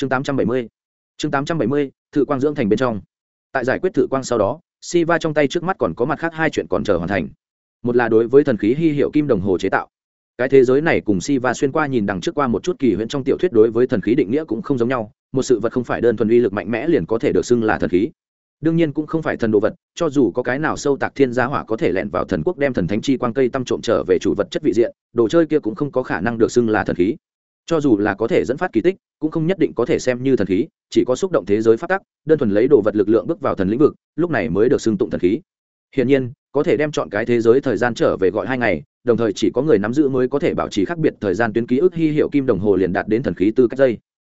chương 870 chương 870 thự quang dưỡng thành bên trong. Tại giải quyết thự quang sau đó, Siva trong tay trước mắt còn có mặt khác hai chuyện còn chờ hoàn thành. Một là đối với thần khí hy hiệu kim đồng hồ chế tạo. Cái thế giới này cùng Siva xuyên qua nhìn đằng trước qua một chút kỳ huyễn trong tiểu thuyết đối với thần khí định nghĩa cũng không giống nhau, một sự vật không phải đơn thuần uy lực mạnh mẽ liền có thể được xưng là thần khí. Đương nhiên cũng không phải thần đồ vật, cho dù có cái nào sâu tạc thiên gia hỏa có thể lẻn vào thần quốc đem thần thánh chi quang cây tăm trộm trở về chủ vật chất vị diện, đồ chơi kia cũng không có khả năng được xưng là thần khí cho dù là có thể dẫn phát kỳ tích cũng không nhất định có thể xem như thần khí chỉ có xúc động thế giới phát tắc đơn thuần lấy đồ vật lực lượng bước vào thần lĩnh vực lúc này mới được xưng tụng thần khí. Hiển nhiên có thể đem chọn cái thế giới thời gian trở về gọi hai ngày đồng thời chỉ có người nắm giữ mới có thể bảo trì khác biệt thời gian tuyến ký ức hy hiệu kim đồng hồ liền đạt đến thần khí tư cách dây.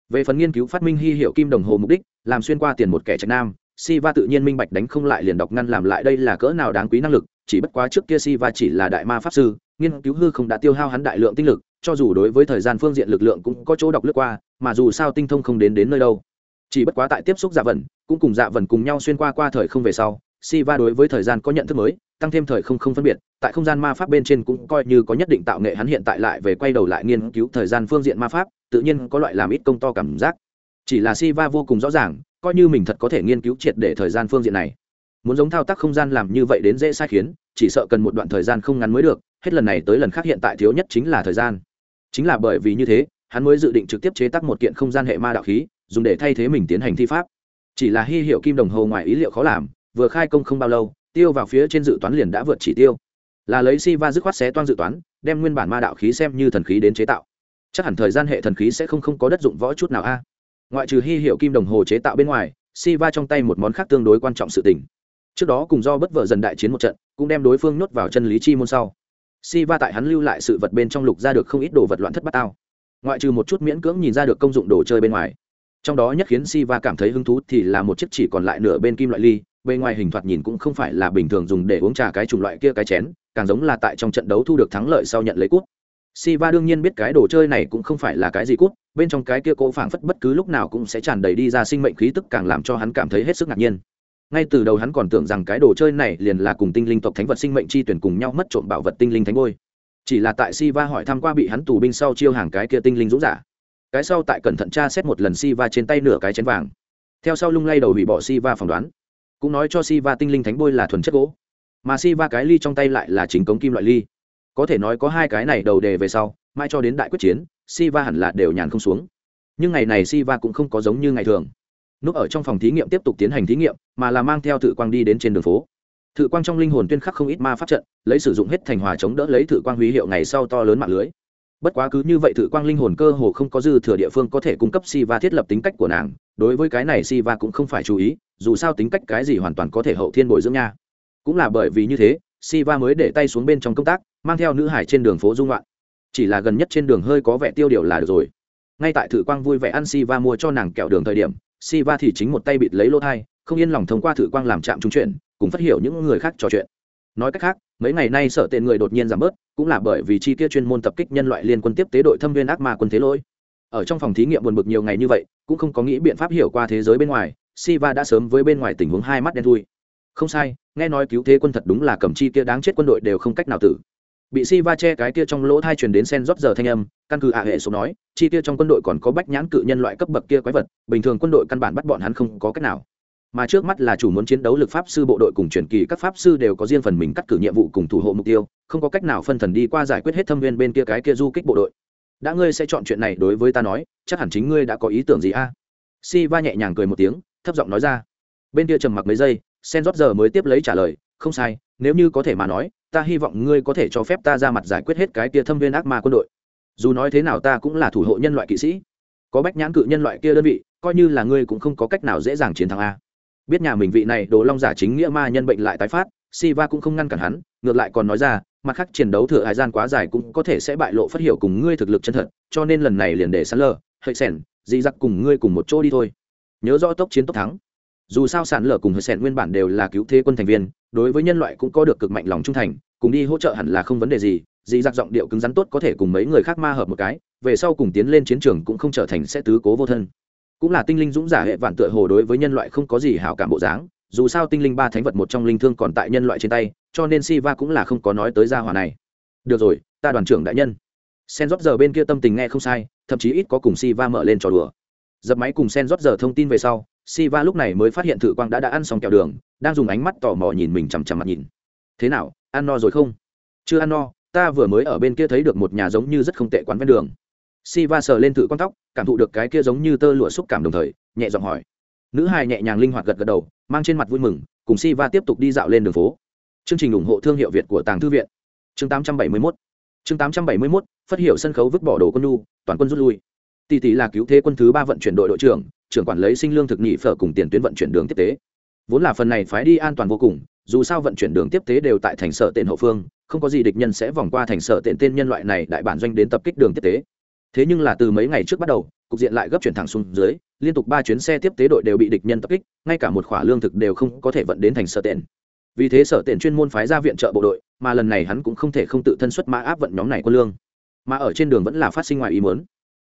Về phần nghiên cứu phát minh hy hiệu kim đồng hồ mục đích làm xuyên qua tiền một kẻ trạch nam Siva tự nhiên minh bạch đánh không lại liền đọc ngăn làm lại đây là cỡ nào đáng quý năng lực, chỉ bất quá trước kia Siva chỉ là đại ma pháp sư, nghiên cứu hư không đã tiêu hao hắn đại lượng tinh lực, cho dù đối với thời gian phương diện lực lượng cũng có chỗ đọc lướt qua, mà dù sao tinh thông không đến đến nơi đâu. Chỉ bất quá tại tiếp xúc dạ vần, cũng cùng dạ vần cùng nhau xuyên qua qua thời không về sau, Siva đối với thời gian có nhận thức mới, tăng thêm thời không không phân biệt, tại không gian ma pháp bên trên cũng coi như có nhất định tạo nghệ hắn hiện tại lại về quay đầu lại nghiên cứu thời gian phương diện ma pháp, tự nhiên có loại làm ít công to cảm giác. Chỉ là Siva vô cùng rõ ràng, coi như mình thật có thể nghiên cứu triệt để thời gian phương diện này muốn giống thao tác không gian làm như vậy đến dễ sai khiến chỉ sợ cần một đoạn thời gian không ngắn mới được hết lần này tới lần khác hiện tại thiếu nhất chính là thời gian chính là bởi vì như thế, hắn mới dự định trực tiếp chế tác một kiện không gian hệ ma đạo khí, dùng để thay thế mình tiến hành thi pháp. Chỉ là hy hiệu kim đồng hồ ngoài ý liệu khó làm, vừa khai công không bao lâu, tiêu vào phía trên dự toán liền đã vượt chỉ tiêu. Là lấy si va dứt khoát xé toan dự toán, đem nguyên bản ma đạo khí xem như thần khí đến chế tạo. Chắc hẳn thời gian hệ thần khí sẽ không không có đất dụng võ chút nào a. Ngoại trừ hy hiệu kim đồng hồ chế tạo bên ngoài si va trong tay một món khác tương đối quan trọng sự tình. Trước đó cùng do bất vợ dần đại chiến một trận, cũng đem đối phương nhốt vào chân lý chi môn sau si va tại hắn lưu lại sự vật bên trong lục ra được không ít đồ vật loạn thất bát tao. Ngoại trừ một chút miễn cưỡng nhìn ra được công dụng đồ chơi bên ngoài. Trong đó nhất khiến si va cảm thấy hứng thú thì là một chiếc chỉ còn lại nửa bên kim loại ly bên ngoài hình thoạt nhìn cũng không phải là bình thường dùng để uống trà cái chủng loại kia cái chén càng giống là tại trong trận đấu thu được thắng lợi sau nhận lấy cút Siva đương nhiên biết cái đồ chơi này cũng không phải là cái gì cút, bên trong cái kia cỗ phảng phất bất cứ lúc nào cũng sẽ tràn đầy đi ra sinh mệnh khí tức càng làm cho hắn cảm thấy hết sức ngạc nhiên. Ngay từ đầu hắn còn tưởng rằng cái đồ chơi này liền là cùng tinh linh tộc thánh vật sinh mệnh chi tuyển cùng nhau mất trộm bảo vật tinh linh thánh ngôi. Chỉ là tại Siva hỏi thăm qua bị hắn tù binh sau chiêu hàng cái kia tinh linh dũng giả. Cái sau tại cẩn thận tra xét một lần Siva trên tay nửa cái chén vàng. Theo sau lung lay đầu hủy bỏ Siva phỏng đoán, cũng nói cho Siva tinh linh thánh bôi là thuần chất gỗ, mà Siva cái ly trong tay lại là chính cống kim loại ly có thể nói có hai cái này đầu đề về sau mai cho đến đại quyết chiến siva hẳn là đều nhàn không xuống nhưng ngày này siva cũng không có giống như ngày thường núp ở trong phòng thí nghiệm tiếp tục tiến hành thí nghiệm, mà là mang theo thự quang đi đến trên đường phố. Thự quang trong linh hồn tuyên khắc không ít ma pháp trận, lấy sử dụng hết thành hòa chống đỡ lấy thự quang huy hiệu ngày sau to lớn mạng lưới. Bất quá cứ như vậy thự quang linh hồn cơ hồ không có dư thừa địa phương có thể cung cấp siva thiết lập tính cách của nàng, đối với cái này siva cũng không phải chú ý, dù sao tính cách cái gì hoàn toàn có thể hậu thiên bồi dưỡng nha. Cũng là bởi vì như thế siva mới để tay xuống bên trong công tác, mang theo nữ hải trên đường phố dung loạn. Chỉ là gần nhất trên đường hơi có vẻ tiêu điều là được rồi. Ngay tại thử quang vui vẻ ăn siva mua cho nàng kẹo đường thời điểm siva thì chính một tay bịt lấy lỗ thai, không yên lòng thông qua thử quang làm chạm trung chuyện cùng phát hiểu những người khác trò chuyện. Nói cách khác, mấy ngày nay sợ tên người đột nhiên giảm bớt, cũng là bởi vì chi kia chuyên môn tập kích nhân loại liên quân tiếp tế đội thâm viên ác ma quân thế lỗi. Ở trong phòng thí nghiệm buồn bực nhiều ngày như vậy, cũng không có nghĩ biện pháp hiểu qua thế giới bên ngoài, siva đã sớm với bên ngoài tình huống hai mắt đen thui. Không sai, nghe nói cứu thế quân thật đúng là cầm chi kia đáng chết quân đội đều không cách nào tử bị si va che cái kia trong lỗ thai truyền đến sen rót giờ thanh âm, căn cứ ạ hệ số nói, chi kia trong quân đội còn có bách nhãn cự nhân loại cấp bậc kia quái vật, bình thường quân đội căn bản bắt bọn hắn không có cách nào. Mà trước mắt là chủ muốn chiến đấu lực pháp sư bộ đội cùng truyền kỳ các pháp sư đều có riêng phần mình cắt cử nhiệm vụ cùng thủ hộ mục tiêu, không có cách nào phân thần đi qua giải quyết hết thâm viên bên kia cái kia du kích bộ đội. Đã ngươi sẽ chọn chuyện này đối với ta nói, chắc hẳn chính ngươi đã có ý tưởng gì a? Si va nhẹ nhàng cười một tiếng, thấp giọng nói ra. Bên kia trầm mặc mấy giây, sen rót giờ mới tiếp lấy trả lời, không sai, nếu như có thể mà nói ta hy vọng ngươi có thể cho phép ta ra mặt giải quyết hết cái kia thâm viên ác ma quân đội. Dù nói thế nào ta cũng là thủ hộ nhân loại kỵ sĩ. Có bách nhãn cự nhân loại kia đơn vị, coi như là ngươi cũng không có cách nào dễ dàng chiến thắng a. Biết nhà mình vị này đồ long giả chính nghĩa ma nhân bệnh lại tái phát, siva cũng không ngăn cản hắn, ngược lại còn nói ra, mặt khác chiến đấu thừa hải gian quá dài cũng có thể sẽ bại lộ phát hiểu cùng ngươi thực lực chân thật, cho nên lần này liền để sắn lờ hơi sẻn dị giặc cùng ngươi cùng một chỗ đi thôi. Nhớ rõ tốc chiến tốc thắng. Dù sao sản lở cùng hơi sẻn nguyên bản đều là cứu thế quân thành viên, đối với nhân loại cũng có được cực mạnh lòng trung thành cùng đi hỗ trợ hẳn là không vấn đề gì dị giặc giọng điệu cứng rắn tốt có thể cùng mấy người khác ma hợp một cái về sau cùng tiến lên chiến trường cũng không trở thành sẽ tứ cố vô thân. Cũng là tinh linh dũng giả hệ vạn tựa hồ đối với nhân loại không có gì hảo cảm bộ dáng dù sao tinh linh ba thánh vật một trong linh thương còn tại nhân loại trên tay cho nên si va cũng là không có nói tới gia hỏa này. Được rồi ta đoàn trưởng đại nhân. Sen rót giờ bên kia tâm tình nghe không sai thậm chí ít có cùng si va mở lên trò đùa. Dập máy cùng sen rót giờ thông tin về sau Siva lúc này mới phát hiện Thử Quang đã đã ăn xong kẹo đường, đang dùng ánh mắt tò mò nhìn mình chằm chằm mặt nhìn. "Thế nào, ăn no rồi không?" "Chưa ăn no, ta vừa mới ở bên kia thấy được một nhà giống như rất không tệ quán ven đường." Siva sờ lên Thử con tóc, cảm thụ được cái kia giống như tơ lụa xúc cảm đồng thời, nhẹ giọng hỏi. Nữ hài nhẹ nhàng linh hoạt gật gật đầu, mang trên mặt vui mừng, cùng Siva tiếp tục đi dạo lên đường phố. Chương trình ủng hộ thương hiệu Việt của Tàng Thư viện. Chương 871. Chương 871, phát hiệu sân khấu vứt bỏ đồ quân nhu, toàn quân rút lui. Tỷ tỷ là cứu thế quân thứ ba vận chuyển đội đội trưởng, trưởng quản lấy sinh lương thực nhị phở cùng tiền tuyến vận chuyển đường tiếp tế vốn là phần này phái đi an toàn vô cùng dù sao vận chuyển đường tiếp tế đều tại thành sở tên hậu phương, không có gì địch nhân sẽ vòng qua thành sở tên tên nhân loại này đại bản doanh đến tập kích đường tiếp tế. Thế nhưng là từ mấy ngày trước bắt đầu, cục diện lại gấp chuyển thẳng xuống dưới, liên tục ba chuyến xe tiếp tế đội đều bị địch nhân tập kích, ngay cả một khỏa lương thực đều không có thể vận đến thành sở tên vì thế sở tên chuyên môn phái ra viện trợ bộ đội, mà lần này hắn cũng không thể không tự thân xuất mã áp vận nhóm này quân lương. Mà ở trên đường vẫn là phát sinh ngoài ý muốn.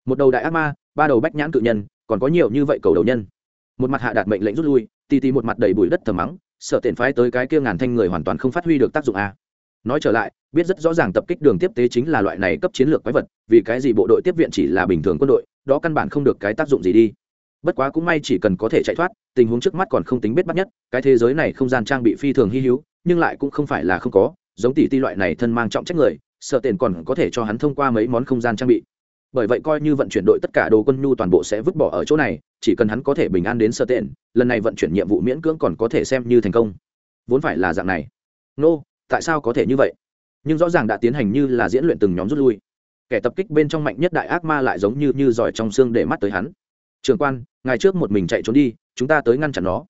Một đầu đại ác ma, ba đầu bách nhãn cự nhân, còn có nhiều như vậy cầu đầu nhân. Một mặt hạ đạt mệnh lệnh rút lui, tì tì một mặt đầy bụi đất thờ mắng sợ tiện phái tới cái kia ngàn thanh người hoàn toàn không phát huy được tác dụng a. Nói trở lại, biết rất rõ ràng tập kích đường tiếp tế chính là loại này cấp chiến lược quái vật, vì cái gì bộ đội tiếp viện chỉ là bình thường quân đội, đó căn bản không được cái tác dụng gì đi. Bất quá cũng may chỉ cần có thể chạy thoát, tình huống trước mắt còn không tính biết bắt nhất, cái thế giới này không gian trang bị phi thường hy hữu, nhưng lại cũng không phải là không có, giống tỷ ti loại này thân mang trọng trách người sợ tiền còn có thể cho hắn thông qua mấy món không gian trang bị bởi vậy coi như vận chuyển đội tất cả đồ quân nhu toàn bộ sẽ vứt bỏ ở chỗ này chỉ cần hắn có thể bình an đến sơ tiện lần này vận chuyển nhiệm vụ miễn cưỡng còn có thể xem như thành công. Vốn phải là dạng này. Nô、no, tại sao có thể như vậy? Nhưng rõ ràng đã tiến hành như là diễn luyện từng nhóm rút lui. Kẻ tập kích bên trong mạnh nhất đại ác ma lại giống như như giỏi trong xương để mắt tới hắn. Trường quan ngày trước một mình chạy trốn đi chúng ta tới ngăn chặn nó.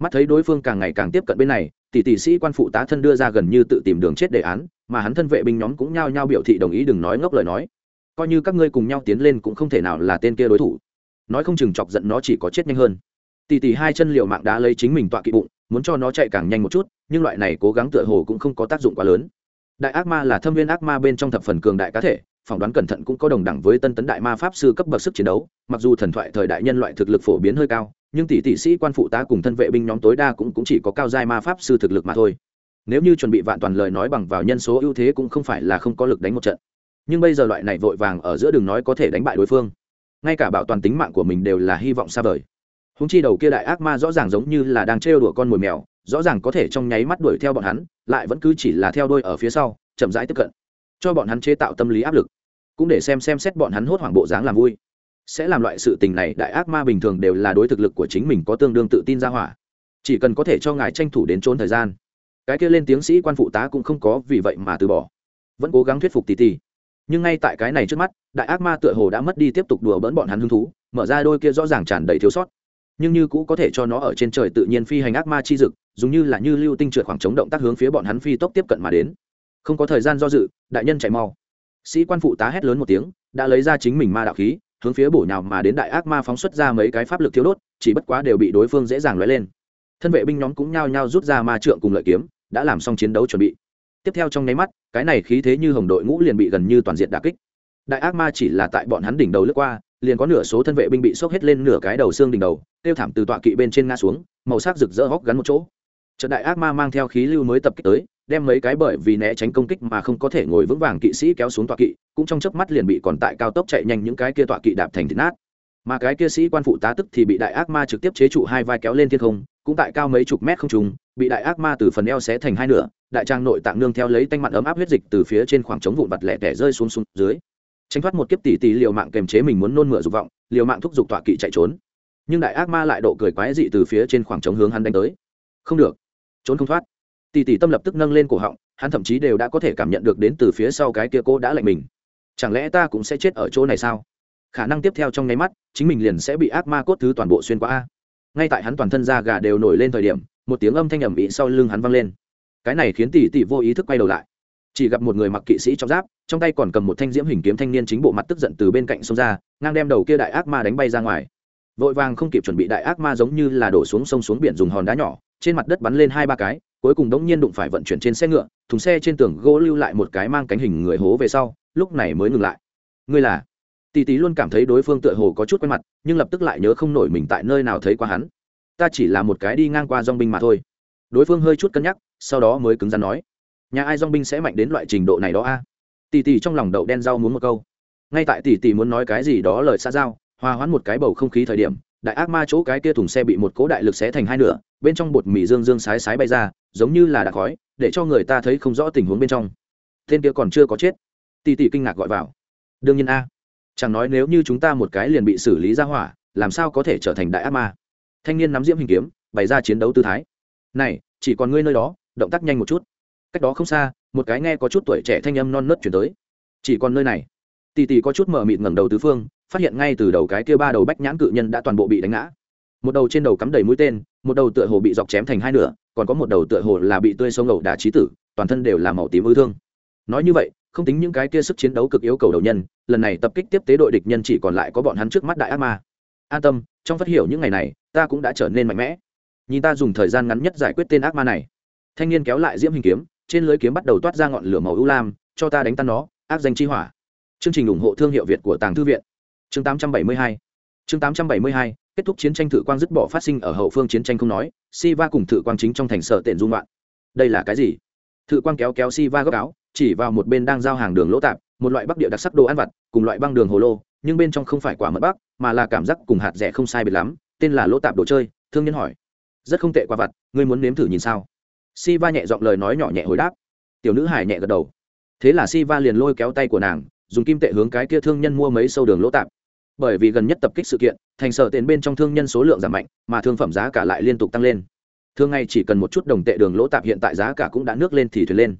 Mắt thấy đối phương càng ngày càng tiếp cận bên này tỷ tỷ sĩ quan phụ tá thân đưa ra gần như tự tìm đường chết đề án mà hắn thân vệ binh nhóm cũng nhao nhao biểu thị đồng ý đừng nói ngốc lời nói coi như các ngươi cùng nhau tiến lên cũng không thể nào là tên kia đối thủ. Nói không chừng chọc giận nó chỉ có chết nhanh hơn. Tỉ tỉ hai chân liệu mạng đã lấy chính mình tọa kỵ bụng muốn cho nó chạy càng nhanh một chút nhưng loại này cố gắng tựa hồ cũng không có tác dụng quá lớn. Đại ác ma là thâm viên ác ma bên trong thập phần cường đại cá thể phỏng đoán cẩn thận cũng có đồng đẳng với tân tấn đại ma pháp sư cấp bậc sức chiến đấu mặc dù thần thoại thời đại nhân loại thực lực phổ biến hơi cao nhưng tỷ tỷ sĩ quan phụ tá cùng thân vệ binh nhóm tối đa cũng, cũng chỉ có cao giai ma pháp sư thực lực mà thôi. Nếu như chuẩn bị vạn toàn lời nói bằng vào nhân số ưu thế cũng không phải là không có lực đánh một trận nhưng bây giờ loại này vội vàng ở giữa đường nói có thể đánh bại đối phương. Ngay cả bảo toàn tính mạng của mình đều là hy vọng xa vời. Húng chi đầu kia đại ác ma rõ ràng giống như là đang trêu đùa con mồi mèo, rõ ràng có thể trong nháy mắt đuổi theo bọn hắn, lại vẫn cứ chỉ là theo đôi ở phía sau, chậm rãi tiếp cận, cho bọn hắn chế tạo tâm lý áp lực, cũng để xem xem xét bọn hắn hốt hoảng bộ dáng làm vui. Sẽ làm loại sự tình này, đại ác ma bình thường đều là đối thực lực của chính mình có tương đương tự tin ra hỏa. Chỉ cần có thể cho ngài tranh thủ đến trốn thời gian. Cái kia lên tiến sĩ quan phụ tá cũng không có vì vậy mà từ bỏ. Vẫn cố gắng thuyết phục tì tì nhưng ngay tại cái này trước mắt, đại ác ma tựa hồ đã mất đi tiếp tục đùa bỡn bọn hắn hứng thú, mở ra đôi kia rõ ràng tràn đầy thiếu sót. Nhưng như cũ có thể cho nó ở trên trời tự nhiên phi hành ác ma chi dực, dùng như là như lưu tinh trượt khoảng trống động tác hướng phía bọn hắn phi tốc tiếp cận mà đến. Không có thời gian do dự, đại nhân chạy mau. Sĩ quan phụ tá hét lớn một tiếng, đã lấy ra chính mình ma đạo khí, hướng phía bổ nhào mà đến đại ác ma phóng xuất ra mấy cái pháp lực thiếu đốt, chỉ bất quá đều bị đối phương dễ dàng lóe lên. Thân vệ binh nhóm cũng nhao nhao rút ra ma trượng cùng lợi kiếm, đã làm xong chiến đấu chuẩn bị tiếp theo trong nháy mắt, cái này khí thế như hồng đội ngũ liền bị gần như toàn diện đà kích. Đại ác ma chỉ là tại bọn hắn đỉnh đầu lướt qua, liền có nửa số thân vệ binh bị sốc hết lên nửa cái đầu xương đỉnh đầu, tiêu thảm từ tọa kỵ bên trên nga xuống, màu sắc rực rỡ hóc gắn một chỗ. Trận đại ác ma mang theo khí lưu mới tập kích tới, đem mấy cái bởi vì né tránh công kích mà không có thể ngồi vững vàng kỵ sĩ kéo xuống tọa kỵ, cũng trong chớp mắt liền bị còn tại cao tốc chạy nhanh những cái kia tọa kỵ đạp thành thịt nát. Mà cái kia sĩ quan phụ tá tức thì bị đại ác ma trực tiếp chế trụ hai vai kéo lên thiên không, cũng tại cao mấy chục mét không trùng bị đại ác ma từ phần eo xé thành hai nửa đại trang nội tạng nương theo lấy tanh mặn ấm áp huyết dịch từ phía trên khoảng trống vụn vặt lẻ tẻ rơi xuống xuống dưới. Tránh thoát một kiếp tỷ tỷ liều mạng kềm chế mình muốn nôn mửa dục vọng, liều mạng thúc giục tọa kỵ chạy trốn. Nhưng đại ác ma lại độ cười quái dị từ phía trên khoảng trống hướng hắn đánh tới. Không được. Trốn không thoát. Tỷ tỷ tâm lập tức nâng lên cổ họng, hắn thậm chí đều đã có thể cảm nhận được đến từ phía sau cái kia cô đã lạnh mình. Chẳng lẽ ta cũng sẽ chết ở chỗ này sao? Khả năng tiếp theo trong nháy mắt, chính mình liền sẽ bị ác ma cốt thứ toàn bộ xuyên qua a. Ngay tại hắn toàn thân da gà đều nổi lên thời điểm, một tiếng âm thanh ầm ĩ sau lưng hắn vang lên cái này khiến tỷ tỷ vô ý thức quay đầu lại. Chỉ gặp một người mặc kỵ sĩ trong giáp, trong tay còn cầm một thanh diễm hình kiếm thanh niên chính bộ mặt tức giận từ bên cạnh sông ra, ngang đem đầu kia đại ác ma đánh bay ra ngoài. Vội vàng không kịp chuẩn bị đại ác ma giống như là đổ xuống sông xuống biển dùng hòn đá nhỏ, trên mặt đất bắn lên hai ba cái, cuối cùng đống nhiên đụng phải vận chuyển trên xe ngựa, thùng xe trên tường gỗ lưu lại một cái mang cánh hình người hố về sau, lúc này mới ngừng lại. Ngươi là? Tỷ tỷ luôn cảm thấy đối phương tựa hồ có chút quen mặt, nhưng lập tức lại nhớ không nổi mình tại nơi nào thấy qua hắn. Ta chỉ là một cái đi ngang qua dong binh mà thôi. Đối phương hơi chút cân nhắc sau đó mới cứng rắn nói, nhà ai dong binh sẽ mạnh đến loại trình độ này đó a? À? Tỷ tỷ trong lòng đậu đen rau muốn một câu. Ngay tại tỷ tỷ muốn nói cái gì đó lời xa giao, hòa hoãn một cái bầu không khí thời điểm, đại ác ma chỗ cái kia thùng xe bị một cố đại lực xé thành hai nửa, bên trong bột mì dương dương sái sái bay ra, giống như là đã khói, để cho người ta thấy không rõ tình huống bên trong. Tên kia còn chưa có chết. Tỉ tỉ kinh ngạc gọi vào, đương nhiên a, chẳng nói nếu như chúng ta một cái liền bị xử lý ra hỏa, làm sao có thể trở thành đại ác ma? Thanh niên nắm diễm hình kiếm, bày ra chiến đấu tư thái. Này, chỉ còn ngươi nơi đó động tác nhanh một chút. Cách đó không xa, một cái nghe có chút tuổi trẻ thanh âm non nớt chuyển tới. Chỉ còn nơi này. Tì tì có chút mở mịt ngẩng đầu tứ phương, phát hiện ngay từ đầu cái kia ba đầu bách nhãn cự nhân đã toàn bộ bị đánh ngã. Một đầu trên đầu cắm đầy mũi tên, một đầu tựa hồ bị dọc chém thành hai nửa, còn có một đầu tựa hồ là bị tươi sông ngầu đả trí tử, toàn thân đều là màu tím ư thương. Nói như vậy, không tính những cái kia sức chiến đấu cực yếu cầu đầu nhân, lần này tập kích tiếp tế đội địch nhân chỉ còn lại có bọn hắn trước mắt đại ác ma. An tâm, trong phát hiểu những ngày này, ta cũng đã trở nên mạnh mẽ. Nhìn ta dùng thời gian ngắn nhất giải quyết tên ác ma này thanh niên kéo lại diễm hình kiếm, trên lưới kiếm bắt đầu toát ra ngọn lửa màu ưu lam, cho ta đánh tan nó áp danh chi hỏa. Chương trình ủng hộ thương hiệu việt của tàng thư viện. Chương 872 chương 872 kết thúc chiến tranh thử quang dứt bỏ phát sinh ở hậu phương chiến tranh không nói Si Va cùng thử quang chính trong thành sở tiện dung loạn. Đây là cái gì? Thử quang kéo kéo Si Va góc áo, chỉ vào một bên đang giao hàng đường lỗ tạp, một loại bắc địa đặc sắc đồ ăn vặt, cùng loại băng đường hồ lô, nhưng bên trong không phải quả mật bắc, mà là cảm giác cùng hạt rẻ không sai biệt lắm, tên là lỗ tạp đồ chơi, thương nhân hỏi. Rất không tệ quả vặt, ngươi muốn nếm thử nhìn sao? Siva nhẹ giọng lời nói nhỏ nhẹ hồi đáp. Tiểu nữ hải nhẹ gật đầu. Thế là Siva liền lôi kéo tay của nàng, dùng kim tệ hướng cái kia thương nhân mua mấy sâu đường lỗ tạp. Bởi vì gần nhất tập kích sự kiện, thành sở tiền bên trong thương nhân số lượng giảm mạnh, mà thương phẩm giá cả lại liên tục tăng lên. Thường ngày chỉ cần một chút đồng tệ đường lỗ tạp hiện tại giá cả cũng đã nước lên thì thuyền lên.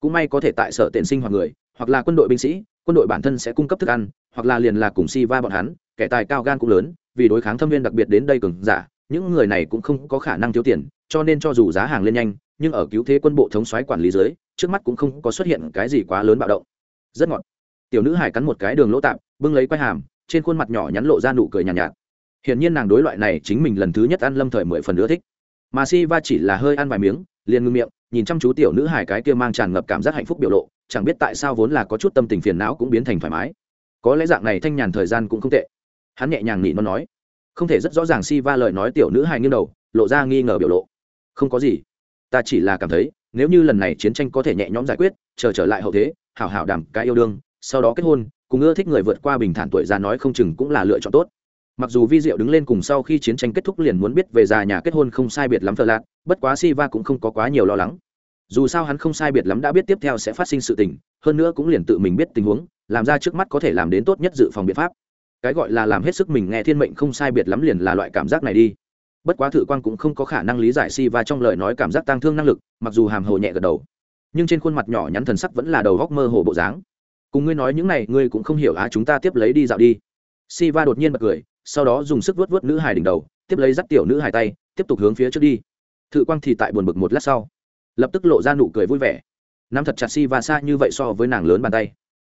Cũng may có thể tại sở tiền sinh hoạt người, hoặc là quân đội binh sĩ, quân đội bản thân sẽ cung cấp thức ăn, hoặc là liền là cùng si va bọn hắn, kẻ tài cao gan cũng lớn, vì đối kháng thâm viên đặc biệt đến đây cường giả, những người này cũng không có khả năng thiếu tiền, cho nên cho dù giá hàng lên nhanh nhưng ở cứu thế quân bộ thống soái quản lý dưới trước mắt cũng không có xuất hiện cái gì quá lớn bạo động. Rất ngọt. Tiểu nữ hải cắn một cái đường lỗ tạm bưng lấy quay hàm trên khuôn mặt nhỏ nhắn lộ ra nụ cười nhàn nhạt, nhạt. Hiển nhiên nàng đối loại này chính mình lần thứ nhất ăn lâm thời mười phần nữa thích. Mà si va chỉ là hơi ăn vài miếng liền ngưng miệng nhìn chăm chú tiểu nữ hải cái kia mang tràn ngập cảm giác hạnh phúc biểu lộ chẳng biết tại sao vốn là có chút tâm tình phiền não cũng biến thành thoải mái. Có lẽ dạng này thanh nhàn thời gian cũng không tệ. Hắn nhẹ nhàng nghĩ nó nói. Không thể rất rõ ràng si va lời nói tiểu nữ hài nghiêng đầu lộ ra nghi ngờ biểu lộ. Không có gì ta chỉ là cảm thấy nếu như lần này chiến tranh có thể nhẹ nhõm giải quyết chờ trở, trở lại hậu thế hảo hảo đảm cái yêu đương sau đó kết hôn cùng ưa thích người vượt qua bình thản tuổi già nói không chừng cũng là lựa chọn tốt. Mặc dù vi diệu đứng lên cùng sau khi chiến tranh kết thúc liền muốn biết về già nhà kết hôn không sai biệt lắm thợ lạc bất quá si va cũng không có quá nhiều lo lắng. Dù sao hắn không sai biệt lắm đã biết tiếp theo sẽ phát sinh sự tình hơn nữa cũng liền tự mình biết tình huống làm ra trước mắt có thể làm đến tốt nhất dự phòng biện pháp. Cái gọi là làm hết sức mình nghe thiên mệnh không sai biệt lắm liền là loại cảm giác này đi bất quá thử quang cũng không có khả năng lý giải si va trong lời nói cảm giác tăng thương năng lực, mặc dù hàm hồ nhẹ gật đầu. Nhưng trên khuôn mặt nhỏ nhắn thần sắc vẫn là đầu góc mơ hồ bộ dáng. Cùng ngươi nói những này, ngươi cũng không hiểu á, chúng ta tiếp lấy đi dạo đi. Si va đột nhiên bật cười, sau đó dùng sức vớt vớt nữ hài đỉnh đầu, tiếp lấy dắt tiểu nữ hài tay, tiếp tục hướng phía trước đi. Thự quang thì tại buồn bực một lát sau, lập tức lộ ra nụ cười vui vẻ. Nắm thật chặt si va xa như vậy so với nàng lớn bàn tay.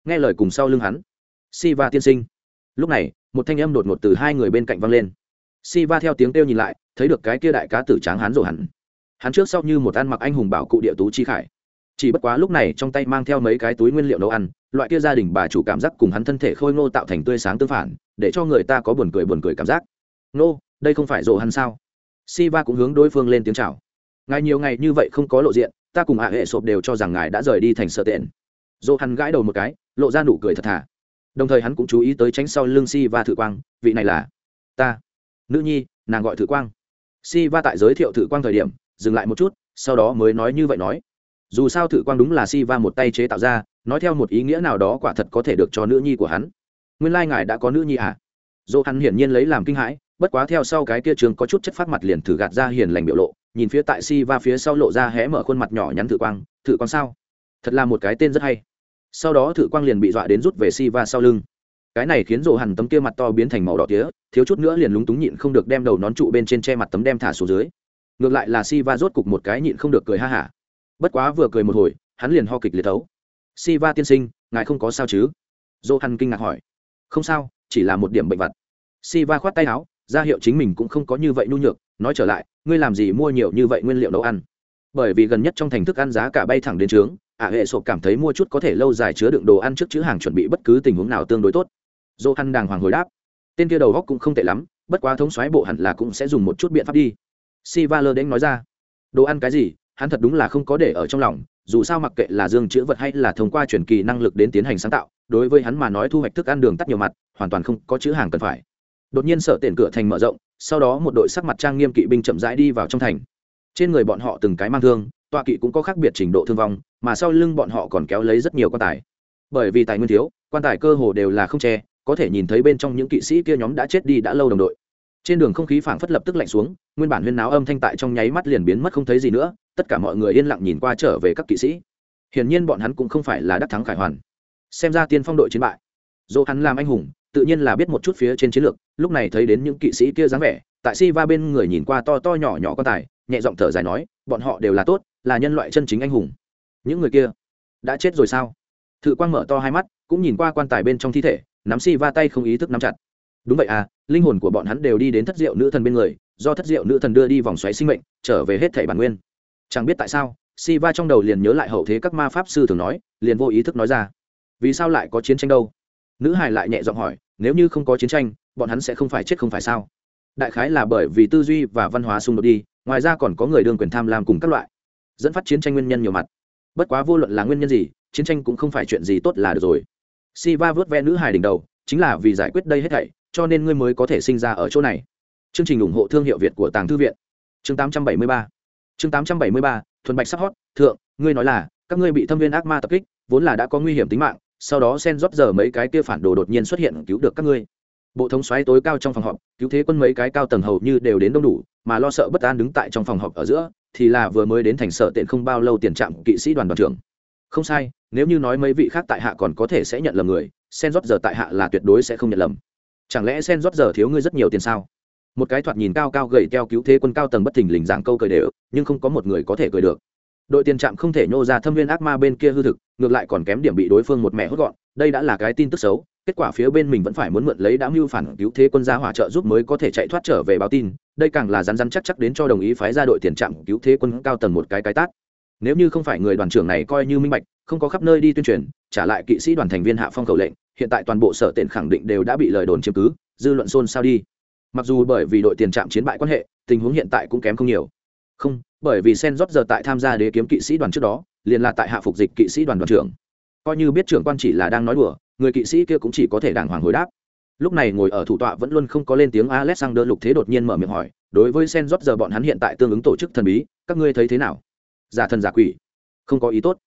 Nghe lời cùng sau lưng hắn si va tiên sinh. Lúc này, một thanh âm đột ngột từ hai người bên cạnh văng lên si va theo tiếng kêu nhìn lại, thấy được cái kia đại cá tử tráng hắn rổ hẳn. Hắn trước sau như một ăn mặc anh hùng bảo cụ địa tú chi khải. Chỉ bất quá lúc này trong tay mang theo mấy cái túi nguyên liệu nấu ăn, loại kia gia đình bà chủ cảm giác cùng hắn thân thể khôi ngô tạo thành tươi sáng tương phản, để cho người ta có buồn cười buồn cười cảm giác. Nô, đây không phải rồ hắn sao? Si va cũng hướng đối phương lên tiếng chào. Ngài nhiều ngày như vậy không có lộ diện, ta cùng hạ hệ sộp đều cho rằng ngài đã rời đi thành sợ tiện. Dỗ hắn gãi đầu một cái, lộ ra nụ cười thật thà. Đồng thời hắn cũng chú ý tới tránh sau lưng si va thử quang, vị này là ta nữ nhi, nàng gọi thử quang. Si va tại giới thiệu thử quang thời điểm, dừng lại một chút, sau đó mới nói như vậy nói. Dù sao thử quang đúng là si va một tay chế tạo ra, nói theo một ý nghĩa nào đó quả thật có thể được cho nữ nhi của hắn. Nguyên lai、like、ngài đã có nữ nhi à? Dỗ hắn hiển nhiên lấy làm kinh hãi, bất quá theo sau cái kia trường có chút chất phát mặt liền thử gạt ra hiền lành biểu lộ, nhìn phía tại si va phía sau lộ ra hé mở khuôn mặt nhỏ nhắn thử quang thử quang sao? Thật là một cái tên rất hay. Sau đó thử quang liền bị dọa đến rút về si va sau lưng cái này khiến rộ hẳn tấm kia mặt to biến thành màu đỏ tía, thiếu chút nữa liền lúng túng nhịn không được đem đầu nón trụ bên trên che mặt tấm đem thả xuống dưới. Ngược lại là si va rốt cục một cái nhịn không được cười ha hả. Bất quá vừa cười một hồi, hắn liền ho kịch liệt thấu. Si va tiên sinh, ngài không có sao chứ? Dô hằn kinh ngạc hỏi. Không sao, chỉ là một điểm bệnh vặt. Si va khoát tay áo, ra hiệu chính mình cũng không có như vậy nhu nhược, nói trở lại, ngươi làm gì mua nhiều như vậy nguyên liệu nấu ăn? Bởi vì gần nhất trong thành thức ăn giá cả bay thẳng đến trướng, ả hệ sộp cảm thấy mua chút có thể lâu dài chứa đựng đồ ăn trước chữ hàng chuẩn bị bất cứ tình huống nào tương đối tốt dô hăn đàng hoàng hồi đáp, tên kia đầu góc cũng không tệ lắm, bất quá thống xoáy bộ hẳn là cũng sẽ dùng một chút biện pháp đi. Si va lơ đễnh nói ra, đồ ăn cái gì, hắn thật đúng là không có để ở trong lòng, dù sao mặc kệ là dương chữ vật hay là thông qua truyền kỳ năng lực đến tiến hành sáng tạo, đối với hắn mà nói thu hoạch thức ăn đường tắt nhiều mặt, hoàn toàn không có chữ hàng cần phải. Đột nhiên sở tiền cửa thành mở rộng, sau đó một đội sắc mặt trang nghiêm kỵ binh chậm rãi đi vào trong thành. Trên người bọn họ từng cái mang thương, tọa kỵ cũng có khác biệt trình độ thương vong, mà sau lưng bọn họ còn kéo lấy rất nhiều quan tài. Bởi vì tài nguyên thiếu, quan tài cơ hồ đều là không che có thể nhìn thấy bên trong những kỵ sĩ kia nhóm đã chết đi đã lâu đồng đội. Trên đường không khí phảng phất lập tức lạnh xuống, nguyên bản huyên náo âm thanh tại trong nháy mắt liền biến mất không thấy gì nữa, tất cả mọi người yên lặng nhìn qua trở về các kỵ sĩ. Hiển nhiên bọn hắn cũng không phải là đắc thắng khải hoàn. Xem ra tiên phong đội chiến bại. Dỗ hắn làm anh hùng, tự nhiên là biết một chút phía trên chiến lược, lúc này thấy đến những kỵ sĩ kia dáng vẻ, tại si va bên người nhìn qua to to nhỏ nhỏ quan tài, nhẹ giọng thở dài nói, bọn họ đều là tốt, là nhân loại chân chính anh hùng. Những người kia đã chết rồi sao? Thự quang mở to hai mắt, cũng nhìn qua quan tài bên trong thi thể nắm si va tay không ý thức nắm chặt. Đúng vậy à linh hồn của bọn hắn đều đi đến thất diệu nữ thần bên người, do thất diệu nữ thần đưa đi vòng xoáy sinh mệnh, trở về hết thể bản nguyên. Chẳng biết tại sao, si va trong đầu liền nhớ lại hậu thế các ma pháp sư thường nói, liền vô ý thức nói ra. Vì sao lại có chiến tranh đâu? Nữ hải lại nhẹ giọng hỏi, nếu như không có chiến tranh, bọn hắn sẽ không phải chết không phải sao? Đại khái là bởi vì tư duy và văn hóa xung đột đi, ngoài ra còn có người đương quyền tham lam cùng các loại. Dẫn phát chiến tranh nguyên nhân nhiều mặt. Bất quá vô luận là nguyên nhân gì, chiến tranh cũng không phải chuyện gì tốt là được rồi si va vớt ve nữ hài đỉnh đầu, chính là vì giải quyết đây hết thảy, cho nên ngươi mới có thể sinh ra ở chỗ này. Chương trình ủng hộ thương hiệu việt của tàng thư viện. Chương 873 chương 873 thuần bạch sắp hót, thượng, ngươi nói là, các ngươi bị thâm viên ác ma tập kích, vốn là đã có nguy hiểm tính mạng, sau đó sen rót giờ mấy cái kia phản đồ đột nhiên xuất hiện cứu được các ngươi. Bộ thống xoáy tối cao trong phòng họp, cứu thế quân mấy cái cao tầng hầu như đều đến đông đủ, mà lo sợ bất an đứng tại trong phòng họp ở giữa, thì là vừa mới đến thành sở tiện không bao lâu tiền trạm kỵ sĩ đoàn đoàn trưởng không sai, nếu như nói mấy vị khác tại hạ còn có thể sẽ nhận lầm người, sen rót giờ tại hạ là tuyệt đối sẽ không nhận lầm. Chẳng lẽ sen rót giờ thiếu ngươi rất nhiều tiền sao? Một cái thoạt nhìn cao cao gầy teo cứu thế quân cao tầng bất thình lình dạng câu cười đều, nhưng không có một người có thể cười được. Đội tiền trạm không thể nhô ra thâm viên ác ma bên kia hư thực, ngược lại còn kém điểm bị đối phương một mẹ hốt gọn, đây đã là cái tin tức xấu, kết quả phía bên mình vẫn phải muốn mượn lấy đã mưu phản cứu thế quân gia hỏa trợ giúp mới có thể chạy thoát trở về báo tin, đây càng là rắn rắn chắc chắc đến cho đồng ý phái ra đội tiền trạm cứu thế quân cao tầng một cái cái tát nếu như không phải người đoàn trưởng này coi như minh bạch, không có khắp nơi đi tuyên truyền, trả lại kỵ sĩ đoàn thành viên hạ phong khẩu lệnh, hiện tại toàn bộ sở tiện khẳng định đều đã bị lời đồn chiếm cứ, dư luận xôn xao đi. Mặc dù bởi vì đội tiền trạm chiến bại quan hệ, tình huống hiện tại cũng kém không nhiều. Không, bởi vì sen rót giờ tại tham gia đế kiếm kỵ sĩ đoàn trước đó, liền là tại hạ phục dịch kỵ sĩ đoàn đoàn trưởng. Coi như biết trưởng quan chỉ là đang nói đùa, người kỵ sĩ kia cũng chỉ có thể đàng hoàng hồi đáp. Lúc này ngồi ở thủ tọa vẫn luôn không có lên tiếng alexander lục thế đột nhiên mở miệng hỏi, đối với sen rót giờ bọn hắn hiện tại tương ứng tổ chức thần bí, các ngươi thấy thế nào? Giả thần giả quỷ. Không có ý tốt.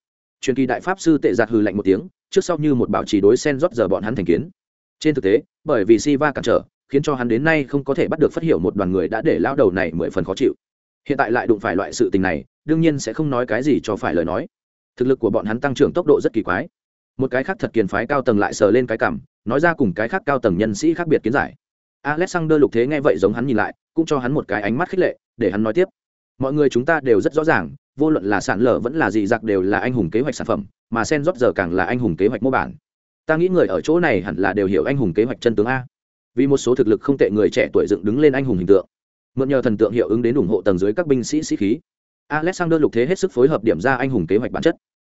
Truyền kỳ đại pháp sư tệ giạt hừ lạnh một tiếng, trước sau như một bảo trì đối sen rót giờ bọn hắn thành kiến. Trên thực tế, bởi vì si va cản trở, khiến cho hắn đến nay không có thể bắt được phát hiểu một đoàn người đã để lao đầu này mười phần khó chịu. Hiện tại lại đụng phải loại sự tình này, đương nhiên sẽ không nói cái gì cho phải lời nói. Thực lực của bọn hắn tăng trưởng tốc độ rất kỳ quái. Một cái khác thật kiền phái cao tầng lại sờ lên cái cảm, nói ra cùng cái khác cao tầng nhân sĩ khác biệt kiến giải. Alexander lục thế nghe vậy giống hắn nhìn lại, cũng cho hắn một cái ánh mắt khích lệ, để hắn nói tiếp. Mọi người chúng ta đều rất rõ ràng vô luận là sản lở vẫn là gì giặc đều là anh hùng kế hoạch sản phẩm, mà sen rót giờ càng là anh hùng kế hoạch mô bản. Ta nghĩ người ở chỗ này hẳn là đều hiểu anh hùng kế hoạch chân tướng a. Vì một số thực lực không tệ người trẻ tuổi dựng đứng lên anh hùng hình tượng. Mượn nhờ thần tượng hiệu ứng đến ủng hộ tầng dưới các binh sĩ sĩ khí. Alexander lục thế hết sức phối hợp điểm ra anh hùng kế hoạch bản chất.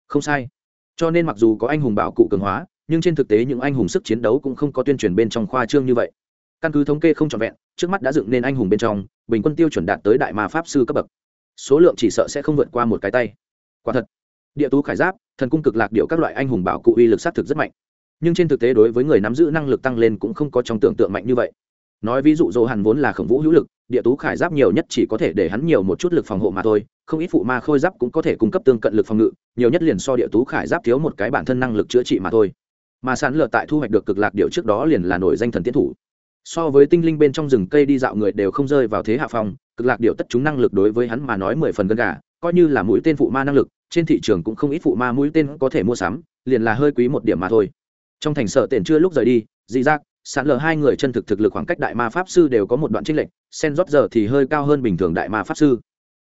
Không sai. Cho nên mặc dù có anh hùng bảo cụ cường hóa, nhưng trên thực tế những anh hùng sức chiến đấu cũng không có tuyên truyền bên trong khoa trương như vậy. Căn cứ thống kê không trọn vẹn, trước mắt đã dựng nên anh hùng bên trong, bình quân tiêu chuẩn đạt tới đại ma pháp sư cấp bậc số lượng chỉ sợ sẽ không vượt qua một cái tay. Quả thật, địa tú khải giáp, thần cung cực lạc điệu các loại anh hùng bảo cụ uy lực sát thực rất mạnh. Nhưng trên thực tế đối với người nắm giữ năng lực tăng lên cũng không có trong tưởng tượng mạnh như vậy. Nói ví dụ dỗ hàn vốn là khổng vũ hữu lực, địa tú khải giáp nhiều nhất chỉ có thể để hắn nhiều một chút lực phòng hộ mà thôi, không ít phụ ma khôi giáp cũng có thể cung cấp tương cận lực phòng ngự, nhiều nhất liền so địa tú khải giáp thiếu một cái bản thân năng lực chữa trị mà thôi. Mà sán lợt tại thu hoạch được cực lạc điệu trước đó liền là nổi danh thần tiến thủ. So với tinh linh bên trong rừng cây đi dạo người đều không rơi vào thế hạ phong cực lạc điệu tất chúng năng lực đối với hắn mà nói mười phần gần gà, coi như là mũi tên phụ ma năng lực, trên thị trường cũng không ít phụ ma mũi tên có thể mua sắm, liền là hơi quý một điểm mà thôi. Trong thành sở tiền chưa lúc rời đi, dị giác sạn lờ hai người chân thực thực lực khoảng cách đại ma pháp sư đều có một đoạn trích lệnh sen rót giờ thì hơi cao hơn bình thường đại ma pháp sư.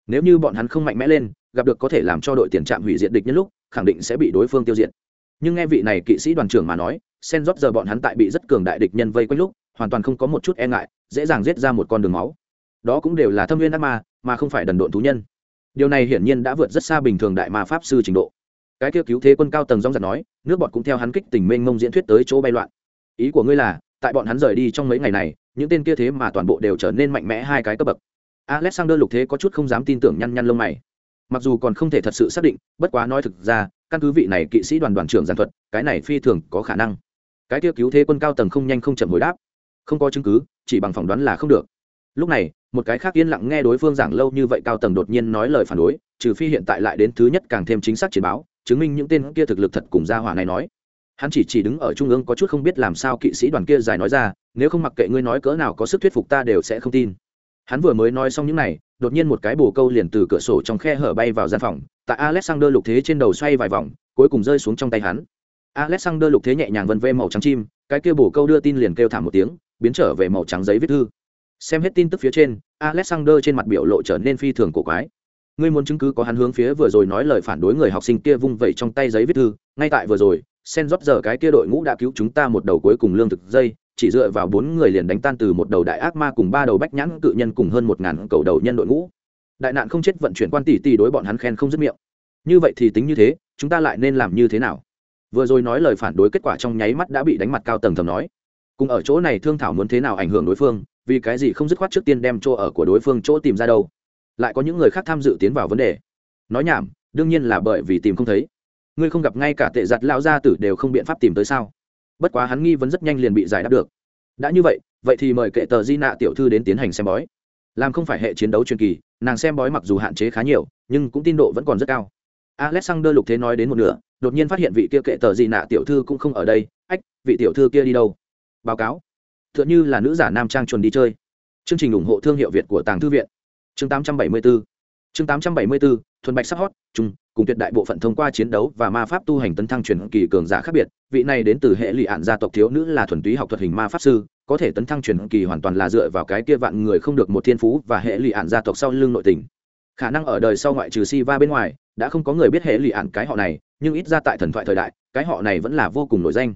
Nếu như bọn hắn không mạnh mẽ lên, gặp được có thể làm cho đội tiền trạm hủy diệt địch nhân lúc, khẳng định sẽ bị đối phương tiêu diệt. Nhưng nghe vị này kỵ sĩ đoàn trưởng mà nói, sen rót giờ bọn hắn tại bị rất cường đại địch nhân vây quanh lúc, hoàn toàn không có một chút e ngại, dễ dàng giết ra một con đường máu đó cũng đều là thâm viên ác ma, mà không phải đần độn thú nhân. Điều này hiển nhiên đã vượt rất xa bình thường đại ma pháp sư trình độ. Cái kia cứu thế quân cao tầng rong giật nói, nước bọt cũng theo hắn kích tình mênh mông diễn thuyết tới chỗ bay loạn. Ý của ngươi là, tại bọn hắn rời đi trong mấy ngày này, những tên kia thế mà toàn bộ đều trở nên mạnh mẽ hai cái cấp bậc. Alexander lục thế có chút không dám tin tưởng nhăn nhăn lông mày. Mặc dù còn không thể thật sự xác định, bất quá nói thực ra, căn cứ vị này kỵ sĩ đoàn đoàn trưởng giàn thuật, cái này phi thường có khả năng. Cái kia cứu thế quân cao tầng không nhanh không chậm hồi đáp. Không có chứng cứ, chỉ bằng phỏng đoán là không được. Lúc này một cái khác yên lặng nghe đối phương giảng lâu như vậy cao tầng đột nhiên nói lời phản đối, trừ phi hiện tại lại đến thứ nhất càng thêm chính xác chiến báo, chứng minh những tên kia thực lực thật cùng gia hỏa này nói. Hắn chỉ chỉ đứng ở trung ương có chút không biết làm sao kỵ sĩ đoàn kia dài nói ra, nếu không mặc kệ ngươi nói cỡ nào có sức thuyết phục ta đều sẽ không tin. Hắn vừa mới nói xong những này, đột nhiên một cái bồ câu liền từ cửa sổ trong khe hở bay vào gian phòng, tại alexander lục thế trên đầu xoay vài vòng, cuối cùng rơi xuống trong tay hắn. Alexander lục thế nhẹ nhàng vân vê màu trắng chim, cái kia bồ câu đưa tin liền kêu thảm một tiếng, biến trở về màu trắng giấy viết thư xem hết tin tức phía trên, alexander trên mặt biểu lộ trở nên phi thường cổ quái. Ngươi muốn chứng cứ có hắn hướng phía vừa rồi nói lời phản đối người học sinh kia vung vẩy trong tay giấy viết thư, ngay tại vừa rồi, sen rót giờ cái kia đội ngũ đã cứu chúng ta một đầu cuối cùng lương thực dây, chỉ dựa vào bốn người liền đánh tan từ một đầu đại ác ma cùng ba đầu bách nhãn cự nhân cùng hơn một ngàn cầu đầu nhân đội ngũ. Đại nạn không chết vận chuyển quan tỷ tỷ đối bọn hắn khen không dứt miệng. Như vậy thì tính như thế, chúng ta lại nên làm như thế nào? Vừa rồi nói lời phản đối kết quả trong nháy mắt đã bị đánh mặt cao tầng thầm nói. Cùng ở chỗ này thương thảo muốn thế nào ảnh hưởng đối phương vì cái gì không dứt khoát trước tiên đem chỗ ở của đối phương chỗ tìm ra đâu? Lại có những người khác tham dự tiến vào vấn đề. Nói nhảm, đương nhiên là bởi vì tìm không thấy. Ngươi không gặp ngay cả tệ giặt lao gia tử đều không biện pháp tìm tới sao? Bất quá hắn nghi vấn rất nhanh liền bị giải đáp được. Đã như vậy vậy thì mời kệ tờ di nạ tiểu thư đến tiến hành xem bói. Làm không phải hệ chiến đấu truyền kỳ, nàng xem bói mặc dù hạn chế khá nhiều, nhưng cũng tin độ vẫn còn rất cao. Alexander lục thế nói đến một nửa, đột nhiên phát hiện vị kia kệ tờ di nạ tiểu thư cũng không ở đây. Ách, vị tiểu thư kia đi đâu? Báo cáo. Tựa như là nữ giả nam trang chuồn đi chơi. Chương trình ủng hộ thương hiệu việt của tàng thư viện. Chương 874 chương 874 thuần bạch sắc hót chung cùng tuyệt đại bộ phận thông qua chiến đấu và ma pháp tu hành tấn thăng truyền kỳ cường giả khác biệt. Vị này đến từ hệ lụy ạn gia tộc thiếu nữ là thuần túy học thuật hình ma pháp sư, có thể tấn thăng truyền kỳ hoàn toàn là dựa vào cái kia vạn người không được một thiên phú và hệ lụy ạn gia tộc sau lưng nội tình. Khả năng ở đời sau ngoại trừ si va bên ngoài, đã không có người biết hệ lụy ạn cái họ này, nhưng ít ra tại thần thoại thời đại, cái họ này vẫn là vô cùng nổi danh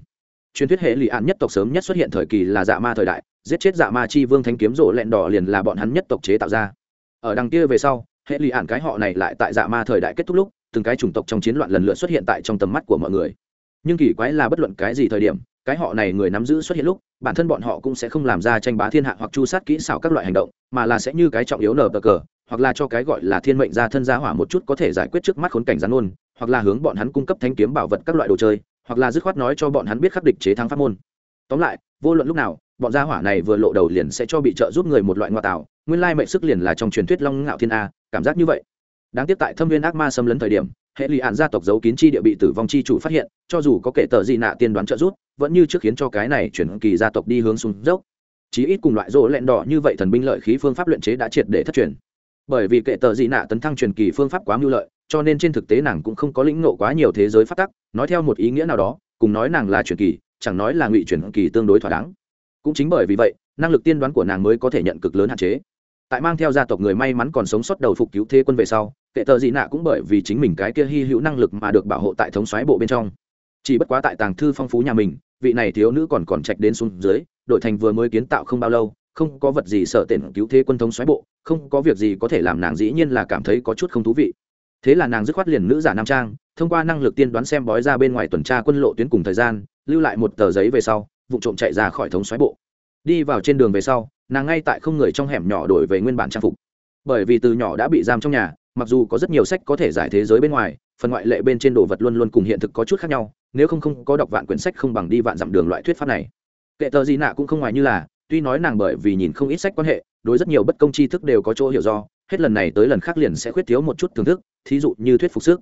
truyền thuyết hệ lụy ạn nhất tộc sớm nhất xuất hiện thời kỳ là dạ ma thời đại, giết chết dạ ma chi vương thanh kiếm rộ lẹn đỏ liền là bọn hắn nhất tộc chế tạo ra. Ở đằng kia về sau, hệ lụy ạn cái họ này lại tại dạ ma thời đại kết thúc lúc, từng cái chủng tộc trong chiến loạn lần lượt xuất hiện tại trong tầm mắt của mọi người. Nhưng kỳ quái là bất luận cái gì thời điểm, cái họ này người nắm giữ xuất hiện lúc, bản thân bọn họ cũng sẽ không làm ra tranh bá thiên hạ hoặc chu sát kỹ xảo các loại hành động, mà là sẽ như cái trọng yếu nở bờ cờ, hoặc là cho cái gọi là thiên mệnh gia thân gia hỏa một chút có thể giải quyết trước mắt khốn cảnh gián ôn, hoặc là hướng bọn hắn cung cấp thanh kiếm bảo vật các loại đồ chơi hoặc là dứt khoát nói cho bọn hắn biết khắc địch chế thắng pháp môn. Tóm lại, vô luận lúc nào, bọn gia hỏa này vừa lộ đầu liền sẽ cho bị trợ giúp người một loại ngoại tạo, nguyên lai mệnh sức liền là trong truyền thuyết long ngạo thiên a, cảm giác như vậy. Đáng tiếc tại thâm viên ác ma xâm lấn thời điểm, hệ lụy hạn gia tộc giấu kín chi địa bị tử vong chi chủ phát hiện, cho dù có kể tờ gì nạ tiên đoán trợ giúp, vẫn như trước khiến cho cái này chuyển kỳ gia tộc đi hướng xuống dốc. Chí ít cùng loại rỗ lẹn đỏ như vậy thần binh lợi khí phương pháp luyện chế đã triệt để thất truyền bởi vì kệ tờ dị nạ tấn thăng truyền kỳ phương pháp quá mưu lợi, cho nên trên thực tế nàng cũng không có lĩnh nộ quá nhiều thế giới phát tắc, nói theo một ý nghĩa nào đó, cùng nói nàng là truyền kỳ, chẳng nói là ngụy truyền kỳ tương đối thỏa đáng. Cũng chính bởi vì vậy, năng lực tiên đoán của nàng mới có thể nhận cực lớn hạn chế. Tại mang theo gia tộc người may mắn còn sống sót đầu phục cứu thế quân về sau, kệ tờ dị nạ cũng bởi vì chính mình cái kia hy hữu năng lực mà được bảo hộ tại thống xoáy bộ bên trong. Chỉ bất quá tại tàng thư phong phú nhà mình, vị này thiếu nữ còn còn trạch đến xuống dưới đội thành vừa mới kiến tạo không bao lâu không có vật gì sợ tiền cứu thế quân thống xoáy bộ, không có việc gì có thể làm nàng dĩ nhiên là cảm thấy có chút không thú vị. Thế là nàng dứt khoát liền nữ giả nam trang, thông qua năng lực tiên đoán xem bói ra bên ngoài tuần tra quân lộ tuyến cùng thời gian, lưu lại một tờ giấy về sau, vụ trộm chạy ra khỏi thống xoáy bộ. Đi vào trên đường về sau, nàng ngay tại không người trong hẻm nhỏ đổi về nguyên bản trang phục. Bởi vì từ nhỏ đã bị giam trong nhà, mặc dù có rất nhiều sách có thể giải thế giới bên ngoài, phần ngoại lệ bên trên đồ vật luôn luôn cùng hiện thực có chút khác nhau, nếu không không có đọc vạn quyển sách không bằng đi vạn dặm đường loại thuyết pháp này. Kệ tờ gì nạ cũng không ngoài như là tuy nói nàng bởi vì nhìn không ít sách quan hệ, đối rất nhiều bất công tri thức đều có chỗ hiểu do, hết lần này tới lần khác liền sẽ khuyết thiếu một chút thưởng thức, thí dụ như thuyết phục sức.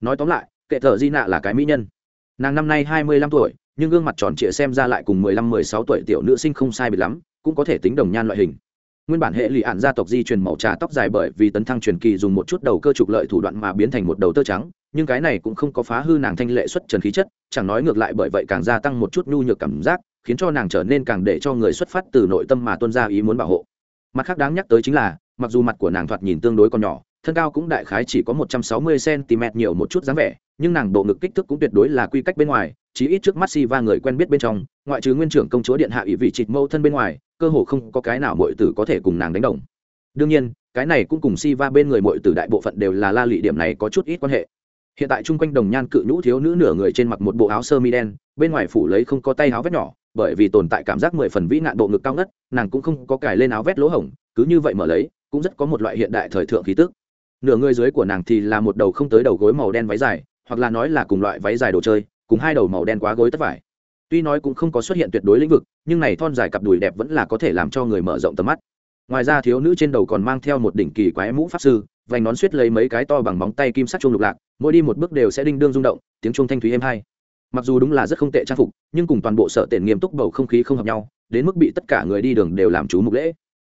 Nói tóm lại, kệ thợ di nạ là cái mỹ nhân. Nàng năm nay hai mươi lăm tuổi, nhưng gương mặt tròn trịa xem ra lại cùng mười lăm, mười sáu tuổi tiểu nữ sinh không sai biệt lắm, cũng có thể tính đồng nhan loại hình. Nguyên bản hệ lụy ạn gia tộc di truyền màu trà tóc dài bởi vì tấn thăng truyền kỳ dùng một chút đầu cơ trục lợi thủ đoạn mà biến thành một đầu tơ trắng, nhưng cái này cũng không có phá hư nàng thanh lệ xuất trần khí chất, chẳng nói ngược lại bởi vậy càng gia tăng một chút nhu nhược cảm giác khiến cho nàng trở nên càng để cho người xuất phát từ nội tâm mà tuân ra ý muốn bảo hộ. Mặt khác đáng nhắc tới chính là, mặc dù mặt của nàng thoạt nhìn tương đối còn nhỏ, thân cao cũng đại khái chỉ có một trăm sáu mươi cm nhiều một chút dáng vẻ, nhưng nàng độ ngực kích thước cũng tuyệt đối là quy cách bên ngoài, chí ít trước mắt si va người quen biết bên trong, ngoại trừ nguyên trưởng công chúa điện hạ ủy vị trịt mâu thân bên ngoài, cơ hồ không có cái nào mọi tử có thể cùng nàng đánh đồng. Đương nhiên, cái này cũng cùng si va bên người mọi tử đại bộ phận đều là la lị điểm này có chút ít quan hệ. Hiện tại chung quanh đồng nhan cự nhũ thiếu nữ nửa người trên mặc một bộ áo sơ mi đen, bên ngoài phủ lấy không có tay áo vét nhỏ bởi vì tồn tại cảm giác mười phần vĩ nạn độ ngực cao ngất, nàng cũng không có cài lên áo vét lỗ hổng, cứ như vậy mở lấy, cũng rất có một loại hiện đại thời thượng khí tức. Nửa người dưới của nàng thì là một đầu không tới đầu gối màu đen váy dài, hoặc là nói là cùng loại váy dài đồ chơi, cùng hai đầu màu đen quá gối tất vải. Tuy nói cũng không có xuất hiện tuyệt đối lĩnh vực, nhưng này thon dài cặp đùi đẹp vẫn là có thể làm cho người mở rộng tầm mắt. Ngoài ra thiếu nữ trên đầu còn mang theo một đỉnh kỳ quái mũ pháp sư, vành nón suýt lấy mấy cái to bằng bóng tay kim sắc chuông lục lạc, mỗi đi một bước đều sẽ đinh đương rung động, tiếng chuông thanh thúy êm hay mặc dù đúng là rất không tệ trang phục, nhưng cùng toàn bộ sợ tệ nghiêm túc bầu không khí không hợp nhau, đến mức bị tất cả người đi đường đều làm chú mục lễ.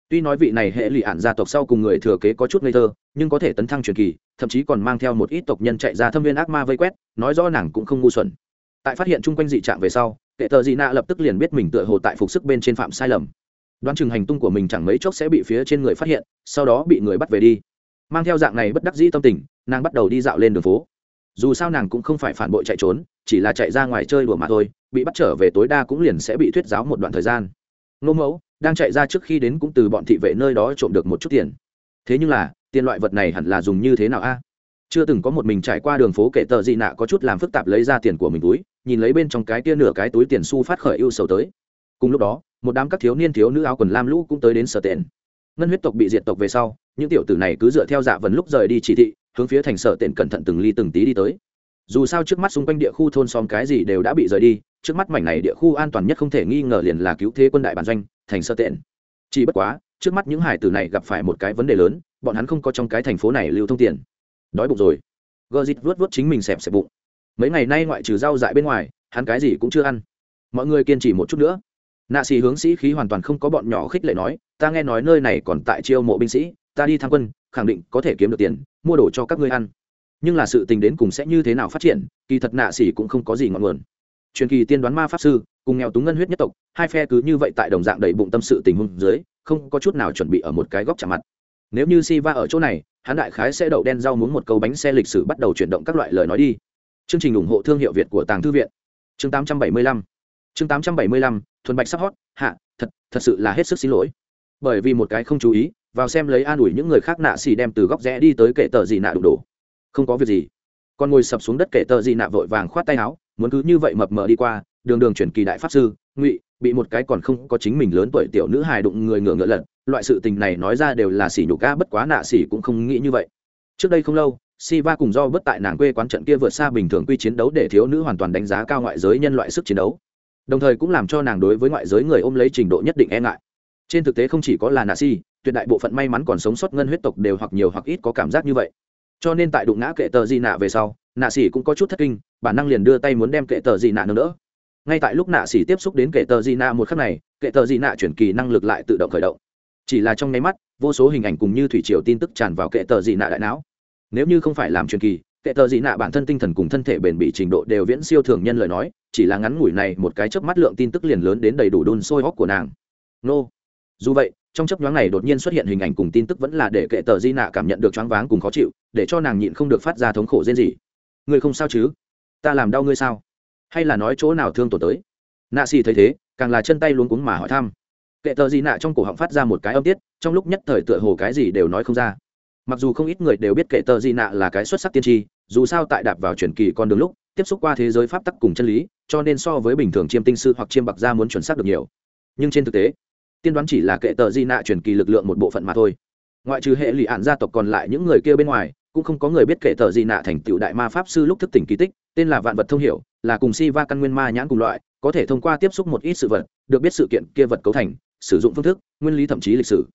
Tuy nói vị này hệ lụy ạn gia tộc sau cùng người thừa kế có chút ngây thơ, nhưng có thể tấn thăng truyền kỳ, thậm chí còn mang theo một ít tộc nhân chạy ra thâm viên ác ma vây quét, nói rõ nàng cũng không ngu xuẩn. Tại phát hiện chung quanh dị trạng về sau kệ tờ dị nạ lập tức liền biết mình tựa hồ tại phục sức bên trên phạm sai lầm. Đoán chừng hành tung của mình chẳng mấy chốc sẽ bị phía trên người phát hiện, sau đó bị người bắt về đi. Mang theo dạng này bất đắc dĩ tâm tình, nàng bắt đầu đi dạo lên đường phố dù sao nàng cũng không phải phản bội chạy trốn, chỉ là chạy ra ngoài chơi đùa mà thôi, bị bắt trở về tối đa cũng liền sẽ bị thuyết giáo một đoạn thời gian. Ngô mẫu, đang chạy ra trước khi đến cũng từ bọn thị vệ nơi đó trộm được một chút tiền. Thế nhưng là, tiền loại vật này hẳn là dùng như thế nào a? Chưa từng có một mình trải qua đường phố kệ tờ gì nạ có chút làm phức tạp lấy ra tiền của mình túi, nhìn lấy bên trong cái tia nửa cái túi tiền xu phát khởi ưu sầu tới. Cùng lúc đó, một đám các thiếu niên thiếu nữ áo quần lam lũ cũng tới đến sở tện ngân huyết tộc bị diệt tộc về sau, những tiểu tử này cứ dựa theo dạ vần lúc rời đi chỉ thị hướng phía thành sở tiện cẩn thận từng ly từng tí đi tới. Dù sao trước mắt xung quanh địa khu thôn xóm cái gì đều đã bị rời đi, trước mắt mảnh này địa khu an toàn nhất không thể nghi ngờ liền là cứu thế quân đại bản doanh, thành sơ tiện. Chỉ bất quá, trước mắt những hải tử này gặp phải một cái vấn đề lớn, bọn hắn không có trong cái thành phố này lưu thông tiền. Đói bụng rồi. Gờ dịt vuốt vuốt chính mình xẹp xẹp bụng. Mấy ngày nay ngoại trừ rau dại bên ngoài, hắn cái gì cũng chưa ăn. Mọi người kiên trì một chút nữa. Nạ xì hướng sĩ khí hoàn toàn không có bọn nhỏ khích lệ nói, ta nghe nói nơi này còn tại chiêu mộ binh sĩ, ta đi tham quân khẳng định có thể kiếm được tiền, mua đồ cho các ngươi ăn. Nhưng là sự tình đến cùng sẽ như thế nào phát triển, kỳ thật nạ xỉ cũng không có gì ngọn nguồn. Truyền kỳ tiên đoán ma pháp sư, cùng nghèo túng ngân huyết nhất tộc, hai phe cứ như vậy tại đồng dạng đầy bụng tâm sự tình huống dưới, không có chút nào chuẩn bị ở một cái góc chạm mặt. Nếu như si va ở chỗ này, hắn đại khái sẽ đậu đen rau muốn một câu bánh xe lịch sử bắt đầu chuyển động các loại lời nói đi. Chương trình ủng hộ thương hiệu việt của tàng thư viện. Chương 875 chương 875 thuần bạch sắp hót. Hạ, thật thật sự là hết sức xin lỗi. Bởi vì một cái không chú ý vào xem lấy an ủi những người khác nạ xì đem từ góc rẽ đi tới kệ tờ gì nạ đụng đổ. Không có việc gì. Còn ngồi sập xuống đất kệ tờ gì nạ vội vàng khoát tay áo, muốn cứ như vậy mập mờ đi qua, đường đường chuyển kỳ đại pháp sư, ngụy, bị một cái còn không có chính mình lớn tuổi tiểu nữ hài đụng người ngựa ngựa lật, loại sự tình này nói ra đều là xỉ nhục ca bất quá nạ xỉ cũng không nghĩ như vậy. Trước đây không lâu si va cùng do bất tại nàng quê quán trận kia vượt xa bình thường quy chiến đấu để thiếu nữ hoàn toàn đánh giá cao ngoại giới nhân loại sức chiến đấu. Đồng thời cũng làm cho nàng đối với ngoại giới người ôm lấy trình độ nhất định e ngại. Trên thực tế không chỉ có là nạ si tuyệt đại bộ phận may mắn còn sống sót ngân huyết tộc đều hoặc nhiều hoặc ít có cảm giác như vậy. Cho nên tại đụng ngã kệ tờ di nạ về sau, nạ xỉ cũng có chút thất kinh, bản năng liền đưa tay muốn đem kệ tờ di nạ nâng đỡ. Ngay tại lúc nạ xỉ tiếp xúc đến kệ tờ di nạ một khắc này, kệ tờ di nạ chuyển kỳ năng lực lại tự động khởi động. Chỉ là trong nháy mắt, vô số hình ảnh cùng như thủy triều tin tức tràn vào kệ tờ di nạ đại não. Nếu như không phải làm truyền kỳ, kệ tờ dị nạ bản thân tinh thần cùng thân thể bền bỉ trình độ đều viễn siêu thường nhân lời nói, chỉ là ngắn ngủi này một cái chớp mắt lượng tin tức liền lớn đến đầy đủ đun sôi hóc của nàng. Nô. Dù vậy trong chấp nhoáng này đột nhiên xuất hiện hình ảnh cùng tin tức vẫn là để kệ tờ di nạ cảm nhận được choáng váng cùng khó chịu, để cho nàng nhịn không được phát ra thống khổ riêng gì ngươi không sao chứ? Ta làm đau ngươi sao? Hay là nói chỗ nào thương tổ tới? Nạ xì thấy thế, càng là chân tay luống cuống mà hỏi thăm. Kệ tờ di nạ trong cổ họng phát ra một cái âm tiết, trong lúc nhất thời tựa hồ cái gì đều nói không ra. Mặc dù không ít người đều biết kệ tờ di nạ là cái xuất sắc tiên tri, dù sao tại đạp vào truyền kỳ con đường lúc, tiếp xúc qua thế giới pháp tắc cùng chân lý, cho nên so với bình thường chiêm tinh sư hoặc chiêm bạc gia muốn chuẩn xác được nhiều. Nhưng trên thực tế tiên đoán chỉ là kệ tờ di nạ truyền kỳ lực lượng một bộ phận mà thôi. Ngoại trừ hệ lụy ạn gia tộc còn lại những người kia bên ngoài, cũng không có người biết kệ tờ di nạ thành tựu đại ma pháp sư lúc thức tỉnh kỳ tích, tên là vạn vật thông hiểu, là cùng si va căn nguyên ma nhãn cùng loại, có thể thông qua tiếp xúc một ít sự vật, được biết sự kiện kia vật cấu thành, sử dụng phương thức, nguyên lý thậm chí lịch sử.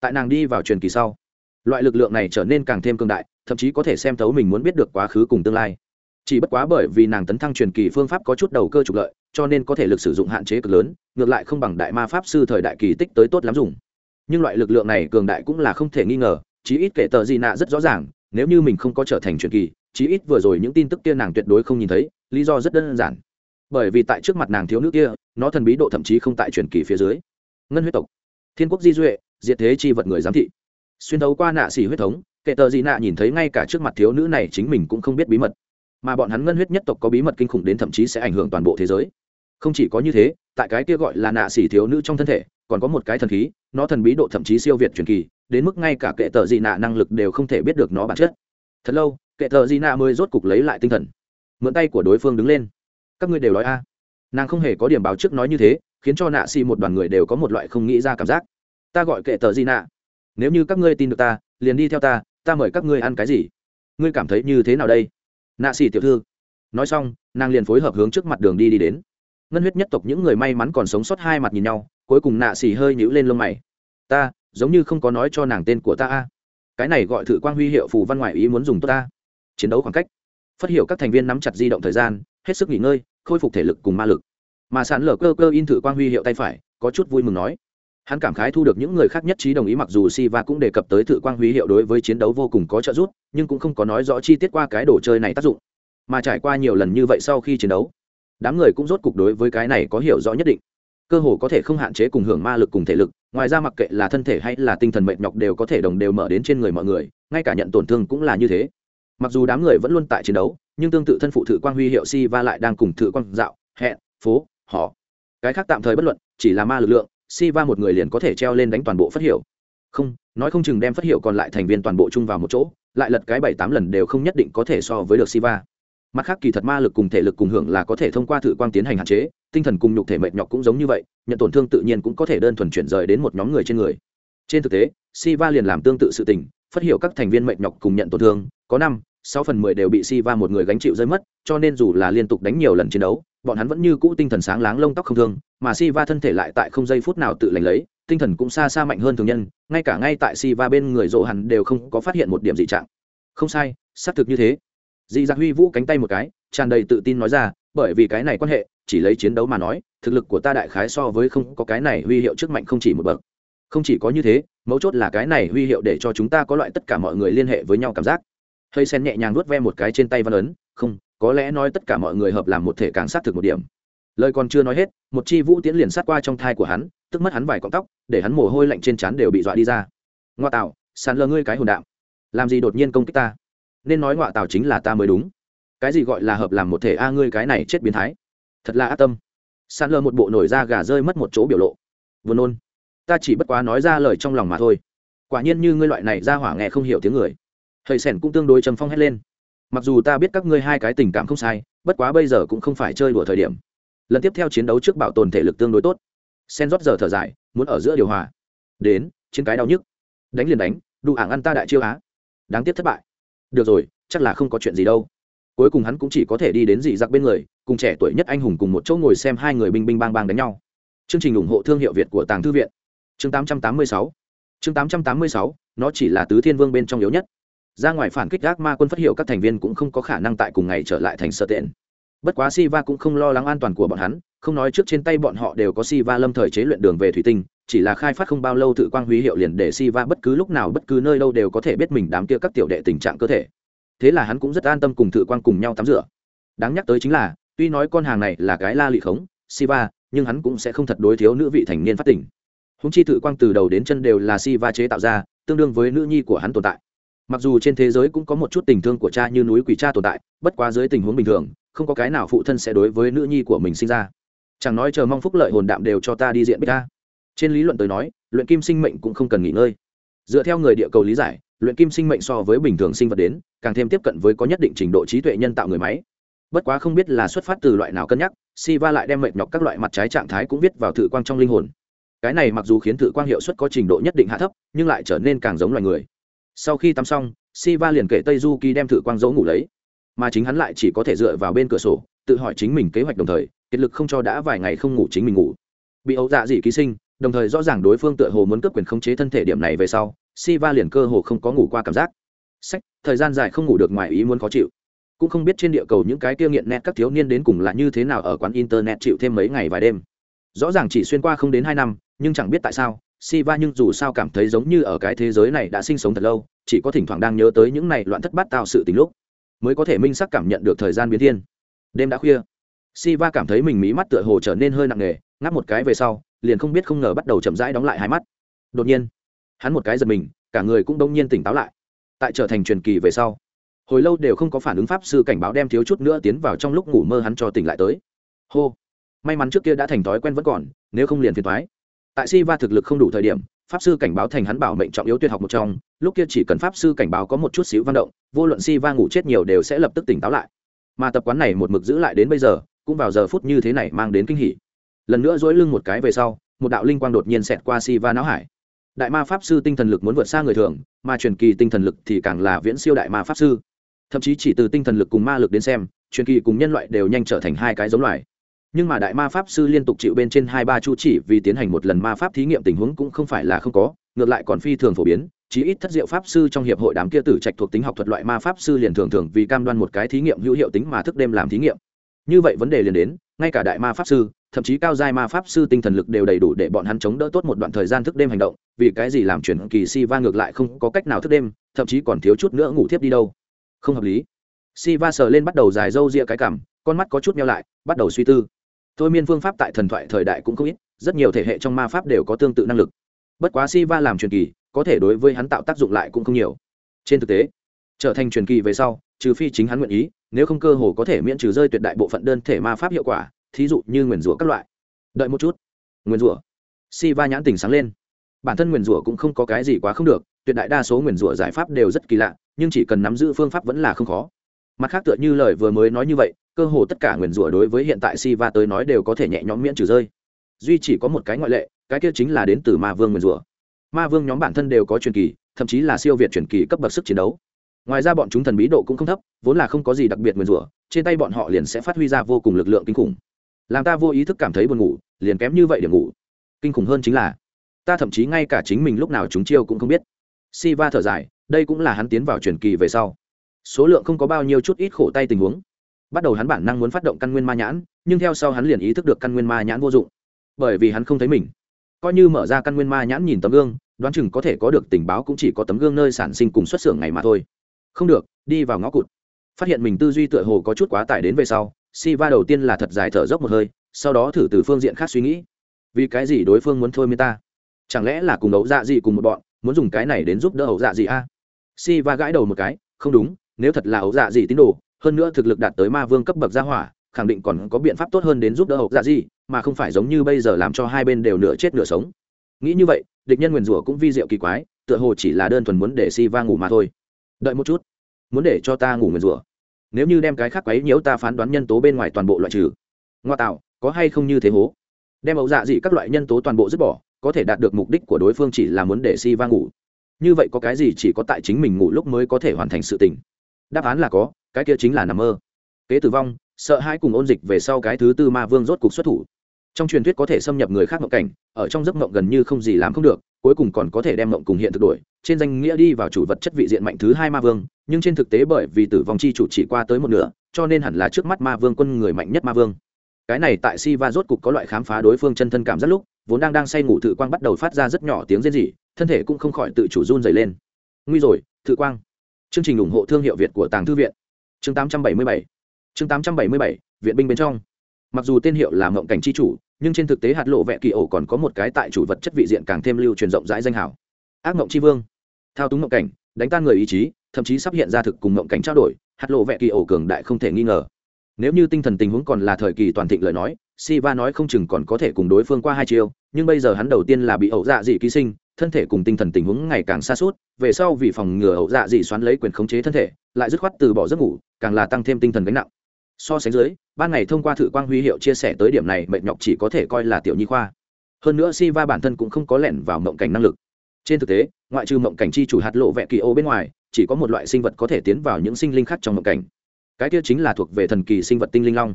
Tại nàng đi vào truyền kỳ sau, loại lực lượng này trở nên càng thêm cương đại, thậm chí có thể xem thấu mình muốn biết được quá khứ cùng tương lai. Chỉ bất quá bởi vì nàng tấn thăng truyền kỳ phương pháp có chút đầu cơ trục lợi cho nên có thể lực sử dụng hạn chế cực lớn, ngược lại không bằng đại ma pháp sư thời đại kỳ tích tới tốt lắm dùng. Nhưng loại lực lượng này cường đại cũng là không thể nghi ngờ, chí ít kể tờ gì nạ rất rõ ràng, nếu như mình không có trở thành truyền kỳ, chí ít vừa rồi những tin tức kia nàng tuyệt đối không nhìn thấy, lý do rất đơn giản. Bởi vì tại trước mặt nàng thiếu nữ kia, nó thần bí độ thậm chí không tại truyền kỳ phía dưới. Ngân huyết tộc. Thiên quốc di duệ, diệt thế chi vật người giám thị. Xuyên thấu qua nạ xỉ huyết thống kệ tờ gì nạ nhìn thấy ngay cả trước mặt thiếu nữ này chính mình cũng không biết bí mật. Mà bọn hắn ngân huyết nhất tộc có bí mật kinh khủng đến thậm chí sẽ ảnh hưởng toàn bộ thế giới không chỉ có như thế, tại cái kia gọi là nạ xỉ thiếu nữ trong thân thể, còn có một cái thần khí, nó thần bí độ thậm chí siêu việt truyền kỳ, đến mức ngay cả kệ tờ dị nạ năng lực đều không thể biết được nó bản chất. Thật lâu, kệ tờ dị nạ mới rốt cục lấy lại tinh thần. Mượn tay của đối phương đứng lên. Các ngươi đều nói a. Nàng không hề có điểm báo trước nói như thế, khiến cho nạ xì một đoàn người đều có một loại không nghĩ ra cảm giác. Ta gọi kệ tờ dị nạ. Nếu như các ngươi tin được ta, liền đi theo ta ta mời các ngươi ăn cái gì? Ngươi cảm thấy như thế nào đây? Nạ xì tiểu thư. Nói xong, nàng liền phối hợp hướng trước mặt đường đi đi đến ngân huyết nhất tộc những người may mắn còn sống sót hai mặt nhìn nhau, cuối cùng nạ xì hơi nhíu lên lông mày. Ta, giống như không có nói cho nàng tên của ta a. Cái này gọi thử quang huy hiệu phù văn ngoại ý muốn dùng tốt ta. Chiến đấu khoảng cách. Phát hiệu các thành viên nắm chặt di động thời gian, hết sức nghỉ ngơi, khôi phục thể lực cùng ma lực. Mà sẵn lở cơ cơ in thử quang huy hiệu tay phải, có chút vui mừng nói. Hắn cảm khái thu được những người khác nhất trí đồng ý mặc dù si va cũng đề cập tới thử quang huy hiệu đối với chiến đấu vô cùng có trợ giúp, nhưng cũng không có nói rõ chi tiết qua cái đồ chơi này tác dụng. Mà trải qua nhiều lần như vậy sau khi chiến đấu đám người cũng rốt cục đối với cái này có hiểu rõ nhất định. Cơ hồ có thể không hạn chế cùng hưởng ma lực cùng thể lực, ngoài ra mặc kệ là thân thể hay là tinh thần mệt nhọc đều có thể đồng đều mở đến trên người mọi người, ngay cả nhận tổn thương cũng là như thế. Mặc dù đám người vẫn luôn tại chiến đấu, nhưng tương tự thân phụ thự quang huy hiệu si va lại đang cùng thự quang dạo, hẹn, phố, họ. Cái khác tạm thời bất luận, chỉ là ma lực lượng, si va một người liền có thể treo lên đánh toàn bộ phát hiệu. Không, nói không chừng đem phát hiệu còn lại thành viên toàn bộ chung vào một chỗ, lại lật cái bảy tám lần đều không nhất định có thể so với được si va mặt khác kỳ thật ma lực cùng thể lực cùng hưởng là có thể thông qua thử quang tiến hành hạn chế, tinh thần cùng nhục thể mệt nhọc cũng giống như vậy, nhận tổn thương tự nhiên cũng có thể đơn thuần chuyển rời đến một nhóm người trên người. Trên thực tế, Siva liền làm tương tự sự tình, phát hiểu các thành viên mệt nhọc cùng nhận tổn thương, có năm, sáu phần mười đều bị Siva một người gánh chịu rơi mất, cho nên dù là liên tục đánh nhiều lần chiến đấu, bọn hắn vẫn như cũ tinh thần sáng láng lông tóc không thương, mà Siva thân thể lại tại không giây phút nào tự lành lấy, tinh thần cũng xa xa mạnh hơn thường nhân, ngay cả ngay tại Siva bên người rộ hẳn đều không có phát hiện một điểm dị trạng. Không sai, xác thực như thế dị giặc dạ huy vũ cánh tay một cái, tràn đầy tự tin nói ra, bởi vì cái này quan hệ, chỉ lấy chiến đấu mà nói, thực lực của ta đại khái so với không có cái này huy hiệu trước mạnh không chỉ một bậc. Không chỉ có như thế, mấu chốt là cái này huy hiệu để cho chúng ta có loại tất cả mọi người liên hệ với nhau cảm giác. Hơi sen nhẹ nhàng nuốt ve một cái trên tay văn ấn, không, có lẽ nói tất cả mọi người hợp làm một thể càng xác thực một điểm. Lời còn chưa nói hết, một chi vũ tiễn liền sát qua trong thai của hắn, tức mất hắn vài cọng tóc, để hắn mồ hôi lạnh trên trán đều bị dọa đi ra. Ngoa tạo sàn lờ ngươi cái hồn đạm làm gì đột nhiên công kích ta? Nên nói ngoại tào chính là ta mới đúng. Cái gì gọi là hợp làm một thể a, ngươi cái này chết biến thái. Thật là ác tâm. Sàn lờ một bộ nổi da gà rơi mất một chỗ biểu lộ. Vừa nôn. Ta chỉ bất quá nói ra lời trong lòng mà thôi. Quả nhiên như ngươi loại này ra hỏa nghe không hiểu tiếng người. Thầy sẻn cũng tương đối trầm phong hét lên. Mặc dù ta biết các ngươi hai cái tình cảm không sai, bất quá bây giờ cũng không phải chơi đùa thời điểm. Lần tiếp theo chiến đấu trước bảo tồn thể lực tương đối tốt. Sen rót giờ thở dài, muốn ở giữa điều hòa. Đến, chiến cái đau nhức. Đánh liền đánh, đủ ảng ăn ta đại chiêu á. Đáng tiếc thất bại được rồi, chắc là không có chuyện gì đâu. Cuối cùng hắn cũng chỉ có thể đi đến dị giặc bên người, cùng trẻ tuổi nhất anh hùng cùng một chỗ ngồi xem hai người binh binh bang bang đánh nhau. Chương trình ủng hộ thương hiệu việt của tàng thư viện. Chương 886 chương 886 nó chỉ là tứ thiên vương bên trong yếu nhất. Ra ngoài phản kích gác ma quân phát hiệu các thành viên cũng không có khả năng tại cùng ngày trở lại thành sơ tiện. Bất quá si va cũng không lo lắng an toàn của bọn hắn, không nói trước trên tay bọn họ đều có si va lâm thời chế luyện đường về thủy tinh chỉ là khai phát không bao lâu tự quang huy hiệu liền để si va bất cứ lúc nào bất cứ nơi đâu đều có thể biết mình đám kia các tiểu đệ tình trạng cơ thể. Thế là hắn cũng rất an tâm cùng tự quang cùng nhau tắm rửa. Đáng nhắc tới chính là tuy nói con hàng này là cái la lị khống si va, nhưng hắn cũng sẽ không thật đối thiếu nữ vị thành niên phát tỉnh húng chi tự quang từ đầu đến chân đều là si va chế tạo ra tương đương với nữ nhi của hắn tồn tại. Mặc dù trên thế giới cũng có một chút tình thương của cha như núi quỷ cha tồn tại bất quá dưới tình huống bình thường không có cái nào phụ thân sẽ đối với nữ nhi của mình sinh ra. Chẳng nói chờ mong phúc lợi hồn đạm đều cho ta đi diện bích ta trên lý luận tới nói, luyện kim sinh mệnh cũng không cần nghỉ ngơi. Dựa theo người địa cầu lý giải, luyện kim sinh mệnh so với bình thường sinh vật đến, càng thêm tiếp cận với có nhất định trình độ trí tuệ nhân tạo người máy. Bất quá không biết là xuất phát từ loại nào cân nhắc si va lại đem mệnh nhọc các loại mặt trái trạng thái cũng viết vào thử quang trong linh hồn. Cái này mặc dù khiến thử quang hiệu suất có trình độ nhất định hạ thấp, nhưng lại trở nên càng giống loài người. Sau khi tắm xong si va liền kể tây du kỳ đem thử quang dấu ngủ lấy. Mà chính hắn lại chỉ có thể dựa vào bên cửa sổ, tự hỏi chính mình kế hoạch đồng thời, kiệt lực không cho đã vài ngày không ngủ chính mình ngủ. Bị ấu dạ dị ký sinh đồng thời rõ ràng đối phương tựa hồ muốn cướp quyền khống chế thân thể điểm này về sau si va liền cơ hồ không có ngủ qua cảm giác. Sách, thời gian dài không ngủ được ngoài ý muốn khó chịu. Cũng không biết trên địa cầu những cái kia nghiện nét các thiếu niên đến cùng là như thế nào ở quán internet chịu thêm mấy ngày vài đêm. Rõ ràng chỉ xuyên qua không đến hai năm, nhưng chẳng biết tại sao si va nhưng dù sao cảm thấy giống như ở cái thế giới này đã sinh sống thật lâu, chỉ có thỉnh thoảng đang nhớ tới những này loạn thất bát tạo sự tình lúc, mới có thể minh sắc cảm nhận được thời gian biến thiên. Đêm đã khuya si va cảm thấy mình mí mắt tựa hồ trở nên hơi nặng nề, ngáp một cái về sau liền không biết không ngờ bắt đầu chậm rãi đóng lại hai mắt. Đột nhiên, hắn một cái giật mình, cả người cũng đông nhiên tỉnh táo lại. Tại trở thành truyền kỳ về sau, hồi lâu đều không có phản ứng pháp sư cảnh báo đem thiếu chút nữa tiến vào trong lúc ngủ mơ hắn cho tỉnh lại tới. Hô, may mắn trước kia đã thành thói quen vẫn còn, nếu không liền phiền thoái tại si va thực lực không đủ thời điểm, pháp sư cảnh báo thành hắn bảo mệnh trọng yếu tuyệt học một trong, lúc kia chỉ cần pháp sư cảnh báo có một chút xíu văn động, vô luận si va ngủ chết nhiều đều sẽ lập tức tỉnh táo lại. Mà tập quán này một mực giữ lại đến bây giờ, cũng vào giờ phút như thế này mang đến kinh hỉ lần nữa dối lưng một cái về sau, một đạo linh quang đột nhiên xẹt qua si va não hải. Đại ma pháp sư tinh thần lực muốn vượt xa người thường, mà truyền kỳ tinh thần lực thì càng là viễn siêu đại ma pháp sư. Thậm chí chỉ từ tinh thần lực cùng ma lực đến xem, truyền kỳ cùng nhân loại đều nhanh trở thành hai cái giống loài. Nhưng mà đại ma pháp sư liên tục chịu bên trên hai ba chu chỉ vì tiến hành một lần ma pháp thí nghiệm tình huống cũng không phải là không có, ngược lại còn phi thường phổ biến, chí ít thất diệu pháp sư trong hiệp hội đám kia tử trạch thuộc tính học thuật loại ma pháp sư liền thường thường vì cam đoan một cái thí nghiệm hữu hiệu tính mà thức đêm làm thí nghiệm. Như vậy vấn đề liền đến, ngay cả đại ma pháp sư thậm chí cao giai ma pháp sư tinh thần lực đều đầy đủ để bọn hắn chống đỡ tốt một đoạn thời gian thức đêm hành động, vì cái gì làm chuyển kỳ si va ngược lại không có cách nào thức đêm, thậm chí còn thiếu chút nữa ngủ thiếp đi đâu. Không hợp lý. Si va sờ lên bắt đầu dài râu ria cái cảm, con mắt có chút meo lại, bắt đầu suy tư. Thôi miên phương pháp tại thần thoại thời đại cũng không ít, rất nhiều thể hệ trong ma pháp đều có tương tự năng lực. Bất quá si va làm truyền kỳ, có thể đối với hắn tạo tác dụng lại cũng không nhiều. Trên thực tế, trở thành truyền kỳ về sau, trừ phi chính hắn nguyện ý, nếu không cơ hồ có thể miễn trừ rơi tuyệt đại bộ phận đơn thể ma pháp hiệu quả thí dụ như nguyền rủa các loại. Đợi một chút. Nguyền rủa. Si va nhãn tình sáng lên. Bản thân nguyền rủa cũng không có cái gì quá không được, tuyệt đại đa số nguyền rủa giải pháp đều rất kỳ lạ, nhưng chỉ cần nắm giữ phương pháp vẫn là không khó. Mặt khác tựa như lời vừa mới nói như vậy, cơ hồ tất cả nguyền rủa đối với hiện tại si va tới nói đều có thể nhẹ nhõm miễn trừ rơi. Duy chỉ có một cái ngoại lệ, cái kia chính là đến từ ma vương nguyền rủa. Ma vương nhóm bản thân đều có truyền kỳ, thậm chí là siêu việt truyền kỳ cấp bậc sức chiến đấu. Ngoài ra bọn chúng thần bí độ cũng không thấp, vốn là không có gì đặc biệt nguyền rủa, trên tay bọn họ liền sẽ phát huy ra vô cùng lực lượng kinh khủng làm ta vô ý thức cảm thấy buồn ngủ, liền kém như vậy để ngủ. Kinh khủng hơn chính là, ta thậm chí ngay cả chính mình lúc nào chúng chiêu cũng không biết. Si va thở dài, đây cũng là hắn tiến vào truyền kỳ về sau. Số lượng không có bao nhiêu chút ít khổ tay tình huống. Bắt đầu hắn bản năng muốn phát động căn nguyên ma nhãn, nhưng theo sau hắn liền ý thức được căn nguyên ma nhãn vô dụng. Bởi vì hắn không thấy mình. Coi như mở ra căn nguyên ma nhãn nhìn tấm gương, đoán chừng có thể có được tình báo cũng chỉ có tấm gương nơi sản sinh cùng xuất xưởng ngày mà thôi. Không được, đi vào ngõ cụt. Phát hiện mình tư duy tựa hồ có chút quá tải đến về sau si va đầu tiên là thật dài thở dốc một hơi, sau đó thử từ phương diện khác suy nghĩ. Vì cái gì đối phương muốn thôi miên ta? Chẳng lẽ là cùng đấu dạ gì cùng một bọn, muốn dùng cái này đến giúp đỡ ấu dạ gì a? Si va gãi đầu một cái, không đúng, nếu thật là ấu dạ gì tín đồ, hơn nữa thực lực đạt tới ma vương cấp bậc gia hỏa, khẳng định còn có biện pháp tốt hơn đến giúp đỡ ấu dạ gì mà không phải giống như bây giờ làm cho hai bên đều nửa chết nửa sống. Nghĩ như vậy, địch nhân nguyền rủa cũng vi diệu kỳ quái, tựa hồ chỉ là đơn thuần muốn để si va ngủ mà thôi. Đợi một chút, muốn để cho ta ngủ nguyền rủa nếu như đem cái khác quấy nhiễu ta phán đoán nhân tố bên ngoài toàn bộ loại trừ. Ngoa tạo, có hay không như thế hố? Đem ấu dạ dị các loại nhân tố toàn bộ dứt bỏ, có thể đạt được mục đích của đối phương chỉ là muốn để si va ngủ. Như vậy có cái gì chỉ có tại chính mình ngủ lúc mới có thể hoàn thành sự tình? Đáp án là có, cái kia chính là nằm mơ. Kế tử vong, sợ hãi cùng ôn dịch về sau cái thứ tư ma vương rốt cục xuất thủ trong truyền thuyết có thể xâm nhập người khác mộng cảnh, ở trong giấc mộng gần như không gì làm không được, cuối cùng còn có thể đem mộng cùng hiện thực đổi. Trên danh nghĩa đi vào chủ vật chất vị diện mạnh thứ hai ma vương, nhưng trên thực tế bởi vì tử vong chi chủ chỉ qua tới một nửa, cho nên hẳn là trước mắt ma vương quân người mạnh nhất ma vương. Cái này tại si va rốt cục có loại khám phá đối phương chân thân cảm rất lúc, vốn đang đang say ngủ thự quang bắt đầu phát ra rất nhỏ tiếng rên rỉ, thân thể cũng không khỏi tự chủ run dày lên. Nguy rồi, thự quang. Chương trình ủng hộ thương hiệu việt của tàng thư viện. Chương 877 chương 877 viện binh bên trong mặc dù tên hiệu là mộng cảnh c h i chủ nhưng trên thực tế hạt lộ vẹ kỳ ổ còn có một cái tại chủ vật chất vị diện càng thêm lưu truyền rộng rãi danh hảo ác mộng c h i vương. Thao túng mộng cảnh đánh tan người ý chí thậm chí sắp hiện ra thực cùng mộng cảnh trao đổi hạt lộ vẹ kỳ ổ cường đại không thể nghi ngờ. Nếu như tinh thần tình huống còn là thời kỳ toàn thịnh lời nói si va nói không chừng còn có thể cùng đối phương qua hai chiêu, nhưng bây giờ hắn đầu tiên là bị ẩu dạ dị ký sinh, thân thể cùng tinh thần tình huống ngày càng xa suốt, về sau vì phòng ngừa ẩu dạ dị xoắn lấy quyền khống chế thân thể, lại dứt khoát từ bỏ giấc ngủ, càng là tăng thêm tinh thần gánh nặng. So sánh dưới, ban ngày thông qua thử quang huy hiệu chia sẻ tới điểm này, mệt nhọc chỉ có thể coi là tiểu nhi khoa. Hơn nữa Siva bản thân cũng không có lẻn vào mộng cảnh năng lực. Trên thực tế, ngoại trừ mộng cảnh chi chủ hạt lộ vẹ kỳ ô bên ngoài, chỉ có một loại sinh vật có thể tiến vào những sinh linh khác trong mộng cảnh. Cái kia chính là thuộc về thần kỳ sinh vật tinh linh long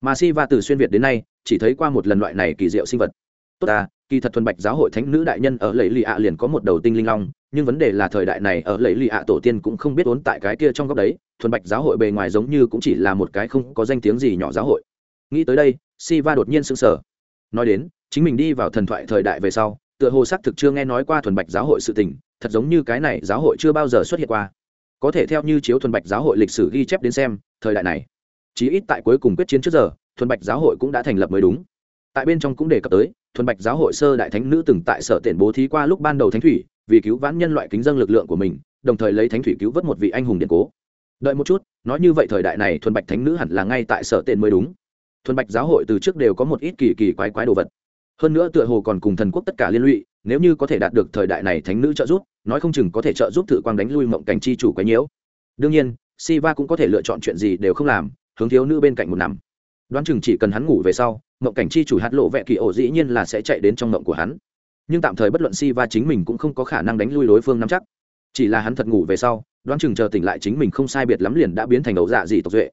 mà si va từ xuyên việt đến nay chỉ thấy qua một lần loại này kỳ diệu sinh vật tốt à kỳ thật thuần bạch giáo hội thánh nữ đại nhân ở lầy lì ạ liền có một đầu tinh linh long nhưng vấn đề là thời đại này ở lấy lì ạ tổ tiên cũng không biết ốn tại cái kia trong góc đấy, thuần bạch giáo hội bề ngoài giống như cũng chỉ là một cái không có danh tiếng gì nhỏ giáo hội. Nghĩ tới đây si va đột nhiên sững sờ. Nói đến, chính mình đi vào thần thoại thời đại về sau, tựa hồ xác thực chưa nghe nói qua thuần bạch giáo hội sự tình, thật giống như cái này giáo hội chưa bao giờ xuất hiện qua. Có thể theo như chiếu thuần bạch giáo hội lịch sử ghi chép đến xem, thời đại này, chí ít tại cuối cùng quyết chiến trước giờ, thuần bạch giáo hội cũng đã thành lập mới đúng. Tại bên trong cũng đề cập tới, thuần bạch giáo hội sơ đại thánh nữ từng tại sở tiện bố thí qua lúc ban đầu thánh thủy vì cứu vãn nhân loại kính dân lực lượng của mình, đồng thời lấy thánh thủy cứu vớt một vị anh hùng điện cố. Đợi một chút, nói như vậy thời đại này thuần bạch thánh nữ hẳn là ngay tại sở tên mới đúng. Thuần bạch giáo hội từ trước đều có một ít kỳ kỳ quái quái đồ vật. Hơn nữa tựa hồ còn cùng thần quốc tất cả liên lụy, nếu như có thể đạt được thời đại này thánh nữ trợ giúp, nói không chừng có thể trợ giúp thử quang đánh lui mộng cảnh chi chủ quái nhiễu. Đương nhiên, Siva cũng có thể lựa chọn chuyện gì đều không làm, hướng thiếu nữ bên cạnh một nằm. Đoán chừng chỉ cần hắn ngủ về sau, mộng cảnh chi chủ hạt lộ vẹ kỳ ổ dĩ nhiên là sẽ chạy đến trong mộng của hắn nhưng tạm thời bất luận si va chính mình cũng không có khả năng đánh lui đối phương nắm chắc. Chỉ là hắn thật ngủ về sau, đoán chừng chờ tỉnh lại chính mình không sai biệt lắm liền đã biến thành ấu dạ Dị tộc duệ.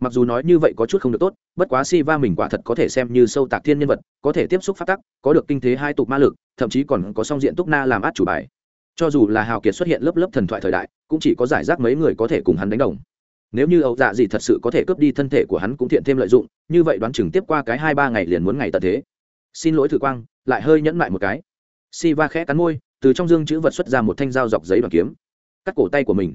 Mặc dù nói như vậy có chút không được tốt, bất quá si va mình quả thật có thể xem như sâu tạc thiên nhân vật, có thể tiếp xúc phát tắc, có được kinh thế hai tục ma lực, thậm chí còn có song diện túc na làm át chủ bài. Cho dù là hào kiệt xuất hiện lớp lớp thần thoại thời đại, cũng chỉ có giải rác mấy người có thể cùng hắn đánh đồng. Nếu như ấu dạ gì thật sự có thể cướp đi thân thể của hắn cũng thiện thêm lợi dụng, như vậy đoán chừng tiếp qua cái hai ba ngày liền muốn ngày tận thế. Xin lỗi thử quang, lại hơi nhẫn mại một cái si va khẽ cắn môi, từ trong dương chữ vật xuất ra một thanh dao dọc giấy đoàn kiếm. Cắt cổ tay của mình.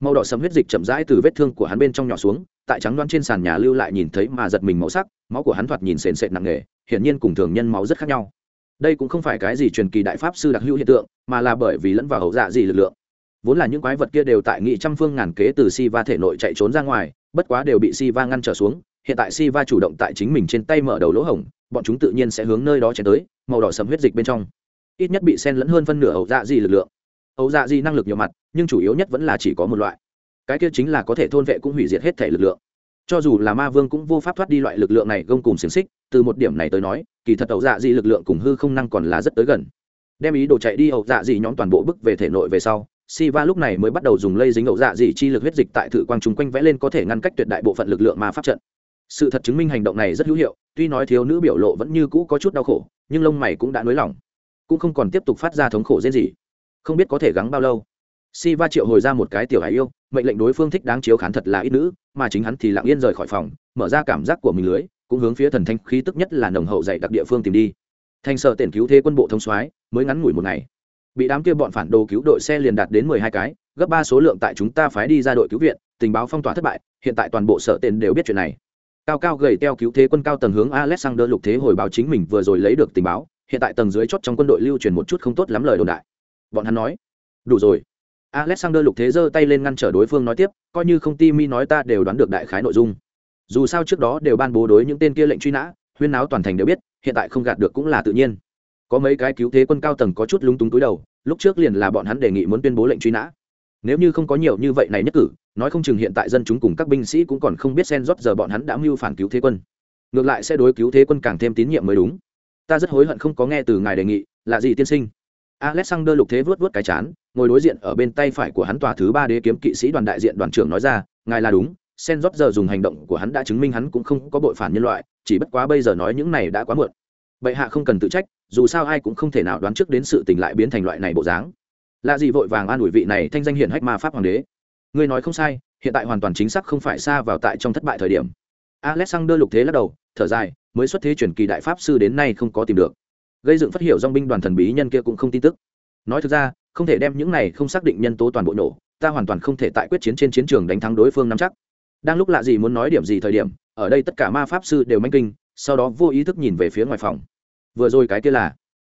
Màu đỏ sầm huyết dịch chậm rãi từ vết thương của hắn bên trong nhỏ xuống, tại trắng đoan trên sàn nhà lưu lại nhìn thấy mà giật mình màu sắc, máu của hắn thoạt nhìn sền sệt nặng nề, hiển nhiên cùng thường nhân máu rất khác nhau. Đây cũng không phải cái gì truyền kỳ đại pháp sư đặc hữu hiện tượng, mà là bởi vì lẫn vào hậu dạ gì lực lượng. Vốn là những quái vật kia đều tại nghị trăm phương ngàn kế từ si va thể nội chạy trốn ra ngoài, bất quá đều bị si va ngăn trở xuống. Hiện tại si va chủ động tại chính mình trên tay mở đầu lỗ hổng, bọn chúng tự nhiên sẽ hướng nơi đó chạy tới, màu đỏ sầm huyết dịch bên trong ít nhất bị sen lẫn hơn phân nửa ẩu dạ di lực lượng. Ẩu dạ di năng lực nhiều mặt nhưng chủ yếu nhất vẫn là chỉ có một loại. Cái kia chính là có thể thôn vệ cũng hủy diệt hết thể lực lượng. Cho dù là ma vương cũng vô pháp thoát đi loại lực lượng này gông cùng xiềng xích từ một điểm này tới nói kỳ thật ẩu dạ di lực lượng cùng hư không năng còn là rất tới gần. Đem ý đồ chạy đi ẩu dạ di nhóm toàn bộ bức về thể nội về sau Si Va lúc này mới bắt đầu dùng lây dính ẩu dạ dị chi lực huyết dịch tại thử quang chúng quanh vẽ lên có thể ngăn cách tuyệt đại bộ phận lực lượng ma pháp trận. Sự thật chứng minh hành động này rất hữu hiệu, tuy nói thiếu nữ biểu lộ vẫn như cũ có chút đau khổ, nhưng lông mày cũng đã nới lỏng, cũng không còn tiếp tục phát ra thống khổ dễ gì. Không biết có thể gắng bao lâu. Siva triệu hồi ra một cái tiểu hải yêu, mệnh lệnh đối phương thích đáng chiếu khán thật là ít nữ, mà chính hắn thì lặng yên rời khỏi phòng, mở ra cảm giác của mình lưới, cũng hướng phía thần thanh khí tức nhất là nồng hậu dạy đặc địa phương tìm đi. Thanh sợ tiền cứu thế quân bộ thông soái, mới ngắn ngủi một ngày bị đám kia bọn phản đồ cứu đội xe liền đạt đến mười hai cái gấp ba số lượng tại chúng ta phái đi ra đội cứu viện tình báo phong tỏa thất bại hiện tại toàn bộ sở tiền đều biết chuyện này cao cao gầy teo cứu thế quân cao tầng hướng alexander lục thế hồi báo chính mình vừa rồi lấy được tình báo hiện tại tầng dưới chót trong quân đội lưu truyền một chút không tốt lắm lời đồn đại. Bọn hắn nói, đủ rồi. Alexander lục thế giơ tay lên ngăn trở đối phương nói tiếp, coi như không ti mi nói ta đều đoán được đại khái nội dung. Dù sao trước đó đều ban bố đối những tên kia lệnh truy nã, huyên náo toàn thành đều biết, hiện tại không gạt được cũng là tự nhiên. Có mấy cái cứu thế quân cao tầng có chút lúng túng túi đầu, lúc trước liền là bọn hắn đề nghị muốn tuyên bố lệnh truy nã. Nếu như không có nhiều như vậy này nhất cử, nói không chừng hiện tại dân chúng cùng các binh sĩ cũng còn không biết xen rót giờ bọn hắn đã mưu phản cứu thế quân. Ngược lại sẽ đối cứu thế quân càng thêm tín nhiệm mới đúng ta rất hối hận không có nghe từ ngài đề nghị, là gì tiên sinh? Alexander lục thế vớt vớt cái chán, ngồi đối diện ở bên tay phải của hắn tòa thứ ba đế kiếm kỵ sĩ đoàn đại diện đoàn trưởng nói ra, ngài là đúng, sen rót giờ dùng hành động của hắn đã chứng minh hắn cũng không có bội phản nhân loại, chỉ bất quá bây giờ nói những này đã quá muộn. Bệ hạ không cần tự trách, dù sao ai cũng không thể nào đoán trước đến sự tình lại biến thành loại này bộ dáng. Lạ gì vội vàng an ủi vị này thanh danh hiển hách ma pháp hoàng đế. Ngươi nói không sai, hiện tại hoàn toàn chính xác không phải xa vào tại trong thất bại thời điểm. Alexander lục thế lắc đầu, thở dài mới xuất thế truyền kỳ đại pháp sư đến nay không có tìm được. Gây dựng phát hiểu dong binh đoàn thần bí nhân kia cũng không tin tức. Nói thực ra, không thể đem những này không xác định nhân tố toàn bộ nổ, ta hoàn toàn không thể tại quyết chiến trên chiến trường đánh thắng đối phương nắm chắc. Đang lúc lạ gì muốn nói điểm gì thời điểm, ở đây tất cả ma pháp sư đều manh kinh, sau đó vô ý thức nhìn về phía ngoài phòng. Vừa rồi cái kia là,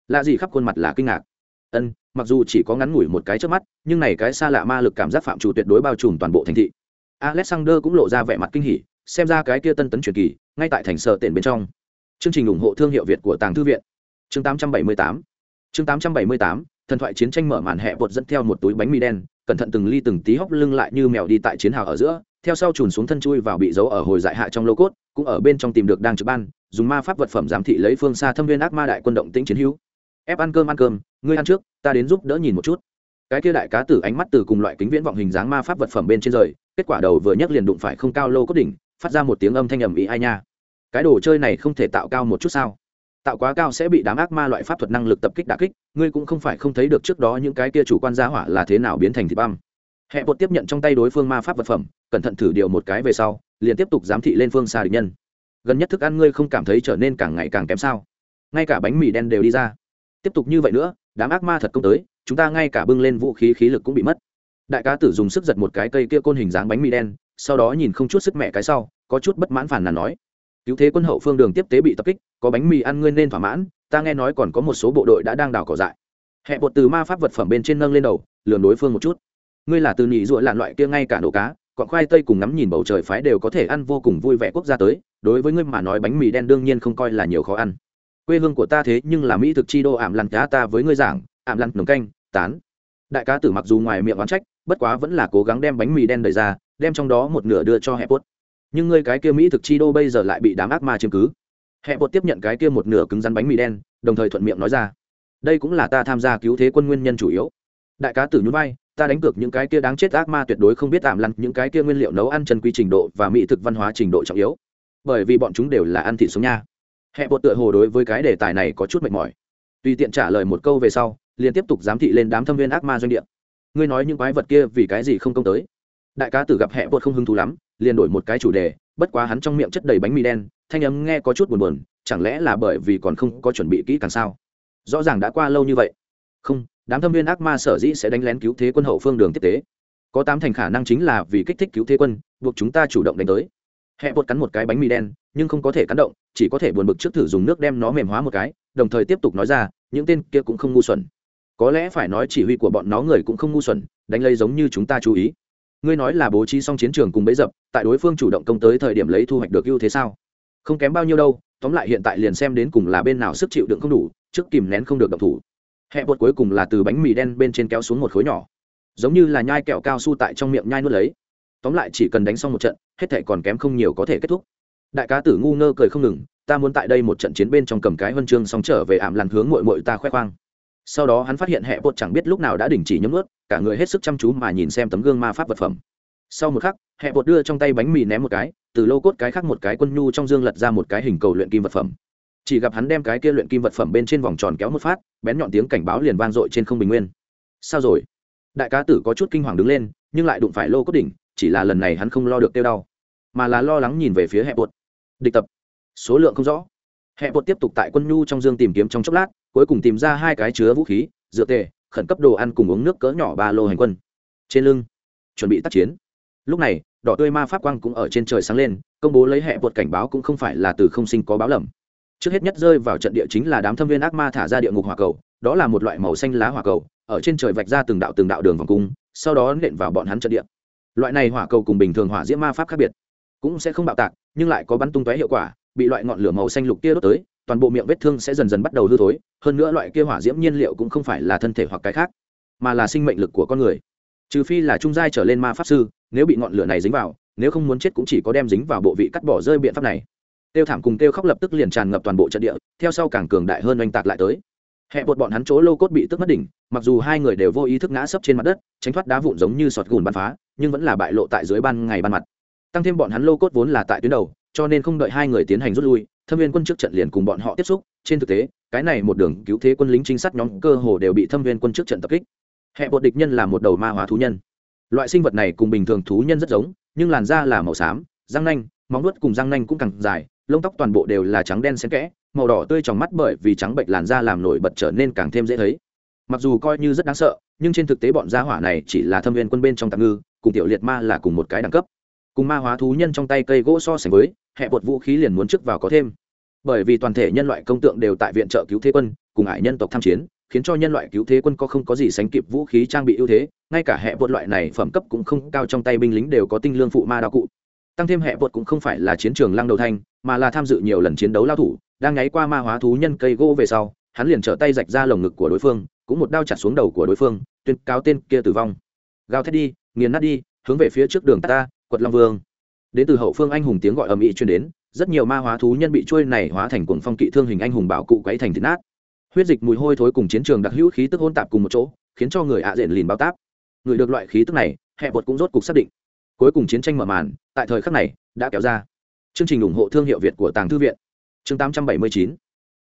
lạ gì khắp khuôn mặt là kinh ngạc. Ân, mặc dù chỉ có ngắn ngủi một cái trước mắt, nhưng này cái xa lạ ma lực cảm giác phạm chủ tuyệt đối bao trùm toàn bộ thành thị. Alexander cũng lộ ra vẻ mặt kinh hỉ, xem ra cái kia tân tấn truyền kỳ ngay tại thành sở tiền bên trong. Chương trình ủng hộ thương hiệu việt của tàng thư viện. Chương 878 chương 878 thần thoại chiến tranh mở màn hẹ bột dẫn theo một túi bánh mì đen, cẩn thận từng ly từng tí hóc lưng lại như mèo đi tại chiến hào ở giữa, theo sau trùn xuống thân chui vào bị giấu ở hồi dại hạ trong lô cốt, cũng ở bên trong tìm được đang trực ban, dùng ma pháp vật phẩm giám thị lấy phương xa thâm viên ác ma đại quân động tĩnh chiến hữu. Ép ăn cơm ăn cơm, ngươi ăn trước, ta đến giúp đỡ nhìn một chút. Cái kia đại cá tử ánh mắt từ cùng loại kính viễn vọng hình dáng ma pháp vật phẩm bên trên rời, kết quả đầu vừa nhấc liền đụng phải không cao lô cốt đỉnh phát ra một tiếng âm thanh ầm ĩ ai nha. Cái đồ chơi này không thể tạo cao một chút sao? Tạo quá cao sẽ bị đám ác ma loại pháp thuật năng lực tập kích đả kích, ngươi cũng không phải không thấy được trước đó những cái kia chủ quan gia hỏa là thế nào biến thành thịt băm. Hệ bột tiếp nhận trong tay đối phương ma pháp vật phẩm, cẩn thận thử điều một cái về sau, liền tiếp tục giám thị lên phương xa địch nhân. Gần nhất thức ăn ngươi không cảm thấy trở nên càng ngày càng kém sao? Ngay cả bánh mì đen đều đi ra. Tiếp tục như vậy nữa, đám ác ma thật công tới, chúng ta ngay cả bưng lên vũ khí khí lực cũng bị mất đại cá tử dùng sức giật một cái cây kia côn hình dáng bánh mì đen, sau đó nhìn không chút sức mẹ cái sau, có chút bất mãn phản là nói, cứu thế quân hậu phương đường tiếp tế bị tập kích, có bánh mì ăn ngươi nên thỏa mãn, ta nghe nói còn có một số bộ đội đã đang đào cỏ dại. Hẹ bột từ ma pháp vật phẩm bên trên nâng lên đầu lường đối phương một chút. Ngươi là từ nhị ruộng lạn loại kia ngay cả nổ cá còn khoai tây cùng ngắm nhìn bầu trời phái đều có thể ăn vô cùng vui vẻ quốc gia tới, đối với ngươi mà nói bánh mì đen đương nhiên không coi là nhiều khó ăn. Quê hương của ta thế nhưng là mỹ thực chi đô ảm lăn cá ta với ngươi giảng, ảm lăn nồng canh, tán đại cá tử mặc dù ngoài miệng oán trách, bất quá vẫn là cố gắng đem bánh mì đen đẩy ra, đem trong đó một nửa đưa cho hẹp bốt nhưng ngươi cái kia mỹ thực chi đô bây giờ lại bị đám ác ma chiếm cứ. Hẹp bốt tiếp nhận cái kia một nửa cứng rắn bánh mì đen, đồng thời thuận miệng nói ra, đây cũng là ta tham gia cứu thế quân nguyên nhân chủ yếu. Đại cá tử nhún vai, ta đánh cược những cái kia đáng chết ác ma tuyệt đối không biết tạm lăn những cái kia nguyên liệu nấu ăn chân quý trình độ và mỹ thực văn hóa trình độ trọng yếu. Bởi vì bọn chúng đều là ăn thịt sống nha. Hẹp bột tựa hồ đối với cái đề tài này có chút mệt mỏi. Tùy tiện trả lời một câu về sau liền tiếp tục giám thị lên đám thâm viên ác ma doanh địa. Ngươi nói những quái vật kia vì cái gì không công tới? Đại cá tử gặp hẹ bột không hứng thú lắm, liền đổi một cái chủ đề, bất quá hắn trong miệng chất đầy bánh mì đen, thanh âm nghe có chút buồn buồn, chẳng lẽ là bởi vì còn không có chuẩn bị kỹ càng sao? Rõ ràng đã qua lâu như vậy. Không, đám thâm viên ác ma sở dĩ sẽ đánh lén cứu thế quân hậu phương đường tiếp tế. Có tám thành khả năng chính là vì kích thích cứu thế quân, buộc chúng ta chủ động đánh tới. Hẹ bột cắn một cái bánh mì đen, nhưng không có thể cắn động, chỉ có thể buồn bực trước thử dùng nước đem nó mềm hóa một cái, đồng thời tiếp tục nói ra, những tên kia cũng không ngu xuẩn có lẽ phải nói chỉ huy của bọn nó người cũng không ngu xuẩn, đánh lấy giống như chúng ta chú ý. Ngươi nói là bố trí xong chiến trường cùng bấy dập, tại đối phương chủ động công tới thời điểm lấy thu hoạch được ưu thế sao? Không kém bao nhiêu đâu, tóm lại hiện tại liền xem đến cùng là bên nào sức chịu đựng không đủ, trước kìm nén không được động thủ. Hẹ bột cuối cùng là từ bánh mì đen bên trên kéo xuống một khối nhỏ. Giống như là nhai kẹo cao su tại trong miệng nhai nuốt lấy. Tóm lại chỉ cần đánh xong một trận, hết thể còn kém không nhiều có thể kết thúc. Đại cá tử ngu ngơ cười không ngừng, ta muốn tại đây một trận chiến bên trong cầm cái huân chương xong trở về ảm làn hướng mội mội ta khoe khoang sau đó hắn phát hiện hệ bột chẳng biết lúc nào đã đình chỉ nhấm ướt, cả người hết sức chăm chú mà nhìn xem tấm gương ma pháp vật phẩm. Sau một khắc, hệ bột đưa trong tay bánh mì ném một cái, từ lô cốt cái khác một cái quân nhu trong dương lật ra một cái hình cầu luyện kim vật phẩm. Chỉ gặp hắn đem cái kia luyện kim vật phẩm bên trên vòng tròn kéo một phát, bén nhọn tiếng cảnh báo liền vang dội trên không bình nguyên. Sao rồi? Đại cá tử có chút kinh hoàng đứng lên, nhưng lại đụng phải lô cốt đỉnh, chỉ là lần này hắn không lo được tiêu đau, mà là lo lắng nhìn về phía hệ bột. Địch tập. Số lượng không rõ. Hệ bột tiếp tục tại quân nhu trong dương tìm kiếm trong chốc lát cuối cùng tìm ra hai cái chứa vũ khí dựa tề, khẩn cấp đồ ăn cùng uống nước cỡ nhỏ ba lô hành quân. Trên lưng, chuẩn bị tác chiến. Lúc này, đỏ tươi ma pháp quang cũng ở trên trời sáng lên, công bố lấy hệ bột cảnh báo cũng không phải là từ không sinh có báo lầm. Trước hết nhất rơi vào trận địa chính là đám thâm viên ác ma thả ra địa ngục hỏa cầu, đó là một loại màu xanh lá hỏa cầu, ở trên trời vạch ra từng đạo từng đạo đường vòng cung, sau đó nện vào bọn hắn trận địa. Loại này hỏa cầu cùng bình thường hỏa diễm ma pháp khác biệt, cũng sẽ không bạo tạc, nhưng lại có bắn tung tóe hiệu quả, bị loại ngọn lửa màu xanh lục kia đốt tới toàn bộ miệng vết thương sẽ dần dần bắt đầu hư thối, hơn nữa loại kia hỏa diễm nhiên liệu cũng không phải là thân thể hoặc cái khác, mà là sinh mệnh lực của con người. Trừ phi là trung giai trở lên ma pháp sư, nếu bị ngọn lửa này dính vào, nếu không muốn chết cũng chỉ có đem dính vào bộ vị cắt bỏ rơi biện pháp này. Tiêu thảm cùng tiêu khóc lập tức liền tràn ngập toàn bộ trận địa, theo sau càng cường đại hơn oanh tạc lại tới. Hẹ bột bọn hắn chỗ lô cốt bị tức mất đỉnh, mặc dù hai người đều vô ý thức ngã sấp trên mặt đất, tránh thoát đá vụn giống như sọt gùn bắn phá, nhưng vẫn là bại lộ tại dưới ban ngày ban mặt. Tăng thêm bọn hắn lô cốt vốn là tại tuyến đầu, cho nên không đợi hai người tiến hành rút lui thâm viên quân trước trận liền cùng bọn họ tiếp xúc, trên thực tế, cái này một đường cứu thế quân lính trinh sát nhóm cơ hồ đều bị thâm viên quân trước trận tập kích. Hệ bột địch nhân là một đầu ma hóa thú nhân. Loại sinh vật này cùng bình thường thú nhân rất giống, nhưng làn da là màu xám, răng nanh, móng nuốt cùng răng nanh cũng càng dài, lông tóc toàn bộ đều là trắng đen xen kẽ, màu đỏ tươi trong mắt bởi vì trắng bệnh làn da làm nổi bật trở nên càng thêm dễ thấy. Mặc dù coi như rất đáng sợ, nhưng trên thực tế bọn gia hỏa này chỉ là thâm viên quân bên trong tạm ngư, cùng tiểu liệt ma là cùng một cái đẳng cấp cùng ma hóa thú nhân trong tay cây gỗ so sánh với hệ bột vũ khí liền muốn trước vào có thêm. Bởi vì toàn thể nhân loại công tượng đều tại viện trợ cứu thế quân, cùng hải nhân tộc tham chiến, khiến cho nhân loại cứu thế quân có không có gì sánh kịp vũ khí trang bị ưu thế, ngay cả hệ bột loại này phẩm cấp cũng không cao trong tay binh lính đều có tinh lương phụ ma đạo cụ. Tăng thêm hệ bột cũng không phải là chiến trường lăng đầu thanh mà là tham dự nhiều lần chiến đấu lao thủ, đang nháy qua ma hóa thú nhân cây gỗ về sau, hắn liền trở tay rạch ra lồng ngực của đối phương, cũng một đao chặt xuống đầu của đối phương, tuyên cáo tên kia tử vong. Gào thét đi, nghiền nát đi, hướng về phía trước đường ta quật long vương. Đến từ hậu phương anh hùng tiếng gọi ầm ĩ truyền đến, rất nhiều ma hóa thú nhân bị trôi này hóa thành cuồng phong kỵ thương hình anh hùng bảo cụ quấy thành thịt nát. Huyết dịch mùi hôi thối cùng chiến trường đặc hữu khí tức hôn tạp cùng một chỗ, khiến cho người ạ à diện lìn bao táp. Người được loại khí tức này hệ bột cũng rốt cục xác định. Cuối cùng chiến tranh mở màn, tại thời khắc này, đã kéo ra. Chương trình ủng hộ thương hiệu việt của tàng thư viện. Chương 879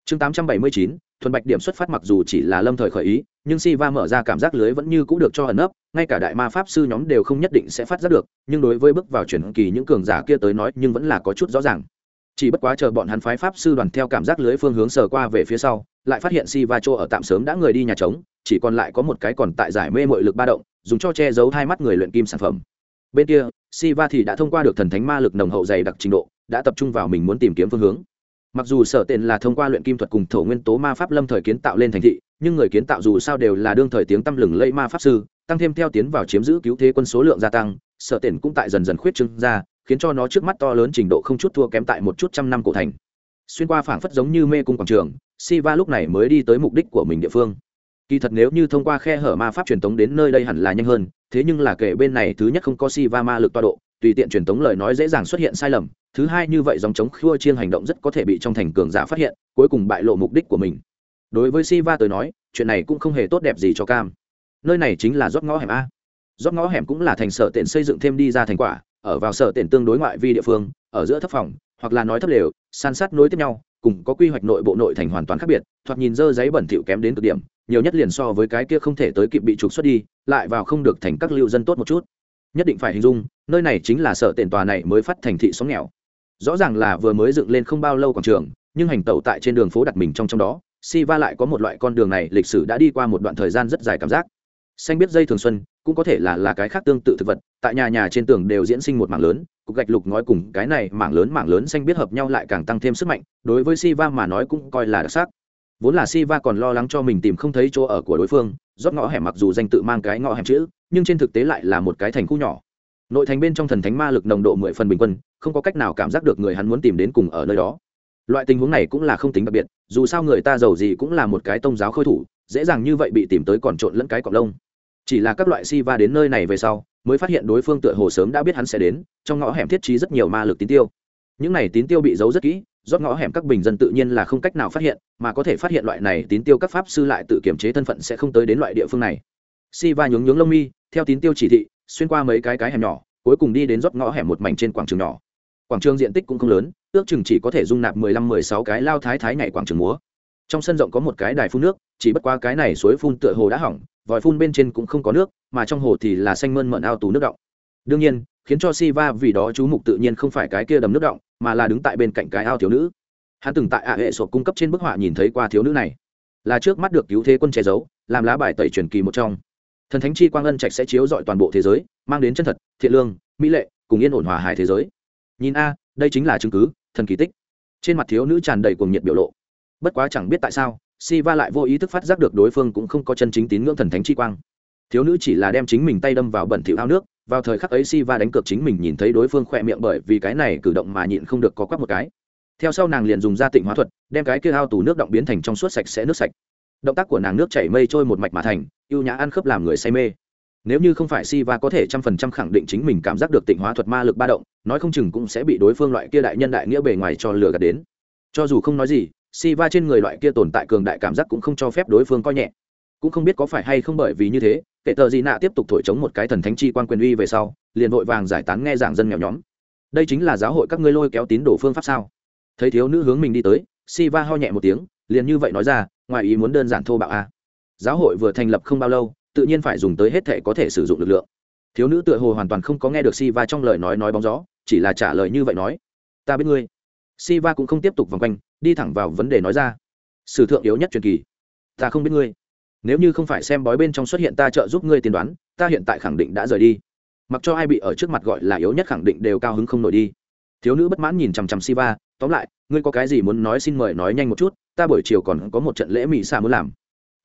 chương 879 thuần bạch điểm xuất phát mặc dù chỉ là lâm thời khởi ý, nhưng si va mở ra cảm giác lưới vẫn như c ũ được cho ẩn ấp ngay cả đại ma pháp sư nhóm đều không nhất định sẽ phát giác được, nhưng đối với bước vào chuyển kỳ những cường giả kia tới nói nhưng vẫn là có chút rõ ràng. Chỉ bất quá chờ bọn hắn phái pháp sư đoàn theo cảm giác lưới phương hướng sờ qua về phía sau, lại phát hiện si va chỗ ở tạm sớm đã người đi nhà trống, chỉ còn lại có một cái còn tại giải mê mội lực ba động, dùng cho che giấu hai mắt người luyện kim sản phẩm. Bên kia si va thì đã thông qua được thần thánh ma lực nồng hậu dày đặc trình độ, đã tập trung vào mình muốn tìm kiếm phương hướng mặc dù sở tên là thông qua luyện kim thuật cùng thổ nguyên tố ma pháp lâm thời kiến tạo lên thành thị, nhưng người kiến tạo dù sao đều là đương thời tiếng tăm lừng lẫy ma pháp sư, tăng thêm theo tiến vào chiếm giữ cứu thế quân số lượng gia tăng, sở tên cũng tại dần dần khuyết trưng ra, khiến cho nó trước mắt to lớn trình độ không chút thua kém tại một chút trăm năm cổ thành. Xuyên qua phảng phất giống như mê cung quảng trường, siva lúc này mới đi tới mục đích của mình địa phương. Kỳ thật nếu như thông qua khe hở ma pháp truyền tống đến nơi đây hẳn là nhanh hơn, thế nhưng là kể bên này thứ nhất không có siva ma lực toa độ, tùy tiện truyền tống lời nói dễ dàng xuất hiện sai lầm thứ hai như vậy dòng chống khua chiên hành động rất có thể bị trong thành cường giả phát hiện, cuối cùng bại lộ mục đích của mình. Đối với siva tới nói, chuyện này cũng không hề tốt đẹp gì cho cam. Nơi này chính là rót ngõ hẻm a. Rót ngõ hẻm cũng là thành sở tiện xây dựng thêm đi ra thành quả, ở vào sở tiện tương đối ngoại vi địa phương, ở giữa thấp phòng, hoặc là nói thấp lều, san sát nối tiếp nhau, cùng có quy hoạch nội bộ nội thành hoàn toàn khác biệt, thoạt nhìn dơ giấy bẩn thỉu kém đến cực điểm, nhiều nhất liền so với cái kia không thể tới kịp bị trục xuất đi, lại vào không được thành các lưu dân tốt một chút. Nhất định phải hình dung, nơi này chính là sở tiện tòa này mới phát thành thị xóm nghèo rõ ràng là vừa mới dựng lên không bao lâu quảng trường, nhưng hành tẩu tại trên đường phố đặt mình trong trong đó si va lại có một loại con đường này lịch sử đã đi qua một đoạn thời gian rất dài cảm giác. Xanh biết dây thường xuân, cũng có thể là là cái khác tương tự thực vật, tại nhà nhà trên tường đều diễn sinh một mảng lớn, cục gạch lục ngói cùng cái này mảng lớn mảng lớn xanh biết hợp nhau lại càng tăng thêm sức mạnh, đối với si va mà nói cũng coi là đặc sắc. Vốn là si va còn lo lắng cho mình tìm không thấy chỗ ở của đối phương, rót ngõ hẻm mặc dù danh tự mang cái ngõ hẻm chữ, nhưng trên thực tế lại là một cái thành khu nhỏ nội thành bên trong thần thánh ma lực nồng độ mười phần bình quân, không có cách nào cảm giác được người hắn muốn tìm đến cùng ở nơi đó. Loại tình huống này cũng là không tính đặc biệt, dù sao người ta giàu gì cũng là một cái tôn giáo khôi thủ, dễ dàng như vậy bị tìm tới còn trộn lẫn cái cọc lông. Chỉ là các loại si va đến nơi này về sau, mới phát hiện đối phương tựa hồ sớm đã biết hắn sẽ đến, trong ngõ hẻm thiết trí rất nhiều ma lực tín tiêu. Những này tín tiêu bị giấu rất kỹ, rót ngõ hẻm các bình dân tự nhiên là không cách nào phát hiện, mà có thể phát hiện loại này tín tiêu các pháp sư lại tự kiểm chế thân phận sẽ không tới đến loại địa phương này si va nhướng nhướng lông mi, theo tín tiêu chỉ thị, xuyên qua mấy cái cái hẻm nhỏ, cuối cùng đi đến rót ngõ hẻm một mảnh trên quảng trường nhỏ. Quảng trường diện tích cũng không lớn, ước chừng chỉ có thể dung nạp mười lăm, mười sáu cái lao thái thái nhảy quảng trường múa. Trong sân rộng có một cái đài phun nước, chỉ bất qua cái này suối phun tựa hồ đã hỏng, vòi phun bên trên cũng không có nước, mà trong hồ thì là xanh mơn mận ao tù nước động. Đương nhiên, khiến cho si va vì đó chú mục tự nhiên không phải cái kia đầm nước động, mà là đứng tại bên cạnh cái ao thiếu nữ. Hắn từng tại ạ hệ sổ cung cấp trên bức họa nhìn thấy qua thiếu nữ này. Là trước mắt được cứu thế quân che giấu, làm lá bài tẩy truyền kỳ một trong thần thánh chi quang ân trạch sẽ chiếu dọi toàn bộ thế giới, mang đến chân thật, thiện lương, mỹ lệ, cùng yên ổn hòa hài thế giới. Nhìn a, đây chính là chứng cứ, thần kỳ tích. Trên mặt thiếu nữ tràn đầy cuồng nhiệt biểu lộ. Bất quá chẳng biết tại sao si va lại vô ý thức phát giác được đối phương cũng không có chân chính tín ngưỡng thần thánh chi quang. Thiếu nữ chỉ là đem chính mình tay đâm vào bẩn thỉu ao nước, vào thời khắc ấy si va đánh cược chính mình nhìn thấy đối phương khỏe miệng bởi vì cái này cử động mà nhịn không được có quắc một cái. Theo sau nàng liền dùng ra tịnh hóa thuật, đem cái kia ao tù nước động biến thành trong suốt sạch sẽ nước sạch động tác của nàng nước chảy mây trôi một mạch mà thành, ưu nhã ăn khớp làm người say mê. Nếu như không phải si va có thể trăm phần trăm khẳng định chính mình cảm giác được tịnh hóa thuật ma lực ba động, nói không chừng cũng sẽ bị đối phương loại kia đại nhân đại nghĩa bề ngoài cho lừa gạt đến. Cho dù không nói gì si va trên người loại kia tồn tại cường đại cảm giác cũng không cho phép đối phương coi nhẹ. Cũng không biết có phải hay không bởi vì như thế kể tờ gì nạ tiếp tục thổi chống một cái thần thánh chi quan quyền uy về sau, liền vội vàng giải tán nghe giảng dân nghèo nhóm. Đây chính là giáo hội các ngươi lôi kéo tín đồ phương pháp sao? Thấy thiếu nữ hướng mình đi tới si va ho nhẹ một tiếng, liền như vậy nói ra ngoài ý muốn đơn giản thô bạo a. Giáo hội vừa thành lập không bao lâu, tự nhiên phải dùng tới hết thể có thể sử dụng lực lượng. Thiếu nữ tựa hồ hoàn toàn không có nghe được si va trong lời nói nói bóng gió, chỉ là trả lời như vậy nói, ta biết ngươi. Si va cũng không tiếp tục vòng quanh, đi thẳng vào vấn đề nói ra, sử thượng yếu nhất truyền kỳ, ta không biết ngươi. Nếu như không phải xem bói bên trong xuất hiện ta trợ giúp ngươi tiên đoán, ta hiện tại khẳng định đã rời đi. Mặc cho ai bị ở trước mặt gọi là yếu nhất khẳng định đều cao hứng không nổi đi. Thiếu nữ bất mãn nhìn chằm chằm siva, tóm lại, ngươi có cái gì muốn nói xin mời nói nhanh một chút ta buổi chiều còn có một trận lễ mỹ xạ muốn làm.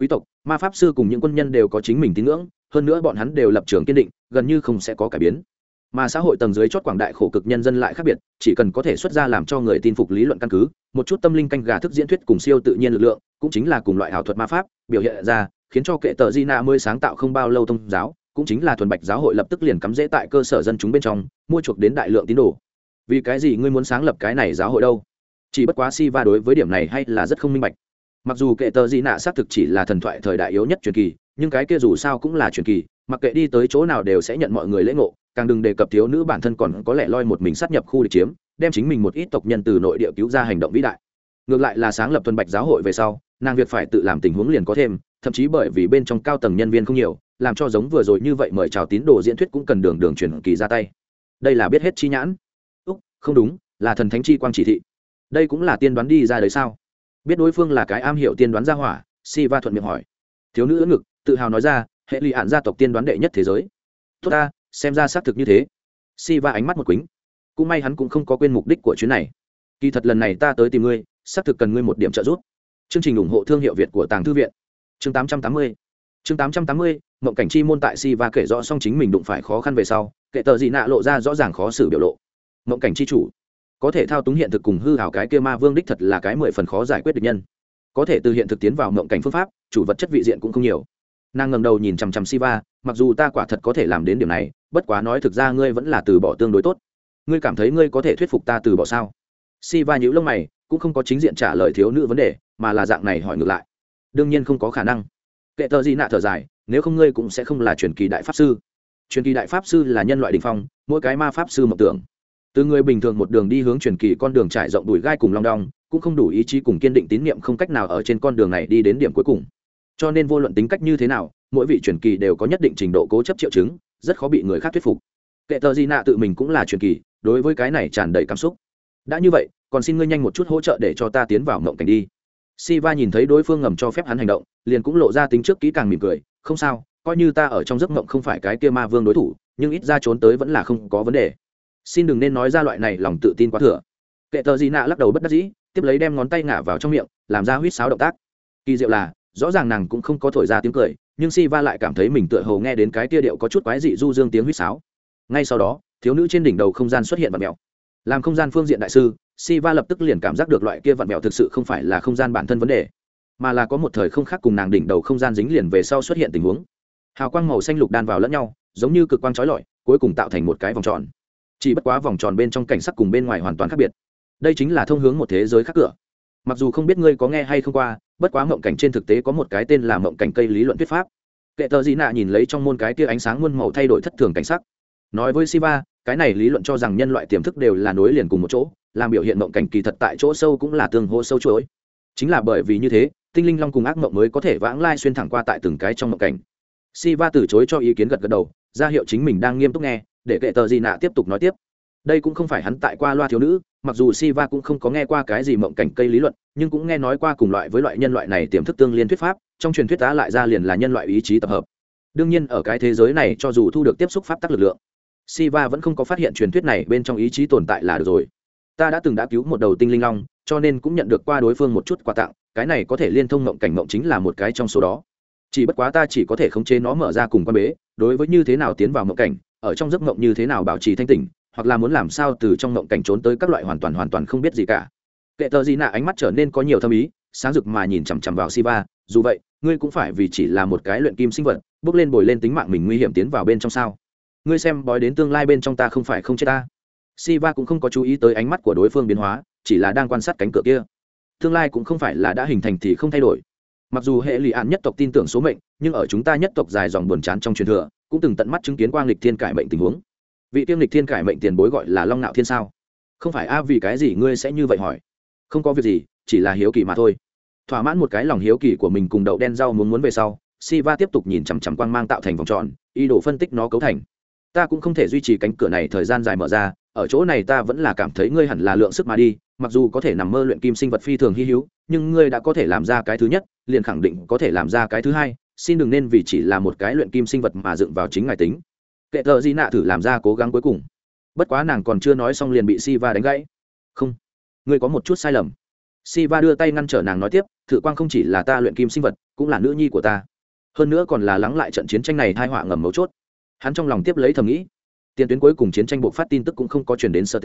Quý tộc, ma pháp sư cùng những quân nhân đều có chính mình tín ngưỡng, hơn nữa bọn hắn đều lập trường kiên định, gần như không sẽ có cải biến. Mà xã hội tầng dưới chót quảng đại khổ cực nhân dân lại khác biệt, chỉ cần có thể xuất ra làm cho người tin phục lý luận căn cứ, một chút tâm linh canh gà thức diễn thuyết cùng siêu tự nhiên lực lượng, cũng chính là cùng loại ảo thuật ma pháp, biểu hiện ra, khiến cho kệ tờ di na mới sáng tạo không bao lâu tôn giáo, cũng chính là thuần bạch giáo hội lập tức liền cắm rễ tại cơ sở dân chúng bên trong, mua chuộc đến đại lượng tín đồ. Vì cái gì ngươi muốn sáng lập cái này giáo hội đâu? Chỉ bất quá si va đối với điểm này hay là rất không minh bạch. Mặc dù kệ tờ di nạ xác thực chỉ là thần thoại thời đại yếu nhất truyền kỳ, nhưng cái kia dù sao cũng là truyền kỳ, mặc kệ đi tới chỗ nào đều sẽ nhận mọi người lễ ngộ, càng đừng đề cập thiếu nữ bản thân còn có lẽ loi một mình sát nhập khu địch chiếm, đem chính mình một ít tộc nhân từ nội địa cứu ra hành động vĩ đại. Ngược lại là sáng lập tuần bạch giáo hội về sau, nàng việc phải tự làm tình huống liền có thêm, thậm chí bởi vì bên trong cao tầng nhân viên không nhiều, làm cho giống vừa rồi như vậy mời chào tín đồ diễn thuyết cũng cần đường đường truyền kỳ ra tay. Đây là biết hết chi nhãn. Úc, không đúng, là thần thánh chi quang chỉ thị đây cũng là tiên đoán đi ra đấy sao? Biết đối phương là cái am hiểu tiên đoán ra hỏa si va thuận miệng hỏi. Thiếu nữ ưỡn ngực, tự hào nói ra, hệ lụy hạn gia tộc tiên đoán đệ nhất thế giới. Tốt ta, xem ra xác thực như thế. Si va ánh mắt một quýnh cũng may hắn cũng không có quên mục đích của chuyến này. Kỳ thật lần này ta tới tìm ngươi, xác thực cần ngươi một điểm trợ giúp. Chương trình ủng hộ thương hiệu việt của tàng thư viện. Chương 880 chương 880 mộng cảnh chi môn tại si va kể rõ xong chính mình đụng phải khó khăn về sau, kệ tờ gì nạ lộ ra rõ ràng khó xử biểu lộ. Mộng cảnh chi chủ có thể thao túng hiện thực cùng hư hào cái kia ma vương đích thật là cái mười phần khó giải quyết được nhân. Có thể từ hiện thực tiến vào mộng cảnh phương pháp, chủ vật chất vị diện cũng không nhiều. Nàng ngầm đầu nhìn chằm chằm siva, mặc dù ta quả thật có thể làm đến điểm này, bất quá nói thực ra ngươi vẫn là từ bỏ tương đối tốt. Ngươi cảm thấy ngươi có thể thuyết phục ta từ bỏ sao? Siva nhíu lông mày, cũng không có chính diện trả lời thiếu nữ vấn đề, mà là dạng này hỏi ngược lại. Đương nhiên không có khả năng. Kệ tờ di nạ thở dài, nếu không ngươi cũng sẽ không là truyền kỳ đại pháp sư. Truyền kỳ đại pháp sư là nhân loại đình phong, mỗi cái ma pháp sư mộng tưởng từ người bình thường một đường đi hướng truyền kỳ con đường trải rộng đùi gai cùng long đong cũng không đủ ý chí cùng kiên định tín nhiệm không cách nào ở trên con đường này đi đến điểm cuối cùng. Cho nên vô luận tính cách như thế nào mỗi vị truyền kỳ đều có nhất định trình độ cố chấp triệu chứng rất khó bị người khác thuyết phục. Kệ tờ di nạ tự mình cũng là truyền kỳ đối với cái này tràn đầy cảm xúc. Đã như vậy còn xin ngươi nhanh một chút hỗ trợ để cho ta tiến vào mộng cảnh đi. Siva nhìn thấy đối phương ngầm cho phép hắn hành động, liền cũng lộ ra tính trước kỹ càng mỉm cười, không sao, coi như ta ở trong giấc mộng không phải cái kia ma vương đối thủ, nhưng ít ra trốn tới vẫn là không có vấn đề. Xin đừng nên nói ra loại này lòng tự tin quá thừa. Kệ tờ gì nạ lắc đầu bất đắc dĩ, tiếp lấy đem ngón tay ngả vào trong miệng, làm ra huýt sáo động tác. Kỳ diệu là, rõ ràng nàng cũng không có thổi ra tiếng cười, nhưng Siva lại cảm thấy mình tựa hồ nghe đến cái tia điệu có chút quái dị du dương tiếng huýt sáo. Ngay sau đó, thiếu nữ trên đỉnh đầu không gian xuất hiện vật mèo. Làm không gian phương diện đại sư, Siva lập tức liền cảm giác được loại kia vặn mèo thực sự không phải là không gian bản thân vấn đề, mà là có một thời không khác cùng nàng đỉnh đầu không gian dính liền về sau xuất hiện tình huống. Hào quang màu xanh lục đan vào lẫn nhau, giống như cực quang chói lọi, cuối cùng tạo thành một cái vòng tròn. Chỉ bất quá vòng tròn bên trong cảnh sắc cùng bên ngoài hoàn toàn khác biệt. Đây chính là thông hướng một thế giới khác cửa. Mặc dù không biết ngươi có nghe hay không qua, bất quá mộng cảnh trên thực tế có một cái tên là mộng cảnh cây lý luận thuyết pháp. Kệ tờ gì nạ nhìn lấy trong môn cái kia ánh sáng muôn màu thay đổi thất thường cảnh sắc. Nói với Siva, cái này lý luận cho rằng nhân loại tiềm thức đều là nối liền cùng một chỗ, làm biểu hiện mộng cảnh kỳ thật tại chỗ sâu cũng là tương hô sâu chuỗi chính là bởi vì như thế tinh linh long cùng ác mộng mới có thể vãng lai xuyên thẳng qua tại từng cái trong mộng cảnh siva từ chối cho ý kiến gật gật đầu ra hiệu chính mình đang nghiêm túc nghe, để kệ tờ gì nạ tiếp tục nói tiếp. Đây cũng không phải hắn tại qua loa thiếu nữ, mặc dù si va cũng không có nghe qua cái gì mộng cảnh cây lý luận, nhưng cũng nghe nói qua cùng loại với loại nhân loại này tiềm thức tương liên thuyết pháp, trong truyền thuyết tá lại ra liền là nhân loại ý chí tập hợp. Đương nhiên, ở cái thế giới này, cho dù thu được tiếp xúc pháp tắc lực lượng si va vẫn không có phát hiện truyền thuyết này bên trong ý chí tồn tại là được rồi. Ta đã từng đã cứu một đầu tinh linh long, cho nên cũng nhận được qua đối phương một chút quà tặng, cái này có thể liên thông mộng cảnh mộng chính là một cái trong số đó. Chỉ bất quá ta chỉ có thể khống chế nó mở ra cùng quan bế đối với như thế nào tiến vào mộng cảnh ở trong giấc mộng như thế nào bảo trì thanh tỉnh hoặc là muốn làm sao từ trong mộng cảnh trốn tới các loại hoàn toàn hoàn toàn không biết gì cả kệ tờ gì nạ ánh mắt trở nên có nhiều thâm ý sáng rực mà nhìn chằm chằm vào siva dù vậy ngươi cũng phải vì chỉ là một cái luyện kim sinh vật bước lên bồi lên tính mạng mình nguy hiểm tiến vào bên trong sao ngươi xem bói đến tương lai bên trong ta không phải không chết ta Siva cũng không có chú ý tới ánh mắt của đối phương biến hóa, chỉ là đang quan sát cánh cửa kia. Tương lai cũng không phải là đã hình thành thì không thay đổi. Mặc dù hệ lụy án nhất tộc tin tưởng số mệnh, nhưng ở chúng ta nhất tộc dài dòng buồn chán trong truyền thừa, cũng từng tận mắt chứng kiến quang lịch thiên cải mệnh tình huống. Vị tiên lịch thiên cải mệnh tiền bối gọi là Long Nạo Thiên sao? Không phải a vì cái gì ngươi sẽ như vậy hỏi? Không có việc gì, chỉ là hiếu kỳ mà thôi. Thỏa mãn một cái lòng hiếu kỳ của mình cùng đậu đen rau muốn muốn về sau, Siva tiếp tục nhìn chằm chằm quang mang tạo thành vòng tròn, ý đồ phân tích nó cấu thành. Ta cũng không thể duy trì cánh cửa này thời gian dài mở ra, ở chỗ này ta vẫn là cảm thấy ngươi hẳn là lượng sức mà đi mặc dù có thể nằm mơ luyện kim sinh vật phi thường hy hữu, nhưng ngươi đã có thể làm ra cái thứ nhất, liền khẳng định có thể làm ra cái thứ hai, xin đừng nên vì chỉ là một cái luyện kim sinh vật mà dựng vào chính ngài tính. Kệ thợ di nạ thử làm ra cố gắng cuối cùng. Bất quá nàng còn chưa nói xong liền bị si va đánh gãy. Không, ngươi có một chút sai lầm. Si va đưa tay ngăn trở nàng nói tiếp, thử quang không chỉ là ta luyện kim sinh vật, cũng là nữ nhi của ta. Hơn nữa còn là lắng lại trận chiến tranh này thai họa ngầm mấu chốt. Hắn trong lòng tiếp lấy thầm nghĩ. Tiền tuyến cuối cùng chiến tranh buộc phát tin tức cũng không có chuyển đến sơ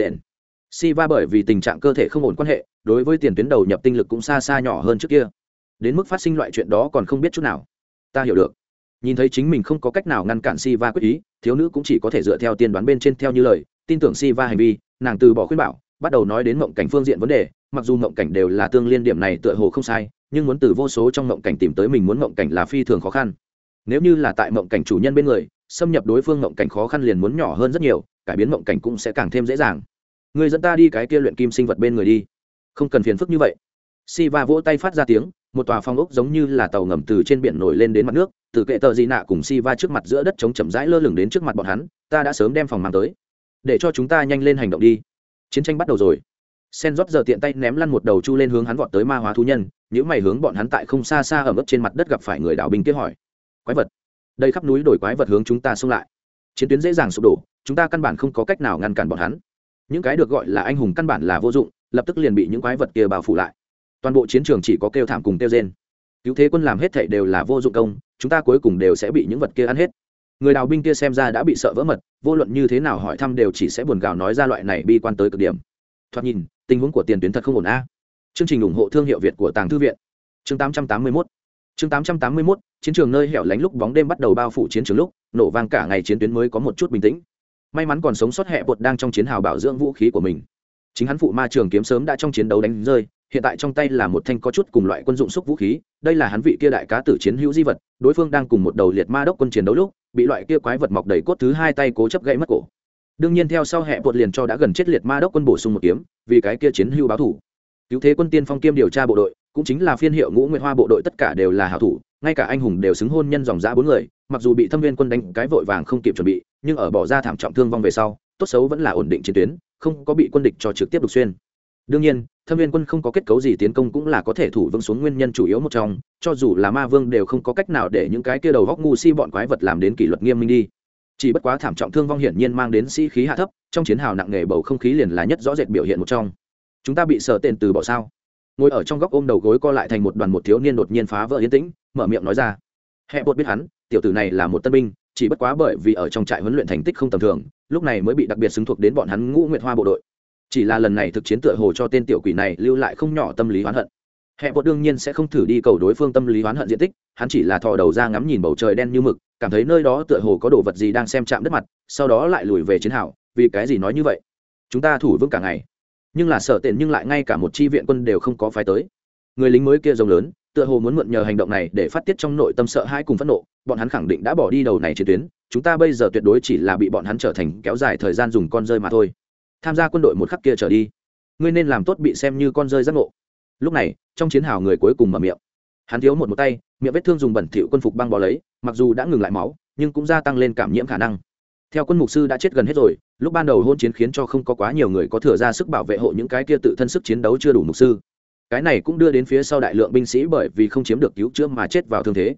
si Siva bởi vì tình trạng cơ thể không ổn quan hệ, đối với tiền tuyến đầu nhập tinh lực cũng xa xa nhỏ hơn trước kia. Đến mức phát sinh loại chuyện đó còn không biết chút nào. Ta hiểu được. Nhìn thấy chính mình không có cách nào ngăn cản Siva quyết ý, thiếu nữ cũng chỉ có thể dựa theo tiên đoán bên trên theo như lời, tin tưởng Siva hành vi, nàng từ bỏ khuyên bảo, bắt đầu nói đến mộng cảnh phương diện vấn đề, mặc dù mộng cảnh đều là tương liên điểm này tựa hồ không sai, nhưng muốn từ vô số trong mộng cảnh tìm tới mình muốn mộng cảnh là phi thường khó khăn. Nếu như là tại mộng cảnh chủ nhân bên người, xâm nhập đối phương mộng cảnh khó khăn liền muốn nhỏ hơn rất nhiều cải biến mộng cảnh cũng sẽ càng thêm dễ dàng người dẫn ta đi cái kia luyện kim sinh vật bên người đi. Không cần phiền phức như vậy. Si va vỗ tay phát ra tiếng, một tòa phong ốc giống như là tàu ngầm từ trên biển nổi lên đến mặt nước, từ kệ tờ dị nạ cùng si va trước mặt giữa đất chống chậm rãi lơ lửng đến trước mặt bọn hắn, ta đã sớm đem phòng mang tới. Để cho chúng ta nhanh lên hành động đi. Chiến tranh bắt đầu rồi. Sen rót giờ tiện tay ném lăn một đầu chu lên hướng hắn vọt tới ma hóa thú nhân những mày hướng bọn hắn tại không xa xa ở mức trên mặt đất gặp phải người đảo binh kia hỏi. Quái vật. Đây khắp núi đổi quái vật hướng chúng ta xông lại. Chiến tuyến dễ dàng sụp đổ, chúng ta căn bản không có cách nào ngăn cản bọn hắn những cái được gọi là anh hùng căn bản là vô dụng, lập tức liền bị những quái vật kia bao phủ lại. Toàn bộ chiến trường chỉ có kêu thảm cùng kêu rên. Cứu thế quân làm hết thảy đều là vô dụng công, chúng ta cuối cùng đều sẽ bị những vật kia ăn hết. Người đào binh kia xem ra đã bị sợ vỡ mật, vô luận như thế nào hỏi thăm đều chỉ sẽ buồn gào nói ra loại này bi quan tới cực điểm. Thoạt nhìn, tình huống của tiền tuyến thật không ổn a. Chương trình ủng hộ thương hiệu việt của tàng thư viện. Chương 881 chương 881 chiến trường nơi hẻo lánh lúc bóng đêm bắt đầu bao phủ chiến trường lúc, nổ vang cả ngày chiến tuyến mới có một chút bình tĩnh may mắn còn sống sót hẹ bột đang trong chiến hào bảo dưỡng vũ khí của mình. Chính hắn phụ ma trường kiếm sớm đã trong chiến đấu đánh rơi, hiện tại trong tay là một thanh có chút cùng loại quân dụng xúc vũ khí, đây là hắn vị kia đại cá tử chiến hữu di vật, đối phương đang cùng một đầu liệt ma đốc quân chiến đấu lúc, bị loại kia quái vật mọc đầy cốt thứ hai tay cố chấp gãy mất cổ. Đương nhiên theo sau hệ bột liền cho đã gần chết liệt ma đốc quân bổ sung một kiếm, vì cái kia chiến hữu báo thủ. Cứu thế quân tiên phong kiêm điều tra bộ đội, cũng chính là phiên hiệu ngũ nguyệt hoa bộ đội tất cả đều là hảo thủ ngay cả anh hùng đều xứng hôn nhân dòng giã bốn người, mặc dù bị thâm viên quân đánh cái vội vàng không kịp chuẩn bị, nhưng ở bỏ ra thảm trọng thương vong về sau, tốt xấu vẫn là ổn định chiến tuyến, không có bị quân địch cho trực tiếp đục xuyên. Đương nhiên, thâm viên quân không có kết cấu gì tiến công cũng là có thể thủ vững xuống nguyên nhân chủ yếu một trong, cho dù là ma vương đều không có cách nào để những cái kia đầu góc ngu si bọn quái vật làm đến kỷ luật nghiêm minh đi. Chỉ bất quá thảm trọng thương vong hiển nhiên mang đến sĩ khí hạ thấp, trong chiến hào nặng nề bầu không khí liền là nhất rõ rệt biểu hiện một trong. Chúng ta bị sợ tên từ bỏ sao? Ngồi ở trong góc ôm đầu gối co lại thành một đoàn một thiếu niên đột nhiên phá vỡ yên tĩnh, mở miệng nói ra. Hẹ bột biết hắn, tiểu tử này là một tân binh, chỉ bất quá bởi vì ở trong trại huấn luyện thành tích không tầm thường, lúc này mới bị đặc biệt xứng thuộc đến bọn hắn ngũ nguyệt hoa bộ đội. Chỉ là lần này thực chiến tựa hồ cho tên tiểu quỷ này lưu lại không nhỏ tâm lý oán hận. Hẹ bột đương nhiên sẽ không thử đi cầu đối phương tâm lý oán hận diện tích, hắn chỉ là thò đầu ra ngắm nhìn bầu trời đen như mực, cảm thấy nơi đó tựa hồ có đồ vật gì đang xem chạm đất mặt, sau đó lại lùi về chiến hào, vì cái gì nói như vậy? Chúng ta thủ vững cả ngày nhưng là sợ tiện nhưng lại ngay cả một chi viện quân đều không có phái tới. Người lính mới kia rồng lớn, tựa hồ muốn mượn nhờ hành động này để phát tiết trong nội tâm sợ hãi cùng phẫn nộ, bọn hắn khẳng định đã bỏ đi đầu này chiến tuyến, chúng ta bây giờ tuyệt đối chỉ là bị bọn hắn trở thành kéo dài thời gian dùng con rơi mà thôi. Tham gia quân đội một khắc kia trở đi, ngươi nên làm tốt bị xem như con rơi giác ngộ. Lúc này, trong chiến hào người cuối cùng mở miệng. Hắn thiếu một một tay, miệng vết thương dùng bẩn thỉu quân phục băng bó lấy, mặc dù đã ngừng lại máu, nhưng cũng gia tăng lên cảm nhiễm khả năng. Theo quân mục sư đã chết gần hết rồi lúc ban đầu hôn chiến khiến cho không có quá nhiều người có thừa ra sức bảo vệ hộ những cái kia tự thân sức chiến đấu chưa đủ mục sư. Cái này cũng đưa đến phía sau đại lượng binh sĩ bởi vì không chiếm được cứu chữa mà chết vào thương thế.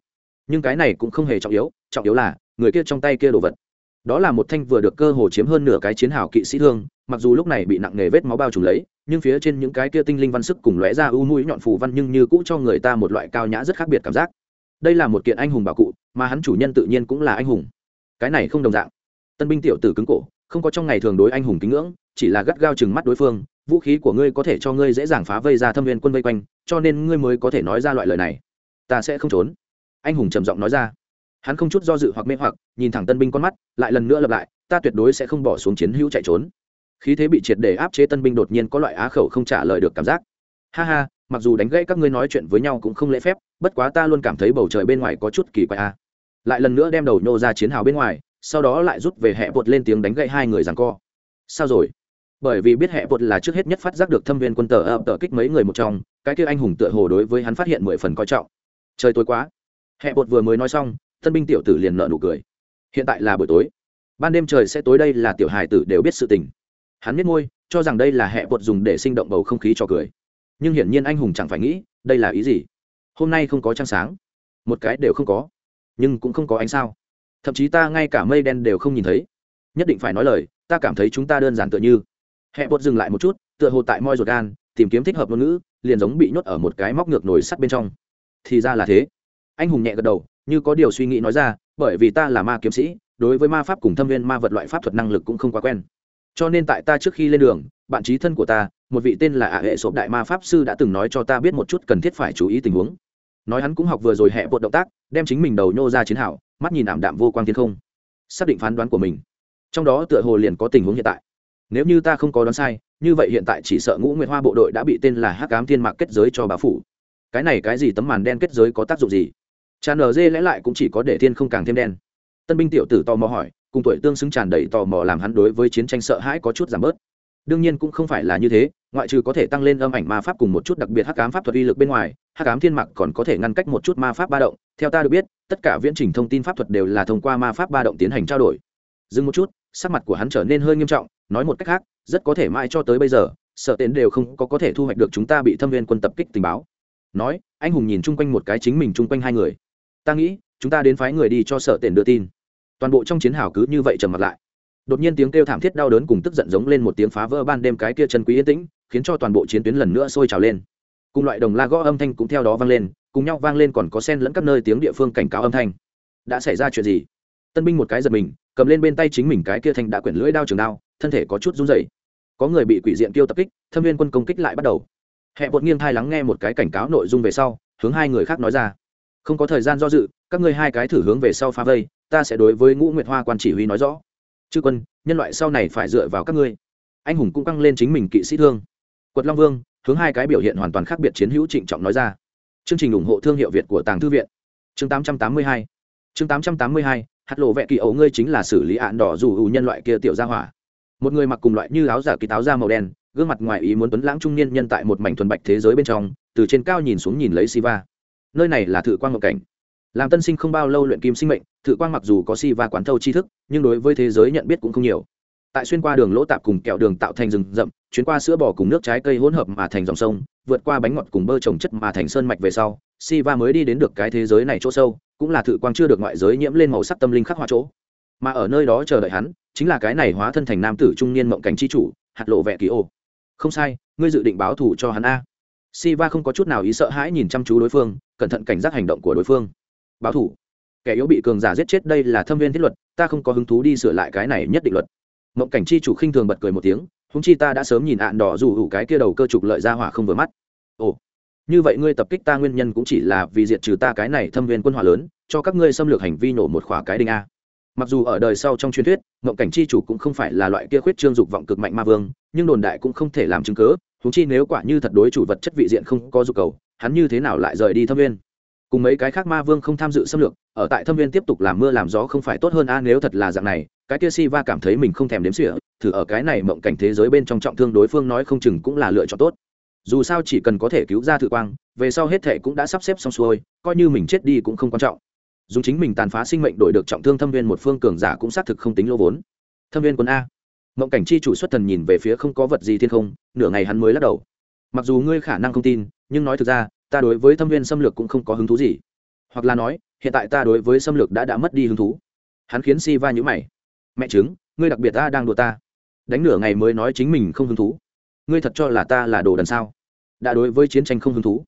Nhưng cái này cũng không hề trọng yếu trọng yếu là, người kia trong tay kia đồ vật. Đó là một thanh vừa được cơ hồ chiếm hơn nửa cái chiến hào kỵ sĩ thương, mặc dù lúc này bị nặng nghề vết máu bao trùm lấy, nhưng phía trên những cái kia tinh linh văn sức cùng lóe ra ưu mũi nhọn phù văn nhưng như cũ cho người ta một loại cao nhã rất khác biệt cảm giác. Đây là một kiện anh hùng bảo cụ, mà hắn chủ nhân tự nhiên cũng là anh hùng. Cái này không đồng dạng. Tân binh tiểu tử cứng cổ không có trong ngày thường đối anh hùng kính ngưỡng, chỉ là gắt gao chừng mắt đối phương, vũ khí của ngươi có thể cho ngươi dễ dàng phá vây ra thâm viên quân vây quanh, cho nên ngươi mới có thể nói ra loại lời này. Ta sẽ không trốn. Anh hùng trầm giọng nói ra. Hắn không chút do dự hoặc mê hoặc, nhìn thẳng tân binh con mắt, lại lần nữa lặp lại, ta tuyệt đối sẽ không bỏ xuống chiến hữu chạy trốn. Khí thế bị triệt để áp chế tân binh đột nhiên có loại á khẩu không trả lời được cảm giác. Ha ha, mặc dù đánh gãy các ngươi nói chuyện với nhau cũng không lễ phép, bất quá ta luôn cảm thấy bầu trời bên ngoài có chút kỳ quái a lại lần nữa đem đầu nhô ra chiến hào bên ngoài sau đó lại rút về hẹ bột lên tiếng đánh gậy hai người rằng co. Sao rồi? Bởi vì biết hẹ bột là trước hết nhất phát giác được thâm viên quân tờ ập tờ kích mấy người một trong, cái kia anh hùng tựa hồ đối với hắn phát hiện mười phần coi trọng. Trời tối quá. Hẹ bột vừa mới nói xong thân binh tiểu tử liền nợ nụ cười. Hiện tại là buổi tối. Ban đêm trời sẽ tối đây là tiểu hài tử đều biết sự tình. Hắn biết môi, cho rằng đây là hẹ bột dùng để sinh động bầu không khí cho cười. Nhưng hiển nhiên anh hùng chẳng phải nghĩ, đây là ý gì? Hôm nay không có trăng sáng. Một cái đều không có. Nhưng cũng không có ánh sao thậm chí ta ngay cả mây đen đều không nhìn thấy. Nhất định phải nói lời, ta cảm thấy chúng ta đơn giản tựa như. Hẹ bột dừng lại một chút, tựa hồ tại moi ruột gan, tìm kiếm thích hợp ngôn ngữ, liền giống bị nhốt ở một cái móc ngược nồi sắt bên trong. Thì ra là thế. Anh hùng nhẹ gật đầu, như có điều suy nghĩ nói ra, bởi vì ta là ma kiếm sĩ, đối với ma pháp cùng thâm viên ma vật loại pháp thuật năng lực cũng không quá quen. Cho nên tại ta trước khi lên đường, bạn trí thân của ta, một vị tên là ả hệ sộp đại ma pháp sư đã từng nói cho ta biết một chút cần thiết phải chú ý tình huống. Nói hắn cũng học vừa rồi hẹ bột động tác, đem chính mình đầu nhô ra chiến hảo mắt nhìn ảm đạm vô quang thiên không, xác định phán đoán của mình. Trong đó tựa hồ liền có tình huống hiện tại. Nếu như ta không có đoán sai, như vậy hiện tại chỉ sợ ngũ nguyệt hoa bộ đội đã bị tên là hắc cám thiên mạc kết giới cho bá phủ. Cái này cái gì tấm màn đen kết giới có tác dụng gì? Tràn ở dê lẽ lại cũng chỉ có để thiên không càng thêm đen. Tân binh tiểu tử tò mò hỏi, cùng tuổi tương xứng tràn đầy tò mò làm hắn đối với chiến tranh sợ hãi có chút giảm bớt. Đương nhiên cũng không phải là như thế ngoại trừ có thể tăng lên âm ảnh ma pháp cùng một chút đặc biệt hắc ám pháp thuật uy lực bên ngoài, hắc ám thiên mặc còn có thể ngăn cách một chút ma pháp ba động. Theo ta được biết, tất cả viễn trình thông tin pháp thuật đều là thông qua ma pháp ba động tiến hành trao đổi. Dừng một chút, sắc mặt của hắn trở nên hơi nghiêm trọng, nói một cách khác, rất có thể mãi cho tới bây giờ, sợ tên đều không có có thể thu hoạch được chúng ta bị thâm viên quân tập kích tình báo. Nói, anh hùng nhìn chung quanh một cái chính mình chung quanh hai người. Ta nghĩ, chúng ta đến phái người đi cho sợ tên đưa tin. Toàn bộ trong chiến hào cứ như vậy trầm mặt lại đột nhiên tiếng kêu thảm thiết đau đớn cùng tức giận giống lên một tiếng phá vỡ ban đêm cái kia chân quý yên tĩnh, khiến cho toàn bộ chiến tuyến lần nữa sôi trào lên. Cùng loại đồng la gõ âm thanh cũng theo đó vang lên, cùng nhau vang lên còn có sen lẫn các nơi tiếng địa phương cảnh cáo âm thanh. Đã xảy ra chuyện gì? Tân binh một cái giật mình, cầm lên bên tay chính mình cái kia thanh đã quyển lưỡi đao trường đao, thân thể có chút run rẩy. Có người bị quỷ diện tiêu tập kích, thâm viên quân công kích lại bắt đầu. Hẹ bột nghiêng thai lắng nghe một cái cảnh cáo nội dung về sau, hướng hai người khác nói ra. Không có thời gian do dự, các ngươi hai cái thử hướng về sau phá vây, ta sẽ đối với ngũ nguyệt hoa quan chỉ huy nói rõ chư quân, nhân loại sau này phải dựa vào các ngươi. Anh hùng cũng căng lên chính mình kỵ sĩ thương. Quật long vương, hướng hai cái biểu hiện hoàn toàn khác biệt chiến hữu trịnh trọng nói ra. Chương trình ủng hộ thương hiệu việt của tàng thư viện. Chương 882 chương 882 hạt lộ vẹ kỳ ấu ngươi chính là xử lý ạn đỏ dù ủ nhân loại kia tiểu gia hỏa. Một người mặc cùng loại như áo giả kỳ táo da màu đen, gương mặt ngoài ý muốn tuấn lãng trung niên nhân tại một mảnh thuần bạch thế giới bên trong, từ trên cao nhìn xuống nhìn lấy siva. Nơi này là thự quang ngộ cảnh làm tân sinh không bao lâu luyện kim sinh mệnh, thự quang mặc dù có siva quán thâu tri thức, nhưng đối với thế giới nhận biết cũng không nhiều. Tại xuyên qua đường lỗ tạp cùng kẹo đường tạo thành rừng rậm, chuyến qua sữa bò cùng nước trái cây hỗn hợp mà thành dòng sông, vượt qua bánh ngọt cùng bơ trồng chất mà thành sơn mạch về sau siva mới đi đến được cái thế giới này chỗ sâu, cũng là thự quang chưa được ngoại giới nhiễm lên màu sắc tâm linh khắc họa chỗ. Mà ở nơi đó chờ đợi hắn, chính là cái này hóa thân thành nam tử trung niên mộng cảnh chi chủ, hạt lộ vẹ kỳ ô. Không sai, ngươi dự định báo thù cho hắn a. Siva không có chút nào ý sợ hãi nhìn chăm chú đối phương, cẩn thận cảnh giác hành động của đối phương báo thủ, kẻ yếu bị cường giả giết chết đây là thâm viên thiết luật ta không có hứng thú đi sửa lại cái này nhất định luật. Mộng cảnh chi chủ khinh thường bật cười một tiếng húng chi ta đã sớm nhìn ạn đỏ dù hủ cái kia đầu cơ trục lợi ra hỏa không vừa mắt. Ồ như vậy ngươi tập kích ta nguyên nhân cũng chỉ là vì diệt trừ ta cái này thâm viên quân hỏa lớn cho các ngươi xâm lược hành vi nổ một khỏa cái đinh a. Mặc dù ở đời sau trong truyền thuyết mộng cảnh chi chủ cũng không phải là loại kia khuyết trương dục vọng cực mạnh ma vương nhưng đồn đại cũng không thể làm chứng cớ húng chi nếu quả như thật đối chủ vật chất vị diện không có dục cầu hắn như thế nào lại rời đi thâm viên? Cùng mấy cái khác ma vương không tham dự xâm lược, ở tại thâm viên tiếp tục làm mưa làm gió không phải tốt hơn a, nếu thật là dạng này, cái kia si va cảm thấy mình không thèm đếm xỉa, thử ở cái này mộng cảnh thế giới bên trong trọng thương đối phương nói không chừng cũng là lựa chọn tốt. Dù sao chỉ cần có thể cứu ra thử quang, về sau hết thể cũng đã sắp xếp xong xuôi, coi như mình chết đi cũng không quan trọng. Dùng chính mình tàn phá sinh mệnh đổi được trọng thương thâm viên một phương cường giả cũng xác thực không tính lô vốn. Thâm viên quân a. Mộng cảnh chi chủ xuất thần nhìn về phía không có vật gì thiên không, nửa ngày hắn mới lắc đầu. Mặc dù ngươi khả năng không tin, nhưng nói thực ra ta đối với thâm viên xâm lược cũng không có hứng thú gì. Hoặc là nói, hiện tại ta đối với xâm lược đã đã mất đi hứng thú. Hắn khiến si va nhữ mày. Mẹ chứng ngươi đặc biệt ta đang đùa ta. Đánh nửa ngày mới nói chính mình không hứng thú. Ngươi thật cho là ta là đồ đần sao? Đã đối với chiến tranh không hứng thú.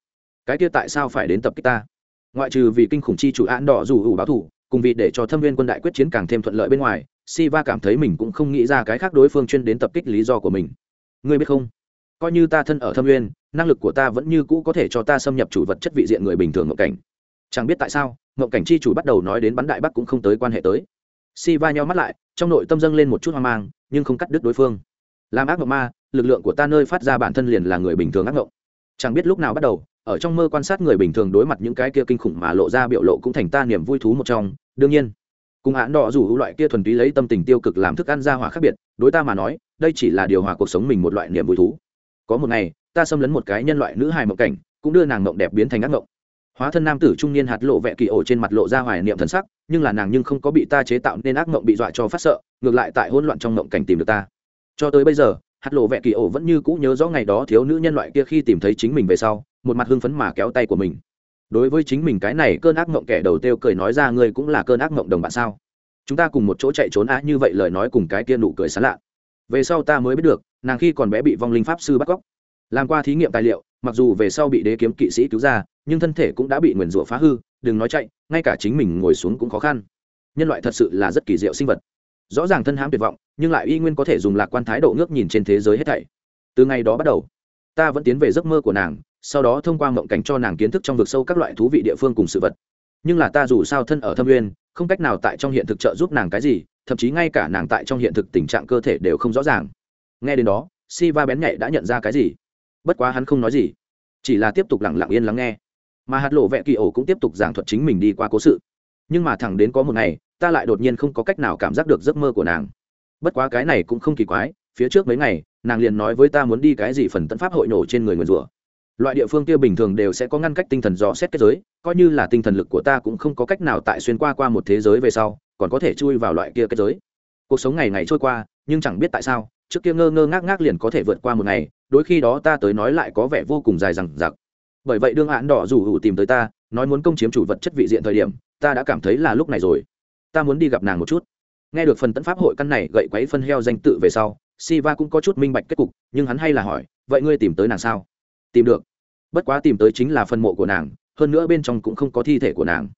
Cái kia tại sao phải đến tập kích ta? Ngoại trừ vì kinh khủng chi chủ án đỏ rủ ủ báo thủ, cùng vì để cho thâm viên quân đại quyết chiến càng thêm thuận lợi bên ngoài si va cảm thấy mình cũng không nghĩ ra cái khác đối phương chuyên đến tập kích lý do của mình. Ngươi biết không? Coi như ta thân ở thâm Nguyên, năng lực của ta vẫn như cũ có thể cho ta xâm nhập chủ vật chất vị diện người bình thường ngộng cảnh. Chẳng biết tại sao ngộng cảnh chi chủ bắt đầu nói đến bắn đại bắc cũng không tới quan hệ tới. Si va nhau mắt lại trong nội tâm dâng lên một chút hoang mang nhưng không cắt đứt đối phương. Làm ác mộng ma lực lượng của ta nơi phát ra bản thân liền là người bình thường ác mộng. Chẳng biết lúc nào bắt đầu ở trong mơ quan sát người bình thường đối mặt những cái kia kinh khủng mà lộ ra biểu lộ cũng thành ta niềm vui thú một trong. Đương nhiên cùng hãn đỏ dù loại kia thuần túy lấy tâm tình tiêu cực làm thức ăn ra hỏa khác biệt đối ta mà nói đây chỉ là điều hòa cuộc sống mình một loại niềm vui thú có một ngày, ta xâm lấn một cái nhân loại nữ hài mộng cảnh, cũng đưa nàng mộng đẹp biến thành ác mộng. Hóa thân nam tử trung niên hạt lộ vẹ kỳ ổ trên mặt lộ ra hoài niệm thần sắc, nhưng là nàng nhưng không có bị ta chế tạo nên ác mộng bị dọa cho phát sợ, ngược lại tại hỗn loạn trong mộng cảnh tìm được ta. Cho tới bây giờ, hạt lộ vẹ kỳ ổ vẫn như cũ nhớ rõ ngày đó thiếu nữ nhân loại kia khi tìm thấy chính mình về sau, một mặt hưng phấn mà kéo tay của mình. Đối với chính mình cái này cơn ác mộng kẻ đầu têu cười nói ra ngươi cũng là cơn ác mộng đồng bạn sao? Chúng ta cùng một chỗ chạy trốn á, như vậy lời nói cùng cái kia nụ cười sán lạ. Về sau ta mới biết được nàng khi còn bé bị vong linh pháp sư bắt cóc. Làm qua thí nghiệm tài liệu, mặc dù về sau bị đế kiếm kỵ sĩ cứu ra, nhưng thân thể cũng đã bị nguyền rủa phá hư, đừng nói chạy, ngay cả chính mình ngồi xuống cũng khó khăn. Nhân loại thật sự là rất kỳ diệu sinh vật. Rõ ràng thân hãm tuyệt vọng, nhưng lại y nguyên có thể dùng lạc quan thái độ ngước nhìn trên thế giới hết thảy. Từ ngày đó bắt đầu, ta vẫn tiến về giấc mơ của nàng, sau đó thông qua mộng cảnh cho nàng kiến thức trong vực sâu các loại thú vị địa phương cùng sự vật. Nhưng là ta dù sao thân ở thâm nguyên, không cách nào tại trong hiện thực trợ giúp nàng cái gì, thậm chí ngay cả nàng tại trong hiện thực tình trạng cơ thể đều không rõ ràng nghe đến đó si va bén nhạy đã nhận ra cái gì? Bất quá hắn không nói gì, chỉ là tiếp tục lẳng lặng yên lắng nghe. Mà hạt lộ vẹ kỳ ổ cũng tiếp tục giảng thuật chính mình đi qua cố sự. Nhưng mà thẳng đến có một ngày, ta lại đột nhiên không có cách nào cảm giác được giấc mơ của nàng. Bất quá cái này cũng không kỳ quái, phía trước mấy ngày, nàng liền nói với ta muốn đi cái gì phần tân pháp hội nổ trên người nguyền rủa. Loại địa phương kia bình thường đều sẽ có ngăn cách tinh thần dò xét kết giới, coi như là tinh thần lực của ta cũng không có cách nào tại xuyên qua qua một thế giới về sau, còn có thể chui vào loại kia kết giới. Cuộc sống ngày ngày trôi qua, nhưng chẳng biết tại sao trước kia ngơ ngơ ngác ngác liền có thể vượt qua một ngày, đôi khi đó ta tới nói lại có vẻ vô cùng dài dằng dặc. Bởi vậy đương hãn đỏ rủ hữu tìm tới ta, nói muốn công chiếm chủ vật chất vị diện thời điểm, ta đã cảm thấy là lúc này rồi. Ta muốn đi gặp nàng một chút. Nghe được phần tấn pháp hội căn này gậy quấy phân heo danh tự về sau, siva cũng có chút minh bạch kết cục, nhưng hắn hay là hỏi, vậy ngươi tìm tới nàng sao? Tìm được. Bất quá tìm tới chính là phần mộ của nàng, hơn nữa bên trong cũng không có thi thể của nàng.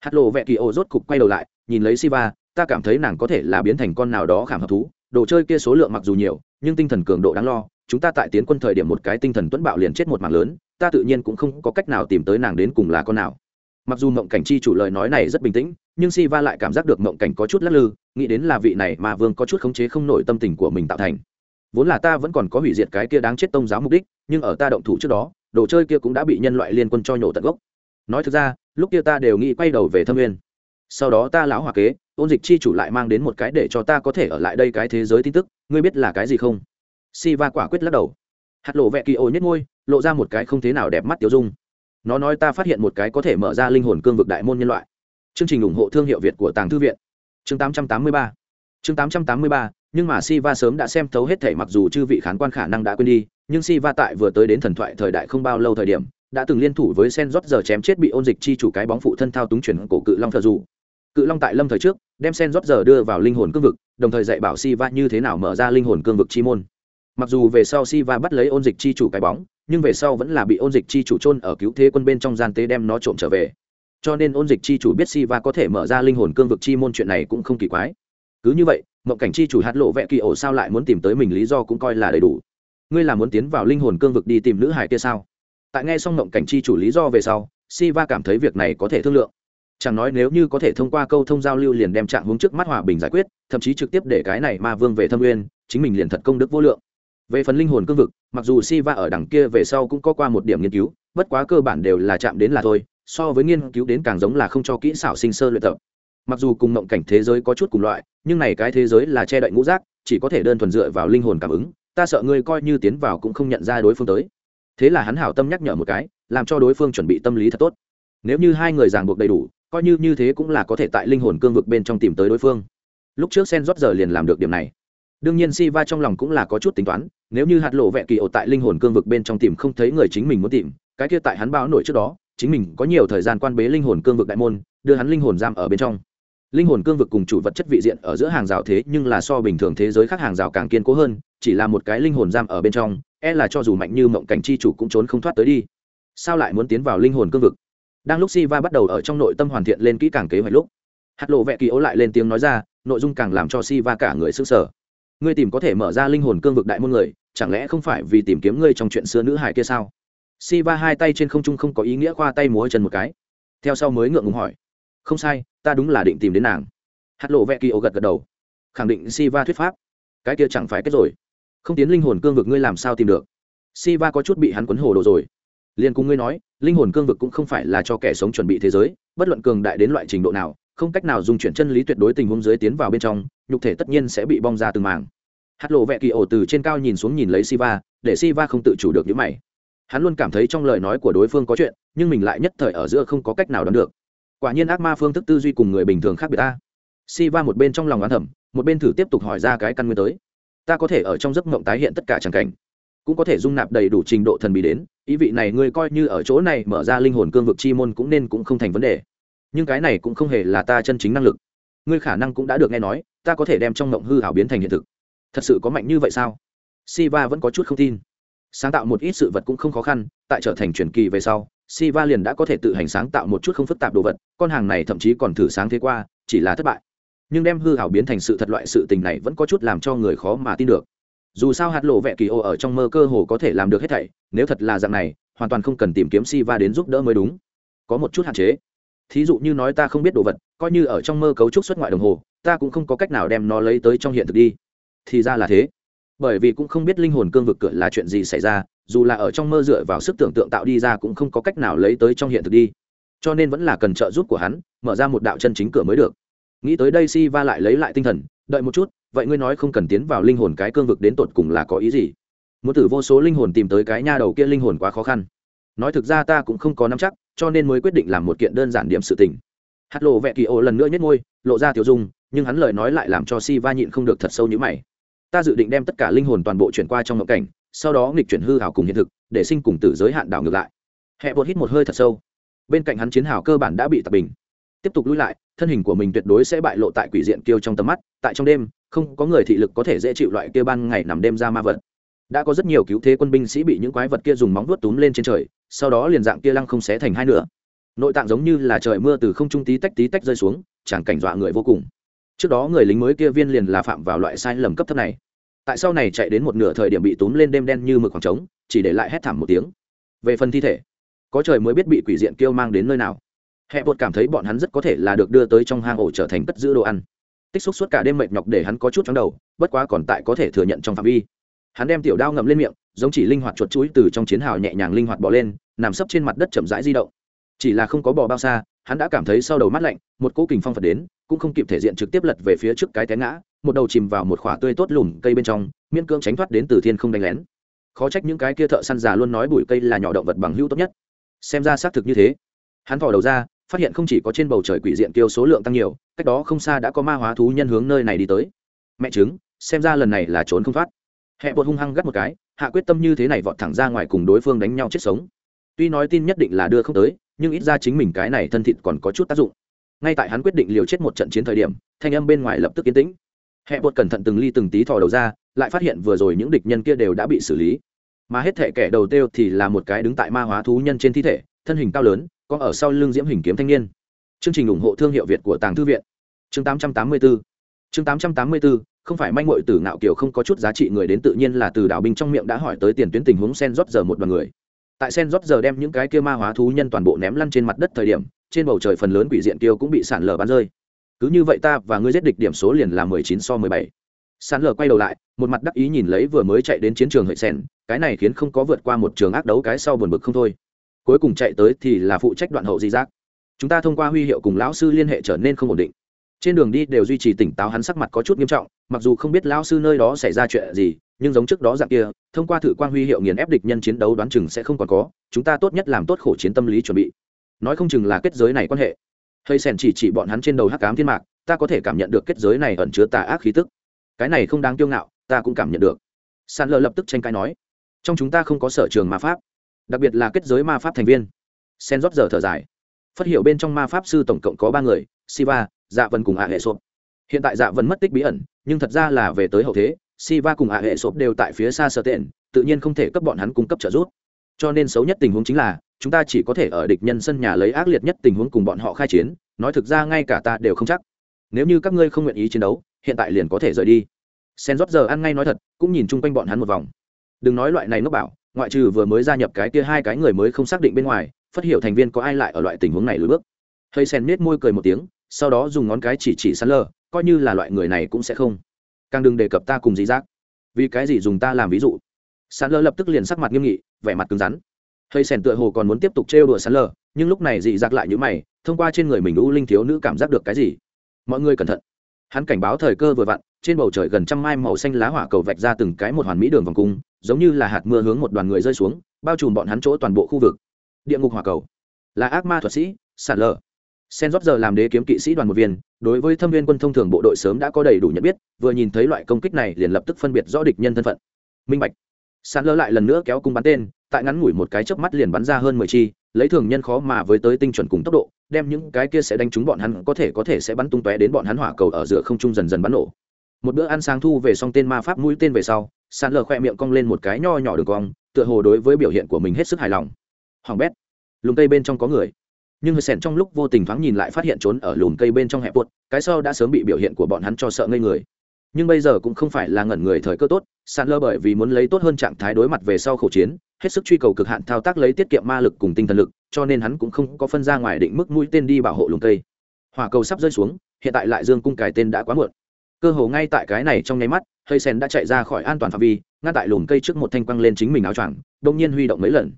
Hạt lộ vẹ kỳ ô rốt cục quay đầu lại, nhìn lấy siva, ta cảm thấy nàng có thể là biến thành con nào đó khảm hợp thú đồ chơi kia số lượng mặc dù nhiều, nhưng tinh thần cường độ đáng lo, chúng ta tại tiến quân thời điểm một cái tinh thần tuấn bạo liền chết một mạng lớn, ta tự nhiên cũng không có cách nào tìm tới nàng đến cùng là con nào. Mặc dù mộng cảnh chi chủ lời nói này rất bình tĩnh, nhưng si va lại cảm giác được mộng cảnh có chút lắc lư, nghĩ đến là vị này mà vương có chút khống chế không nổi tâm tình của mình tạo thành. Vốn là ta vẫn còn có hủy diệt cái kia đáng chết tông giáo mục đích, nhưng ở ta động thủ trước đó, đồ chơi kia cũng đã bị nhân loại liên quân cho nhổ tận gốc. Nói thực ra, lúc kia ta đều nghĩ quay đầu về thâm nguyên. Sau đó ta lão hòa kế ôn dịch chi chủ lại mang đến một cái để cho ta có thể ở lại đây cái thế giới tin tức ngươi biết là cái gì không? Si va quả quyết lắc đầu. Hạt lộ vẹ kỳ ô nhất ngôi lộ ra một cái không thế nào đẹp mắt tiêu dung. Nó nói ta phát hiện một cái có thể mở ra linh hồn cương vực đại môn nhân loại. Chương trình ủng hộ thương hiệu việt của tàng thư viện. Chương 883 chương 883 nhưng mà Siva sớm đã xem thấu hết thể mặc dù chư vị khán quan khả năng đã quên đi, nhưng Siva tại vừa tới đến thần thoại thời đại không bao lâu thời điểm, đã từng liên thủ với Sen rót giờ chém chết bị ôn dịch chi chủ cái bóng phụ thân thao túng chuyển cổ cự long thờ dù. Cự long tại lâm thời trước, đem Sen rót giờ đưa vào linh hồn cương vực, đồng thời dạy bảo Siva như thế nào mở ra linh hồn cương vực chi môn. Mặc dù về sau Siva bắt lấy ôn dịch chi chủ cái bóng, nhưng về sau vẫn là bị ôn dịch chi chủ chôn ở cứu thế quân bên trong gian tế đem nó trộm trở về. Cho nên ôn dịch chi chủ biết Siva có thể mở ra linh hồn cương vực chi môn chuyện này cũng không kỳ quái. Cứ như vậy, mộng cảnh chi chủ hát lộ vẽ kỳ ổ sao lại muốn tìm tới mình lý do cũng coi là đầy đủ ngươi là muốn tiến vào linh hồn cương vực đi tìm nữ hải kia sao tại nghe xong mộng cảnh chi chủ lý do về sau si va cảm thấy việc này có thể thương lượng chẳng nói nếu như có thể thông qua câu thông giao lưu liền đem trạng hướng trước mắt hòa bình giải quyết, thậm chí trực tiếp để cái này ma vương về thâm nguyên, chính mình liền thật công đức vô lượng. Về phần linh hồn cương vực, mặc dù si va ở đằng kia về sau cũng có qua một điểm nghiên cứu, bất quá cơ bản đều là chạm đến là thôi, so với nghiên cứu đến càng giống là không cho kỹ xảo sinh sơ luyện tập. Mặc dù cùng mộng cảnh thế giới có chút cùng loại, nhưng này cái thế giới là che đậy ngũ giác, chỉ có thể đơn thuần dựa vào linh hồn cảm ứng, ta sợ ngươi coi như tiến vào cũng không nhận ra đối phương tới. Thế là hắn hảo tâm nhắc nhở một cái, làm cho đối phương chuẩn bị tâm lý thật tốt. Nếu như hai người ràng buộc đầy đủ coi như như thế cũng là có thể tại linh hồn cương vực bên trong tìm tới đối phương. Lúc trước sen rót giờ liền làm được điểm này. Đương nhiên si va trong lòng cũng là có chút tính toán, nếu như hạt lộ vẹ kỳ ổ tại linh hồn cương vực bên trong tìm không thấy người chính mình muốn tìm, cái kia tại hắn báo nổi trước đó, chính mình có nhiều thời gian quan bế linh hồn cương vực đại môn, đưa hắn linh hồn giam ở bên trong. Linh hồn cương vực cùng chủ vật chất vị diện ở giữa hàng rào thế nhưng là so bình thường thế giới khác hàng rào càng kiên cố hơn, chỉ là một cái linh hồn giam ở bên trong e là cho dù mạnh như mộng cảnh chi chủ cũng trốn không thoát tới đi. Sao lại muốn tiến vào linh hồn cương vực? Đang lúc si va bắt đầu ở trong nội tâm hoàn thiện lên kỹ càng kế hoạch lúc, hạt lộ vẹ kỳ ố lại lên tiếng nói ra, nội dung càng làm cho si va cả người sức sở ngươi tìm có thể mở ra linh hồn cương vực đại môn người, chẳng lẽ không phải vì tìm kiếm ngươi trong chuyện xưa nữ hải kia sao? Si va hai tay trên không trung không có ý nghĩa khoa tay múa chân một cái. Theo sau mới ngượng ngùng hỏi, không sai, ta đúng là định tìm đến nàng. Hạt lộ vẹ kỳ ấu gật gật đầu. Khẳng định si va thuyết pháp. Cái kia chẳng phải kết rồi. Không tiến linh hồn cương vực ngươi làm sao tìm được? Si va có chút bị hắn quấn hồ đồ rồi liền cùng ngươi nói, linh hồn cương vực cũng không phải là cho kẻ sống chuẩn bị thế giới, bất luận cường đại đến loại trình độ nào, không cách nào dùng chuyển chân lý tuyệt đối tình huống dưới tiến vào bên trong, nhục thể tất nhiên sẽ bị bong ra từng màng Hát lộ vẹ kỳ ổ từ trên cao nhìn xuống nhìn lấy siva, để siva không tự chủ được những mày. Hắn luôn cảm thấy trong lời nói của đối phương có chuyện, nhưng mình lại nhất thời ở giữa không có cách nào đoán được. Quả nhiên ác ma phương thức tư duy cùng người bình thường khác biệt ta. Si va một bên trong lòng oán thẩm một bên thử tiếp tục hỏi ra cái căn nguyên tới. Ta có thể ở trong giấc mộng tái hiện tất cả tràng cảnh cũng có thể dung nạp đầy đủ trình độ thần bí đến ý vị này ngươi coi như ở chỗ này mở ra linh hồn cương vực chi môn cũng nên cũng không thành vấn đề. Nhưng cái này cũng không hề là ta chân chính năng lực. Ngươi khả năng cũng đã được nghe nói ta có thể đem trong mộng hư hảo biến thành hiện thực. Thật sự có mạnh như vậy sao? Siva vẫn có chút không tin. Sáng tạo một ít sự vật cũng không khó khăn tại trở thành truyền kỳ về sau Siva liền đã có thể tự hành sáng tạo một chút không phức tạp đồ vật, con hàng này thậm chí còn thử sáng thế qua, chỉ là thất bại. Nhưng đem hư ảo biến thành sự thật loại sự tình này vẫn có chút làm cho người khó mà tin được. Dù sao hạt lộ vẽ kỳ ô ở trong mơ cơ hồ có thể làm được hết thảy, nếu thật là dạng này, hoàn toàn không cần tìm kiếm Siva đến giúp đỡ mới đúng. Có một chút hạn chế. Thí dụ như nói ta không biết đồ vật, coi như ở trong mơ cấu trúc xuất ngoại đồng hồ, ta cũng không có cách nào đem nó lấy tới trong hiện thực đi. Thì ra là thế. Bởi vì cũng không biết linh hồn cương vực cửa là chuyện gì xảy ra, dù là ở trong mơ dựa vào sức tưởng tượng tạo đi ra cũng không có cách nào lấy tới trong hiện thực đi cho nên vẫn là cần trợ giúp của hắn mở ra một đạo chân chính cửa mới được nghĩ tới đây si va lại lấy lại tinh thần đợi một chút, vậy ngươi nói không cần tiến vào linh hồn cái cương vực đến tột cùng là có ý gì? Muốn thử vô số linh hồn tìm tới cái nha đầu kia linh hồn quá khó khăn. Nói thực ra ta cũng không có nắm chắc, cho nên mới quyết định làm một kiện đơn giản điểm sự tình. Hạt lộ vẹ kỳ ô lần nữa nhất ngôi lộ ra tiểu dung, nhưng hắn lời nói lại làm cho si va nhịn không được thật sâu như mày. Ta dự định đem tất cả linh hồn toàn bộ chuyển qua trong ngộng cảnh, sau đó nghịch chuyển hư hảo cùng hiện thực, để sinh cùng tử giới hạn đảo ngược lại. Hẹ bột hít một hơi thật sâu. Bên cạnh hắn chiến hào cơ bản đã bị tập bình. Tiếp tục lui lại, thân hình của mình tuyệt đối sẽ bại lộ tại quỷ diện kiêu trong tầm mắt tại trong đêm, không có người thị lực có thể dễ chịu loại kia ban ngày nằm đêm ra ma vật. Đã có rất nhiều cứu thế quân binh sĩ bị những quái vật kia dùng móng vuốt túm lên trên trời, sau đó liền dạng kia lăng không xé thành hai nửa. Nội tạng giống như là trời mưa từ không trung tí tách tí tách rơi xuống, chẳng cảnh dọa người vô cùng. Trước đó người lính mới kia viên liền là phạm vào loại sai lầm cấp thấp này. Tại sau này chạy đến một nửa thời điểm bị túm lên đêm đen như mực khoảng trống, chỉ để lại hét thảm một tiếng. Về phần thi thể, có trời mới biết bị quỷ diện kêu mang đến nơi nào. Hẹ bột cảm thấy bọn hắn rất có thể là được đưa tới trong hang ổ trở thành cất giữ đồ ăn tích xúc suốt cả đêm mệt nhọc để hắn có chút chóng đầu, bất quá còn tại có thể thừa nhận trong phạm vi. Hắn đem tiểu đao ngậm lên miệng, giống chỉ linh hoạt chuột chuối từ trong chiến hào nhẹ nhàng linh hoạt bỏ lên, nằm sấp trên mặt đất chậm rãi di động. Chỉ là không có bò bao xa, hắn đã cảm thấy sau đầu mắt lạnh, một cỗ kình phong phật đến, cũng không kịp thể diện trực tiếp lật về phía trước cái té ngã, một đầu chìm vào một khỏa tươi tốt lùm cây bên trong, miễn cưỡng tránh thoát đến từ thiên không đánh lén. Khó trách những cái kia thợ săn già luôn nói bụi cây là nhỏ động vật bằng hữu tốt nhất. Xem ra xác thực như thế. Hắn thò đầu ra phát hiện không chỉ có trên bầu trời quỷ diện kiêu số lượng tăng nhiều, cách đó không xa đã có ma hóa thú nhân hướng nơi này đi tới. Mẹ chứng xem ra lần này là trốn không thoát. Hẹ bột hung hăng gắt một cái, hạ quyết tâm như thế này vọt thẳng ra ngoài cùng đối phương đánh nhau chết sống. Tuy nói tin nhất định là đưa không tới, nhưng ít ra chính mình cái này thân thịt còn có chút tác dụng. Ngay tại hắn quyết định liều chết một trận chiến thời điểm, thanh âm bên ngoài lập tức yên tĩnh. Hẹ bột cẩn thận từng ly từng tí thò đầu ra, lại phát hiện vừa rồi những địch nhân kia đều đã bị xử lý. Mà hết thể kẻ đầu tiêu thì là một cái đứng tại ma hóa thú nhân trên thi thể, thân hình cao lớn có ở sau lưng diễm hình kiếm thanh niên. Chương trình ủng hộ thương hiệu việt của tàng thư viện. Chương 884 chương 884 không phải manh muội từ ngạo kiều không có chút giá trị người đến tự nhiên là từ đảo binh trong miệng đã hỏi tới tiền tuyến tình huống sen rót giờ một đoàn người. Tại sen rót giờ đem những cái kia ma hóa thú nhân toàn bộ ném lăn trên mặt đất thời điểm, trên bầu trời phần lớn quỷ diện kiêu cũng bị sản lở bắn rơi. Cứ như vậy ta và ngươi giết địch điểm số liền là mười chín so mười bảy. Sàn lở quay đầu lại, một mặt đắc ý nhìn lấy vừa mới chạy đến chiến trường hợi sen, cái này khiến không có vượt qua một trường ác đấu cái sau buồn bực không thôi cuối cùng chạy tới thì là phụ trách đoạn hậu di giác. Chúng ta thông qua huy hiệu cùng lão sư liên hệ trở nên không ổn định. Trên đường đi đều duy trì tỉnh táo, hắn sắc mặt có chút nghiêm trọng, mặc dù không biết lão sư nơi đó xảy ra chuyện gì, nhưng giống trước đó dạng kia, thông qua thử quan huy hiệu nghiền ép địch nhân chiến đấu đoán chừng sẽ không còn có, chúng ta tốt nhất làm tốt khổ chiến tâm lý chuẩn bị. Nói không chừng là kết giới này quan hệ. Hơi sèn chỉ chỉ bọn hắn trên đầu hắc cám thiên mạc, ta có thể cảm nhận được kết giới này ẩn chứa tà ác khí tức. Cái này không đáng kiêu ngạo, ta cũng cảm nhận được. Sàn lờ lập tức tranh cãi nói, trong chúng ta không có sở trường ma pháp đặc biệt là kết giới ma pháp thành viên. Sen rót giờ thở dài. Phát hiểu bên trong ma pháp sư tổng cộng có ba người, siva dạ vân cùng ạ hệ sộp. Hiện tại dạ vân mất tích bí ẩn, nhưng thật ra là về tới hậu thế, siva cùng ạ hệ sộp đều tại phía xa sơ tện tự nhiên không thể cấp bọn hắn cung cấp trợ giúp. Cho nên xấu nhất tình huống chính là, chúng ta chỉ có thể ở địch nhân sân nhà lấy ác liệt nhất tình huống cùng bọn họ khai chiến, nói thực ra ngay cả ta đều không chắc. Nếu như các ngươi không nguyện ý chiến đấu, hiện tại liền có thể rời đi. Sen rót giờ ăn ngay nói thật, cũng nhìn chung quanh bọn hắn một vòng. Đừng nói loại này nó bảo ngoại trừ vừa mới gia nhập cái kia hai cái người mới không xác định bên ngoài phát hiểu thành viên có ai lại ở loại tình huống này lùi bước? Hơi sen nết môi cười một tiếng, sau đó dùng ngón cái chỉ chỉ sắn lơ, coi như là loại người này cũng sẽ không. Càng đừng đề cập ta cùng dí giác. Vì cái gì dùng ta làm ví dụ? Sắn lơ lập tức liền sắc mặt nghiêm nghị, vẻ mặt cứng rắn. Hơi sen tựa hồ còn muốn tiếp tục trêu đùa sắn lơ, nhưng lúc này dị giác lại như mày, thông qua trên người mình u linh thiếu nữ cảm giác được cái gì? Mọi người cẩn thận. Hắn cảnh báo thời cơ vừa vặn trên bầu trời gần trăm mai màu xanh lá hỏa cầu vạch ra từng cái một hoàn mỹ đường vòng cung, giống như là hạt mưa hướng một đoàn người rơi xuống, bao trùm bọn hắn chỗ toàn bộ khu vực. Địa ngục hỏa cầu. Là ác ma thuật sĩ, sạt lở. Sen rót giờ làm đế kiếm kỵ sĩ đoàn một viên, đối với thâm viên quân thông thường bộ đội sớm đã có đầy đủ nhận biết, vừa nhìn thấy loại công kích này liền lập tức phân biệt rõ địch nhân thân phận. Minh bạch. Sạt lở lại lần nữa kéo cung bắn tên, tại ngắn ngủi một cái chớp mắt liền bắn ra hơn mười chi, lấy thường nhân khó mà với tới tinh chuẩn cùng tốc độ, đem những cái kia sẽ đánh trúng bọn hắn có thể có thể sẽ bắn tung tóe đến bọn hắn hỏa cầu ở giữa không trung dần dần bắn nổ một bữa ăn sáng thu về xong tên ma pháp mũi tên về sau sàn lờ khoe miệng cong lên một cái nho nhỏ đường cong, tựa hồ đối với biểu hiện của mình hết sức hài lòng. Hoàng bét, lùm cây bên trong có người. Nhưng hơi sẻn trong lúc vô tình thoáng nhìn lại phát hiện trốn ở lùm cây bên trong hẹp buột cái sau đã sớm bị biểu hiện của bọn hắn cho sợ ngây người. Nhưng bây giờ cũng không phải là ngẩn người thời cơ tốt sàn lơ bởi vì muốn lấy tốt hơn trạng thái đối mặt về sau khẩu chiến, hết sức truy cầu cực hạn thao tác lấy tiết kiệm ma lực cùng tinh thần lực, cho nên hắn cũng không có phân ra ngoài định mức mũi tên đi bảo hộ lùm cây. Hỏa cầu sắp rơi xuống, hiện tại lại dương cung cài tên đã quá muộn cơ hồ ngay tại cái này trong nháy mắt hơi sen đã chạy ra khỏi an toàn phạm vi, ngăn tại lùm cây trước một thanh quăng lên chính mình áo choàng đông nhiên huy động mấy lần.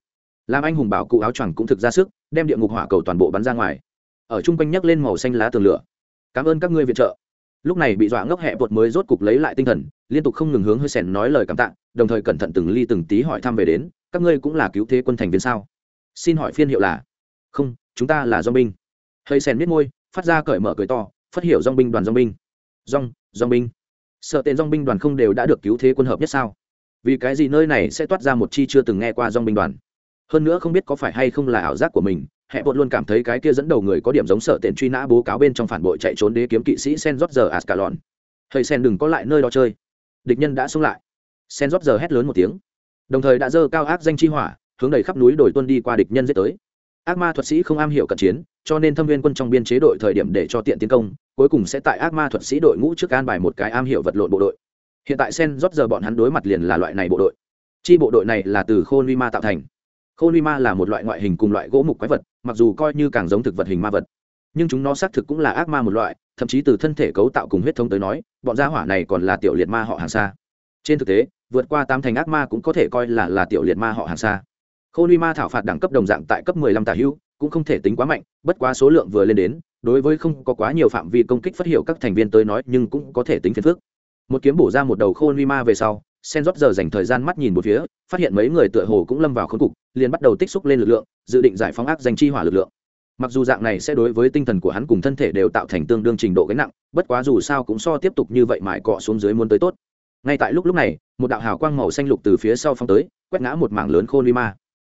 Làm anh hùng bảo cụ áo choàng cũng thực ra sức, đem địa ngục hỏa cầu toàn bộ bắn ra ngoài. Ở chung quanh nhấc lên màu xanh lá tường lửa. Cảm ơn các ngươi viện trợ. Lúc này bị dọa ngốc hẹ vượt mới rốt cục lấy lại tinh thần, liên tục không ngừng hướng hơi sèn nói lời cảm tạ, đồng thời cẩn thận từng ly từng tí hỏi thăm về đến, các ngươi cũng là cứu thế quân thành viên sao? Xin hỏi phiên hiệu là? Không, chúng ta là dong binh. Hơi sèn biết môi, phát ra cởi mở cười to, phát hiểu dong binh đoàn dong binh dong dong binh. Sợ tên dong binh đoàn không đều đã được cứu thế quân hợp nhất sao? Vì cái gì nơi này sẽ toát ra một chi chưa từng nghe qua dong binh đoàn? Hơn nữa không biết có phải hay không là ảo giác của mình hệ bột luôn cảm thấy cái kia dẫn đầu người có điểm giống sợ tên truy nã bố cáo bên trong phản bội chạy trốn đế kiếm kỵ sĩ sen rót giờ ascalon. Thầy sen đừng có lại nơi đó chơi. Địch nhân đã xông lại. Sen rót giờ hét lớn một tiếng. Đồng thời đã dơ cao ác danh chi hỏa, hướng đầy khắp núi đồi tuân đi qua địch nhân giết tới ác ma thuật sĩ không am hiểu cận chiến, cho nên thâm viên quân trong biên chế đội thời điểm để cho tiện tiến công, cuối cùng sẽ tại ác ma thuật sĩ đội ngũ trước an bài một cái am hiểu vật lộn bộ đội. Hiện tại sen rót giờ bọn hắn đối mặt liền là loại này bộ đội. Chi bộ đội này là từ khôn vi ma tạo thành. Khôn vi ma là một loại ngoại hình cùng loại gỗ mục quái vật, mặc dù coi như càng giống thực vật hình ma vật, nhưng chúng nó xác thực cũng là ác ma một loại, thậm chí từ thân thể cấu tạo cùng huyết thống tới nói, bọn gia hỏa này còn là tiểu liệt ma họ hàng xa. Trên thực tế, vượt qua tám thành ác ma cũng có thể coi là là tiểu liệt ma họ hàng xa khôn uy ma thảo phạt đẳng cấp đồng dạng tại cấp 15 tả hữu, cũng không thể tính quá mạnh, bất quá số lượng vừa lên đến, đối với không có quá nhiều phạm vi công kích phát hiệu các thành viên tới nói nhưng cũng có thể tính phiền phức. Một kiếm bổ ra một đầu khôn uy ma về sau sen rót giờ dành thời gian mắt nhìn một phía, phát hiện mấy người tựa hồ cũng lâm vào khốn cục, liền bắt đầu tích xúc lên lực lượng, dự định giải phóng ác danh chi hỏa lực lượng. Mặc dù dạng này sẽ đối với tinh thần của hắn cùng thân thể đều tạo thành tương đương trình độ gánh nặng, bất quá dù sao cũng so tiếp tục như vậy mãi cọ xuống dưới muốn tới tốt. Ngay tại lúc lúc này, một đạo hào quang màu xanh lục từ phía sau phong tới, quét ngã một mảng lớn khôn uy ma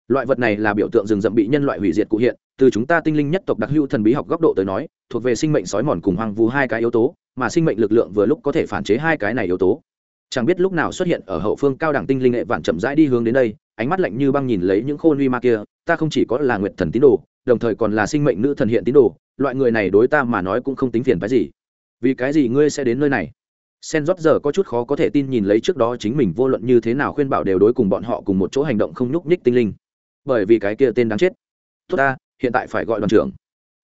loại vật này là biểu tượng rừng rậm bị nhân loại hủy diệt cụ hiện, từ chúng ta tinh linh nhất tộc đặc hữu thần bí học góc độ tới nói, thuộc về sinh mệnh sói mòn cùng hoang vu hai cái yếu tố, mà sinh mệnh lực lượng vừa lúc có thể phản chế hai cái này yếu tố. Chẳng biết lúc nào xuất hiện ở hậu phương cao đẳng tinh linh hệ vạn chậm rãi đi hướng đến đây, ánh mắt lạnh như băng nhìn lấy những khôn uy ma kia, ta không chỉ có là nguyện thần tín đồ, đồng thời còn là sinh mệnh nữ thần hiện tín đồ, loại người này đối ta mà nói cũng không tính phiền cái gì. Vì cái gì ngươi sẽ đến nơi này? Sen rót giờ có chút khó có thể tin nhìn lấy trước đó chính mình vô luận như thế nào khuyên bảo đều đối cùng bọn họ cùng một chỗ hành động không nhúc nhích tinh linh bởi vì cái kia tên đáng chết. Tốt ta, hiện tại phải gọi đoàn trưởng.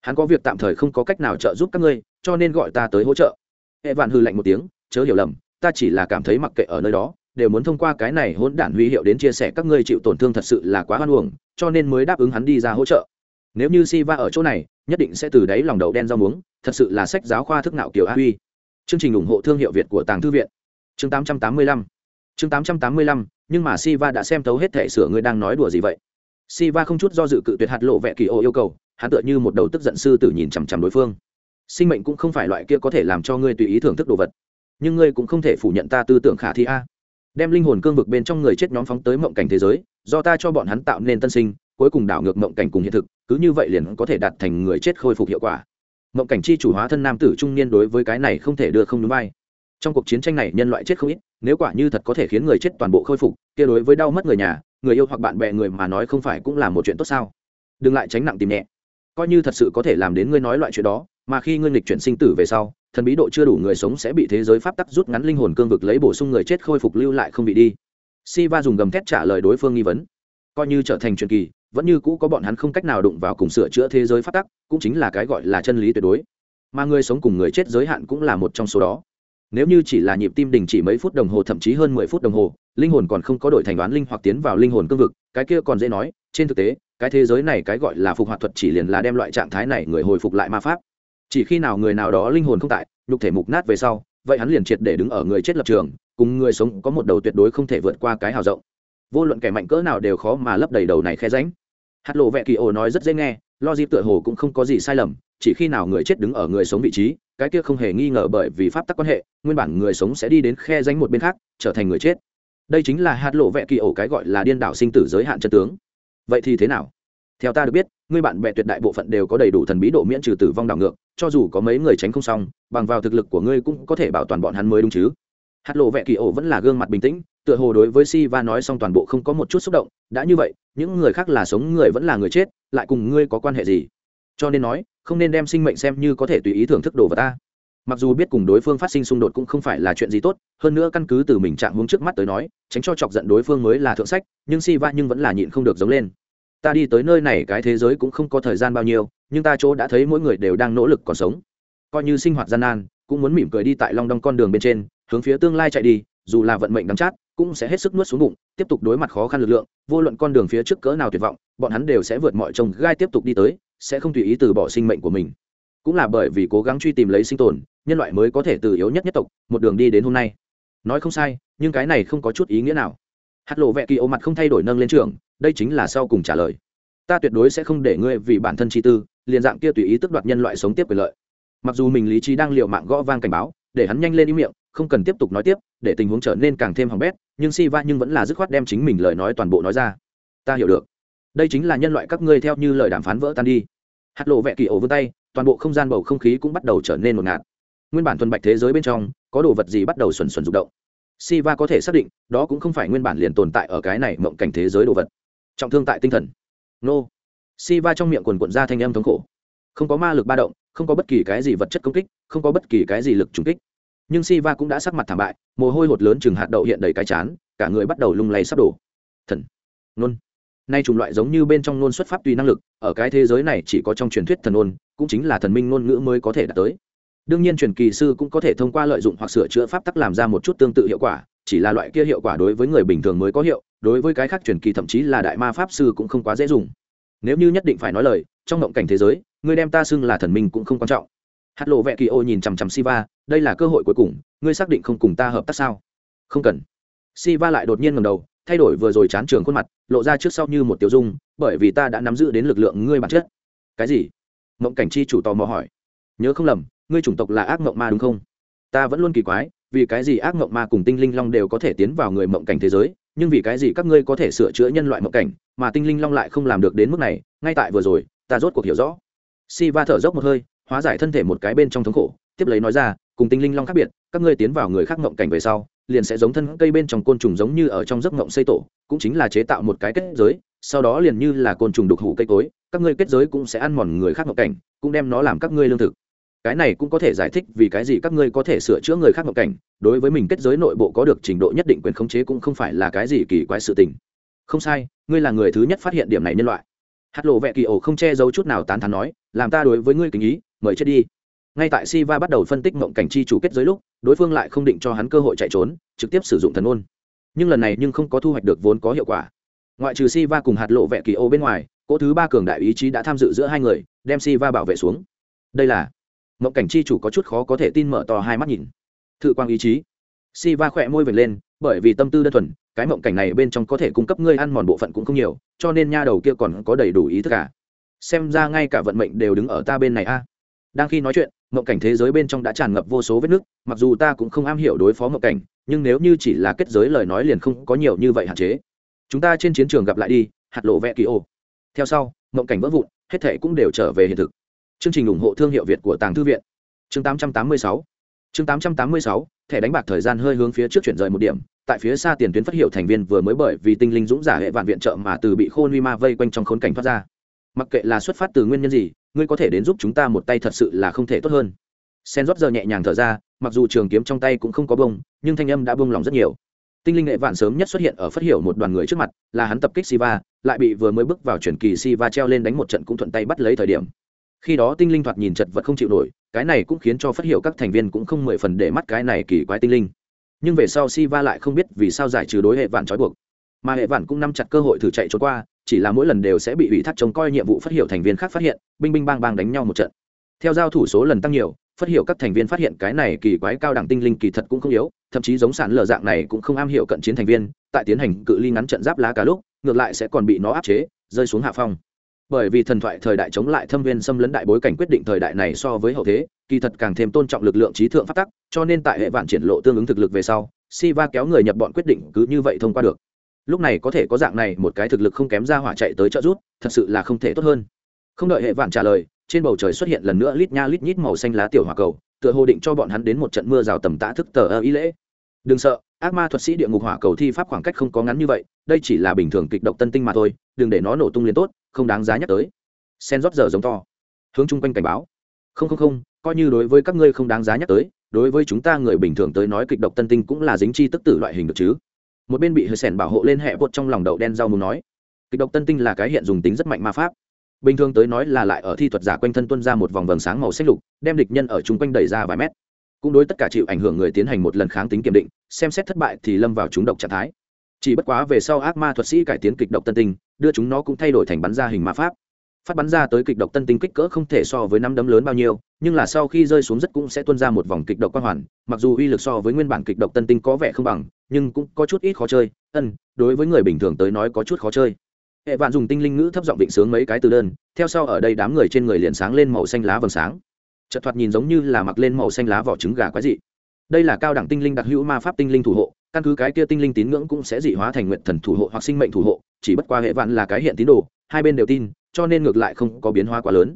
Hắn có việc tạm thời không có cách nào trợ giúp các ngươi, cho nên gọi ta tới hỗ trợ. Hệ vạn hư lạnh một tiếng, chớ hiểu lầm, ta chỉ là cảm thấy mặc kệ ở nơi đó, đều muốn thông qua cái này hỗn đản huy hiệu đến chia sẻ các ngươi chịu tổn thương thật sự là quá hoan uổng, cho nên mới đáp ứng hắn đi ra hỗ trợ. Nếu như si va ở chỗ này, nhất định sẽ từ đáy lòng đầu đen rau muống, thật sự là sách giáo khoa thức nạo kiểu a huy. Chương trình ủng hộ thương hiệu việt của tàng thư viện. Chương 885 chương 885 nhưng mà si va đã xem thấu hết thể sửa ngươi đang nói đùa gì vậy? Si va không chút do dự cự tuyệt hạt lộ vẹ kỳ ô yêu cầu, hắn tựa như một đầu tức giận sư tử nhìn chằm chằm đối phương. Sinh mệnh cũng không phải loại kia có thể làm cho ngươi tùy ý thưởng thức đồ vật. Nhưng ngươi cũng không thể phủ nhận ta tư tưởng khả thi a. Đem linh hồn cương vực bên trong người chết nhóm phóng tới mộng cảnh thế giới, do ta cho bọn hắn tạo nên tân sinh, cuối cùng đảo ngược mộng cảnh cùng hiện thực, cứ như vậy liền có thể đạt thành người chết khôi phục hiệu quả. Mộng cảnh chi chủ hóa thân nam tử trung niên đối với cái này không thể đưa không đúng vai. Trong cuộc chiến tranh này nhân loại chết không ít, nếu quả như thật có thể khiến người chết toàn bộ khôi phục, kia đối với đau mất người nhà người yêu hoặc bạn bè người mà nói không phải cũng là một chuyện tốt sao? Đừng lại tránh nặng tìm nhẹ. Coi như thật sự có thể làm đến ngươi nói loại chuyện đó, mà khi ngươi nghịch chuyển sinh tử về sau, thần bí độ chưa đủ người sống sẽ bị thế giới pháp tắc rút ngắn linh hồn cương vực lấy bổ sung người chết khôi phục lưu lại không bị đi. Si va dùng gầm thét trả lời đối phương nghi vấn. Coi như trở thành truyền kỳ, vẫn như cũ có bọn hắn không cách nào đụng vào cùng sửa chữa thế giới pháp tắc, cũng chính là cái gọi là chân lý tuyệt đối. Mà người sống cùng người chết giới hạn cũng là một trong số đó nếu như chỉ là nhịp tim đình chỉ mấy phút đồng hồ, thậm chí hơn mười phút đồng hồ, linh hồn còn không có đổi thành đoán linh hoặc tiến vào linh hồn cương vực, cái kia còn dễ nói, trên thực tế, cái thế giới này cái gọi là phục hoạt thuật chỉ liền là đem loại trạng thái này người hồi phục lại ma pháp. Chỉ khi nào người nào đó linh hồn không tại, nhục thể mục nát về sau, vậy hắn liền triệt để đứng ở người chết lập trường, cùng người sống có một đầu tuyệt đối không thể vượt qua cái hào rộng. Vô luận kẻ mạnh cỡ nào đều khó mà lấp đầy đầu này khe ránh hạt lộ vẹ kỳ ổ nói rất dễ nghe, lo dịp tựa hồ cũng không có gì sai lầm, chỉ khi nào người chết đứng ở người sống vị trí, cái kia không hề nghi ngờ bởi vì pháp tắc quan hệ, nguyên bản người sống sẽ đi đến khe danh một bên khác, trở thành người chết. Đây chính là hạt lộ vẹ kỳ ổ cái gọi là điên đảo sinh tử giới hạn chân tướng. Vậy thì thế nào? Theo ta được biết, ngươi bạn bè tuyệt đại bộ phận đều có đầy đủ thần bí độ miễn trừ tử vong đảo ngược, cho dù có mấy người tránh không xong, bằng vào thực lực của ngươi cũng có thể bảo toàn bọn hắn mới đúng chứ. Hạt lộ vẹ kỳ ổ vẫn là gương mặt bình tĩnh tựa hồ đối với si va nói xong toàn bộ không có một chút xúc động, đã như vậy, những người khác là sống người vẫn là người chết, lại cùng ngươi có quan hệ gì? Cho nên nói, không nên đem sinh mệnh xem như có thể tùy ý thưởng thức đồ vật ta. Mặc dù biết cùng đối phương phát sinh xung đột cũng không phải là chuyện gì tốt, hơn nữa căn cứ từ mình trạng hướng trước mắt tới nói, tránh cho chọc giận đối phương mới là thượng sách, nhưng si va nhưng vẫn là nhịn không được giống lên. Ta đi tới nơi này cái thế giới cũng không có thời gian bao nhiêu, nhưng ta chỗ đã thấy mỗi người đều đang nỗ lực còn sống. Coi như sinh hoạt gian nan, cũng muốn mỉm cười đi tại long đong con đường bên trên, hướng phía tương lai chạy đi, dù là vận mệnh đắm chát cũng sẽ hết sức nuốt xuống bụng, tiếp tục đối mặt khó khăn lực lượng, vô luận con đường phía trước cỡ nào tuyệt vọng, bọn hắn đều sẽ vượt mọi trông gai tiếp tục đi tới, sẽ không tùy ý từ bỏ sinh mệnh của mình. Cũng là bởi vì cố gắng truy tìm lấy sinh tồn, nhân loại mới có thể từ yếu nhất nhất tộc, một đường đi đến hôm nay. Nói không sai, nhưng cái này không có chút ý nghĩa nào. Hạt lộ vẹ kỳ ô mặt không thay đổi nâng lên trường, đây chính là sau cùng trả lời. Ta tuyệt đối sẽ không để ngươi vì bản thân chi tư, liền dạng kia tùy ý tức đoạt nhân loại sống tiếp quyền lợi. Mặc dù mình lý trí đang liều mạng gõ vang cảnh báo, để hắn nhanh lên ý miệng không cần tiếp tục nói tiếp, để tình huống trở nên càng thêm hỏng bét, nhưng si va nhưng vẫn là dứt khoát đem chính mình lời nói toàn bộ nói ra. Ta hiểu được. Đây chính là nhân loại các ngươi theo như lời đàm phán vỡ tan đi. Hạt lộ vẹ kỳ ổ vươn tay, toàn bộ không gian bầu không khí cũng bắt đầu trở nên một ngạt. Nguyên bản thuần bạch thế giới bên trong, có đồ vật gì bắt đầu xuẩn xuẩn rụng động? Si va có thể xác định, đó cũng không phải nguyên bản liền tồn tại ở cái này mộng cảnh thế giới đồ vật. Trọng thương tại tinh thần. Nô. Si va trong miệng quần quận ra thanh âm thống khổ. Không có ma lực ba động, không có bất kỳ cái gì vật chất công kích, không có bất kỳ cái gì lực trùng kích nhưng si va cũng đã sắc mặt thảm bại, mồ hôi hột lớn chừng hạt đậu hiện đầy cái chán, cả người bắt đầu lung lay sắp đổ. Thần, nôn. Nay chủng loại giống như bên trong nôn xuất pháp tùy năng lực, ở cái thế giới này chỉ có trong truyền thuyết thần nôn, cũng chính là thần minh ngôn ngữ mới có thể đạt tới. Đương nhiên truyền kỳ sư cũng có thể thông qua lợi dụng hoặc sửa chữa pháp tắc làm ra một chút tương tự hiệu quả, chỉ là loại kia hiệu quả đối với người bình thường mới có hiệu, đối với cái khác truyền kỳ thậm chí là đại ma pháp sư cũng không quá dễ dùng. Nếu như nhất định phải nói lời, trong ngộng cảnh thế giới, người đem ta xưng là thần minh cũng không quan trọng hạt lộ vẹ kỳ ô nhìn chằm chằm siva, đây là cơ hội cuối cùng, ngươi xác định không cùng ta hợp tác sao? Không cần. Siva lại đột nhiên ngầm đầu, thay đổi vừa rồi chán trường khuôn mặt, lộ ra trước sau như một tiểu dung, bởi vì ta đã nắm giữ đến lực lượng ngươi bản chất. Cái gì? Mộng cảnh chi chủ tò mò hỏi. Nhớ không lầm, ngươi chủng tộc là ác mộng ma đúng không? Ta vẫn luôn kỳ quái, vì cái gì ác mộng ma cùng tinh linh long đều có thể tiến vào người mộng cảnh thế giới, nhưng vì cái gì các ngươi có thể sửa chữa nhân loại mộng cảnh, mà tinh linh long lại không làm được đến mức này? Ngay tại vừa rồi, ta rốt cuộc hiểu rõ. Si va thở dốc một hơi hóa giải thân thể một cái bên trong thống khổ, tiếp lấy nói ra, cùng tinh linh long khác biệt, các ngươi tiến vào người khác ngộng cảnh về sau, liền sẽ giống thân cây bên trong côn trùng giống như ở trong giấc ngộng xây tổ, cũng chính là chế tạo một cái kết giới, sau đó liền như là côn trùng đục hủ cây cối, các ngươi kết giới cũng sẽ ăn mòn người khác ngộng cảnh, cũng đem nó làm các ngươi lương thực. Cái này cũng có thể giải thích vì cái gì các ngươi có thể sửa chữa người khác ngộng cảnh, đối với mình kết giới nội bộ có được trình độ nhất định quyền khống chế cũng không phải là cái gì kỳ quái sự tình. Không sai, ngươi là người thứ nhất phát hiện điểm này nhân loại. Hạt lộ vẹ kỳ ổ không che giấu chút nào tán thán nói, làm ta đối với ngươi kính ý mời chết đi. Ngay tại Siva bắt đầu phân tích mộng cảnh chi chủ kết giới lúc, đối phương lại không định cho hắn cơ hội chạy trốn, trực tiếp sử dụng thần ôn nhưng lần này nhưng không có thu hoạch được vốn có hiệu quả. Ngoại trừ Siva cùng hạt lộ vẹ kỳ ô bên ngoài, cỗ thứ ba cường đại ý chí đã tham dự giữa hai người, đem Siva bảo vệ xuống. Đây là mộng cảnh chi chủ có chút khó có thể tin mở to hai mắt nhìn. Thự quang ý chí. Siva khỏe môi vệt lên, bởi vì tâm tư đơn thuần, cái mộng cảnh này bên trong có thể cung cấp ngươi ăn mòn bộ phận cũng không nhiều, cho nên nha đầu kia còn có đầy đủ ý thức cả xem ra ngay cả vận mệnh đều đứng ở ta bên này a đang khi nói chuyện, mộng cảnh thế giới bên trong đã tràn ngập vô số vết nứt mặc dù ta cũng không am hiểu đối phó mộng cảnh, nhưng nếu như chỉ là kết giới lời nói liền không có nhiều như vậy hạn chế. Chúng ta trên chiến trường gặp lại đi, hạt lộ vẽ kỳ ô. Theo sau, mộng cảnh vỡ vụn, hết thệ cũng đều trở về hiện thực. Chương trình ủng hộ thương hiệu việt của tàng thư viện. Chương 886 chương 886 thẻ đánh bạc thời gian hơi hướng phía trước chuyển rời một điểm, tại phía xa tiền tuyến phát hiệu thành viên vừa mới bởi vì tinh linh dũng giả hệ vạn viện trợ mà từ bị khôn uy ma vây quanh trong khốn cảnh thoát ra. Mặc kệ là xuất phát từ nguyên nhân gì ngươi có thể đến giúp chúng ta một tay thật sự là không thể tốt hơn. Sen rót giờ nhẹ nhàng thở ra, mặc dù trường kiếm trong tay cũng không có bông, nhưng thanh âm đã bông lòng rất nhiều. Tinh linh nghệ vạn sớm nhất xuất hiện ở phát hiệu một đoàn người trước mặt, là hắn tập kích siva, lại bị vừa mới bước vào chuyển kỳ siva treo lên đánh một trận cũng thuận tay bắt lấy thời điểm. Khi đó tinh linh thoạt nhìn chật vật không chịu nổi, cái này cũng khiến cho phát hiệu các thành viên cũng không mười phần để mắt cái này kỳ quái tinh linh. Nhưng về sau siva lại không biết vì sao giải trừ đối hệ vạn trói buộc. Mà hệ vạn cũng nắm chặt cơ hội thử chạy trốn qua chỉ là mỗi lần đều sẽ bị ủy thác trông coi nhiệm vụ phát hiệu thành viên khác phát hiện, binh binh bang bang đánh nhau một trận. Theo giao thủ số lần tăng nhiều, phát hiệu các thành viên phát hiện cái này kỳ quái cao đẳng tinh linh kỳ thật cũng không yếu, thậm chí giống sản lờ dạng này cũng không am hiểu cận chiến thành viên, tại tiến hành cự ly ngắn trận giáp lá cả lúc, ngược lại sẽ còn bị nó áp chế, rơi xuống hạ phong. Bởi vì thần thoại thời đại chống lại thâm viên xâm lấn đại bối cảnh quyết định thời đại này so với hậu thế, kỳ thật càng thêm tôn trọng lực lượng trí thượng phát tắc, cho nên tại hệ vạn triển lộ tương ứng thực lực về sau si va kéo người nhập bọn quyết định cứ như vậy thông qua được lúc này có thể có dạng này, một cái thực lực không kém ra hỏa chạy tới trợ rút thật sự là không thể tốt hơn. Không đợi hệ vạn trả lời, trên bầu trời xuất hiện lần nữa lít nha lít nhít màu xanh lá tiểu hỏa cầu, tựa hồ định cho bọn hắn đến một trận mưa rào tầm tã thức tờ ơ ý lễ. Đừng sợ, ác ma thuật sĩ địa ngục hỏa cầu thi pháp khoảng cách không có ngắn như vậy, đây chỉ là bình thường kịch độc tân tinh mà thôi, đừng để nó nổ tung liền tốt, không đáng giá nhắc tới. Sen rót giờ giống to. Hướng chung quanh cảnh báo. Không không không, coi như đối với các ngươi không đáng giá nhắc tới, đối với chúng ta người bình thường tới nói kịch độc tân tinh cũng là dính chi tức tử loại hình được chứ một bên bị hơi sẻn bảo hộ lên hẹ vột trong lòng đậu đen rau muốn nói, kịch độc tân tinh là cái hiện dùng tính rất mạnh ma pháp. Bình thường tới nói là lại ở thi thuật giả quanh thân tuân ra một vòng vầng sáng màu xanh lục, đem địch nhân ở chung quanh đẩy ra vài mét. Cũng đối tất cả chịu ảnh hưởng người tiến hành một lần kháng tính kiểm định, xem xét thất bại thì lâm vào chúng độc trạng thái. Chỉ bất quá về sau ác ma thuật sĩ cải tiến kịch độc tân tinh, đưa chúng nó cũng thay đổi thành bắn ra hình ma pháp. Phát bắn ra tới kịch độc tân tinh kích cỡ không thể so với năm đấm lớn bao nhiêu, nhưng là sau khi rơi xuống rất cũng sẽ tuôn ra một vòng kịch độc quang hoàn, mặc dù uy lực so với nguyên bản kịch độc tân tinh có vẻ không bằng nhưng cũng có chút ít khó chơi. Ân, đối với người bình thường tới nói có chút khó chơi. Hệ vạn dùng tinh linh ngữ thấp giọng vịnh sướng mấy cái từ đơn, theo sau ở đây đám người trên người liền sáng lên màu xanh lá vầng sáng. Chợt thoạt nhìn giống như là mặc lên màu xanh lá vỏ trứng gà quái dị. Đây là cao đẳng tinh linh đặc hữu ma pháp tinh linh thủ hộ, căn cứ cái kia tinh linh tín ngưỡng cũng sẽ dị hóa thành nguyện thần thủ hộ hoặc sinh mệnh thủ hộ, chỉ bất qua hệ vạn là cái hiện tín đồ, hai bên đều tin, cho nên ngược lại không có biến hóa quá lớn.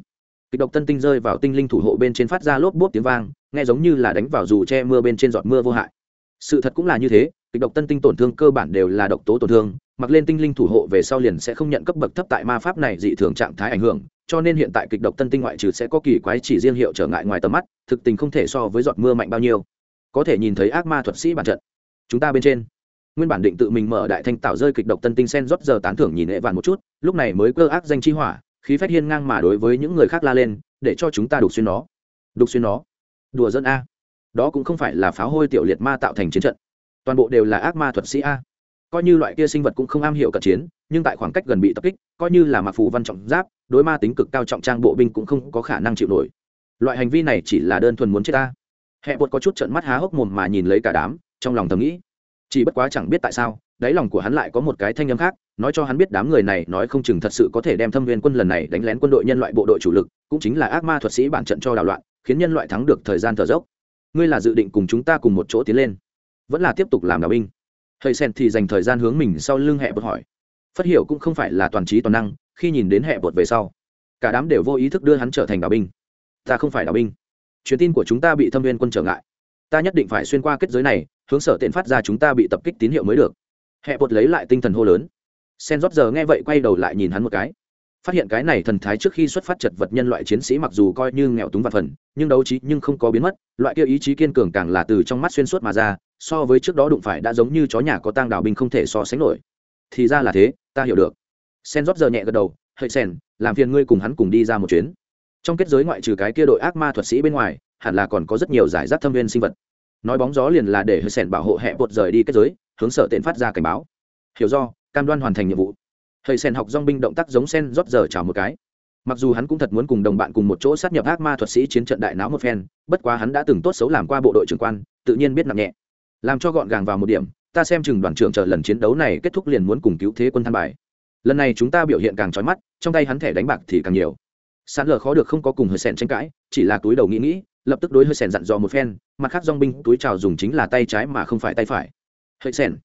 Kịch độc tân tinh rơi vào tinh linh thủ hộ bên trên phát ra lốp bốp tiếng vang, nghe giống như là đánh vào dù che mưa bên trên giọt mưa vô hại. Sự thật cũng là như thế kịch độc tân tinh tổn thương cơ bản đều là độc tố tổn thương, mặc lên tinh linh thủ hộ về sau liền sẽ không nhận cấp bậc thấp tại ma pháp này dị thường trạng thái ảnh hưởng, cho nên hiện tại kịch độc tân tinh ngoại trừ sẽ có kỳ quái chỉ riêng hiệu trở ngại ngoài tầm mắt, thực tình không thể so với giọt mưa mạnh bao nhiêu. Có thể nhìn thấy ác ma thuật sĩ bản trận. Chúng ta bên trên. Nguyên bản định tự mình mở đại thanh tạo rơi kịch độc tân tinh sen rót giờ tán thưởng nhìn hệ vạn một chút, lúc này mới cơ ác danh chi hỏa, khí phách hiên ngang mà đối với những người khác la lên, để cho chúng ta đục xuyên nó. Đục xuyên nó. Đùa dân a. Đó cũng không phải là pháo hôi tiểu liệt ma tạo thành chiến trận toàn bộ đều là ác ma thuật sĩ a. Coi như loại kia sinh vật cũng không am hiểu cận chiến, nhưng tại khoảng cách gần bị tập kích, coi như là mặc phù văn trọng giáp, đối ma tính cực cao trọng trang bộ binh cũng không có khả năng chịu nổi. Loại hành vi này chỉ là đơn thuần muốn chết ta. Hẹ bột có chút trận mắt há hốc mồm mà nhìn lấy cả đám, trong lòng thầm nghĩ. Chỉ bất quá chẳng biết tại sao, đáy lòng của hắn lại có một cái thanh âm khác, nói cho hắn biết đám người này nói không chừng thật sự có thể đem thâm viên quân lần này đánh lén quân đội nhân loại bộ đội chủ lực, cũng chính là ác ma thuật sĩ bản trận cho đảo loạn, khiến nhân loại thắng được thời gian thở dốc. Ngươi là dự định cùng chúng ta cùng một chỗ tiến lên vẫn là tiếp tục làm đảo binh. Hơi sen thì dành thời gian hướng mình sau lưng hẹ bột hỏi. Phát hiểu cũng không phải là toàn trí toàn năng, khi nhìn đến hẹ bột về sau, cả đám đều vô ý thức đưa hắn trở thành đảo binh. Ta không phải đảo binh. Truyền tin của chúng ta bị thâm viên quân trở ngại. Ta nhất định phải xuyên qua kết giới này, hướng sở tiện phát ra chúng ta bị tập kích tín hiệu mới được. Hẹ bột lấy lại tinh thần hô lớn. Sen rót giờ nghe vậy quay đầu lại nhìn hắn một cái. Phát hiện cái này thần thái trước khi xuất phát chật vật nhân loại chiến sĩ mặc dù coi như nghèo túng và phần, nhưng đấu trí nhưng không có biến mất, loại kia ý chí kiên cường càng là từ trong mắt xuyên suốt mà ra so với trước đó đụng phải đã giống như chó nhà có tang đào binh không thể so sánh nổi. Thì ra là thế, ta hiểu được. Sen rót giờ nhẹ gật đầu hơi sen, làm phiền ngươi cùng hắn cùng đi ra một chuyến. Trong kết giới ngoại trừ cái kia đội ác ma thuật sĩ bên ngoài, hẳn là còn có rất nhiều giải rác thâm viên sinh vật. Nói bóng gió liền là để hơi sen bảo hộ hẹ bột rời đi kết giới, hướng sở tiện phát ra cảnh báo. Hiểu do, cam đoan hoàn thành nhiệm vụ. Hơi sen học dong binh động tác giống sen rót giờ chào một cái. Mặc dù hắn cũng thật muốn cùng đồng bạn cùng một chỗ sát nhập ác ma thuật sĩ chiến trận đại náo một phen, bất quá hắn đã từng tốt xấu làm qua bộ đội trưởng quan, tự nhiên biết nặng nhẹ làm cho gọn gàng vào một điểm, ta xem chừng đoàn trưởng chờ lần chiến đấu này kết thúc liền muốn cùng cứu thế quân than bài. Lần này chúng ta biểu hiện càng trói mắt, trong tay hắn thẻ đánh bạc thì càng nhiều. Sán lờ khó được không có cùng hơi sèn tranh cãi, chỉ là túi đầu nghĩ nghĩ, lập tức đối hơi sèn dặn dò một phen, mặt khác dong binh túi trào dùng chính là tay trái mà không phải tay phải. Hơi sèn,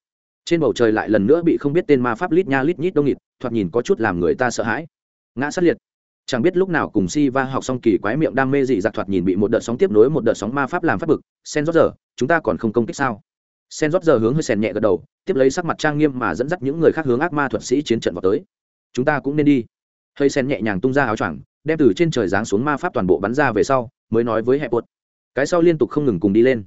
trên bầu trời lại lần nữa bị không biết tên ma pháp lít nha lít nhít đông nghịt, thoạt nhìn có chút làm người ta sợ hãi. Ngã sát liệt chẳng biết lúc nào cùng si va học xong kỳ quái miệng đam mê dị giặc thoạt nhìn bị một đợt sóng tiếp nối, một đợt sóng ma pháp làm phát bực. Sen rót giờ, chúng ta còn không công kích sao? Sen rót giờ hướng hơi sen nhẹ gật đầu, tiếp lấy sắc mặt trang nghiêm mà dẫn dắt những người khác hướng ác ma thuật sĩ chiến trận vào tới. Chúng ta cũng nên đi. Hơi sen nhẹ nhàng tung ra áo choàng, đem từ trên trời giáng xuống ma pháp toàn bộ bắn ra về sau, mới nói với hẹp bột. Cái sau liên tục không ngừng cùng đi lên.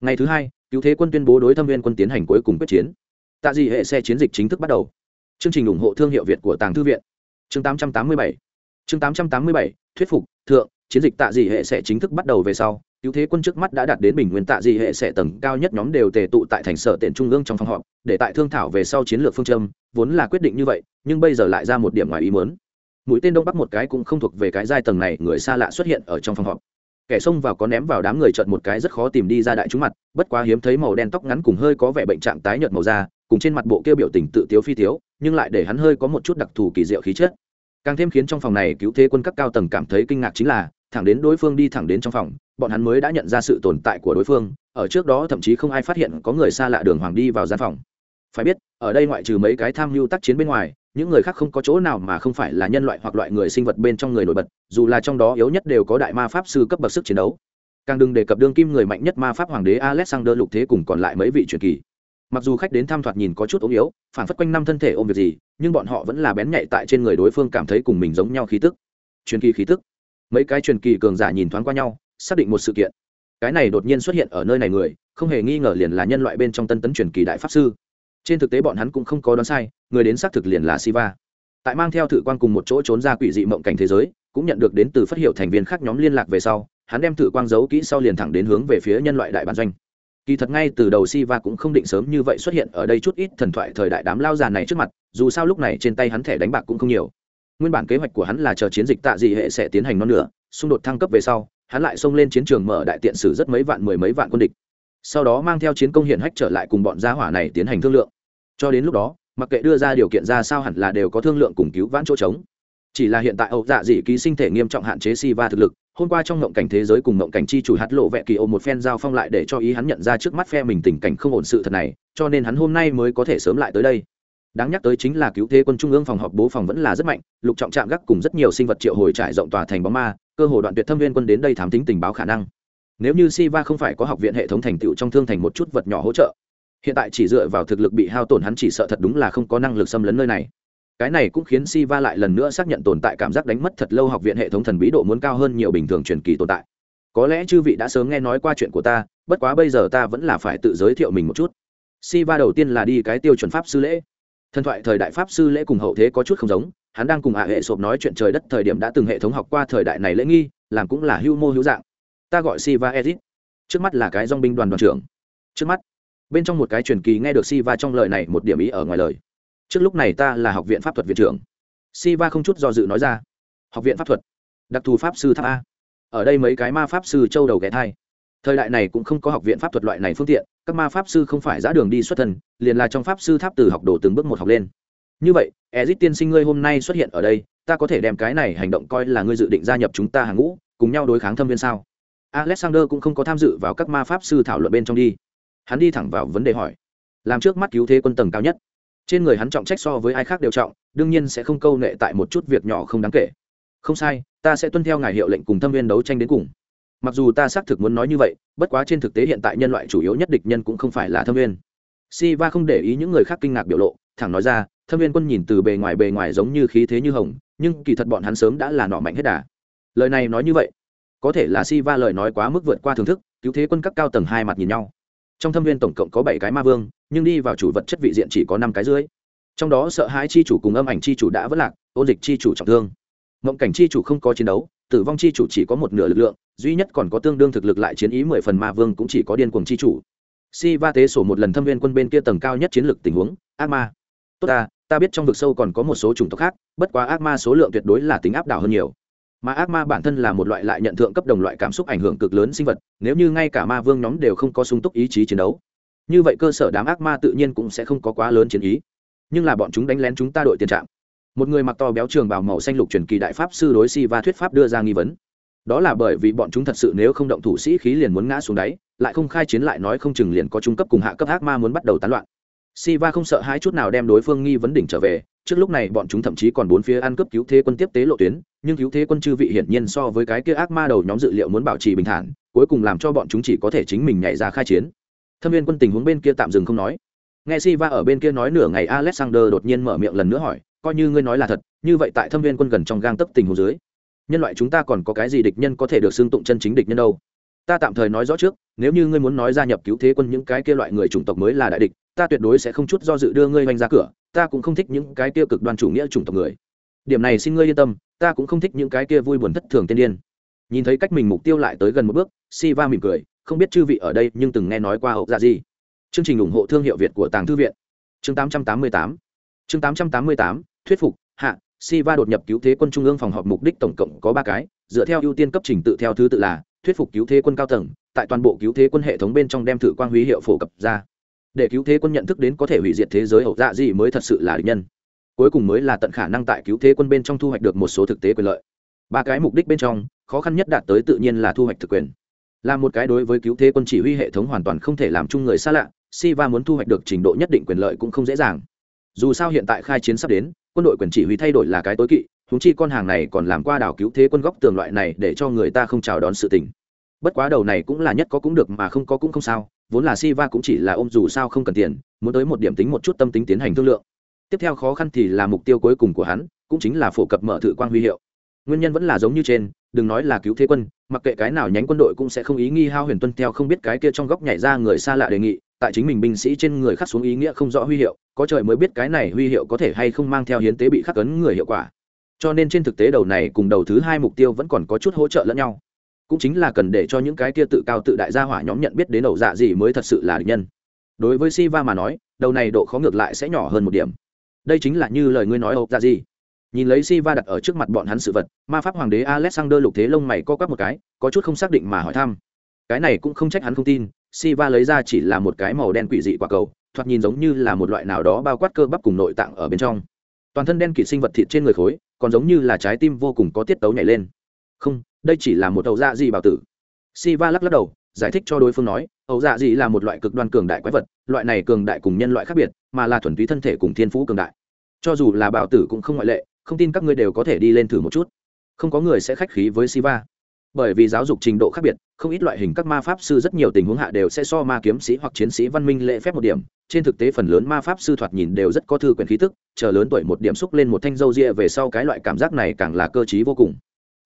Ngày thứ hai, cứu thế quân tuyên bố đối thâm viên quân tiến hành cuối cùng quyết chiến. Tạ dị hệ xe chiến dịch chính thức bắt đầu. Chương trình ủng hộ thương hiệu việt của tàng thư viện. Chương 887 chương 887 thuyết phục, thượng, chiến dịch tạ dị hệ sẽ chính thức bắt đầu về sau, cứu thế quân trước mắt đã đạt đến bình nguyên tạ dị hệ sẽ tầng cao nhất nhóm đều tề tụ tại thành sở tiện trung ương trong phòng họp, để tại thương thảo về sau chiến lược phương châm, vốn là quyết định như vậy, nhưng bây giờ lại ra một điểm ngoài ý muốn. Mũi tên đông bắc một cái cũng không thuộc về cái giai tầng này, người xa lạ xuất hiện ở trong phòng họp. Kẻ xông vào có ném vào đám người trợn một cái rất khó tìm đi ra đại chúng mặt, bất quá hiếm thấy màu đen tóc ngắn cùng hơi có vẻ bệnh trạng tái nhợt màu da, cùng trên mặt bộ kêu biểu tình tự tiếu phi tiếu, nhưng lại để hắn hơi có một chút đặc thù kỳ diệu khí chất càng thêm khiến trong phòng này cứu thế quân cấp cao tầng cảm thấy kinh ngạc chính là, thẳng đến đối phương đi thẳng đến trong phòng, bọn hắn mới đã nhận ra sự tồn tại của đối phương, ở trước đó thậm chí không ai phát hiện có người xa lạ đường hoàng đi vào gian phòng. Phải biết, ở đây ngoại trừ mấy cái tham mưu tác chiến bên ngoài, những người khác không có chỗ nào mà không phải là nhân loại hoặc loại người sinh vật bên trong người nổi bật, dù là trong đó yếu nhất đều có đại ma pháp sư cấp bậc sức chiến đấu. Càng đừng đề cập đương kim người mạnh nhất ma pháp hoàng đế alexander lục thế cùng còn lại mấy vị truyền kỳ mặc dù khách đến tham thoạt nhìn có chút ốm yếu phản phất quanh năm thân thể ôm việc gì, nhưng bọn họ vẫn là bén nhạy tại trên người đối phương cảm thấy cùng mình giống nhau khí tức. Truyền kỳ khí tức. Mấy cái truyền kỳ cường giả nhìn thoáng qua nhau, xác định một sự kiện. Cái này đột nhiên xuất hiện ở nơi này người, không hề nghi ngờ liền là nhân loại bên trong tân tấn truyền kỳ đại pháp sư. Trên thực tế bọn hắn cũng không có đoán sai, người đến xác thực liền là siva. Tại mang theo thử quan cùng một chỗ trốn ra quỷ dị mộng cảnh thế giới, cũng nhận được đến từ phát hiệu thành viên khác nhóm liên lạc về sau, hắn đem thử quang giấu kỹ sau liền thẳng đến hướng về phía nhân loại đại bản doanh kỳ thật ngay từ đầu Siva cũng không định sớm như vậy xuất hiện ở đây chút ít thần thoại thời đại đám lao già này trước mặt, dù sao lúc này trên tay hắn thẻ đánh bạc cũng không nhiều. Nguyên bản kế hoạch của hắn là chờ chiến dịch tạ dị hệ sẽ tiến hành non nữa xung đột thăng cấp về sau, hắn lại xông lên chiến trường mở đại tiện sử rất mấy vạn mười mấy vạn quân địch. Sau đó mang theo chiến công hiển hách trở lại cùng bọn gia hỏa này tiến hành thương lượng. Cho đến lúc đó, mặc kệ đưa ra điều kiện ra sao hẳn là đều có thương lượng cùng cứu vãn chỗ trống. Chỉ là hiện tại ẩu dạ dị ký sinh thể nghiêm trọng hạn chế si va thực lực hôm qua trong ngộng cảnh thế giới cùng ngộng cảnh chi chủ hạt lộ vẹ kỳ ô một phen giao phong lại để cho ý hắn nhận ra trước mắt phe mình tình cảnh không ổn sự thật này, cho nên hắn hôm nay mới có thể sớm lại tới đây. Đáng nhắc tới chính là cứu thế quân trung ương phòng họp bố phòng vẫn là rất mạnh, lục trọng trạm gác cùng rất nhiều sinh vật triệu hồi trải rộng tòa thành bóng ma, cơ hồ đoạn tuyệt thâm viên quân đến đây thám tính tình báo khả năng. Nếu như Siva không phải có học viện hệ thống thành tựu trong thương thành một chút vật nhỏ hỗ trợ, hiện tại chỉ dựa vào thực lực bị hao tổn hắn chỉ sợ thật đúng là không có năng lực xâm lấn nơi này cái này cũng khiến Siva lại lần nữa xác nhận tồn tại cảm giác đánh mất thật lâu học viện hệ thống thần bí độ muốn cao hơn nhiều bình thường truyền kỳ tồn tại. Có lẽ chư vị đã sớm nghe nói qua chuyện của ta, bất quá bây giờ ta vẫn là phải tự giới thiệu mình một chút. Siva đầu tiên là đi cái tiêu chuẩn pháp sư lễ. Thần thoại thời đại pháp sư lễ cùng hậu thế có chút không giống, hắn đang cùng hạ hệ sộp nói chuyện trời đất thời điểm đã từng hệ thống học qua thời đại này lễ nghi, làm cũng là hưu mô hữu dạng. Ta gọi siva edit. Trước mắt là cái dong binh đoàn đoàn trưởng. Trước mắt, bên trong một cái truyền kỳ nghe được siva trong lời này một điểm ý ở ngoài lời trước lúc này ta là học viện pháp thuật viện trưởng. Siva không chút do dự nói ra. Học viện pháp thuật, đặc thù pháp sư tháp a. Ở đây mấy cái ma pháp sư châu đầu ghé thai. Thời đại này cũng không có học viện pháp thuật loại này phương tiện, các ma pháp sư không phải giã đường đi xuất thân, liền là trong pháp sư tháp từ học đồ từng bước một học lên. Như vậy, ezit tiên sinh ngươi hôm nay xuất hiện ở đây, ta có thể đem cái này hành động coi là ngươi dự định gia nhập chúng ta hàng ngũ, cùng nhau đối kháng thâm viên sao? Alexander cũng không có tham dự vào các ma pháp sư thảo luận bên trong đi. Hắn đi thẳng vào vấn đề hỏi. Làm trước mắt cứu thế quân tầng cao nhất trên người hắn trọng trách so với ai khác đều trọng, đương nhiên sẽ không câu nệ tại một chút việc nhỏ không đáng kể. Không sai, ta sẽ tuân theo ngài hiệu lệnh cùng thâm viên đấu tranh đến cùng. Mặc dù ta xác thực muốn nói như vậy, bất quá trên thực tế hiện tại nhân loại chủ yếu nhất địch nhân cũng không phải là thâm viên. Si va không để ý những người khác kinh ngạc biểu lộ, thẳng nói ra, thâm viên quân nhìn từ bề ngoài bề ngoài giống như khí thế như hồng, nhưng kỳ thật bọn hắn sớm đã là nọ mạnh hết đà. Lời này nói như vậy, có thể là si va lời nói quá mức vượt qua thưởng thức, cứu thế quân cấp cao tầng hai mặt nhìn nhau trong thâm viên tổng cộng có bảy cái ma vương, nhưng đi vào chủ vật chất vị diện chỉ có năm cái dưới. Trong đó sợ hãi chi chủ cùng âm ảnh chi chủ đã vất lạc, ôn dịch chi chủ trọng thương. Mộng cảnh chi chủ không có chiến đấu, tử vong chi chủ chỉ có một nửa lực lượng, duy nhất còn có tương đương thực lực lại chiến ý mười phần ma vương cũng chỉ có điên cuồng chi chủ. Si va tế sổ một lần thâm viên quân bên kia tầng cao nhất chiến lược tình huống, ác ma. Tốt ta ta biết trong vực sâu còn có một số chủng tộc khác, bất quá ác ma số lượng tuyệt đối là tính áp đảo hơn nhiều mà ác ma bản thân là một loại lại nhận thượng cấp đồng loại cảm xúc ảnh hưởng cực lớn sinh vật nếu như ngay cả ma vương nhóm đều không có sung túc ý chí chiến đấu như vậy cơ sở đám ác ma tự nhiên cũng sẽ không có quá lớn chiến ý. Nhưng là bọn chúng đánh lén chúng ta đội tiền trạm một người mặc to béo trường bào màu xanh lục truyền kỳ đại pháp sư đối si và thuyết pháp đưa ra nghi vấn. Đó là bởi vì bọn chúng thật sự nếu không động thủ sĩ khí liền muốn ngã xuống đáy lại không khai chiến lại nói không chừng liền có trung cấp cùng hạ cấp ác ma muốn bắt đầu tán loạn. Si Va không sợ hãi chút nào đem đối phương nghi vấn đỉnh trở về, trước lúc này bọn chúng thậm chí còn bốn phía ăn cướp cứu thế quân tiếp tế lộ tuyến, nhưng cứu thế quân chư vị hiển nhiên so với cái kia ác ma đầu nhóm dự liệu muốn bảo trì bình thản, cuối cùng làm cho bọn chúng chỉ có thể chính mình nhảy ra khai chiến. Thâm viên quân tình huống bên kia tạm dừng không nói. Nghe Siva ở bên kia nói nửa ngày Alexander đột nhiên mở miệng lần nữa hỏi, coi như ngươi nói là thật, như vậy tại Thâm viên quân gần trong gang tấc tình hồ dưới, nhân loại chúng ta còn có cái gì địch nhân có thể được xưng tụng chân chính địch nhân đâu? Ta tạm thời nói rõ trước, nếu như ngươi muốn nói gia nhập cứu thế quân những cái kia loại người chủng tộc mới là đại địch, ta tuyệt đối sẽ không chút do dự đưa ngươi hoành ra cửa, ta cũng không thích những cái kia cực đoan chủ nghĩa chủng tộc người. Điểm này xin ngươi yên tâm, ta cũng không thích những cái kia vui buồn thất thường tiên điên. Nhìn thấy cách mình mục tiêu lại tới gần một bước si va mỉm cười, không biết chư vị ở đây nhưng từng nghe nói qua hậu dạ gì. Chương trình ủng hộ thương hiệu việt của tàng thư viện. Chương 888 chương 888 thuyết phục, hạ si va đột nhập cứu thế quân trung ương phòng họp mục đích tổng cộng có ba cái, dựa theo ưu tiên cấp trình tự theo thứ tự là, thuyết phục cứu thế quân cao tầng, tại toàn bộ cứu thế quân hệ thống bên trong đem thử quang huy hiệu phổ cập ra để cứu thế quân nhận thức đến có thể hủy diệt thế giới ẩu dạ gì mới thật sự là địch nhân. Cuối cùng mới là tận khả năng tại cứu thế quân bên trong thu hoạch được một số thực tế quyền lợi. Ba cái mục đích bên trong, khó khăn nhất đạt tới tự nhiên là thu hoạch thực quyền. Là một cái đối với cứu thế quân chỉ huy hệ thống hoàn toàn không thể làm chung người xa lạ, Siva muốn thu hoạch được trình độ nhất định quyền lợi cũng không dễ dàng. Dù sao hiện tại khai chiến sắp đến, quân đội quyền chỉ huy thay đổi là cái tối kỵ húng chi con hàng này còn làm qua đảo cứu thế quân góc tường loại này để cho người ta không chào đón sự tình. Bất quá đầu này cũng là nhất có cũng được mà không có cũng không sao vốn là Siva cũng chỉ là ôm dù sao không cần tiền, muốn tới một điểm tính một chút tâm tính tiến hành thương lượng. Tiếp theo khó khăn thì là mục tiêu cuối cùng của hắn, cũng chính là phổ cập mở thử quang huy hiệu. Nguyên nhân vẫn là giống như trên, đừng nói là cứu thế quân, mặc kệ cái nào nhánh quân đội cũng sẽ không ý nghi hao huyền tuân theo không biết cái kia trong góc nhảy ra người xa lạ đề nghị, tại chính mình binh sĩ trên người khắc xuống ý nghĩa không rõ huy hiệu, có trời mới biết cái này huy hiệu có thể hay không mang theo hiến tế bị khắc ấn người hiệu quả. Cho nên trên thực tế đầu này cùng đầu thứ hai mục tiêu vẫn còn có chút hỗ trợ lẫn nhau cũng chính là cần để cho những cái kia tự cao tự đại gia hỏa nhóm nhận biết đến ẩu dạ gì mới thật sự là địch nhân. Đối với Siva mà nói, đầu này độ khó ngược lại sẽ nhỏ hơn một điểm. Đây chính là như lời ngươi nói ẩu dạ gì. Nhìn lấy Siva đặt ở trước mặt bọn hắn sự vật, ma pháp hoàng đế alexander lục thế lông mày co quắp một cái, có chút không xác định mà hỏi thăm. Cái này cũng không trách hắn không tin, Siva lấy ra chỉ là một cái màu đen quỷ dị quả cầu, thoạt nhìn giống như là một loại nào đó bao quát cơ bắp cùng nội tạng ở bên trong. Toàn thân đen kịt sinh vật thịt trên người khối, còn giống như là trái tim vô cùng có tiết tấu nhảy lên. Không đây chỉ là một ẩu dạ gì bảo tử. Siva lắc lắc đầu, giải thích cho đối phương nói, ẩu dạ gì là một loại cực đoan cường đại quái vật, loại này cường đại cùng nhân loại khác biệt, mà là thuần túy thân thể cùng thiên phú cường đại. Cho dù là bảo tử cũng không ngoại lệ, không tin các ngươi đều có thể đi lên thử một chút. Không có người sẽ khách khí với siva. Bởi vì giáo dục trình độ khác biệt, không ít loại hình các ma pháp sư rất nhiều tình huống hạ đều sẽ so ma kiếm sĩ hoặc chiến sĩ văn minh lễ phép một điểm. Trên thực tế phần lớn ma pháp sư thoạt nhìn đều rất có thư quyền khí tức, chờ lớn tuổi một điểm xúc lên một thanh dâu ria về sau cái loại cảm giác này càng là cơ t vô cùng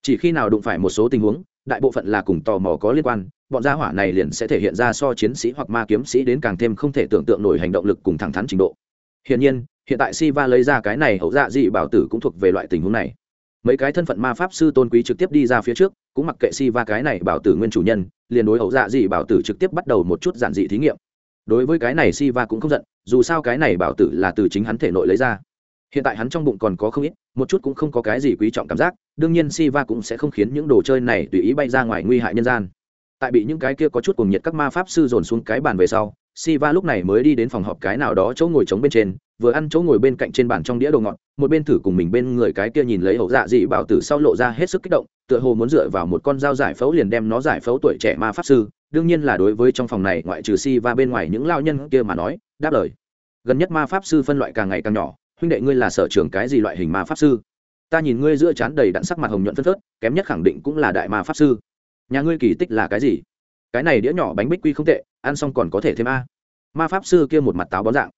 chỉ khi nào đụng phải một số tình huống, đại bộ phận là cùng tò mò có liên quan, bọn gia hỏa này liền sẽ thể hiện ra so chiến sĩ hoặc ma kiếm sĩ đến càng thêm không thể tưởng tượng nổi hành động lực cùng thẳng thắn trình độ. Hiển nhiên, hiện tại Siva lấy ra cái này hậu dạ dị bảo tử cũng thuộc về loại tình huống này. Mấy cái thân phận ma pháp sư tôn quý trực tiếp đi ra phía trước, cũng mặc kệ Siva cái này bảo tử nguyên chủ nhân, liền đối hậu dạ dị bảo tử trực tiếp bắt đầu một chút giản dị thí nghiệm. Đối với cái này Siva cũng không giận, dù sao cái này bảo tử là từ chính hắn thể nội lấy ra hiện tại hắn trong bụng còn có không ít, một chút cũng không có cái gì quý trọng cảm giác, đương nhiên si va cũng sẽ không khiến những đồ chơi này tùy ý bay ra ngoài nguy hại nhân gian. Tại bị những cái kia có chút cùng nhiệt các ma pháp sư dồn xuống cái bàn về sau si va lúc này mới đi đến phòng họp cái nào đó chỗ ngồi trống bên trên, vừa ăn chỗ ngồi bên cạnh trên bàn trong đĩa đồ ngọt, một bên thử cùng mình bên người cái kia nhìn lấy hậu dạ dị bảo tử sau lộ ra hết sức kích động, tựa hồ muốn dựa vào một con dao giải phẫu liền đem nó giải phẫu tuổi trẻ ma pháp sư, đương nhiên là đối với trong phòng này ngoại trừ si va bên ngoài những lao nhân kia mà nói, đáp lời. Gần nhất ma pháp sư phân loại càng ngày càng nhỏ huynh đệ ngươi là sở trường cái gì loại hình ma pháp sư? Ta nhìn ngươi giữa chán đầy đặn sắc mặt hồng nhuận phân phớt, kém nhất khẳng định cũng là đại ma pháp sư. Nhà ngươi kỳ tích là cái gì? Cái này đĩa nhỏ bánh bích quy không tệ, ăn xong còn có thể thêm a. Ma pháp sư kia một mặt táo bón dạng.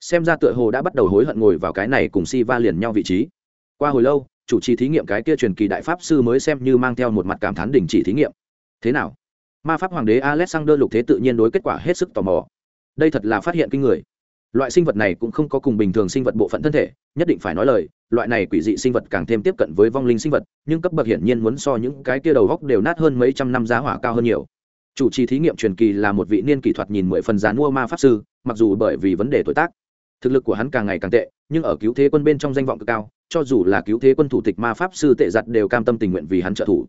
Xem ra tựa hồ đã bắt đầu hối hận ngồi vào cái này cùng si va liền nhau vị trí. Qua hồi lâu, chủ trì thí nghiệm cái kia truyền kỳ đại pháp sư mới xem như mang theo một mặt cảm thán đình chỉ thí nghiệm. Thế nào? Ma pháp hoàng đế alexander lục thế tự nhiên đối kết quả hết sức tò mò. Đây thật là phát hiện kinh người loại sinh vật này cũng không có cùng bình thường sinh vật bộ phận thân thể, nhất định phải nói lời, loại này quỷ dị sinh vật càng thêm tiếp cận với vong linh sinh vật, nhưng cấp bậc hiển nhiên muốn so những cái kia đầu góc đều nát hơn mấy trăm năm giá hỏa cao hơn nhiều. Chủ trì thí nghiệm truyền kỳ là một vị niên kỹ thuật nhìn mười phần gián mua ma pháp sư, mặc dù bởi vì vấn đề tuổi tác, thực lực của hắn càng ngày càng tệ, nhưng ở cứu thế quân bên trong danh vọng cực cao, cho dù là cứu thế quân thủ tịch ma pháp sư tệ giặt đều cam tâm tình nguyện vì hắn trợ thủ.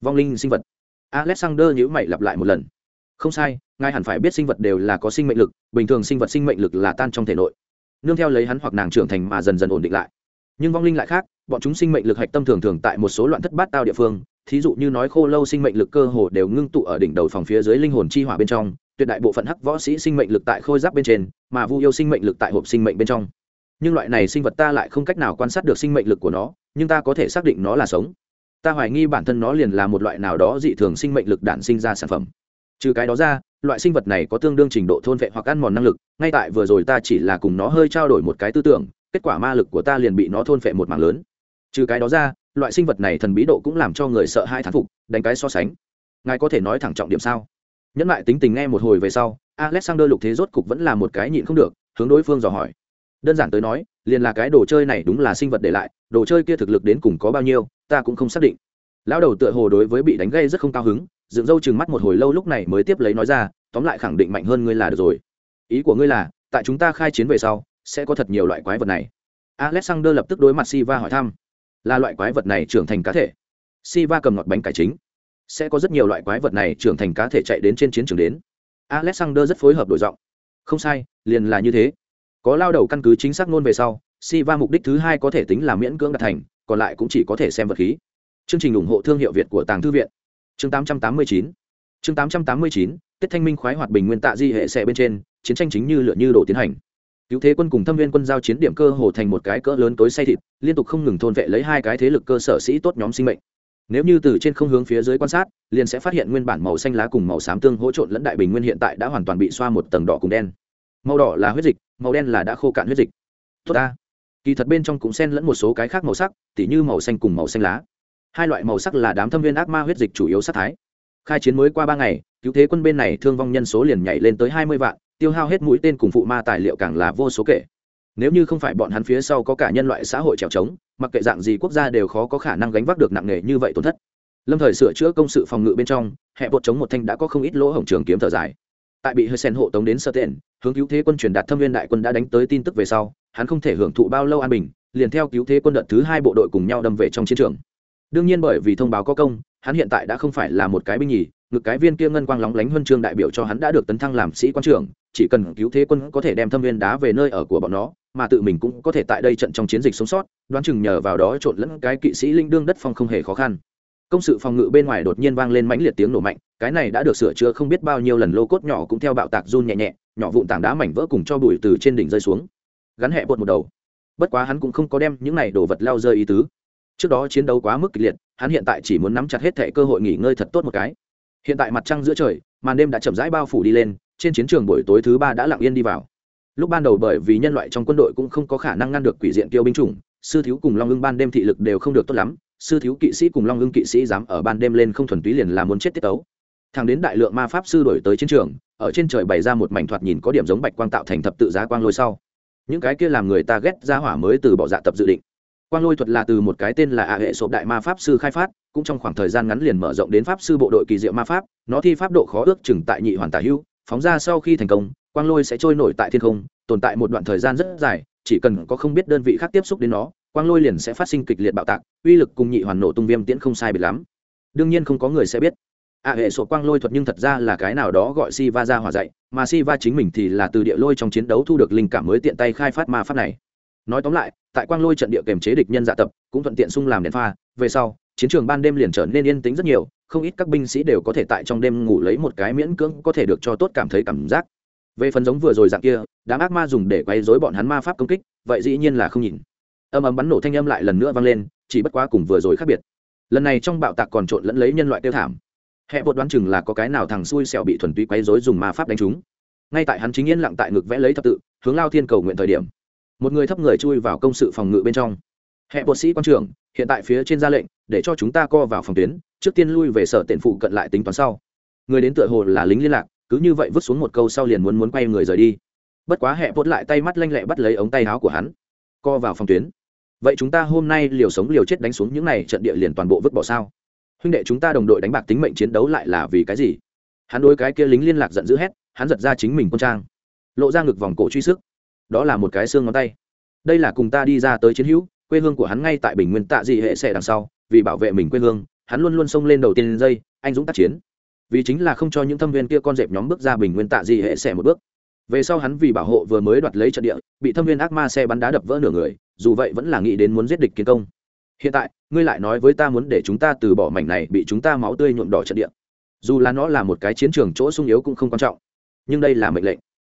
Vong linh sinh vật. Alexander nhữ mày lặp lại một lần. Không sai ngài hẳn phải biết sinh vật đều là có sinh mệnh lực, bình thường sinh vật sinh mệnh lực là tan trong thể nội. Nương theo lấy hắn hoặc nàng trưởng thành mà dần dần ổn định lại. Nhưng vong linh lại khác, bọn chúng sinh mệnh lực hạch tâm thường thường tại một số loạn thất bát tao địa phương, thí dụ như nói khô lâu sinh mệnh lực cơ hồ đều ngưng tụ ở đỉnh đầu phòng phía dưới linh hồn chi hỏa bên trong, tuyệt đại bộ phận hắc võ sĩ sinh mệnh lực tại khôi giáp bên trên, mà vu yêu sinh mệnh lực tại hộp sinh mệnh bên trong. Nhưng loại này sinh vật ta lại không cách nào quan sát được sinh mệnh lực của nó, nhưng ta có thể xác định nó là sống. Ta hoài nghi bản thân nó liền là một loại nào đó dị thường sinh mệnh lực đản sinh ra sản phẩm. Trừ cái đó ra loại sinh vật này có tương đương trình độ thôn vệ hoặc ăn mòn năng lực, ngay tại vừa rồi ta chỉ là cùng nó hơi trao đổi một cái tư tưởng, kết quả ma lực của ta liền bị nó thôn vệ một mảng lớn. Trừ cái đó ra, loại sinh vật này thần bí độ cũng làm cho người sợ hai thán phục, đánh cái so sánh. Ngài có thể nói thẳng trọng điểm sao? Nhẫn lại tính tình nghe một hồi về sau, alexander lục thế rốt cục vẫn là một cái nhịn không được, hướng đối phương dò hỏi. Đơn giản tới nói, liền là cái đồ chơi này đúng là sinh vật để lại, đồ chơi kia thực lực đến cùng có bao nhiêu, ta cũng không xác định. Lão đầu tựa hồ đối với bị đánh gây rất không cao hứng dựng râu chừng mắt một hồi lâu lúc này mới tiếp lấy nói ra tóm lại khẳng định mạnh hơn ngươi là được rồi. Ý của ngươi là tại chúng ta khai chiến về sau sẽ có thật nhiều loại quái vật này. Alexander lập tức đối mặt siva hỏi thăm. Là loại quái vật này trưởng thành cá thể? Siva cầm ngọt bánh cải chính. Sẽ có rất nhiều loại quái vật này trưởng thành cá thể chạy đến trên chiến trường đến. Alexander rất phối hợp đổi giọng. Không sai liền là như thế. Có lao đầu căn cứ chính xác nôn về sau Siva mục đích thứ hai có thể tính là miễn cưỡng đạt thành, còn lại cũng chỉ có thể xem vật khí. Chương trình ủng hộ thương hiệu Việt của Tàng Thư viện. Chương 889. Chương 889, Tết Thanh Minh khoái hoạt bình nguyên tạ di hệ sẽ bên trên, chiến tranh chính như lựa như đổ tiến hành. Cứu thế quân cùng Thâm Viên quân giao chiến điểm cơ hồ thành một cái cỡ lớn tối say thịt, liên tục không ngừng thôn vệ lấy hai cái thế lực cơ sở sĩ tốt nhóm sinh mệnh. Nếu như từ trên không hướng phía dưới quan sát, liền sẽ phát hiện nguyên bản màu xanh lá cùng màu xám tương hỗ trộn lẫn đại bình nguyên hiện tại đã hoàn toàn bị xoa một tầng đỏ cùng đen. Màu đỏ là huyết dịch, màu đen là đã khô cạn huyết dịch. Tốt ta kỳ thật bên trong cũng xen lẫn một số cái khác màu sắc tỉ như màu xanh cùng màu xanh lá hai loại màu sắc là đám thâm viên ác ma huyết dịch chủ yếu sát thái. Khai chiến mới qua ba ngày, cứu thế quân bên này thương vong nhân số liền nhảy lên tới hai mươi vạn, tiêu hao hết mũi tên cùng phụ ma tài liệu càng là vô số kể. Nếu như không phải bọn hắn phía sau có cả nhân loại xã hội trèo trống, mặc kệ dạng gì quốc gia đều khó có khả năng gánh vác được nặng nề như vậy tổn thất. Lâm thời sửa chữa công sự phòng ngự bên trong, hệ bột chống một thanh đã có không ít lỗ hổng trường kiếm thở dài. Tại bị hơi sen hộ tống đến sơ tiện, hướng cứu thế quân truyền đạt thâm viên đại quân đã đánh tới tin tức về sau, hắn không thể hưởng thụ bao lâu an bình, liền theo cứu thế quân đợt thứ hai bộ đội cùng nhau đâm về trong chiến trường đương nhiên bởi vì thông báo có công, hắn hiện tại đã không phải là một cái binh nhì, ngực cái viên kia ngân quang lóng lánh huân chương đại biểu cho hắn đã được tấn thăng làm sĩ quan trưởng, chỉ cần cứu thế quân có thể đem thâm viên đá về nơi ở của bọn nó, mà tự mình cũng có thể tại đây trận trong chiến dịch sống sót, đoán chừng nhờ vào đó trộn lẫn cái kỵ sĩ linh đương đất phong không hề khó khăn. Công sự phòng ngự bên ngoài đột nhiên vang lên mãnh liệt tiếng nổ mạnh, cái này đã được sửa chữa không biết bao nhiêu lần lô cốt nhỏ cũng theo bạo tạc run nhẹ nhẹ, nhỏ vụn tảng đá mảnh vỡ cùng cho bụi từ trên đỉnh rơi xuống. Gắn hẹ bột một đầu. Bất quá hắn cũng không có đem những này đồ vật lao rơi ý tứ trước đó chiến đấu quá mức kịch liệt, hắn hiện tại chỉ muốn nắm chặt hết thẻ cơ hội nghỉ ngơi thật tốt một cái. Hiện tại mặt trăng giữa trời, màn đêm đã chậm rãi bao phủ đi lên, trên chiến trường buổi tối thứ ba đã lặng yên đi vào. Lúc ban đầu bởi vì nhân loại trong quân đội cũng không có khả năng ngăn được quỷ diện kiêu binh chủng, sư thiếu cùng long ưng ban đêm thị lực đều không được tốt lắm, sư thiếu kỵ sĩ cùng long ưng kỵ sĩ dám ở ban đêm lên không thuần túy liền là muốn chết tiết tấu. Thằng đến đại lượng ma pháp sư đổi tới chiến trường, ở trên trời bày ra một mảnh thoạt nhìn có điểm giống bạch quang tạo thành thập tự giá quang lôi sau. Những cái kia làm người ta ghét ra hỏa mới từ bỏ dạ tập dự định quang lôi thuật là từ một cái tên là ạ hệ sộp đại ma pháp sư khai phát, cũng trong khoảng thời gian ngắn liền mở rộng đến pháp sư bộ đội kỳ diệu ma pháp, nó thi pháp độ khó ước chừng tại nhị hoàn tả hưu phóng ra sau khi thành công, quang lôi sẽ trôi nổi tại thiên không, tồn tại một đoạn thời gian rất dài, chỉ cần có không biết đơn vị khác tiếp xúc đến nó, quang lôi liền sẽ phát sinh kịch liệt bạo tạc, uy lực cùng nhị hoàn nổ tung viêm tiễn không sai biệt lắm. Đương nhiên không có người sẽ biết. A hệ sổ quang lôi thuật nhưng thật ra là cái nào đó gọi si va ra hòa dạy, mà si va chính mình thì là từ địa lôi trong chiến đấu thu được linh cảm mới tiện tay khai phát ma pháp này. Nói tóm lại tại quang lôi trận địa kềm chế địch nhân dạ tập, cũng thuận tiện sung làm đèn pha. Về sau, chiến trường ban đêm liền trở nên yên tĩnh rất nhiều, không ít các binh sĩ đều có thể tại trong đêm ngủ lấy một cái miễn cưỡng có thể được cho tốt cảm thấy cảm giác. Về phần giống vừa rồi dạng kia, đám ác ma dùng để quay dối bọn hắn ma pháp công kích, vậy dĩ nhiên là không nhìn. Âm ấm bắn nổ thanh âm lại lần nữa vang lên, chỉ bất quá cùng vừa rồi khác biệt. Lần này trong bạo tạc còn trộn lẫn lấy nhân loại tiêu thảm. Hẹ bột đoán chừng là có cái nào thằng xui xẻo bị thuần túy quấy dối dùng ma pháp đánh chúng. ngay tại hắn chính yên lặng tại ngực vẽ lấy thập tự, hướng lao thiên cầu nguyện thời điểm một người thấp người chui vào công sự phòng ngự bên trong. Hẹn bộ sĩ quan trưởng, hiện tại phía trên ra lệnh, để cho chúng ta co vào phòng tuyến, trước tiên lui về sở tiện phụ cận lại tính toán sau. Người đến tựa hồ là lính liên lạc, cứ như vậy vứt xuống một câu sau liền muốn muốn quay người rời đi. Bất quá hệ bột lại tay mắt lanh lẹ bắt lấy ống tay áo của hắn. Co vào phòng tuyến. Vậy chúng ta hôm nay liều sống liều chết đánh xuống những này trận địa liền toàn bộ vứt bỏ sao? Huynh đệ chúng ta đồng đội đánh bạc tính mệnh chiến đấu lại là vì cái gì? Hắn đối cái kia lính liên lạc giận dữ hét, hắn giật ra chính mình quân trang, lộ ra ngực vòng cổ truy sức đó là một cái xương ngón tay. Đây là cùng ta đi ra tới chiến hữu, quê hương của hắn ngay tại bình nguyên tạ dị hệ sẽ đằng sau, vì bảo vệ mình quê hương, hắn luôn luôn xông lên đầu tiên dây, anh dũng tác chiến. Vì chính là không cho những thâm viên kia con dẹp nhóm bước ra bình nguyên tạ dị hệ sẽ một bước. Về sau hắn vì bảo hộ vừa mới đoạt lấy trận địa, bị thâm viên ác ma xe bắn đá đập vỡ nửa người, dù vậy vẫn là nghĩ đến muốn giết địch kiến công. Hiện tại, ngươi lại nói với ta muốn để chúng ta từ bỏ mảnh này, bị chúng ta máu tươi nhuộm đỏ trận địa. Dù là nó là một cái chiến trường chỗ sung yếu cũng không quan trọng. Nhưng đây là mệnh lệnh.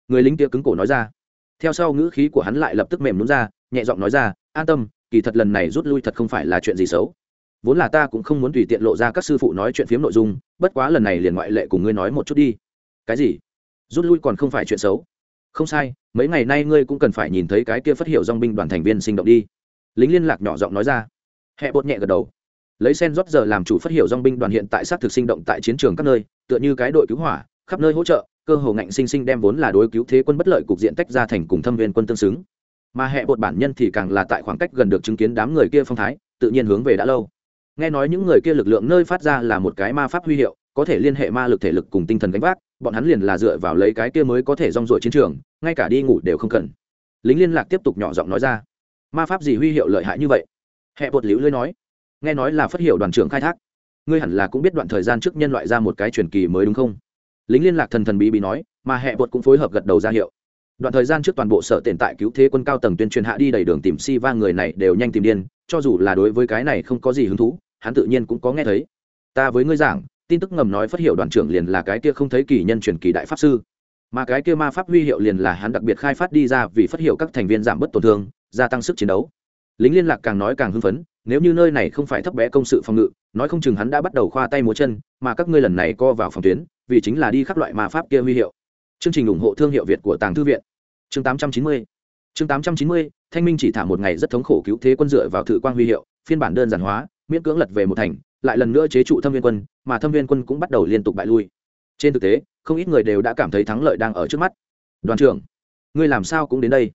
Người lính kia cứng cổ nói ra theo sau ngữ khí của hắn lại lập tức mềm nhún ra, nhẹ giọng nói ra, an tâm, kỳ thật lần này rút lui thật không phải là chuyện gì xấu. Vốn là ta cũng không muốn tùy tiện lộ ra các sư phụ nói chuyện phiếm nội dung, bất quá lần này liền ngoại lệ cùng ngươi nói một chút đi. Cái gì? Rút lui còn không phải chuyện xấu? Không sai, mấy ngày nay ngươi cũng cần phải nhìn thấy cái kia phát hiệu dong binh đoàn thành viên sinh động đi. Lính liên lạc nhỏ giọng nói ra. Hẹ bột nhẹ gật đầu. Lấy sen rót giờ làm chủ phát hiệu dong binh đoàn hiện tại sát thực sinh động tại chiến trường các nơi, tựa như cái đội cứu hỏa, khắp nơi hỗ trợ cơ hồ ngạnh sinh sinh đem vốn là đối cứu thế quân bất lợi cục diện tách ra thành cùng thâm viên quân tương xứng. Mà hệ bột bản nhân thì càng là tại khoảng cách gần được chứng kiến đám người kia phong thái, tự nhiên hướng về đã lâu. Nghe nói những người kia lực lượng nơi phát ra là một cái ma pháp huy hiệu, có thể liên hệ ma lực thể lực cùng tinh thần gánh vác, bọn hắn liền là dựa vào lấy cái kia mới có thể rong ruổi chiến trường, ngay cả đi ngủ đều không cần. Lính liên lạc tiếp tục nhỏ giọng nói ra, ma pháp gì huy hiệu lợi hại như vậy? Hệ bột liễu lưới nói, nghe nói là phát hiệu đoàn trưởng khai thác. Ngươi hẳn là cũng biết đoạn thời gian trước nhân loại ra một cái truyền kỳ mới đúng không? Lính liên lạc thần thần bí bí nói, mà hệ bột cũng phối hợp gật đầu ra hiệu. Đoạn thời gian trước toàn bộ sở tiền tại cứu thế quân cao tầng tuyên truyền hạ đi đầy đường tìm si va người này đều nhanh tìm điên, cho dù là đối với cái này không có gì hứng thú, hắn tự nhiên cũng có nghe thấy. Ta với ngươi giảng, tin tức ngầm nói phát hiệu đoàn trưởng liền là cái kia không thấy kỳ nhân truyền kỳ đại pháp sư. Mà cái kia ma pháp huy hiệu liền là hắn đặc biệt khai phát đi ra vì phát hiệu các thành viên giảm bớt tổn thương, gia tăng sức chiến đấu. Lính liên lạc càng nói càng hưng phấn, nếu như nơi này không phải thấp bé công sự phòng ngự, nói không chừng hắn đã bắt đầu khoa tay múa chân, mà các ngươi lần này co vào phòng tuyến vì chính là đi khắc loại ma pháp kia huy hiệu. Chương trình ủng hộ thương hiệu việt của tàng thư viện. Chương 890 chương 890 thanh minh chỉ thả một ngày rất thống khổ cứu thế quân dựa vào thử quang huy hiệu phiên bản đơn giản hóa miễn cưỡng lật về một thành lại lần nữa chế trụ thâm viên quân mà thâm viên quân cũng bắt đầu liên tục bại lui. Trên thực tế không ít người đều đã cảm thấy thắng lợi đang ở trước mắt. Đoàn trưởng ngươi làm sao cũng đến đây.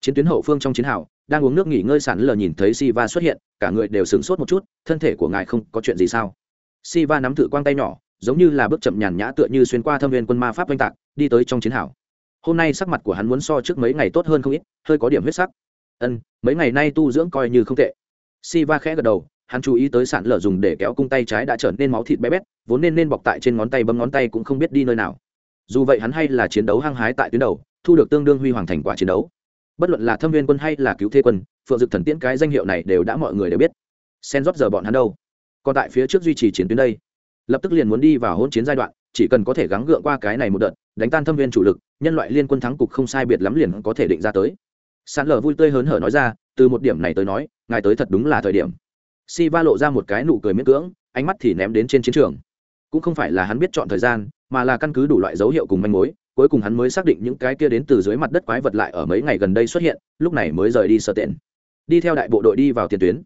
Chiến tuyến hậu phương trong chiến hào đang uống nước nghỉ ngơi sẵn lờ nhìn thấy Siva xuất hiện, cả người đều sửng sốt một chút, thân thể của ngài không có chuyện gì sao? Siva nắm thử quang tay nhỏ, giống như là bước chậm nhàn nhã tựa như xuyên qua thâm viên quân ma pháp oanh tạc, đi tới trong chiến hào. Hôm nay sắc mặt của hắn muốn so trước mấy ngày tốt hơn không ít, hơi có điểm huyết sắc. Ân, mấy ngày nay tu dưỡng coi như không tệ. Siva khẽ gật đầu, hắn chú ý tới sạn lở dùng để kéo cung tay trái đã trở nên máu thịt bé bét, vốn nên nên bọc tại trên ngón tay bấm ngón tay cũng không biết đi nơi nào. Dù vậy hắn hay là chiến đấu hăng hái tại tuyến đầu, thu được tương đương huy hoàng thành quả chiến đấu bất luận là thâm viên quân hay là cứu thế quân phượng dực thần tiễn cái danh hiệu này đều đã mọi người đều biết sen rót giờ bọn hắn đâu còn tại phía trước duy trì chiến tuyến đây lập tức liền muốn đi vào hỗn chiến giai đoạn, chỉ cần có thể gắng gượng qua cái này một đợt, đánh tan thâm viên chủ lực, nhân loại liên quân thắng cục không sai biệt lắm liền có thể định ra tới. Sán lờ vui tươi hớn hở nói ra, từ một điểm này tới nói, ngài tới thật đúng là thời điểm. Si va lộ ra một cái nụ cười miễn cưỡng, ánh mắt thì ném đến trên chiến trường. Cũng không phải là hắn biết chọn thời gian, mà là căn cứ đủ loại dấu hiệu cùng manh mối, cuối cùng hắn mới xác định những cái kia đến từ dưới mặt đất quái vật lại ở mấy ngày gần đây xuất hiện, lúc này mới rời đi sơ tiện. Đi theo đại bộ đội đi vào tiền tuyến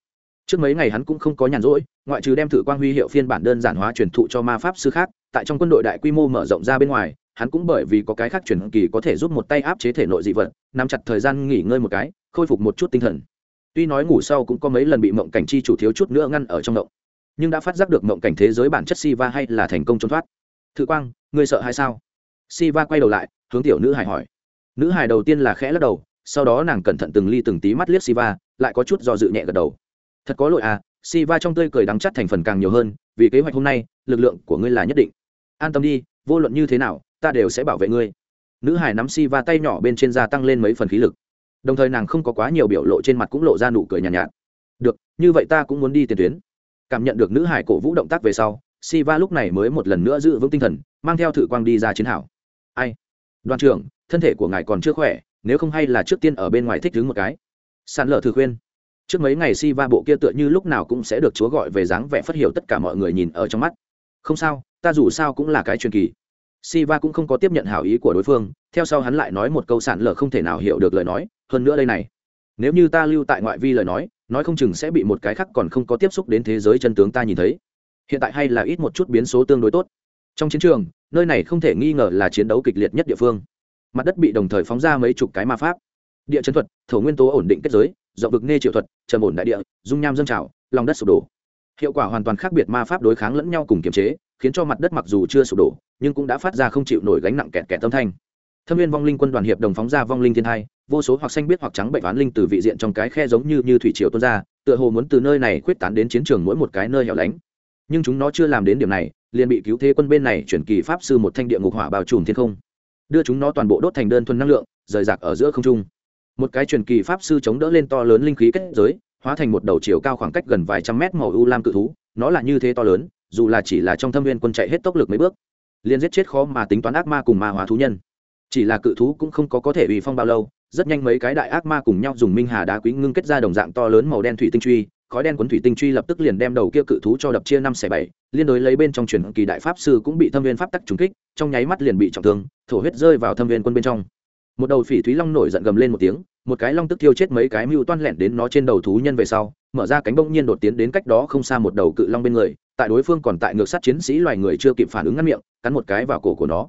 trước mấy ngày hắn cũng không có nhàn rỗi, ngoại trừ đem thử quang huy hiệu phiên bản đơn giản hóa truyền thụ cho ma pháp sư khác, tại trong quân đội đại quy mô mở rộng ra bên ngoài, hắn cũng bởi vì có cái khác chuyển kỳ có thể giúp một tay áp chế thể nội dị vật, nắm chặt thời gian nghỉ ngơi một cái, khôi phục một chút tinh thần. Tuy nói ngủ sau cũng có mấy lần bị mộng cảnh chi chủ thiếu chút nữa ngăn ở trong động, nhưng đã phát giác được mộng cảnh thế giới bản chất si va hay là thành công trốn thoát. Thử quang, ngươi sợ hay sao? Si va quay đầu lại, hướng tiểu nữ hải hỏi. Nữ hải đầu tiên là khẽ lắc đầu, sau đó nàng cẩn thận từng ly từng tí mắt liếc siva, lại có chút do dự nhẹ gật đầu thật có lỗi à Si Va trong tươi cười đắng chắt thành phần càng nhiều hơn vì kế hoạch hôm nay lực lượng của ngươi là nhất định. An tâm đi vô luận như thế nào ta đều sẽ bảo vệ ngươi. Nữ hải nắm Si Va tay nhỏ bên trên da tăng lên mấy phần khí lực. Đồng thời nàng không có quá nhiều biểu lộ trên mặt cũng lộ ra nụ cười nhàn nhạt, nhạt. Được như vậy ta cũng muốn đi tiền tuyến. Cảm nhận được nữ hải cổ vũ động tác về sau Si Va lúc này mới một lần nữa giữ vững tinh thần mang theo thử quang đi ra chiến hảo ai? Đoàn trưởng thân thể của ngài còn chưa khỏe nếu không hay là trước tiên ở bên ngoài thích đứng một cái. Sàn lở thử khuyên trước mấy ngày Si Va bộ kia tựa như lúc nào cũng sẽ được chúa gọi về dáng vẻ phất hiểu tất cả mọi người nhìn ở trong mắt. Không sao, ta dù sao cũng là cái truyền kỳ. Si Va cũng không có tiếp nhận hảo ý của đối phương, theo sau hắn lại nói một câu sạn lở không thể nào hiểu được lời nói, hơn nữa đây này. Nếu như ta lưu tại ngoại vi lời nói nói không chừng sẽ bị một cái khác còn không có tiếp xúc đến thế giới chân tướng ta nhìn thấy. Hiện tại hay là ít một chút biến số tương đối tốt. Trong chiến trường, nơi này không thể nghi ngờ là chiến đấu kịch liệt nhất địa phương. Mặt đất bị đồng thời phóng ra mấy chục cái ma pháp. Địa chân thuật, thổ nguyên tố ổn định kết giới rộng vực nê triệu thuật, trầm ổn đại địa, dung nham dân trào, lòng đất sụp đổ. Hiệu quả hoàn toàn khác biệt ma pháp đối kháng lẫn nhau cùng kiềm chế, khiến cho mặt đất mặc dù chưa sụp đổ, nhưng cũng đã phát ra không chịu nổi gánh nặng kẹt kẹt tâm thanh. Thâm viên vong linh quân đoàn hiệp đồng phóng ra vong linh thiên hai, vô số hoặc xanh biết hoặc trắng bệnh oán linh từ vị diện trong cái khe giống như như thủy triều tuôn ra, tựa hồ muốn từ nơi này khuyết tán đến chiến trường mỗi một cái nơi hẻo lánh. Nhưng chúng nó chưa làm đến điểm này, liền bị cứu thế quân bên này chuyển kỳ pháp sư một thanh địa ngục hỏa bao trùm thiên không. Đưa chúng nó toàn bộ đốt thành đơn thuần năng lượng, rời rạc ở giữa không trung một cái truyền kỳ pháp sư chống đỡ lên to lớn linh khí kết giới, hóa thành một đầu chiều cao khoảng cách gần vài trăm mét màu u lam cự thú, nó là như thế to lớn, dù là chỉ là trong thâm viên quân chạy hết tốc lực mấy bước, liền giết chết khó mà tính toán ác ma cùng ma hóa thú nhân. Chỉ là cự thú cũng không có có thể uy phong bao lâu, rất nhanh mấy cái đại ác ma cùng nhau dùng minh hà đá quý ngưng kết ra đồng dạng to lớn màu đen thủy tinh truy, khói đen quấn thủy tinh truy lập tức liền đem đầu kia cự thú cho đập chia năm xẻ bảy, liên đối lấy bên trong truyền kỳ đại pháp sư cũng bị thâm viên pháp tắc trúng kích, trong nháy mắt liền bị trọng thương, thổ huyết rơi vào thâm viên quân bên trong. Một đầu phỉ thúy long nổi giận gầm lên một tiếng một cái long tức thiêu chết mấy cái mưu toan lẹn đến nó trên đầu thú nhân về sau, mở ra cánh bông nhiên đột tiến đến cách đó không xa một đầu cự long bên người, tại đối phương còn tại ngược sát chiến sĩ loài người chưa kịp phản ứng ngăn miệng, cắn một cái vào cổ của nó.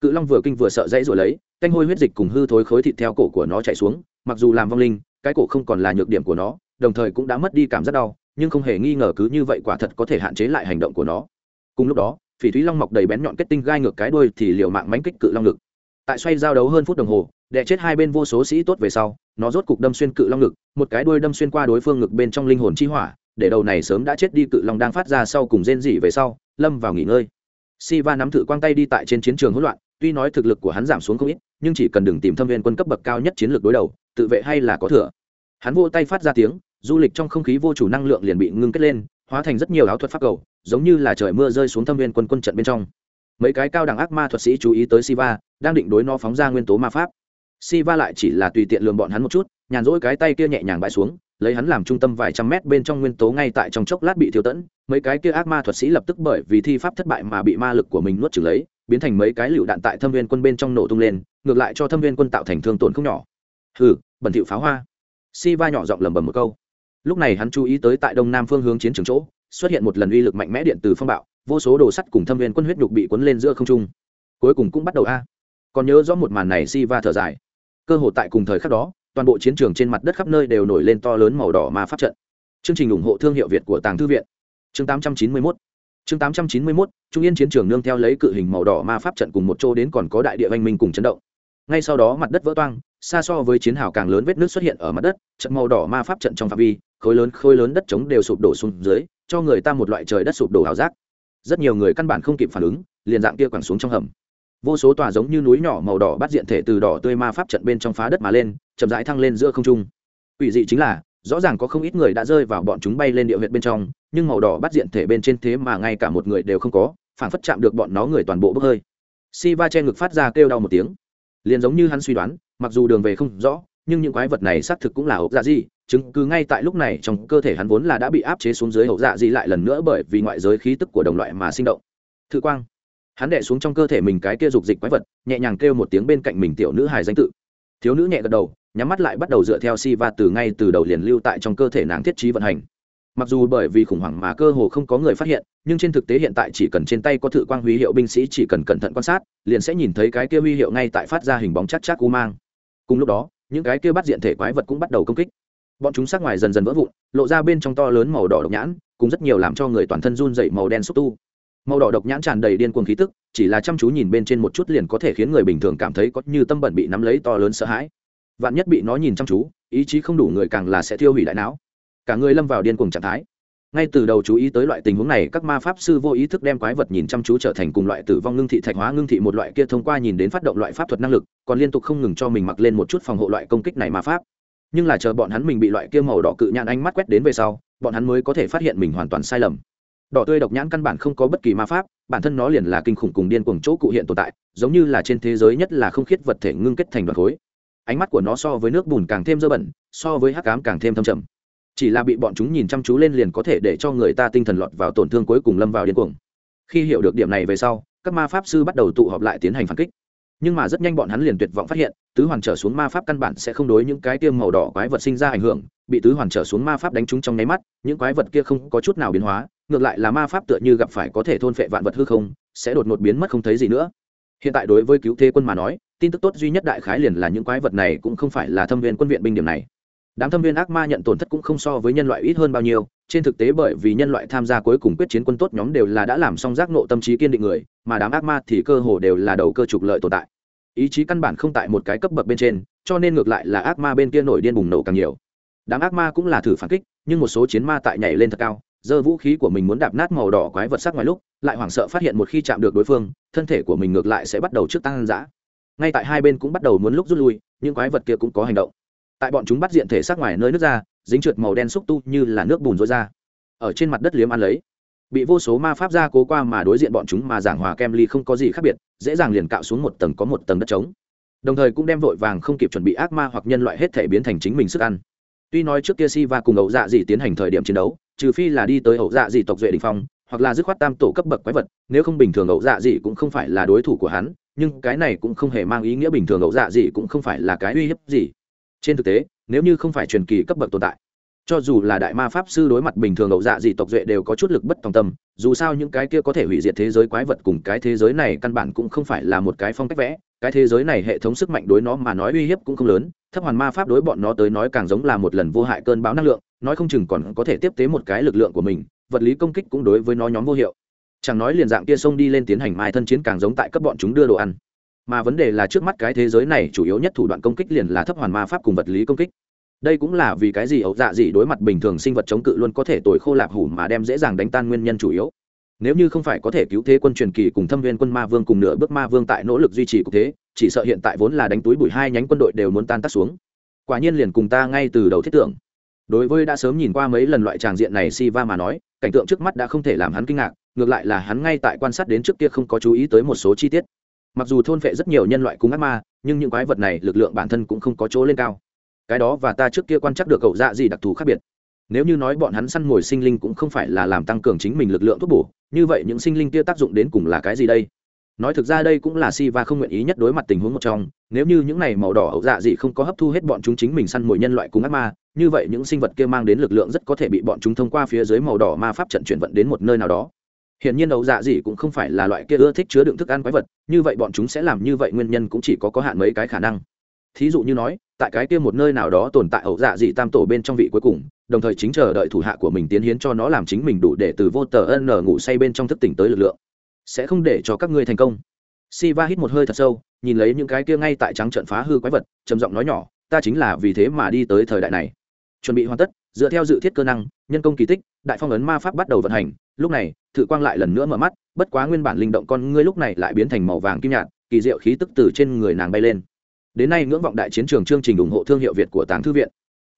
Cự long vừa kinh vừa sợ dãy rồi lấy, canh hôi huyết dịch cùng hư thối khối thịt theo cổ của nó chạy xuống, mặc dù làm vong linh, cái cổ không còn là nhược điểm của nó, đồng thời cũng đã mất đi cảm giác đau, nhưng không hề nghi ngờ cứ như vậy quả thật có thể hạn chế lại hành động của nó. Cùng lúc đó, phỉ thúy long mọc đầy bén nhọn kết tinh gai ngược cái đuôi thì liều mạng mánh kích cự long lực tại xoay giao đấu hơn phút đồng hồ đè chết hai bên vô số sĩ tốt về sau, nó rốt cục đâm xuyên cự long ngực, một cái đuôi đâm xuyên qua đối phương ngực bên trong linh hồn chi hỏa, để đầu này sớm đã chết đi cự long đang phát ra sau cùng rên rỉ về sau, lâm vào nghỉ ngơi. Siva nắm thử quang tay đi tại trên chiến trường hỗn loạn, tuy nói thực lực của hắn giảm xuống không ít, nhưng chỉ cần đừng tìm thâm viên quân cấp bậc cao nhất chiến lược đối đầu, tự vệ hay là có thừa. Hắn vô tay phát ra tiếng, du lịch trong không khí vô chủ năng lượng liền bị ngưng kết lên, hóa thành rất nhiều áo thuật pháp cầu, giống như là trời mưa rơi xuống thâm viên quân quân trận bên trong. Mấy cái cao đẳng ác ma thuật sĩ chú ý tới siva, đang định đối nó phóng ra nguyên tố ma pháp siva lại chỉ là tùy tiện lường bọn hắn một chút, nhàn rỗi cái tay kia nhẹ nhàng bãi xuống, lấy hắn làm trung tâm vài trăm mét bên trong nguyên tố ngay tại trong chốc lát bị thiêu tẫn, mấy cái kia ác ma thuật sĩ lập tức bởi vì thi pháp thất bại mà bị ma lực của mình nuốt trừng lấy, biến thành mấy cái lựu đạn tại thâm viên quân bên trong nổ tung lên, ngược lại cho thâm viên quân tạo thành thương tổn không nhỏ. Hừ, bẩn thỉu pháo hoa. Siva nhỏ giọng lẩm bẩm một câu. Lúc này hắn chú ý tới tại đông nam phương hướng chiến trường chỗ, xuất hiện một lần uy lực mạnh mẽ điện từ phong bạo, vô số đồ sắt cùng thâm viên quân huyết nhục bị cuốn lên giữa không trung. Cuối cùng cũng bắt đầu a. Còn nhớ rõ một màn này si va thở dài cơ hội tại cùng thời khắc đó, toàn bộ chiến trường trên mặt đất khắp nơi đều nổi lên to lớn màu đỏ ma pháp trận. Chương trình ủng hộ thương hiệu việt của tàng thư viện. Chương 891 chương 891 trung yên chiến trường nương theo lấy cự hình màu đỏ ma pháp trận cùng một chỗ đến còn có đại địa văn minh cùng chấn động. Ngay sau đó mặt đất vỡ toang, xa so với chiến hào càng lớn vết nước xuất hiện ở mặt đất, trận màu đỏ ma pháp trận trong phạm vi, khối lớn khối lớn đất trống đều sụp đổ xuống dưới, cho người ta một loại trời đất sụp đổ ảo giác. Rất nhiều người căn bản không kịp phản ứng, liền dạng kia quẳng xuống trong hầm vô số tòa giống như núi nhỏ màu đỏ bắt diện thể từ đỏ tươi ma pháp trận bên trong phá đất mà lên, chậm rãi thăng lên giữa không trung. Ủy dị chính là, rõ ràng có không ít người đã rơi vào bọn chúng bay lên địa huyệt bên trong, nhưng màu đỏ bắt diện thể bên trên thế mà ngay cả một người đều không có phản phất chạm được bọn nó người toàn bộ bốc hơi. Si va che ngực phát ra kêu đau một tiếng. Liền giống như hắn suy đoán, mặc dù đường về không rõ, nhưng những quái vật này xác thực cũng là ốc dạ gì chứng cứ ngay tại lúc này trong cơ thể hắn vốn là đã bị áp chế xuống dưới hậu dạ gì lại lần nữa bởi vì ngoại giới khí tức của đồng loại mà sinh động. Thư quang hắn đệ xuống trong cơ thể mình cái kia dục dịch quái vật, nhẹ nhàng kêu một tiếng bên cạnh mình tiểu nữ hài danh tự. Thiếu nữ nhẹ gật đầu, nhắm mắt lại bắt đầu dựa theo si va từ ngay từ đầu liền lưu tại trong cơ thể nàng thiết trí vận hành. Mặc dù bởi vì khủng hoảng mà cơ hồ không có người phát hiện, nhưng trên thực tế hiện tại chỉ cần trên tay có thự quang huy hiệu binh sĩ chỉ cần cẩn thận quan sát, liền sẽ nhìn thấy cái kia huy hiệu ngay tại phát ra hình bóng chắc chắc u mang. Cùng lúc đó, những cái kia bắt diện thể quái vật cũng bắt đầu công kích. Bọn chúng sắc ngoài dần dần vỡ vụn, lộ ra bên trong to lớn màu đỏ độc nhãn, cùng rất nhiều làm cho người toàn thân run dậy màu đen xúc tu màu đỏ độc nhãn tràn đầy điên cuồng khí tức, chỉ là chăm chú nhìn bên trên một chút liền có thể khiến người bình thường cảm thấy có như tâm bẩn bị nắm lấy to lớn sợ hãi. Vạn nhất bị nó nhìn chăm chú, ý chí không đủ người càng là sẽ thiêu hủy đại não. Cả người lâm vào điên cuồng trạng thái. Ngay từ đầu chú ý tới loại tình huống này, các ma pháp sư vô ý thức đem quái vật nhìn chăm chú trở thành cùng loại tử vong ngưng thị thạch hóa ngưng thị một loại kia thông qua nhìn đến phát động loại pháp thuật năng lực, còn liên tục không ngừng cho mình mặc lên một chút phòng hộ loại công kích này ma pháp. Nhưng là chờ bọn hắn mình bị loại kia màu đỏ cự nhãn ánh mắt quét đến về sau, bọn hắn mới có thể phát hiện mình hoàn toàn sai lầm đỏ tươi độc nhãn căn bản không có bất kỳ ma pháp, bản thân nó liền là kinh khủng cùng điên cuồng chỗ cụ hiện tồn tại, giống như là trên thế giới nhất là không khiết vật thể ngưng kết thành đoàn khối. Ánh mắt của nó so với nước bùn càng thêm dơ bẩn, so với hắc cám càng thêm thâm trầm. Chỉ là bị bọn chúng nhìn chăm chú lên liền có thể để cho người ta tinh thần lọt vào tổn thương cuối cùng lâm vào điên cuồng. Khi hiểu được điểm này về sau, các ma pháp sư bắt đầu tụ họp lại tiến hành phản kích. Nhưng mà rất nhanh bọn hắn liền tuyệt vọng phát hiện, tứ hoàn trở xuống ma pháp căn bản sẽ không đối những cái tiêm màu đỏ quái vật sinh ra ảnh hưởng, bị tứ hoàn trở xuống ma pháp đánh trúng trong nháy mắt, những quái vật kia không có chút nào biến hóa ngược lại là ma pháp tựa như gặp phải có thể thôn phệ vạn vật hư không, sẽ đột ngột biến mất không thấy gì nữa. Hiện tại đối với cứu thế quân mà nói, tin tức tốt duy nhất đại khái liền là những quái vật này cũng không phải là thâm viên quân viện binh điểm này. Đám thâm viên ác ma nhận tổn thất cũng không so với nhân loại ít hơn bao nhiêu, trên thực tế bởi vì nhân loại tham gia cuối cùng quyết chiến quân tốt nhóm đều là đã làm xong giác nộ tâm trí kiên định người, mà đám ác ma thì cơ hồ đều là đầu cơ trục lợi tồn tại. Ý chí căn bản không tại một cái cấp bậc bên trên, cho nên ngược lại là ác ma bên kia nổi điên bùng nổ càng nhiều. Đám ác ma cũng là thử phản kích, nhưng một số chiến ma tại nhảy lên thật cao giơ vũ khí của mình muốn đạp nát màu đỏ quái vật sắc ngoài lúc, lại hoảng sợ phát hiện một khi chạm được đối phương, thân thể của mình ngược lại sẽ bắt đầu trước tăng giã ngay tại hai bên cũng bắt đầu muốn lúc rút lui nhưng quái vật kia cũng có hành động. Tại bọn chúng bắt diện thể sắc ngoài nơi nước ra, dính trượt màu đen xúc tu như là nước bùn rối ra. Ở trên mặt đất liếm ăn lấy. Bị vô số ma pháp ra cố qua mà đối diện bọn chúng mà giảng hòa kem ly không có gì khác biệt, dễ dàng liền cạo xuống một tầng có một tầng đất trống. Đồng thời cũng đem vội vàng không kịp chuẩn bị ác ma hoặc nhân loại hết thể biến thành chính mình sức ăn. Tuy nói trước kia si và cùng ẩu dạ dị tiến hành thời điểm chiến đấu trừ phi là đi tới ẩu dạ dị tộc duệ đình phong, hoặc là dứt khoát tam tổ cấp bậc quái vật, nếu không bình thường ẩu dạ dị cũng không phải là đối thủ của hắn, nhưng cái này cũng không hề mang ý nghĩa bình thường ẩu dạ dị cũng không phải là cái uy hiếp gì. Trên thực tế, nếu như không phải truyền kỳ cấp bậc tồn tại, cho dù là đại ma pháp sư đối mặt bình thường ẩu dạ dị tộc duệ đều có chút lực bất tòng tâm, dù sao những cái kia có thể hủy diệt thế giới quái vật cùng cái thế giới này căn bản cũng không phải là một cái phong cách vẽ, cái thế giới này hệ thống sức mạnh đối nó mà nói uy hiếp cũng không lớn, thấp hoàn ma pháp đối bọn nó tới nói càng giống là một lần vô hại cơn bão năng lượng nói không chừng còn có thể tiếp tế một cái lực lượng của mình, vật lý công kích cũng đối với nó nhóm vô hiệu. Chẳng nói liền dạng kia xông đi lên tiến hành mai thân chiến càng giống tại cấp bọn chúng đưa đồ ăn. Mà vấn đề là trước mắt cái thế giới này chủ yếu nhất thủ đoạn công kích liền là thấp hoàn ma pháp cùng vật lý công kích. Đây cũng là vì cái gì ẩu dạ gì đối mặt bình thường sinh vật chống cự luôn có thể tồi khô lạp hủ mà đem dễ dàng đánh tan nguyên nhân chủ yếu. Nếu như không phải có thể cứu thế quân truyền kỳ cùng thâm viên quân ma vương cùng nửa bước ma vương tại nỗ lực duy trì cục thế, chỉ sợ hiện tại vốn là đánh túi bụi hai nhánh quân đội đều muốn tan tác xuống. Quả nhiên liền cùng ta ngay từ đầu thiết tưởng đối với đã sớm nhìn qua mấy lần loại tràng diện này si va mà nói, cảnh tượng trước mắt đã không thể làm hắn kinh ngạc, ngược lại là hắn ngay tại quan sát đến trước kia không có chú ý tới một số chi tiết. Mặc dù thôn phệ rất nhiều nhân loại cung ác ma, nhưng những quái vật này lực lượng bản thân cũng không có chỗ lên cao. Cái đó và ta trước kia quan chắc được cậu dạ gì đặc thù khác biệt. Nếu như nói bọn hắn săn mồi sinh linh cũng không phải là làm tăng cường chính mình lực lượng thuốc bổ, như vậy những sinh linh kia tác dụng đến cùng là cái gì đây? Nói thực ra đây cũng là si va không nguyện ý nhất đối mặt tình huống một trong, nếu như những này màu đỏ ẩu dạ gì không có hấp thu hết bọn chúng chính mình săn mồi nhân loại cùng ác ma như vậy những sinh vật kia mang đến lực lượng rất có thể bị bọn chúng thông qua phía dưới màu đỏ ma pháp trận chuyển vận đến một nơi nào đó. Hiện nhiên ẩu dạ gì cũng không phải là loại kia ưa thích chứa đựng thức ăn quái vật, như vậy bọn chúng sẽ làm như vậy nguyên nhân cũng chỉ có có hạn mấy cái khả năng. Thí dụ như nói, tại cái kia một nơi nào đó tồn tại ẩu dạ dị tam tổ bên trong vị cuối cùng, đồng thời chính chờ đợi thủ hạ của mình tiến hiến cho nó làm chính mình đủ để từ vô tờ ân ngủ say bên trong thức tỉnh tới lực lượng. Sẽ không để cho các ngươi thành công. Siva hít một hơi thật sâu, nhìn lấy những cái kia ngay tại trắng trận phá hư quái vật, trầm giọng nói nhỏ, ta chính là vì thế mà đi tới thời đại này chuẩn bị hoàn tất, dựa theo dự thiết cơ năng, nhân công kỳ tích, đại phong ấn ma pháp bắt đầu vận hành. Lúc này, thự quang lại lần nữa mở mắt, bất quá nguyên bản linh động con ngươi lúc này lại biến thành màu vàng kim nhạt, kỳ diệu khí tức từ trên người nàng bay lên. Đến nay ngưỡng vọng đại chiến trường chương trình ủng hộ thương hiệu việt của tàng thư viện.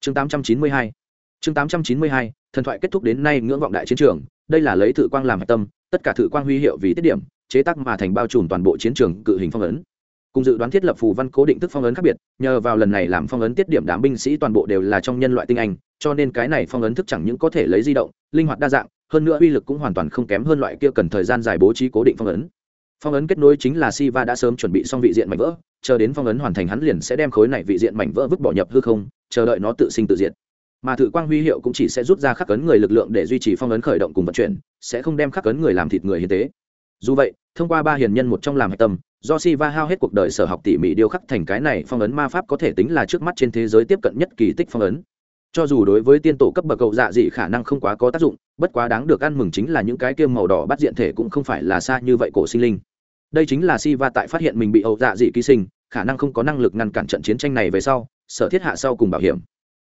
Chương 892 chương 892 thần thoại kết thúc đến nay ngưỡng vọng đại chiến trường. Đây là lấy thự quang làm hạch tâm, tất cả thự quang huy hiệu vì tiết điểm, chế tác mà thành bao trùm toàn bộ chiến trường cự hình phong ấn cùng dự đoán thiết lập phù văn cố định thức phong ấn khác biệt, nhờ vào lần này làm phong ấn tiết điểm đám binh sĩ toàn bộ đều là trong nhân loại tinh anh, cho nên cái này phong ấn thức chẳng những có thể lấy di động, linh hoạt đa dạng, hơn nữa uy lực cũng hoàn toàn không kém hơn loại kia cần thời gian dài bố trí cố định phong ấn. Phong ấn kết nối chính là Siva đã sớm chuẩn bị xong vị diện mảnh vỡ, chờ đến phong ấn hoàn thành hắn liền sẽ đem khối này vị diện mảnh vỡ vứt bỏ nhập hư không, chờ đợi nó tự sinh tự diệt. Mà thử quang huy hiệu cũng chỉ sẽ rút ra khắc ấn người lực lượng để duy trì phong ấn khởi động cùng vận chuyển, sẽ không đem khắc ấn người làm thịt người hiến tế. Dù vậy, thông qua ba hiền nhân một trong làm hạch tâm do si va hao hết cuộc đời sở học tỉ mỉ điêu khắc thành cái này phong ấn ma pháp có thể tính là trước mắt trên thế giới tiếp cận nhất kỳ tích phong ấn. Cho dù đối với tiên tổ cấp bậc cậu dạ dị khả năng không quá có tác dụng, bất quá đáng được ăn mừng chính là những cái kiêm màu đỏ bắt diện thể cũng không phải là xa như vậy cổ sinh linh. Đây chính là si va tại phát hiện mình bị ẩu dạ dị ký sinh, khả năng không có năng lực ngăn cản trận chiến tranh này về sau, sở thiết hạ sau cùng bảo hiểm.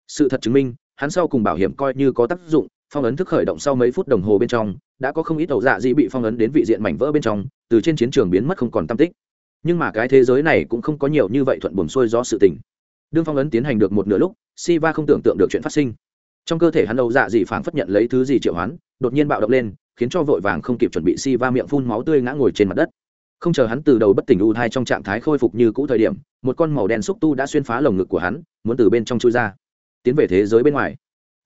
Sự thật chứng minh, hắn sau cùng bảo hiểm coi như có tác dụng phong ấn thức khởi động sau mấy phút đồng hồ bên trong, đã có không ít ẩu dạ dị bị phong ấn đến vị diện mảnh vỡ bên trong, từ trên chiến trường biến mất không còn tam tích. Nhưng mà cái thế giới này cũng không có nhiều như vậy thuận buồm xuôi do sự tình. Đương phong ấn tiến hành được một nửa lúc Siva không tưởng tượng được chuyện phát sinh. Trong cơ thể hắn ẩu dạ dị phảng phất nhận lấy thứ gì triệu hoán, đột nhiên bạo động lên, khiến cho vội vàng không kịp chuẩn bị Siva miệng phun máu tươi ngã ngồi trên mặt đất. Không chờ hắn từ đầu bất tỉnh u thai trong trạng thái khôi phục như cũ thời điểm, một con màu đen xúc tu đã xuyên phá lồng ngực của hắn, muốn từ bên trong chui ra, tiến về thế giới bên ngoài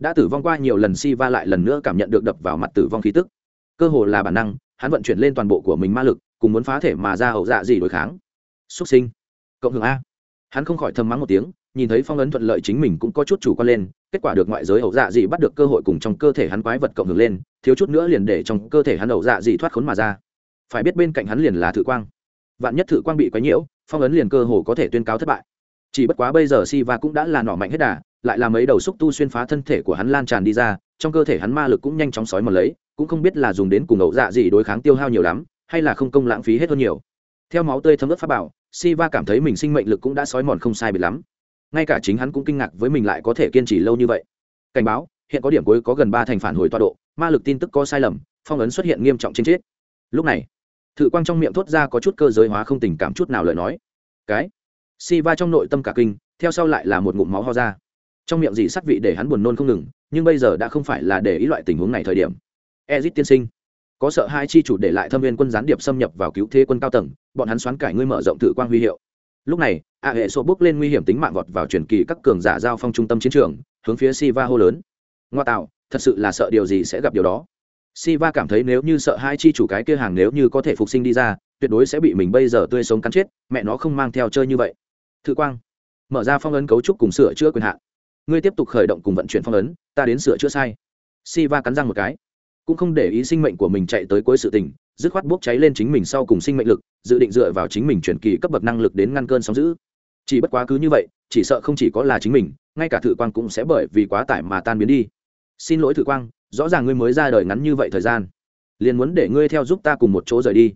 đã tử vong qua nhiều lần si va lại lần nữa cảm nhận được đập vào mặt tử vong khí tức. Cơ hồ là bản năng, hắn vận chuyển lên toàn bộ của mình ma lực, cùng muốn phá thể mà ra hậu dạ gì đối kháng. Xuất sinh. Cộng hưởng a. Hắn không khỏi thầm mắng một tiếng, nhìn thấy phong ấn thuận lợi chính mình cũng có chút chủ quan lên, kết quả được ngoại giới hậu dạ gì bắt được cơ hội cùng trong cơ thể hắn quái vật cộng hưởng lên, thiếu chút nữa liền để trong cơ thể hắn hậu dạ gì thoát khốn mà ra. Phải biết bên cạnh hắn liền là thử quang. Vạn nhất thử quang bị quấy nhiễu, phong ấn liền cơ hồ có thể tuyên cáo thất bại. Chỉ bất quá bây giờ si va cũng đã là nỏ mạnh hết đà lại là mấy đầu xúc tu xuyên phá thân thể của hắn lan tràn đi ra, trong cơ thể hắn ma lực cũng nhanh chóng sói mòn lấy, cũng không biết là dùng đến cùng ẩu dạ gì đối kháng tiêu hao nhiều lắm, hay là không công lãng phí hết hơn nhiều. Theo máu tươi thấm ướt pháp bảo si va cảm thấy mình sinh mệnh lực cũng đã sói mòn không sai bị lắm. Ngay cả chính hắn cũng kinh ngạc với mình lại có thể kiên trì lâu như vậy. Cảnh báo, hiện có điểm cuối có gần ba thành phản hồi tọa độ, ma lực tin tức có sai lầm, phong ấn xuất hiện nghiêm trọng trên chết. Lúc này, thự quang trong miệng thốt ra có chút cơ giới hóa không tình cảm chút nào lời nói. Cái? Si va trong nội tâm cả kinh, theo sau lại là một ngụm máu ho ra trong miệng dị sắt vị để hắn buồn nôn không ngừng, nhưng bây giờ đã không phải là để ý loại tình huống này thời điểm. Ezit tiên sinh, có sợ hai chi chủ để lại thâm viên quân gián điệp xâm nhập vào cứu thế quân cao tầng, bọn hắn xoán cải ngươi mở rộng thử quang huy hiệu. Lúc này, a hệ số bước lên nguy hiểm tính mạng vọt vào truyền kỳ các cường giả giao phong trung tâm chiến trường, hướng phía siva hô lớn. Ngoa tạo, thật sự là sợ điều gì sẽ gặp điều đó. Siva cảm thấy nếu như sợ hai chi chủ cái kia hàng nếu như có thể phục sinh đi ra, tuyệt đối sẽ bị mình bây giờ tươi sống cắn chết, mẹ nó không mang theo chơi như vậy. Thử quang, mở ra phong ấn cấu trúc cùng sửa chữa quyền hạn ngươi tiếp tục khởi động cùng vận chuyển phong ấn, ta đến sửa chữa sai. Siva cắn răng một cái. Cũng không để ý sinh mệnh của mình chạy tới cuối sự tình, dứt khoát bốc cháy lên chính mình sau cùng sinh mệnh lực, dự định dựa vào chính mình chuyển kỳ cấp bậc năng lực đến ngăn cơn sóng giữ chỉ bất quá cứ như vậy, chỉ sợ không chỉ có là chính mình, ngay cả thử quang cũng sẽ bởi vì quá tải mà tan biến đi. Xin lỗi thử quang, rõ ràng ngươi mới ra đời ngắn như vậy thời gian, liền muốn để ngươi theo giúp ta cùng một chỗ rời đi.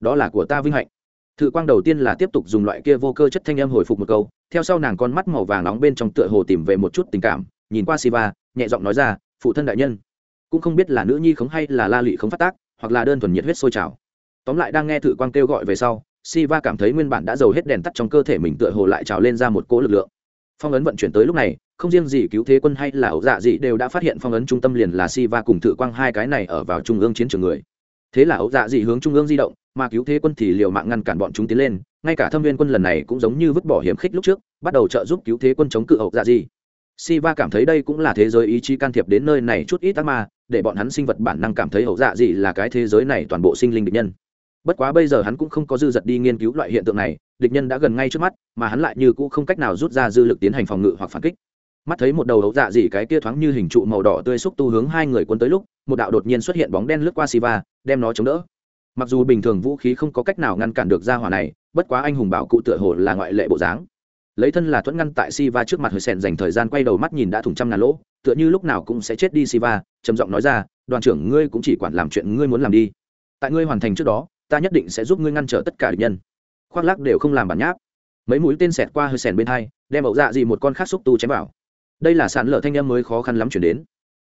Đó là của ta vinh hạnh thử quang đầu tiên là tiếp tục dùng loại kia vô cơ chất thanh âm hồi phục một câu, theo sau nàng con mắt màu vàng nóng bên trong tựa hồ tìm về một chút tình cảm, nhìn qua siva, nhẹ giọng nói ra, phụ thân đại nhân. Cũng không biết là nữ nhi khống hay là la lụy khống phát tác, hoặc là đơn thuần nhiệt huyết sôi trào. Tóm lại đang nghe thử quang kêu gọi về sau, siva cảm thấy nguyên bản đã dầu hết đèn tắt trong cơ thể mình tựa hồ lại trào lên ra một cỗ lực lượng. Phong ấn vận chuyển tới lúc này, không riêng gì cứu thế quân hay là ẩu dạ gì đều đã phát hiện phong ấn trung tâm liền là siva cùng thử quang hai cái này ở vào trung ương chiến trường người thế là ấu dạ dị hướng trung ương di động mà cứu thế quân thì liều mạng ngăn cản bọn chúng tiến lên ngay cả thâm viên quân lần này cũng giống như vứt bỏ hiểm khích lúc trước bắt đầu trợ giúp cứu thế quân chống cự ấu dạ dị Siva cảm thấy đây cũng là thế giới ý chí can thiệp đến nơi này chút ít ác ma, để bọn hắn sinh vật bản năng cảm thấy ấu dạ dị là cái thế giới này toàn bộ sinh linh địch nhân. Bất quá bây giờ hắn cũng không có dư dật đi nghiên cứu loại hiện tượng này, địch nhân đã gần ngay trước mắt, mà hắn lại như cũ không cách nào rút ra dư lực tiến hành phòng ngự hoặc phản kích. Mắt thấy một đầu ẩu dạ dị cái kia thoáng như hình trụ màu đỏ tươi xúc tu hướng hai người cuốn tới lúc, một đạo đột nhiên xuất hiện bóng đen lướt qua Siva, đem nó chống đỡ. Mặc dù bình thường vũ khí không có cách nào ngăn cản được ra hỏa này bất quá anh hùng bảo cụ tựa hồ là ngoại lệ bộ dáng. Lấy thân là thuẫn ngăn tại siva trước mặt hơi sèn dành thời gian quay đầu mắt nhìn đã thủng trăm ngàn lỗ tựa như lúc nào cũng sẽ chết đi siva trầm giọng nói ra đoàn trưởng ngươi cũng chỉ quản làm chuyện ngươi muốn làm đi. Tại ngươi hoàn thành trước đó ta nhất định sẽ giúp ngươi ngăn trở tất cả địch nhân. Khoác lác đều không làm bản nháp. Mấy mũi tên xẹt qua hơi sèn bên hai đem ẩu dạ gì một con khác xúc tu chém vào đây là sàn lở thanh em mới khó khăn lắm chuyển đến.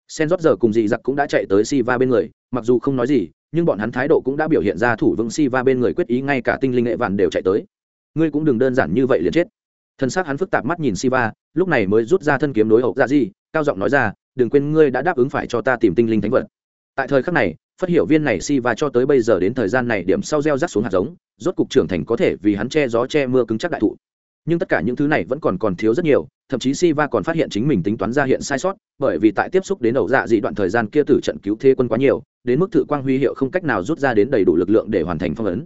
Sen rót giờ cùng dị giặc cũng đã chạy tới Siva bên người, mặc dù không nói gì, nhưng bọn hắn thái độ cũng đã biểu hiện ra thủ vững Siva bên người quyết ý ngay cả tinh linh nghệ vạn đều chạy tới. Ngươi cũng đừng đơn giản như vậy liền chết. Thân xác hắn phức tạp mắt nhìn Siva, lúc này mới rút ra thân kiếm đối hậu ra gì, cao giọng nói ra, đừng quên ngươi đã đáp ứng phải cho ta tìm tinh linh thánh vật. Tại thời khắc này phát hiểu viên này Siva cho tới bây giờ đến thời gian này điểm sau gieo rắc xuống hạt giống, rốt cục trưởng thành có thể vì hắn che gió che mưa cứng chắc đại thụ. Nhưng tất cả những thứ này vẫn còn còn thiếu rất nhiều thậm chí Siva còn phát hiện chính mình tính toán ra hiện sai sót, bởi vì tại tiếp xúc đến đầu dạ dị đoạn thời gian kia tử trận cứu thế quân quá nhiều, đến mức thử quang huy hiệu không cách nào rút ra đến đầy đủ lực lượng để hoàn thành phong ấn.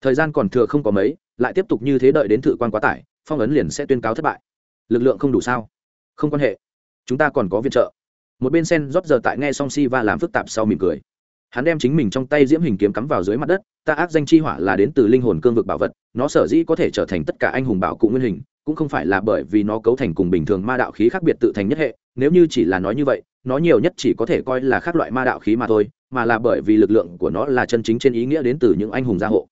Thời gian còn thừa không có mấy, lại tiếp tục như thế đợi đến thử quang quá tải, phong ấn liền sẽ tuyên cáo thất bại. Lực lượng không đủ sao? Không quan hệ, chúng ta còn có viện trợ. Một bên sen rót giờ tại nghe Song Siva làm phức tạp sau mỉm cười. Hắn đem chính mình trong tay diễm hình kiếm cắm vào dưới mặt đất, ta ác danh chi hỏa là đến từ linh hồn cương vực bảo vật, nó sở dĩ có thể trở thành tất cả anh hùng bảo cụ nguyên hình, cũng không phải là bởi vì nó cấu thành cùng bình thường ma đạo khí khác biệt tự thành nhất hệ nếu như chỉ là nói như vậy nó nhiều nhất chỉ có thể coi là khác loại ma đạo khí mà thôi mà là bởi vì lực lượng của nó là chân chính trên ý nghĩa đến từ những anh hùng gia hộ.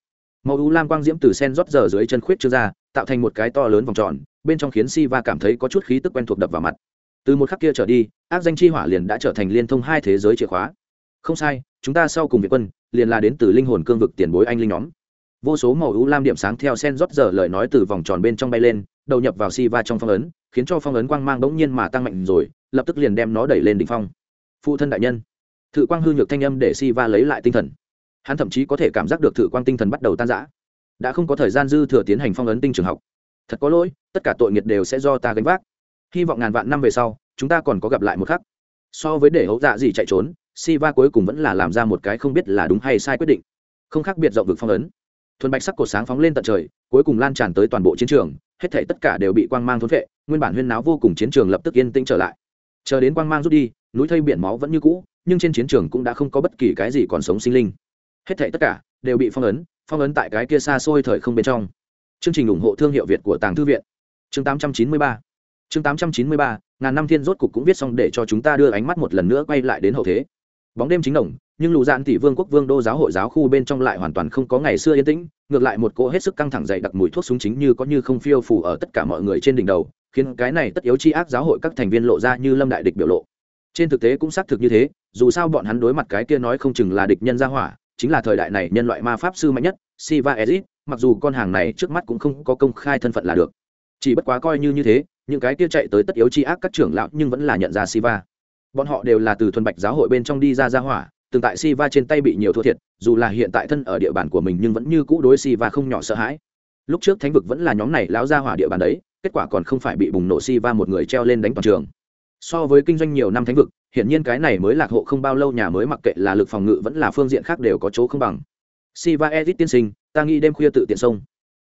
Màu u lam quang diễm từ sen rót giờ dưới chân khuyết chưa ra tạo thành một cái to lớn vòng tròn bên trong khiến si va cảm thấy có chút khí tức quen thuộc đập vào mặt. Từ một khắc kia trở đi ác danh chi hỏa liền đã trở thành liên thông hai thế giới chìa khóa. Không sai chúng ta sau cùng việt quân, liền là đến từ linh hồn cương vực tiền bối anh linh nhóm. Vô số màu ưu lam điểm sáng theo sen rót giờ lời nói từ vòng tròn bên trong bay lên, đầu nhập vào si va trong phong ấn, khiến cho phong ấn quang mang bỗng nhiên mà tăng mạnh rồi, lập tức liền đem nó đẩy lên đỉnh phong. Phụ thân đại nhân, thự quang hư nhược thanh âm để si va lấy lại tinh thần. Hắn thậm chí có thể cảm giác được thự quang tinh thần bắt đầu tan rã. Đã không có thời gian dư thừa tiến hành phong ấn tinh trường học. Thật có lỗi, tất cả tội nghiệt đều sẽ do ta gánh vác. Hy vọng ngàn vạn năm về sau, chúng ta còn có gặp lại một khắc. So với để hậu dạ gì chạy trốn Siva cuối cùng vẫn là làm ra một cái không biết là đúng hay sai quyết định. Không khác biệt rộng vực phong ấn. Thuần bạch sắc cột sáng phóng lên tận trời, cuối cùng lan tràn tới toàn bộ chiến trường, hết thảy tất cả đều bị quang mang thôn vệ nguyên bản huyên náo vô cùng chiến trường lập tức yên tĩnh trở lại. Chờ đến quang mang rút đi, núi thây biển máu vẫn như cũ, nhưng trên chiến trường cũng đã không có bất kỳ cái gì còn sống sinh linh. Hết thảy tất cả đều bị phong ấn phong ấn tại cái kia xa xôi thời không bên trong. Chương trình ủng hộ thương hiệu việt của tàng thư viện. Chương 893 chương 893 ngàn năm thiên rốt cục cũng viết xong để cho chúng ta đưa ánh mắt một lần nữa quay lại đến hậu thế bóng đêm chính đồng nhưng lụ dạn tỷ vương quốc vương đô giáo hội giáo khu bên trong lại hoàn toàn không có ngày xưa yên tĩnh, ngược lại một cỗ hết sức căng thẳng dày đặc mùi thuốc súng chính như có như không phiêu phủ ở tất cả mọi người trên đỉnh đầu, khiến cái này tất yếu chi ác giáo hội các thành viên lộ ra như lâm đại địch biểu lộ. Trên thực tế cũng xác thực như thế, dù sao bọn hắn đối mặt cái kia nói không chừng là địch nhân gia hỏa, chính là thời đại này nhân loại ma pháp sư mạnh nhất, siva ezit, mặc dù con hàng này trước mắt cũng không có công khai thân phận là được. Chỉ bất quá coi như như thế, những cái kia chạy tới tất yếu chi ác các trưởng lão nhưng vẫn là nhận ra siva bọn họ đều là từ thuần bạch giáo hội bên trong đi ra gia hỏa, từng tại siva trên tay bị nhiều thua thiệt, dù là hiện tại thân ở địa bàn của mình nhưng vẫn như cũ đối siva không nhỏ sợ hãi. Lúc trước thánh vực vẫn là nhóm này lão gia hỏa địa bàn đấy, kết quả còn không phải bị bùng nổ siva một người treo lên đánh toàn trường. So với kinh doanh nhiều năm thánh vực hiện nhiên cái này mới lạc hộ không bao lâu nhà mới mặc kệ là lực phòng ngự vẫn là phương diện khác đều có chỗ không bằng. Siva edit tiên sinh, ta nghĩ đêm khuya tự tiện sông.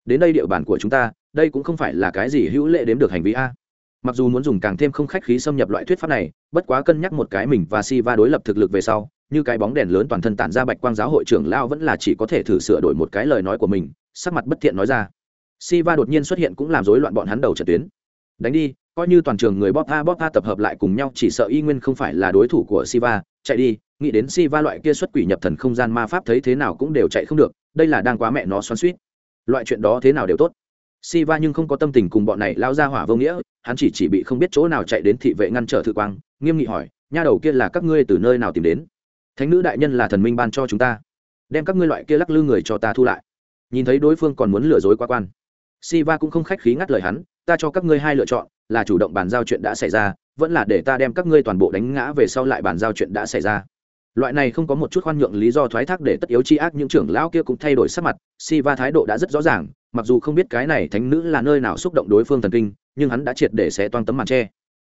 Đến đây địa bàn của chúng ta, đây cũng không phải là cái gì hữu lệ đếm được hành vi a mặc dù muốn dùng càng thêm không khách khí xâm nhập loại thuyết pháp này, bất quá cân nhắc một cái mình và si va đối lập thực lực về sau, như cái bóng đèn lớn toàn thân tản ra bạch quang giáo hội trưởng lao vẫn là chỉ có thể thử sửa đổi một cái lời nói của mình, sắc mặt bất thiện nói ra. Si va đột nhiên xuất hiện cũng làm rối loạn bọn hắn đầu trận tuyến. Đánh đi, coi như toàn trường người bóp a bóp a tập hợp lại cùng nhau, chỉ sợ y nguyên không phải là đối thủ của siva, chạy đi, nghĩ đến siva loại kia xuất quỷ nhập thần không gian ma pháp thấy thế nào cũng đều chạy không được, đây là đang quá mẹ nó xoắn suýt loại chuyện đó thế nào đều tốt siva nhưng không có tâm tình cùng bọn này lao ra hỏa vô nghĩa, hắn chỉ chỉ bị không biết chỗ nào chạy đến thị vệ ngăn trở thự quang, nghiêm nghị hỏi, nha đầu kia là các ngươi từ nơi nào tìm đến? Thánh nữ đại nhân là thần minh ban cho chúng ta. Đem các ngươi loại kia lắc lư người cho ta thu lại. Nhìn thấy đối phương còn muốn lừa dối quá quan, siva cũng không khách khí ngắt lời hắn, ta cho các ngươi hai lựa chọn, là chủ động bàn giao chuyện đã xảy ra, vẫn là để ta đem các ngươi toàn bộ đánh ngã về sau lại bàn giao chuyện đã xảy ra. Loại này không có một chút khoan nhượng lý do thoái thác để tất yếu chi ác, những trưởng lão kia cũng thay đổi sắc mặt si va thái độ đã rất rõ ràng mặc dù không biết cái này thánh nữ là nơi nào xúc động đối phương thần kinh, nhưng hắn đã triệt để sẽ toan tấm màn tre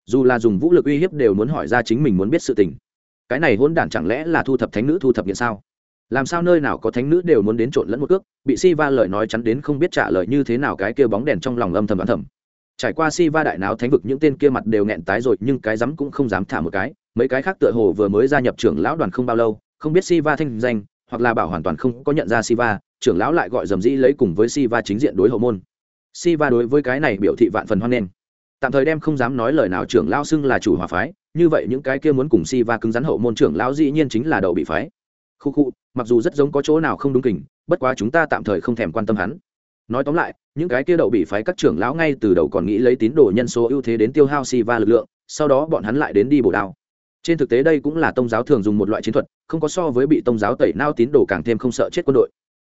dù là dùng vũ lực uy hiếp đều muốn hỏi ra chính mình muốn biết sự tình. Cái này hôn đản chẳng lẽ là thu thập thánh nữ thu thập nghiện sao? Làm sao nơi nào có thánh nữ đều muốn đến trộn lẫn một cước, bị si va lời nói chắn đến không biết trả lời như thế nào cái kia bóng đèn trong lòng âm thầm đoán thầm. Trải qua si va đại náo thánh vực những tên kia mặt đều nghẹn tái rồi, nhưng cái rắm cũng không dám thả một cái. Mấy cái khác tựa hồ vừa mới gia nhập trưởng lão đoàn không bao lâu, không biết si va thanh danh, hoặc là bảo hoàn toàn không có nhận ra si va trưởng lão lại gọi dầm dĩ lấy cùng với si va chính diện đối hậu môn. Si va đối với cái này biểu thị vạn phần hoan nghênh. Tạm thời đem không dám nói lời nào trưởng lão xưng là chủ hòa phái, như vậy những cái kia muốn cùng si va cứng rắn hậu môn trưởng lão dĩ nhiên chính là đầu bị phái. Khu khu, mặc dù rất giống có chỗ nào không đúng kình, bất quá chúng ta tạm thời không thèm quan tâm hắn. Nói tóm lại, những cái kia đậu bị phái các trưởng lão ngay từ đầu còn nghĩ lấy tín đồ nhân số ưu thế đến tiêu hao si va lực lượng, sau đó bọn hắn lại đến đi bổ đao. Trên thực tế đây cũng là tôn giáo thường dùng một loại chiến thuật, không có so với bị tôn giáo tẩy nao tín đồ càng thêm không sợ chết quân đội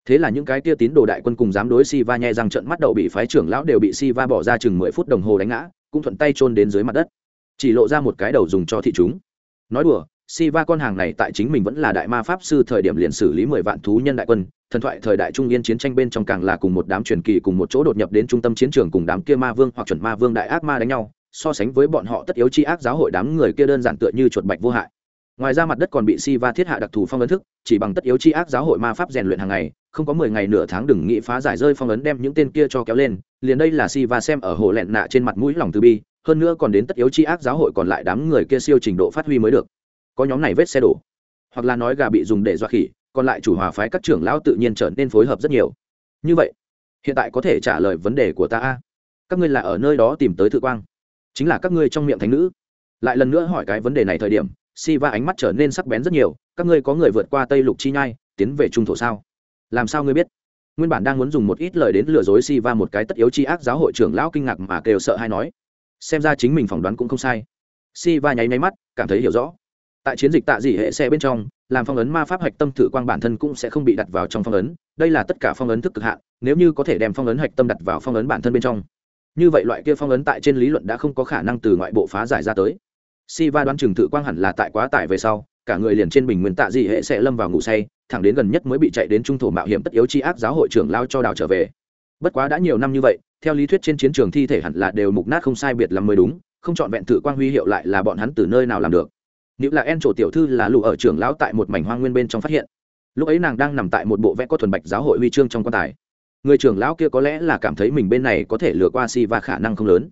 thế là những cái kia tín đồ đại quân cùng dám đối si va nhẹ rằng trận mắt đầu bị phái trưởng lão đều bị si va bỏ ra chừng mười phút đồng hồ đánh ngã, cũng thuận tay chôn đến dưới mặt đất. Chỉ lộ ra một cái đầu dùng cho thị chúng. Nói đùa si va con hàng này tại chính mình vẫn là đại ma pháp sư thời điểm liền xử lý mười vạn thú nhân đại quân, thần thoại thời đại trung yên chiến tranh bên trong càng là cùng một đám truyền kỳ cùng một chỗ đột nhập đến trung tâm chiến trường cùng đám kia ma vương hoặc chuẩn ma vương đại ác ma đánh nhau, so sánh với bọn họ tất yếu chi ác giáo hội đám người kia đơn giản tựa như chuột bạch vô hại ngoài ra mặt đất còn bị si va thiết hạ đặc thù phong ấn thức, chỉ bằng tất yếu chi ác giáo hội ma pháp rèn luyện hàng ngày, không có mười ngày nửa tháng đừng nghĩ phá giải rơi phong ấn đem những tên kia cho kéo lên, liền đây là si va xem ở hồ lẹn nạ trên mặt mũi lòng từ bi, hơn nữa còn đến tất yếu chi ác giáo hội còn lại đám người kia siêu trình độ phát huy mới được. Có nhóm này vết xe đổ, hoặc là nói gà bị dùng để dọa khỉ, còn lại chủ hòa phái các trưởng lão tự nhiên trở nên phối hợp rất nhiều. Như vậy, hiện tại có thể trả lời vấn đề của ta a? Các ngươi là ở nơi đó tìm tới thự quang, chính là các ngươi trong miệng thánh nữ. Lại lần nữa hỏi cái vấn đề này thời điểm si va ánh mắt trở nên sắc bén rất nhiều, các ngươi có người vượt qua tây lục chi nhai, tiến về trung thổ sao? Làm sao ngươi biết? Nguyên bản đang muốn dùng một ít lời đến lừa dối si va một cái tất yếu chi ác giáo hội trưởng lão kinh ngạc mà kêu sợ hay nói, xem ra chính mình phỏng đoán cũng không sai. Si va nháy nháy mắt, cảm thấy hiểu rõ. Tại chiến dịch tạ dị hệ xe bên trong, làm phong ấn ma pháp hạch tâm thử quang bản thân cũng sẽ không bị đặt vào trong phong ấn, đây là tất cả phong ấn thức cực hạn, nếu như có thể đem phong ấn hạch tâm đặt vào phong ấn bản thân bên trong. Như vậy loại kia phong ấn tại trên lý luận đã không có khả năng từ ngoại bộ phá giải ra tới si va đoán chừng thự quang hẳn là tại quá tải về sau, cả người liền trên bình nguyên tạ dị hệ sẽ lâm vào ngủ say, thẳng đến gần nhất mới bị chạy đến trung thổ mạo hiểm tất yếu chi ác giáo hội trưởng lao cho đào trở về. Bất quá đã nhiều năm như vậy, theo lý thuyết trên chiến trường thi thể hẳn là đều mục nát không sai biệt lắm mới đúng, không chọn vẹn thự quang huy hiệu lại là bọn hắn từ nơi nào làm được. Nếu là en trổ tiểu thư là lụ ở trưởng lão tại một mảnh hoang nguyên bên trong phát hiện, lúc ấy nàng đang nằm tại một bộ vẽ có thuần bạch giáo hội huy chương trong quan tài. Người trưởng lão kia có lẽ là cảm thấy mình bên này có thể lừa qua si và khả năng không lớn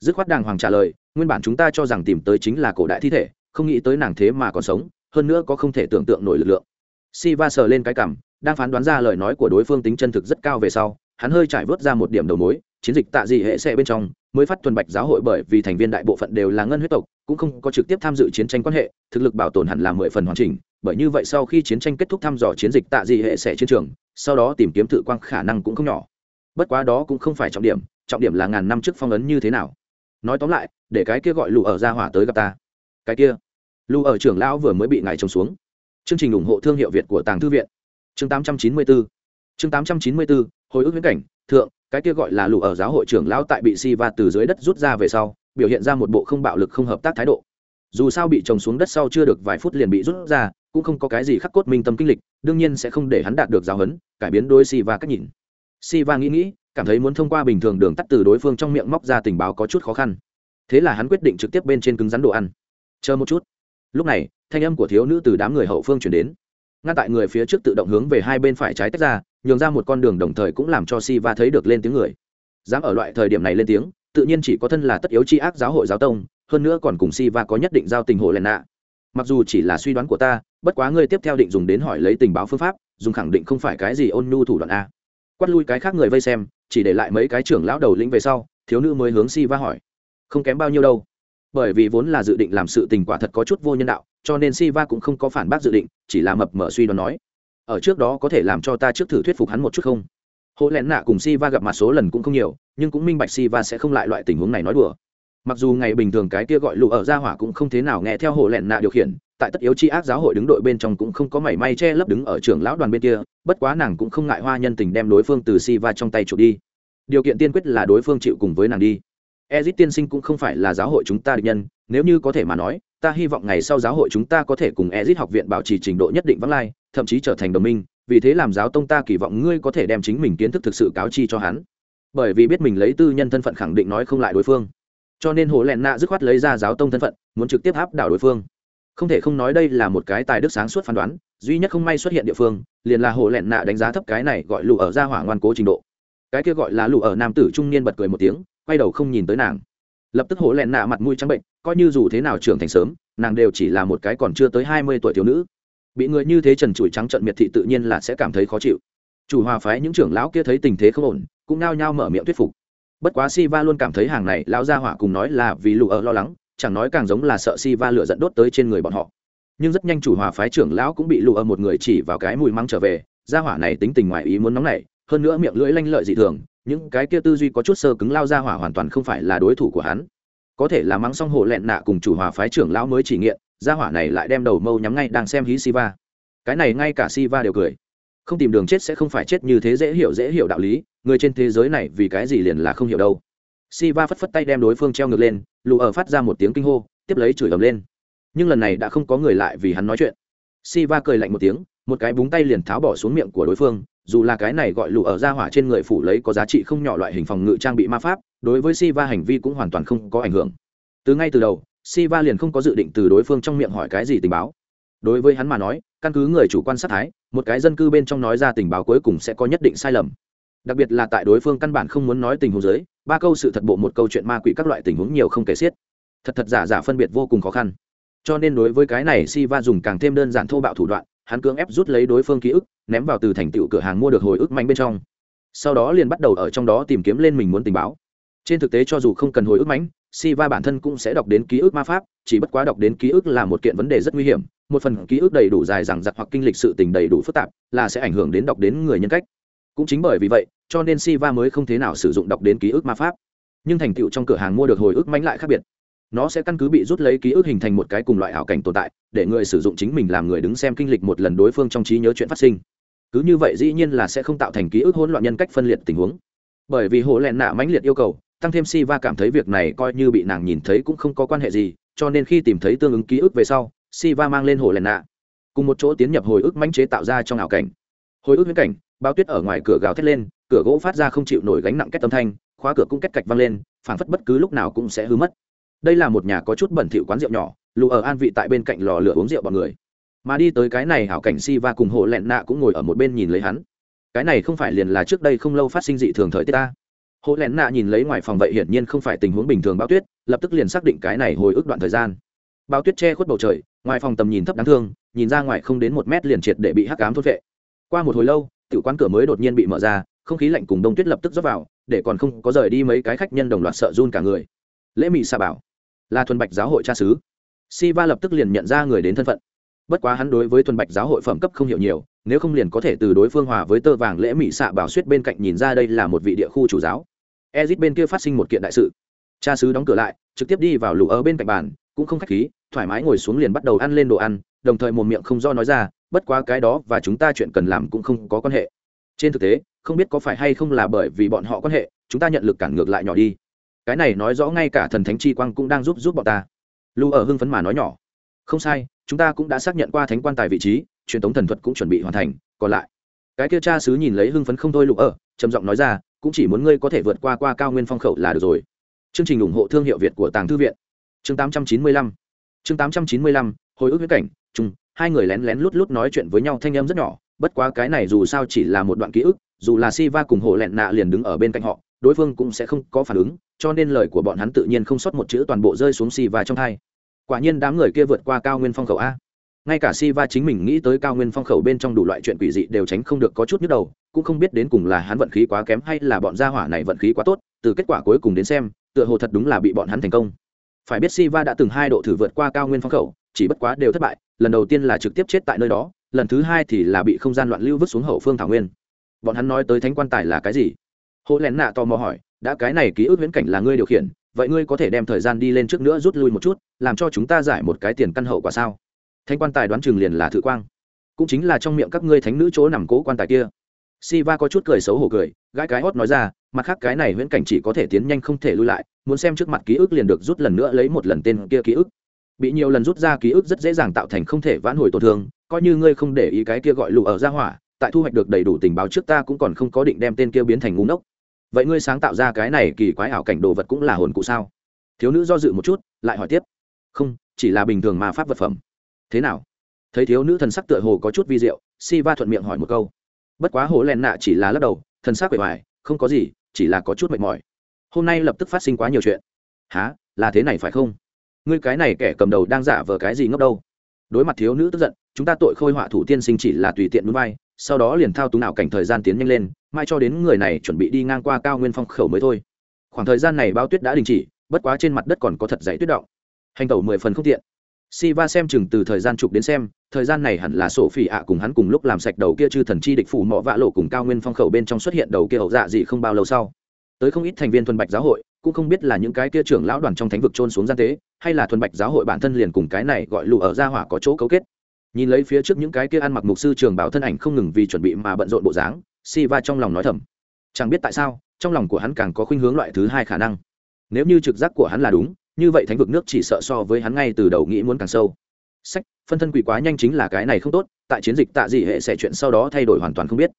dứt khoát đàng hoàng trả lời, nguyên bản chúng ta cho rằng tìm tới chính là cổ đại thi thể, không nghĩ tới nàng thế mà còn sống, hơn nữa có không thể tưởng tượng nổi lực lượng. Si va sờ lên cái cảm, đang phán đoán ra lời nói của đối phương tính chân thực rất cao về sau, hắn hơi trải vớt ra một điểm đầu mối, chiến dịch tạ dị hệ sẽ bên trong, mới phát thuần bạch giáo hội bởi vì thành viên đại bộ phận đều là ngân huyết tộc, cũng không có trực tiếp tham dự chiến tranh quan hệ, thực lực bảo tồn hẳn là mười phần hoàn chỉnh, bởi như vậy sau khi chiến tranh kết thúc thăm dò chiến dịch tạ dị hệ sẽ chiến trường, sau đó tìm kiếm tự quang khả năng cũng không nhỏ. Bất quá đó cũng không phải trọng điểm trọng điểm là ngàn năm trước phong ấn như thế nào nói tóm lại, để cái kia gọi lù ở ra hỏa tới gặp ta. Cái kia? Lù ở trưởng lão vừa mới bị ngài trông xuống. Chương trình ủng hộ thương hiệu việt của tàng thư viện. Chương 894 chương 894 hồi ức viễn cảnh, thượng, cái kia gọi là lù ở giáo hội trưởng lão tại bị si va từ dưới đất rút ra về sau, biểu hiện ra một bộ không bạo lực, không hợp tác thái độ. Dù sao bị trồng xuống đất sau chưa được vài phút liền bị rút ra, cũng không có cái gì khắc cốt minh tâm kinh lịch, đương nhiên sẽ không để hắn đạt được giáo huấn, cải biến đôi si va cách nhìn. Si va nghĩ nghĩ cảm thấy muốn thông qua bình thường đường tắt từ đối phương trong miệng móc ra tình báo có chút khó khăn. Thế là hắn quyết định trực tiếp bên trên cứng rắn đồ ăn. Chờ một chút. Lúc này, thanh âm của thiếu nữ từ đám người hậu phương chuyển đến. Ngăn tại người phía trước tự động hướng về hai bên phải trái tách ra, nhường ra một con đường đồng thời cũng làm cho si va thấy được lên tiếng người. Dám ở loại thời điểm này lên tiếng, tự nhiên chỉ có thân là tất yếu c ác giáo hội giáo tông, hơn nữa còn cùng si va có nhất định giao tình hộ lẹn nạ. Mặc dù chỉ là suy đoán của ta, bất quá ngươi tiếp theo định dùng đến hỏi lấy tình báo phương pháp, dùng khẳng định không phải cái gì ôn nhu thủ đoạn a. Quát lui cái khác người vây xem chỉ để lại mấy cái trưởng lão đầu lĩnh về sau, thiếu nữ mới hướng si va hỏi, không kém bao nhiêu đâu. Bởi vì vốn là dự định làm sự tình quả thật có chút vô nhân đạo, cho nên si va cũng không có phản bác dự định, chỉ là mập mở suy đoán nói, ở trước đó có thể làm cho ta trước thử thuyết phục hắn một chút không? Hộ lẹn nạ cùng si va gặp mặt số lần cũng không nhiều, nhưng cũng minh bạch si va sẽ không lại loại tình huống này nói đùa. Mặc dù ngày bình thường cái kia gọi lụ ở ra hỏa cũng không thế nào nghe theo hộ lẹn nạ điều khiển tại tất yếu chi ác giáo hội đứng đội bên trong cũng không có mảy may che lấp đứng ở trường lão đoàn bên kia, bất quá nàng cũng không ngại hoa nhân tình đem đối phương từ si va trong tay chụp đi. Điều kiện tiên quyết là đối phương chịu cùng với nàng đi. Ezit tiên sinh cũng không phải là giáo hội chúng ta định nhân, nếu như có thể mà nói, ta hy vọng ngày sau giáo hội chúng ta có thể cùng ezit học viện bảo trì trình độ nhất định vắng lai, thậm chí trở thành đồng minh, vì thế làm giáo tông ta kỳ vọng ngươi có thể đem chính mình kiến thức thực sự cáo chi cho hắn. Bởi vì biết mình lấy tư nhân thân phận khẳng định nói không lại đối phương. Cho nên hồ lẹn nạ dứt khoát lấy ra giáo tông thân phận, muốn trực tiếp áp đảo đối phương không thể không nói đây là một cái tài đức sáng suốt phán đoán, duy nhất không may xuất hiện địa phương, liền là hồ lẹn nạ đánh giá thấp cái này gọi lụ ở ra hỏa ngoan cố trình độ. Cái kia gọi là lụ ở nam tử trung niên bật cười một tiếng, quay đầu không nhìn tới nàng. Lập tức hồ lẹn nạ mặt mũi trắng bệnh, coi như dù thế nào trưởng thành sớm, nàng đều chỉ là một cái còn chưa tới hai mươi tuổi thiếu nữ. Bị người như thế trần trụi trắng trận miệt thị tự nhiên là sẽ cảm thấy khó chịu. Chủ hòa phái những trưởng lão kia thấy tình thế không ổn, cũng nao nhao mở miệng thuyết phục. Bất quá si va luôn cảm thấy hàng này lão gia hỏa cùng nói là vì lụ ở lo lắng chẳng nói càng giống là sợ si va lửa dẫn đốt tới trên người bọn họ. Nhưng rất nhanh chủ hòa phái trưởng lão cũng bị lụ ở một người chỉ vào cái mùi măng trở về gia hỏa này tính tình ngoài ý muốn nóng nảy, hơn nữa miệng lưỡi lanh lợi dị thường những cái kia tư duy có chút sơ cứng lao gia hỏa hoàn toàn không phải là đối thủ của hắn. Có thể là mắng xong hồ lẹn nạ cùng chủ hòa phái trưởng lão mới chỉ nghiện gia hỏa này lại đem đầu mâu nhắm ngay đang xem hí siva cái này ngay cả siva đều cười. Không tìm đường chết sẽ không phải chết như thế dễ hiểu dễ hiểu đạo lý người trên thế giới này vì cái gì liền là không hiểu đâu siva phất phất tay đem đối phương treo ngược lên, lù ở phát ra một tiếng kinh hô, tiếp lấy chửi ầm lên. Nhưng lần này đã không có người lại vì hắn nói chuyện. Siva cười lạnh một tiếng, một cái búng tay liền tháo bỏ xuống miệng của đối phương, dù là cái này gọi lù ở ra hỏa trên người phủ lấy có giá trị không nhỏ loại hình phòng ngự trang bị ma pháp, đối với siva hành vi cũng hoàn toàn không có ảnh hưởng. Từ ngay từ đầu, siva liền không có dự định từ đối phương trong miệng hỏi cái gì tình báo. Đối với hắn mà nói, căn cứ người chủ quan sát thái, một cái dân cư bên trong nói ra tình báo cuối cùng sẽ có nhất định sai lầm. Đặc biệt là tại đối phương căn bản không muốn nói tình huống giới ba câu sự thật bộ một câu chuyện ma quỷ các loại tình huống nhiều không kể xiết. Thật thật giả giả phân biệt vô cùng khó khăn. Cho nên đối với cái này si va dùng càng thêm đơn giản thô bạo thủ đoạn, hắn cưỡng ép rút lấy đối phương ký ức, ném vào từ thành tựu cửa hàng mua được hồi ức mạnh bên trong. Sau đó liền bắt đầu ở trong đó tìm kiếm lên mình muốn tình báo. Trên thực tế cho dù không cần hồi ức mãnh si va bản thân cũng sẽ đọc đến ký ức ma pháp, chỉ bất quá đọc đến ký ức là một kiện vấn đề rất nguy hiểm, một phần ký ức đầy đủ dài rằng giặc hoặc kinh lịch sự tình đầy đủ phức tạp, là sẽ ảnh hưởng đến đọc đến người nhân cách. Cũng chính bởi vì vậy cho nên Siva mới không thế nào sử dụng đọc đến ký ức ma pháp. Nhưng thành tựu trong cửa hàng mua được hồi ức mánh lại khác biệt. Nó sẽ căn cứ bị rút lấy ký ức hình thành một cái cùng loại ảo cảnh tồn tại, để người sử dụng chính mình làm người đứng xem kinh lịch một lần đối phương trong trí nhớ chuyện phát sinh. Cứ như vậy dĩ nhiên là sẽ không tạo thành ký ức hỗn loạn nhân cách phân liệt tình huống. Bởi vì hồ lẹn nạ mãnh liệt yêu cầu, tăng thêm si va cảm thấy việc này coi như bị nàng nhìn thấy cũng không có quan hệ gì, cho nên khi tìm thấy tương ứng ký ức về sau si va mang lên hồ lẹn nạ. Cùng một chỗ tiến nhập hồi ức mãnh chế tạo ra trong ảo cảnh. Hồi ức viễn cảnh, bao tuyết ở ngoài cửa gào thét lên cửa gỗ phát ra không chịu nổi gánh nặng kết âm thanh, khóa cửa cũng kết cạch văng lên, phảng phất bất cứ lúc nào cũng sẽ hư mất. Đây là một nhà có chút bẩn thỉu quán rượu nhỏ, lù ở an vị tại bên cạnh lò lửa uống rượu bọn người. Mà đi tới cái này hảo cảnh si va cùng hộ lẹn nạ cũng ngồi ở một bên nhìn lấy hắn. Cái này không phải liền là trước đây không lâu phát sinh dị thường thời tiết ta. Hộ lẹn nạ nhìn lấy ngoài phòng vậy hiển nhiên không phải tình huống bình thường bao tuyết, lập tức liền xác định cái này hồi ức đoạn thời gian. Bao tuyết che khuất bầu trời, ngoài phòng tầm nhìn thấp đáng thương, nhìn ra ngoài không đến một mét liền triệt để bị hắc cám thốt vệ qua một hồi lâu tự quán cửa mới đột nhiên bị mở ra không khí lạnh cùng đông tuyết lập tức dốc vào để còn không có rời đi mấy cái khách nhân đồng loạt sợ run cả người. Lễ Mị xà bảo là thuần bạch giáo hội cha sứ, si va lập tức liền nhận ra người đến thân phận. Bất quá hắn đối với thuần bạch giáo hội phẩm cấp không hiểu nhiều nếu không liền có thể từ đối phương hòa với tơ vàng lễ mỹ xạ bảo suýt bên cạnh nhìn ra đây là một vị địa khu chủ giáo. Ezit bên kia phát sinh một kiện đại sự. Cha sứ đóng cửa lại trực tiếp đi vào lũ ở bên cạnh bàn cũng không khách khí thoải mái ngồi xuống liền bắt đầu ăn lên đồ ăn đồng thời một miệng không do nói ra bất quá cái đó và chúng ta chuyện cần làm cũng không có quan hệ. Trên thực tế không biết có phải hay không là bởi vì bọn họ quan hệ, chúng ta nhận lực cản ngược lại nhỏ đi. Cái này nói rõ ngay cả thần thánh chi quang cũng đang giúp giúp bọn ta. Lu ở hưng phấn mà nói nhỏ. Không sai, chúng ta cũng đã xác nhận qua thánh quan tài vị trí, truyền thống thần thuật cũng chuẩn bị hoàn thành, còn lại. Cái kia cha sứ nhìn lấy hưng phấn không thôi lục ở, trầm giọng nói ra, cũng chỉ muốn ngươi có thể vượt qua qua cao nguyên phong khẩu là được rồi. Chương trình ủng hộ thương hiệu việt của tàng thư viện. Chương 895 chương 895 hồi ức viễn cảnh, chung, hai người lén lén lút lút nói chuyện với nhau thanh âm rất nhỏ, bất quá cái này dù sao chỉ là một đoạn ký ức dù là si va cùng hộ lẹn nạ liền đứng ở bên cạnh họ, đối phương cũng sẽ không có phản ứng, cho nên lời của bọn hắn tự nhiên không sót một chữ toàn bộ rơi xuống si va trong thai. Quả nhiên đám người kia vượt qua cao nguyên phong khẩu a. Ngay cả si va chính mình nghĩ tới cao nguyên phong khẩu bên trong đủ loại chuyện quỷ dị đều tránh không được có chút nhức đầu, cũng không biết đến cùng là hắn vận khí quá kém hay là bọn gia hỏa này vận khí quá tốt, từ kết quả cuối cùng đến xem, tựa hồ thật đúng là bị bọn hắn thành công. Phải biết si va đã từng hai độ thử vượt qua cao nguyên phong khẩu, chỉ bất quá đều thất bại, lần đầu tiên là trực tiếp chết tại nơi đó, lần thứ hai thì là bị không gian loạn lưu vứt xuống hậu phương thảo nguyên bọn hắn nói tới thánh quan tài là cái gì? Hồ lén nạ tò mò hỏi, đã cái này ký ức viễn cảnh là ngươi điều khiển, vậy ngươi có thể đem thời gian đi lên trước nữa rút lui một chút, làm cho chúng ta giải một cái tiền căn hậu quả sao? Thánh quan tài đoán chừng liền là thự quang. Cũng chính là trong miệng các ngươi thánh nữ chỗ nằm cố quan tài kia. Si va có chút cười xấu hổ cười, gãi cái hót nói ra, mặt khác cái này viễn cảnh chỉ có thể tiến nhanh không thể lui lại, muốn xem trước mặt ký ức liền được rút lần nữa lấy một lần tên kia ký ức. Bị nhiều lần rút ra ký ức rất dễ dàng tạo thành không thể vãn hồi tổn thương, coi như ngươi không để ý cái kia gọi lụ ở ra hỏa tại thu hoạch được đầy đủ tình báo trước ta cũng còn không có định đem tên kia biến thành ngu ngốc. Vậy ngươi sáng tạo ra cái này kỳ quái ảo cảnh đồ vật cũng là hồn cụ sao? Thiếu nữ do dự một chút lại hỏi tiếp. Không chỉ là bình thường mà pháp vật phẩm. Thế nào? Thấy thiếu nữ thần sắc tựa hồ có chút vi diệu si va thuận miệng hỏi một câu. Bất quá hồ len nạ chỉ là lắc đầu thần sắc vẻ vải, không có gì chỉ là có chút mệt mỏi. Hôm nay lập tức phát sinh quá nhiều chuyện. Há là thế này phải không? Ngươi cái này kẻ cầm đầu đang giả vờ cái gì ngốc đâu? Đối mặt thiếu nữ tức giận chúng ta tội khôi họa thủ tiên sinh chỉ là tùy tiện núi vai sau đó liền thao túng nào cảnh thời gian tiến nhanh lên, mai cho đến người này chuẩn bị đi ngang qua cao nguyên phong khẩu mới thôi. Khoảng thời gian này bao tuyết đã đình chỉ, bất quá trên mặt đất còn có thật dãy tuyết động. Hành tẩu mười phần không tiện. Si va xem chừng từ thời gian chụp đến xem, thời gian này hẳn là sổ phỉ ạ cùng hắn cùng lúc làm sạch đầu kia chư thần chi địch phủ mọ vạ lộ cùng cao nguyên phong khẩu bên trong xuất hiện đầu kia hậu dạ gì không bao lâu sau. Tới không ít thành viên thuần bạch giáo hội, cũng không biết là những cái kia trưởng lão đoàn trong thánh vực trôn xuống gian tế, hay là thuần bạch giáo hội bản thân liền cùng cái này gọi lụ ở gia hỏa có chỗ cấu kết nhìn lấy phía trước những cái kia ăn mặc mục sư trường bảo thân ảnh không ngừng vì chuẩn bị mà bận rộn bộ dáng si va trong lòng nói thầm. Chẳng biết tại sao, trong lòng của hắn càng có khuynh hướng loại thứ hai khả năng. Nếu như trực giác của hắn là đúng, như vậy thánh vực nước chỉ sợ so với hắn ngay từ đầu nghĩ muốn càng sâu. Sách, phân thân quỷ quá nhanh chính là cái này không tốt, tại chiến dịch tạ dị hệ sẽ chuyện sau đó thay đổi hoàn toàn không biết.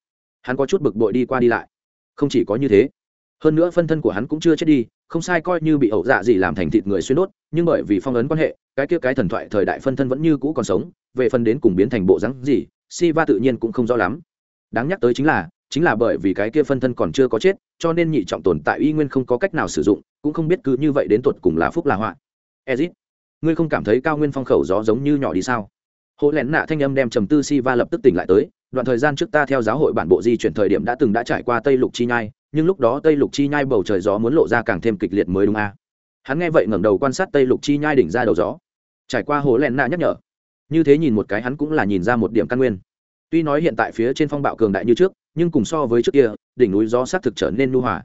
Hắn có chút bực bội đi qua đi lại. Không chỉ có như thế, hơn nữa phân thân của hắn cũng chưa chết đi, không sai coi như bị ẩu dạ gì làm thành thịt người xuyên đốt, nhưng bởi vì phong ấn quan hệ cái kia cái thần thoại thời đại phân thân vẫn như cũ còn sống, về phần đến cùng biến thành bộ rắn gì si va tự nhiên cũng không rõ lắm. Đáng nhắc tới chính là chính là bởi vì cái kia phân thân còn chưa có chết, cho nên nhị trọng tồn tại y nguyên không có cách nào sử dụng, cũng không biết cứ như vậy đến tuột cùng là phúc là họa. Ezit, ngươi không cảm thấy cao nguyên phong khẩu gió giống như nhỏ đi sao? Hộ lén nạ thanh âm đem trầm tư si va lập tức tỉnh lại tới, đoạn thời gian trước ta theo giáo hội bản bộ di chuyển thời điểm đã từng đã trải qua tây lục chi nhai, nhưng lúc đó tây lục chi nhai bầu trời gió muốn lộ ra càng thêm kịch liệt mới đúng a. À? hắn nghe vậy ngẩng đầu quan sát tây lục chi nhai đỉnh ra đầu gió trải qua hồ len nạ nhắc nhở. Như thế nhìn một cái hắn cũng là nhìn ra một điểm căn nguyên. Tuy nói hiện tại phía trên phong bạo cường đại như trước, nhưng cùng so với trước kia, đỉnh núi gió xác thực trở nên nu hòa.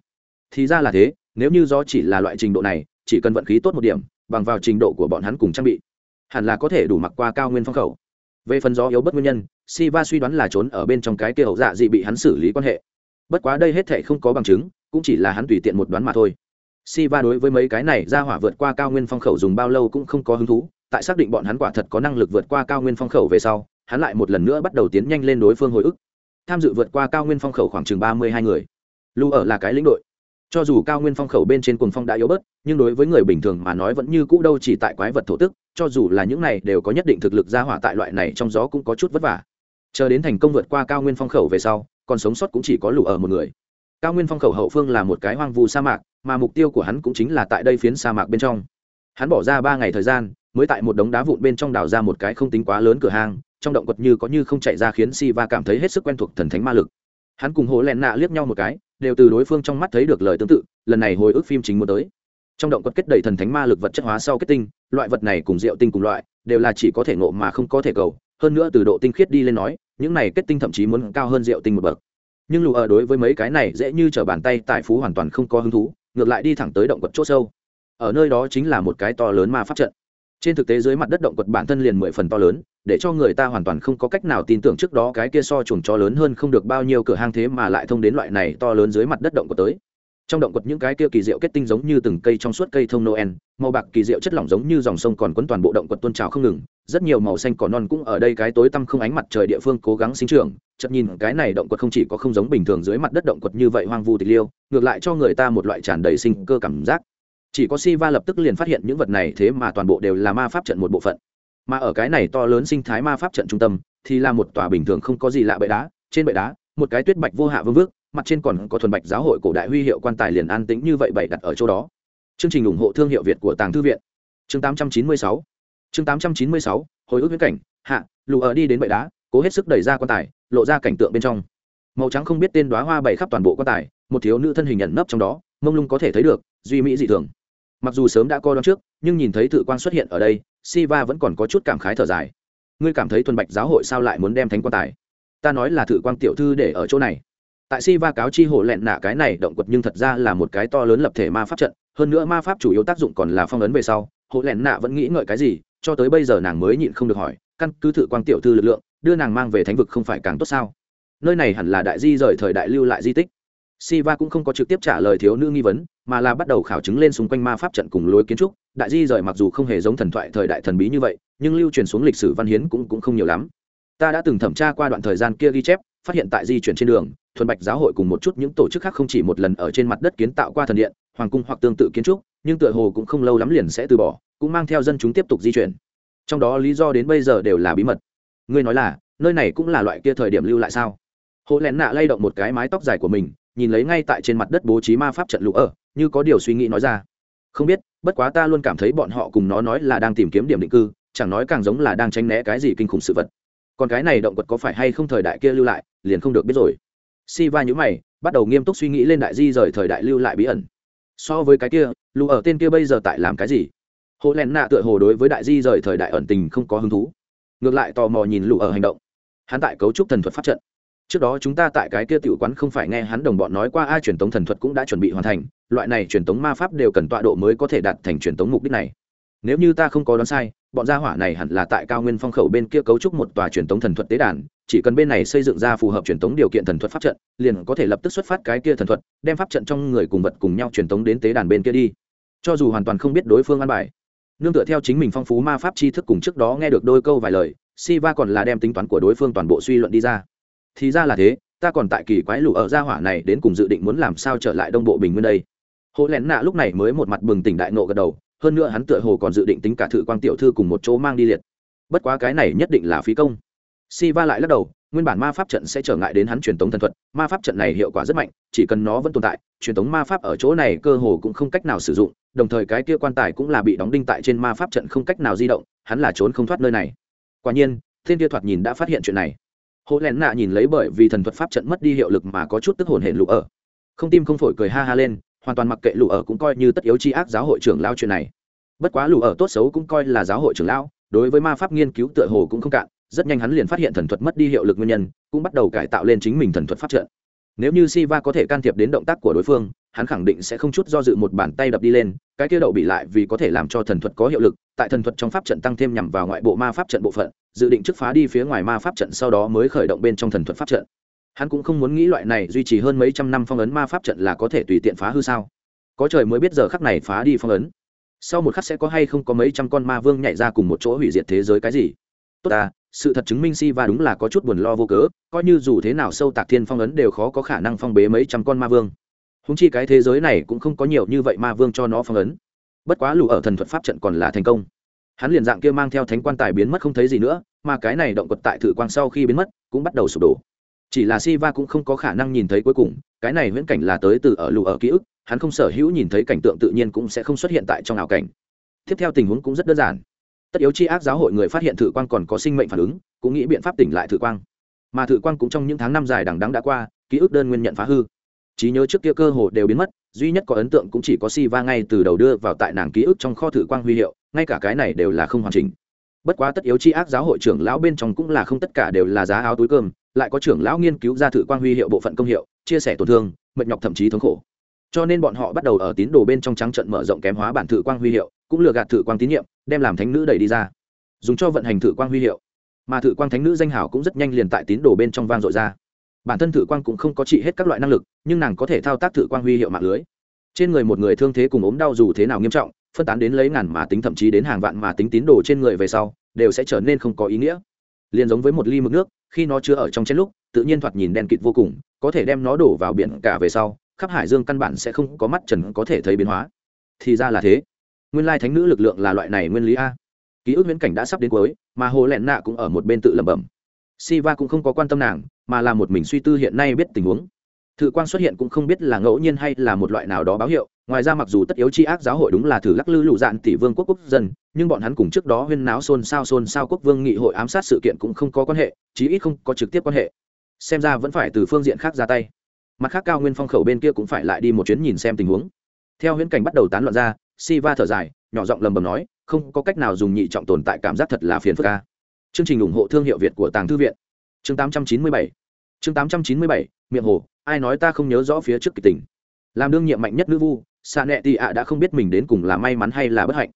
Thì ra là thế, nếu như gió chỉ là loại trình độ này, chỉ cần vận khí tốt một điểm, bằng vào trình độ của bọn hắn cùng trang bị, hẳn là có thể đủ mặc qua cao nguyên phong khẩu. Về phần gió yếu bất nguyên nhân, Siva suy đoán là trốn ở bên trong cái kia hậu dạ dị bị hắn xử lý quan hệ. Bất quá đây hết thảy không có bằng chứng, cũng chỉ là hắn tùy tiện một đoán mà thôi. Siva đối với mấy cái này ra hỏa vượt qua cao nguyên phong khẩu dùng bao lâu cũng không có hứng thú tại xác định bọn hắn quả thật có năng lực vượt qua cao nguyên phong khẩu về sau, hắn lại một lần nữa bắt đầu tiến nhanh lên đối phương hồi ức. Tham dự vượt qua cao nguyên phong khẩu khoảng chừng ba mươi hai người. Lưu ở là cái lĩnh đội. Cho dù cao nguyên phong khẩu bên trên cuồng phong đã yếu bớt, nhưng đối với người bình thường mà nói vẫn như cũ đâu chỉ tại quái vật thổ tức, cho dù là những này đều có nhất định thực lực ra hỏa tại loại này trong gió cũng có chút vất vả. Chờ đến thành công vượt qua cao nguyên phong khẩu về sau, còn sống sót cũng chỉ có lũ ở một người. Cao nguyên phong khẩu hậu phương là một cái hoang vu sa mạc, mà mục tiêu của hắn cũng chính là tại đây phiến sa mạc bên trong. Hắn bỏ ra ba ngày thời gian mới tại một đống đá vụn bên trong đào ra một cái không tính quá lớn cửa hang, trong động quật như có như không chạy ra khiến si va cảm thấy hết sức quen thuộc thần thánh ma lực. Hắn cùng hồ len nạ liếc nhau một cái, đều từ đối phương trong mắt thấy được lời tương tự, lần này hồi ức phim chính muốn tới. Trong động quật kết đầy thần thánh ma lực vật chất hóa sau kết tinh, loại vật này cùng rượu tinh cùng loại, đều là chỉ có thể ngộ mà không có thể cầu, hơn nữa từ độ tinh khiết đi lên nói, những này kết tinh thậm chí muốn cao hơn rượu tinh một bậc. Nhưng lù ở đối với mấy cái này dễ như t r ở bàn tay tài phú hoàn toàn không có hứng thú, ngược lại đi thẳng tới động quật c h ỗ sâu. Ở nơi đó chính là một cái to lớn ma pháp trận trên thực tế dưới mặt đất động quật bản thân liền mười phần to lớn, để cho người ta hoàn toàn không có cách nào tin tưởng trước đó cái kia so chuồng cho lớn hơn không được bao nhiêu cửa hang thế mà lại thông đến loại này to lớn dưới mặt đất động quật tới. Trong động quật những cái kia kỳ diệu kết tinh giống như từng cây trong suốt cây thông noel, màu bạc kỳ diệu chất lỏng giống như dòng sông còn quấn toàn bộ động quật tôn trào không ngừng, rất nhiều màu xanh cỏ non cũng ở đây cái tối tăm không ánh mặt trời địa phương cố gắng sinh trưởng chậm nhìn cái này động quật không chỉ có không giống bình thường dưới mặt đất động quật như vậy hoang vu tịch liêu, ngược lại cho người ta một loại tràn đầy sinh cơ cảm giác chỉ có si va lập tức liền phát hiện những vật này thế mà toàn bộ đều là ma pháp trận một bộ phận. Mà ở cái này to lớn sinh thái ma pháp trận trung tâm, thì là một tòa bình thường không có gì lạ bệ đá. Trên bệ đá, một cái tuyết bạch vô hạ vương vước, mặt trên còn có thuần bạch giáo hội cổ đại huy hiệu quan tài liền an tĩnh như vậy bày đặt ở chỗ đó. Chương trình ủng hộ thương hiệu việt của tàng thư viện. Chương 896 chương 896 hồi ức viễn cảnh, hạ, lù ở đi đến bệ đá, cố hết sức đẩy ra quan tài, lộ ra cảnh tượng bên trong. Màu trắng không biết tên đoá hoa bày khắp toàn bộ quan tài, một thiếu nữ thân hình nhận nấp trong đó, mông lung có thể thấy được, duy mỹ dị thường mặc dù sớm đã coi đón trước, nhưng nhìn thấy thự quan xuất hiện ở đây, siva vẫn còn có chút cảm khái thở dài. Ngươi cảm thấy thuần bạch giáo hội sao lại muốn đem thánh quan tài ta nói là thự quan tiểu thư để ở chỗ này. Tại siva cáo chi hộ lẹn nạ cái này động quật nhưng thật ra là một cái to lớn lập thể ma pháp trận, hơn nữa ma pháp chủ yếu tác dụng còn là phong ấn về sau. Hộ lẹn nạ vẫn nghĩ ngợi cái gì, cho tới bây giờ nàng mới nhịn không được hỏi, căn cứ thự quan tiểu thư lực lượng, đưa nàng mang về thánh vực không phải càng tốt sao? Nơi này hẳn là đại di rời thời đại lưu lại di tích. Siva cũng không có trực tiếp trả lời thiếu nữ nghi vấn, mà là bắt đầu khảo chứng lên xung quanh ma pháp trận cùng lối kiến trúc. Đại di rời mặc dù không hề giống thần thoại thời đại thần bí như vậy, nhưng lưu truyền xuống lịch sử văn hiến cũng cũng không nhiều lắm. Ta đã từng thẩm tra qua đoạn thời gian kia ghi chép, phát hiện tại di chuyển trên đường, thuần bạch giáo hội cùng một chút những tổ chức khác không chỉ một lần ở trên mặt đất kiến tạo qua thần điện, hoàng cung hoặc tương tự kiến trúc, nhưng tựa hồ cũng không lâu lắm liền sẽ từ bỏ, cũng mang theo dân chúng tiếp tục di chuyển. Trong đó lý do đến bây giờ đều là bí mật. Ngươi nói là, nơi này cũng là loại kia thời điểm lưu lại sao? Hồ Lén nạ lay động một cái mái tóc dài của mình, nhìn lấy ngay tại trên mặt đất bố trí ma pháp trận lũ ở, như có điều suy nghĩ nói ra. Không biết, bất quá ta luôn cảm thấy bọn họ cùng nó nói là đang tìm kiếm điểm định cư, chẳng nói càng giống là đang tránh né cái gì kinh khủng sự vật. Còn cái này động vật có phải hay không thời đại kia lưu lại, liền không được biết rồi. Si va nhữ mày, bắt đầu nghiêm túc suy nghĩ lên đại di rời thời đại lưu lại bí ẩn. So với cái kia, lũ ở tên kia bây giờ tại làm cái gì? Hồ len nạ tựa hồ đối với đại di rời thời đại ẩn tình không có hứng thú. Ngược lại tò mò nhìn lũ ở hành động. Hắn tại cấu trúc thần thuật pháp trận trước đó chúng ta tại cái kia tiểu quán không phải nghe hắn đồng bọn nói qua, ai truyền tống thần thuật cũng đã chuẩn bị hoàn thành, loại này truyền tống ma pháp đều cần tọa độ mới có thể đạt thành truyền tống mục đích này. Nếu như ta không có đoán sai, bọn gia hỏa này hẳn là tại cao nguyên phong khẩu bên kia cấu trúc một tòa truyền tống thần thuật tế đàn, chỉ cần bên này xây dựng ra phù hợp truyền tống điều kiện thần thuật pháp trận, liền có thể lập tức xuất phát cái kia thần thuật, đem pháp trận trong người cùng vật cùng nhau truyền tống đến tế đàn bên kia đi. Cho dù hoàn toàn không biết đối phương ăn bài, nương tựa theo chính mình phong phú ma pháp tri thức cùng trước đó nghe được đôi câu vài lời, Siva còn là đem tính toán của đối phương toàn bộ suy luận đi ra thì ra là thế, ta còn tại kỳ quái lũ ở gia hỏa này đến cùng dự định muốn làm sao trở lại đông bộ bình nguyên đây. Hồ lén nạ lúc này mới một mặt bừng tỉnh đại nộ gật đầu, hơn nữa hắn tựa hồ còn dự định tính cả thự quang tiểu thư cùng một chỗ mang đi liệt. Bất quá cái này nhất định là phí công. Si va lại lắc đầu, nguyên bản ma pháp trận sẽ trở ngại đến hắn truyền tống thần thuật, ma pháp trận này hiệu quả rất mạnh, chỉ cần nó vẫn tồn tại, truyền tống ma pháp ở chỗ này cơ hồ cũng không cách nào sử dụng, đồng thời cái kia quan tài cũng là bị đóng đinh tại trên ma pháp trận không cách nào di động, hắn là trốn không thoát nơi này. Quả nhiên, thiên kia thoạt nhìn đã phát hiện chuyện này hồ lén nạ nhìn lấy bởi vì thần thuật pháp trận mất đi hiệu lực mà có chút tức hồn hển lụ ở. Không tim không phổi cười ha ha lên, hoàn toàn mặc kệ lụ ở cũng coi như tất yếu c ác giáo hội trưởng lao chuyện này. Bất quá lụ ở tốt xấu cũng coi là giáo hội trưởng lão đối với ma pháp nghiên cứu tựa hồ cũng không cạn, rất nhanh hắn liền phát hiện thần thuật mất đi hiệu lực nguyên nhân, cũng bắt đầu cải tạo lên chính mình thần thuật pháp trận. Nếu như Siva có thể can thiệp đến động tác của đối phương, hắn khẳng định sẽ không chút do dự một bàn tay đập đi lên, cái kia đậu bị lại vì có thể làm cho thần thuật có hiệu lực, tại thần thuật trong pháp trận tăng thêm nhằm vào ngoại bộ ma pháp trận bộ phận dự định trước phá đi phía ngoài ma pháp trận sau đó mới khởi động bên trong thần thuật pháp trận. Hắn cũng không muốn nghĩ loại này duy trì hơn mấy trăm năm phong ấn ma pháp trận là có thể tùy tiện phá hư sao? Có trời mới biết giờ khắc này phá đi phong ấn. Sau một khắc sẽ có hay không có mấy trăm con ma vương nhảy ra cùng một chỗ hủy diệt thế giới cái gì? Tốt à sự thật chứng minh si va đúng là có chút buồn lo vô cớ, coi như dù thế nào sâu tạc thiên phong ấn đều khó có khả năng phong bế mấy trăm con ma vương. Húng chi cái thế giới này cũng không có nhiều như vậy ma vương cho nó phong ấn. Bất quá lù ở thần thuật pháp trận còn là thành công hắn liền dạng kia mang theo thánh quan tài biến mất không thấy gì nữa, mà cái này động quật tại thử quang sau khi biến mất, cũng bắt đầu sụp đổ. Chỉ là si va cũng không có khả năng nhìn thấy cuối cùng, cái này viễn cảnh là tới từ ở lù ở ký ức, hắn không sở hữu nhìn thấy cảnh tượng tự nhiên cũng sẽ không xuất hiện tại trong ảo cảnh. Tiếp theo tình huống cũng rất đơn giản. Tất yếu chi ác giáo hội người phát hiện thử quang còn có sinh mệnh phản ứng, cũng nghĩ biện pháp tỉnh lại thử quang. Mà thử quang cũng trong những tháng năm dài đằng đắng đã qua, ký ức đơn nguyên nhận phá hư. Trí nhớ trước kia cơ hồ đều biến mất, duy nhất có ấn tượng cũng chỉ có si va ngay từ đầu đưa vào tại nàng ký ức trong kho thử quang huy hiệu ngay cả cái này đều là không hoàn chỉnh. Bất quá tất yếu chi ác giáo hội trưởng lão bên trong cũng là không tất cả đều là giá áo túi cơm, lại có trưởng lão nghiên cứu ra thử quang huy hiệu bộ phận công hiệu, chia sẻ tổn thương, mệt nhọc thậm chí thống khổ. Cho nên bọn họ bắt đầu ở tín đồ bên trong trắng trận mở rộng kém hóa bản thử quang huy hiệu, cũng lừa gạt thử quang tín nhiệm, đem làm thánh nữ đẩy đi ra. Dùng cho vận hành thử quang huy hiệu. Mà thử quang thánh nữ danh hảo cũng rất nhanh liền tại tín đồ bên trong vang dội ra. Bản thân thử quang cũng không có trị hết các loại năng lực, nhưng nàng có thể thao tác thử quang huy hiệu mạng lưới. Trên người một người thương thế cùng ốm đau dù thế nào nghiêm trọng phân tán đến lấy ngàn mà tính, thậm chí đến hàng vạn mà tính tín đồ trên người về sau, đều sẽ trở nên không có ý nghĩa. Liền giống với một ly mực nước, khi nó chứa ở trong chén lúc, tự nhiên thoạt nhìn đen kịt vô cùng, có thể đem nó đổ vào biển cả về sau, khắp hải dương căn bản sẽ không có mắt trần có thể thấy biến hóa. Thì ra là thế. Nguyên lai thánh nữ lực lượng là loại này nguyên lý a. Ký ức viễn cảnh đã sắp đến cuối, mà hồ lẹn nạ cũng ở một bên tự lẩm bẩm. Siva cũng không có quan tâm nàng, mà là một mình suy tư hiện nay biết tình huống. Thự quang xuất hiện cũng không biết là ngẫu nhiên hay là một loại nào đó báo hiệu ngoài ra mặc dù tất yếu c h i ác giáo hội đúng là thử lắc lư lụ dạn tỷ vương quốc quốc dân, nhưng bọn hắn cùng trước đó huyên náo xôn xao xôn xao quốc vương nghị hội ám sát sự kiện cũng không có quan hệ, chí ít không có trực tiếp quan hệ. Xem ra vẫn phải từ phương diện khác ra tay. Mặt khác cao nguyên phong khẩu bên kia cũng phải lại đi một chuyến nhìn xem tình huống. Theo huyễn cảnh bắt đầu tán loạn ra si va thở dài, nhỏ giọng lầm bầm nói, không có cách nào dùng nhị trọng tồn tại cảm giác thật là phiền phức ca chương trình ủng hộ thương hiệu việt của tàng thư viện. Chương 897 chương 897 miệng hồ, ai nói ta không nhớ rõ phía trước kịch tình. Làm đương nhiệm mạnh nhất nữ vu xa nẹ tị ạ đã không biết mình đến cùng là may mắn hay là bất hạnh.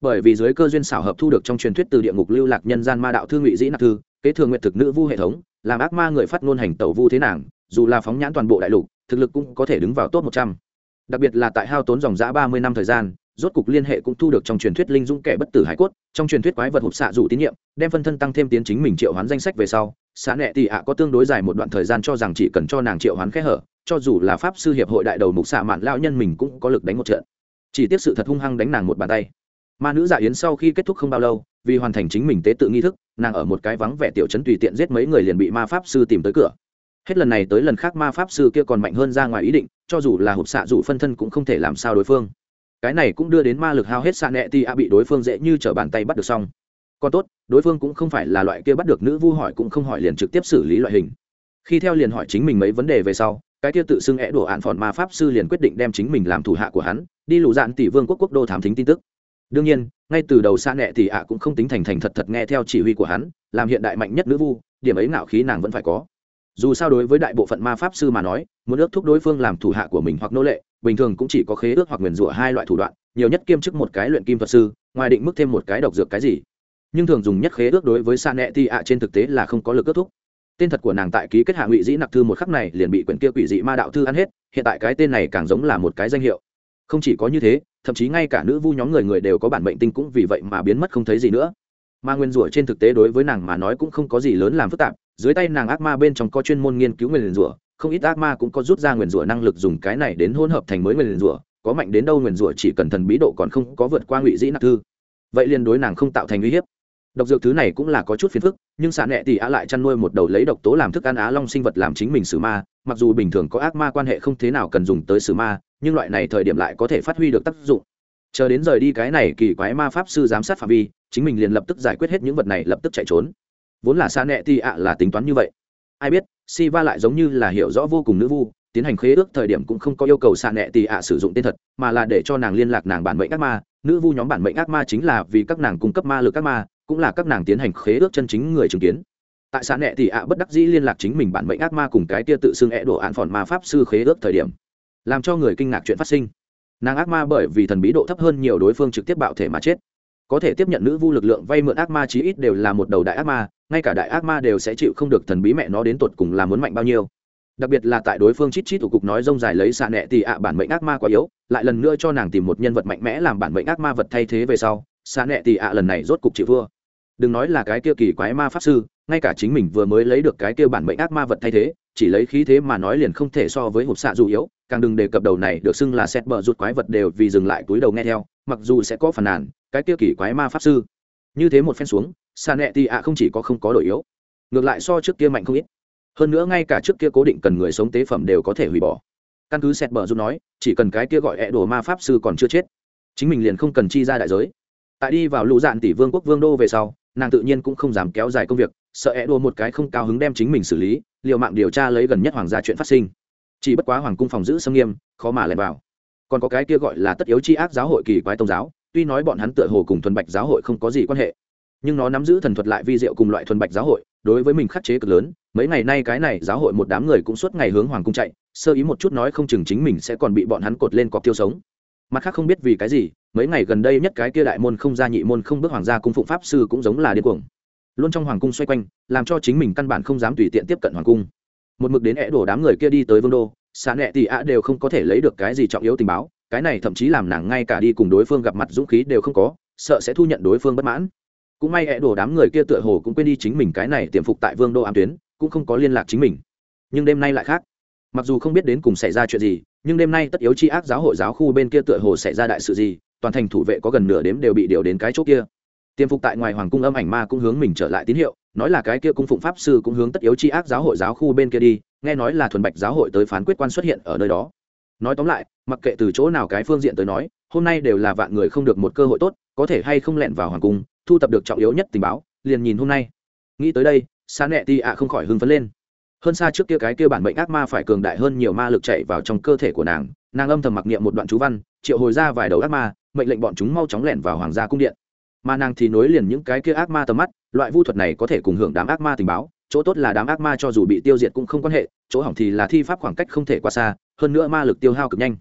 Bởi vì dưới cơ duyên xảo hợp thu được trong truyền thuyết từ địa ngục lưu lạc nhân gian ma đạo thư ngụy dĩ nạp thư, kế thừa nguyện thực nữ vu hệ thống, làm ác ma người phát ngôn hành tẩu vu thế nàng, dù là phóng nhãn toàn bộ đại lục, thực lực cũng có thể đứng vào top một trăm. Đặc biệt là tại hao tốn dòng giã ba mươi năm thời gian, rốt cục liên hệ cũng thu được trong truyền thuyết linh dũng kẻ bất tử hải cốt, trong truyền thuyết quái vật hộp xạ rủ tín nhiệm, đem phân thân tăng thêm tiến chính mình triệu hoán danh sách về sau xã nệ tị ạ có tương đối dài một đoạn thời gian cho rằng chỉ cần cho nàng triệu hoán khẽ hở, cho dù là pháp sư hiệp hội đại đầu mục xạ mạn lao nhân mình cũng có lực đánh một trận. Chỉ tiếc sự thật hung hăng đánh nàng một bàn tay. Ma nữ dạ yến sau khi kết thúc không bao lâu, vì hoàn thành chính mình tế tự nghi thức, nàng ở một cái vắng vẻ tiểu chấn tùy tiện giết mấy người liền bị ma pháp sư tìm tới cửa. Hết lần này tới lần khác ma pháp sư kia còn mạnh hơn ra ngoài ý định, cho dù là hộp xạ dù phân thân cũng không thể làm sao đối phương. Cái này cũng đưa đến ma lực hao hết xạ nẹ ti a bị đối phương dễ như t r ở bàn tay bắt được xong còn tốt, đối phương cũng không phải là loại kia bắt được nữ vu hỏi cũng không hỏi liền trực tiếp xử lý loại hình. Khi theo liền hỏi chính mình mấy vấn đề về sau, cái kia tự xưng é đổ ạn phòn ma pháp sư liền quyết định đem chính mình làm thủ hạ của hắn, đi lụ dạn tỷ vương quốc quốc đô thám thính tin tức. Đương nhiên, ngay từ đầu xa nẹ thì ạ cũng không tính thành thành thật thật nghe theo chỉ huy của hắn, làm hiện đại mạnh nhất nữ vu, điểm ấy ngạo khí nàng vẫn phải có. Dù sao đối với đại bộ phận ma pháp sư mà nói, muốn ước thúc đối phương làm thủ hạ của mình hoặc nô lệ, bình thường cũng chỉ có khế ước hoặc nguyền rủa hai loại thủ đoạn, nhiều nhất kiêm chức một cái luyện kim thuật sư, ngoài định mức thêm một cái độc dược cái gì nhưng thường dùng nhất khế ước đối với sa nẹ ti ạ trên thực tế là không có lực kết thúc. Tên thật của nàng tại ký kết hạ ngụy dĩ nặc thư một khắc này liền bị quyển kia quỷ dị ma đạo thư ăn hết, hiện tại cái tên này càng giống là một cái danh hiệu. Không chỉ có như thế, thậm chí ngay cả nữ vu nhóm người người đều có bản mệnh tinh cũng vì vậy mà biến mất không thấy gì nữa. Ma nguyên rủa trên thực tế đối với nàng mà nói cũng không có gì lớn làm phức tạp, dưới tay nàng ác ma bên trong có chuyên môn nghiên cứu nguyền rủa, không ít ác ma cũng có rút ra nguyền rủa năng lực dùng cái này đến hỗn hợp thành mới nguyền rủa, có mạnh đến đâu nguyền rủa chỉ cần thần bí độ còn không có vượt qua ngụy dĩ nặc thư. Vậy liền đối nàng không tạo thành uy hiếp độc dược thứ này cũng là có chút phiền phức, nhưng xạ nẹ thì á lại chăn nuôi một đầu lấy độc tố làm thức ăn á long sinh vật làm chính mình xử ma, mặc dù bình thường có ác ma quan hệ không thế nào cần dùng tới xử ma, nhưng loại này thời điểm lại có thể phát huy được tác dụng. Chờ đến rời đi cái này kỳ quái ma pháp sư giám sát phạm vi, chính mình liền lập tức giải quyết hết những vật này lập tức chạy trốn. Vốn là xa nẹ thì ạ là tính toán như vậy. Ai biết si va lại giống như là hiểu rõ vô cùng nữ vu, tiến hành khế ước thời điểm cũng không có yêu cầu xa nẹ thì ạ sử dụng tên thật, mà là để cho nàng liên lạc nàng bản mệnh ác ma. Nữ vu nhóm bản mệnh ác ma chính là vì các nàng cung cấp ma lực ác ma cũng là các nàng tiến hành khế ước chân chính người chứng kiến. Tại xã nẹ thì ạ bất đắc dĩ liên lạc chính mình bản mệnh ác ma cùng cái tia tự xưng ẹ đổ án phòn ma pháp sư khế ước thời điểm, làm cho người kinh ngạc chuyện phát sinh. Nàng ác ma bởi vì thần bí độ thấp hơn nhiều đối phương trực tiếp bạo thể mà chết. Có thể tiếp nhận nữ vu lực lượng vay mượn ác ma chí ít đều là một đầu đại ác ma, ngay cả đại ác ma đều sẽ chịu không được thần bí mẹ nó đến tột cùng là muốn mạnh bao nhiêu. Đặc biệt là tại đối phương chít chít thủ cục nói rông dài lấy xạ nẹ thì ạ bản mệnh ác ma quá yếu, lại lần nữa cho nàng tìm một nhân vật mạnh mẽ làm bản mệnh ác ma vật thay thế về sau xạ nẹ thì ạ lần này rốt cục chịu vua đừng nói là cái kia kỳ quái ma pháp sư, ngay cả chính mình vừa mới lấy được cái kia bản mệnh ác ma vật thay thế, chỉ lấy khí thế mà nói liền không thể so với hộp xạ dù yếu, càng đừng đề cập đầu này được xưng là xét bờ rụt quái vật đều vì dừng lại túi đầu nghe theo, mặc dù sẽ có phản nàn, cái kia kỳ quái ma pháp sư. Như thế một phen xuống xa nẹ thì ạ không chỉ có không có đổi yếu, ngược lại so trước kia mạnh không ít. Hơn nữa ngay cả trước kia cố định cần người sống tế phẩm đều có thể hủy bỏ. Căn cứ xét bờ rụt nói, chỉ cần cái kia gọi ẹ đồ ma pháp sư còn chưa chết, chính mình liền không cần chi ra đại giới. Tại đi vào lũ dạn tỷ vương quốc vương đô về sau nàng tự nhiên cũng không dám kéo dài công việc, sợ é đua một cái không cao hứng đem chính mình xử lý liệu mạng điều tra lấy gần nhất hoàng gia chuyện phát sinh. Chỉ bất quá hoàng cung phòng giữ xâm nghiêm, khó mà lẻn vào. Còn có cái kia gọi là tất yếu chi ác giáo hội kỳ quái tôn giáo, tuy nói bọn hắn tựa hồ cùng thuần bạch giáo hội không có gì quan hệ, nhưng nó nắm giữ thần thuật lại vi diệu cùng loại thuần bạch giáo hội, đối với mình khắc chế cực lớn. Mấy ngày nay cái này giáo hội một đám người cũng suốt ngày hướng hoàng cung chạy, sơ ý một chút nói không chừng chính mình sẽ còn bị bọn hắn cột lên cọc tiêu sống. Mặt khác không biết vì cái gì mấy ngày gần đây nhất cái kia đại môn không ra nhị môn không bước hoàng gia cung phụng pháp sư cũng giống là điên cuồng. Luôn trong hoàng cung xoay quanh, làm cho chính mình căn bản không dám tùy tiện tiếp cận hoàng cung. Một mực đến é đổ đám người kia đi tới vương đô, xạ nẹ tị ạ đều không có thể lấy được cái gì trọng yếu tình báo, cái này thậm chí làm nàng ngay cả đi cùng đối phương gặp mặt dũng khí đều không có, sợ sẽ thu nhận đối phương bất mãn. Cũng may é đổ đám người kia tựa hồ cũng quên đi chính mình cái này tiềm phục tại vương đô ám tuyến, cũng không có liên lạc chính mình. Nhưng đêm nay lại khác. Mặc dù không biết đến cùng xảy ra chuyện gì, nhưng đêm nay tất yếu chi ác giáo hội giáo khu bên kia tựa hồ xảy ra đại sự gì toàn thành thủ vệ có gần nửa đếm đều bị điều đến cái chỗ kia. Tiêm phục tại ngoài hoàng cung âm ảnh ma cũng hướng mình trở lại tín hiệu, nói là cái kia cung phụng pháp sư cũng hướng tất yếu chi ác giáo hội giáo khu bên kia đi, nghe nói là thuần bạch giáo hội tới phán quyết quan xuất hiện ở nơi đó. Nói tóm lại, mặc kệ từ chỗ nào cái phương diện tới nói, hôm nay đều là vạn người không được một cơ hội tốt, có thể hay không lẹn vào hoàng cung, thu tập được trọng yếu nhất tình báo, liền nhìn hôm nay. Nghĩ tới đây xa nẹ ti ạ không khỏi hưng phấn lên. Hơn xa trước kia cái kia bản mệnh ác ma phải cường đại hơn nhiều ma lực chạy vào trong cơ thể của nàng nàng âm thầm mặc niệm một đoạn chú văn, triệu hồi ra vài đầu ác ma mệnh lệnh bọn chúng mau chóng lẻn vào hoàng gia cung điện. Mà nàng thì nối liền những cái kia ác ma tầm mắt, loại vu thuật này có thể cùng hưởng đám ác ma tình báo, chỗ tốt là đám ác ma cho dù bị tiêu diệt cũng không quan hệ, chỗ hỏng thì là thi pháp khoảng cách không thể qua xa, hơn nữa ma lực tiêu hao cực nhanh.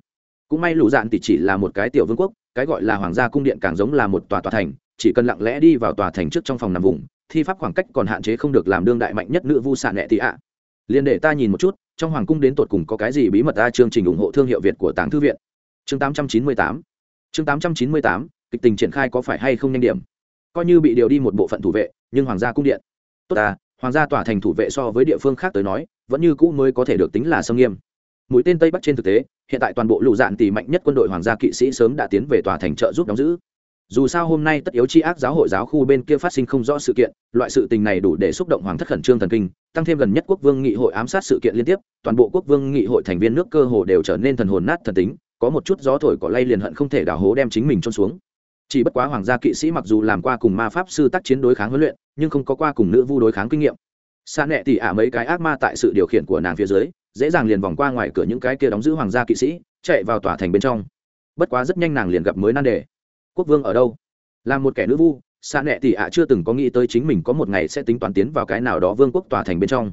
Cũng may lũ dạn thì chỉ là một cái tiểu vương quốc, cái gọi là hoàng gia cung điện càng giống là một tòa tòa thành, chỉ cần lặng lẽ đi vào tòa thành trước trong phòng nằm vùng, thi pháp khoảng cách còn hạn chế không được làm đương đại mạnh nhất nữ vu xạ nẹ tị ạ. Liền để ta nhìn một chút, trong hoàng cung đến tột cùng có cái gì bí mật ta chương trình ủng hộ thương hiệu việt của tàng thư viện. Chương 898 chương 898 kịch tình triển khai có phải hay không nhanh điểm? Coi như bị điều đi một bộ phận thủ vệ, nhưng hoàng gia cung điện. Tốt ta, hoàng gia tỏa thành thủ vệ so với địa phương khác tới nói, vẫn như cũ mới có thể được tính là sâm nghiêm. Mũi tên tây bắc trên thực tế, hiện tại toàn bộ lũ dạn tỷ mạnh nhất quân đội hoàng gia kỵ sĩ sớm đã tiến về tòa thành trợ giúp đóng giữ. Dù sao hôm nay tất yếu chi ác giáo hội giáo khu bên kia phát sinh không rõ sự kiện, loại sự tình này đủ để xúc động hoàng thất khẩn trương thần kinh, tăng thêm gần nhất quốc vương nghị hội ám sát sự kiện liên tiếp, toàn bộ quốc vương nghị hội thành viên nước cơ hồ đều trở nên thần hồn nát thần tính có một chút gió thổi cỏ lay liền hận không thể đào hố đem chính mình trôn xuống. Chỉ bất quá hoàng gia kỵ sĩ mặc dù làm qua cùng ma pháp sư tác chiến đối kháng huấn luyện, nhưng không có qua cùng nữ vu đối kháng kinh nghiệm. Xa nẹ tỉ ả mấy cái ác ma tại sự điều khiển của nàng phía dưới, dễ dàng liền vòng qua ngoài cửa những cái kia đóng giữ hoàng gia kỵ sĩ, chạy vào tòa thành bên trong. Bất quá rất nhanh nàng liền gặp mới nan đề. Quốc vương ở đâu? Là một kẻ nữ vu xa nẹ tỉ ả chưa từng có nghĩ tới chính mình có một ngày sẽ tính toán tiến vào cái nào đó vương quốc tòa thành bên trong.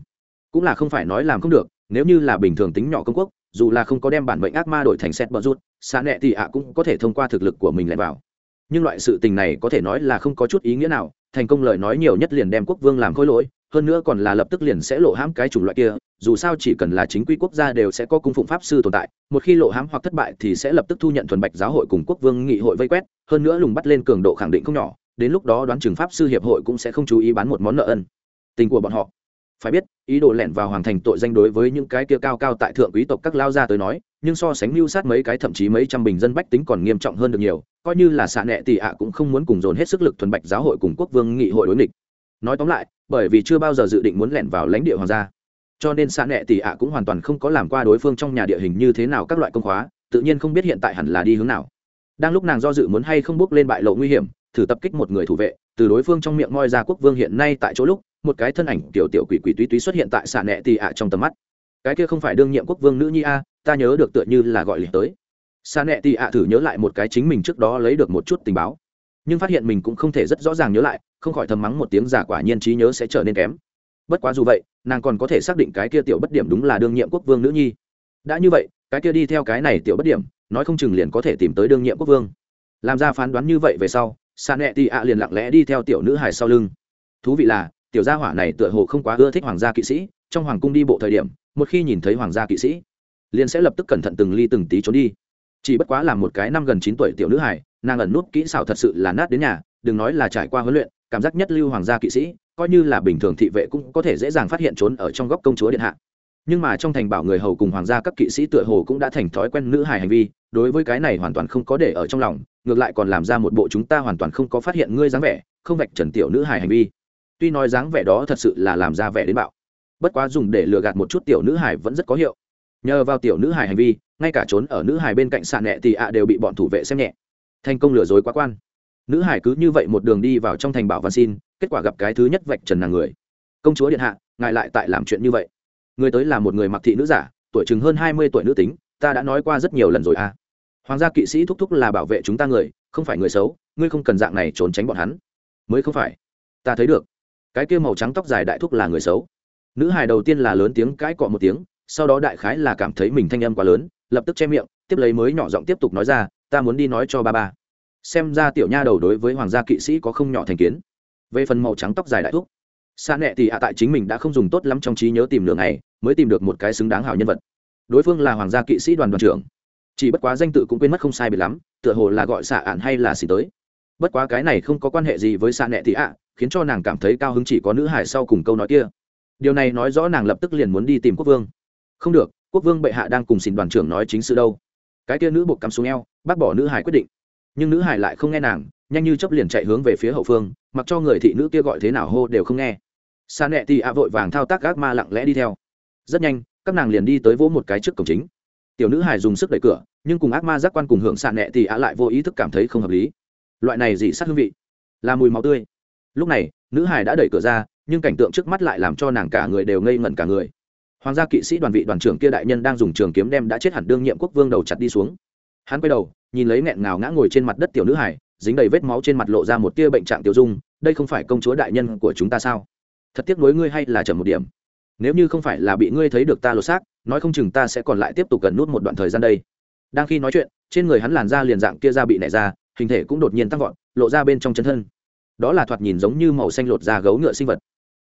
Cũng là không phải nói làm không được, nếu như là bình thường tính nhỏ công quốc dù là không có đem bản mệnh ác ma đổi thành xét bờ rút xa nẹ tỉ ả cũng có thể thông qua thực lực của mình lẻn vào. Nhưng loại sự tình này có thể nói là không có chút ý nghĩa nào, thành công lời nói nhiều nhất liền đem quốc vương làm khôi lỗi, hơn nữa còn là lập tức liền sẽ lộ hãm cái chủng loại kia, dù sao chỉ cần là chính quy quốc gia đều sẽ có cung phụng pháp sư tồn tại, một khi lộ hãm hoặc thất bại thì sẽ lập tức thu nhận thuần bạch giáo hội cùng quốc vương nghị hội vây quét, hơn nữa lùng bắt lên cường độ khẳng định không nhỏ, đến lúc đó đoán chừng pháp sư hiệp hội cũng sẽ không chú ý bán một món nợ ân. Tình của bọn họ phải biết, ý đồ lẻn vào hoàng thành tội danh đối với những cái kia cao cao tại thượng quý tộc các lao gia tới nói, nhưng so sánh mưu sát mấy cái thậm chí mấy trăm bình dân bách tính còn nghiêm trọng hơn được nhiều, coi như là xạ nệ tị ạ cũng không muốn cùng dồn hết sức lực thuần bạch giáo hội cùng quốc vương nghị hội đối nghịch. Nói tóm lại, bởi vì chưa bao giờ dự định muốn lẻn vào lãnh địa hoàng gia, cho nên xạ nệ tị ạ cũng hoàn toàn không có làm qua đối phương trong nhà địa hình như thế nào các loại công khóa, tự nhiên không biết hiện tại hẳn là đi hướng nào. Đang lúc nàng do dự muốn hay không bước lên bại lộ nguy hiểm, thử tập kích một người thủ vệ, từ đối phương trong miệng moi ra quốc vương hiện nay tại chỗ lúc một cái thân ảnh tiểu tiểu quỷ quỷ túy túy xuất hiện tại xạ nệ tì ạ trong tầm mắt. Cái kia không phải đương nhiệm quốc vương nữ nhi a, ta nhớ được tựa như là gọi liệt tới. Xạ nệ tì ạ thử nhớ lại một cái chính mình trước đó lấy được một chút tình báo. Nhưng phát hiện mình cũng không thể rất rõ ràng nhớ lại, không khỏi thầm mắng một tiếng giả quả nhiên trí nhớ sẽ trở nên kém. Bất quá dù vậy, nàng còn có thể xác định cái kia tiểu bất điểm đúng là đương nhiệm quốc vương nữ nhi. Đã như vậy, cái kia đi theo cái này tiểu bất điểm, nói không chừng liền có thể tìm tới đương nhiệm quốc vương. Làm ra phán đoán như vậy về sau sa nẹ tị ạ liền lặng lẽ đi theo tiểu nữ hải sau lưng. Thú vị là tiểu gia hỏa này tựa hồ không quá ưa thích hoàng gia kỵ sĩ, trong hoàng cung đi bộ thời điểm, một khi nhìn thấy hoàng gia kỵ sĩ, liền sẽ lập tức cẩn thận từng ly từng tí trốn đi. Chỉ bất quá là một cái năm gần chín tuổi tiểu nữ hải nàng ẩn nút kỹ xảo thật sự là nát đến nhà, đừng nói là trải qua huấn luyện, cảm giác nhất lưu hoàng gia kỵ sĩ, coi như là bình thường thị vệ cũng có thể dễ dàng phát hiện trốn ở trong góc công chúa điện hạ. Nhưng mà trong thành bảo người hầu cùng hoàng gia các kỵ sĩ tựa hồ cũng đã thành thói quen nữ hài hành vi, đối với cái này hoàn toàn không có để ở trong lòng, ngược lại còn làm ra một bộ chúng ta hoàn toàn không có phát hiện ngươi dáng vẻ, không vạch trần tiểu nữ hài hành vi tuy nói dáng vẻ đó thật sự là làm ra vẻ đến bạo, bất quá dùng để lừa gạt một chút tiểu nữ hải vẫn rất có hiệu. Nhờ vào tiểu nữ hải hành vi, ngay cả trốn ở nữ hải bên cạnh sàn nẹ thì ạ đều bị bọn thủ vệ xem nhẹ. Thành công lừa dối quá quan. Nữ hải cứ như vậy một đường đi vào trong thành bảo văn xin, kết quả gặp cái thứ nhất vạch trần nàng người. Công chúa điện hạ, ngài lại tại làm chuyện như vậy. Người tới là một người mặc thị nữ giả, tuổi chừng hơn hai mươi tuổi nữ tính, ta đã nói qua rất nhiều lần rồi à. Hoàng gia kỵ sĩ thúc thúc là bảo vệ chúng ta người, không phải người xấu, ngươi không cần dạng này trốn tránh bọn hắn. Mới không phải. Ta thấy được cái kia màu trắng tóc dài đại thúc là người xấu. Nữ hài đầu tiên là lớn tiếng cãi cọ một tiếng, sau đó đại khái là cảm thấy mình thanh âm quá lớn, lập tức che miệng, tiếp lấy mới nhỏ giọng tiếp tục nói ra, ta muốn đi nói cho ba ba. Xem ra tiểu nha đầu đối với hoàng gia kỵ sĩ có không nhỏ thành kiến. Về phần màu trắng tóc dài đại thúc xa nẹ thì ạ tại chính mình đã không dùng tốt lắm trong trí nhớ tìm lường này mới tìm được một cái xứng đáng hảo nhân vật. Đối phương là hoàng gia kỵ sĩ đoàn đoàn trưởng. Chỉ bất quá danh tự cũng quên mất không sai biệt lắm, tựa hồ là gọi xạ ạn hay là xì tới bất quá cái này không có quan hệ gì với xạ nẹ thì ạ, khiến cho nàng cảm thấy cao hứng chỉ có nữ hải sau cùng câu nói kia. Điều này nói rõ nàng lập tức liền muốn đi tìm quốc vương. Không được, quốc vương bệ hạ đang cùng xin đoàn trưởng nói chính sự đâu. Cái kia nữ buộc cắm xuống eo, bác bỏ nữ hải quyết định. Nhưng nữ hải lại không nghe nàng, nhanh như chấp liền chạy hướng về phía hậu phương, mặc cho người thị nữ kia gọi thế nào hô đều không nghe. Sa nẹ thì ạ vội vàng thao tác gác ma lặng lẽ đi theo. Rất nhanh, các nàng liền đi tới vỗ một cái trước cổng chính. Tiểu nữ hải dùng sức đẩy cửa, nhưng cùng ác ma giác quan cùng hưởng sa nẹ thì ạ lại vô ý thức cảm thấy không hợp lý loại này dị sát hương vị, là mùi máu tươi. Lúc này, nữ hải đã đẩy cửa ra, nhưng cảnh tượng trước mắt lại làm cho nàng cả người đều ngây ngẩn cả người. Hoàng gia kỵ sĩ đoàn vị đoàn trưởng kia đại nhân đang dùng trường kiếm đem đã chết hẳn đương nhiệm quốc vương đầu chặt đi xuống. Hắn quay đầu, nhìn lấy nghẹn ngào ngã ngồi trên mặt đất tiểu nữ hải dính đầy vết máu trên mặt lộ ra một tia bệnh trạng tiểu dung, đây không phải công chúa đại nhân của chúng ta sao? Thật tiếc nối ngươi hay là chậm một điểm. Nếu như không phải là bị ngươi thấy được ta lột xác, nói không chừng ta sẽ còn lại tiếp tục gần nút một đoạn thời gian đây. Đang khi nói chuyện, trên người hắn làn da liền dạng kia da bị nảy ra hình thể cũng đột nhiên tăng vọt, lộ ra bên trong chân thân. Đó là thoạt nhìn giống như màu xanh lột da gấu ngựa sinh vật.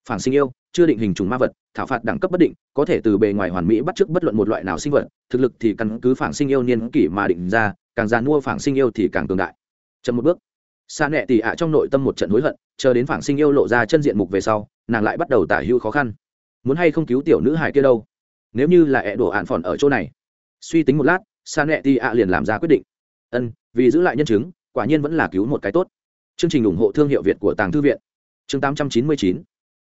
Phản sinh yêu, chưa định hình trùng ma vật, thảo phạt đẳng cấp bất định, có thể từ bề ngoài hoàn mỹ bắt chước bất luận một loại nào sinh vật, thực lực thì căn cứ phản sinh yêu niên kỷ mà định ra, càng già mua phản sinh yêu thì càng cường đại. Chậm một bước xa nẹ tỷ ạ trong nội tâm một trận hối hận, chờ đến phản sinh yêu lộ ra chân diện mục về sau, nàng lại bắt đầu tả hưu khó khăn. Muốn hay không cứu tiểu nữ hài kia đâu? Nếu như là ẹ đổ ạn phòn ở chỗ này. Suy tính một lát, sa nẹ tỷ ạ liền làm ra quyết định. Ân, vì giữ lại nhân chứng quả nhiên vẫn là cứu một cái tốt. Chương trình ủng hộ thương hiệu việt của tàng thư viện. Chương 899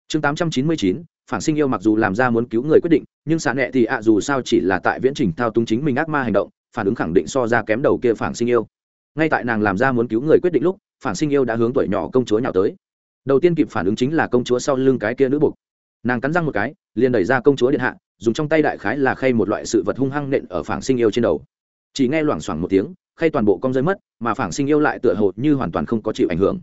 chương 899 phản sinh yêu mặc dù làm ra muốn cứu người quyết định, nhưng xạ nẹ thì ạ dù sao chỉ là tại viễn trình thao túng chính mình ác ma hành động, phản ứng khẳng định so ra kém đầu kia phản sinh yêu. Ngay tại nàng làm ra muốn cứu người quyết định lúc, phản sinh yêu đã hướng tuổi nhỏ công chúa nhào tới. Đầu tiên kịp phản ứng chính là công chúa sau lưng cái kia nữ bục. nàng cắn răng một cái, liền đẩy ra công chúa điện hạ, dùng trong tay đại khái là khay một loại sự vật hung hăng nện ở phản sinh yêu trên đầu. Chỉ nghe loảng xoảng một tiếng khay toàn bộ cong rơi mất, mà phản sinh yêu lại tựa hồ như hoàn toàn không có chịu ảnh hưởng.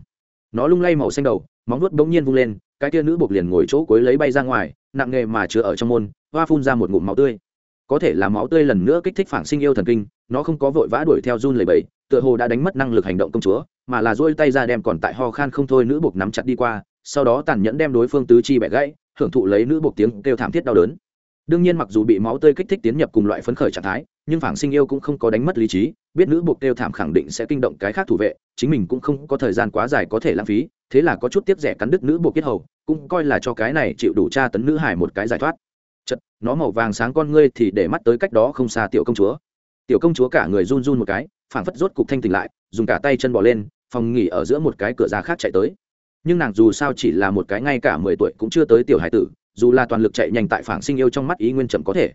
Nó lung lay màu xanh đầu, móng nuốt bỗng nhiên vung lên, cái tia nữ buộc liền ngồi chỗ cuối lấy bay ra ngoài, nặng nghề mà chứa ở trong môn, hoa phun ra một ngụm máu tươi. Có thể là máu tươi lần nữa kích thích phản sinh yêu thần kinh, nó không có vội vã đuổi theo run lầy bẫy tựa hồ đã đánh mất năng lực hành động công chúa, mà là dôi tay ra đem còn tại ho khan không thôi nữ buộc nắm chặt đi qua, sau đó tàn nhẫn đem đối phương tứ chi bẻ gãy, hưởng thụ lấy nữ buộc tiếng kêu thảm thiết đau đớn. Đương nhiên mặc dù bị máu tươi kích thích tiến nhập cùng loại phấn khởi trạng thái nhưng phảng sinh yêu cũng không có đánh mất lý trí, biết nữ buộc kêu thảm khẳng định sẽ kinh động cái khác thủ vệ, chính mình cũng không có thời gian quá dài có thể lãng phí, thế là có chút tiếp rẻ cắn đứt nữ buộc kết hầu, cũng coi là cho cái này chịu đủ tra tấn nữ hải một cái giải thoát. Chật nó màu vàng sáng con ngươi thì để mắt tới cách đó không xa tiểu công chúa. Tiểu công chúa cả người run run một cái, phảng phất rốt cục thanh tỉnh lại, dùng cả tay chân bỏ lên, phòng nghỉ ở giữa một cái cửa ra khác chạy tới. Nhưng nàng dù sao chỉ là một cái ngay cả mười tuổi cũng chưa tới tiểu hải tử, dù là toàn lực chạy nhanh tại phảng sinh yêu trong mắt ý nguyên chậm có thể.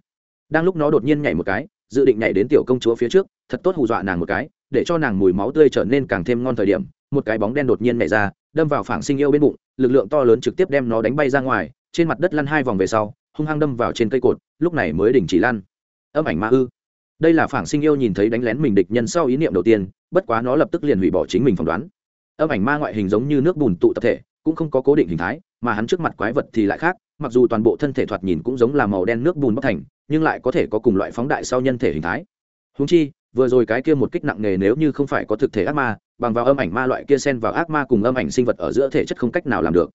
Đang lúc nó đột nhiên nhảy một cái dự định nhảy đến tiểu công chúa phía trước, thật tốt hù dọa nàng một cái, để cho nàng mùi máu tươi trở nên càng thêm ngon thời điểm, một cái bóng đen đột nhiên nhảy ra, đâm vào phảng sinh yêu bên bụng, lực lượng to lớn trực tiếp đem nó đánh bay ra ngoài, trên mặt đất lăn hai vòng về sau, hung hăng đâm vào trên cây cột, lúc này mới đình chỉ lăn. Âm ảnh ma ư. Đây là phảng sinh yêu nhìn thấy đánh lén mình địch nhân sau ý niệm đầu tiên, bất quá nó lập tức liền hủy bỏ chính mình phỏng đoán. Âm ảnh ma ngoại hình giống như nước bùn tụ tập thể, cũng không có cố định hình thái, mà hắn trước mặt quái vật thì lại khác mặc dù toàn bộ thân thể thoạt nhìn cũng giống là màu đen nước bùn bóc thành, nhưng lại có thể có cùng loại phóng đại sau nhân thể hình thái. Húng chi, vừa rồi cái kia một kích nặng nề nếu như không phải có thực thể ác ma, bằng vào âm ảnh ma loại kia xen vào ác ma cùng âm ảnh sinh vật ở giữa thể chất không cách nào làm được.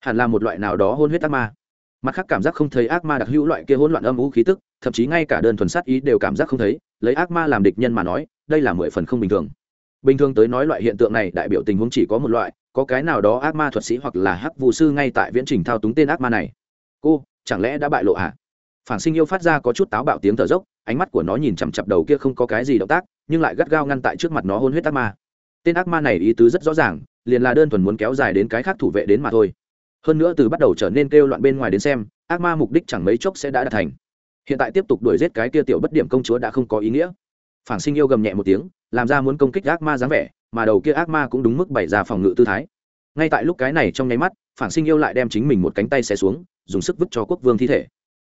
Hẳn là một loại nào đó hôn huyết ác ma. Mặt khác cảm giác không thấy ác ma đặc hữu loại kia hỗn loạn âm vũ khí tức, thậm chí ngay cả đơn thuần sát ý đều cảm giác không thấy, lấy ác ma làm địch nhân mà nói, đây là mười phần không bình thường. Bình thường tới nói loại hiện tượng này đại biểu tình huống chỉ có một loại, có cái nào đó ác ma thuật sĩ hoặc là hắc vụ sư ngay tại viễn trình thao túng tên ác ma này cô, chẳng lẽ đã bại lộ à phản sinh yêu phát ra có chút táo bạo tiếng thở dốc, ánh mắt của nó nhìn chằm chặp đầu kia không có cái gì động tác, nhưng lại gắt gao ngăn tại trước mặt nó hôn huyết ác ma. Tên ác ma này ý tứ rất rõ ràng, liền là đơn thuần muốn kéo dài đến cái khác thủ vệ đến mà thôi. Hơn nữa từ bắt đầu trở nên kêu loạn bên ngoài đến xem, ác ma mục đích chẳng mấy chốc sẽ đã đạt thành. Hiện tại tiếp tục đuổi giết cái kia tiểu bất điểm công chúa đã không có ý nghĩa. Phản sinh yêu gầm nhẹ một tiếng, làm ra muốn công kích ác ma dáng vẻ, mà đầu kia ác ma cũng đúng mức bày ra phòng ngự tư thái ngay tại lúc cái này trong nháy mắt, phản sinh yêu lại đem chính mình một cánh tay xé xuống, dùng sức vứt cho quốc vương thi thể.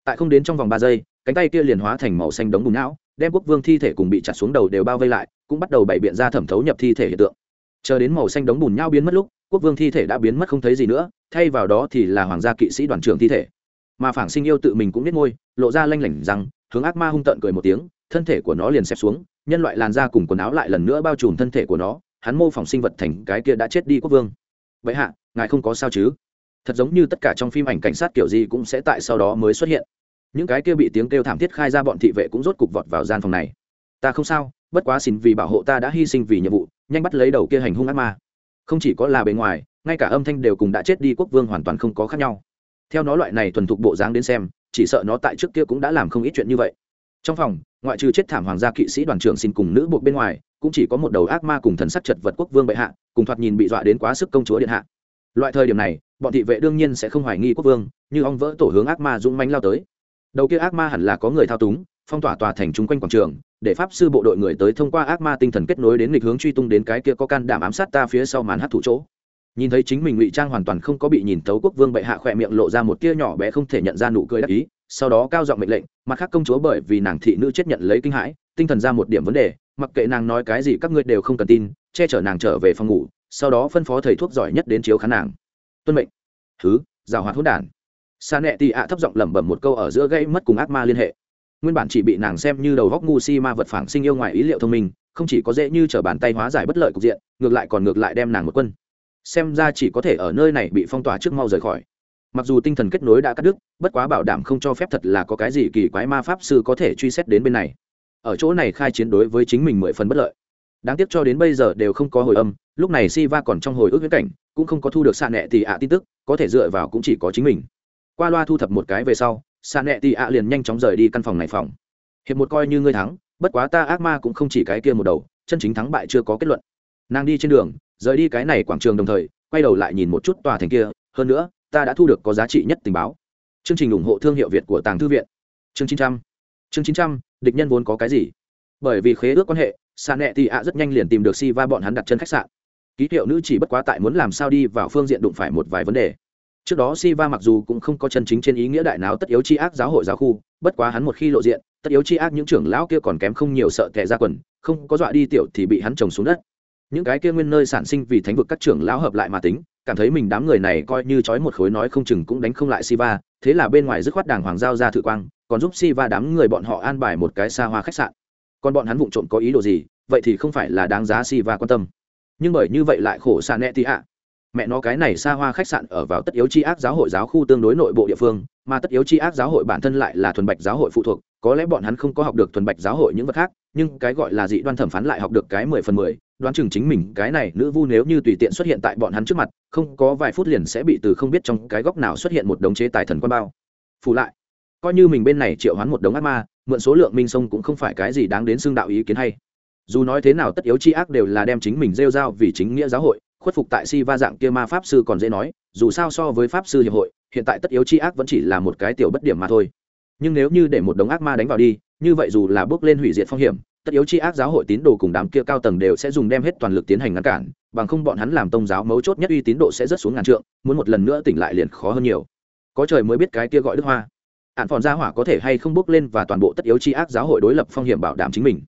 Tại không đến trong vòng ba giây, cánh tay kia liền hóa thành màu xanh đống bùn não, đem quốc vương thi thể cùng bị chặt xuống đầu đều bao vây lại, cũng bắt đầu bày biện ra thẩm thấu nhập thi thể hiện tượng. Chờ đến màu xanh đống bùn nhau biến mất lúc, quốc vương thi thể đã biến mất không thấy gì nữa, thay vào đó thì là hoàng gia kỵ sĩ đoàn trưởng thi thể. Mà phản sinh yêu tự mình cũng biết ngôi lộ ra lanh lảnh rằng hướng ác ma hung tợn cười một tiếng, thân thể của nó liền xẹp xuống, nhân loại làn da cùng quần áo lại lần nữa bao trùm thân thể của nó, hắn mô phỏng sinh vật thành cái kia đã chết đi quốc vương vậy hạ, ngài không có sao chứ? Thật giống như tất cả trong phim ảnh cảnh sát kiểu gì cũng sẽ tại sau đó mới xuất hiện. Những cái kia bị tiếng kêu thảm thiết khai ra bọn thị vệ cũng rốt cục vọt vào gian phòng này. Ta không sao, bất quá xin vì bảo hộ ta đã hy sinh vì nhiệm vụ, nhanh bắt lấy đầu kia hành hung ác ma. Không chỉ có là bề ngoài, ngay cả âm thanh đều cùng đã chết đi quốc vương hoàn toàn không có khác nhau. Theo nó loại này thuần thục bộ dáng đến xem, chỉ sợ nó tại trước kia cũng đã làm không ít chuyện như vậy. Trong phòng, ngoại trừ chết thảm hoàng gia kỵ sĩ đoàn trưởng xin cùng nữ buộc bên ngoài cũng chỉ có một đầu ác ma cùng thần sắc chật vật quốc vương bệ hạ, cùng thoạt nhìn bị dọa đến quá sức công chúa điện hạ. Loại thời điểm này, bọn thị vệ đương nhiên sẽ không hoài nghi quốc vương, như ong vỡ tổ hướng ác ma dũng manh lao tới. Đầu kia ác ma hẳn là có người thao túng, phong tỏa tòa thành chung quanh quảng trường, để pháp sư bộ đội người tới thông qua ác ma tinh thần kết nối đến nghịch hướng truy tung đến cái kia có can đảm ám sát ta phía sau màn hát thủ chỗ. Nhìn thấy chính mình ngụy trang hoàn toàn không có bị nhìn tấu quốc vương bệ hạ khỏe miệng lộ ra một tia nhỏ bé không thể nhận ra nụ cười đắc ý, sau đó cao giọng mệnh lệnh, mặt khác công chúa bởi vì nàng thị nữ chết nhận lấy kinh hãi, tinh thần ra một điểm vấn đề mặc kệ nàng nói cái gì các ngươi đều không cần tin, che chở nàng trở về phòng ngủ, sau đó phân phó thầy thuốc giỏi nhất đến chiếu khán nàng. Tuân mệnh. Thứ rào hoạt hốt đản. Sa nẹ tị ạ thấp giọng lẩm bẩm một câu ở giữa gây mất cùng ác ma liên hệ. Nguyên bản chỉ bị nàng xem như đầu góc ngu si ma vật phản sinh yêu ngoài ý liệu thông minh, không chỉ có dễ như t bàn tay hóa giải bất lợi cục diện, ngược lại còn ngược lại đem nàng một quân. Xem ra chỉ có thể ở nơi này bị phong tỏa trước mau rời khỏi. Mặc dù tinh thần kết nối đã cắt đứt, bất quá bảo đảm không cho phép thật là có cái gì kỳ quái ma pháp sư có thể truy xét đến bên này ở chỗ này khai chiến đối với chính mình mười phần bất lợi. Đáng tiếc cho đến bây giờ đều không có hồi âm, lúc này si va còn trong hồi ức viễn cảnh, cũng không có thu được xa nẹ tì ạ tin tức, có thể dựa vào cũng chỉ có chính mình. Qua loa thu thập một cái về sau xa nẹ tì ạ liền nhanh chóng rời đi căn phòng này phòng. Hiệp một coi như ngươi thắng, bất quá ta ác ma cũng không chỉ cái kia một đầu, chân chính thắng bại chưa có kết luận. Nàng đi trên đường, rời đi cái này quảng trường đồng thời, quay đầu lại nhìn một chút tòa thành kia, hơn nữa, ta đã thu được có giá trị nhất tình báo. Chương trình ủng hộ thương hiệu việt của tàng thư viện. Chương chín trăm chương chín trăm địch nhân vốn có cái gì? Bởi vì khế ước quan hệ xa nẹ thì ạ rất nhanh liền tìm được si va bọn hắn đặt chân khách sạn. Ký hiệu nữ chỉ bất quá tại muốn làm sao đi vào phương diện đụng phải một vài vấn đề. Trước đó si va mặc dù cũng không có chân chính trên ý nghĩa đại nào tất yếu chi ác giáo hội giáo khu bất quá hắn một khi lộ diện tất yếu chi ác những trưởng lão kia còn kém không nhiều sợ tệ ra quần không có dọa đi tiểu thì bị hắn trồng xuống đất. Những cái kia nguyên nơi sản sinh vì thánh vực các trưởng lão hợp lại mà tính cảm thấy mình đám người này coi như trói một khối nói không chừng cũng đánh không lại Siva, thế là bên ngoài dứt khoát đàng hoàng giao ra thử quang, còn giúp si va đám người bọn họ an bài một cái xa hoa khách sạn. Còn bọn hắn vụng trộm có ý đồ gì, vậy thì không phải là đáng giá si va quan tâm. Nhưng bởi như vậy lại khổ xa nẹ tí ạ. Mẹ nó cái này xa hoa khách sạn ở vào tất yếu chi ác giáo hội giáo khu tương đối nội bộ địa phương, mà tất yếu chi ác giáo hội bản thân lại là thuần bạch giáo hội phụ thuộc, có lẽ bọn hắn không có học được thuần bạch giáo hội những vật khác, nhưng cái gọi là dị đoan thẩm phán lại học được cái mười phần mười đoán chừng chính mình cái này nữ vu nếu như tùy tiện xuất hiện tại bọn hắn trước mặt không có vài phút liền sẽ bị từ không biết trong cái góc nào xuất hiện một đống chế tài thần quan bao phủ lại coi như mình bên này triệu hoán một đống ác ma, mượn số lượng minh sông cũng không phải cái gì đáng đến xương đạo ý kiến hay. Dù nói thế nào tất yếu chi ác đều là đem chính mình rêu rao vì chính nghĩa giáo hội, khuất phục tại si va dạng kia ma pháp sư còn dễ nói, dù sao so với pháp sư hiệp hội, hiện tại tất yếu chi ác vẫn chỉ là một cái tiểu bất điểm mà thôi. Nhưng nếu như để một đống ác ma đánh vào đi, như vậy dù là bước lên hủy diệt phong hiểm, tất yếu chi ác giáo hội tín đồ cùng đám kia cao tầng đều sẽ dùng đem hết toàn lực tiến hành ngăn cản, bằng không bọn hắn làm tông giáo mấu chốt nhất uy tín độ sẽ rất xuống ngàn trượng, muốn một lần nữa tỉnh lại liền khó hơn nhiều. Có trời mới biết cái kia gọi đức hoa ạn phòn gia hỏa có thể hay không bước lên và toàn bộ tất yếu chi ác giáo hội đối lập phong hiểm bảo đảm chính mình.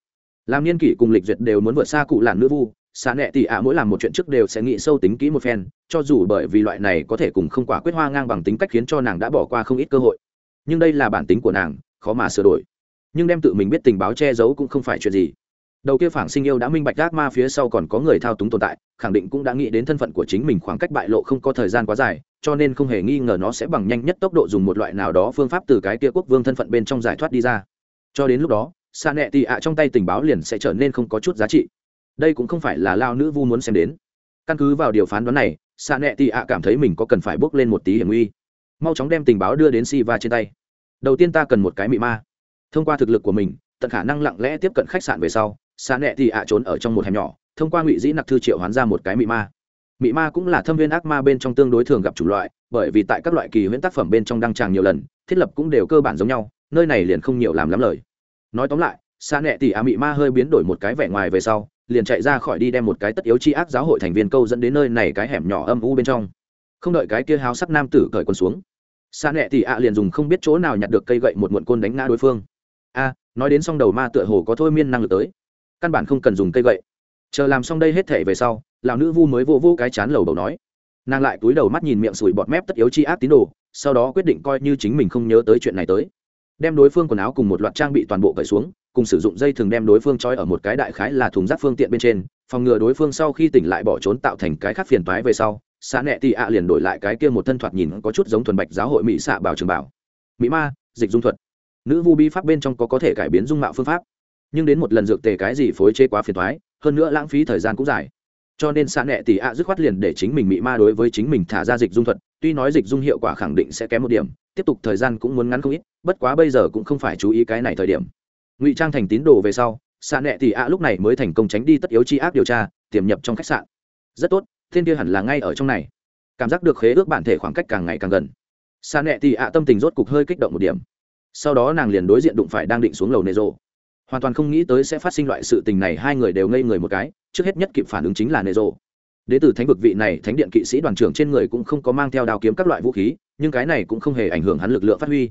Làm niên kỷ cùng lịch duyệt đều muốn vượt xa cụ làn nữ vu xa nẹ tị ạ mỗi làm một chuyện trước đều sẽ nghĩ sâu tính kỹ một phen, cho dù bởi vì loại này có thể cùng không quả quyết hoa ngang bằng tính cách khiến cho nàng đã bỏ qua không ít cơ hội. Nhưng đây là bản tính của nàng, khó mà sửa đổi. Nhưng đem tự mình biết tình báo che giấu cũng không phải chuyện gì đầu kia phảng sinh yêu đã minh bạch gác ma phía sau còn có người thao túng tồn tại, khẳng định cũng đã nghĩ đến thân phận của chính mình khoảng cách bại lộ không có thời gian quá dài, cho nên không hề nghi ngờ nó sẽ bằng nhanh nhất tốc độ dùng một loại nào đó phương pháp từ cái kia quốc vương thân phận bên trong giải thoát đi ra. Cho đến lúc đó xa nẹ tị ạ trong tay tình báo liền sẽ trở nên không có chút giá trị. Đây cũng không phải là lao nữ vu muốn xem đến. Căn cứ vào điều phán đoán này xa nẹ tị ạ cảm thấy mình có cần phải bước lên một tí hiểm nguy. Mau chóng đem tình báo đưa đến si va trên tay. Đầu tiên ta cần một cái mị ma. Thông qua thực lực của mình, tận khả năng lặng lẽ tiếp cận khách sạn về sau xa nẹ thì ạ trốn ở trong một hẻm nhỏ, thông qua ngụy dĩ nặc thư triệu hoán ra một cái mị ma. Mị ma cũng là thâm viên ác ma bên trong tương đối thường gặp chủ loại, bởi vì tại các loại kỳ huyễn tác phẩm bên trong đăng tràng nhiều lần, thiết lập cũng đều cơ bản giống nhau, nơi này liền không nhiều làm lắm lời. Nói tóm lại xa nẹ thì a mị ma hơi biến đổi một cái vẻ ngoài về sau, liền chạy ra khỏi đi đem một cái tất yếu chi ác giáo hội thành viên câu dẫn đến nơi này cái hẻm nhỏ âm u bên trong. Không đợi cái kia háo sắc nam tử cởi quần xuống xa nẹ thì a liền dùng không biết chỗ nào nhặt được cây gậy một muộn côn đánh ngã đối phương. A, nói đến xong đầu ma tựa hồ có thôi miên năng lực tới căn bản không cần dùng cây gậy. Chờ làm xong đây hết thể về sau, lão nữ vu mới vô vô cái chán lầu đầu nói. Nàng lại túi đầu mắt nhìn miệng sùi bọt mép tất yếu chi ác tín đồ, sau đó quyết định coi như chính mình không nhớ tới chuyện này tới. Đem đối phương quần áo cùng một loạt trang bị toàn bộ cởi xuống, cùng sử dụng dây thường đem đối phương trói ở một cái đại khái là thùng rác phương tiện bên trên, phòng ngừa đối phương sau khi tỉnh lại bỏ trốn tạo thành cái khác phiền toái về sau xã nẹ tị ạ liền đổi lại cái kia một thân thoạt nhìn có chút giống thuần bạch giáo hội mỹ xạ bảo trường bảo. Mỹ ma, dịch dung thuật. Nữ vu bi pháp bên trong có có thể cải biến dung mạo phương pháp nhưng đến một lần dược tề cái gì phối chế quá phiền toái hơn nữa lãng phí thời gian cũng dài. Cho nên xa nẹ tỷ ạ dứt khoát liền để chính mình bị ma đối với chính mình thả ra dịch dung thuật, tuy nói dịch dung hiệu quả khẳng định sẽ kém một điểm, tiếp tục thời gian cũng muốn ngắn không ít, bất quá bây giờ cũng không phải chú ý cái này thời điểm. Ngụy trang thành tín đồ về sau xa nẹ tỷ ạ lúc này mới thành công tránh đi tất yếu chi ác điều tra, tiềm nhập trong khách sạn. Rất tốt, thiên kia hẳn là ngay ở trong này. Cảm giác được khế ước bản thể khoảng cách càng ngày càng gần. Xa nẹ tỷ ạ tâm tình rốt cục hơi kích động một điểm. Sau đó nàng liền đối diện đụng phải đang định xuống lầu nề rộ hoàn toàn không nghĩ tới sẽ phát sinh loại sự tình này, hai người đều ngây người một cái, trước hết nhất kịp phản ứng chính là nệ rộ đế tử thánh vực vị này thánh điện kỵ sĩ đoàn trưởng trên người cũng không có mang theo đao kiếm các loại vũ khí, nhưng cái này cũng không hề ảnh hưởng hắn lực lượng phát huy.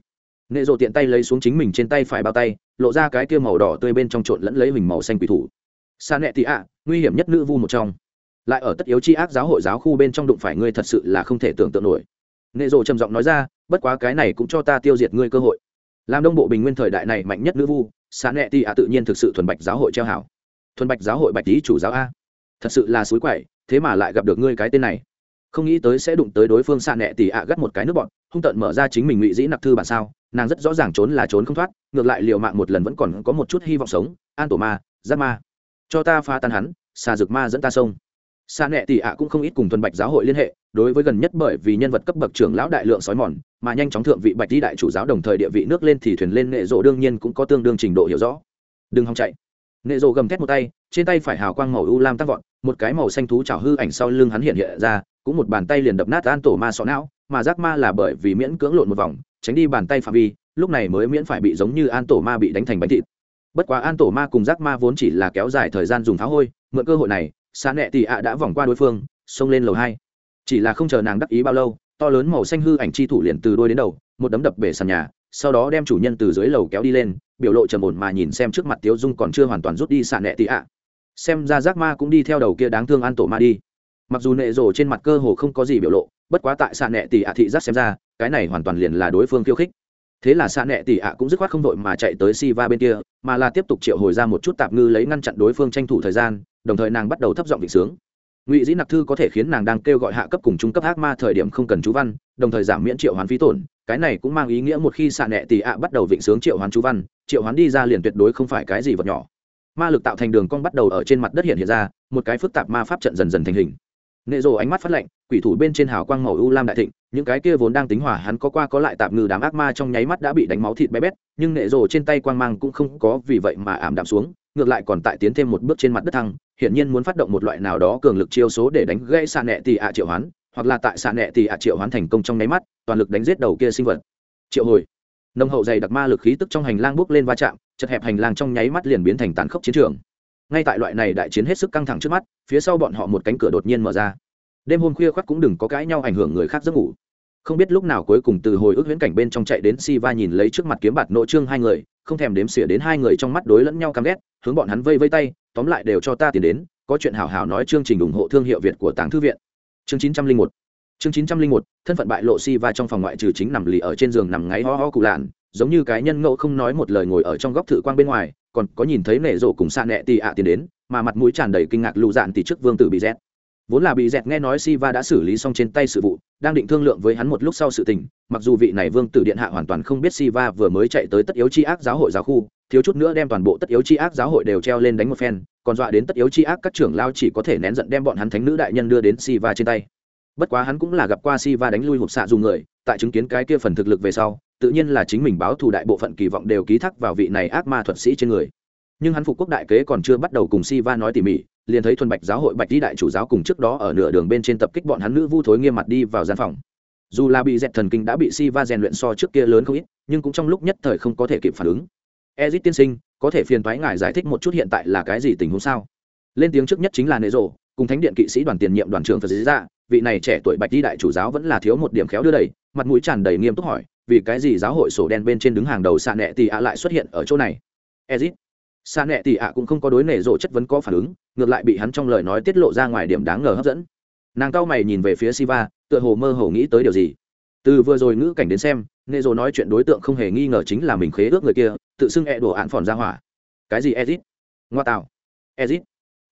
Nệ rộ tiện tay lấy xuống chính mình trên tay phải bao tay, lộ ra cái kia màu đỏ tươi bên trong trộn lẫn lấy mình màu xanh quỷ thủ. Sa nệ tị ạ, nguy hiểm nhất nữ vu một trong. Lại ở tất yếu chi ác giáo hội giáo khu bên trong đụng phải ngươi thật sự là không thể tưởng tượng nổi. Nệ rộ trầm giọng nói ra, bất quá cái này cũng cho ta tiêu diệt ngươi cơ hội. Làm đông bộ bình nguyên thời đại này mạnh nhất nữ vu xã nệ ti ạ tự nhiên thực sự thuần bạch giáo hội treo hảo. Thuần bạch giáo hội bạch lý chủ giáo a. Thật sự là suối quậy, thế mà lại gặp được ngươi cái tên này. Không nghĩ tới sẽ đụng tới đối phương xạ nẹ tỉ ạ gắt một cái nước bọn, hung tận mở ra chính mình ngụy dĩ nặc thư bản sao, nàng rất rõ ràng trốn là trốn không thoát, ngược lại liều mạng một lần vẫn còn có một chút hy vọng sống. An tổ ma giáp ma. Cho ta pha tan hắn, xà rực ma dẫn ta sông xa nẹ tỉ ạ cũng không ít cùng thuần bạch giáo hội liên hệ, đối với gần nhất bởi vì nhân vật cấp bậc trưởng lão đại lượng sói mòn, mà nhanh chóng thượng vị bạch đi đại chủ giáo đồng thời địa vị nước lên thì thuyền lên nệ rộ đương nhiên cũng có tương đương trình độ hiểu rõ. Đừng hòng chạy. Nệ rộ gầm thét một tay, trên tay phải hào quang màu u lam tăng vọt, một cái màu xanh thú chảo hư ảnh sau lưng hắn hiện hiện ra, cũng một bàn tay liền đập nát an tổ ma sọ não, mà giác ma là bởi vì miễn cưỡng lộn một vòng, tránh đi bàn tay phạm vi, lúc này mới miễn phải bị giống như an tổ ma bị đánh thành bánh thịt. Bất quá an tổ ma cùng giác ma vốn chỉ là kéo dài thời gian dùng pháo hôi, mượn cơ hội này xa nẹ tị ạ đã vòng qua đối phương, xông lên lầu hai. Chỉ là không chờ nàng đắc ý bao lâu, to lớn màu xanh hư ảnh chi thủ liền từ đôi đến đầu, một đấm đập bể sàn nhà, sau đó đem chủ nhân từ dưới lầu kéo đi lên, biểu lộ trầm ổn mà nhìn xem trước mặt tiếu dung còn chưa hoàn toàn rút đi xạ nẹ tị ạ. Xem ra giác ma cũng đi theo đầu kia đáng thương an tổ ma đi. Mặc dù nệ rồ trên mặt cơ hồ không có gì biểu lộ, bất quá tại xạ nẹ tị ạ thị giác xem ra, cái này hoàn toàn liền là đối phương khiêu khích thế là xạ nệ tỷ ạ cũng dứt khoát không đội mà chạy tới si va bên kia, mà là tiếp tục triệu hồi ra một chút tạp ngư lấy ngăn chặn đối phương tranh thủ thời gian, đồng thời nàng bắt đầu thấp giọng vịnh sướng. Ngụy dĩ nặc thư có thể khiến nàng đang kêu gọi hạ cấp cùng trung cấp ác ma thời điểm không cần chú văn, đồng thời giảm miễn triệu hoán phí tổn, cái này cũng mang ý nghĩa một khi xạ nệ tỷ ạ bắt đầu vịnh sướng triệu hoán chú văn, triệu hoán đi ra liền tuyệt đối không phải cái gì vật nhỏ. Ma lực tạo thành đường cong bắt đầu ở trên mặt đất hiện hiện ra, một cái phức tạp ma pháp trận dần dần thành hình. Nệ rồ ánh mắt phát lạnh, quỷ thủ bên trên hào quang màu u lam đại thịnh những cái kia vốn đang tính hỏa hắn có qua có lại tạm ngừ đám ác ma trong nháy mắt đã bị đánh máu thịt bé bét, nhưng nệ rồ trên tay quang mang cũng không có vì vậy mà ảm đạm xuống, ngược lại còn tại tiến thêm một bước trên mặt đất thăng, hiển nhiên muốn phát động một loại nào đó cường lực chiêu số để đánh gây xạ nệ tỷ ạ triệu hoán, hoặc là tại xạ nệ tỷ ạ triệu hoán thành công trong nháy mắt, toàn lực đánh giết đầu kia sinh vật. Triệu hồi. Nông hậu dày đặc ma lực khí tức trong hành lang bước lên va chạm, chật hẹp hành lang trong nháy mắt liền biến thành tàn khốc chiến trường. Ngay tại loại này đại chiến hết sức căng thẳng trước mắt, phía sau bọn họ một cánh cửa đột nhiên mở ra. Đêm hôm khuya khoác cũng đừng có cãi nhau ảnh hưởng người khác giấc ngủ không biết lúc nào cuối cùng từ hồi ức huyễn cảnh bên trong chạy đến si va nhìn lấy trước mặt kiếm bạt nội trương hai người, không thèm đếm xỉa đến hai người trong mắt đối lẫn nhau căm ghét, hướng bọn hắn vây vây tay, tóm lại đều cho ta tiền đến, có chuyện hảo hảo nói chương trình ủng hộ thương hiệu việt của tàng thư viện. Chương chín trăm linh một. Chương chín trăm linh một, thân phận bại lộ si va trong phòng ngoại trừ chính nằm lì ở trên giường nằm ngáy ho ho cụ lạn, giống như cái nhân ngẫu không nói một lời ngồi ở trong góc thử quang bên ngoài, còn có nhìn thấy nể rộ cùng xa nẹ tì ạ tiền đến, mà mặt mũi tràn đầy kinh ngạc lụ dạn thì trước vương tử bị dẹt. Vốn là bị dẹt nghe nói si va đã xử lý xong trên tay sự vụ đang định thương lượng với hắn một lúc sau sự tình, mặc dù vị này vương tử điện hạ hoàn toàn không biết si va vừa mới chạy tới tất yếu chi ác giáo hội giáo khu, thiếu chút nữa đem toàn bộ tất yếu chi ác giáo hội đều treo lên đánh một phen, còn dọa đến tất yếu chi ác các trưởng lao chỉ có thể nén giận đem bọn hắn thánh nữ đại nhân đưa đến si va trên tay. Bất quá hắn cũng là gặp qua si va đánh lui hộp xạ dù người, tại chứng kiến cái kia phần thực lực về sau, tự nhiên là chính mình báo thù đại bộ phận kỳ vọng đều ký thác vào vị này ác ma thuật sĩ trên người nhưng hắn phục quốc đại kế còn chưa bắt đầu cùng si va nói tỉ mỉ, liền thấy thuần bạch giáo hội bạch đi đại chủ giáo cùng trước đó ở nửa đường bên trên tập kích bọn hắn nữ vu thối nghiêm mặt đi vào gian phòng. Dù là bị dẹt thần kinh đã bị si va rèn luyện so trước kia lớn không ít, nhưng cũng trong lúc nhất thời không có thể kịp phản ứng. Ezit tiên sinh, có thể phiền thoái ngài giải thích một chút hiện tại là cái gì tình huống sao? Lên tiếng trước nhất chính là nệ rộ cùng thánh điện kỵ sĩ đoàn tiền nhiệm đoàn trưởng phật dĩ ra vị này trẻ tuổi bạch đi đại chủ giáo vẫn là thiếu một điểm khéo đưa đẩy, mặt mũi tràn đầy nghiêm túc hỏi, vì cái gì giáo hội sổ đen bên trên đứng hàng đầu xạ nẹ thì ạ lại xuất hiện ở chỗ này? Ezit xa nẹ tì ạ cũng không có đối nể rộ chất vấn có phản ứng, ngược lại bị hắn trong lời nói tiết lộ ra ngoài điểm đáng ngờ hấp dẫn. Nàng cao mày nhìn về phía siva, tựa hồ mơ hồ nghĩ tới điều gì. Từ vừa rồi ngữ cảnh đến xem nệ rộ nói chuyện đối tượng không hề nghi ngờ chính là mình khế ước người kia, tự xưng e đổ ạn phòn ra hỏa. Cái gì ezit? Ngoa tạo. Ezit.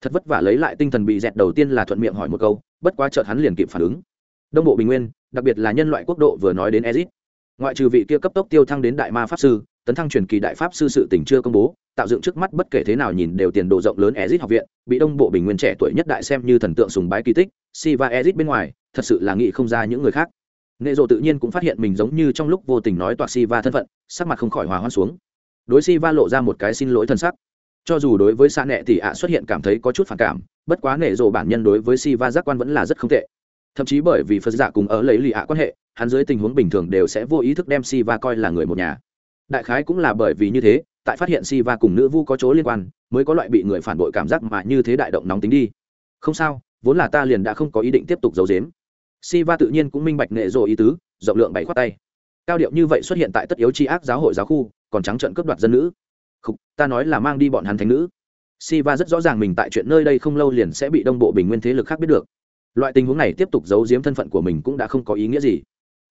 Thật vất vả lấy lại tinh thần bị dẹt đầu tiên là thuận miệng hỏi một câu, bất quá chợt hắn liền kịp phản ứng. Đông bộ bình nguyên, đặc biệt là nhân loại quốc độ vừa nói đến ezit. Ngoại trừ vị kia cấp tốc tiêu thăng đến đại ma pháp sư, tấn thăng truyền kỳ đại pháp sư sự tỉnh chưa công bố tạo dựng trước mắt bất kể thế nào nhìn đều tiền đồ rộng lớn Ezic học viện, bị đông bộ bình nguyên trẻ tuổi nhất đại xem như thần tượng sùng bái kỳ tích si và Ezic bên ngoài, thật sự là nghĩ không ra những người khác. Nệ Dụ tự nhiên cũng phát hiện mình giống như trong lúc vô tình nói toạc si va thân phận, sắc mặt không khỏi hòa hoan xuống. Đối si va lộ ra một cái xin lỗi thân sắc. Cho dù đối với xa nệ thì ạ xuất hiện cảm thấy có chút phản cảm, bất quá nệ Dụ bản nhân đối với si va giác quan vẫn là rất không tệ. Thậm chí bởi vì phật giả cùng ở lấy lì ạ quan hệ, hắn dưới tình huống bình thường đều sẽ vô ý thức đem si va coi là người một nhà. Đại khái cũng là bởi vì như thế tại phát hiện si va cùng nữ vu có chỗ liên quan mới có loại bị người phản bội cảm giác mà như thế đại động nóng tính đi. Không sao vốn là ta liền đã không có ý định tiếp tục giấu giếm. Si va tự nhiên cũng minh bạch nệ rộ ý tứ rộng lượng bảy khoát tay. Cao điệu như vậy xuất hiện tại tất yếu tri ác giáo hội giáo khu còn trắng trận cướp đoạt dân nữ. Khúc, ta nói là mang đi bọn hắn thánh nữ. Si Va rất rõ ràng mình tại chuyện nơi đây không lâu liền sẽ bị đông bộ bình nguyên thế lực khác biết được. Loại tình huống này tiếp tục giấu giếm thân phận của mình cũng đã không có ý nghĩa gì.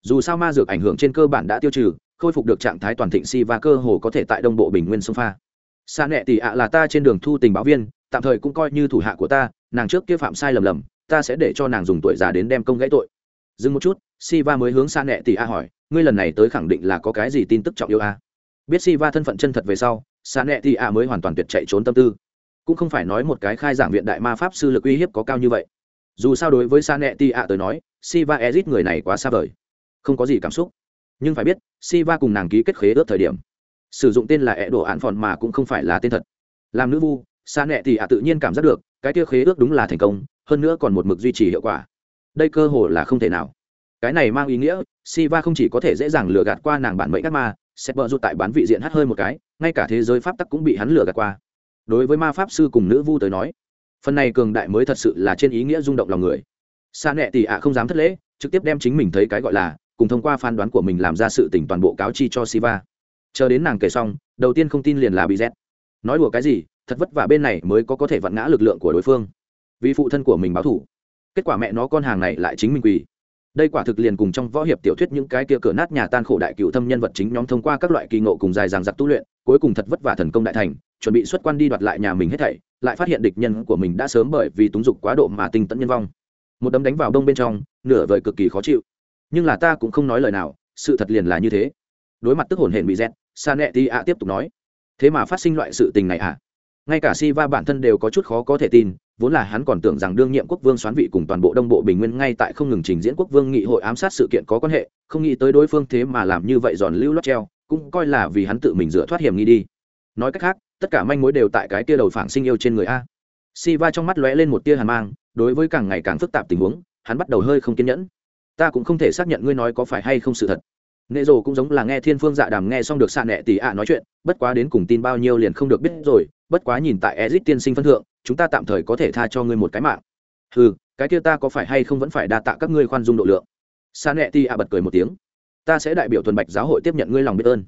Dù sao ma dược ảnh hưởng trên cơ bản đã tiêu trừ khôi phục được trạng thái toàn thịnh Siva cơ hồ có thể tại đông bộ bình nguyên sông pha. Xa nẹ tỷ ạ là ta trên đường thu tình báo viên, tạm thời cũng coi như thủ hạ của ta, nàng trước kia phạm sai lầm lầm, ta sẽ để cho nàng dùng tuổi già đến đem công gãy tội. Dừng một chút Siva mới hướng xa nẹ tỷ a hỏi, ngươi lần này tới khẳng định là có cái gì tin tức trọng yêu a à? biết Siva thân phận chân thật về sau xa nẹ Tỷ ạ mới hoàn toàn tuyệt chạy trốn tâm tư. Cũng không phải nói một cái khai giảng viện đại ma pháp sư lực uy hiếp có cao như vậy. Dù sao đối với sa nẹ Tỷ ạ tới nói siva ezit người này quá xa vời. Không có gì cảm xúc nhưng phải biết, siva cùng nàng ký kết khế ước thời điểm, sử dụng tên là ẹ đồ án phòn mà cũng không phải là tên thật. Làm nữ vu, sa nẹ thì ạ tự nhiên cảm giác được, cái kia khế ước đúng là thành công, hơn nữa còn một mực duy trì hiệu quả. Đây cơ hồ là không thể nào. Cái này mang ý nghĩa, siva không chỉ có thể dễ dàng lừa gạt qua nàng bản mệnh các ma, sẽ bờ rụt tại bán vị diện hát hơi một cái, ngay cả thế giới pháp tắc cũng bị hắn lừa gạt qua. Đối với ma pháp sư cùng nữ vu tới nói, phần này cường đại mới thật sự là trên ý nghĩa rung động lòng người. Xa nẹ thì ạ không dám thất lễ, trực tiếp đem chính mình thấy cái gọi là cùng thông qua phán đoán của mình làm ra sự tỉnh toàn bộ cáo chi cho siva. Chờ đến nàng kể xong, đầu tiên không tin liền là bị rét nói đùa cái gì, thật vất vả bên này mới có có thể vặn ngã lực lượng của đối phương. Vì phụ thân của mình báo thủ kết quả mẹ nó con hàng này lại chính mình quỳ. Đây quả thực liền cùng trong võ hiệp tiểu thuyết những cái kia cửa nát nhà tan khổ đại cựu thâm nhân vật chính nhóm thông qua các loại kỳ ngộ cùng dài dàng giặc tu luyện, cuối cùng thật vất vả thần công đại thành, chuẩn bị xuất quan đi đoạt lại nhà mình hết thảy, lại phát hiện địch nhân của mình đã sớm bởi vì túng dục quá độ mà tinh tẫn nhân vong. Một đấm đánh vào đông bên trong, nửa vời cực kỳ khó chịu nhưng là ta cũng không nói lời nào sự thật liền là như thế. Đối mặt tức hồn hển bị dẹt, sa nẹ ti ạ tiếp tục nói thế mà phát sinh loại sự tình này à? Ngay cả si va bản thân đều có chút khó có thể tin vốn là hắn còn tưởng rằng đương nhiệm quốc vương xoán vị cùng toàn bộ đông bộ bình nguyên ngay tại không ngừng trình diễn quốc vương nghị hội ám sát sự kiện có quan hệ không nghĩ tới đối phương thế mà làm như vậy giòn lưu lót treo cũng coi là vì hắn tự mình dựa thoát hiểm nghi đi. Nói cách khác tất cả manh mối đều tại cái tia đầu phảng sinh yêu trên người a. Si va trong mắt lóe lên một tia hàn mang đối với càng ngày càng phức tạp tình huống hắn bắt đầu hơi không kiên nhẫn ta cũng không thể xác nhận ngươi nói có phải hay không sự thật. Nệ rồ cũng giống là nghe thiên phương dạ đàm nghe xong được xạ nệ tỷ ạ nói chuyện, bất quá đến cùng tin bao nhiêu liền không được biết rồi, bất quá nhìn tại ezit tiên sinh phân thượng, chúng ta tạm thời có thể tha cho ngươi một cái mạng. Ừ cái kia ta có phải hay không vẫn phải đa tạ các ngươi khoan dung độ lượng? Xạ nệ tỷ ạ bật cười một tiếng. Ta sẽ đại biểu thuần bạch giáo hội tiếp nhận ngươi lòng biết ơn.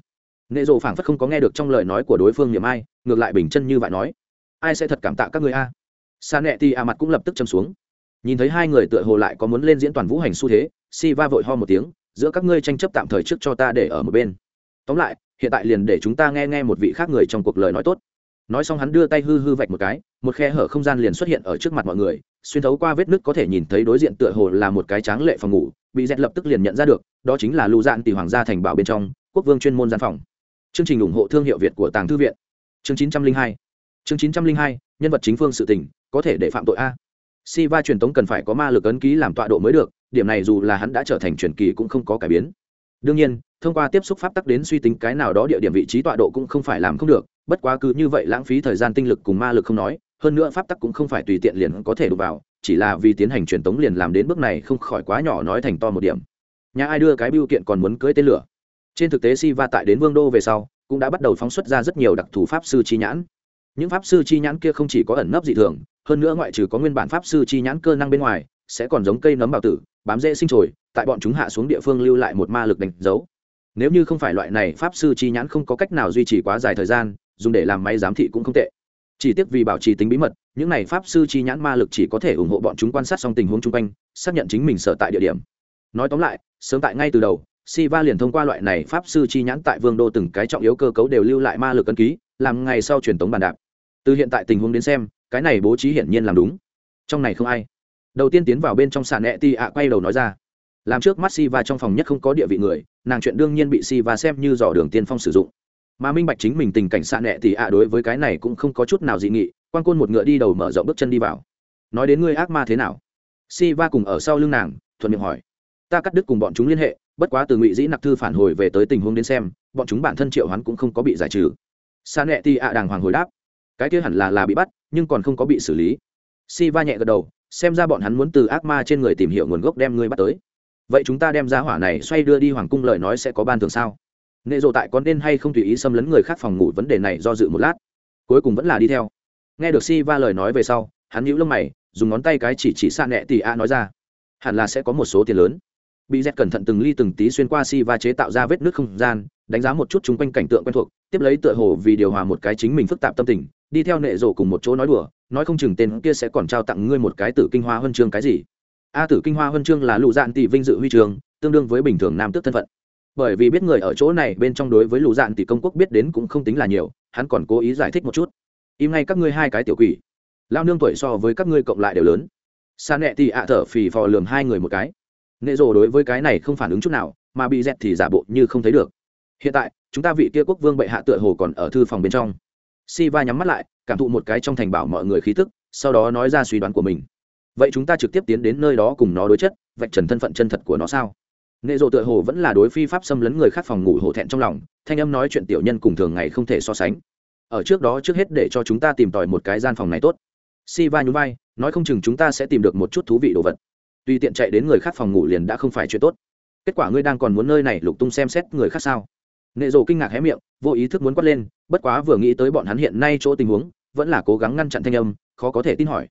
Nệ rồ phảng phất không có nghe được trong lời nói của đối phương niệm ai, ngược lại bình chân như vậy nói. Ai sẽ thật cảm tạ các ngươi a? Xạ nẹ tỷ ạ mặt cũng lập tức châm xuống. Nhìn thấy hai người tựa hồ lại có muốn lên diễn toàn vũ hành xu thế si va vội ho một tiếng, giữa các ngươi tranh chấp tạm thời trước cho ta để ở một bên. Tóm lại, hiện tại liền để chúng ta nghe nghe một vị khác người trong cuộc lời nói tốt. Nói xong hắn đưa tay hư hư vạch một cái, một khe hở không gian liền xuất hiện ở trước mặt mọi người, xuyên thấu qua vết nứt có thể nhìn thấy đối diện tựa hồ là một cái tráng lệ phòng ngủ, bị dẹt lập tức liền nhận ra được, đó chính là lưu dạn tỷ hoàng gia thành bảo bên trong, quốc vương chuyên môn gian phòng. Chương trình ủng hộ thương hiệu việt của tàng thư viện. Chương 902 chương 902 nhân vật chính phương sự tình, có thể để phạm tội a. Si va truyền tống cần phải có ma lực ấn ký làm tọa độ mới được điểm này dù là hắn đã trở thành truyền kỳ cũng không có cải biến. Đương nhiên, thông qua tiếp xúc pháp tắc đến suy tính cái nào đó địa điểm vị trí tọa độ cũng không phải làm không được, bất quá cứ như vậy lãng phí thời gian tinh lực cùng ma lực không nói, hơn nữa pháp tắc cũng không phải tùy tiện liền có thể đụng vào, chỉ là vì tiến hành truyền tống liền làm đến bước này không khỏi quá nhỏ nói thành to một điểm. Nhà ai đưa cái biêu kiện còn muốn cưới tên lửa. Trên thực tế si va tại đến vương đô về sau, cũng đã bắt đầu phóng xuất ra rất nhiều đặc thù pháp sư chi nhãn. Những pháp sư chi nhãn kia không chỉ có ẩn nấp dị thường, hơn nữa ngoại trừ có nguyên bản pháp sư chi nhãn cơ năng bên ngoài sẽ còn giống cây nấm bào tử bám dễ sinh trồi tại bọn chúng hạ xuống địa phương lưu lại một ma lực đánh dấu nếu như không phải loại này pháp sư chi nhãn không có cách nào duy trì quá dài thời gian dùng để làm máy giám thị cũng không tệ chỉ tiếc vì bảo trì tính bí mật những này pháp sư chi nhãn ma lực chỉ có thể ủng hộ bọn chúng quan sát xong tình huống chung quanh xác nhận chính mình sở tại địa điểm nói tóm lại sớm tại ngay từ đầu Siva liền thông qua loại này pháp sư chi nhãn tại Vương đô từng cái trọng yếu cơ cấu đều lưu lại ma lực ấn ký, làm ngày sau truyền tống bàn đạp. Từ hiện tại tình huống đến xem, cái này bố trí hiển nhiên làm đúng. Trong này không ai. Đầu tiên tiến vào bên trong sàn nẹ ti ạ quay đầu nói ra. Làm trước mắt si va trong phòng nhất không có địa vị người, nàng chuyện đương nhiên bị si va xem như dò đường tiên phong sử dụng. Mà minh bạch chính mình tình cảnh sàn nẹ thì ạ đối với cái này cũng không có chút nào dị nghị, quan côn một ngựa đi đầu mở rộng bước chân đi vào. Nói đến ngươi ác ma thế nào? si va cùng ở sau lưng nàng, thuận miệng hỏi. Ta cắt đứt cùng bọn chúng liên hệ, bất quá từ ngụy dĩ nặc thư phản hồi về tới tình huống đến xem bọn chúng bản thân triệu hoán cũng không có bị giải trừ sa nẹ ti ạ đàng hoàng hồi đáp cái kia hẳn là là bị bắt nhưng còn không có bị xử lý si va nhẹ gật đầu xem ra bọn hắn muốn từ ác ma trên người tìm hiểu nguồn gốc đem ngươi bắt tới. Vậy chúng ta đem ra hỏa này xoay đưa đi hoàng cung lời nói sẽ có ban thường sao? Nệ rộ tại có nên hay không tùy ý xâm lấn người khác phòng ngủ vấn đề này do dự một lát, cuối cùng vẫn là đi theo. Nghe được si va lời nói về sau, hắn nhíu lông mày, dùng ngón tay cái chỉ chỉ xa nẹ tì a nói ra, hẳn là sẽ có một số tiền lớn bị dẹt cẩn thận từng ly từng tí xuyên qua si va chế tạo ra vết nước không gian, đánh giá một chút chung quanh cảnh tượng quen thuộc, tiếp lấy tựa hồ vì điều hòa một cái chính mình phức tạp tâm tình, đi theo nệ rộ cùng một chỗ nói đùa, nói không chừng tên kia sẽ còn trao tặng ngươi một cái tử kinh hoa huân chương cái gì. A tử kinh hoa huân chương là lụ dạn tỷ vinh dự huy trường tương đương với bình thường nam tước thân phận. Bởi vì biết người ở chỗ này bên trong đối với lụ dạn tỷ công quốc biết đến cũng không tính là nhiều, hắn còn cố ý giải thích một chút. Im ngay các ngươi hai cái tiểu quỷ. Lao nương tuổi so với các ngươi cộng lại đều lớn. Sa nẹ thì ạ thở phì phò lườm hai người một cái nệ rồ đối với cái này không phản ứng chút nào, mà bị dẹt thì giả bộ như không thấy được. Hiện tại, chúng ta vị kia quốc vương bệ hạ tựa hồ còn ở thư phòng bên trong. Si va nhắm mắt lại, cảm thụ một cái trong thành bảo mọi người khí tức, sau đó nói ra suy đoán của mình. Vậy chúng ta trực tiếp tiến đến nơi đó cùng nó đối chất, vạch trần thân phận chân thật của nó sao? Nệ rộ tựa hồ vẫn là đối phi pháp xâm lấn người khác phòng ngủ hổ thẹn trong lòng, thanh âm nói chuyện tiểu nhân cùng thường ngày không thể so sánh. Ở trước đó trước hết để cho chúng ta tìm tòi một cái gian phòng này tốt. Si va nhún vai, nói không chừng chúng ta sẽ tìm được một chút thú vị đồ vật tùy tiện chạy đến người khác phòng ngủ liền đã không phải chuyện tốt. Kết quả ngươi đang còn muốn nơi này lục tung xem xét người khác sao? Nệ rồ kinh ngạc hé miệng, vô ý thức muốn quát lên, bất quá vừa nghĩ tới bọn hắn hiện nay chỗ tình huống, vẫn là cố gắng ngăn chặn thanh âm, khó có thể tin hỏi.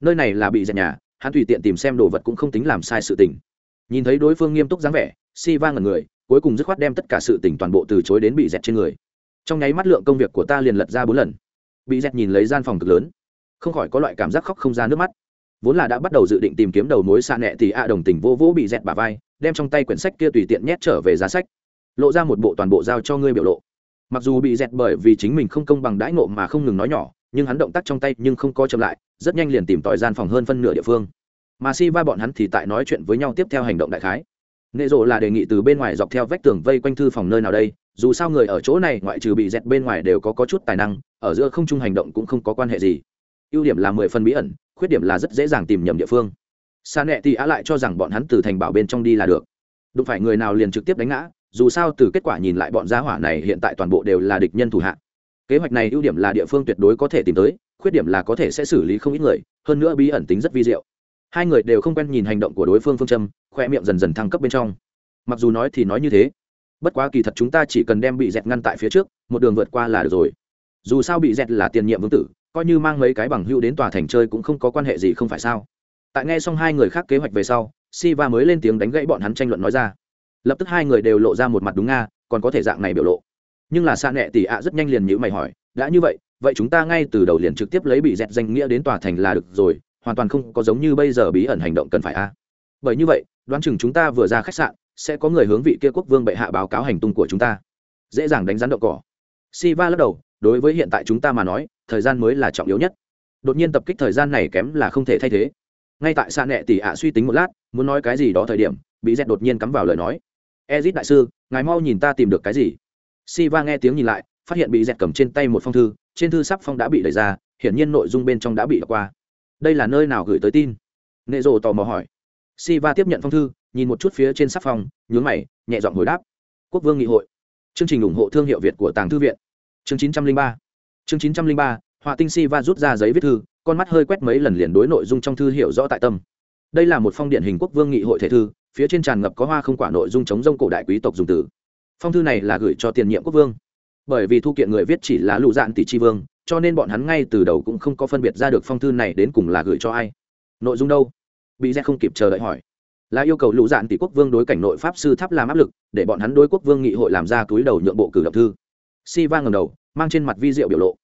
Nơi này là bị dẹp nhà, hắn tùy tiện tìm xem đồ vật cũng không tính làm sai sự tình. Nhìn thấy đối phương nghiêm túc dáng vẻ, si va ngẩn người, cuối cùng dứt khoát đem tất cả sự tình toàn bộ từ chối đến bị dẹp trên người. Trong nháy mắt lượng công việc của ta liền lật ra bốn lần. Bị dẹp nhìn lấy gian phòng cực lớn, không khỏi có loại cảm giác khóc không ra nước mắt vốn là đã bắt đầu dự định tìm kiếm đầu mối xa nẹ thì a đồng tình vô vũ bị dẹt bà vai đem trong tay quyển sách kia tùy tiện nhét trở về giá sách. Lộ ra một bộ toàn bộ giao cho ngươi biểu lộ. Mặc dù bị dẹt bởi vì chính mình không công bằng đãi ngộ mà không ngừng nói nhỏ nhưng hắn động tác trong tay nhưng không co chậm lại rất nhanh liền tìm tòi gian phòng hơn phân nửa địa phương. Mà si va bọn hắn thì tại nói chuyện với nhau tiếp theo hành động đại khái. Nệ rộ là đề nghị từ bên ngoài dọc theo vách tường vây quanh thư phòng nơi nào đây dù sao người ở chỗ này ngoại trừ bị dẹt bên ngoài đều có, có chút tài năng ở giữa không chung hành động cũng không có quan hệ gì. Ưu điểm là mười phần bí ẩn khuyết điểm là rất dễ dàng tìm nhầm địa phương. Sa nẹ thì á lại cho rằng bọn hắn từ thành bảo bên trong đi là được. Đụng phải người nào liền trực tiếp đánh ngã, dù sao từ kết quả nhìn lại bọn gia hỏa này hiện tại toàn bộ đều là địch nhân thủ hạ. Kế hoạch này ưu điểm là địa phương tuyệt đối có thể tìm tới, khuyết điểm là có thể sẽ xử lý không ít người, hơn nữa bí ẩn tính rất vi diệu. Hai người đều không quen nhìn hành động của đối phương phương châm, khoe miệng dần dần thăng cấp bên trong. Mặc dù nói thì nói như thế, bất quá kỳ thật chúng ta chỉ cần đem bị dẹt ngăn tại phía trước, một đường vượt qua là được rồi. Dù sao bị dẹt là tiền nhiệm vương tử coi như mang mấy cái bằng hữu đến tòa thành chơi cũng không có quan hệ gì không phải sao? Tại nghe xong hai người khác kế hoạch về sau si va mới lên tiếng đánh gãy bọn hắn tranh luận nói ra. Lập tức hai người đều lộ ra một mặt đúng nga, còn có thể dạng này biểu lộ. Nhưng là xa nẹ tỷ ạ rất nhanh liền nhữ mày hỏi, đã như vậy vậy chúng ta ngay từ đầu liền trực tiếp lấy bị dẹt danh nghĩa đến tòa thành là được rồi, hoàn toàn không có giống như bây giờ bí ẩn hành động cần phải a. Bởi như vậy, đoán chừng chúng ta vừa ra khách sạn, sẽ có người hướng vị kia quốc vương bệ hạ báo cáo hành tung của chúng ta. Dễ dàng đánh rắn đậu cỏ. Siva lắc đầu, đối với hiện tại chúng ta mà nói thời gian mới là trọng yếu nhất. Đột nhiên tập kích thời gian này kém là không thể thay thế. Ngay tại xa nẹ tỷ ạ suy tính một lát, muốn nói cái gì đó thời điểm, bị dẹt đột nhiên cắm vào lời nói. Ezit đại sư, ngài mau nhìn ta tìm được cái gì? Siva nghe tiếng nhìn lại, phát hiện bị dẹt cầm trên tay một phong thư, trên thư sắp phong đã bị đẩy ra, hiển nhiên nội dung bên trong đã bị đọc qua. Đây là nơi nào gửi tới tin? Nệ rồ tò mò hỏi. Siva tiếp nhận phong thư, nhìn một chút phía trên sắp phong, nhướng mày, nhẹ dọn hồi đáp. Quốc vương nghị hội. Chương trình ủng hộ thương hiệu việt của tàng thư viện. Chương chín trăm linh ba chương chín trăm linh ba, họa tinh si va rút ra giấy viết thư, con mắt hơi quét mấy lần liền đối nội dung trong thư hiểu rõ tại tâm. Đây là một phong điện hình quốc vương nghị hội thể thư, phía trên tràn ngập có hoa không quả nội dung chống rông cổ đại quý tộc dùng từ. Phong thư này là gửi cho tiền nhiệm quốc vương. Bởi vì thu kiện người viết chỉ là lụ dạn tỷ tri vương, cho nên bọn hắn ngay từ đầu cũng không có phân biệt ra được phong thư này đến cùng là gửi cho ai. Nội dung đâu? Bị z không kịp chờ đợi hỏi. Là yêu cầu lụ dạn tỷ quốc vương đối cảnh nội pháp sư tháp làm áp lực, để bọn hắn đối quốc vương nghị hội làm ra túi đầu nhượng bộ cử động thư. Si va ngầm đầu, mang trên mặt vi diệu biểu lộ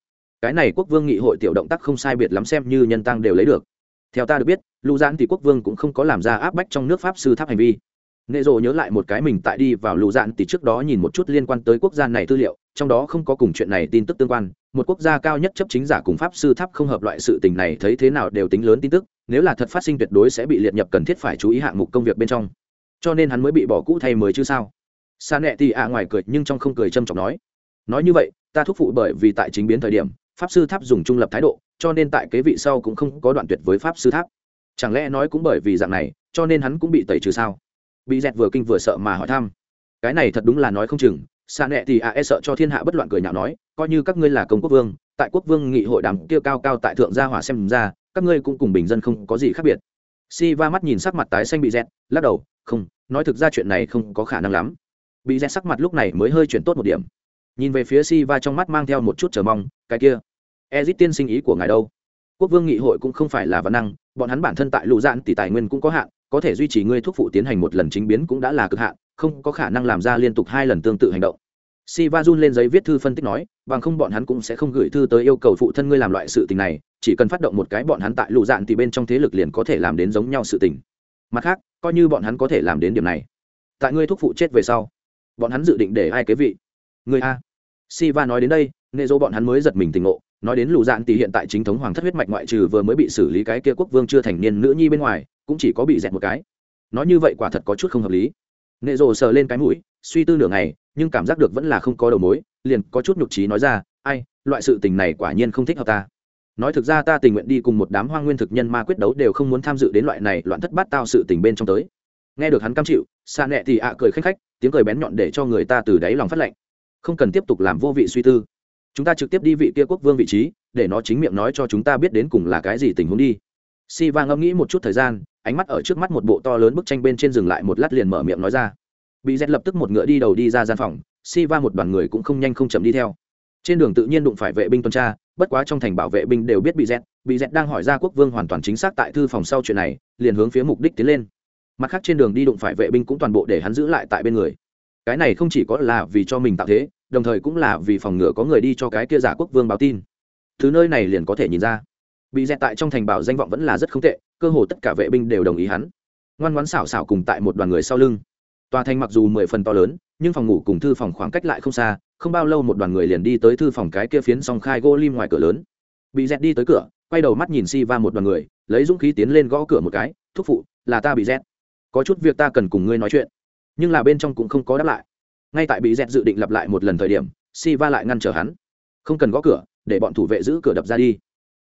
cái này quốc vương nghị hội tiểu động tác không sai biệt lắm xem như nhân tăng đều lấy được. Theo ta được biết lũ giãn thì quốc vương cũng không có làm ra áp bách trong nước pháp sư tháp hành vi. Nệ rộ nhớ lại một cái mình tại đi vào lũ giãn thì trước đó nhìn một chút liên quan tới quốc gia này tư liệu, trong đó không có cùng chuyện này tin tức tương quan. Một quốc gia cao nhất chấp chính giả cùng pháp sư tháp không hợp loại sự tình này thấy thế nào đều tính lớn tin tức, nếu là thật phát sinh tuyệt đối sẽ bị liệt nhập cần thiết phải chú ý hạng mục công việc bên trong. Cho nên hắn mới bị bỏ cũ thay mới chứ sao? Sa nẹ thì ạ à ngoài cười nhưng trong không cười trâm trọng nói. Nói như vậy, ta thúc phụ bởi vì tại chính biến thời điểm pháp sư tháp dùng trung lập thái độ, cho nên tại kế vị sau cũng không có đoạn tuyệt với pháp sư tháp. Chẳng lẽ nói cũng bởi vì dạng này, cho nên hắn cũng bị tẩy trừ sao? Bị dẹt vừa kinh vừa sợ mà hỏi thăm. Cái này thật đúng là nói không chừng. Xa nẹ thì à e sợ cho thiên hạ bất loạn cười nhạo nói, coi như các ngươi là công quốc vương, tại quốc vương nghị hội đàm kia cao cao tại thượng gia hỏa xem ra, các ngươi cũng cùng bình dân không có gì khác biệt. Si va mắt nhìn sắc mặt tái xanh bị dẹt, lắc đầu, không, nói thực ra chuyện này không có khả năng lắm. Bị dẹt sắc mặt lúc này mới hơi chuyển tốt một điểm nhìn về phía si va trong mắt mang theo một chút chờ mong, cái kia, ezit tiên sinh ý của ngài đâu? Quốc vương nghị hội cũng không phải là văn năng, bọn hắn bản thân tại lụ dạn tỷ tài nguyên cũng có hạn, có thể duy trì ngươi thuốc phụ tiến hành một lần chính biến cũng đã là cực hạn, không có khả năng làm ra liên tục hai lần tương tự hành động. Si va run lên giấy viết thư phân tích nói, bằng không bọn hắn cũng sẽ không gửi thư tới yêu cầu phụ thân ngươi làm loại sự tình này, chỉ cần phát động một cái bọn hắn tại lụ dạn thì bên trong thế lực liền có thể làm đến giống nhau sự tình. Mặt khác, coi như bọn hắn có thể làm đến điểm này, tại ngươi thuốc phụ chết về sau, bọn hắn dự định để ai kế vị? Người a si va nói đến đây nệ dỗ bọn hắn mới giật mình tỉnh ngộ, nói đến lù dạn thì hiện tại chính thống hoàng thất huyết mạch ngoại trừ vừa mới bị xử lý cái kia quốc vương chưa thành niên nữ nhi bên ngoài, cũng chỉ có bị dẹt một cái. Nói như vậy quả thật có chút không hợp lý. Nệ dỗ sờ lên cái mũi, suy tư nửa ngày, nhưng cảm giác được vẫn là không có đầu mối, liền có chút nhục trí nói ra, ai, loại sự tình này quả nhiên không thích hợp ta. Nói thực ra ta tình nguyện đi cùng một đám hoa nguyên thực nhân ma quyết đấu đều không muốn tham dự đến loại này loạn thất bát tao sự tình bên trong tới. Nghe được hắn cam chịu xa nẹ thì ạ cười khanh khách, tiếng cười bén nhọn để cho người ta từ đáy lòng phát lạnh không cần tiếp tục làm vô vị suy tư. Chúng ta trực tiếp đi vị kia quốc vương vị trí, để nó chính miệng nói cho chúng ta biết đến cùng là cái gì tình huống đi. Si va ngẫm nghĩ một chút thời gian, ánh mắt ở trước mắt một bộ to lớn bức tranh bên trên dừng lại một lát liền mở miệng nói ra. Bị dẹt lập tức một ngựa đi đầu đi ra gian phòng, si va một đoàn người cũng không nhanh không chậm đi theo. Trên đường tự nhiên đụng phải vệ binh tuần tra, bất quá trong thành bảo vệ binh đều biết bị dẹt bị dẹt đang hỏi ra quốc vương hoàn toàn chính xác tại thư phòng sau chuyện này, liền hướng phía mục đích tiến lên. Mặt khác trên đường đi đụng phải vệ binh cũng toàn bộ để hắn giữ lại tại bên người cái này không chỉ có là vì cho mình tạo thế, đồng thời cũng là vì phòng ngừa có người đi cho cái kia giả quốc vương báo tin. Thứ nơi này liền có thể nhìn ra. Bị dẹt tại trong thành bảo danh vọng vẫn là rất không tệ, cơ hồ tất cả vệ binh đều đồng ý hắn. Ngoan ngoãn xảo xảo cùng tại một đoàn người sau lưng. Tòa thành mặc dù mười phần to lớn, nhưng phòng ngủ cùng thư phòng khoảng cách lại không xa, không bao lâu một đoàn người liền đi tới thư phòng cái kia phiến song khai gỗ lim ngoài cửa lớn. Bị dẹt đi tới cửa, quay đầu mắt nhìn si va một đoàn người, lấy dũng khí tiến lên gõ cửa một cái, thúc phụ, là ta bị dẹt. Có chút việc ta cần cùng ngươi nói chuyện nhưng là bên trong cũng không có đáp lại. Ngay tại bị dẹt dự định lặp lại một lần thời điểm si va lại ngăn trở hắn. Không cần gõ cửa, để bọn thủ vệ giữ cửa đập ra đi.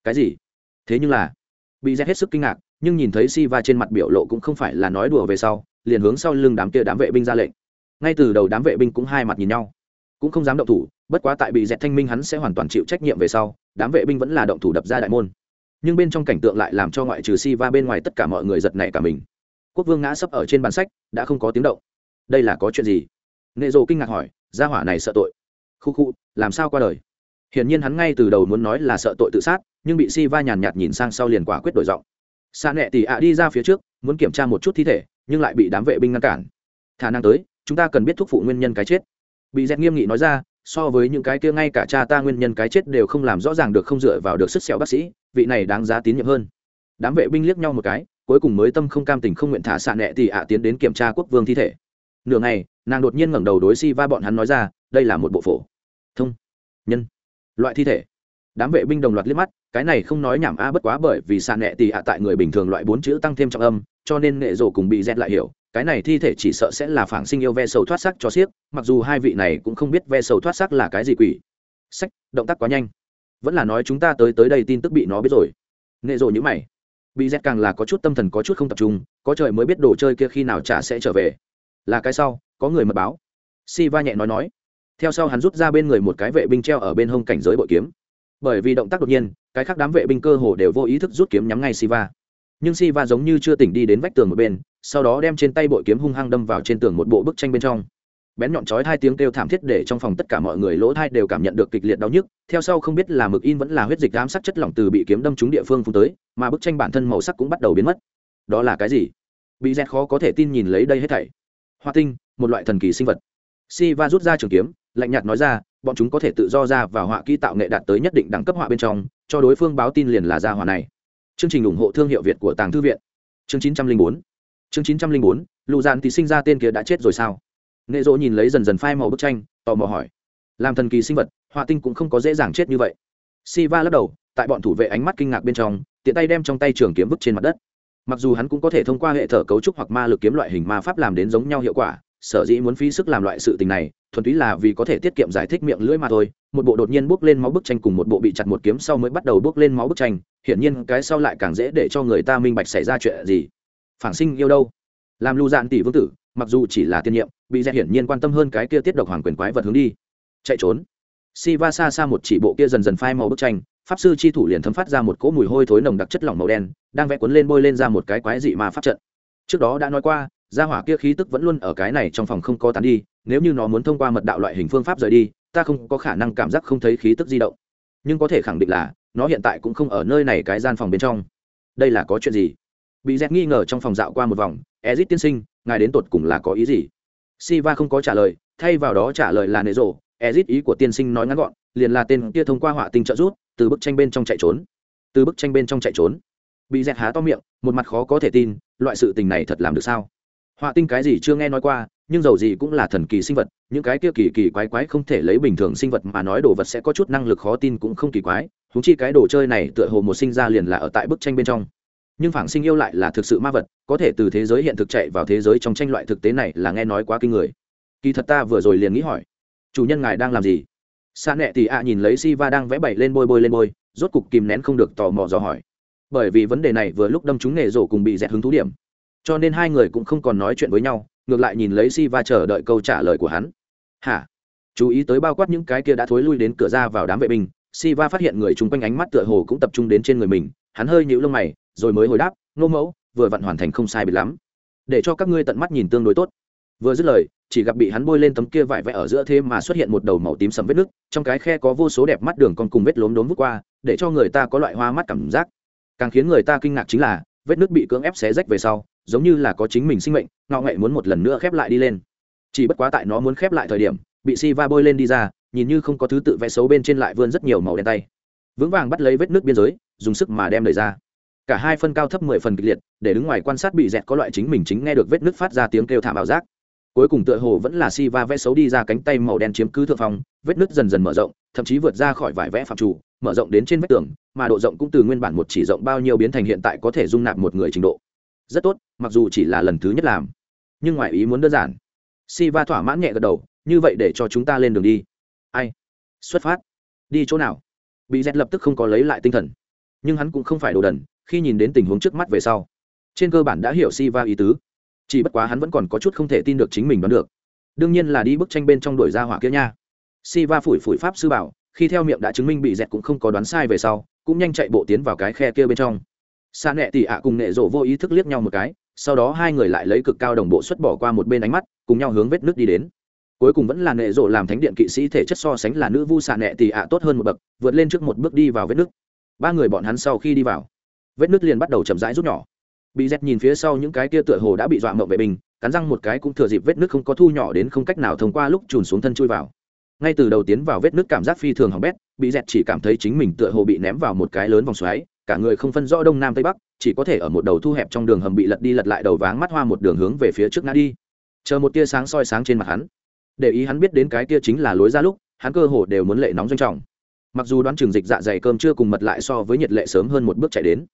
Cái gì? Thế nhưng là bị Dẹt hết sức kinh ngạc, nhưng nhìn thấy si va trên mặt biểu lộ cũng không phải là nói đùa về sau, liền hướng sau lưng đám kia đám vệ binh ra lệnh. Ngay từ đầu đám vệ binh cũng hai mặt nhìn nhau. Cũng không dám động thủ, bất quá tại bị dẹt thanh minh hắn sẽ hoàn toàn chịu trách nhiệm về sau, đám vệ binh vẫn là động thủ đập ra đại môn. Nhưng bên trong cảnh tượng lại làm cho ngoại trừ si va bên ngoài tất cả mọi người giật nảy cả mình. Quốc vương ngã sấp ở trên bàn sách, đã không có tiếng động đây là có chuyện gì? Nệ rồ kinh ngạc hỏi, gia hỏa này sợ tội. Khu khu, làm sao qua đời? Hiển nhiên hắn ngay từ đầu muốn nói là sợ tội tự sát, nhưng bị si va nhàn nhạt nhìn sang sau liền quả quyết đổi giọng. Xa nẹ tỉ ạ đi ra phía trước, muốn kiểm tra một chút thi thể, nhưng lại bị đám vệ binh ngăn cản. Thả năng tới, chúng ta cần biết thúc phụ nguyên nhân cái chết. Bị dẹt nghiêm nghị nói ra, so với những cái kia ngay cả cha ta nguyên nhân cái chết đều không làm rõ ràng được không dựa vào được sức xẻo bác sĩ, vị này đáng giá tín nhiệm hơn. Đám vệ binh liếc nhau một cái, cuối cùng mới tâm không cam tình không nguyện thả xạ nẹ thì ạ tiến đến kiểm tra quốc vương thi thể nửa ngày, nàng đột nhiên ngẩng đầu đối si va bọn hắn nói ra, đây là một bộ phổ. Thông. Nhân. Loại thi thể. Đám vệ binh đồng loạt liếc mắt, cái này không nói nhảm a, bất quá bởi vì sàn nẹ thì ạ tại người bình thường loại bốn chữ tăng thêm trọng âm, cho nên nghệ rổ cùng bị dẹt lại hiểu, cái này thi thể chỉ sợ sẽ là phản sinh yêu ve sầu thoát sắc cho xiếc mặc dù hai vị này cũng không biết ve sầu thoát sắc là cái gì quỷ. Sách, động tác quá nhanh. Vẫn là nói chúng ta tới tới đây tin tức bị nó biết rồi. Nghệ rổ như mày. Bị dẹt càng là có chút tâm thần có chút không tập trung, có trời mới biết đồ chơi kia khi nào trả sẽ trở về là cái sau, có người mật báo. Si va nhẹ nói nói. Theo sau hắn rút ra bên người một cái vệ binh treo ở bên hông cảnh giới bội kiếm. Bởi vì động tác đột nhiên, cái khác đám vệ binh cơ hồ đều vô ý thức rút kiếm nhắm ngay siva. Nhưng siva giống như chưa tỉnh đi đến vách tường một bên, sau đó đem trên tay bội kiếm hung hăng đâm vào trên tường một bộ bức tranh bên trong. Bén nhọn chói hai tiếng kêu thảm thiết để trong phòng tất cả mọi người lỗ thai đều cảm nhận được kịch liệt đau nhức, theo sau không biết là mực in vẫn là huyết dịch ám sắc chất lỏng từ bị kiếm đâm trúng địa phương phun tới, mà bức tranh bản thân màu sắc cũng bắt đầu biến mất. Đó là cái gì? Bị dẹt khó có thể tin nhìn lấy đây hết thảy hoa tinh, một loại thần kỳ sinh vật. Si va rút ra trường kiếm, lạnh nhạt nói ra, bọn chúng có thể tự do ra và họa kỹ tạo nghệ đạt tới nhất định đẳng cấp họa bên trong, cho đối phương báo tin liền là ra họa này. Chương trình ủng hộ thương hiệu việt của tàng thư viện. Chương chín trăm linh bốn. Chương chín trăm linh bốn lụ dạn thì sinh ra tên kia đã chết rồi sao? Nghệ dỗ nhìn lấy dần dần phai màu bức tranh, tò mò hỏi, làm thần kỳ sinh vật, họa tinh cũng không có dễ dàng chết như vậy. Si va lắc đầu, tại bọn thủ vệ ánh mắt kinh ngạc bên trong, tiện tay đem trong tay trường kiếm vứt trên mặt đất mặc dù hắn cũng có thể thông qua hệ thở cấu trúc hoặc ma lực kiếm loại hình ma pháp làm đến giống nhau hiệu quả, sở dĩ muốn phí sức làm loại sự tình này, thuần túy là vì có thể tiết kiệm giải thích miệng lưỡi mà thôi. Một bộ đột nhiên bước lên máu bức tranh cùng một bộ bị chặt một kiếm sau mới bắt đầu bước lên máu bức tranh, hiển nhiên cái sau lại càng dễ để cho người ta minh bạch xảy ra chuyện gì. Phản sinh yêu đâu? Làm lưu dạn tỷ vương tử, mặc dù chỉ là tiên nhiệm, bị dẹt hiển nhiên quan tâm hơn cái kia tiết độc hoàng quyền quái vật hướng đi. Chạy trốn. Si va xa xa một chỉ bộ kia dần dần phai màu bức tranh pháp sư chi thủ liền thấm phát ra một cỗ mùi hôi thối nồng đặc chất lỏng màu đen, đang vẽ cuốn lên bôi lên ra một cái quái dị mà pháp trận. Trước đó đã nói qua, gia hỏa kia khí tức vẫn luôn ở cái này trong phòng không có tán đi, nếu như nó muốn thông qua mật đạo loại hình phương pháp rời đi, ta không có khả năng cảm giác không thấy khí tức di động. Nhưng có thể khẳng định là, nó hiện tại cũng không ở nơi này cái gian phòng bên trong. Đây là có chuyện gì? Bị dẹt nghi ngờ trong phòng dạo qua một vòng, ezit tiên sinh, ngài đến tột cùng là có ý gì? Siva không có trả lời, thay vào đó trả lời là nệ rộ, ezit ý của tiên sinh nói ngắn gọn, liền là tên kia thông qua họa tinh trợ rút từ bức tranh bên trong chạy trốn. Từ bức tranh bên trong chạy trốn. Bị dẹt há to miệng, một mặt khó có thể tin, loại sự tình này thật làm được sao? Họa tinh cái gì chưa nghe nói qua, nhưng dầu gì cũng là thần kỳ sinh vật, những cái kia kỳ kỳ quái quái không thể lấy bình thường sinh vật mà nói đồ vật sẽ có chút năng lực khó tin cũng không kỳ quái húng chi cái đồ chơi này tựa hồ một sinh ra liền là ở tại bức tranh bên trong. Nhưng phảng sinh yêu lại là thực sự ma vật, có thể từ thế giới hiện thực chạy vào thế giới trong tranh loại thực tế này là nghe nói quá kinh người. Kỳ thật ta vừa rồi liền nghĩ hỏi, chủ nhân ngài đang làm gì? Xa nẹ thì ạ nhìn lấy si va đang vẽ bậy lên bôi bôi lên bôi, rốt cục kìm nén không được tò mò dò hỏi. Bởi vì vấn đề này vừa lúc đâm chúng nghề rổ cùng bị dẹt hứng thú điểm. Cho nên hai người cũng không còn nói chuyện với nhau, ngược lại nhìn lấy si va chờ đợi câu trả lời của hắn. Hả? Chú ý tới bao quát những cái kia đã thối lui đến cửa ra vào đám vệ binh si va phát hiện người chung quanh ánh mắt tựa hồ cũng tập trung đến trên người mình, hắn hơi nhíu lông mày, rồi mới hồi đáp, ngô mẫu, vừa vặn hoàn thành không sai biệt lắm. Để cho các ngươi tận mắt nhìn tương đối tốt vừa dứt lời chỉ gặp bị hắn bôi lên tấm kia vải vẽ ở giữa thế mà xuất hiện một đầu màu tím sầm vết nứt, trong cái khe có vô số đẹp mắt đường con cùng vết lốm đốm vút qua để cho người ta có loại hoa mắt cảm giác. Càng khiến người ta kinh ngạc chính là vết nứt bị cưỡng ép xé rách về sau giống như là có chính mình sinh mệnh ngọ nghệ muốn một lần nữa khép lại đi lên. Chỉ bất quá tại nó muốn khép lại thời điểm bị si va bôi lên đi ra nhìn như không có thứ tự vẽ xấu bên trên lại vươn rất nhiều màu đen tay. Vững vàng bắt lấy vết nước biên giới dùng sức mà đem đẩy ra. Cả hai phân cao thấp mười phần kịch liệt để đứng ngoài quan sát bị dẹt có loại chính mình chính nghe được vết nước phát ra tiếng kêu thảm ảo giác cuối cùng tựa hồ vẫn là si va vẽ xấu đi ra cánh tay màu đen chiếm cứ thượng phong, vết nứt dần dần mở rộng, thậm chí vượt ra khỏi vải vẽ phạm chủ mở rộng đến trên vách tường, mà độ rộng cũng từ nguyên bản một chỉ rộng bao nhiêu biến thành hiện tại có thể dung nạp một người trình độ. Rất tốt, mặc dù chỉ là lần thứ nhất làm, nhưng ngoài ý muốn đơn giản. Si va thỏa mãn nhẹ gật đầu, như vậy để cho chúng ta lên đường đi. Ai? Xuất phát. Đi chỗ nào? Bị dẹt lập tức không có lấy lại tinh thần. Nhưng hắn cũng không phải đồ đần, khi nhìn đến tình huống trước mắt về sau, trên cơ bản đã hiểu si va ý tứ chỉ bất quá hắn vẫn còn có chút không thể tin được chính mình đoán được. Đương nhiên là đi bức tranh bên trong đuổi ra hỏa kia nha. Si va phủi phủi pháp sư bảo, khi theo miệng đã chứng minh bị dẹt cũng không có đoán sai về sau, cũng nhanh chạy bộ tiến vào cái khe kia bên trong. Xa nẹ tỉ ạ cùng nệ rộ vô ý thức liếc nhau một cái, sau đó hai người lại lấy cực cao đồng bộ xuất bỏ qua một bên ánh mắt, cùng nhau hướng vết nước đi đến. Cuối cùng vẫn là nệ rộ làm thánh điện kỵ sĩ thể chất so sánh là nữ vu xạ nẹ tỉ ạ tốt hơn một bậc, vượt lên trước một bước đi vào vết nước ba người bọn hắn sau khi đi vào, vết nước liền bắt đầu chậm rãi rút nhỏ bị dẹt nhìn phía sau những cái kia tựa hồ đã bị dọa mộng vệ bình cắn răng một cái cũng thừa dịp vết nước không có thu nhỏ đến không cách nào thông qua lúc trùn xuống thân chui vào. Ngay từ đầu tiến vào vết nước cảm giác phi thường hỏng bét, bị dẹt chỉ cảm thấy chính mình tựa hồ bị ném vào một cái lớn vòng xoáy, cả người không phân rõ đông nam tây bắc, chỉ có thể ở một đầu thu hẹp trong đường hầm bị lật đi lật lại đầu váng mắt hoa một đường hướng về phía trước ngã đi. Chờ một tia sáng soi sáng trên mặt hắn. Để ý hắn biết đến cái tia chính là lối ra lúc, hắn cơ hồ đều muốn lệ nóng doanh trọng. Mặc dù đoán trường dịch dạ dày cơm chưa cùng mật lại so với nhiệt lệ sớm hơn một bước chạy đến.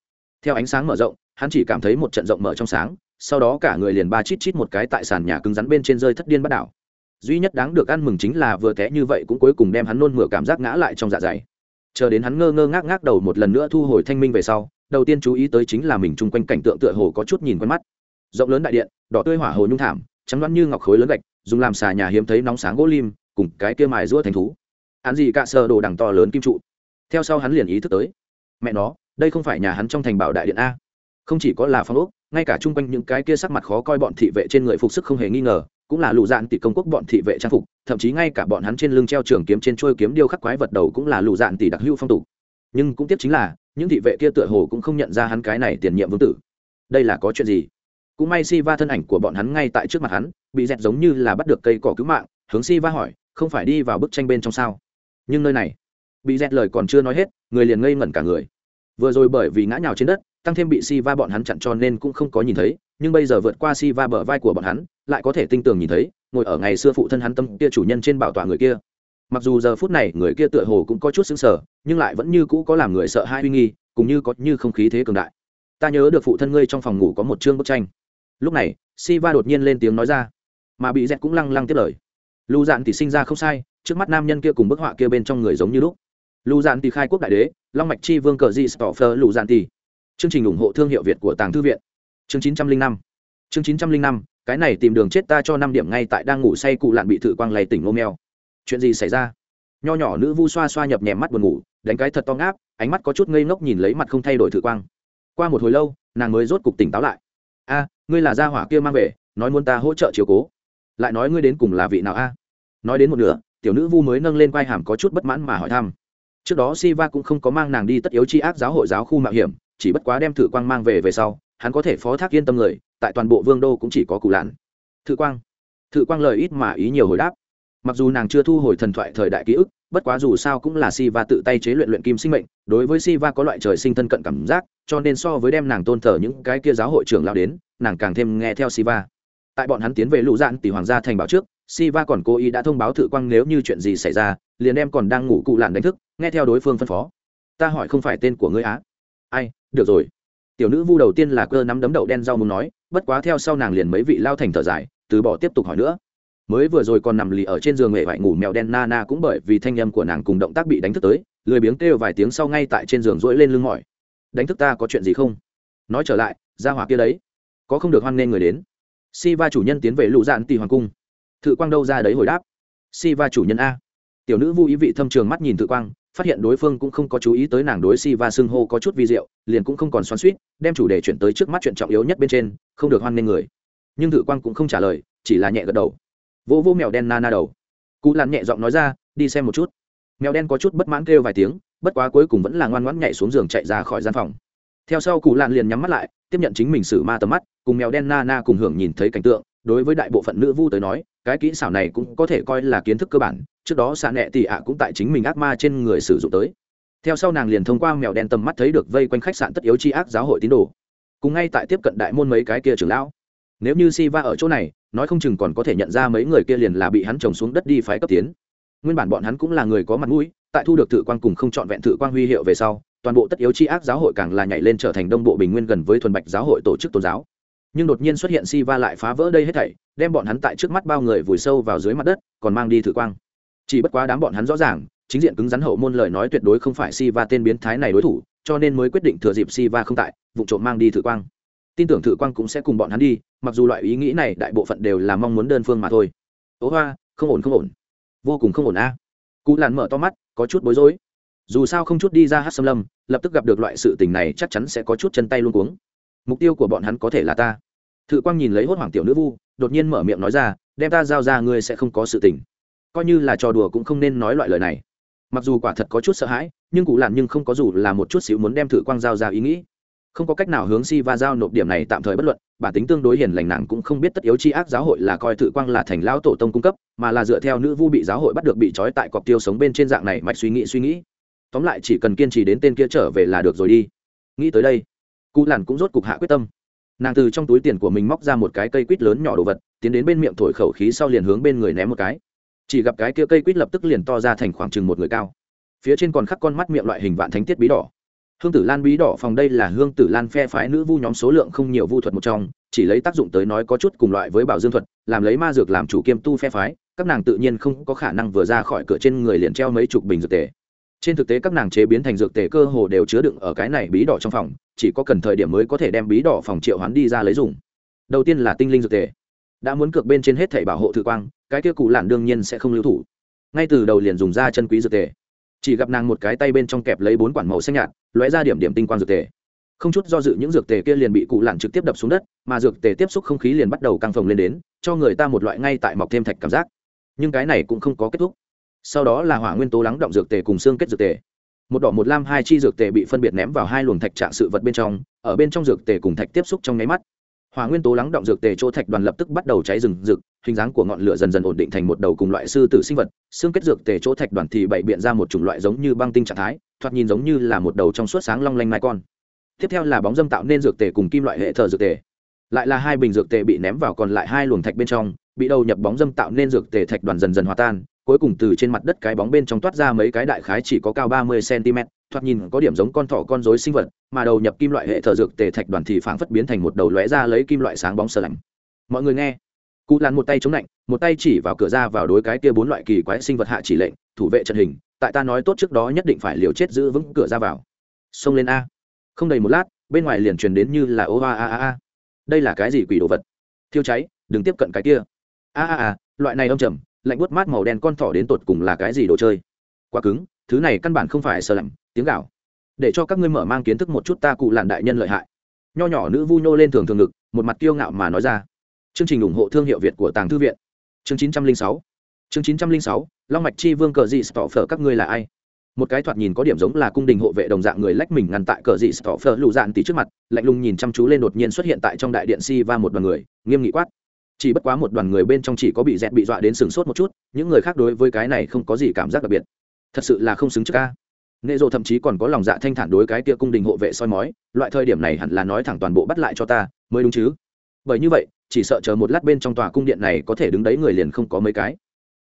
Theo ánh sáng mở rộng hắn chỉ cảm thấy một trận rộng mở trong sáng, sau đó cả người liền ba chít chít một cái tại sàn nhà cứng rắn bên trên rơi thất điên bắt đảo. Duy nhất đáng được ăn mừng chính là vừa té như vậy cũng cuối cùng đem hắn nôn mửa cảm giác ngã lại trong dạ dày. Chờ đến hắn ngơ ngơ ngác ngác đầu một lần nữa thu hồi thanh minh về sau, đầu tiên chú ý tới chính là mình chung quanh cảnh tượng tựa hồ có chút nhìn quen mắt. Rộng lớn đại điện, đỏ tươi hỏa hồ nhung thảm, trắng đoán như ngọc khối lớn gạch, dùng làm xà nhà hiếm thấy nóng sáng gỗ lim, cùng cái kia mài rũa thành thú. Hắn gì cả sơ đồ đằng to lớn kim trụ. Theo sau hắn liền ý thức tới. Mẹ nó, đây không phải nhà hắn trong thành bảo đại điện a không chỉ có là phong ốc, ngay cả chung quanh những cái kia sắc mặt khó coi bọn thị vệ trên người phục sức không hề nghi ngờ, cũng là lụ dạn tỷ công quốc bọn thị vệ trang phục, thậm chí ngay cả bọn hắn trên lưng treo trường kiếm trên trôi kiếm điêu khắc quái vật đầu cũng là lụ dạn tỷ đặc hữu phong tục. Nhưng cũng tiếp chính là, những thị vệ kia tựa hồ cũng không nhận ra hắn cái này tiền nhiệm vương tử. Đây là có chuyện gì? Cũng may si va thân ảnh của bọn hắn ngay tại trước mặt hắn, bị dẹt giống như là bắt được cây cỏ cứu mạng, hướng si va hỏi, không phải đi vào bức tranh bên trong sao? Nhưng nơi này, bị dẹt lời còn chưa nói hết, người liền ngây ngẩn cả người. Vừa rồi bởi vì ngã nhào trên đất tăng thêm bị si va bọn hắn chặn cho nên cũng không có nhìn thấy, nhưng bây giờ vượt qua si va bờ vai của bọn hắn, lại có thể tinh tường nhìn thấy, ngồi ở ngày xưa phụ thân hắn tâm kia chủ nhân trên bảo tọa người kia. Mặc dù giờ phút này người kia tựa hồ cũng có chút xứng sở nhưng lại vẫn như cũ có làm người sợ hai uy nghi, cũng như có như không khí thế cường đại. Ta nhớ được phụ thân ngươi trong phòng ngủ có một chương bức tranh. Lúc này si va đột nhiên lên tiếng nói ra, mà bị dẹt cũng lăng lăng tiếp lời. Lưu dạn thì sinh ra không sai, trước mắt nam nhân kia cùng bức họa kia bên trong người giống như lúc. Lưu dạn thì khai quốc đại đế, long mạch chi vương cờ di stoffer lưu dạn thì chương trình ủng hộ thương hiệu việt của tàng thư viện. Chương chín trăm linh năm. Chương chín trăm linh năm, cái này tìm đường chết ta cho năm điểm ngay tại đang ngủ say cụ lạn bị thử quang lầy tỉnh ôm mèo. Chuyện gì xảy ra? Nho nhỏ nữ vu xoa xoa nhập nhèm mắt buồn ngủ, đánh cái thật to ngáp, ánh mắt có chút ngây ngốc nhìn lấy mặt không thay đổi thử quang. Qua một hồi lâu, nàng mới rốt cục tỉnh táo lại. A, ngươi là gia hỏa kia mang về, nói muốn ta hỗ trợ chiều cố. Lại nói ngươi đến cùng là vị nào a? Nói đến một nửa, tiểu nữ vu mới nâng lên quai hàm có chút bất mãn mà hỏi thăm. Trước đó siva cũng không có mang nàng đi tất yếu chi ác giáo hội giáo khu mạo hiểm chỉ bất quá đem thử quang mang về về sau, hắn có thể phó thác yên tâm người, tại toàn bộ vương đô cũng chỉ có cụ lạn. Thử quang. Thử quang lời ít mà ý nhiều hồi đáp. Mặc dù nàng chưa thu hồi thần thoại thời đại ký ức, bất quá dù sao cũng là si va tự tay chế luyện luyện kim sinh mệnh, đối với si va có loại trời sinh thân cận cảm giác, cho nên so với đem nàng tôn thờ những cái kia giáo hội trưởng lao đến, nàng càng thêm nghe theo si va tại bọn hắn tiến về lũ dạn tỷ hoàng gia thành báo trước si va còn cố ý đã thông báo thự quang nếu như chuyện gì xảy ra, liền em còn đang ngủ cụ lạn đánh thức, nghe theo đối phương phân phó. Ta hỏi không phải tên của ngươi á? Ai? Được rồi. Tiểu nữ vu đầu tiên là cơ nắm đấm đậu đen rau muốn nói, bất quá theo sau nàng liền mấy vị lao thành thở dài, từ bỏ tiếp tục hỏi nữa. Mới vừa rồi còn nằm lì ở trên giường nghệ vải ngủ mèo đen na na cũng bởi vì thanh âm của nàng cùng động tác bị đánh thức tới, lười biếng kêu vài tiếng sau ngay tại trên giường rỗi lên lưng mỏi. Đánh thức ta có chuyện gì không? Nói trở lại ra hỏa kia đấy, có không được hoan nghênh người đến. Si va chủ nhân tiến về lũ dạn tì hoàng cung. Thự quang đâu ra đấy hồi đáp. Si va chủ nhân a. Tiểu nữ vu ý vị thâm trường mắt nhìn thự quang phát hiện đối phương cũng không có chú ý tới nàng đối si va xưng hô có chút vi diệu, liền cũng không còn xoắn suýt đem chủ đề chuyển tới trước mắt chuyện trọng yếu nhất bên trên, không được hoan nghênh người. Nhưng thử quang cũng không trả lời, chỉ là nhẹ gật đầu. Vỗ vỗ mèo đen na na đầu. Cụ lan nhẹ giọng nói ra, đi xem một chút. Mèo đen có chút bất mãn kêu vài tiếng, bất quá cuối cùng vẫn là ngoan ngoãn nhảy xuống giường chạy ra khỏi gian phòng. Theo sau cụ lan liền nhắm mắt lại, tiếp nhận chính mình xử ma tầm mắt, cùng mèo đen na na cùng hưởng nhìn thấy cảnh tượng, đối với đại bộ phận nữ vu tới nói cái kỹ xảo này cũng có thể coi là kiến thức cơ bản, trước đó xạ nẹ tị ạ cũng tại chính mình ác ma trên người sử dụng tới. Theo sau nàng liền thông qua mèo đen tầm mắt thấy được vây quanh khách sạn tất yếu chi ác giáo hội tín đồ. Cùng ngay tại tiếp cận đại môn mấy cái kia trưởng lão. Nếu như si va ở chỗ này, nói không chừng còn có thể nhận ra mấy người kia liền là bị hắn trồng xuống đất đi phái cấp tiến. Nguyên bản bọn hắn cũng là người có mặt mũi, tại thu được thự quan cùng không chọn vẹn thự quan huy hiệu về sau, toàn bộ tất yếu chi ác giáo hội càng là nhảy lên trở thành đông bộ bình nguyên gần với thuần bạch giáo hội tổ chức tôn giáo nhưng đột nhiên xuất hiện si va lại phá vỡ đây hết thảy, đem bọn hắn tại trước mắt bao người vùi sâu vào dưới mặt đất, còn mang đi thử quang. Chỉ bất quá đám bọn hắn rõ ràng, chính diện cứng rắn hậu môn lời nói tuyệt đối không phải si va tên biến thái này đối thủ, cho nên mới quyết định thừa dịp si va không tại, vụ trộm mang đi thử quang. Tin tưởng thử quang cũng sẽ cùng bọn hắn đi, mặc dù loại ý nghĩ này đại bộ phận đều là mong muốn đơn phương mà thôi. Ố hoa không ổn không ổn. Vô cùng không ổn a. À. cụ làn mở to mắt, có chút bối rối. Dù sao không chút đi ra hát xâm lâm, lập tức gặp được loại sự tình này chắc chắn sẽ có chút chân tay luôn cuống mục tiêu của bọn hắn có thể là ta. Thự quang nhìn lấy hốt hoảng tiểu nữ vu, đột nhiên mở miệng nói ra, đem ta giao ra, ngươi sẽ không có sự tình. Coi như là trò đùa cũng không nên nói loại lời này. Mặc dù quả thật có chút sợ hãi, nhưng cụ làm nhưng không có dù là một chút xíu muốn đem thử quang giao ra ý nghĩ. Không có cách nào hướng si va giao nộp điểm này tạm thời bất luận, bản tính tương đối hiền lành nàng cũng không biết tất yếu chi ác giáo hội là coi thự quang là thành lão tổ tông cung cấp, mà là dựa theo nữ vu bị giáo hội bắt được bị trói tại cọc tiêu sống bên trên dạng này mạch suy nghĩ suy nghĩ. Tóm lại chỉ cần kiên trì đến tên kia trở về là được rồi đi. Nghĩ tới đây cụ làn cũng rốt cục hạ quyết tâm. Nàng từ trong túi tiền của mình móc ra một cái cây quýt lớn nhỏ đồ vật, tiến đến bên miệng thổi khẩu khí sau liền hướng bên người ném một cái. Chỉ gặp cái kia cây quýt lập tức liền to ra thành khoảng chừng một người cao. Phía trên còn khắc con mắt miệng loại hình vạn thánh tiết bí đỏ. Hương tử lan bí đỏ phòng đây là hương tử lan phe phái nữ vu nhóm số lượng không nhiều vu thuật một trong, chỉ lấy tác dụng tới nói có chút cùng loại với bảo dương thuật, làm lấy ma dược làm chủ kiêm tu phe phái, các nàng tự nhiên không có khả năng vừa ra khỏi cửa trên người liền treo mấy chục bình dược tề trên thực tế các nàng chế biến thành dược tề cơ hồ đều chứa đựng ở cái này bí đỏ trong phòng, chỉ có cần thời điểm mới có thể đem bí đỏ phòng triệu hoán đi ra lấy dùng. Đầu tiên là tinh linh dược tề. Đã muốn cược bên trên hết thảy bảo hộ thử quang, cái kia cụ lạn đương nhiên sẽ không lưu thủ. Ngay từ đầu liền dùng ra chân quý dược tề. Chỉ gặp nàng một cái tay bên trong kẹp lấy bốn quản màu xanh nhạt, lóe ra điểm điểm tinh quang dược tề. Không chút do dự những dược tề kia liền bị cụ lạn trực tiếp đập xuống đất, mà dược tề tiếp xúc không khí liền bắt đầu căng phồng lên đến, cho người ta một loại ngay tại mọc thêm thạch cảm giác. Nhưng cái này cũng không có kết thúc sau đó là hỏa nguyên tố lắng động dược tề cùng xương kết dược tề. Một đỏ, một lam, hai chi dược tề bị phân biệt ném vào hai luồng thạch trạng sự vật bên trong, ở bên trong dược tề cùng thạch tiếp xúc trong nháy mắt. Hỏa nguyên tố lắng động dược tề chỗ thạch đoàn lập tức bắt đầu cháy rừng rực, hình dáng của ngọn lửa dần dần ổn định thành một đầu cùng loại sư tử sinh vật. Xương kết dược tề chỗ thạch đoàn thì bày biện ra một chủng loại giống như băng tinh trạng thái, thoạt nhìn giống như là một đầu trong suốt sáng long lanh mai con. Tiếp theo là bóng dâm tạo nên dược tề cùng kim loại hệ thờ dược tề. Lại là hai bình dược tề bị ném vào còn lại hai luồng thạch bên trong, bị đầu nhập bóng dâm tạo nên dược tề thạch đoàn dần dần hòa tan cuối cùng từ trên mặt đất cái bóng bên trong toát ra mấy cái đại khái chỉ có cao ba mươi cm, thoạt nhìn có điểm giống con thỏ con rối sinh vật, mà đầu nhập kim loại hệ thờ dược tề thạch đoàn thì phảng phất biến thành một đầu lóe ra lấy kim loại sáng bóng sờ lạnh. Mọi người nghe. Cụ lan một tay chống lạnh, một tay chỉ vào cửa ra vào đối cái kia bốn loại kỳ quái sinh vật hạ chỉ lệnh, thủ vệ trận hình, tại ta nói tốt trước đó nhất định phải liều chết giữ vững cửa ra vào. Xông lên a. Không đầy một lát, bên ngoài liền truyền đến như là ô a a a a. Đây là cái gì quỷ đồ vật? Thiêu cháy, đừng tiếp cận cái kia. A a a, loại này âm trầm lạnh buốt mát màu đen con thỏ đến tột cùng là cái gì đồ chơi? Quá cứng, thứ này căn bản không phải sờ lạnh, tiếng gạo. Để cho các ngươi mở mang kiến thức một chút ta cụ làn đại nhân lợi hại. Nho nhỏ nữ vu nhô lên thường thường ngực, một mặt kiêu ngạo mà nói ra. Chương trình ủng hộ thương hiệu việt của tàng thư viện. Chương chín trăm linh sáu. Chương chín trăm linh sáu, long mạch chi vương cờ dị stọ phở các ngươi là ai? Một cái thoạt nhìn có điểm giống là cung đình hộ vệ đồng dạng người lách mình ngăn tại cờ dị stọ phở lụ dạn tí trước mặt, lạnh lùng nhìn chăm chú lên đột nhiên xuất hiện tại trong đại điện si và một đoàn người, nghiêm nghị quát chỉ bất quá một đoàn người bên trong chỉ có bị dẹt bị dọa đến sừng sốt một chút, những người khác đối với cái này không có gì cảm giác đặc biệt. Thật sự là không xứng trước ca. Nệ rộ thậm chí còn có lòng dạ thanh thản đối cái kia cung đình hộ vệ soi mói, loại thời điểm này hẳn là nói thẳng toàn bộ bắt lại cho ta, mới đúng chứ? Bởi như vậy, chỉ sợ chờ một lát bên trong tòa cung điện này có thể đứng đấy người liền không có mấy cái.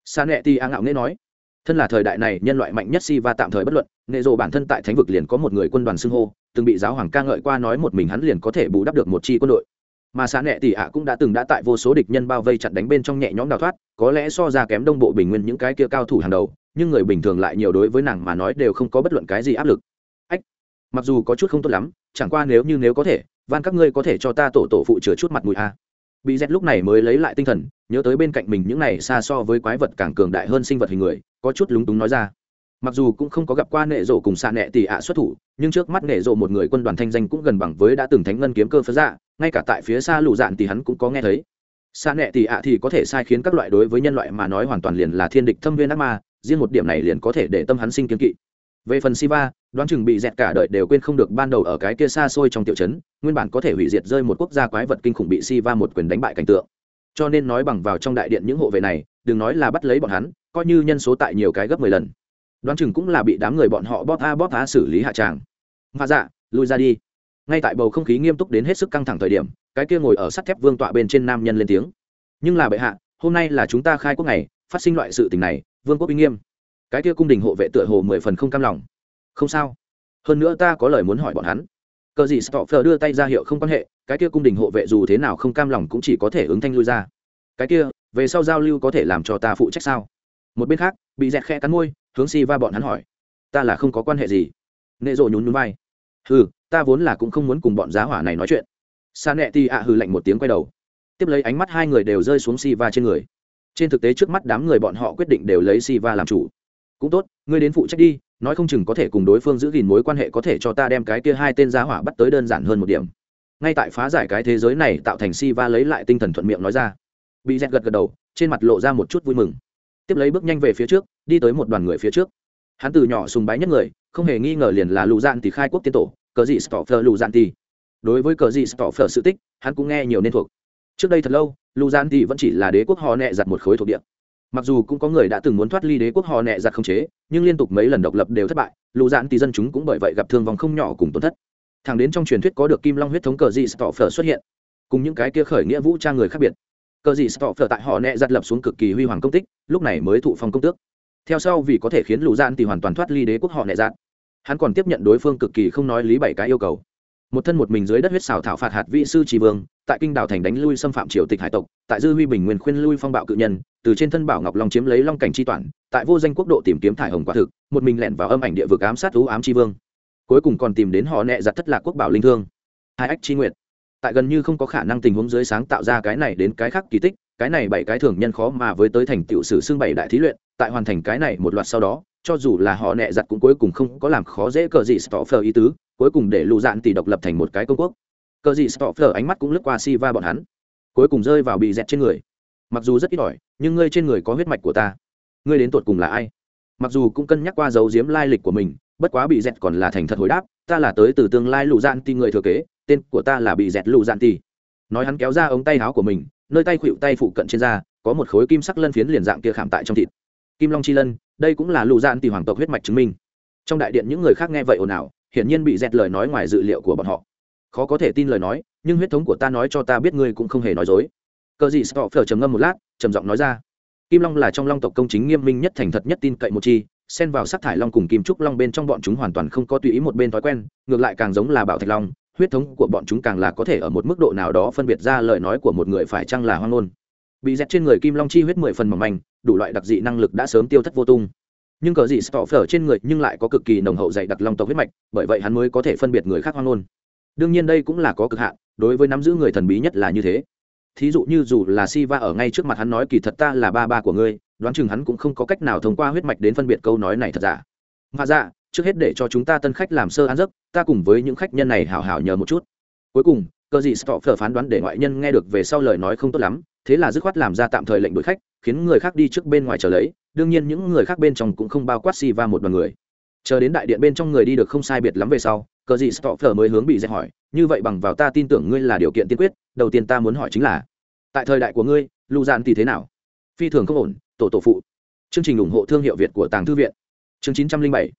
Sa nẹ ti a ngạo nghễ nói, thân là thời đại này, nhân loại mạnh nhất si va tạm thời bất luận, nệ rộ bản thân tại thánh vực liền có một người quân đoàn xưng hô, từng bị giáo hoàng ca ngợi qua nói một mình hắn liền có thể bù đắp được một chi quân đội mà xã nệ tỷ ạ cũng đã từng đã tại vô số địch nhân bao vây chặn đánh bên trong nhẹ nhõm đào thoát, có lẽ so ra kém đông bộ bình nguyên những cái kia cao thủ hàng đầu, nhưng người bình thường lại nhiều đối với nàng mà nói đều không có bất luận cái gì áp lực. Ách, mặc dù có chút không tốt lắm, chẳng qua nếu như nếu có thể, van các ngươi có thể cho ta tổ tổ phụ chừa chút mặt mũi a. Bị rét lúc này mới lấy lại tinh thần, nhớ tới bên cạnh mình những này xa so với quái vật càng cường đại hơn sinh vật hình người, có chút lúng túng nói ra. Mặc dù cũng không có gặp qua nệ rộ cùng xạ nệ tỷ ạ xuất thủ, nhưng trước mắt nệ rộ một người quân đoàn thanh danh cũng gần bằng với đã từng thánh ngân kiếm cơ phớ dạ ngay cả tại phía xa lù dạn thì hắn cũng có nghe thấy. Xa nẹ thì ạ thì có thể sai khiến các loại đối với nhân loại mà nói hoàn toàn liền là thiên địch thâm viên ác ma, riêng một điểm này liền có thể để tâm hắn sinh kiến kỵ. Về phần siva, đoán chừng bị dẹt cả đời đều quên không được ban đầu ở cái kia xa xôi trong tiểu trấn, nguyên bản có thể hủy diệt rơi một quốc gia quái vật kinh khủng bị siva một quyền đánh bại cảnh tượng. Cho nên nói bằng vào trong đại điện những hộ vệ này, đừng nói là bắt lấy bọn hắn, coi như nhân số tại nhiều cái gấp mười lần. Đoán chừng cũng là bị đám người bọn họ bóp a bóp a xử lý hạ tràng. Hạ dạ lui ra đi ngay tại bầu không khí nghiêm túc đến hết sức căng thẳng thời điểm, cái kia ngồi ở sắt thép vương tọa bên trên nam nhân lên tiếng. Nhưng là bệ hạ, hôm nay là chúng ta khai quốc ngày, phát sinh loại sự tình này, vương quốc uy nghiêm. Cái kia cung đình hộ vệ tựa hồ mười phần không cam lòng. Không sao. Hơn nữa ta có lời muốn hỏi bọn hắn. Cờ gì stopher đưa tay ra hiệu không quan hệ, cái kia cung đình hộ vệ dù thế nào không cam lòng cũng chỉ có thể ứng thanh lui ra. Cái kia, về sau giao lưu có thể làm cho ta phụ trách sao? Một bên khác, bị dẹt khe cắn môi, hướng si va bọn hắn hỏi. Ta là không có quan hệ gì. Nệ rộ nhún nhún vai hừ, ta vốn là cũng không muốn cùng bọn giá hỏa này nói chuyện. Sa nẹ ti ạ hừ lạnh một tiếng quay đầu. Tiếp lấy ánh mắt hai người đều rơi xuống si va trên người. Trên thực tế trước mắt đám người bọn họ quyết định đều lấy si va làm chủ. Cũng tốt, ngươi đến phụ trách đi, nói không chừng có thể cùng đối phương giữ gìn mối quan hệ có thể cho ta đem cái kia hai tên giá hỏa bắt tới đơn giản hơn một điểm. Ngay tại phá giải cái thế giới này, tạo thành si va lấy lại tinh thần thuận miệng nói ra. Bị dẹt gật gật đầu, trên mặt lộ ra một chút vui mừng. Tiếp lấy bước nhanh về phía trước, đi tới một đoàn người phía trước hắn từ nhỏ sùng bái nhất người, không hề nghi ngờ liền là Lù dạn tỷ khai quốc tiên tổ, cờ dị stoffer Lù dạn tỷ đối với cờ dị stọ phở sự tích, hắn cũng nghe nhiều nên thuộc. Trước đây thật lâu lù gian thì vẫn chỉ là đế quốc họ nẹ giặt một khối thuộc địa. Mặc dù cũng có người đã từng muốn thoát ly đế quốc họ nẹ giặt không chế, nhưng liên tục mấy lần độc lập đều thất bại lù dạn thì dân chúng cũng bởi vậy gặp thương vong không nhỏ cùng tổn thất. Thẳng đến trong truyền thuyết có được kim long huyết thống cờ dị stoffer xuất hiện, cùng những cái kia khởi nghĩa vũ trang người khác biệt. Cờ dị stoffer tại họ nẹ giặt lập xuống cực kỳ huy hoàng công tích, lúc này mới thụ phong công tước theo sau vì có thể khiến lũ dạn thì hoàn toàn thoát ly đế quốc họ nệ dạn. hắn còn tiếp nhận đối phương cực kỳ không nói lý bảy cái yêu cầu. Một thân một mình dưới đất huyết xào thảo phạt hạt vị sư trì vương, tại kinh đảo thành đánh lui xâm phạm triều tịch hải tộc, tại dư huy bình nguyên khuyên lui phong bạo cự nhân, từ trên thân bảo ngọc long chiếm lấy long cảnh chi toàn, tại vô danh quốc độ tìm kiếm thải hồng quả thực, một mình lẻn vào âm ảnh địa vực ám sát thú ám chi vương. Cuối cùng còn tìm đến họ nẹ giặt thất lạc quốc bảo linh thương. Hai ách chi nguyện tại gần như không có khả năng tình huống dưới sáng tạo ra cái này đến cái khác kỳ tích cái này bảy cái thường nhân khó mà với tới thành tựu sử xương bảy đại thí luyện, tại hoàn thành cái này một loạt sau đó, cho dù là họ nẹ giặt cũng cuối cùng không có làm khó dễ cờ gì stoffer ý tứ, cuối cùng để lụ dạn tỷ độc lập thành một cái công quốc. Cờ gì stoffer ánh mắt cũng lướt qua si va bọn hắn, cuối cùng rơi vào bị dẹt trên người. Mặc dù rất ít ỏi, nhưng ngươi trên người có huyết mạch của ta. Ngươi đến tột cùng là ai? Mặc dù cũng cân nhắc qua dấu diếm lai lịch của mình, bất quá bị dẹt còn là thành thật hồi đáp, ta là tới từ tương lai lụ dạn tỷ người thừa kế, tên của ta là bị dẹt lụ dạn tỷ. Nói hắn kéo ra ống tay áo của mình nơi tay khuỵu tay phụ cận trên da, có một khối kim sắc lân phiến liền dạng kia khảm tại trong thịt. Kim long chi lân, đây cũng là lụ dạn tỷ hoàng tộc huyết mạch chứng minh. Trong đại điện những người khác nghe vậy ồn ào, hiển nhiên bị dẹt lời nói ngoài dự liệu của bọn họ. Khó có thể tin lời nói, nhưng huyết thống của ta nói cho ta biết ngươi cũng không hề nói dối. Cờ gì stop trầm ngâm một lát, trầm giọng nói ra. Kim long là trong long tộc công chính nghiêm minh nhất thành thật nhất tin cậy một chi, xen vào sắc thải long cùng kim trúc long bên trong bọn chúng hoàn toàn không có tùy ý một bên thói quen, ngược lại càng giống là bảo thạch long huyết thống của bọn chúng càng là có thể ở một mức độ nào đó phân biệt ra lời nói của một người phải chăng là hoang ngôn. Bị dẹt trên người kim long chi huyết mười phần mỏng manh, đủ loại đặc dị năng lực đã sớm tiêu thất vô tung. Nhưng cờ dị stọ phở trên người nhưng lại có cực kỳ nồng hậu dày đặc long tộc huyết mạch, bởi vậy hắn mới có thể phân biệt người khác hoang ngôn. Đương nhiên đây cũng là có cực hạn, đối với nắm giữ người thần bí nhất là như thế. Thí dụ như dù là si va ở ngay trước mặt hắn nói kỳ thật ta là ba ba của ngươi, đoán chừng hắn cũng không có cách nào thông qua huyết mạch đến phân biệt câu nói này thật giả mà dạ, trước hết để cho chúng ta tân khách làm sơ ăn giấc ta cùng với những khách nhân này hào hào nhờ một chút. Cuối cùng cơ dị stọ phở phán đoán để ngoại nhân nghe được về sau lời nói không tốt lắm thế là dứt khoát làm ra tạm thời lệnh đuổi khách khiến người khác đi trước bên ngoài chờ lấy. Đương nhiên những người khác bên trong cũng không bao quát si va một đoàn người. Chờ đến đại điện bên trong người đi được không sai biệt lắm về sau cờ gì stopher mới hướng bị dạy hỏi như vậy bằng vào ta tin tưởng ngươi là điều kiện tiên quyết đầu tiên ta muốn hỏi chính là tại thời đại của ngươi lưu gian thì thế nào? Phi thường không ổn tổ tổ phụ. Chương trình ủng hộ thương hiệu việt của tàng thư viện chương 907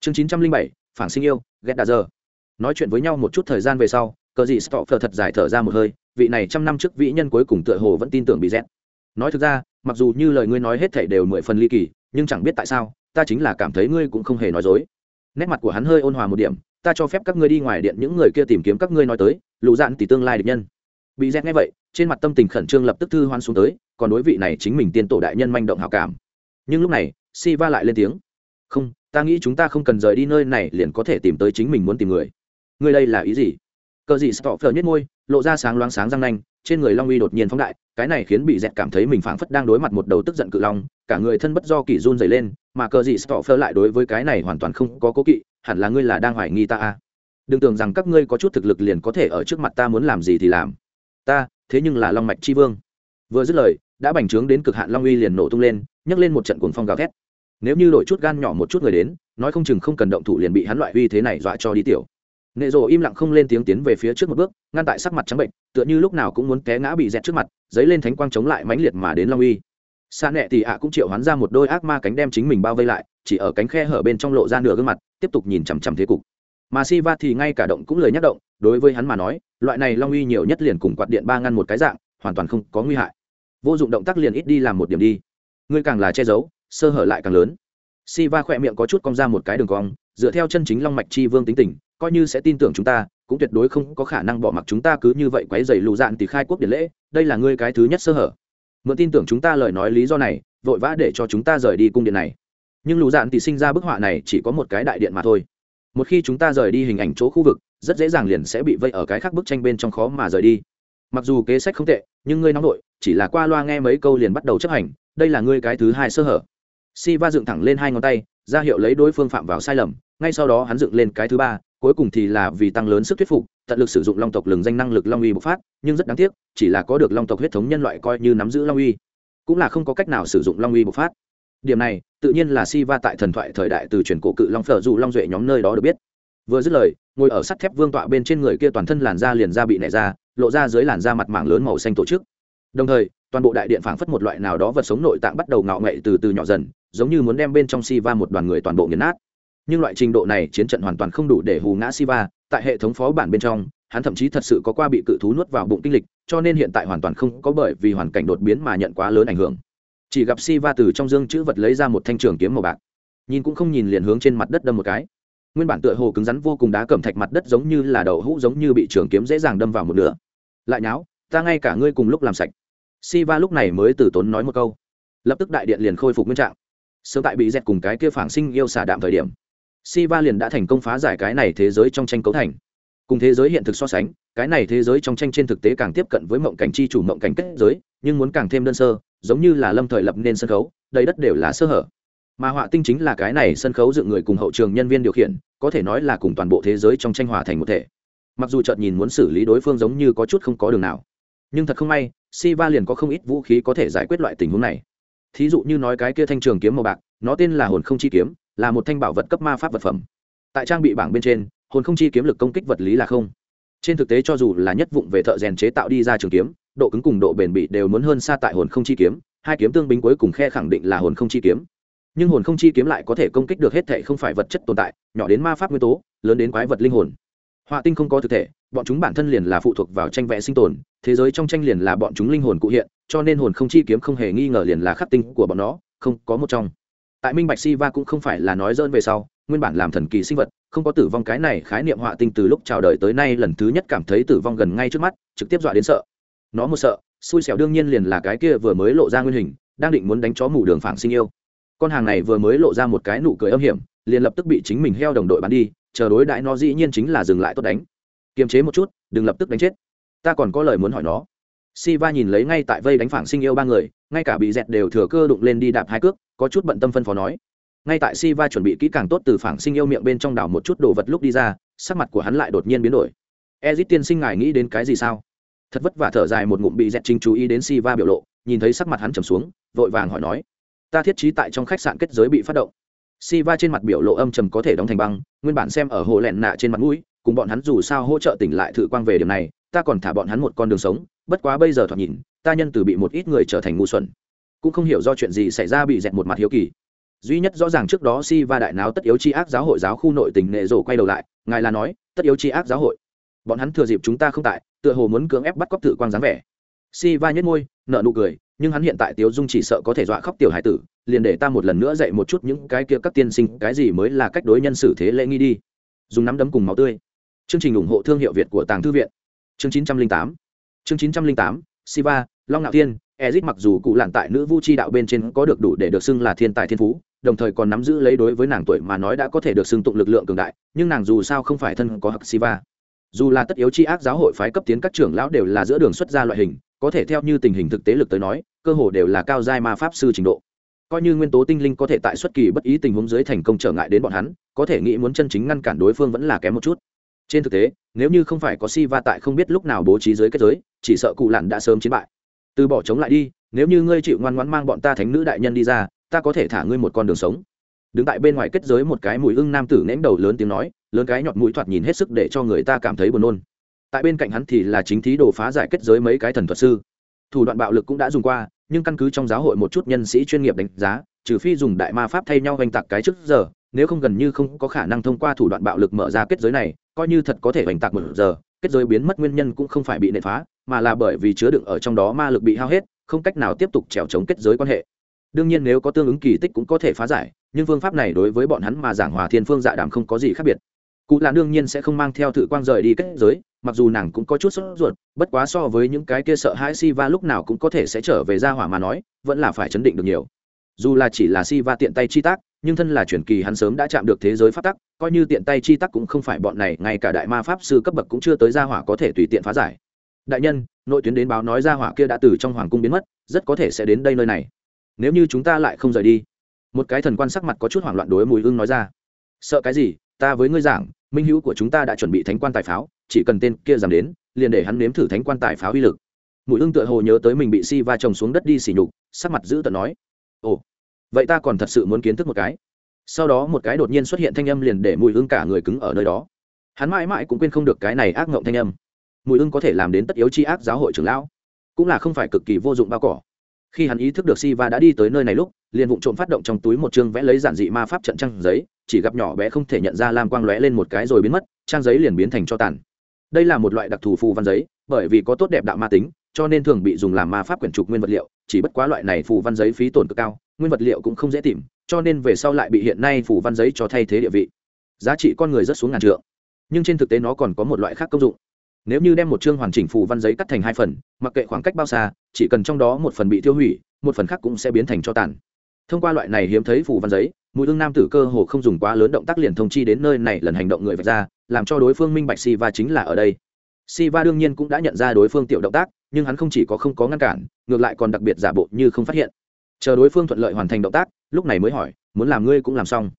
chương 907 phản sinh yêu ghét đà giờ nói chuyện với nhau một chút thời gian về sau, cờ gì stopher thật dài thở ra một hơi, vị này trăm năm trước vĩ nhân cuối cùng tựa hồ vẫn tin tưởng bị dẹt. Nói thực ra, mặc dù như lời ngươi nói hết thảy đều mười phần ly kỳ, nhưng chẳng biết tại sao, ta chính là cảm thấy ngươi cũng không hề nói dối. Nét mặt của hắn hơi ôn hòa một điểm, ta cho phép các ngươi đi ngoài điện những người kia tìm kiếm các ngươi nói tới lụ dạn tỷ tương lai địch nhân. Bị dẹt nghe vậy, trên mặt tâm tình khẩn trương lập tức thư hoan xuống tới, còn đối vị này chính mình tiên tổ đại nhân manh động hảo cảm. Nhưng lúc này si va lại lên tiếng không, ta nghĩ chúng ta không cần rời đi nơi này liền có thể tìm tới chính mình muốn tìm người. Ngươi đây là ý gì? Cờ gì stop phờ nhất môi, lộ ra sáng loáng sáng răng nanh, trên người long uy đột nhiên phóng đại, cái này khiến bị dẹt cảm thấy mình phảng phất đang đối mặt một đầu tức giận cự long, cả người thân bất do kỳ run dày lên, mà cờ gì stop phờ lại đối với cái này hoàn toàn không có cố kỵ, hẳn là ngươi là đang hoài nghi ta à. đừng tưởng rằng các ngươi có chút thực lực liền có thể ở trước mặt ta muốn làm gì thì làm. Ta, thế nhưng là long mạch chi vương. Vừa dứt lời, đã bành trướng đến cực hạn long uy liền nổ tung lên, nhấc lên một trận cuồng phong gào thét nếu như đổi chút gan nhỏ một chút người đến, nói không chừng không cần động thủ liền bị hắn loại uy thế này dọa cho đi tiểu. Nệ rồ im lặng không lên tiếng tiến về phía trước một bước, ngăn tại sắc mặt trắng bệnh, tựa như lúc nào cũng muốn té ngã bị dẹt trước mặt dấy lên thánh quang chống lại mãnh liệt mà đến long uy. Xa nẹ thì ạ cũng triệu hắn ra một đôi ác ma cánh đem chính mình bao vây lại, chỉ ở cánh khe hở bên trong lộ ra nửa gương mặt, tiếp tục nhìn chằm chằm thế cục. Mà si va thì ngay cả động cũng lời nhắc động, đối với hắn mà nói, loại này long uy nhiều nhất liền cùng quạt điện ba ngăn một cái dạng, hoàn toàn không có nguy hại. Vô dụng động tác liền ít đi làm một điểm đi. Ngươi càng là che giấu sơ hở lại càng lớn. Si va khỏe miệng có chút cong ra một cái đường cong, dựa theo chân chính long mạch chi vương tính tình, coi như sẽ tin tưởng chúng ta, cũng tuyệt đối không có khả năng bỏ mặc chúng ta cứ như vậy quấy dày lù dạn thì khai quốc điện lễ, đây là ngươi cái thứ nhất sơ hở. Mượn tin tưởng chúng ta lời nói lý do này, vội vã để cho chúng ta rời đi cung điện này. Nhưng lù dạn thì sinh ra bức họa này chỉ có một cái đại điện mà thôi. Một khi chúng ta rời đi hình ảnh chỗ khu vực, rất dễ dàng liền sẽ bị vây ở cái khác bức tranh bên trong khó mà rời đi. Mặc dù kế sách không tệ, nhưng ngươi nóng nội, chỉ là qua loa nghe mấy câu liền bắt đầu chấp hành, đây là ngươi cái thứ hai sơ hở si va dựng thẳng lên hai ngón tay, ra hiệu lấy đối phương phạm vào sai lầm, ngay sau đó hắn dựng lên cái thứ ba, cuối cùng thì là vì tăng lớn sức thuyết phục, tận lực sử dụng long tộc lừng danh năng lực long uy bộc phát, nhưng rất đáng tiếc, chỉ là có được long tộc huyết thống nhân loại coi như nắm giữ long uy, cũng là không có cách nào sử dụng long uy bộc phát. Điểm này, tự nhiên là si va tại thần thoại thời đại từ truyền cổ cự long phở dù long duệ nhóm nơi đó được biết. Vừa dứt lời, ngồi ở sắt thép vương tọa bên trên người kia toàn thân làn da liền da bị nảy ra, lộ ra dưới làn da mặt mảng lớn màu xanh tổ chức. Đồng thời, toàn bộ đại điện phảng phất một loại nào đó vật sống nội tạng bắt đầu ngạo nghệ từ từ nhỏ dần giống như muốn đem bên trong Siva một đoàn người toàn bộ nghiền nát. Nhưng loại trình độ này chiến trận hoàn toàn không đủ để hù ngã Siva, tại hệ thống phó bản bên trong, hắn thậm chí thật sự có qua bị cự thú nuốt vào bụng kinh lịch, cho nên hiện tại hoàn toàn không có bởi vì hoàn cảnh đột biến mà nhận quá lớn ảnh hưởng. Chỉ gặp Siva từ trong dương chữ vật lấy ra một thanh trường kiếm màu bạc. Nhìn cũng không nhìn liền hướng trên mặt đất đâm một cái. Nguyên bản tựa hồ cứng rắn vô cùng đá cẩm thạch mặt đất giống như là đậu hũ giống như bị trường kiếm dễ dàng đâm vào một nửa. Lại nháo, ta ngay cả ngươi cùng lúc làm sạch. Siva lúc này mới từ tốn nói một câu. Lập tức đại điện liền khôi phục nguyên trạng sớm tại bị dẹt cùng cái kia phản sinh yêu xả đạm thời điểm. Si va liền đã thành công phá giải cái này thế giới trong tranh cấu thành. Cùng thế giới hiện thực so sánh, cái này thế giới trong tranh trên thực tế càng tiếp cận với mộng cảnh chi chủ mộng cảnh kết giới, nhưng muốn càng thêm đơn sơ, giống như là lâm thời lập nên sân khấu, đầy đất đều là sơ hở. Mà họa tinh chính là cái này sân khấu dựng người cùng hậu trường nhân viên điều khiển, có thể nói là cùng toàn bộ thế giới trong tranh hòa thành một thể. Mặc dù chợt nhìn muốn xử lý đối phương giống như có chút không có đường nào. Nhưng thật không may si va liền có không ít vũ khí có thể giải quyết loại tình huống này thí dụ như nói cái kia thanh trường kiếm màu bạc, nó tên là hồn không chi kiếm, là một thanh bảo vật cấp ma pháp vật phẩm. Tại trang bị bảng bên trên, hồn không chi kiếm lực công kích vật lý là không. Trên thực tế cho dù là nhất vụng về thợ rèn chế tạo đi ra trường kiếm, độ cứng cùng độ bền bị đều muốn hơn xa tại hồn không chi kiếm, hai kiếm tương binh cuối cùng khe khẳng định là hồn không chi kiếm. Nhưng hồn không chi kiếm lại có thể công kích được hết thể không phải vật chất tồn tại, nhỏ đến ma pháp nguyên tố, lớn đến quái vật linh hồn. Họa tinh không có thực thể, bọn chúng bản thân liền là phụ thuộc vào tranh vẽ sinh tồn, thế giới trong tranh liền là bọn chúng linh hồn cụ hiện cho nên hồn không chi kiếm không hề nghi ngờ liền là khắc tinh của bọn nó, không có một trong. Tại minh bạch si va cũng không phải là nói dỡn về sau, nguyên bản làm thần kỳ sinh vật, không có tử vong cái này khái niệm họa tinh từ lúc chào đời tới nay lần thứ nhất cảm thấy tử vong gần ngay trước mắt, trực tiếp dọa đến sợ. Nó một sợ, xui xẻo đương nhiên liền là cái kia vừa mới lộ ra nguyên hình, đang định muốn đánh chó mủ đường phản sinh yêu. Con hàng này vừa mới lộ ra một cái nụ cười âm hiểm, liền lập tức bị chính mình heo đồng đội bắn đi, chờ đối đại nó dĩ nhiên chính là dừng lại tốt đánh. Kiềm chế một chút, đừng lập tức đánh chết. Ta còn có lời muốn hỏi nó si va nhìn lấy ngay tại vây đánh phảng sinh yêu ba người, ngay cả bị dẹt đều thừa cơ đụng lên đi đạp hai cước, có chút bận tâm phân phó nói. Ngay tại si va chuẩn bị kỹ càng tốt từ phảng sinh yêu miệng bên trong đảo một chút đồ vật lúc đi ra, sắc mặt của hắn lại đột nhiên biến đổi. Ezit tiên sinh ngài nghĩ đến cái gì sao? Thật vất vả thở dài một ngụm bị dẹt chính chú ý đến si va biểu lộ, nhìn thấy sắc mặt hắn trầm xuống, vội vàng hỏi nói. Ta thiết trí tại trong khách sạn kết giới bị phát động. Si va trên mặt biểu lộ âm trầm có thể đóng thành băng, nguyên bản xem ở hồ lẹn nạ trên mặt mũi, cùng bọn hắn dù sao hỗ trợ tỉnh lại thử quang về điểm này ta còn thả bọn hắn một con đường sống, bất quá bây giờ thoạt nhìn, ta nhân từ bị một ít người trở thành ngu xuẩn. Cũng không hiểu do chuyện gì xảy ra bị dẹt một mặt hiếu kỳ. Duy nhất rõ ràng trước đó si va đại náo tất yếu chi ác giáo hội giáo khu nội tỉnh nệ rổ quay đầu lại, ngài là nói, tất yếu chi ác giáo hội. Bọn hắn thừa dịp chúng ta không tại, tựa hồ muốn cưỡng ép bắt cóc thử quang dáng vẻ. Si va nhất ngôi nợ nụ cười, nhưng hắn hiện tại tiếu dung chỉ sợ có thể dọa khóc tiểu hải tử, liền để ta một lần nữa dạy một chút những cái kia các tiên sinh, cái gì mới là cách đối nhân xử thế lễ nghi đi. Dùng nắm đấm cùng máu tươi. Chương trình ủng hộ thương hiệu việt của tàng thư viện chương chín trăm linh tám. Chương chín trăm linh tám, siva, long ngạo thiên, ezit mặc dù cụ lạn tại nữ vu chi đạo bên trên có được đủ để được xưng là thiên tài thiên phú, đồng thời còn nắm giữ lấy đối với nàng tuổi mà nói đã có thể được xưng tụng lực lượng cường đại, nhưng nàng dù sao không phải thân có hắc siva. Dù là tất yếu chi ác giáo hội phái cấp tiến các trưởng lão đều là giữa đường xuất ra loại hình, có thể theo như tình hình thực tế lực tới nói, cơ hồ đều là cao giai ma pháp sư trình độ. Coi như nguyên tố tinh linh có thể tại xuất kỳ bất ý tình huống dưới thành công trở ngại đến bọn hắn, có thể nghĩ muốn chân chính ngăn cản đối phương vẫn là kém một chút trên thực tế, nếu như không phải có si va tại không biết lúc nào bố trí dưới kết giới, chỉ sợ cụ lặn đã sớm chiến bại. Từ bỏ chống lại đi, nếu như ngươi chịu ngoan ngoãn mang bọn ta thánh nữ đại nhân đi ra, ta có thể thả ngươi một con đường sống. Đứng tại bên ngoài kết giới một cái mùi ưng nam tử ném đầu lớn tiếng nói, lớn cái nhọt mũi thoạt nhìn hết sức để cho người ta cảm thấy buồn nôn. Tại bên cạnh hắn thì là chính thí đồ phá giải kết giới mấy cái thần thuật sư. Thủ đoạn bạo lực cũng đã dùng qua, nhưng căn cứ trong giáo hội một chút nhân sĩ chuyên nghiệp đánh giá, trừ phi dùng đại ma pháp thay nhau oanh tạc cái trước giờ nếu không gần như không có khả năng thông qua thủ đoạn bạo lực mở ra kết giới này, coi như thật có thể hoành tạc một giờ, kết giới biến mất nguyên nhân cũng không phải bị nệ phá, mà là bởi vì chứa đựng ở trong đó ma lực bị hao hết, không cách nào tiếp tục trèo chống kết giới quan hệ. Đương nhiên nếu có tương ứng kỳ tích cũng có thể phá giải, nhưng phương pháp này đối với bọn hắn mà giảng hòa thiên phương dạ đàm không có gì khác biệt. Cụ là đương nhiên sẽ không mang theo thử quang rời đi kết giới, mặc dù nàng cũng có chút sốt ruột, bất quá so với những cái kia sợ hãi si va lúc nào cũng có thể sẽ trở về ra hỏa mà nói, vẫn là phải chấn định được nhiều. Dù là chỉ là si va tiện tay chi tác nhưng thân là truyền kỳ hắn sớm đã chạm được thế giới phát tắc, coi như tiện tay chi tắc cũng không phải bọn này, ngay cả đại ma pháp sư cấp bậc cũng chưa tới gia hỏa có thể tùy tiện phá giải. Đại nhân, nội tuyến đến báo nói gia hỏa kia đã từ trong hoàng cung biến mất, rất có thể sẽ đến đây nơi này. Nếu như chúng ta lại không rời đi, một cái thần quan sắc mặt có chút hoảng loạn đối mùi ưng nói ra. Sợ cái gì? Ta với ngươi giảng, minh hữu của chúng ta đã chuẩn bị thánh quan tài pháo, chỉ cần tên kia dám đến, liền để hắn nếm thử thánh quan tài pháo uy lực. Mùi ưng tựa hồ nhớ tới mình bị si va trồng xuống đất đi xỉ nhục, sắc mặt giữ tận nói. Ồ vậy ta còn thật sự muốn kiến thức một cái. Sau đó một cái đột nhiên xuất hiện thanh âm liền để mùi hương cả người cứng ở nơi đó. Hắn mãi mãi cũng quên không được cái này ác ngộng thanh âm. Mùi hương có thể làm đến tất yếu chi ác giáo hội trưởng lão, cũng là không phải cực kỳ vô dụng bao cỏ. Khi hắn ý thức được si va đã đi tới nơi này lúc, liền vụ trộm phát động trong túi một chương vẽ lấy giản dị ma pháp trận trang giấy, chỉ gặp nhỏ bé không thể nhận ra lam quang lóe lên một cái rồi biến mất, trang giấy liền biến thành cho tàn. Đây là một loại đặc thù phù văn giấy, bởi vì có tốt đẹp đạo ma tính cho nên thường bị dùng làm ma pháp quyển trục nguyên vật liệu, chỉ bất quá loại này phù văn giấy phí tổn cực cao, nguyên vật liệu cũng không dễ tìm, cho nên về sau lại bị hiện nay phù văn giấy cho thay thế địa vị. Giá trị con người rất xuống ngàn trượng. Nhưng trên thực tế nó còn có một loại khác công dụng. Nếu như đem một chương hoàn chỉnh phù văn giấy cắt thành hai phần, mặc kệ khoảng cách bao xa, chỉ cần trong đó một phần bị tiêu hủy, một phần khác cũng sẽ biến thành cho tàn. Thông qua loại này hiếm thấy phù văn giấy, mùi hương nam tử cơ hồ không dùng quá lớn động tác liền thông chi đến nơi này lần hành động người vạch ra, làm cho đối phương minh bạch si va chính là ở đây. Siva đương nhiên cũng đã nhận ra đối phương tiểu động tác, nhưng hắn không chỉ có không có ngăn cản, ngược lại còn đặc biệt giả bộ như không phát hiện. Chờ đối phương thuận lợi hoàn thành động tác, lúc này mới hỏi, muốn làm ngươi cũng làm xong.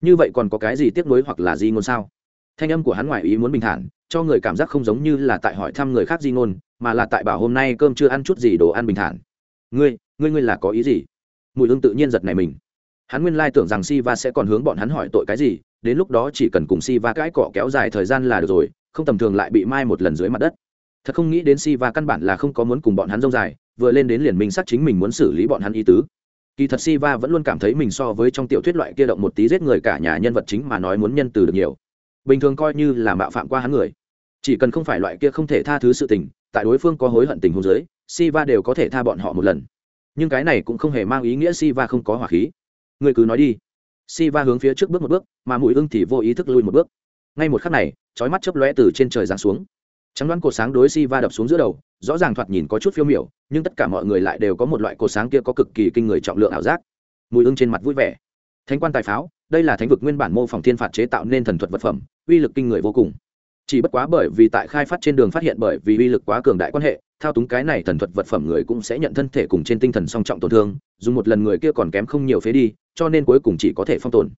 Như vậy còn có cái gì tiếc nuối hoặc là gì ngôn sao? Thanh âm của hắn ngoài ý muốn bình thản, cho người cảm giác không giống như là tại hỏi thăm người khác di ngôn, mà là tại bảo hôm nay cơm chưa ăn chút gì đồ ăn bình thản. Ngươi ngươi ngươi là có ý gì? Mùi hương tự nhiên giật này mình. Hắn nguyên lai tưởng rằng Siva sẽ còn hướng bọn hắn hỏi tội cái gì, đến lúc đó chỉ cần cùng Siva cãi cọ kéo dài thời gian là được rồi không tầm thường lại bị mai một lần dưới mặt đất. Thật không nghĩ đến si va căn bản là không có muốn cùng bọn hắn dông dài, vừa lên đến liền minh xác chính mình muốn xử lý bọn hắn ý tứ. Kỳ thật si va vẫn luôn cảm thấy mình so với trong tiểu thuyết loại kia động một tí giết người cả nhà nhân vật chính mà nói muốn nhân từ được nhiều. Bình thường coi như là mạo phạm qua hắn người. Chỉ cần không phải loại kia không thể tha thứ sự tình, tại đối phương có hối hận tình hôn giới si va đều có thể tha bọn họ một lần. Nhưng cái này cũng không hề mang ý nghĩa si va không có hỏa khí. Người cứ nói đi. Si va hướng phía trước bước một bước, mà mũi ưng thì vô ý thức lui một bước ngay một khắc này trói mắt chớp lóe từ trên trời giáng xuống. Trắng đoán cột sáng đối si va đập xuống giữa đầu, rõ ràng thoạt nhìn có chút phiêu miểu, nhưng tất cả mọi người lại đều có một loại cột sáng kia có cực kỳ kinh người trọng lượng ảo giác. Mùi ưng trên mặt vui vẻ. Thánh quan tài pháo, đây là thánh vực nguyên bản mô phỏng thiên phạt chế tạo nên thần thuật vật phẩm, uy lực kinh người vô cùng. Chỉ bất quá bởi vì tại khai phát trên đường phát hiện bởi vì uy lực quá cường đại quan hệ, thao túng cái này thần thuật vật phẩm người cũng sẽ nhận thân thể cùng trên tinh thần song trọng tổn thương, dùng một lần người kia còn kém không nhiều phế đi, cho nên cuối cùng chỉ có thể phong tồn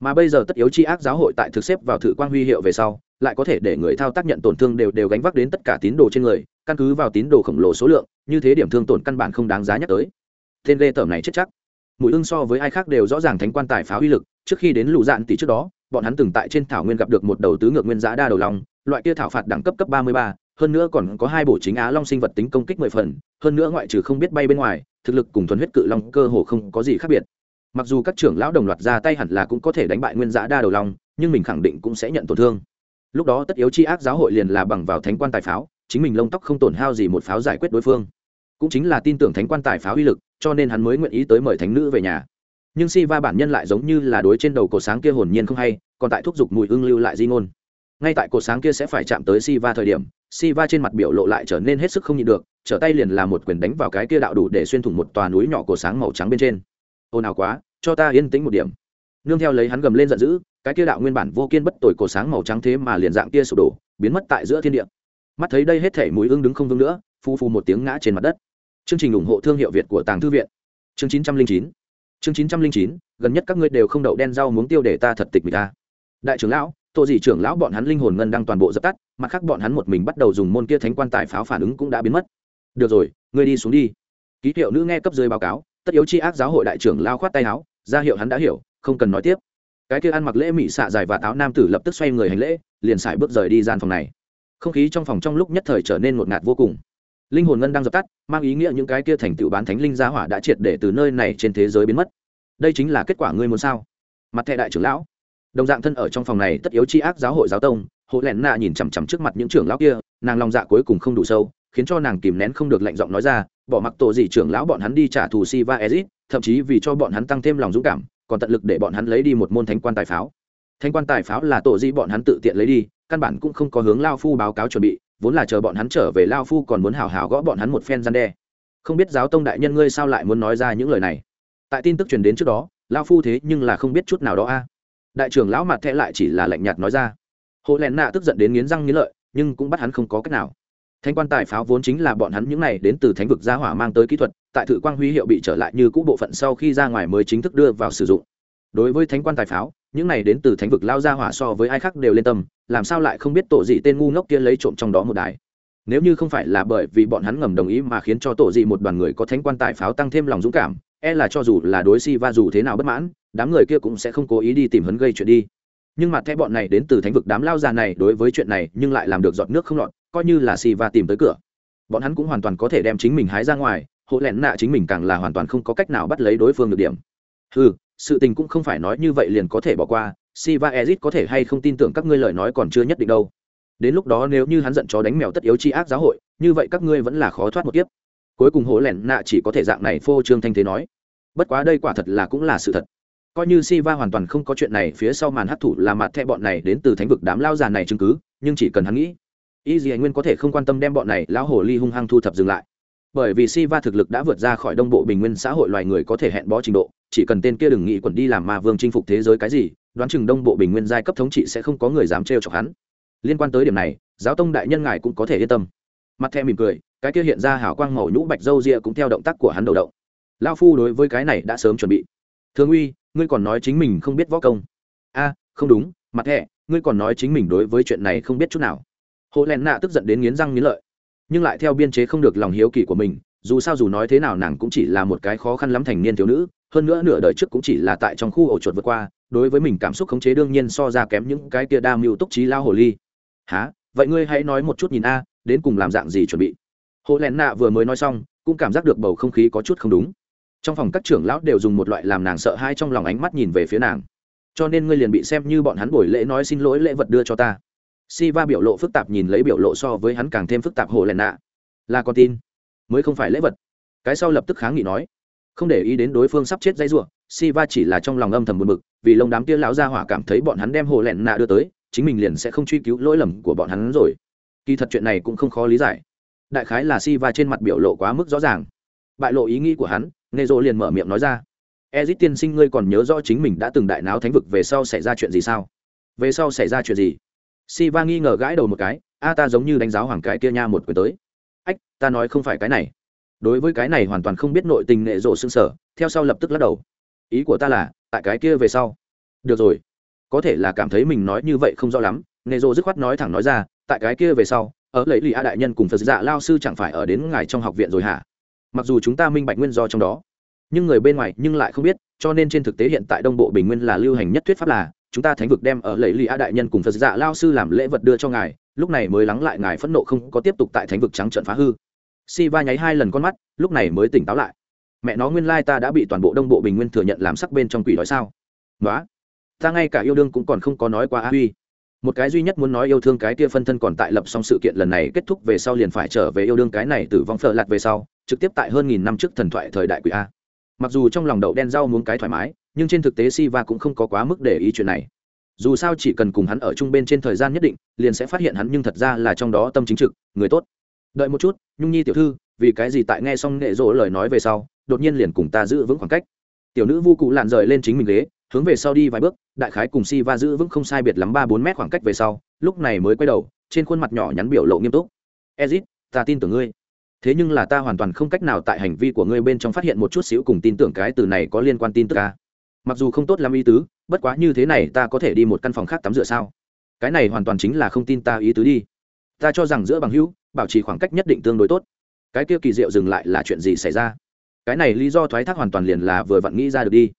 mà bây giờ tất yếu chi ác giáo hội tại thực xếp vào thử quang huy hiệu về sau, lại có thể để người thao tác nhận tổn thương đều đều gánh vác đến tất cả tín đồ trên người, căn cứ vào tín đồ khổng lồ số lượng, như thế điểm thương tổn căn bản không đáng giá nhắc tới. Tên ghê tởm này chết chắc. Mùi ưng so với ai khác đều rõ ràng thánh quan tài phá uy lực, trước khi đến lũ dạn tỷ trước đó, bọn hắn từng tại trên thảo nguyên gặp được một đầu tứ ngược nguyên giã đa đầu lòng loại kia thảo phạt đẳng cấp cấp ba mươi ba, hơn nữa còn có hai bổ chính á long sinh vật tính công kích mười phần, hơn nữa ngoại trừ không biết bay bên ngoài, thực lực cùng thuần huyết cự long cơ hồ không có gì khác biệt mặc dù các trưởng lão đồng loạt ra tay hẳn là cũng có thể đánh bại nguyên giã đa đầu long, nhưng mình khẳng định cũng sẽ nhận tổn thương. Lúc đó tất yếu chi ác giáo hội liền là bằng vào thánh quan tài pháo, chính mình lông tóc không tổn hao gì một pháo giải quyết đối phương. Cũng chính là tin tưởng thánh quan tài pháo uy lực, cho nên hắn mới nguyện ý tới mời thánh nữ về nhà. Nhưng si va bản nhân lại giống như là đối trên đầu cổ sáng kia hồn nhiên không hay, còn tại thúc giục mùi ưng lưu lại di ngôn. Ngay tại cổ sáng kia sẽ phải chạm tới si va thời điểm si va trên mặt biểu lộ lại trở nên hết sức không nhịn được, trở tay liền là một quyền đánh vào cái kia đạo đủ để xuyên thủng một tòa núi nhỏ cổ sáng màu trắng bên trên ồn ào quá, cho ta yên tĩnh một điểm. Nương theo lấy hắn gầm lên giận dữ, cái kia đạo nguyên bản vô kiên bất tội cổ sáng màu trắng thế mà liền dạng kia sụp đổ, biến mất tại giữa thiên địa. Mắt thấy đây hết thể mũi ưng đứng không vững nữa phu phu một tiếng ngã trên mặt đất. Chương trình ủng hộ thương hiệu việt của tàng thư viện. Chương chín trăm linh chín. Chương chín trăm linh chín, gần nhất các ngươi đều không đậu đen rau muốn tiêu để ta thật tịch người ta à. đại trưởng lão tội gì trưởng lão bọn hắn linh hồn ngân đang toàn bộ dập tắt, mặt khác bọn hắn một mình bắt đầu dùng môn kia thánh quan tài pháo phản ứng cũng đã biến mất. Được rồi, ngươi đi xuống đi. Ký hiệu nữ nghe cấp dưới báo cáo tất yếu chi ác giáo hội đại trưởng lao khoát tay áo, ra hiệu hắn đã hiểu, không cần nói tiếp. Cái kia ăn mặc lễ mỹ xạ dài và táo nam tử lập tức xoay người hành lễ, liền xài bước rời đi gian phòng này. Không khí trong phòng trong lúc nhất thời trở nên ngột ngạt vô cùng. Linh hồn ngân đang dập tắt, mang ý nghĩa những cái kia thành tựu bán thánh linh giá hỏa đã triệt để từ nơi này trên thế giới biến mất. Đây chính là kết quả ngươi muốn sao? Mặt thẻ đại trưởng lão. Đồng dạng thân ở trong phòng này tất yếu chi ác giáo hội giáo tông hộ lẹn nạ nhìn chằm chằm trước mặt những trưởng lão kia, nàng lòng dạ cuối cùng không đủ sâu, khiến cho nàng kìm nén không được lạnh giọng nói ra bỏ mặc tổ dị trưởng lão bọn hắn đi trả thù si va ezit, thậm chí vì cho bọn hắn tăng thêm lòng dũng cảm, còn tận lực để bọn hắn lấy đi một môn thánh quan tài pháo. Thánh quan tài pháo là tổ dị bọn hắn tự tiện lấy đi, căn bản cũng không có hướng lao phu báo cáo chuẩn bị, vốn là chờ bọn hắn trở về lao phu còn muốn hào hào gõ bọn hắn một phen gian đe. Không biết giáo tông đại nhân ngươi sao lại muốn nói ra những lời này? Tại tin tức truyền đến trước đó, lao phu thế nhưng là không biết chút nào đó a. Đại trưởng lão mặt thẹ lại chỉ là lạnh nhạt nói ra. Hộ lẹn nạ tức giận đến nghiến răng nghiến lợi, nhưng cũng bắt hắn không có cách nào thanh quan tài pháo vốn chính là bọn hắn những này đến từ thánh vực gia hỏa mang tới kỹ thuật, tại thự quang huy hiệu bị trở lại như cũ bộ phận sau khi ra ngoài mới chính thức đưa vào sử dụng. Đối với thánh quan tài pháo, những này đến từ thánh vực lao gia hỏa so với ai khác đều lên tâm, làm sao lại không biết tổ dị tên ngu ngốc kia lấy trộm trong đó một đài? Nếu như không phải là bởi vì bọn hắn ngầm đồng ý mà khiến cho tổ dị một đoàn người có thánh quan tài pháo tăng thêm lòng dũng cảm e là cho dù là đối si va dù thế nào bất mãn, đám người kia cũng sẽ không cố ý đi tìm hấn gây chuyện đi. Nhưng mà thẻ bọn này đến từ thánh vực đám lao già này đối với chuyện này nhưng lại làm được giọt nước không lọt coi như là Si Va tìm tới cửa. Bọn hắn cũng hoàn toàn có thể đem chính mình hái ra ngoài, hộ lẹn nạ chính mình càng là hoàn toàn không có cách nào bắt lấy đối phương được điểm. Ừ sự tình cũng không phải nói như vậy liền có thể bỏ qua si va ezit có thể hay không tin tưởng các ngươi lời nói còn chưa nhất định đâu. Đến lúc đó nếu như hắn giận chó đánh mèo tất yếu chi ác giáo hội, như vậy các ngươi vẫn là khó thoát một kiếp. Cuối cùng hộ lẹn nạ chỉ có thể dạng này phô trương thanh thế nói. Bất quá đây quả thật là cũng là sự thật. Coi như si va hoàn toàn không có chuyện này, phía sau màn hấp thụ là mặt thẹ bọn này đến từ thánh vực đám lao già này chứng cứ, nhưng chỉ cần hắn nghĩ y gì anh nguyên có thể không quan tâm đem bọn này lão hồ ly hung hăng thu thập dừng lại. Bởi vì si va thực lực đã vượt ra khỏi đông bộ bình nguyên xã hội loài người có thể hẹn bó trình độ, chỉ cần tên kia đừng nghĩ quẩn đi làm ma vương chinh phục thế giới cái gì, đoán chừng đông bộ bình nguyên giai cấp thống trị sẽ không có người dám trêu chọc hắn. Liên quan tới điểm này, giáo tông đại nhân ngài cũng có thể yên tâm. Mặt thẹ mỉm cười, cái kia hiện ra hảo quang màu nhũ bạch dâu ria cũng theo động tác của hắn đầu động. Lao phu đối với cái này đã sớm chuẩn bị. Thương uy, ngươi còn nói chính mình không biết võ công. A, không đúng, mặt thẹ ngươi còn nói chính mình đối với chuyện này không biết chút nào hồ len nạ tức giận đến nghiến răng nghiến lợi. Nhưng lại theo biên chế không được lòng hiếu kỳ của mình, dù sao dù nói thế nào nàng cũng chỉ là một cái khó khăn lắm thành niên thiếu nữ, hơn nữa nửa đời trước cũng chỉ là tại trong khu ổ chuột vượt qua, đối với mình cảm xúc khống chế đương nhiên so ra kém những cái kia đa mưu túc trí lao hồ ly. Há vậy ngươi hãy nói một chút nhìn a, đến cùng làm dạng gì chuẩn bị? Hồ len nạ vừa mới nói xong, cũng cảm giác được bầu không khí có chút không đúng. Trong phòng các trưởng lão đều dùng một loại làm nàng sợ hai trong lòng ánh mắt nhìn về phía nàng. Cho nên ngươi liền bị xem như bọn hắn buổi lễ nói xin lỗi lễ vật đưa cho ta si va biểu lộ phức tạp nhìn lấy biểu lộ so với hắn càng thêm phức tạp hồ lẹn nạ. Là con tin. Mới không phải lễ vật. Cái sau lập tức kháng nghị nói. Không để ý đến đối phương sắp chết dây ruộng si va chỉ là trong lòng âm thầm buồn bực, vì lông đám kia lão gia hỏa cảm thấy bọn hắn đem hồ lẹn nạ đưa tới, chính mình liền sẽ không truy cứu lỗi lầm của bọn hắn rồi. Kỳ thật chuyện này cũng không khó lý giải. Đại khái là si va trên mặt biểu lộ quá mức rõ ràng. Bại lộ ý nghĩ của hắn nê dô liền mở miệng nói ra. Ezit tiên sinh, ngươi còn nhớ rõ chính mình đã từng đại náo thánh vực về sau xảy ra chuyện gì sao? Về sau xảy ra chuyện gì? Si va nghi ngờ gãi đầu một cái, a, ta giống như đánh giáo hoàng cái kia nha một quyền tới. Ách, ta nói không phải cái này. Đối với cái này hoàn toàn không biết nội tình nệ rộ xương sở theo sau lập tức lắc đầu. Ý của ta là, tại cái kia về sau. Được rồi. Có thể là cảm thấy mình nói như vậy không rõ lắm nệ rộ dứt khoát nói thẳng nói ra, tại cái kia về sau, ở lấy lì a đại nhân cùng phật dạ lao sư chẳng phải ở đến ngài trong học viện rồi hả? Mặc dù chúng ta minh bạch nguyên do trong đó, nhưng người bên ngoài nhưng lại không biết, cho nên trên thực tế hiện tại đông bộ bình nguyên là lưu hành nhất thuyết pháp là chúng ta thánh vực đem ở lấy lì a đại nhân cùng phật dạ lao sư làm lễ vật đưa cho ngài, lúc này mới lắng lại ngài phẫn nộ không có tiếp tục tại thánh vực trắng trận phá hư. Si va nháy hai lần con mắt, lúc này mới tỉnh táo lại. Mẹ nó nguyên lai ta đã bị toàn bộ đông bộ bình nguyên thừa nhận làm sắc bên trong quỷ đói sao? Nói ta ngay cả yêu đương cũng còn không có nói qua a huy. Một cái duy nhất muốn nói yêu thương cái kia phân thân còn tại lập xong sự kiện lần này kết thúc về sau liền phải trở về yêu đương cái này tử vong phở lạt về sau, trực tiếp tại hơn nghìn năm trước thần thoại thời đại quỷ a mặc dù trong lòng đậu đen rau muốn cái thoải mái, nhưng trên thực tế si va cũng không có quá mức để ý chuyện này. Dù sao chỉ cần cùng hắn ở chung bên trên thời gian nhất định, liền sẽ phát hiện hắn nhưng thật ra là trong đó tâm chính trực, người tốt. Đợi một chút, nhung nhi tiểu thư, vì cái gì tại nghe xong nghệ rỗ lời nói về sau, đột nhiên liền cùng ta giữ vững khoảng cách? Tiểu nữ vu cụ lạn rời lên chính mình ghế, hướng về sau đi vài bước, đại khái cùng si va giữ vững không sai biệt lắm ba bốn mét khoảng cách về sau, lúc này mới quay đầu, trên khuôn mặt nhỏ nhắn biểu lộ nghiêm túc. Ezit, ta tin tưởng ngươi thế nhưng là ta hoàn toàn không cách nào tại hành vi của ngươi bên trong phát hiện một chút xíu cùng tin tưởng cái từ này có liên quan tin tức ca mặc dù không tốt lắm ý tứ, bất quá như thế này ta có thể đi một căn phòng khác tắm rửa sao? Cái này hoàn toàn chính là không tin ta ý tứ đi. Ta cho rằng giữa bằng hữu, bảo trì khoảng cách nhất định tương đối tốt. Cái kia kỳ diệu dừng lại là chuyện gì xảy ra? Cái này lý do thoái thác hoàn toàn liền là vừa vặn nghĩ ra được đi.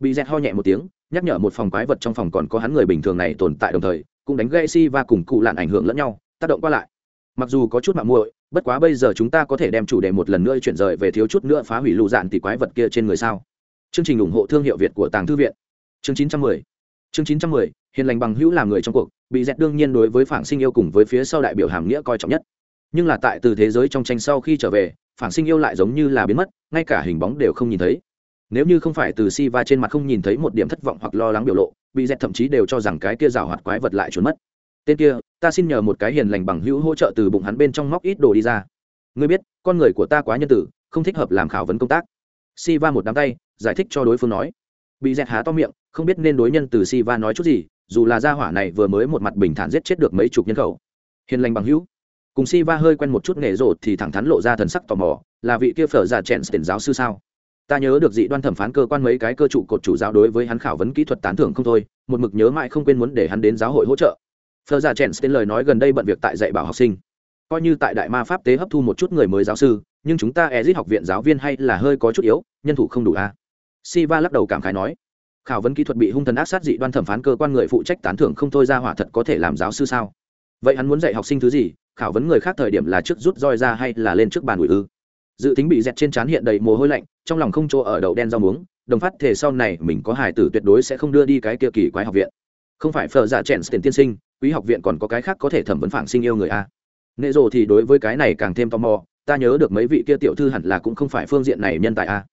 Bị dẹt ho nhẹ một tiếng, nhắc nhở một phòng quái vật trong phòng còn có hắn người bình thường này tồn tại đồng thời, cũng đánh gây si và cùng cụ lạn ảnh hưởng lẫn nhau, tác động qua lại. Mặc dù có chút mạng muội bất quá bây giờ chúng ta có thể đem chủ đề một lần nữa chuyển rời về thiếu chút nữa phá hủy lụ dạn tỷ quái vật kia trên người sao? Chương trình ủng hộ thương hiệu việt của tàng thư viện. Chương 910 chương 910 hiền lành bằng hữu làm người trong cuộc, bị dẹt đương nhiên đối với phản sinh yêu cùng với phía sau đại biểu hàm nghĩa coi trọng nhất. Nhưng là tại từ thế giới trong tranh sau khi trở về, phản sinh yêu lại giống như là biến mất, ngay cả hình bóng đều không nhìn thấy. Nếu như không phải từ si va trên mặt không nhìn thấy một điểm thất vọng hoặc lo lắng biểu lộ, bị dẹt thậm chí đều cho rằng cái kia rào hoạt quái vật lại trốn mất tên kia, ta xin nhờ một cái hiền lành bằng hữu hỗ trợ từ bụng hắn bên trong móc ít đồ đi ra. Ngươi biết, con người của ta quá nhân tử, không thích hợp làm khảo vấn công tác. Si va một đám tay, giải thích cho đối phương nói. Bị dẹt há to miệng, không biết nên đối nhân từ si va nói chút gì, dù là gia hỏa này vừa mới một mặt bình thản giết chết được mấy chục nhân khẩu. Hiền lành bằng hữu. Cùng si va hơi quen một chút nghề rột thì thẳng thắn lộ ra thần sắc tò mò, là vị kia phở già chèn tiền giáo sư sao? Ta nhớ được dị đoan thẩm phán cơ quan mấy cái cơ trụ cột chủ giáo đối với hắn khảo vấn kỹ thuật tán thưởng không thôi, một mực nhớ mãi không quên muốn để hắn đến giáo hội hỗ trợ phở giả chèn tên lời nói gần đây bận việc tại dạy bảo học sinh. Coi như tại đại ma pháp tế hấp thu một chút người mới giáo sư, nhưng chúng ta ezit học viện giáo viên hay là hơi có chút yếu, nhân thủ không đủ a à? lắc đầu cảm khái nói. Khảo vấn kỹ thuật bị hung thần ác sát dị đoan thẩm phán cơ quan người phụ trách tán thưởng không thôi ra hỏa thật có thể làm giáo sư sao? Vậy hắn muốn dạy học sinh thứ gì? Khảo vấn người khác thời điểm là trước rút roi ra hay là lên trước bàn ủi ư? Dự tính bị dẹt trên trán hiện đầy mồ hôi lạnh, trong lòng không chỗ ở đậu đen rau muống, đồng phát thể sau này mình có hài tử tuyệt đối sẽ không đưa đi cái kia kỳ quái học viện. Không phải phờ giả dạ chèn tiền tiên sinh quý học viện còn có cái khác có thể thẩm vấn phản sinh yêu người a. Nệ rồ thì đối với cái này càng thêm tò mò, ta nhớ được mấy vị kia tiểu thư hẳn là cũng không phải phương diện này nhân tài a.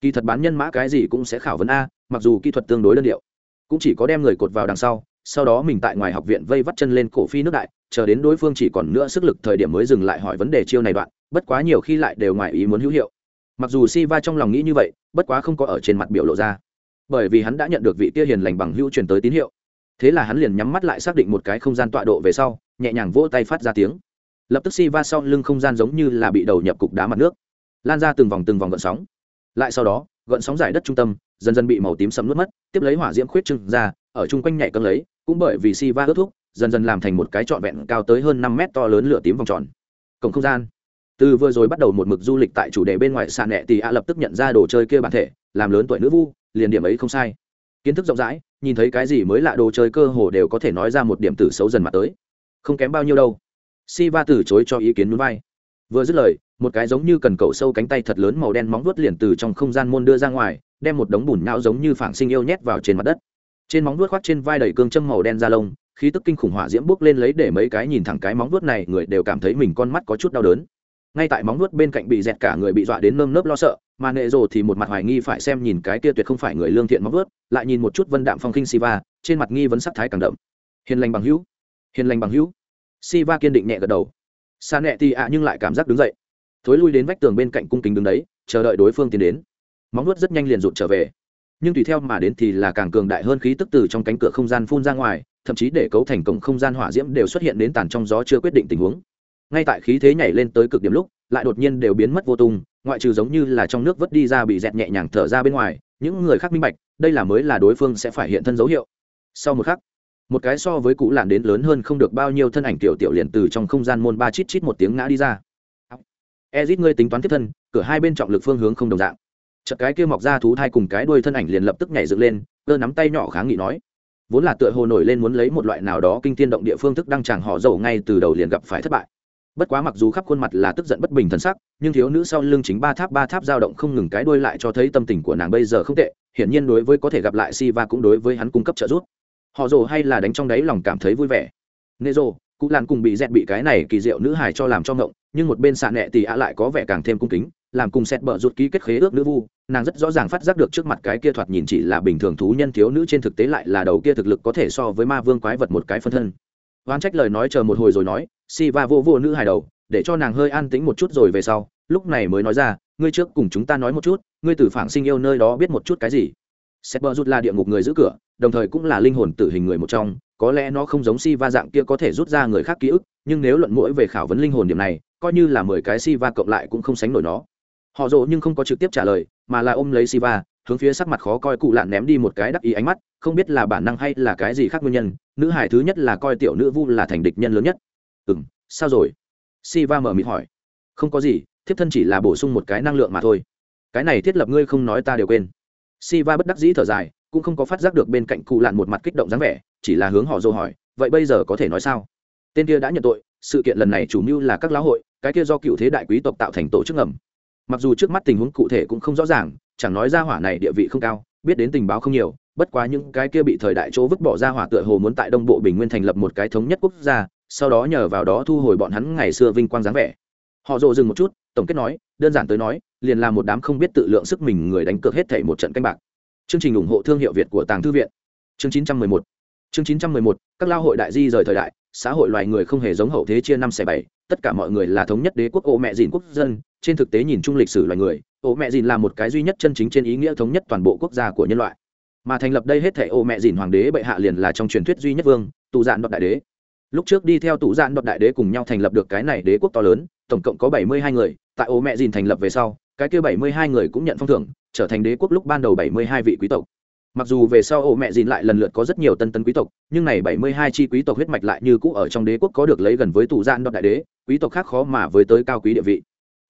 Kỳ thật bán nhân mã cái gì cũng sẽ khảo vấn a, mặc dù kỹ thuật tương đối đơn điệu, cũng chỉ có đem người cột vào đằng sau sau đó mình tại ngoài học viện vây vắt chân lên cổ phi nước đại, chờ đến đối phương chỉ còn nữa sức lực thời điểm mới dừng lại hỏi vấn đề chiêu này đoạn, bất quá nhiều khi lại đều ngoài ý muốn hữu hiệu. Mặc dù si va trong lòng nghĩ như vậy, bất quá không có ở trên mặt biểu lộ ra. Bởi vì hắn đã nhận được vị tia hiền lành bằng hữu truyền tới tín hiệu thế là hắn liền nhắm mắt lại xác định một cái không gian tọa độ về sau, nhẹ nhàng vỗ tay phát ra tiếng. Lập tức si va sau lưng không gian giống như là bị đầu nhập cục đá mặt nước, lan ra từng vòng từng vòng gợn sóng. Lại sau đó, gợn sóng giải đất trung tâm, dần dần bị màu tím sấm nuốt mất, tiếp lấy hỏa diễm khuyết trưng ra, ở chung quanh nhảy cân lấy, cũng bởi vì si va ướt thuốc dần dần làm thành một cái trọn vẹn cao tới hơn năm mét to lớn lửa tím vòng tròn. Cổng không gian. Từ vừa rồi bắt đầu một mực du lịch tại chủ đề bên ngoài sàn nẹ thì a lập tức nhận ra đồ chơi kia bản thể, làm lớn tuổi nữ vu, liền điểm ấy không sai kiến thức rộng rãi, nhìn thấy cái gì mới lạ đồ chơi cơ hồ đều có thể nói ra một điểm tử xấu dần mặt tới. Không kém bao nhiêu đâu. Si va từ chối cho ý kiến núi vai. Vừa dứt lời, một cái giống như cần cầu sâu cánh tay thật lớn màu đen móng vuốt liền từ trong không gian môn đưa ra ngoài, đem một đống bùn não giống như phảng sinh yêu nhét vào trên mặt đất. Trên móng vuốt khoác trên vai đầy cương châm màu đen da lông, khí tức kinh khủng hỏa diễm bước lên lấy để mấy cái nhìn thẳng cái móng vuốt này, người đều cảm thấy mình con mắt có chút đau đớn ngay tại móng vuốt bên cạnh bị dẹt cả người bị dọa đến nơm nớp lo sợ, mà nệ rồ thì một mặt hoài nghi phải xem nhìn cái kia tuyệt không phải người lương thiện móng vuốt, lại nhìn một chút vân đạm phong khinh siva, trên mặt nghi vấn sắc thái càng đậm. Hiền lành bằng hữu, hiền lành bằng hữu. Siva kiên định nhẹ gật đầu. Xa nẹ tì ạ nhưng lại cảm giác đứng dậy. Thối lui đến vách tường bên cạnh cung kính đứng đấy, chờ đợi đối phương tiến đến. Móng vuốt rất nhanh liền rụt trở về. Nhưng tùy theo mà đến thì là càng cường đại hơn khí tức từ trong cánh cửa không gian phun ra ngoài, thậm chí để cấu thành cổng không gian hỏa diễm đều xuất hiện đến tàn trong gió chưa quyết định tình huống ngay tại khí thế nhảy lên tới cực điểm lúc, lại đột nhiên đều biến mất vô tung, ngoại trừ giống như là trong nước vớt đi ra bị dẹt nhẹ nhàng thở ra bên ngoài, những người khác minh bạch, đây là mới là đối phương sẽ phải hiện thân dấu hiệu. Sau một khắc, một cái so với cũ làn đến lớn hơn không được bao nhiêu thân ảnh tiểu tiểu liền từ trong không gian môn ba chít chít một tiếng ngã đi ra. Ezit ngươi tính toán tiếp thân, cửa hai bên trọng lực phương hướng không đồng dạng. Chợt cái kia mọc ra thú thai cùng cái đuôi thân ảnh liền lập tức nhảy dựng lên, cơ nắm tay nhỏ kháng nghị nói. Vốn là tựa hồ nổi lên muốn lấy một loại nào đó kinh tiên động địa phương thức đăng tràng họ dầu ngay từ đầu liền gặp phải thất bại bất quá mặc dù khắp khuôn mặt là tức giận bất bình thân sắc, nhưng thiếu nữ sau lưng chính ba tháp ba tháp dao động không ngừng cái đuôi lại cho thấy tâm tình của nàng bây giờ không tệ, hiển nhiên đối với có thể gặp lại si và cũng đối với hắn cung cấp trợ giúp. Họ rồ hay là đánh trong đáy lòng cảm thấy vui vẻ. Nê rồ, cụ lan cùng bị dẹt bị cái này kỳ diệu nữ hài cho làm cho ngộng, nhưng một bên xạ nẹ thì ạ lại có vẻ càng thêm cung kính, làm cùng xét bợ rụt ký kết khế ước nữ vu, nàng rất rõ ràng phát giác được trước mặt cái kia thoạt nhìn chỉ là bình thường thú nhân thiếu nữ trên thực tế lại là đầu kia thực lực có thể so với ma vương quái vật một cái phân thân oan trách lời nói chờ một hồi rồi nói, si va vô vô nữ hài đầu, để cho nàng hơi an tĩnh một chút rồi về sau, lúc này mới nói ra, ngươi trước cùng chúng ta nói một chút, ngươi từ phảng sinh yêu nơi đó biết một chút cái gì? Sét bờ rút là địa ngục người giữ cửa, đồng thời cũng là linh hồn tử hình người một trong, có lẽ nó không giống si va dạng kia có thể rút ra người khác ký ức, nhưng nếu luận mũi về khảo vấn linh hồn điểm này, coi như là mười cái si va cộng lại cũng không sánh nổi nó. Họ rộ nhưng không có trực tiếp trả lời, mà là ôm lấy si va, hướng phía sắc mặt khó coi cụ lạn ném đi một cái đắc ý ánh mắt không biết là bản năng hay là cái gì khác nguyên nhân, nữ hải thứ nhất là coi tiểu nữ vu là thành địch nhân lớn nhất. Ừ m sao rồi? Si va mở mịt hỏi. Không có gì, thiếp thân chỉ là bổ sung một cái năng lượng mà thôi. Cái này thiết lập ngươi không nói ta đều quên. Si va bất đắc dĩ thở dài, cũng không có phát giác được bên cạnh cụ lạn một mặt kích động dáng vẻ, chỉ là hướng họ dô hỏi, vậy bây giờ có thể nói sao? Tên kia đã nhận tội, sự kiện lần này chủ mưu là các lão hội, cái kia do cựu thế đại quý tộc tạo thành tổ chức ngầm. Mặc dù trước mắt tình huống cụ thể cũng không rõ ràng, chẳng nói ra hỏa này địa vị không cao, biết đến tình báo không nhiều bất quá những cái kia bị thời đại chỗ vứt bỏ ra hỏa tựa hồ muốn tại đông bộ bình nguyên thành lập một cái thống nhất quốc gia, sau đó nhờ vào đó thu hồi bọn hắn ngày xưa vinh quang dáng vẻ. Họ rộ dừng một chút, tổng kết nói, đơn giản tới nói, liền là một đám không biết tự lượng sức mình người đánh cược hết thảy một trận canh bạc. Chương trình ủng hộ thương hiệu việt của tàng thư viện. Chương 911 chương 911 các lao hội đại di rời thời đại, xã hội loài người không hề giống hậu thế chia năm xẻ bảy, tất cả mọi người là thống nhất đế quốc ô mẹ dìn quốc dân, trên thực tế nhìn chung lịch sử loài người, ô mẹ dìn là một cái duy nhất chân chính trên ý nghĩa thống nhất toàn bộ quốc gia của nhân loại mà thành lập đây hết thể ô mẹ dìn hoàng đế bệ hạ liền là trong truyền thuyết duy nhất vương, tù dạn đoạt đại đế. Lúc trước đi theo tù dạn đoạt đại đế cùng nhau thành lập được cái này đế quốc to lớn, tổng cộng có bảy mươi hai người, tại ô mẹ dìn thành lập về sau, cái kia bảy mươi hai người cũng nhận phong thưởng, trở thành đế quốc lúc ban đầu bảy mươi hai vị quý tộc. Mặc dù về sau ô mẹ dìn lại lần lượt có rất nhiều tân tân quý tộc, nhưng này bảy mươi hai chi quý tộc huyết mạch lại như cũ ở trong đế quốc có được lấy gần với tù Dạn đoạt đại đế, quý tộc khác khó mà với tới cao quý địa vị.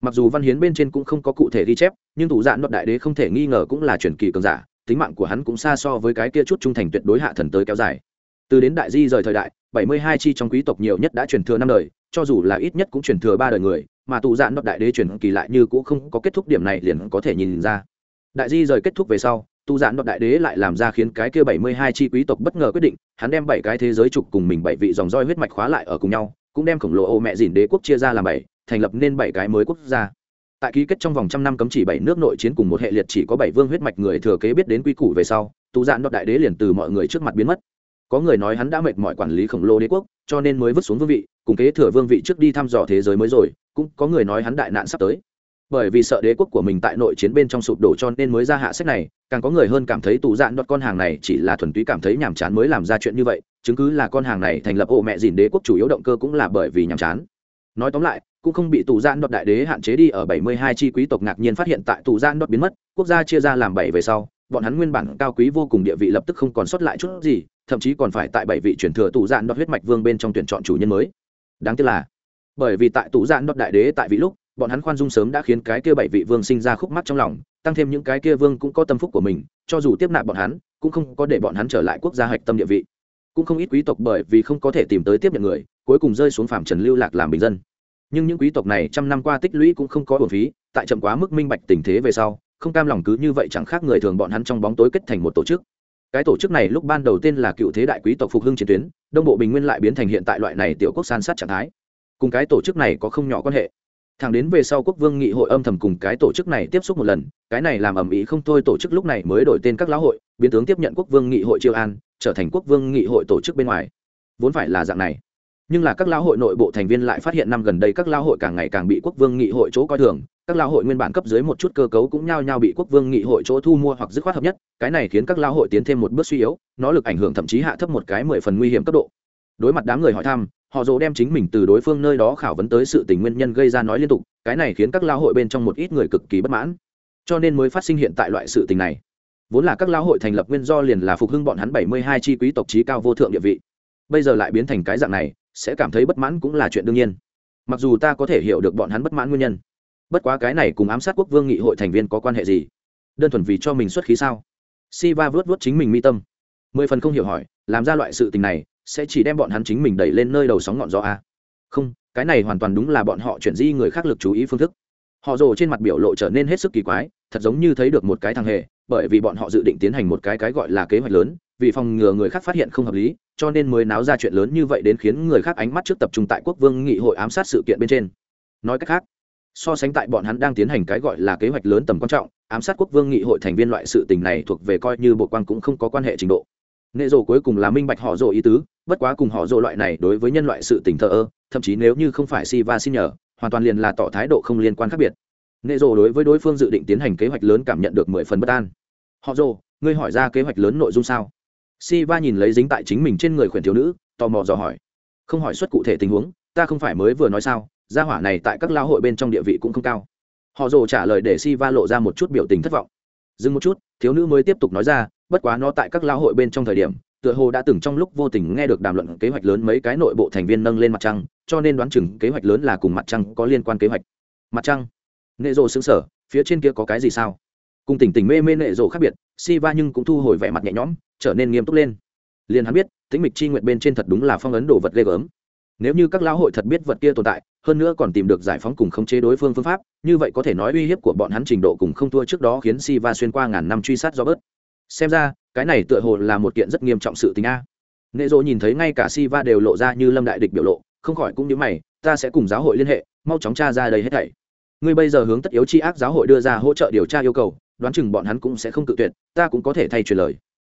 Mặc dù văn hiến bên trên cũng không có cụ thể ghi chép, nhưng tù dạn đoạt đại đế không thể nghi ngờ cũng là truyền kỳ cường giả tính mạng của hắn cũng xa so với cái kia chút trung thành tuyệt đối hạ thần tới kéo dài. Từ đến đại di rời thời đại, bảy mươi hai chi trong quý tộc nhiều nhất đã truyền thừa năm đời, cho dù là ít nhất cũng truyền thừa ba đời người, mà tù dạn đoạt đại đế truyền kỳ lại như cũng không có kết thúc điểm này liền có thể nhìn ra. Đại di rời kết thúc về sau tu giãn đoạt đại đế lại làm ra khiến cái kia bảy mươi hai chi quý tộc bất ngờ quyết định, hắn đem bảy cái thế giới trục cùng mình bảy vị dòng roi huyết mạch khóa lại ở cùng nhau, cũng đem khổng lồ ô mẹ dìn đế quốc chia ra làm bảy, thành lập nên bảy cái mới quốc gia tại ký kết trong vòng trăm năm cấm chỉ bảy nước nội chiến cùng một hệ liệt chỉ có bảy vương huyết mạch người thừa kế biết đến quy củ về sau, tú giãn đoạt đại đế liền từ mọi người trước mặt biến mất. Có người nói hắn đã mệt mỏi quản lý khổng lồ đế quốc, cho nên mới vứt xuống vương vị, cùng kế thừa vương vị trước đi thăm dò thế giới mới rồi, cũng có người nói hắn đại nạn sắp tới. Bởi vì sợ đế quốc của mình tại nội chiến bên trong sụp đổ cho nên mới ra hạ sách này, càng có người hơn cảm thấy tù dạn đoạt con hàng này chỉ là thuần túy cảm thấy nhàm chán mới làm ra chuyện như vậy, chứng cứ là con hàng này thành lập ổ mẹ dìn đế quốc chủ yếu động cơ cũng là bởi vì nhàm chán. Nói tóm lại cũng không bị tù gian đoạt đại đế hạn chế đi ở bảy mươi hai chi quý tộc ngạc nhiên phát hiện tại tù gian đoạt biến mất, quốc gia chia ra làm bảy về sau, bọn hắn nguyên bản cao quý vô cùng địa vị lập tức không còn sót lại chút gì, thậm chí còn phải tại bảy vị truyền thừa tù gian đoạt huyết mạch vương bên trong tuyển chọn chủ nhân mới. Đáng tiếc là, bởi vì tại tù gian đoạt đại đế tại vị lúc, bọn hắn khoan dung sớm đã khiến cái kia bảy vị vương sinh ra khúc mắt trong lòng, tăng thêm những cái kia vương cũng có tâm phúc của mình, cho dù tiếp nạp bọn hắn, cũng không có để bọn hắn trở lại quốc gia hạch tâm địa vị. Cũng không ít quý tộc bởi vì không có thể tìm tới tiếp nhận người, cuối cùng rơi xuống phạm trần lưu lạc làm bình dân nhưng những quý tộc này trăm năm qua tích lũy cũng không có bổn phí, tại chậm quá mức minh bạch tình thế về sau, không cam lòng cứ như vậy chẳng khác người thường bọn hắn trong bóng tối kết thành một tổ chức. Cái tổ chức này lúc ban đầu tên là cựu thế đại quý tộc phục hưng chiến tuyến, đông bộ bình nguyên lại biến thành hiện tại loại này tiểu quốc san sát trạng thái. Cùng cái tổ chức này có không nhỏ quan hệ. Thẳng đến về sau quốc vương nghị hội âm thầm cùng cái tổ chức này tiếp xúc một lần, cái này làm ầm ĩ không thôi tổ chức lúc này mới đổi tên các lão hội, biến tướng tiếp nhận quốc vương nghị hội triều an, trở thành quốc vương nghị hội tổ chức bên ngoài. Vốn phải là dạng này nhưng là các lão hội nội bộ thành viên lại phát hiện năm gần đây các lão hội càng ngày càng bị quốc vương nghị hội chỗ coi thường, các lão hội nguyên bản cấp dưới một chút cơ cấu cũng nhao nhao bị quốc vương nghị hội chỗ thu mua hoặc dứt khoát hợp nhất, cái này khiến các lão hội tiến thêm một bước suy yếu, nó lực ảnh hưởng thậm chí hạ thấp một cái mười phần nguy hiểm cấp độ. Đối mặt đám người hỏi thăm, họ dỗ đem chính mình từ đối phương nơi đó khảo vấn tới sự tình nguyên nhân gây ra nói liên tục, cái này khiến các lao hội bên trong một ít người cực kỳ bất mãn. Cho nên mới phát sinh hiện tại loại sự tình này. Vốn là các lao hội thành lập nguyên do liền là phục hưng bọn hắn bảy mươi hai chi quý tộc trí cao vô thượng địa vị. Bây giờ lại biến thành cái dạng này sẽ cảm thấy bất mãn cũng là chuyện đương nhiên. Mặc dù ta có thể hiểu được bọn hắn bất mãn nguyên nhân, bất quá cái này cùng ám sát quốc vương nghị hội thành viên có quan hệ gì? Đơn thuần vì cho mình xuất khí sao? Si va vớt vớt chính mình mi tâm. Mười phần không hiểu hỏi, làm ra loại sự tình này, sẽ chỉ đem bọn hắn chính mình đẩy lên nơi đầu sóng ngọn gió a không, cái này hoàn toàn đúng là bọn họ chuyển di người khác lực chú ý phương thức. Họ rồ trên mặt biểu lộ trở nên hết sức kỳ quái, thật giống như thấy được một cái thằng hề, bởi vì bọn họ dự định tiến hành một cái cái gọi là kế hoạch lớn vì phòng ngừa người khác phát hiện không hợp lý, cho nên mới náo ra chuyện lớn như vậy đến khiến người khác ánh mắt trước tập trung tại quốc vương nghị hội ám sát sự kiện bên trên. Nói cách khác, so sánh tại bọn hắn đang tiến hành cái gọi là kế hoạch lớn tầm quan trọng, ám sát quốc vương nghị hội thành viên loại sự tình này thuộc về coi như bộ quan cũng không có quan hệ trình độ. Nệ rồ cuối cùng là minh bạch họ rồ ý tứ, bất quá cùng họ rồ loại này đối với nhân loại sự tình thờ ơ, thậm chí nếu như không phải si va xin nhờ, hoàn toàn liền là tỏ thái độ không liên quan khác biệt. Nệ rồ đối với đối phương dự định tiến hành kế hoạch lớn cảm nhận được mười phần bất an. Họ rồ ngươi hỏi ra kế hoạch lớn nội dung sao? Si va nhìn lấy dính tại chính mình trên người khuyển thiếu nữ, tò mò dò hỏi. Không hỏi suất cụ thể tình huống, ta không phải mới vừa nói sao, gia hỏa này tại các lao hội bên trong địa vị cũng không cao. Họ rồ trả lời để si va lộ ra một chút biểu tình thất vọng. Dừng một chút, thiếu nữ mới tiếp tục nói ra, bất quá nó tại các lao hội bên trong thời điểm, tựa hồ đã từng trong lúc vô tình nghe được đàm luận kế hoạch lớn mấy cái nội bộ thành viên nâng lên mặt trăng, cho nên đoán chừng kế hoạch lớn là cùng mặt trăng có liên quan kế hoạch. Mặt trăng? Nệ rộ xứng sở phía trên kia có cái gì sao? Cùng tỉnh tỉnh mê mê nệ rộ khác biệt Siva nhưng cũng thu hồi vẻ mặt nhẹ nhõm, trở nên nghiêm túc lên. Liền hắn biết tính mịch chi nguyện bên trên thật đúng là phong ấn đồ vật ghê gớm. Nếu như các lão hội thật biết vật kia tồn tại, hơn nữa còn tìm được giải phóng cùng khống chế đối phương phương pháp, như vậy có thể nói uy hiếp của bọn hắn trình độ cùng không thua trước đó khiến Siva xuyên qua ngàn năm truy sát do bớt. Xem ra, cái này tựa hồ là một kiện rất nghiêm trọng sự tình a. Nệ Dỗ nhìn thấy ngay cả Siva đều lộ ra như lâm đại địch biểu lộ, không khỏi cũng nhíu mày, ta sẽ cùng giáo hội liên hệ, mau chóng tra ra đây hết thảy. Ngươi bây giờ hướng tất yếu chi ác giáo hội đưa ra hỗ trợ điều tra yêu cầu đoán chừng bọn hắn cũng sẽ không cự tuyệt, ta cũng có thể thay truyền lời.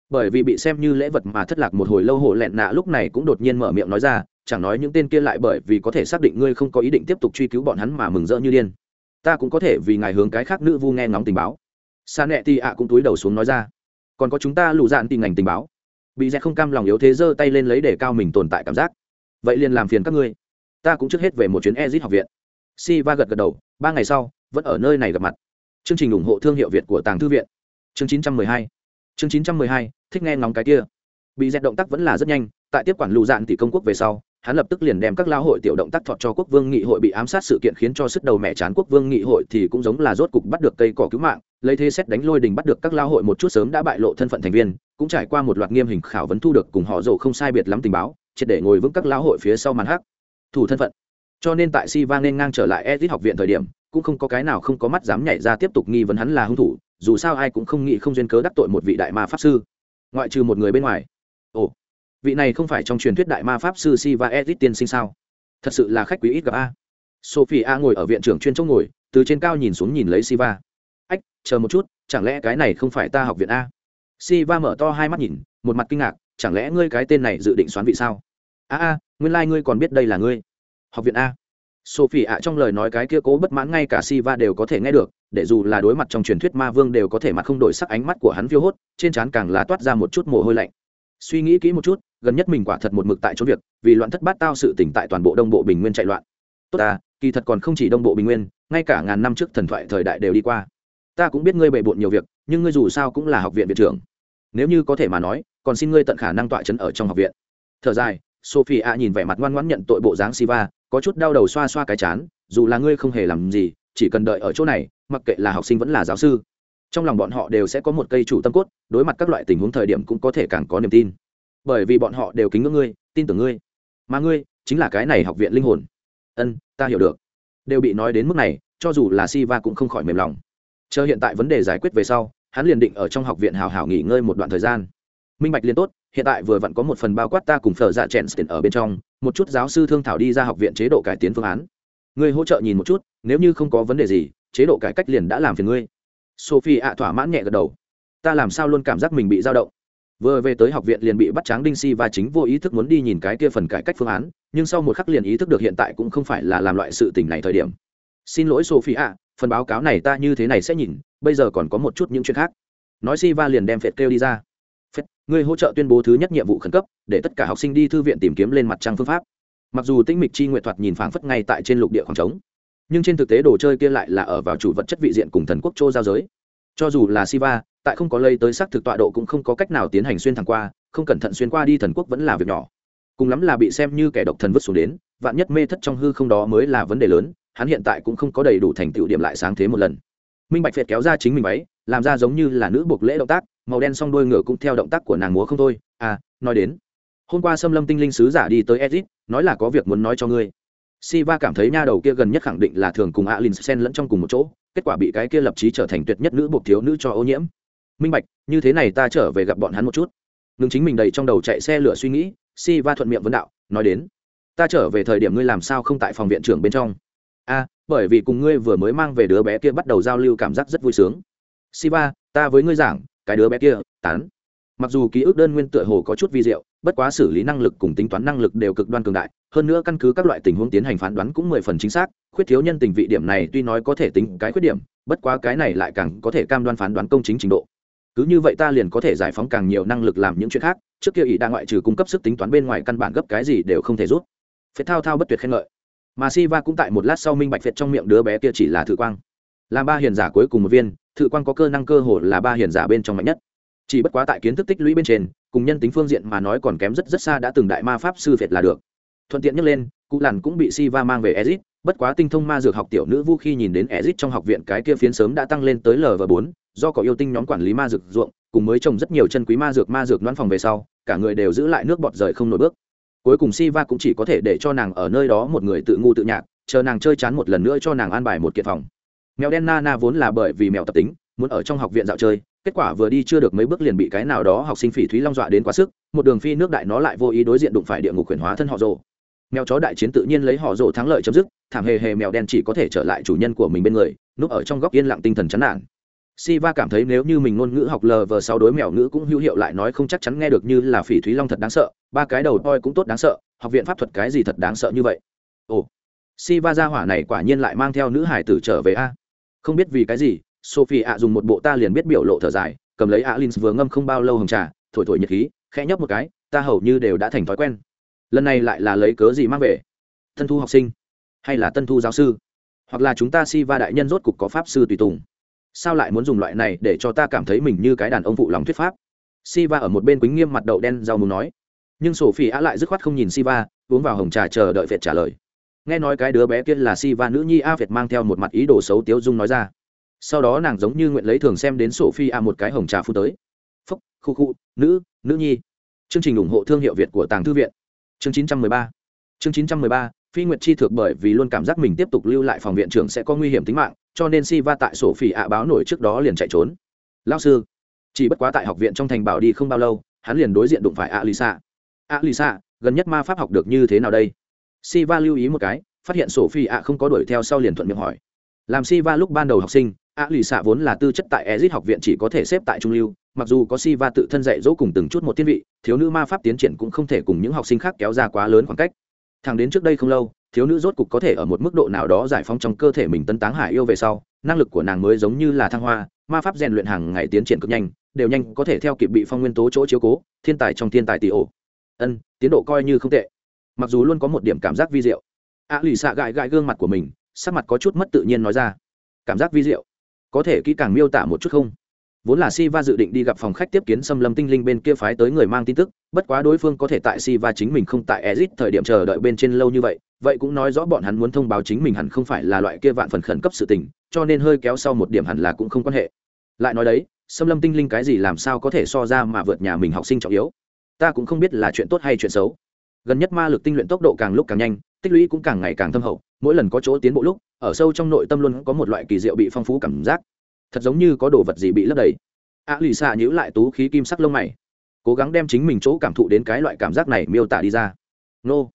Bởi vì bị xem như lễ vật mà thất lạc một hồi lâu hổ lẹn nạ lúc này cũng đột nhiên mở miệng nói ra, chẳng nói những tên kia lại bởi vì có thể xác định ngươi không có ý định tiếp tục truy cứu bọn hắn mà mừng rỡ như điên. Ta cũng có thể vì ngài hướng cái khác nữ vu nghe ngóng tình báo. Sa nẹ ti ạ cũng túi đầu xuống nói ra. Còn có chúng ta lù dạn tìm ngành tình báo. Bị dẹt không cam lòng yếu thế giơ tay lên lấy để cao mình tồn tại cảm giác. Vậy liền làm phiền các ngươi. Ta cũng trước hết về một chuyến ezit học viện. Si va gật gật đầu, ba ngày sau, vẫn ở nơi này gặp mặt chương trình ủng hộ thương hiệu việt của tàng thư viện. Chương 912 chương 912 thích nghe ngóng cái kia. Bị dẹt động tác vẫn là rất nhanh, tại tiếp quản lù dạn tỷ công quốc về sau, hắn lập tức liền đem các lao hội tiểu động tác thọt cho quốc vương nghị hội bị ám sát sự kiện khiến cho sức đầu mẹ chán quốc vương nghị hội thì cũng giống là rốt cục bắt được cây cỏ cứu mạng, lấy thế xét đánh lôi đình bắt được các lao hội một chút sớm đã bại lộ thân phận thành viên, cũng trải qua một loạt nghiêm hình khảo vấn thu được cùng họ rổ không sai biệt lắm tình báo, triệt để ngồi vững các lao hội phía sau màn hắc thủ thân phận. Cho nên tại si vang nên ngang trở lại edit học viện thời điểm cũng không có cái nào không có mắt dám nhảy ra tiếp tục nghi vấn hắn là hung thủ, dù sao ai cũng không nghĩ không duyên cớ đắc tội một vị đại ma pháp sư. Ngoại trừ một người bên ngoài. Ồ, vị này không phải trong truyền thuyết đại ma pháp sư si và edit tiên sinh sao? Thật sự là khách quý ít gặp a. Sophie a ngồi ở viện trưởng chuyên chỗ ngồi, từ trên cao nhìn xuống nhìn lấy siva. Ách, chờ một chút, chẳng lẽ cái này không phải ta học viện a? Siva mở to hai mắt nhìn, một mặt kinh ngạc, chẳng lẽ ngươi cái tên này dự định xoán vị sao? A a, nguyên lai、like、ngươi còn biết đây là ngươi. Học viện a sophie ạ, trong lời nói cái kia cố bất mãn ngay cả siva đều có thể nghe được, để dù là đối mặt trong truyền thuyết ma vương đều có thể mặt không đổi sắc ánh mắt của hắn phiêu hốt, trên trán càng là toát ra một chút mồ hôi lạnh. Suy nghĩ kỹ một chút, gần nhất mình quả thật một mực tại chỗ việc, vì loạn thất bát tao sự tỉnh tại toàn bộ đông bộ bình nguyên chạy loạn. Tốt ta, kỳ thật còn không chỉ đông bộ bình nguyên, ngay cả ngàn năm trước thần thoại thời đại đều đi qua. Ta cũng biết ngươi bề bộn nhiều việc, nhưng ngươi dù sao cũng là học viện viện trưởng. Nếu như có thể mà nói, còn xin ngươi tận khả năng tọa chấn ở trong học viện. Thở dài, sophie a nhìn vẻ mặt ngoan ngoãn nhận tội bộ dáng siva có chút đau đầu xoa xoa cái chán, dù là ngươi không hề làm gì, chỉ cần đợi ở chỗ này, mặc kệ là học sinh vẫn là giáo sư, trong lòng bọn họ đều sẽ có một cây chủ tâm cốt, đối mặt các loại tình huống thời điểm cũng có thể càng có niềm tin. Bởi vì bọn họ đều kính ngưỡng ngươi, tin tưởng ngươi. Mà ngươi chính là cái này học viện linh hồn. Ân, ta hiểu được. Đều bị nói đến mức này, cho dù là si va cũng không khỏi mềm lòng. Chờ hiện tại vấn đề giải quyết về sau, hắn liền định ở trong học viện hào hào nghỉ ngơi một đoạn thời gian. Minh bạch liền tốt hiện tại vừa vặn có một phần bao quát ta cùng phở dạ chèn tiền ở bên trong, một chút giáo sư thương thảo đi ra học viện chế độ cải tiến phương án. Ngươi hỗ trợ nhìn một chút, nếu như không có vấn đề gì, chế độ cải cách liền đã làm phiền ngươi. Sophie ạ thỏa mãn nhẹ gật đầu. Ta làm sao luôn cảm giác mình bị dao động? Vừa về tới học viện liền bị bắt tráng đinh si và chính vô ý thức muốn đi nhìn cái kia phần cải cách phương án, nhưng sau một khắc liền ý thức được hiện tại cũng không phải là làm loại sự tình này thời điểm. Xin lỗi sophie ạ, phần báo cáo này ta như thế này sẽ nhìn, bây giờ còn có một chút những chuyện khác. Nói si va liền đem phệt kêu đi ra. Người hỗ trợ tuyên bố thứ nhất nhiệm vụ khẩn cấp, để tất cả học sinh đi thư viện tìm kiếm lên mặt trăng phương pháp. Mặc dù tinh mịch chi nguyện thoạt nhìn phảng phất ngay tại trên lục địa khoảng trống, nhưng trên thực tế đồ chơi kia lại là ở vào chủ vật chất vị diện cùng thần quốc châu giao giới. Cho dù là siva, tại không có lây tới xác thực tọa độ cũng không có cách nào tiến hành xuyên thẳng qua, không cẩn thận xuyên qua đi thần quốc vẫn là việc nhỏ. Cùng lắm là bị xem như kẻ độc thần vứt xuống đến, vạn nhất mê thất trong hư không đó mới là vấn đề lớn, hắn hiện tại cũng không có đầy đủ thành tựu điểm lại sáng thế một lần. Minh bạch phệt kéo ra chính mình váy, làm ra giống như là nữ buộc lễ động tác màu đen song đôi ngựa cũng theo động tác của nàng múa không thôi à nói đến hôm qua xâm lâm tinh linh sứ giả đi tới edit nói là có việc muốn nói cho ngươi Siva cảm thấy nha đầu kia gần nhất khẳng định là thường cùng Alin Sen lẫn trong cùng một chỗ, kết quả bị cái kia lập chí trở thành tuyệt nhất nữ buộc thiếu nữ cho ô nhiễm. Minh bạch, như thế này ta trở về gặp bọn hắn một chút. Ngừng chính mình đầy trong đầu chạy xe lửa suy nghĩ, Siva thuận miệng vấn đạo, nói đến, ta trở về thời điểm ngươi làm sao không tại phòng viện trưởng bên trong? A, bởi vì cùng ngươi vừa mới mang về đứa bé kia bắt đầu giao lưu cảm giác rất vui sướng. Siva, ta với ngươi giảng, cái đứa bé kia, tán. Mặc dù ký ức đơn nguyên tựa hồ có chút vi diệu, bất quá xử lý năng lực cùng tính toán năng lực đều cực đoan cường đại hơn nữa căn cứ các loại tình huống tiến hành phán đoán cũng mười phần chính xác khuyết thiếu nhân tình vị điểm này tuy nói có thể tính cái khuyết điểm bất quá cái này lại càng có thể cam đoan phán đoán công chính trình độ. Cứ như vậy ta liền có thể giải phóng càng nhiều năng lực làm những chuyện khác trước kia ỷ đa ngoại trừ cung cấp sức tính toán bên ngoài căn bản gấp cái gì đều không thể rút. Phết thao thao bất tuyệt khen ngợi. Mà si va cũng tại một lát sau minh bạch phết trong miệng đứa bé kia chỉ là thử quang. Làm ba hiền giả cuối cùng một viên thử quang có cơ năng cơ hồ là ba hiền giả bên trong mạnh nhất. Chỉ bất quá tại kiến thức tích lũy bên trên, cùng nhân tính phương diện mà nói còn kém rất rất xa đã từng đại ma pháp sư việt là được. Thuận tiện nhắc lên, cụ lằn cũng bị si va mang về ezit bất quá tinh thông ma dược học tiểu nữ vu khi nhìn đến ezit trong học viện cái kia phiến sớm đã tăng lên tới lv bốn, do có yêu tinh nhóm quản lý ma dược ruộng, cùng mới trồng rất nhiều chân quý ma dược ma dược đoán phòng về sau, cả người đều giữ lại nước bọt rời không nổi bước. Cuối cùng si va cũng chỉ có thể để cho nàng ở nơi đó một người tự ngu tự nhạc, chờ nàng chơi chán một lần nữa cho nàng an bài một kiện phòng mèo đen na na vốn là bởi vì mèo tập tính muốn ở trong học viện dạo chơi kết quả vừa đi chưa được mấy bước liền bị cái nào đó học sinh phỉ thúy long dọa đến quá sức một đường phi nước đại nó lại vô ý đối diện đụng phải địa ngục quyền hóa thân họ rồ mèo chó đại chiến tự nhiên lấy họ rồ thắng lợi chấm dứt thảm hề hề mèo đen chỉ có thể trở lại chủ nhân của mình bên người núp ở trong góc yên lặng tinh thần chán nản Siva cảm thấy nếu như mình ngôn ngữ học lờ vờ sau đối mèo ngữ cũng hữu hiệu lại nói không chắc chắn nghe được như là phỉ thúy long thật đáng sợ, ba cái đầu toi cũng tốt đáng sợ, học viện pháp thuật cái gì thật đáng sợ như vậy. Ồ, Siva gia hỏa này quả nhiên lại mang theo nữ hải tử trở về a. Không biết vì cái gì, Sophie ạ dùng một bộ ta liền biết biểu lộ thở dài, cầm lấy alin vừa ngâm không bao lâu hồng trà thổi thổi nhiệt khí khẽ nhấp một cái ta hầu như đều đã thành thói quen. Lần này lại là lấy cớ gì mang về? Tân thu học sinh hay là tân thu giáo sư? Hoặc là chúng ta si va đại nhân rốt cục có pháp sư tùy tùng? Sao lại muốn dùng loại này để cho ta cảm thấy mình như cái đàn ông phụ lòng thuyết pháp? Si va ở một bên quýnh nghiêm mặt đậu đen rau muốn nói. Nhưng sổ phi á lại dứt khoát không nhìn si va uống vào hồng trà chờ đợi việt trả lời nghe nói cái đứa bé kia là si va nữ nhi a việt mang theo một mặt ý đồ xấu tiếu dung nói ra sau đó nàng giống như nguyện lấy thường xem đến sổ phi a một cái hồng trà phu tới phúc khu khu nữ nữ nhi chương trình ủng hộ thương hiệu việt của tàng thư viện chương 913 chương 913 phi nguyệt chi thực bởi vì luôn cảm giác mình tiếp tục lưu lại phòng viện trưởng sẽ có nguy hiểm tính mạng cho nên si va tại sổ phi ạ báo nổi trước đó liền chạy trốn lao sư chỉ bất quá tại học viện trong thành bảo đi không bao lâu hắn liền đối diện đụng phải ạ lisa a ạ gần nhất ma pháp học được như thế nào đây si va lưu ý một cái, phát hiện sổ phi ạ không có đuổi theo sau liền thuận miệng hỏi. Làm si va lúc ban đầu học sinh, ạ lì xạ vốn là tư chất tại ezit học viện chỉ có thể xếp tại trung lưu, mặc dù có si va tự thân dạy dỗ cùng từng chút một thiên vị, thiếu nữ ma pháp tiến triển cũng không thể cùng những học sinh khác kéo ra quá lớn khoảng cách. Thằng đến trước đây không lâu, thiếu nữ rốt cục có thể ở một mức độ nào đó giải phóng trong cơ thể mình tân táng hải yêu về sau, năng lực của nàng mới giống như là thăng hoa, ma pháp rèn luyện hàng ngày tiến triển cực nhanh, đều nhanh có thể theo kịp bị phong nguyên tố chỗ chiếu cố, thiên tài trong thiên tài tỷ ổ. Ân, tiến độ coi như không tệ mặc dù luôn có một điểm cảm giác vi diệu a lì xạ gãi gãi gương mặt của mình sắc mặt có chút mất tự nhiên nói ra cảm giác vi diệu có thể kỹ càng miêu tả một chút không vốn là Siva dự định đi gặp phòng khách tiếp kiến xâm lâm tinh linh bên kia phái tới người mang tin tức, bất quá đối phương có thể tại Siva chính mình không tại ezit thời điểm chờ đợi bên trên lâu như vậy, vậy cũng nói rõ bọn hắn muốn thông báo chính mình hẳn không phải là loại kia vạn phần khẩn cấp sự tình, cho nên hơi kéo sau một điểm hẳn là cũng không quan hệ. Lại nói đấy, xâm lâm tinh linh cái gì làm sao có thể so ra mà vượt nhà mình học sinh trọng yếu. Ta cũng không biết là chuyện tốt hay chuyện xấu. Gần nhất ma lực tinh luyện tốc độ càng lúc càng nhanh, tích lũy cũng càng ngày càng thâm hậu, mỗi lần có chỗ tiến bộ lúc, ở sâu trong nội tâm luôn có một loại kỳ diệu bị phong phú cảm giác. Thật giống như có đồ vật gì bị lấp đầy. A lì xạ nhữ lại tú khí kim sắc lông mày cố gắng đem chính mình chỗ cảm thụ đến cái loại cảm giác này miêu tả đi ra. Nô.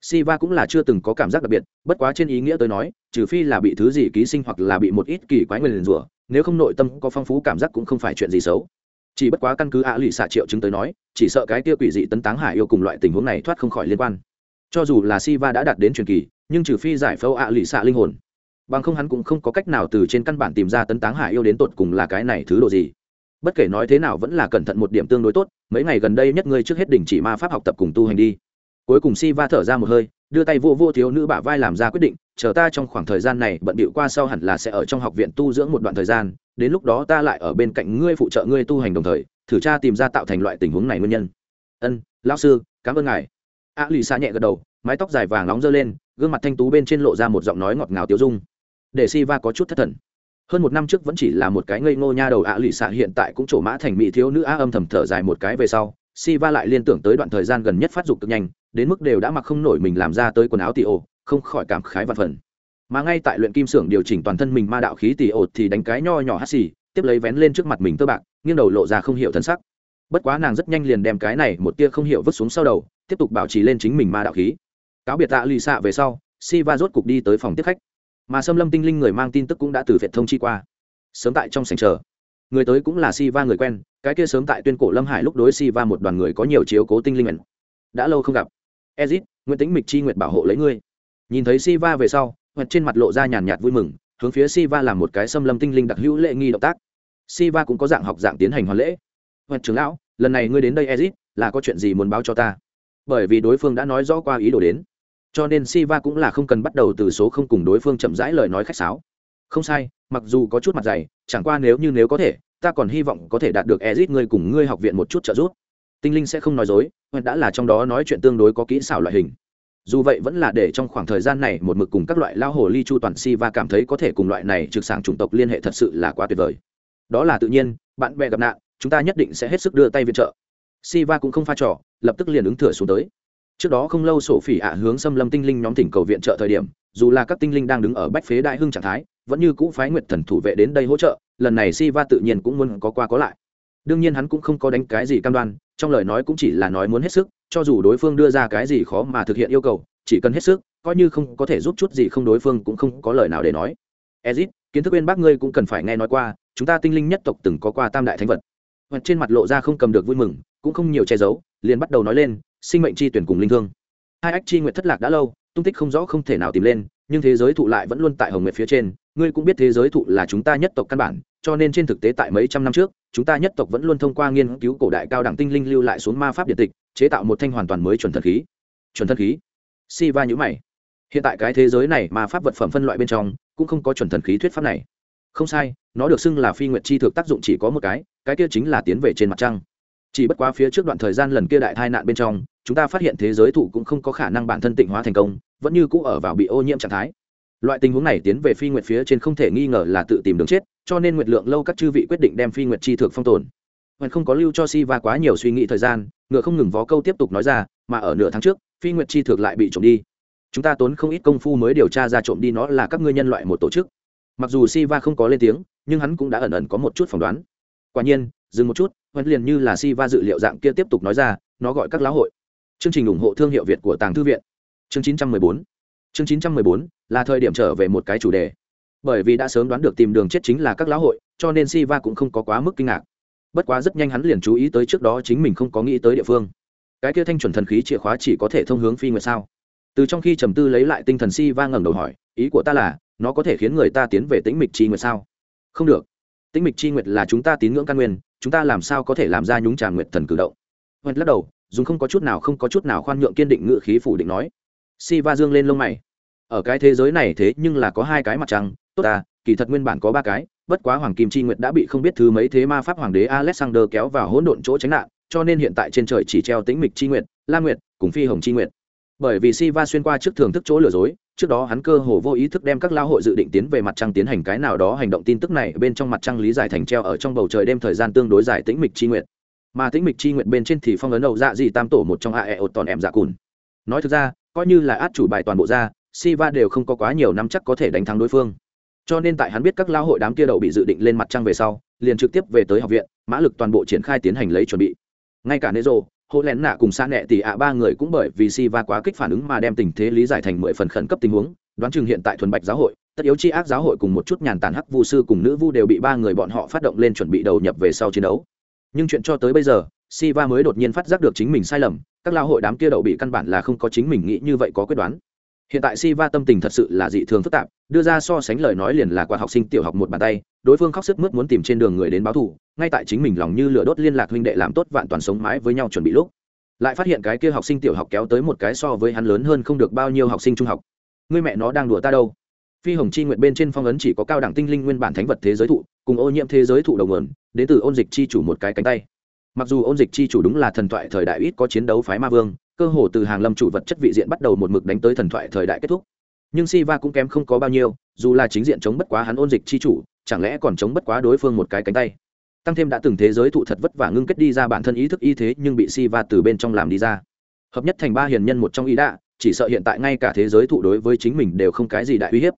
Siva cũng là chưa từng có cảm giác đặc biệt, bất quá trên ý nghĩa tôi nói, trừ phi là bị thứ gì ký sinh hoặc là bị một ít kỳ quái nguyên rủa, nếu không nội tâm có phong phú cảm giác cũng không phải chuyện gì xấu. Chỉ bất quá căn cứ ạ lụy xạ triệu chứng tới nói, chỉ sợ cái kia quỷ dị tấn táng hải yêu cùng loại tình huống này thoát không khỏi liên quan. Cho dù là si va đã đạt đến truyền kỳ, nhưng trừ phi giải phẫu ạ lụy xạ linh hồn, bằng không hắn cũng không có cách nào từ trên căn bản tìm ra tấn táng hải yêu đến tột cùng là cái này thứ độ gì. Bất kể nói thế nào vẫn là cẩn thận một điểm tương đối tốt mấy ngày gần đây nhất ngươi trước hết đình chỉ ma pháp học tập cùng tu hành đi. Cuối cùng si va thở ra một hơi đưa tay vô vô thiếu nữ bả vai làm ra quyết định, chờ ta trong khoảng thời gian này, bận bịu qua sau hẳn là sẽ ở trong học viện tu dưỡng một đoạn thời gian, đến lúc đó ta lại ở bên cạnh ngươi phụ trợ ngươi tu hành đồng thời, thử tra tìm ra tạo thành loại tình huống này nguyên nhân. Ân, lão sư, cảm ơn ngài. A lì xa nhẹ gật đầu, mái tóc dài vàng nóng dơ lên, gương mặt thanh tú bên trên lộ ra một giọng nói ngọt ngào tiêu dung. Để si va có chút thất thần. Hơn một năm trước vẫn chỉ là một cái ngây ngô nha đầu ạ lụy xạ hiện tại cũng trổ mã thành mỹ thiếu nữ a âm thầm thở dài một cái về sau, si va lại liên tưởng tới đoạn thời gian gần nhất phát dục cực nhanh đến mức đều đã mặc không nổi mình làm ra tới quần áo tỉ ổ, không khỏi cảm khái văn phần. Mà ngay tại luyện kim xưởng điều chỉnh toàn thân mình ma đạo khí tỉ ổ thì đánh cái nho nhỏ hắt xì, tiếp lấy vén lên trước mặt mình tơ bạc, nghiêng đầu lộ ra không hiểu thân sắc. Bất quá nàng rất nhanh liền đem cái này một tia không hiểu vứt xuống sau đầu, tiếp tục bảo trì lên chính mình ma đạo khí. Cáo biệt tạ lì xạ về sau si va rốt cục đi tới phòng tiếp khách. Mà xâm lâm tinh linh người mang tin tức cũng đã từ việt thông chi qua. Sớm tại trong sảnh chờ. Người tới cũng là si va người quen, cái kia sớm tại tuyên cổ lâm hải lúc đối si va một đoàn người có nhiều chiếu cố tinh linh ẩn đã lâu không gặp ezit nguyễn tính mịch chi nguyệt bảo hộ lấy ngươi. Nhìn thấy si va về sau nguyệt trên mặt lộ ra nhàn nhạt vui mừng hướng phía si va làm một cái xâm lâm tinh linh đặc hữu lễ nghi động tác. Si va cũng có dạng học dạng tiến hành hoàn lễ. Nguyệt trưởng lão lần này ngươi đến đây ezit là có chuyện gì muốn báo cho ta? Bởi vì đối phương đã nói rõ qua ý đồ đến. Cho nên Siva cũng là không cần bắt đầu từ số không cùng đối phương chậm rãi lời nói khách sáo. Không sai, mặc dù có chút mặt dày, chẳng qua nếu như nếu có thể, ta còn hy vọng có thể đạt được ezit ngươi cùng ngươi học viện một chút trợ giúp. Tinh linh sẽ không nói dối, hoặc đã là trong đó nói chuyện tương đối có kỹ xảo loại hình. Dù vậy vẫn là để trong khoảng thời gian này một mực cùng các loại lao hồ ly chu toàn Si và cảm thấy có thể cùng loại này trực sàng chủng tộc liên hệ thật sự là quá tuyệt vời. Đó là tự nhiên, bạn bè gặp nạn, chúng ta nhất định sẽ hết sức đưa tay viện trợ. si va cũng không pha trò, lập tức liền ứng thừa xuống tới trước đó không lâu sổ phỉ ạ hướng xâm lâm tinh linh nhóm thỉnh cầu viện trợ thời điểm dù là các tinh linh đang đứng ở bách phế đại hưng trạng thái vẫn như cũ phái nguyệt thần thủ vệ đến đây hỗ trợ lần này si va tự nhiên cũng muốn có qua có lại đương nhiên hắn cũng không có đánh cái gì cam đoan, trong lời nói cũng chỉ là nói muốn hết sức, cho dù đối phương đưa ra cái gì khó mà thực hiện yêu cầu, chỉ cần hết sức, coi như không có thể giúp chút gì không đối phương cũng không có lời nào để nói. Ezit, kiến thức bên bác ngươi cũng cần phải nghe nói qua, chúng ta tinh linh nhất tộc từng có qua tam đại thánh vật. Hoặc trên mặt lộ ra không cầm được vui mừng, cũng không nhiều che giấu, liền bắt đầu nói lên, sinh mệnh chi tuyển cùng linh thương. Hai ách chi nguyện thất lạc đã lâu, tung tích không rõ không thể nào tìm lên, nhưng thế giới thụ lại vẫn luôn tại hồng nguyệt phía trên, ngươi cũng biết thế giới thụ là chúng ta nhất tộc căn bản, cho nên trên thực tế tại mấy trăm năm trước chúng ta nhất tộc vẫn luôn thông qua nghiên cứu cổ đại cao đẳng tinh linh lưu lại xuống ma pháp điện tịch, chế tạo một thanh hoàn toàn mới chuẩn thần khí. Chuẩn thần khí? Si va nhữ mày. Hiện tại cái thế giới này ma pháp vật phẩm phân loại bên trong cũng không có chuẩn thần khí thuyết pháp này. Không sai, nó được xưng là phi nguyệt chi thực tác dụng chỉ có một cái cái kia chính là tiến về trên mặt trăng. Chỉ bất quá phía trước đoạn thời gian lần kia đại tai nạn bên trong, chúng ta phát hiện thế giới thụ cũng không có khả năng bản thân tịnh hóa thành công, vẫn như cũ ở vào bị ô nhiễm trạng thái. Loại tình huống này tiến về phi nguyệt phía trên không thể nghi ngờ là tự tìm đường chết cho nên nguyệt lượng lâu các chư vị quyết định đem phi nguyệt chi thực phong tồn vẫn không có lưu cho Si Va quá nhiều suy nghĩ thời gian, ngựa không ngừng vó câu tiếp tục nói ra, mà ở nửa tháng trước, Phi Nguyệt chi thực lại bị trộm đi. Chúng ta tốn không ít công phu mới điều tra ra trộm đi nó là các ngươi nhân loại một tổ chức. Mặc dù Si Va không có lên tiếng, nhưng hắn cũng đã ẩn ẩn có một chút phỏng đoán. Quả nhiên, dừng một chút, vẫn liền như là Si Va dự liệu dạng kia tiếp tục nói ra, nó gọi các lão hội. Chương trình ủng hộ thương hiệu Việt của Tàng Thư viện. Chương 914. Chương 914 là thời điểm trở về một cái chủ đề. Bởi vì đã sớm đoán được tìm đường chết chính là các lão hội, cho nên Si Va cũng không có quá mức kinh ngạc. Bất quá rất nhanh hắn liền chú ý tới trước đó chính mình không có nghĩ tới địa phương. Cái kia thanh chuẩn thần khí chìa khóa chỉ có thể thông hướng phi nguyệt sao? Từ trong khi trầm tư lấy lại tinh thần si va ngẩng đầu hỏi ý của ta là nó có thể khiến người ta tiến về tĩnh mịch chi nguyệt sao? Không được. Tĩnh mịch chi nguyệt là chúng ta tín ngưỡng căn nguyên chúng ta làm sao có thể làm ra nhúng trà nguyệt thần cử động? Huệt lắc đầu dùng không có chút nào không có chút nào khoan nhượng kiên định ngự khí phủ định nói. Si va dương lên lông mày. Ở cái thế giới này thế nhưng là có hai cái mặt trăng tốt ta kỳ thật nguyên bản có ba cái bất quá hoàng kim chi nguyệt đã bị không biết thứ mấy thế ma pháp hoàng đế alexander kéo vào hỗn độn chỗ tránh nạn cho nên hiện tại trên trời chỉ treo tĩnh mịch chi nguyệt la nguyệt cùng phi hồng chi nguyệt bởi vì Siva xuyên qua trước thường thức chỗ lừa dối, trước đó hắn cơ hồ vô ý thức đem các lao hội dự định tiến về mặt trăng tiến hành cái nào đó hành động tin tức này bên trong mặt trăng lý giải thành treo ở trong bầu trời đêm thời gian tương đối dài tĩnh mịch chi nguyệt. Mà tĩnh mịch chi nguyệt bên trên thì phong ấn đầu dạ dị tam tổ một trong AE ột toàn em dạ cùn. Nói thực ra, coi như là át chủ bài toàn bộ ra, Siva đều không có quá nhiều nắm chắc có thể đánh thắng đối phương cho nên tại hắn biết các lao hội đám kia đậu bị dự định lên mặt trăng về sau, liền trực tiếp về tới học viện, mã lực toàn bộ triển khai tiến hành lấy chuẩn bị. Ngay cả nê rô hô lén nạ cùng xa nẹ tỷ ạ ba người cũng bởi vì si va quá kích phản ứng mà đem tình thế lý giải thành mười phần khẩn cấp tình huống. Đoán chừng hiện tại thuần bạch giáo hội, tất yếu chi ác giáo hội cùng một chút nhàn tàn hắc vu sư cùng nữ vu đều bị ba người bọn họ phát động lên chuẩn bị đầu nhập về sau chiến đấu. Nhưng chuyện cho tới bây giờ, si va mới đột nhiên phát giác được chính mình sai lầm, các lao hội đám kia đậu bị căn bản là không có chính mình nghĩ như vậy có quyết đoán hiện tại si va tâm tình thật sự là dị thường phức tạp, đưa ra so sánh lời nói liền là quạt học sinh tiểu học một bàn tay, đối phương khóc sức mướt muốn tìm trên đường người đến báo thù, ngay tại chính mình lòng như lửa đốt liên lạc huynh đệ làm tốt vạn toàn sống mái với nhau chuẩn bị lúc. Lại phát hiện cái kia học sinh tiểu học kéo tới một cái so với hắn lớn hơn không được bao nhiêu học sinh trung học. Người mẹ nó đang đùa ta đâu? Phi hồng chi nguyện bên trên phong ấn chỉ có cao đẳng tinh linh nguyên bản thánh vật thế giới thụ, cùng ô nhiễm thế giới thụ đầu nguồn, đến từ ôn dịch chi chủ một cái cánh tay. Mặc dù ôn dịch chi chủ đúng là thần thoại thời đại ít có chiến đấu phái ma vương cơ hồ từ hàng lâm chủ vật chất vị diện bắt đầu một mực đánh tới thần thoại thời đại kết thúc nhưng Siva cũng kém không có bao nhiêu, dù là chính diện chống bất quá hắn ôn dịch chi chủ, chẳng lẽ còn chống bất quá đối phương một cái cánh tay. Tăng thêm đã từng thế giới thụ thật vất vả ngưng kết đi ra bản thân ý thức y thế nhưng bị Siva từ bên trong làm đi ra. Hợp nhất thành ba hiền nhân một trong ý đạ, chỉ sợ hiện tại ngay cả thế giới thụ đối với chính mình đều không cái gì đại uy hiếp.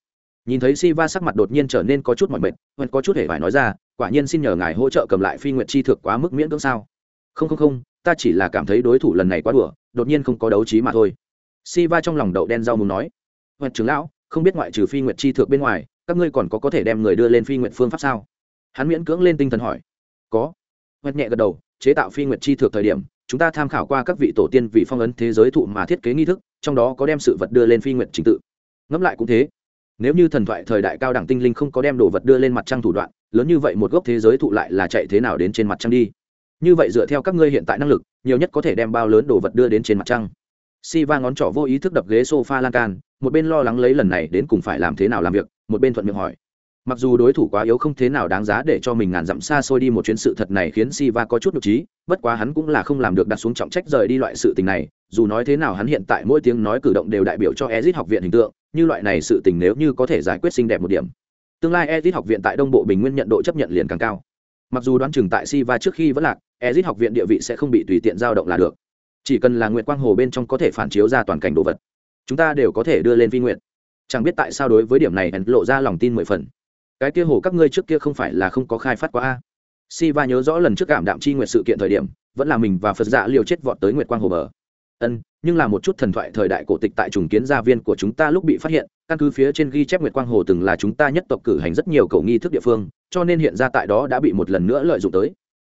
Nhìn thấy Siva sắc mặt đột nhiên trở nên có chút mỏi mệt, vẫn có chút hề phải nói ra, quả nhiên xin nhờ ngài hỗ trợ cầm lại phi nguyện chi thực quá mức miễn cưỡng sao? Không không không, ta chỉ là cảm thấy đối thủ lần này quá đùa, đột nhiên không có đấu trí mà thôi. Siva trong lòng đậu đen rau muốn nói, hoạch trưởng lão không biết ngoại trừ phi Nguyệt chi thượng bên ngoài các ngươi còn có có thể đem người đưa lên phi Nguyệt phương pháp sao? Hắn miễn cưỡng lên tinh thần hỏi. Có. Hoạch nhẹ gật đầu chế tạo phi Nguyệt chi thượng thời điểm chúng ta tham khảo qua các vị tổ tiên vì phong ấn thế giới thụ mà thiết kế nghi thức trong đó có đem sự vật đưa lên phi Nguyệt trình tự. Ngẫm lại cũng thế. Nếu như thần thoại thời đại cao đẳng tinh linh không có đem đồ vật đưa lên mặt trăng thủ đoạn lớn như vậy một gốc thế giới thụ lại là chạy thế nào đến trên mặt trăng đi? Như vậy dựa theo các ngươi hiện tại năng lực, nhiều nhất có thể đem bao lớn đồ vật đưa đến trên mặt trăng. Si va ngón trỏ vô ý thức đập ghế sofa lan can, một bên lo lắng lấy lần này đến cùng phải làm thế nào làm việc, một bên thuận miệng hỏi. Mặc dù đối thủ quá yếu không thế nào đáng giá để cho mình ngàn dặm xa xôi đi một chuyến sự thật này khiến si va có chút nhục trí bất quá hắn cũng là không làm được đặt xuống trọng trách rời đi loại sự tình này, dù nói thế nào hắn hiện tại mỗi tiếng nói cử động đều đại biểu cho ezit học viện hình tượng, như loại này sự tình nếu như có thể giải quyết xinh đẹp một điểm, tương lai ezit học viện tại đông bộ bình nguyên nhận độ chấp nhận liền càng cao. Mặc dù đoán chừng tại si va trước khi vẫn lạc ezit học viện địa vị sẽ không bị tùy tiện dao động là được. Chỉ cần là Nguyệt quang hồ bên trong có thể phản chiếu ra toàn cảnh đồ vật, chúng ta đều có thể đưa lên vi nguyện chẳng biết tại sao đối với điểm này hắn lộ ra lòng tin mười phần. Cái kia hồ các ngươi trước kia không phải là không có khai phát quá a? Si va nhớ rõ lần trước cảm đạm chi Nguyệt sự kiện thời điểm, vẫn là mình và phật dạ liều chết vọt tới nguyệt quang hồ bờ. Ân, nhưng là một chút thần thoại thời đại cổ tịch tại trùng kiến gia viên của chúng ta lúc bị phát hiện, căn cứ phía trên ghi chép nguyệt quang hồ từng là chúng ta nhất tộc cử hành rất nhiều cầu nghi thức địa phương, cho nên hiện ra tại đó đã bị một lần nữa lợi dụng tới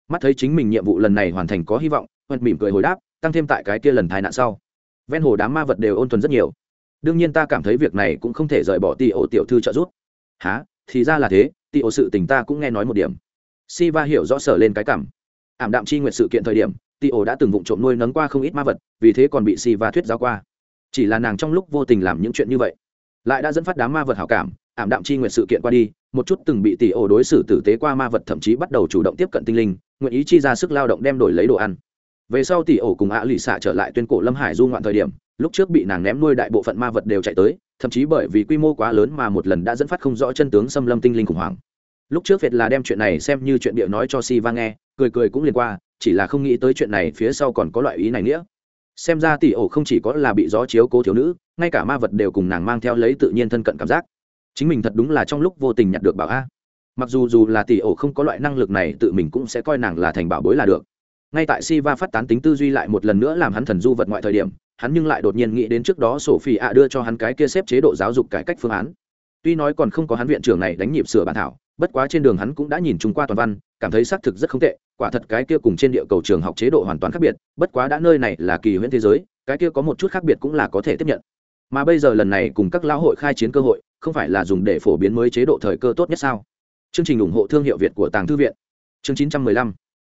mắt thấy chính mình nhiệm vụ lần này hoàn thành có hy vọng huân mỉm cười hồi đáp, tăng thêm tại cái kia lần tai nạn sau. Ven hồ đám ma vật đều ôn thuần rất nhiều. Đương nhiên ta cảm thấy việc này cũng không thể rời bỏ tỷ ổ tiểu thư trợ giúp. Há thì ra là thế tỷ ổ sự tình ta cũng nghe nói một điểm. Si va hiểu rõ sở lên cái cảm. Ảm đạm chi nguyện sự kiện thời điểm tỷ ổ đã từng vụng trộm nuôi nấng qua không ít ma vật, vì thế còn bị si va thuyết giáo qua. Chỉ là nàng trong lúc vô tình làm những chuyện như vậy, lại đã dẫn phát đám ma vật hảo cảm, ảm đạm chi nguyện sự kiện qua đi, một chút từng bị tỷ ổ đối xử tử tế qua ma vật thậm chí bắt đầu chủ động tiếp cận tinh linh nguyện ý chi ra sức lao động đem đổi lấy đồ ăn. Về sau tỷ ổ cùng ạ lì xạ trở lại tuyên cổ lâm hải du ngoạn thời điểm, lúc trước bị nàng ném nuôi đại bộ phận ma vật đều chạy tới, thậm chí bởi vì quy mô quá lớn mà một lần đã dẫn phát không rõ chân tướng xâm lâm tinh linh khủng hoảng. Lúc trước việt là đem chuyện này xem như chuyện địa nói cho si va nghe, cười cười cũng liền qua, chỉ là không nghĩ tới chuyện này phía sau còn có loại ý này nghĩa. Xem ra tỷ ổ không chỉ có là bị gió chiếu cố thiếu nữ, ngay cả ma vật đều cùng nàng mang theo lấy tự nhiên thân cận cảm giác. Chính mình thật đúng là trong lúc vô tình nhặt được bảo a mặc dù dù là tỷ ổ không có loại năng lực này, tự mình cũng sẽ coi nàng là thành bảo bối là được. Ngay tại si va phát tán tính tư duy lại một lần nữa làm hắn thần du vật ngoại thời điểm, hắn nhưng lại đột nhiên nghĩ đến trước đó sổ phi ạ đưa cho hắn cái kia xếp chế độ giáo dục cải cách phương án. Tuy nói còn không có hắn viện trưởng này đánh nhịp sửa bản thảo, bất quá trên đường hắn cũng đã nhìn chung qua toàn văn, cảm thấy xác thực rất không tệ, quả thật cái kia cùng trên địa cầu trường học chế độ hoàn toàn khác biệt, bất quá đã nơi này là kỳ huyễn thế giới, cái kia có một chút khác biệt cũng là có thể tiếp nhận. Mà bây giờ lần này cùng các lão hội khai chiến cơ hội, không phải là dùng để phổ biến mới chế độ thời cơ tốt nhất sao? Chương trình ủng hộ thương hiệu việt của tàng thư viện. Chương 915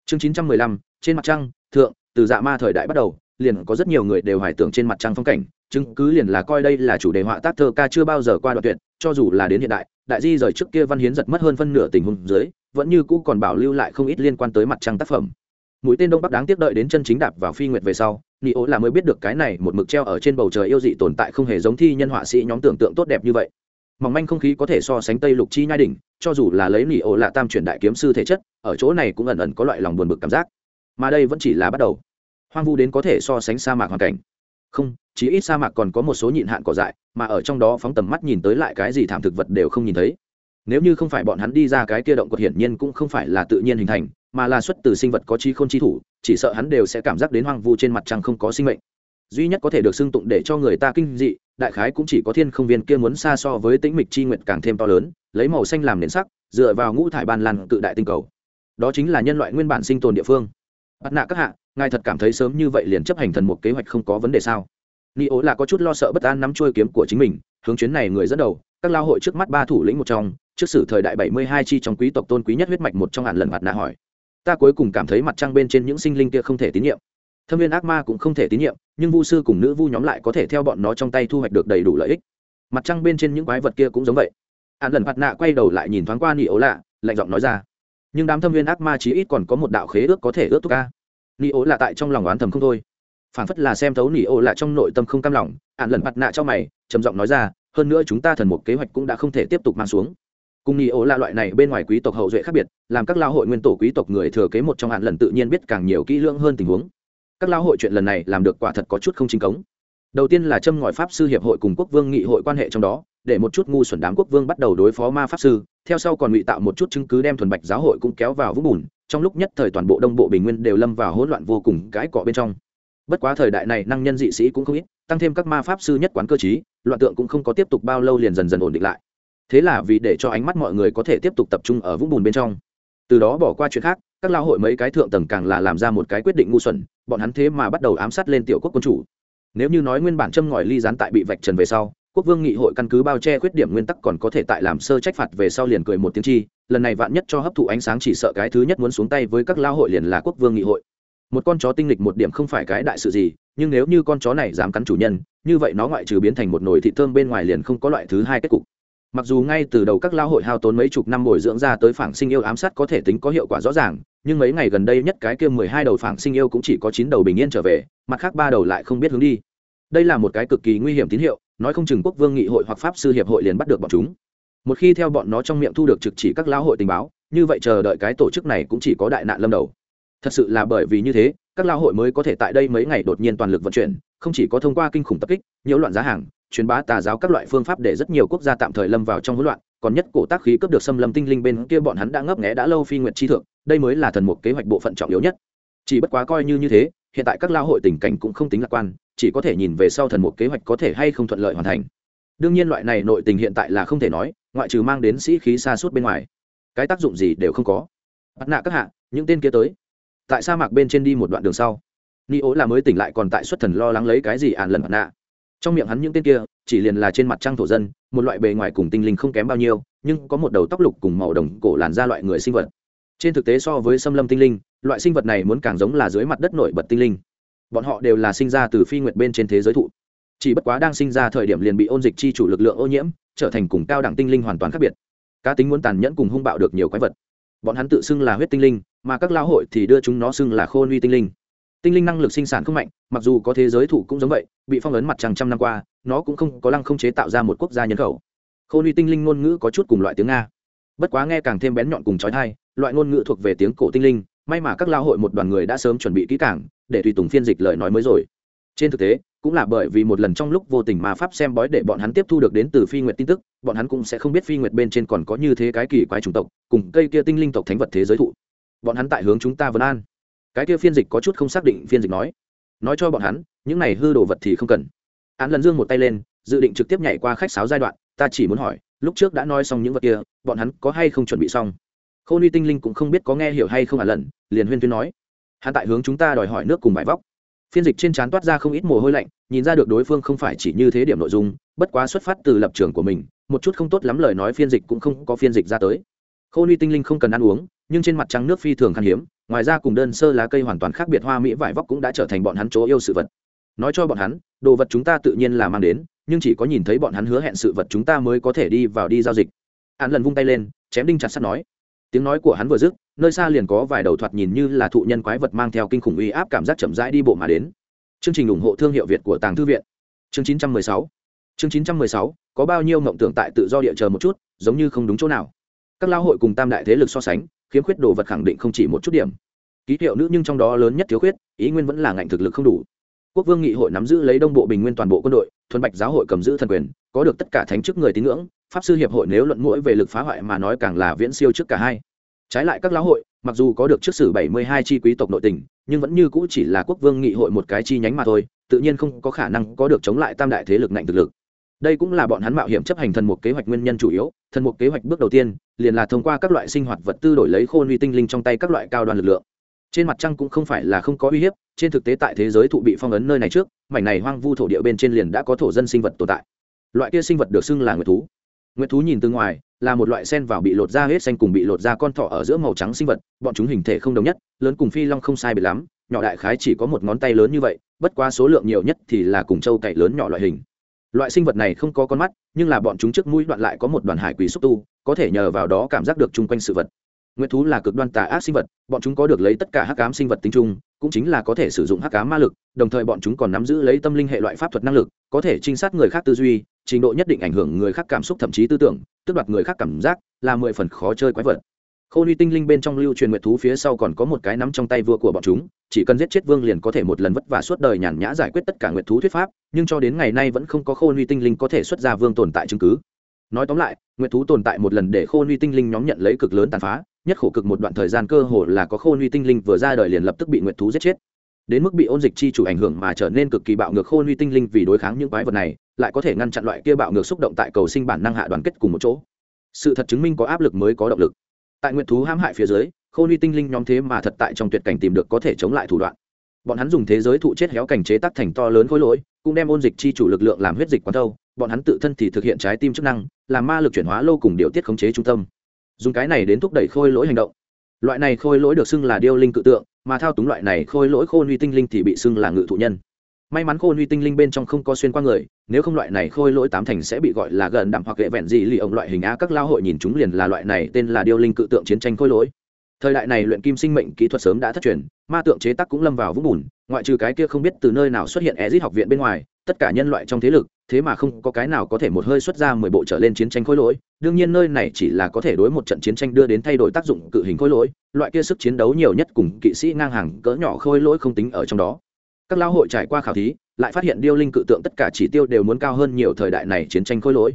chương 915 trên mặt trăng, thượng, từ dạ ma thời đại bắt đầu, liền có rất nhiều người đều hoài tưởng trên mặt trăng phong cảnh, chứng cứ liền là coi đây là chủ đề họa tác thơ ca chưa bao giờ qua đoạn tuyệt, cho dù là đến hiện đại đại di rời trước kia văn hiến giật mất hơn phân nửa tình huống dưới, vẫn như cũ còn bảo lưu lại không ít liên quan tới mặt trăng tác phẩm. Mũi tên đông bắc đáng tiếc đợi đến chân chính đạp vào phi nguyệt về sau, nị ố là mới biết được cái này một mực treo ở trên bầu trời yêu dị tồn tại không hề giống thi nhân họa sĩ nhóm tưởng tượng tốt đẹp như vậy mỏng manh không khí có thể so sánh tây lục chi nhai đỉnh, cho dù là lấy nỉ ổ lạ tam chuyển đại kiếm sư thể chất, ở chỗ này cũng ẩn ẩn có loại lòng buồn bực cảm giác. Mà đây vẫn chỉ là bắt đầu. Hoang vu đến có thể so sánh sa mạc hoàn cảnh. Không chỉ ít sa mạc còn có một số nhịn hạn cỏ dại, mà ở trong đó phóng tầm mắt nhìn tới lại cái gì thảm thực vật đều không nhìn thấy. Nếu như không phải bọn hắn đi ra cái kia động cột hiển nhiên cũng không phải là tự nhiên hình thành, mà là xuất từ sinh vật có chi không chi thủ, chỉ sợ hắn đều sẽ cảm giác đến hoang vu trên mặt trăng không có sinh mệnh. Duy nhất có thể được xưng tụng để cho người ta kinh dị đại khái cũng chỉ có thiên không viên kia muốn xa so với tĩnh mịch chi nguyện càng thêm to lớn, lấy màu xanh làm nền sắc, dựa vào ngũ thải ban lan cự đại tinh cầu. Đó chính là nhân loại nguyên bản sinh tồn địa phương. Bắt nạ các hạ, ngài thật cảm thấy sớm như vậy liền chấp hành thần một kế hoạch không có vấn đề sao? Ni ố là có chút lo sợ bất an nắm trôi kiếm của chính mình, hướng chuyến này người dẫn đầu, các lao hội trước mắt ba thủ lĩnh một trong, trước sử thời đại bảy mươi hai chi trong quý tộc tôn quý nhất huyết mạch một trong hạn lần mặt nạ hỏi. Ta cuối cùng cảm thấy mặt trăng bên trên những sinh linh kia không thể tín nhiệm thâm viên ác ma cũng không thể tín nhiệm, nhưng vu sư cùng nữ vu nhóm lại có thể theo bọn nó trong tay thu hoạch được đầy đủ lợi ích. Mặt trăng bên trên những quái vật kia cũng giống vậy. Hạn lần mặt nạ quay đầu lại nhìn thoáng qua nị ố lạ, lạnh giọng nói ra, nhưng đám thâm viên ác ma chí ít còn có một đạo khế ước có thể ước thúc ca nị ố lạ tại trong lòng oán thầm không thôi. Phản phất là xem thấu nị ố lạ trong nội tâm không cam lòng Hạn lần mặt nạ cho mày, trầm giọng nói ra, hơn nữa chúng ta thần một kế hoạch cũng đã không thể tiếp tục mang xuống. Cùng nị ố lạ loại này bên ngoài quý tộc hậu duệ khác biệt, làm các lao hội nguyên tổ quý tộc người thừa kế một trong hạn lần tự nhiên biết càng nhiều kỹ lưỡng hơn tình huống các lao hội chuyện lần này làm được quả thật có chút không chính cống. Đầu tiên là châm ngòi pháp sư hiệp hội cùng quốc vương nghị hội quan hệ trong đó, để một chút ngu xuẩn đám quốc vương bắt đầu đối phó ma pháp sư, theo sau còn ngụy tạo một chút chứng cứ đem thuần bạch giáo hội cũng kéo vào vũng bùn, trong lúc nhất thời toàn bộ đông bộ bình nguyên đều lâm vào hỗn loạn vô cùng cãi cọ bên trong. Bất quá thời đại này năng nhân dị sĩ cũng không ít, tăng thêm các ma pháp sư nhất quán cơ chí loạn tượng cũng không có tiếp tục bao lâu liền dần dần ổn định lại. Thế là vì để cho ánh mắt mọi người có thể tiếp tục tập trung ở vũng bùn bên trong. Từ đó bỏ qua chuyện khác các lao hội mấy cái thượng tầng càng là làm ra một cái quyết định ngu xuẩn, bọn hắn thế mà bắt đầu ám sát lên tiểu quốc quân chủ. Nếu như nói nguyên bản châm ngòi ly gián tại bị vạch trần về sau, quốc vương nghị hội căn cứ bao che khuyết điểm nguyên tắc còn có thể tại làm sơ trách phạt về sau liền cười một tiếng chi, lần này vạn nhất cho hấp thụ ánh sáng chỉ sợ cái thứ nhất muốn xuống tay với các lao hội liền là quốc vương nghị hội. Một con chó tinh lịch một điểm không phải cái đại sự gì, nhưng nếu như con chó này dám cắn chủ nhân, như vậy nó ngoại trừ biến thành một nồi thị thơm bên ngoài liền không có loại thứ hai kết cục mặc dù ngay từ đầu các lao hội hao tốn mấy chục năm bồi dưỡng ra tới phảng sinh yêu ám sát có thể tính có hiệu quả rõ ràng, nhưng mấy ngày gần đây nhất cái kia mười hai đầu phảng sinh yêu cũng chỉ có chín đầu bình yên trở về, mặt khác ba đầu lại không biết hướng đi. Đây là một cái cực kỳ nguy hiểm tín hiệu, nói không chừng quốc vương nghị hội hoặc pháp sư hiệp hội liền bắt được bọn chúng. Một khi theo bọn nó trong miệng thu được trực chỉ các lao hội tình báo, như vậy chờ đợi cái tổ chức này cũng chỉ có đại nạn lâm đầu. Thật sự là bởi vì như thế, các lao hội mới có thể tại đây mấy ngày đột nhiên toàn lực vận chuyển, không chỉ có thông qua kinh khủng tập kích, nhiễu loạn giá hàng truyền bá tà giáo các loại phương pháp để rất nhiều quốc gia tạm thời lâm vào trong hỗn loạn, còn nhất cổ tác khí cướp được xâm lâm tinh linh bên kia bọn hắn đã ngấp nghé đã lâu phi nguyện chi thượng, đây mới là thần mục kế hoạch bộ phận trọng yếu nhất. Chỉ bất quá coi như như thế, hiện tại các lao hội tình cảnh cũng không tính lạc quan, chỉ có thể nhìn về sau thần mục kế hoạch có thể hay không thuận lợi hoàn thành. Đương nhiên loại này nội tình hiện tại là không thể nói, ngoại trừ mang đến sĩ khí xa suốt bên ngoài. Cái tác dụng gì đều không có. Bắt nạ các hạ, những tên kia tới. Tại sa mạc bên trên đi một đoạn đường sau. Ni ố là mới tỉnh lại còn tại xuất thần lo lắng lấy cái gì ạn lần mặt nạ trong miệng hắn những tên kia, chỉ liền là trên mặt trăng thổ dân, một loại bề ngoài cùng tinh linh không kém bao nhiêu, nhưng có một đầu tóc lục cùng màu đồng cổ làn ra loại người sinh vật. Trên thực tế so với xâm lâm tinh linh, loại sinh vật này muốn càng giống là dưới mặt đất nổi bật tinh linh. Bọn họ đều là sinh ra từ phi nguyệt bên trên thế giới thụ. Chỉ bất quá đang sinh ra thời điểm liền bị ôn dịch chi chủ lực lượng ô nhiễm, trở thành cùng cao đẳng tinh linh hoàn toàn khác biệt. Cá tính muốn tàn nhẫn cùng hung bạo được nhiều quái vật. Bọn hắn tự xưng là huyết tinh linh, mà các lao hội thì đưa chúng nó xưng là khôn uy tinh linh tinh linh năng lực sinh sản không mạnh, mặc dù có thế giới thụ cũng giống vậy, bị phong ấn mặt trăng trăm năm qua, nó cũng không có lăng không chế tạo ra một quốc gia nhân khẩu. Khôn uy tinh linh ngôn ngữ có chút cùng loại tiếng nga. Bất quá nghe càng thêm bén nhọn cùng trói thai loại ngôn ngữ thuộc về tiếng cổ tinh linh, may mà các lao hội một đoàn người đã sớm chuẩn bị kỹ càng, để tùy tùng phiên dịch lời nói mới rồi. Trên thực tế, cũng là bởi vì một lần trong lúc vô tình mà pháp xem bói để bọn hắn tiếp thu được đến từ phi nguyệt tin tức, bọn hắn cũng sẽ không biết phi nguyệt bên trên còn có như thế cái kỳ quái chủng tộc, cùng cây kia tinh linh tộc thánh vật thế giới thụ. Bọn hắn tại hướng chúng ta vấn an cái kia phiên dịch có chút không xác định phiên dịch nói. Nói cho bọn hắn, những này hư đồ vật thì không cần. Án lần dương một tay lên, dự định trực tiếp nhảy qua khách sáo giai đoạn, ta chỉ muốn hỏi, lúc trước đã nói xong những vật kia, bọn hắn có hay không chuẩn bị xong? Khôn uy tinh linh cũng không biết có nghe hiểu hay không à lần, liền huyên tuyên nói. Hắn tại hướng chúng ta đòi hỏi nước cùng bài vóc. Phiên dịch trên trán toát ra không ít mồ hôi lạnh, nhìn ra được đối phương không phải chỉ như thế điểm nội dung, bất quá xuất phát từ lập trường của mình, một chút không tốt lắm lời nói phiên dịch cũng không có phiên dịch ra tới. Khôn uy tinh linh không cần ăn uống, nhưng trên mặt trắng nước phi thường khan hiếm ngoài ra cùng đơn sơ lá cây hoàn toàn khác biệt, hoa mỹ vải vóc cũng đã trở thành bọn hắn chỗ yêu sự vật. Nói cho bọn hắn, đồ vật chúng ta tự nhiên là mang đến, nhưng chỉ có nhìn thấy bọn hắn hứa hẹn sự vật chúng ta mới có thể đi vào đi giao dịch. Hắn lần vung tay lên, chém đinh chặt sắt nói. Tiếng nói của hắn vừa dứt, nơi xa liền có vài đầu thoạt nhìn như là thụ nhân quái vật mang theo kinh khủng uy áp cảm giác chậm rãi đi bộ mà đến. Chương trình ủng hộ thương hiệu việt của tàng thư viện. Chương 916 chương 916 có bao nhiêu mộng tưởng tại tự do địa chờ một chút, giống như không đúng chỗ nào. Các lao hội cùng tam đại thế lực so sánh khiếm khuyết đồ vật khẳng định không chỉ một chút điểm. Ký hiệu nữ nhưng trong đó lớn nhất thiếu khuyết, ý nguyên vẫn là ngạnh thực lực không đủ. Quốc vương nghị hội nắm giữ lấy đông bộ bình nguyên toàn bộ quân đội, thuần bạch giáo hội cầm giữ thần quyền, có được tất cả thánh chức người tín ngưỡng, pháp sư hiệp hội nếu luận mũi về lực phá hoại mà nói càng là viễn siêu trước cả hai. Trái lại các lão hội, mặc dù có được trước sử bảy mươi hai chi quý tộc nội tình, nhưng vẫn như cũ chỉ là quốc vương nghị hội một cái chi nhánh mà thôi, tự nhiên không có khả năng có được chống lại tam đại thế lực ngạnh thực lực. Đây cũng là bọn hắn mạo hiểm chấp hành thần một kế hoạch nguyên nhân chủ yếu thần mục kế hoạch bước đầu tiên liền là thông qua các loại sinh hoạt vật tư đổi lấy khôn uy tinh linh trong tay các loại cao đoàn lực lượng. Trên mặt trăng cũng không phải là không có uy hiếp, trên thực tế tại thế giới thụ bị phong ấn nơi này trước, mảnh này hoang vu thổ địa bên trên liền đã có thổ dân sinh vật tồn tại. Loại kia sinh vật được xưng là nguyệt thú. Nguyệt thú nhìn từ ngoài, là một loại sen vào bị lột da hết xanh cùng bị lột da con thỏ ở giữa màu trắng sinh vật, bọn chúng hình thể không đồng nhất, lớn cùng phi long không sai biệt lắm, nhỏ đại khái chỉ có một ngón tay lớn như vậy, bất quá số lượng nhiều nhất thì là cùng trâu cậy lớn nhỏ loại hình loại sinh vật này không có con mắt, nhưng là bọn chúng trước mũi đoạn lại có một đoàn hải quỷ xúc tu, có thể nhờ vào đó cảm giác được chung quanh sự vật. Nguyệt thú là cực đoan tà ác sinh vật, bọn chúng có được lấy tất cả hắc ám sinh vật tính chung, cũng chính là có thể sử dụng hắc ám ma lực, đồng thời bọn chúng còn nắm giữ lấy tâm linh hệ loại pháp thuật năng lực, có thể trinh sát người khác tư duy, trình độ nhất định ảnh hưởng người khác cảm xúc thậm chí tư tưởng, tước đoạt người khác cảm giác, là mười phần khó chơi quái vật khô uy tinh linh bên trong lưu truyền nguyệt thú phía sau còn có một cái nắm trong tay vua của bọn chúng, chỉ cần giết chết vương liền có thể một lần vất vả suốt đời nhàn nhã giải quyết tất cả nguyệt thú thuyết pháp, nhưng cho đến ngày nay vẫn không có khôn uy tinh linh có thể xuất ra vương tồn tại chứng cứ. Nói tóm lại, nguyệt thú tồn tại một lần để khôn uy tinh linh nhóm nhận lấy cực lớn tàn phá, nhất khổ cực một đoạn thời gian cơ hồ là có khôn uy tinh linh vừa ra đời liền lập tức bị nguyệt thú giết chết. Đến mức bị ôn dịch chi chủ ảnh hưởng mà trở nên cực kỳ bạo ngược khôn uy tinh linh vì đối kháng những quái vật này, lại có thể ngăn chặn loại kia bạo ngược xúc động tại cầu sinh bản năng hạ đoàn kết cùng một chỗ. Sự thật chứng minh có áp lực mới có động lực tại nguyệt thú hãm hại phía dưới khôn uy tinh linh nhóm thế mà thật tại trong tuyệt cảnh tìm được có thể chống lại thủ đoạn. Bọn hắn dùng thế giới thụ chết héo cảnh chế tác thành to lớn khối lỗi, cũng đem ôn dịch chi chủ lực lượng làm huyết dịch quán thâu, bọn hắn tự thân thì thực hiện trái tim chức năng, làm ma lực chuyển hóa lâu cùng điều tiết khống chế trung tâm. Dùng cái này đến thúc đẩy khôi lỗi hành động. Loại này khôi lỗi được xưng là điêu linh cự tượng, mà thao túng loại này khôi lỗi khôn huy tinh linh thì bị xưng là ngự thụ nhân may mắn khôn huy tinh linh bên trong không có xuyên qua người, nếu không loại này khôi lỗi tám thành sẽ bị gọi là gần đạm hoặc lệ vẹn gì lì ổng loại hình á. Các lao hội nhìn chúng liền là loại này tên là điêu linh cự tượng chiến tranh khôi lỗi. Thời đại này luyện kim sinh mệnh kỹ thuật sớm đã thất truyền, ma tượng chế tác cũng lâm vào vũng bùn, ngoại trừ cái kia không biết từ nơi nào xuất hiện ezit học viện bên ngoài, tất cả nhân loại trong thế lực, thế mà không có cái nào có thể một hơi xuất ra mười bộ trở lên chiến tranh khối lỗi. Đương nhiên nơi này chỉ là có thể đối một trận chiến tranh đưa đến thay đổi tác dụng cự hình khối lỗi, loại kia sức chiến đấu nhiều nhất cùng kỵ sĩ ngang hàng cỡ nhỏ khối lỗi không tính ở trong đó các lao hội trải qua khảo thí, lại phát hiện điêu linh cự tượng tất cả chỉ tiêu đều muốn cao hơn nhiều thời đại này chiến tranh khôi lỗi.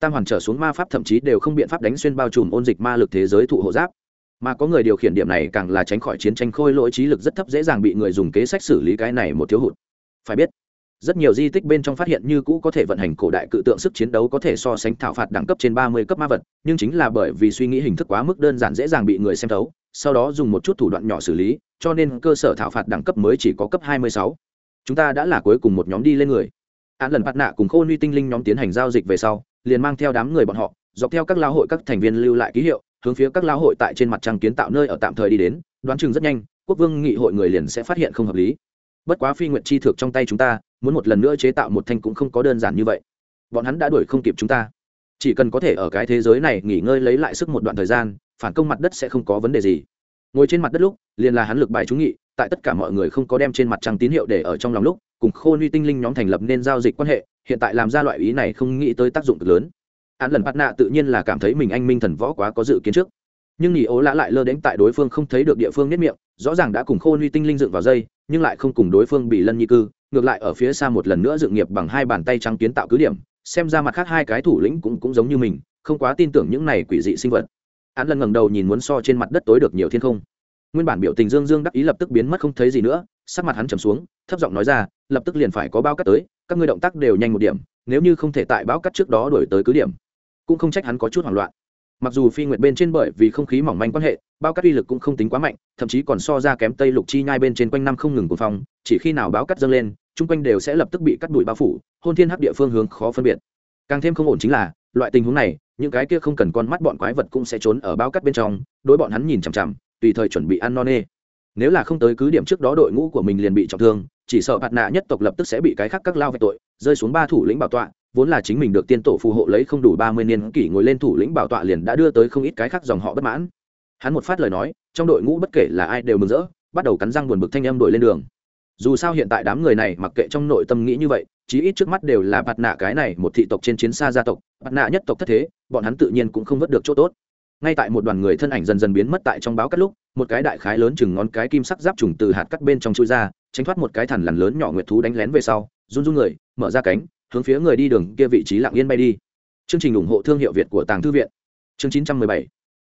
Tam hoàn trở xuống ma pháp thậm chí đều không biện pháp đánh xuyên bao trùm ôn dịch ma lực thế giới thụ hộ giáp. Mà có người điều khiển điểm này càng là tránh khỏi chiến tranh khôi lỗi trí lực rất thấp dễ dàng bị người dùng kế sách xử lý cái này một thiếu hụt. Phải biết rất nhiều di tích bên trong phát hiện như cũ có thể vận hành cổ đại cự tượng sức chiến đấu có thể so sánh thảo phạt đẳng cấp trên ba mươi cấp ma vật, nhưng chính là bởi vì suy nghĩ hình thức quá mức đơn giản dễ dàng bị người xem thấu, sau đó dùng một chút thủ đoạn nhỏ xử lý, cho nên cơ sở thảo phạt đẳng cấp mới chỉ có cấp hai mươi sáu. Chúng ta đã là cuối cùng một nhóm đi lên người. Án lần bắt nạ cùng khôn nuy tinh linh nhóm tiến hành giao dịch về sau, liền mang theo đám người bọn họ, dọc theo các lao hội các thành viên lưu lại ký hiệu, hướng phía các lao hội tại trên mặt trăng kiến tạo nơi ở tạm thời đi đến, đoán chừng rất nhanh, quốc vương nghị hội người liền sẽ phát hiện không hợp lý. Bất quá phi nguyện chi thực trong tay chúng ta muốn một lần nữa chế tạo một thanh cũng không có đơn giản như vậy. Bọn hắn đã đuổi không kịp chúng ta. Chỉ cần có thể ở cái thế giới này nghỉ ngơi lấy lại sức một đoạn thời gian, phản công mặt đất sẽ không có vấn đề gì. Ngồi trên mặt đất lúc, liền là hắn lực bài trúng nghị, tại tất cả mọi người không có đem trên mặt trăng tín hiệu để ở trong lòng lúc, cùng khôn uy tinh linh nhóm thành lập nên giao dịch quan hệ, hiện tại làm ra loại ý này không nghĩ tới tác dụng cực lớn. Hắn lần bắt nạ tự nhiên là cảm thấy mình anh minh thần võ quá có dự kiến trước. Nhưng nghỉ ố lã lại lơ đến tại đối phương không thấy được địa phương nếp miệng, rõ ràng đã cùng khôn uy tinh linh dựng vào dây, nhưng lại không cùng đối phương bị lân nhi cư ngược lại ở phía xa một lần nữa dựng nghiệp bằng hai bàn tay trắng kiến tạo cứ điểm, xem ra mặt khác hai cái thủ lĩnh cũng cũng giống như mình, không quá tin tưởng những này quỷ dị sinh vật. Hắn lần ngẩng đầu nhìn muốn so trên mặt đất tối được nhiều thiên không. Nguyên bản biểu tình dương dương đắc ý lập tức biến mất không thấy gì nữa, sắc mặt hắn trầm xuống, thấp giọng nói ra, lập tức liền phải có bao cắt tới, các ngươi động tác đều nhanh một điểm, nếu như không thể tại bão cắt trước đó đổi tới cứ điểm, cũng không trách hắn có chút hoảng loạn. Mặc dù phi nguyệt bên trên bởi vì không khí mỏng manh quan hệ, bao cắt uy lực cũng không tính quá mạnh, thậm chí còn so ra kém tây lục chi nhai bên trên quanh năm không ngừng của phòng chỉ khi nào báo cắt dâng lên chung quanh đều sẽ lập tức bị cắt đuổi bao phủ, hôn thiên hắc địa phương hướng khó phân biệt. Càng thêm không ổn chính là, loại tình huống này, những cái kia không cần con mắt bọn quái vật cũng sẽ trốn ở bao cắt bên trong, đối bọn hắn nhìn chằm chằm, tùy thời chuẩn bị ăn no nê. Nếu là không tới cứ điểm trước đó đội ngũ của mình liền bị trọng thương, chỉ sợ bạt nạ nhất tộc lập tức sẽ bị cái khác các lao về tội, rơi xuống ba thủ lĩnh bảo tọa, vốn là chính mình được tiên tổ phù hộ lấy không đủ ba mươi niên kỷ ngồi lên thủ lĩnh bảo tọa liền đã đưa tới không ít cái khác dòng họ bất mãn. Hắn một phát lời nói, trong đội ngũ bất kể là ai đều mừng rỡ, bắt đầu cắn răng buồn bực thanh âm đổi lên đường dù sao hiện tại đám người này mặc kệ trong nội tâm nghĩ như vậy, chí ít trước mắt đều là bạt nạ cái này một thị tộc trên chiến xa gia tộc, bạt nạ nhất tộc thất thế, bọn hắn tự nhiên cũng không vớt được chỗ tốt. Ngay tại một đoàn người thân ảnh dần dần biến mất tại trong báo cắt lúc, một cái đại khái lớn chừng ngón cái kim sắc giáp trùng từ hạt cắt bên trong chui ra, tránh thoát một cái thằn lằn lớn nhỏ nguyệt thú đánh lén về sau, run run người, mở ra cánh, hướng phía người đi đường kia vị trí lặng yên bay đi. Chương trình ủng hộ thương hiệu việt của tàng thư viện. Chương 917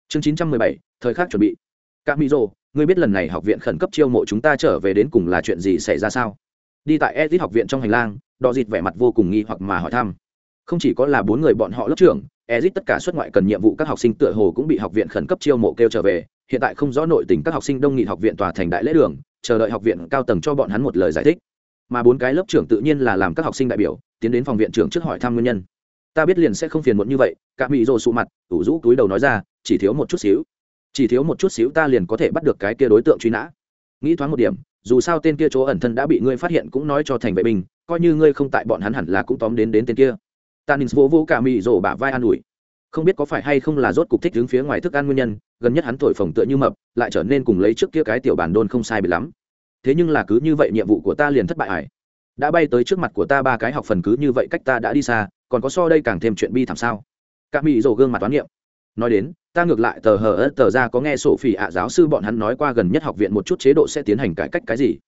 chương 917 thời khắc chuẩn bị các mỹ rồ, ngươi biết lần này học viện khẩn cấp chiêu mộ chúng ta trở về đến cùng là chuyện gì xảy ra sao? Đi tại edit học viện trong hành lang đò dịt vẻ mặt vô cùng nghi hoặc mà hỏi thăm. Không chỉ có là bốn người bọn họ lớp trưởng ezit tất cả xuất ngoại cần nhiệm vụ các học sinh tựa hồ cũng bị học viện khẩn cấp chiêu mộ kêu trở về. Hiện tại không rõ nội tình các học sinh đông nghị học viện tòa thành đại lễ đường, chờ đợi học viện cao tầng cho bọn hắn một lời giải thích. Mà bốn cái lớp trưởng tự nhiên là làm các học sinh đại biểu, tiến đến phòng viện trưởng trước hỏi thăm nguyên nhân. Ta biết liền sẽ không phiền muộn như vậy, cả mỹ rồ sụ mặt, ủ rũ túi đầu nói ra, chỉ thiếu một chút xíu chỉ thiếu một chút xíu ta liền có thể bắt được cái kia đối tượng truy nã. Nghĩ thoáng một điểm, dù sao tên kia chỗ ẩn thân đã bị ngươi phát hiện cũng nói cho thành vệ binh, coi như ngươi không tại bọn hắn hẳn là cũng tóm đến đến tên kia. Tanin vô vô cả mị rổ bả vai an ủi. Không biết có phải hay không là rốt cục thích đứng phía ngoài thức ăn nguyên nhân, gần nhất hắn thổi phồng tựa như mập, lại trở nên cùng lấy trước kia cái tiểu bản đôn không sai bị lắm. Thế nhưng là cứ như vậy nhiệm vụ của ta liền thất bại ải. Đã bay tới trước mặt của ta ba cái học phần cứ như vậy cách ta đã đi xa, còn có so đây càng thêm chuyện bi thảm sao? Cả mị rổ gương mặt toán niệm nói đến, ta ngược lại tờ hờ ớt tờ ra có nghe sổ phỉ ạ giáo sư bọn hắn nói qua gần nhất học viện một chút chế độ sẽ tiến hành cải cách cái gì.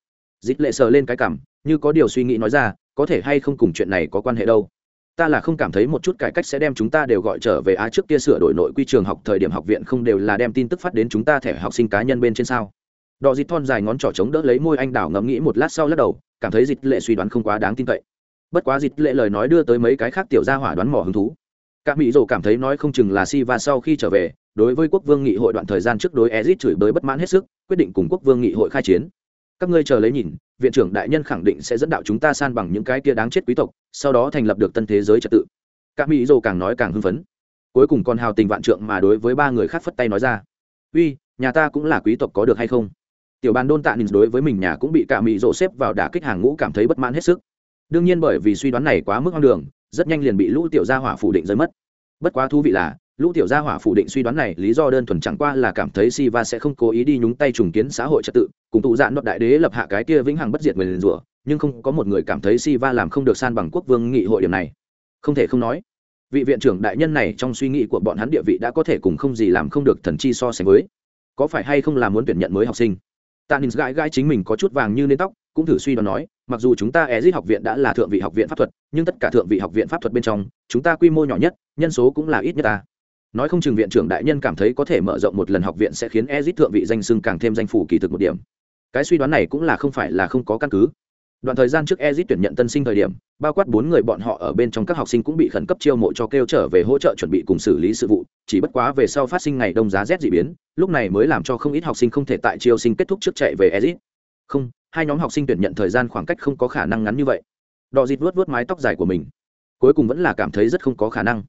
Dịch lệ sờ lên cái cảm, như có điều suy nghĩ nói ra, có thể hay không cùng chuyện này có quan hệ đâu. Ta là không cảm thấy một chút cải cách sẽ đem chúng ta đều gọi trở về á trước kia sửa đổi nội quy trường học thời điểm học viện không đều là đem tin tức phát đến chúng ta thẻ học sinh cá nhân bên trên sao. Đò dịt thon dài ngón trỏ chống đỡ lấy môi anh đảo ngẫm nghĩ một lát sau lắc đầu, cảm thấy dịch lệ suy đoán không quá đáng tin cậy. Bất quá dịch lệ lời nói đưa tới mấy cái khác tiểu gia hỏa đoán mò hứng thú các mỹ rồ cảm thấy nói không chừng là si và sau khi trở về, đối với quốc vương nghị hội đoạn thời gian trước đối ezit chửi bới bất mãn hết sức, quyết định cùng quốc vương nghị hội khai chiến. Các ngươi chờ lấy nhìn, viện trưởng đại nhân khẳng định sẽ dẫn đạo chúng ta san bằng những cái kia đáng chết quý tộc, sau đó thành lập được tân thế giới trật tự. Các mỹ dô càng nói càng hưng phấn. Cuối cùng còn hào tình vạn trượng mà đối với ba người khác phất tay nói ra. Uy, nhà ta cũng là quý tộc có được hay không? Tiểu bàn đôn tạ nhìn đối với mình nhà cũng bị cả mỹ dỗ xếp vào đả kích hàng ngũ cảm thấy bất mãn hết sức. Đương nhiên bởi vì suy đoán này quá mức hoang đường rất nhanh liền bị lũ tiểu gia hỏa phủ định rơi mất. Bất quá thú vị là, lũ tiểu gia hỏa phủ định suy đoán này, lý do đơn thuần chẳng qua là cảm thấy si va sẽ không cố ý đi nhúng tay trùng kiến xã hội trật tự, cùng tụ dạn đoạt đại đế lập hạ cái kia vĩnh hằng bất diệt người liền rủa, nhưng không có một người cảm thấy si va làm không được san bằng quốc vương nghị hội điểm này. Không thể không nói, vị viện trưởng đại nhân này trong suy nghĩ của bọn hắn địa vị đã có thể cùng không gì làm không được thần chi so sánh với. Có phải hay không là muốn tuyển nhận mới học sinh? Tạ ninh gãi gãi chính mình có chút vàng như nến tóc cũng thử suy đoán nói, mặc dù chúng ta ezit học viện đã là thượng vị học viện pháp thuật, nhưng tất cả thượng vị học viện pháp thuật bên trong, chúng ta quy mô nhỏ nhất, nhân số cũng là ít nhất ta. Nói không chừng viện trưởng đại nhân cảm thấy có thể mở rộng một lần học viện sẽ khiến ezit thượng vị danh sưng càng thêm danh phủ kỳ thực một điểm. Cái suy đoán này cũng là không phải là không có căn cứ. Đoạn thời gian trước ezit tuyển nhận tân sinh thời điểm, bao quát bốn người bọn họ ở bên trong các học sinh cũng bị khẩn cấp chiêu mộ cho kêu trở về hỗ trợ chuẩn bị cùng xử lý sự vụ, chỉ bất quá về sau phát sinh ngày đông giá rét d ị biến, lúc này mới làm cho không ít học sinh không thể tại chiêu sinh kết thúc trước chạy về ezit không hai nhóm học sinh tuyển nhận thời gian khoảng cách không có khả năng ngắn như vậy. Đỏ dịt vuốt vuốt mái tóc dài của mình. Cuối cùng vẫn là cảm thấy rất không có khả năng.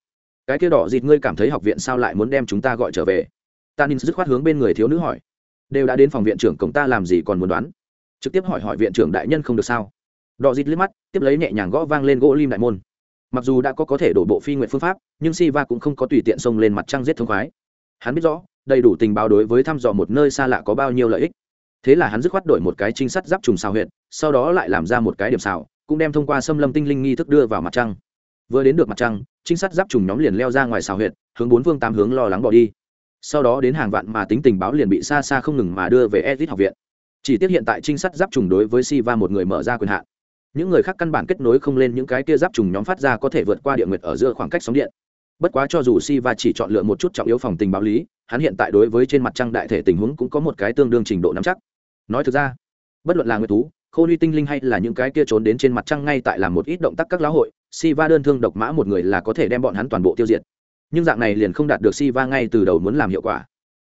Cái kia đỏ dịt, ngươi cảm thấy học viện sao lại muốn đem chúng ta gọi trở về? Tanin dứt khoát hướng bên người thiếu nữ hỏi. Đều đã đến phòng viện trưởng cổng ta làm gì còn muốn đoán? Trực tiếp hỏi hỏi viện trưởng đại nhân không được sao? Đỏ dịt liếc mắt, tiếp lấy nhẹ nhàng gõ vang lên gỗ lim đại môn. Mặc dù đã có có thể đổ bộ phi nguyện phương pháp, nhưng si va cũng không có tùy tiện xông lên mặt trăng giết thương khoái. Hắn biết rõ, đầy đủ tình báo đối với thăm dò một nơi xa lạ có bao nhiêu lợi ích thế là hắn dứt khoát đổi một cái trinh sát giáp trùng xào huyện sau đó lại làm ra một cái điểm xào, cũng đem thông qua xâm lâm tinh linh nghi thức đưa vào mặt trăng. Vừa đến được mặt trăng, trinh sát giáp trùng nhóm liền leo ra ngoài xào huyệt, hướng bốn phương tám hướng lo lắng bỏ đi. Sau đó đến hàng vạn mà tính tình báo liền bị xa xa không ngừng mà đưa về edit học viện. Chỉ tiếc hiện tại trinh sát giáp trùng đối với Siva một người mở ra quyền hạn. Những người khác căn bản kết nối không lên những cái kia giáp trùng nhóm phát ra có thể vượt qua địa nguyệt ở giữa khoảng cách sóng điện. Bất quá cho dù Siva chỉ chọn lựa một chút trọng yếu phòng tình báo lý, hắn hiện tại đối với trên mặt trăng đại thể tình huống cũng có một cái tương đương trình độ nắm chắc nói thực ra, bất luận là người thú, khô ly tinh linh hay là những cái kia trốn đến trên mặt trăng ngay tại làm một ít động tác các lão hội Siva đơn thương độc mã một người là có thể đem bọn hắn toàn bộ tiêu diệt. Nhưng dạng này liền không đạt được Siva ngay từ đầu muốn làm hiệu quả.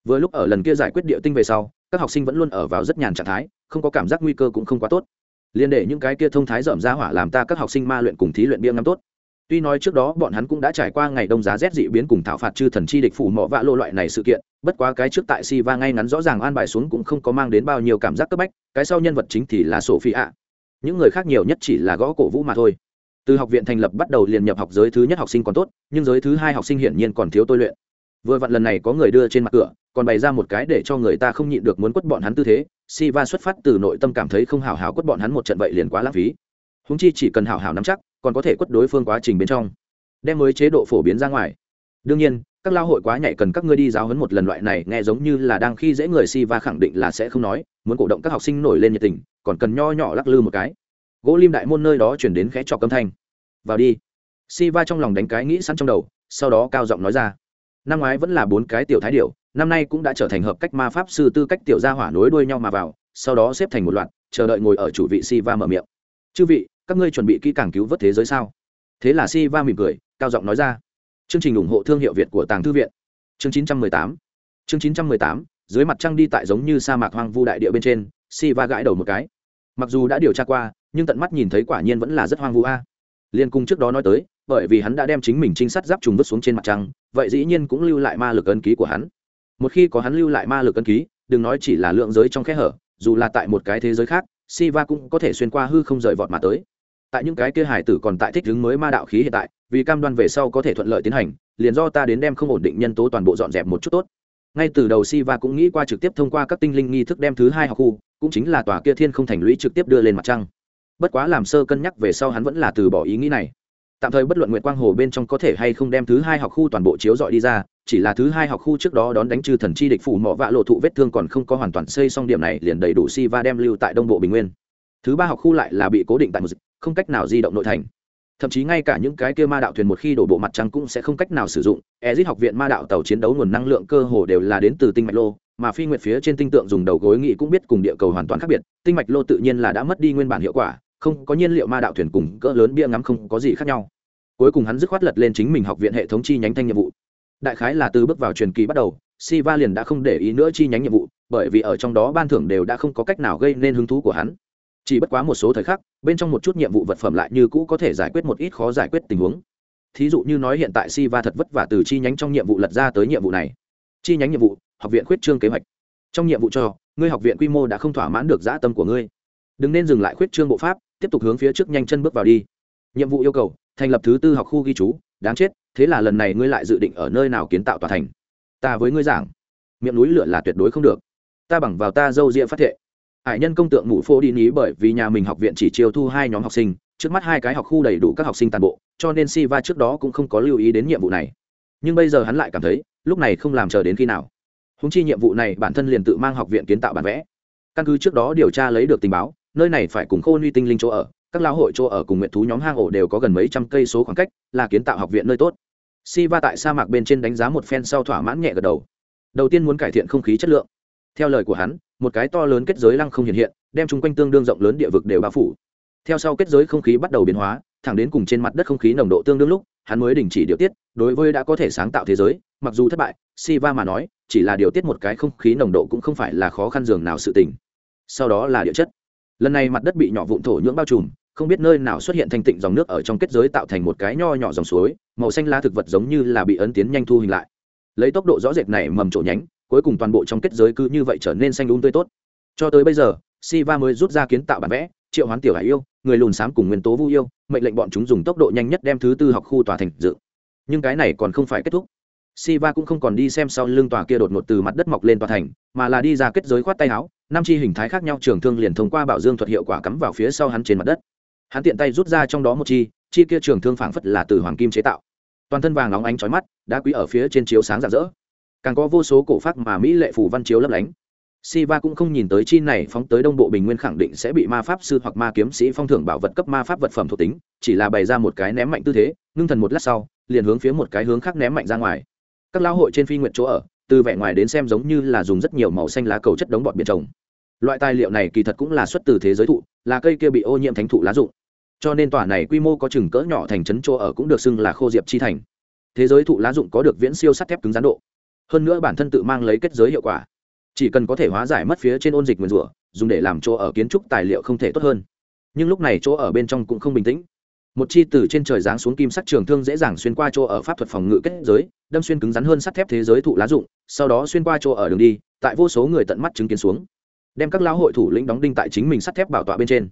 Vừa lúc ở lần kia giải quyết địa tinh về sau, các học sinh vẫn luôn ở vào rất nhàn trạng thái, không có cảm giác nguy cơ cũng không quá tốt. Liên để những cái kia thông thái dởm ra hỏa làm ta các học sinh ma luyện cùng thí luyện bia ngắm tốt tuy nói trước đó bọn hắn cũng đã trải qua ngày đông giá rét dị biến cùng thảo phạt chư thần chi địch phủ mỏ vạ lô loại này sự kiện bất quá cái trước tại si va ngay ngắn rõ ràng an bài xuống cũng không có mang đến bao nhiêu cảm giác cấp bách cái sau nhân vật chính thì là sổ phi ạ những người khác nhiều nhất chỉ là gõ cổ vũ mà thôi. Từ học viện thành lập bắt đầu liền nhập học giới thứ nhất học sinh còn tốt nhưng giới thứ hai học sinh hiển nhiên còn thiếu tôi luyện. Vừa vặn lần này có người đưa trên mặt cửa còn bày ra một cái để cho người ta không nhịn được muốn quất bọn hắn tư thế. Siva xuất phát từ nội tâm cảm thấy không hào hào quất bọn hắn một trận vậy liền quá lãng phí. Huống chi chỉ cần hào hào nắm chắc, còn có thể quất đối phương quá trình bên trong, đem mới chế độ phổ biến ra ngoài. Đương nhiên, các lao hội quá nhạy cần các ngươi đi giáo huấn một lần loại này nghe giống như là đang khi dễ người Siva khẳng định là sẽ không nói, muốn cổ động các học sinh nổi lên nhiệt tình, còn cần nho nhỏ lắc lư một cái. Gỗ lim đại môn nơi đó chuyển đến khẽ trọc âm thanh. Vào đi. Siva trong lòng đánh cái nghĩ sẵn trong đầu, sau đó cao giọng nói ra. Năm ngoái vẫn là bốn cái tiểu thái điểu, năm nay cũng đã trở thành hợp cách ma pháp sư tư cách tiểu gia hỏa nối đuôi nhau mà vào sau đó xếp thành một loạt chờ đợi ngồi ở chủ vị si va mở miệng chư vị các ngươi chuẩn bị kỹ càng cứu vớt thế giới sao? Thế là si va mỉm cười, cao giọng nói ra. Chương trình ủng hộ thương hiệu việt của tàng thư viện. Chương 918 chương 918 dưới mặt trăng đi tại giống như sa mạc hoang vu đại địa bên trên, si va gãi đầu một cái. Mặc dù đã điều tra qua, nhưng tận mắt nhìn thấy quả nhiên vẫn là rất hoang vu a. Liên cung trước đó nói tới, bởi vì hắn đã đem chính mình trinh sát giáp trùng vứt xuống trên mặt trăng, vậy dĩ nhiên cũng lưu lại ma lực ân ký của hắn. Một khi có hắn lưu lại ma lực ân ký, đừng nói chỉ là lượng giới trong khe hở, dù là tại một cái thế giới khác Siva cũng có thể xuyên qua hư không rời vọt mà tới. Tại những cái kia hải tử còn tại thích ứng mới ma đạo khí hiện tại, vì cam đoan về sau có thể thuận lợi tiến hành, liền do ta đến đem không ổn định nhân tố toàn bộ dọn dẹp một chút tốt. Ngay từ đầu si va cũng nghĩ qua trực tiếp thông qua các tinh linh nghi thức đem thứ hai học khu, cũng chính là tòa kia thiên không thành lũy trực tiếp đưa lên mặt trăng. Bất quá làm sơ cân nhắc về sau hắn vẫn là từ bỏ ý nghĩ này. Tạm thời bất luận nguyện quang hồ bên trong có thể hay không đem thứ hai học khu toàn bộ chiếu dọi đi ra, chỉ là thứ hai học khu trước đó đón đánh trừ thần chi địch phủ mỏ vạ lộ thụ vết thương còn không có hoàn toàn xây xong điểm này liền đầy đủ si va đem lưu tại đông bộ bình nguyên thứ ba học khu lại là bị cố định tại một dịch không cách nào di động nội thành. Thậm chí ngay cả những cái kia ma đạo thuyền một khi đổ bộ mặt trăng cũng sẽ không cách nào sử dụng. Ezit học viện ma đạo tàu chiến đấu nguồn năng lượng cơ hồ đều là đến từ tinh mạch lô, mà phi nguyệt phía trên tinh tượng dùng đầu gối nghị cũng biết cùng địa cầu hoàn toàn khác biệt. Tinh mạch lô tự nhiên là đã mất đi nguyên bản hiệu quả, không có nhiên liệu ma đạo thuyền cùng cỡ lớn bia ngắm không có gì khác nhau. Cuối cùng hắn dứt khoát lật lên chính mình học viện hệ thống chi nhánh thanh nhiệm vụ. Đại khái là từ bước vào truyền kỳ bắt đầu, siva liền đã không để ý nữa chi nhánh nhiệm vụ, bởi vì ở trong đó ban thưởng đều đã không có cách nào gây nên hứng thú của hắn chỉ bất quá một số thời khắc, bên trong một chút nhiệm vụ vật phẩm lại như cũ có thể giải quyết một ít khó giải quyết tình huống. Thí dụ như nói hiện tại si va thật vất vả từ chi nhánh trong nhiệm vụ lật ra tới nhiệm vụ này. Chi nhánh nhiệm vụ, học viện khuyết trương kế hoạch. Trong nhiệm vụ cho, ngươi học viện quy mô đã không thỏa mãn được dã tâm của ngươi. Đừng nên dừng lại khuyết trương bộ pháp, tiếp tục hướng phía trước nhanh chân bước vào đi. Nhiệm vụ yêu cầu, thành lập thứ tư học khu ghi chú, đáng chết, thế là lần này ngươi lại dự định ở nơi nào kiến tạo tòa thành? Ta với ngươi giảng, miệng núi lửa là tuyệt đối không được. Ta bằng vào ta dâu ria phát thệ hải nhân công tượng mụ phô đi ní bởi vì nhà mình học viện chỉ chiêu thu hai nhóm học sinh, trước mắt hai cái học khu đầy đủ các học sinh toàn bộ, cho nên si va trước đó cũng không có lưu ý đến nhiệm vụ này. Nhưng bây giờ hắn lại cảm thấy, lúc này không làm chờ đến khi nào. Húng chi nhiệm vụ này bản thân liền tự mang học viện kiến tạo bản vẽ. Căn cứ trước đó điều tra lấy được tình báo, nơi này phải cùng khôn uy tinh linh chỗ ở, các lão hội chỗ ở cùng nguyện thú nhóm hang ổ đều có gần mấy trăm cây số khoảng cách, là kiến tạo học viện nơi tốt. Si va tại sa mạc bên trên đánh giá một phen sau thỏa mãn nhẹ gật đầu. Đầu tiên muốn cải thiện không khí chất lượng. Theo lời của hắn một cái to lớn kết giới lăng không hiện hiện, đem chung quanh tương đương rộng lớn địa vực đều bao phủ. Theo sau kết giới không khí bắt đầu biến hóa, thẳng đến cùng trên mặt đất không khí nồng độ tương đương lúc, hắn mới đình chỉ điều tiết, đối với đã có thể sáng tạo thế giới, mặc dù thất bại Siva mà nói, chỉ là điều tiết một cái không khí nồng độ cũng không phải là khó khăn dường nào sự tình. Sau đó là địa chất. Lần này mặt đất bị nhỏ vụn thổ nhưỡng bao trùm, không biết nơi nào xuất hiện thanh tịnh dòng nước ở trong kết giới tạo thành một cái nho nhỏ dòng suối, màu xanh lá thực vật giống như là bị ấn tiến nhanh thu hình lại. Lấy tốc độ rõ rệt này mầm trổ nhánh cuối cùng toàn bộ trong kết giới cứ như vậy trở nên xanh đúng tươi tốt. Cho tới bây giờ, siva mới rút ra kiến tạo bản vẽ, triệu hoán tiểu hải yêu, người lùn xám cùng nguyên tố vu yêu, mệnh lệnh bọn chúng dùng tốc độ nhanh nhất đem thứ tư học khu tòa thành dự. Nhưng cái này còn không phải kết thúc. Siva cũng không còn đi xem sau lưng tòa kia đột ngột từ mặt đất mọc lên tòa thành, mà là đi ra kết giới khoát tay áo, năm chi hình thái khác nhau trường thương liền thông qua bảo dương thuật hiệu quả cắm vào phía sau hắn trên mặt đất. Hắn tiện tay rút ra trong đó một chi chi kia trường thương phảng phất là từ hoàng kim chế tạo. Toàn thân vàng óng ánh chói mắt đá quý ở phía trên chiếu sáng rạng rỡ càng có vô số cổ pháp mà mỹ lệ phủ văn chiếu lấp lánh Siva cũng không nhìn tới chi này phóng tới Đông Bộ Bình Nguyên khẳng định sẽ bị ma pháp sư hoặc ma kiếm sĩ phong thưởng bảo vật cấp ma pháp vật phẩm thuộc tính, chỉ là bày ra một cái ném mạnh tư thế, ngưng thần một lát sau, liền hướng phía một cái hướng khác ném mạnh ra ngoài. Các lão hội trên phi nguyện chỗ ở, từ vẻ ngoài đến xem giống như là dùng rất nhiều màu xanh lá cầu chất đống bọt biển trồng. Loại tài liệu này kỳ thật cũng là xuất từ thế giới thụ, là cây kia bị ô nhiễm thánh thụ lá dụng. Cho nên tòa này quy mô có chừng cỡ nhỏ thành trấn chỗ ở cũng được xưng là khô diệp chi thành. Thế giới thụ lá dụng có được viễn siêu sắt thép cứng rắn độ. Hơn nữa bản thân tự mang lấy kết giới hiệu quả. Chỉ cần có thể hóa giải mất phía trên ôn dịch nguyền rủa, dùng để làm chỗ ở kiến trúc tài liệu không thể tốt hơn. Nhưng lúc này chỗ ở bên trong cũng không bình tĩnh. Một chi từ trên trời giáng xuống kim sắc trường thương dễ dàng xuyên qua chỗ ở pháp thuật phòng ngự kết giới, đâm xuyên cứng rắn hơn sắt thép thế giới thụ lá dụng, sau đó xuyên qua chỗ ở đường đi, tại vô số người tận mắt chứng kiến xuống. Đem các lão hội thủ lĩnh đóng đinh tại chính mình sắt thép bảo tọa bên trên.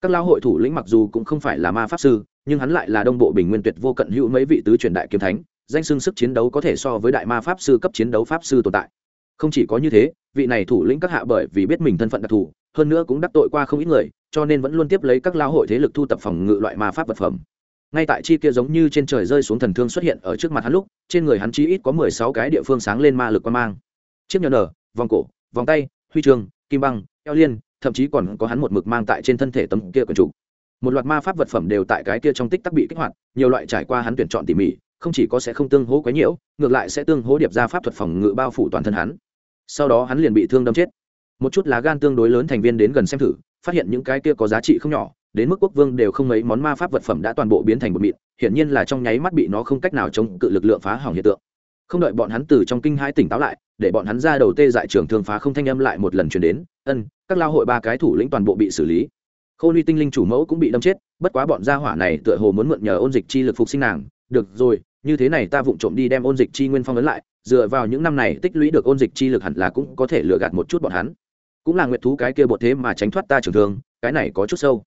Các lão hội thủ lĩnh mặc dù cũng không phải là ma pháp sư, nhưng hắn lại là đông bộ bình nguyên tuyệt vô cận hữu mấy vị tứ truyền đại kiếm thánh danh xưng sức chiến đấu có thể so với đại ma pháp sư cấp chiến đấu pháp sư tồn tại. Không chỉ có như thế, vị này thủ lĩnh các hạ bởi vì biết mình thân phận đặc thù, hơn nữa cũng đắc tội qua không ít người, cho nên vẫn luôn tiếp lấy các lao hội thế lực thu tập phòng ngự loại ma pháp vật phẩm. Ngay tại chi kia giống như trên trời rơi xuống thần thương xuất hiện ở trước mặt hắn lúc, trên người hắn chi ít có mười sáu cái địa phương sáng lên ma lực quan mang. Chiếc nhờ nở, vòng cổ, vòng tay, huy chương, kim băng, eo liên, thậm chí còn có hắn một mực mang tại trên thân thể tấm kia quần chủ một loạt ma pháp vật phẩm đều tại cái kia trong tích tắc bị kích hoạt, nhiều loại trải qua hắn tuyển chọn tỉ mỉ không chỉ có sẽ không tương hố quấy nhiễu, ngược lại sẽ tương hố điệp ra pháp thuật phòng ngự bao phủ toàn thân hắn. Sau đó hắn liền bị thương đâm chết. Một chút lá gan tương đối lớn thành viên đến gần xem thử, phát hiện những cái kia có giá trị không nhỏ, đến mức quốc vương đều không mấy món ma pháp vật phẩm đã toàn bộ biến thành bột mịn, hiển nhiên là trong nháy mắt bị nó không cách nào chống cự lực lượng phá hỏng hiện tượng. Không đợi bọn hắn từ trong kinh hai tỉnh táo lại, để bọn hắn ra đầu tê dại trường thương phá không thanh âm lại một lần chuyển đến, ân, các lao hội ba cái thủ lĩnh toàn bộ bị xử lý. Khô ly tinh linh chủ mẫu cũng bị đâm chết, bất quá bọn gia hỏa này tựa hồ muốn mượn nhờ ôn dịch chi lực phục sinh nàng được rồi, như thế này ta vụng trộm đi đem ôn dịch chi nguyên phong ấn lại, dựa vào những năm này tích lũy được ôn dịch chi lực hẳn là cũng có thể lừa gạt một chút bọn hắn. Cũng là nguyệt thú cái kia bột thế mà tránh thoát ta trường thương, cái này có chút sâu.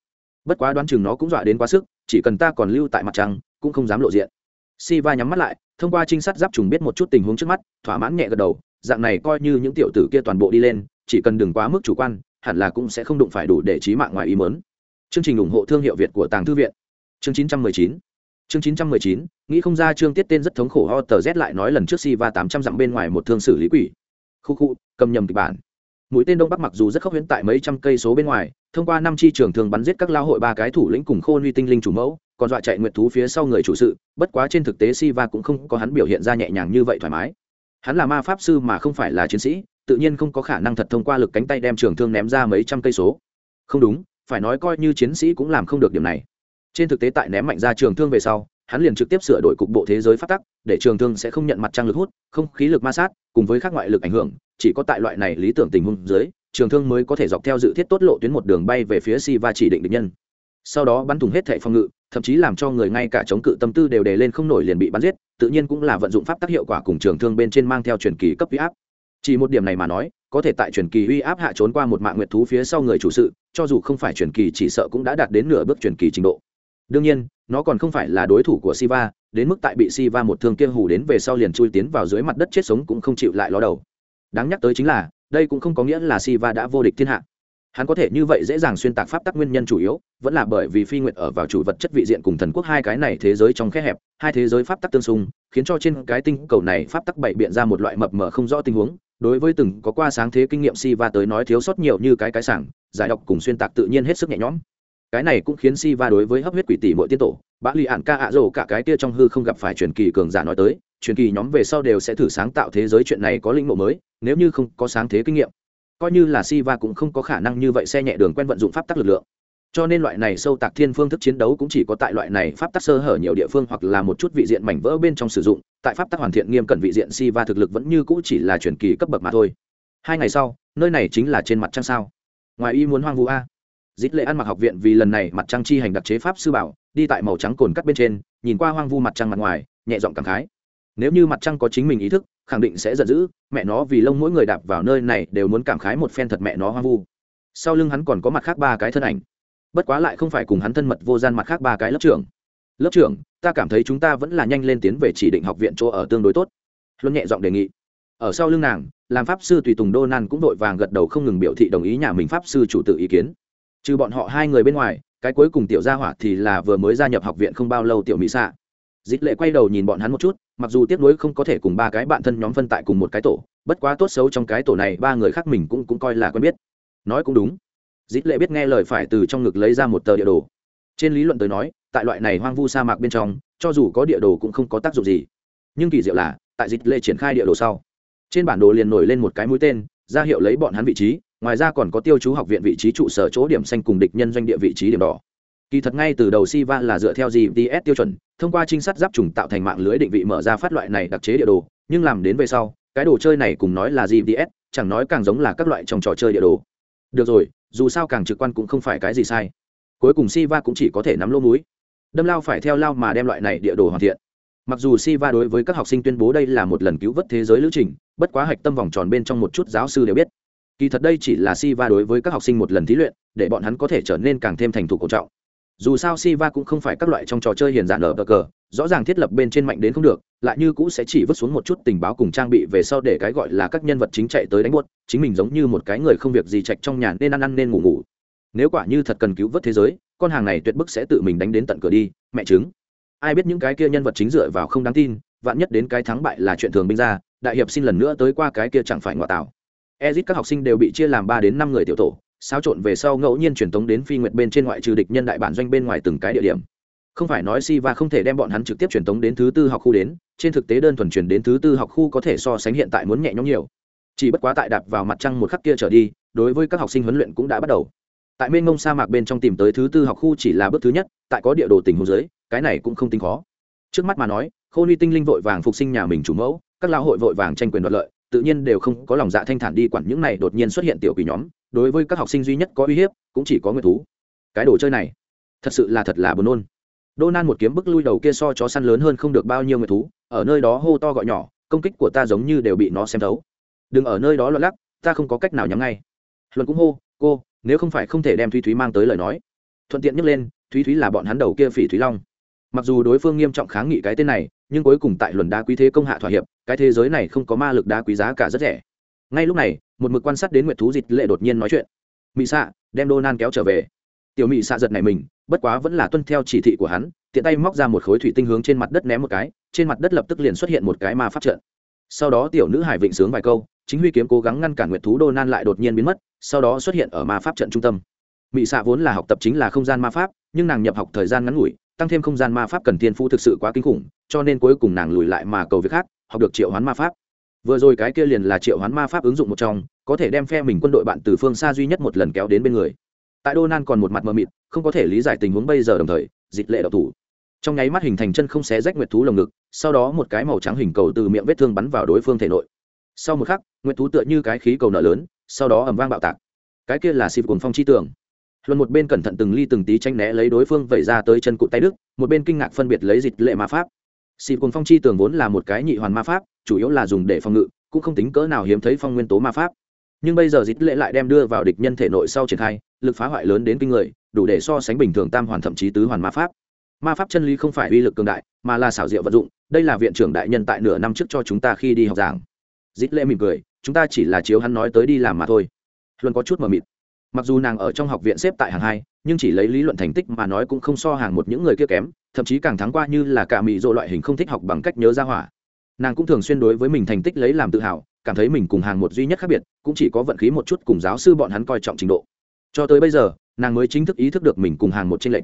Bất quá đoán chừng nó cũng dọa đến quá sức, chỉ cần ta còn lưu tại mặt trăng, cũng không dám lộ diện. Si va nhắm mắt lại, thông qua trinh sát giáp trùng biết một chút tình huống trước mắt, thỏa mãn nhẹ gật đầu, dạng này coi như những tiểu tử kia toàn bộ đi lên, chỉ cần đừng quá mức chủ quan, hẳn là cũng sẽ không đụng phải đủ để trí mạng ngoài ý mớn chương trình ủng hộ thương hiệu việt của tàng thư viện. Chương 919 chương 919 nghĩ không ra Trương tiết tên rất thống khổ ho tờ z lại nói lần trước si va tám trăm dặm bên ngoài một thương xử lý quỷ. Khu khu, cầm nhầm kịch bản. Mũi tên đông bắc mặc dù rất khốc huyễn tại mấy trăm cây số bên ngoài, thông qua năm chi trường thường bắn giết các lao hội ba cái thủ lĩnh cùng khôn uy tinh linh chủ mẫu, còn dọa chạy nguyệt thú phía sau người chủ sự, bất quá trên thực tế si va cũng không có hắn biểu hiện ra nhẹ nhàng như vậy thoải mái. Hắn là ma pháp sư mà không phải là chiến sĩ, tự nhiên không có khả năng thật thông qua lực cánh tay đem trường thương ném ra mấy trăm cây số. Không đúng, phải nói coi như chiến sĩ cũng làm không được điểm này trên thực tế tại ném mạnh ra trường thương về sau, hắn liền trực tiếp sửa đổi cục bộ thế giới phát tắc, để trường thương sẽ không nhận mặt trăng lực hút, không khí lực ma sát, cùng với các ngoại lực ảnh hưởng, chỉ có tại loại này lý tưởng tình huống dưới, trường thương mới có thể dọc theo dự thiết tốt lộ tuyến một đường bay về phía si và chỉ định địch nhân. Sau đó bắn thủng hết thệ phòng ngự, thậm chí làm cho người ngay cả chống cự tâm tư đều đề lên không nổi liền bị bắn giết, tự nhiên cũng là vận dụng pháp tác hiệu quả cùng trường thương bên trên mang theo truyền kỳ cấp uy áp. Chỉ một điểm này mà nói, có thể tại truyền kỳ uy áp hạ trốn qua một mạng nguyệt thú phía sau người chủ sự, cho dù không phải truyền kỳ chỉ sợ cũng đã đạt đến nửa bước truyền kỳ trình độ đương nhiên, nó còn không phải là đối thủ của siva, đến mức tại bị siva một thương kia hù đến về sau liền chui tiến vào dưới mặt đất chết sống cũng không chịu lại ló đầu. Đáng nhắc tới chính là, đây cũng không có nghĩa là siva đã vô địch thiên hạ. Hắn có thể như vậy dễ dàng xuyên tạc pháp tắc nguyên nhân chủ yếu, vẫn là bởi vì phi nguyện ở vào chủ vật chất vị diện cùng thần quốc hai cái này thế giới trong khe hẹp, hai thế giới pháp tắc tương xung, khiến cho trên cái tinh cầu này pháp tắc bày biện ra một loại mập mờ không rõ tình huống. Đối với từng có qua sáng thế kinh nghiệm si va tới nói thiếu sót nhiều như cái cái sảng, giải độc cùng xuyên tạc tự nhiên hết sức nhẹ nhõm cái này cũng khiến si va đối với hấp huyết quỷ tỷ mỗi tiên tổ, bã lì ạn ca ạ rổ cả cái kia trong hư không gặp phải truyền kỳ cường giả nói tới, truyền kỳ nhóm về sau đều sẽ thử sáng tạo thế giới chuyện này có linh mộ mới, nếu như không có sáng thế kinh nghiệm. Coi như là si va cũng không có khả năng như vậy xe nhẹ đường quen vận dụng pháp tắc lực lượng. Cho nên loại này sâu tạc thiên phương thức chiến đấu cũng chỉ có tại loại này pháp tắc sơ hở nhiều địa phương hoặc là một chút vị diện mảnh vỡ bên trong sử dụng, tại pháp tắc hoàn thiện nghiêm cẩn vị diện si va thực lực vẫn như cũ chỉ là truyền kỳ cấp bậc mà thôi. Hai ngày sau, nơi này chính là trên mặt trăng sao. Ngoài y muốn hoang vu a dít lệ ăn mặc học viện vì lần này mặt trăng chi hành đặc chế pháp sư bảo, đi tại màu trắng cồn cắt bên trên, nhìn qua hoang vu mặt trăng mặt ngoài, nhẹ giọng cảm khái. Nếu như mặt trăng có chính mình ý thức, khẳng định sẽ giận dữ, mẹ nó vì lông mỗi người đạp vào nơi này đều muốn cảm khái một phen thật mẹ nó hoang vu. Sau lưng hắn còn có mặt khác ba cái thân ảnh. Bất quá lại không phải cùng hắn thân mật vô gian mặt khác ba cái lớp trưởng. Lớp trưởng, ta cảm thấy chúng ta vẫn là nhanh lên tiến về chỉ định học viện chỗ ở tương đối tốt. Luôn nhẹ giọng đề nghị. Ở sau lưng nàng, làm pháp sư tùy tùng đô nan cũng vội vàng gật đầu không ngừng biểu thị đồng ý nhà mình pháp sư chủ tự ý kiến trừ bọn họ hai người bên ngoài, cái cuối cùng tiểu gia hỏa thì là vừa mới gia nhập học viện không bao lâu tiểu mỹ xạ dịch lệ quay đầu nhìn bọn hắn một chút, mặc dù tiếc nuối không có thể cùng ba cái bạn thân nhóm phân tại cùng một cái tổ, bất quá tốt xấu trong cái tổ này ba người khác mình cũng cũng coi là quen biết. Nói cũng đúng. Dịch lệ biết nghe lời phải từ trong ngực lấy ra một tờ địa đồ. Trên lý luận tới nói, tại loại này hoang vu sa mạc bên trong, cho dù có địa đồ cũng không có tác dụng gì. Nhưng kỳ diệu là, tại dịch lệ triển khai địa đồ sau, trên bản đồ liền nổi lên một cái mũi tên, ra hiệu lấy bọn hắn vị trí ngoài ra còn có tiêu chú học viện vị trí trụ sở chỗ điểm xanh cùng địch nhân doanh địa vị trí điểm đỏ. Kỳ thật ngay từ đầu siva là dựa theo gps tiêu chuẩn, thông qua trinh sát giáp trùng tạo thành mạng lưới định vị mở ra phát loại này đặc chế địa đồ, nhưng làm đến về sau, cái đồ chơi này cùng nói là gps chẳng nói càng giống là các loại trong trò chơi địa đồ. Được rồi, dù sao càng trực quan cũng không phải cái gì sai. Cuối cùng siva cũng chỉ có thể nắm lỗ múi đâm lao phải theo lao mà đem loại này địa đồ hoàn thiện. Mặc dù siva đối với các học sinh tuyên bố đây là một lần cứu vớt thế giới lữ trình, bất quá hạch tâm vòng tròn bên trong một chút giáo sư đều biết kỳ thật đây chỉ là Si Va đối với các học sinh một lần thí luyện, để bọn hắn có thể trở nên càng thêm thành thục cổ trọng. Dù sao Si Va cũng không phải các loại trong trò chơi hiền dạng nở cờ, rõ ràng thiết lập bên trên mạnh đến không được, lại như cũ sẽ chỉ vứt xuống một chút tình báo cùng trang bị về sau để cái gọi là các nhân vật chính chạy tới đánh buốt, chính mình giống như một cái người không việc gì chạch trong nhà nên ăn ăn nên ngủ ngủ. Nếu quả như thật cần cứu vớt thế giới, con hàng này tuyệt bức sẽ tự mình đánh đến tận cửa đi, mẹ chứng ai biết những cái kia nhân vật chính dựa vào không đáng tin, vạn nhất đến cái thắng bại là chuyện thường binh ra, đại hiệp xin lần nữa tới qua cái kia chẳng phải ngoại tạo ezit các học sinh đều bị chia làm ba đến năm người tiểu tổ, xáo trộn về sau ngẫu nhiên truyền tống đến phi nguyệt bên trên ngoại trừ địch nhân đại bản doanh bên ngoài từng cái địa điểm. Không phải nói si không thể đem bọn hắn trực tiếp truyền tống đến thứ tư học khu đến, trên thực tế đơn thuần truyền đến thứ tư học khu có thể so sánh hiện tại muốn nhẹ nhõm nhiều. Chỉ bất quá tại đạp vào mặt trăng một khắc kia trở đi, đối với các học sinh huấn luyện cũng đã bắt đầu. Tại mênh mông sa mạc bên trong tìm tới thứ tư học khu chỉ là bước thứ nhất, tại có địa đồ tình huống dưới, cái này cũng không tính khó. Trước mắt mà nói Khôn Uy tinh linh vội vàng phục sinh nhà mình chủ mẫu, các lão hội vội vàng tranh quyền đoạt lợi tự nhiên đều không có lòng dạ thanh thản đi quản những này đột nhiên xuất hiện tiểu quỷ nhóm, đối với các học sinh duy nhất có uy hiếp, cũng chỉ có nguyệt thú. Cái đồ chơi này, thật sự là thật là buồn nôn. Đô nan một kiếm bức lui đầu kia so chó săn lớn hơn không được bao nhiêu nguyệt thú, ở nơi đó hô to gọi nhỏ, công kích của ta giống như đều bị nó xem thấu. Đừng ở nơi đó lo lắc, ta không có cách nào nhắm ngay. Luận cũng hô, cô, nếu không phải không thể đem thúy thúy mang tới lời nói. Thuận tiện nhắc lên, thúy thúy là bọn hắn đầu kia phỉ thúy long. Mặc dù đối phương nghiêm trọng kháng nghị cái tên này nhưng cuối cùng tại luận đá quý thế công hạ thỏa hiệp, cái thế giới này không có ma lực đá quý giá cả rất rẻ. Ngay lúc này, một mực quan sát đến nguyệt thú dịch lệ đột nhiên nói chuyện. Mỹ xạ đem đô nan kéo trở về. Tiểu mỹ xạ giật này mình, bất quá vẫn là tuân theo chỉ thị của hắn, tiện tay móc ra một khối thủy tinh hướng trên mặt đất ném một cái, trên mặt đất lập tức liền xuất hiện một cái ma pháp trận. Sau đó tiểu nữ hải vịnh sướng vài câu, chính huy kiếm cố gắng ngăn cản nguyệt thú đô nan lại đột nhiên biến mất, sau đó xuất hiện ở ma pháp trận trung tâm. Mỹ xạ vốn là học tập chính là không gian ma pháp, nhưng nàng nhập học thời gian ngắn ngủi, tăng thêm không gian ma pháp cần tiên phu thực sự quá kinh khủng cho nên cuối cùng nàng lùi lại mà cầu việc khác, học được triệu hoán ma pháp. Vừa rồi cái kia liền là triệu hoán ma pháp ứng dụng một trong, có thể đem phe mình quân đội bạn từ phương xa duy nhất một lần kéo đến bên người. Tại đô nan còn một mặt mờ mịt, không có thể lý giải tình huống bây giờ đồng thời, dịch lệ độc thủ. Trong nháy mắt hình thành chân không xé rách nguyệt thú lồng ngực, sau đó một cái màu trắng hình cầu từ miệng vết thương bắn vào đối phương thể nội. Sau một khắc, nguyệt thú tựa như cái khí cầu nở lớn, sau đó ẩm vang bạo tạc. Cái kia là xịp cuồng phong chi tường. Luân một bên cẩn thận từng ly từng tí tranh né lấy đối phương vẩy ra tới chân cụt tay đức, một bên kinh ngạc phân biệt lấy dịch lệ ma pháp xì cuồng phong chi tường vốn là một cái nhị hoàn ma pháp, chủ yếu là dùng để phòng ngự, cũng không tính cỡ nào hiếm thấy phong nguyên tố ma pháp. Nhưng bây giờ dịch lệ lại đem đưa vào địch nhân thể nội sau triển khai, lực phá hoại lớn đến kinh người, đủ để so sánh bình thường tam hoàn thậm chí tứ hoàn ma pháp. Ma pháp chân lý không phải uy lực cường đại, mà là xảo diệu vận dụng, đây là viện trưởng đại nhân tại nửa năm trước cho chúng ta khi đi học giảng. Dít lệ mỉm cười, chúng ta chỉ là chiếu hắn nói tới đi làm mà thôi. Luôn có chút mờ mịt. Mặc dù nàng ở trong học viện xếp tại hàng hai nhưng chỉ lấy lý luận thành tích mà nói cũng không so hàng một những người kia kém, thậm chí càng thắng qua như là cả mỹ dỗ loại hình không thích học bằng cách nhớ ra hỏa. Nàng cũng thường xuyên đối với mình thành tích lấy làm tự hào, cảm thấy mình cùng hàng một duy nhất khác biệt, cũng chỉ có vận khí một chút cùng giáo sư bọn hắn coi trọng trình độ. Cho tới bây giờ, nàng mới chính thức ý thức được mình cùng hàng một trên lệnh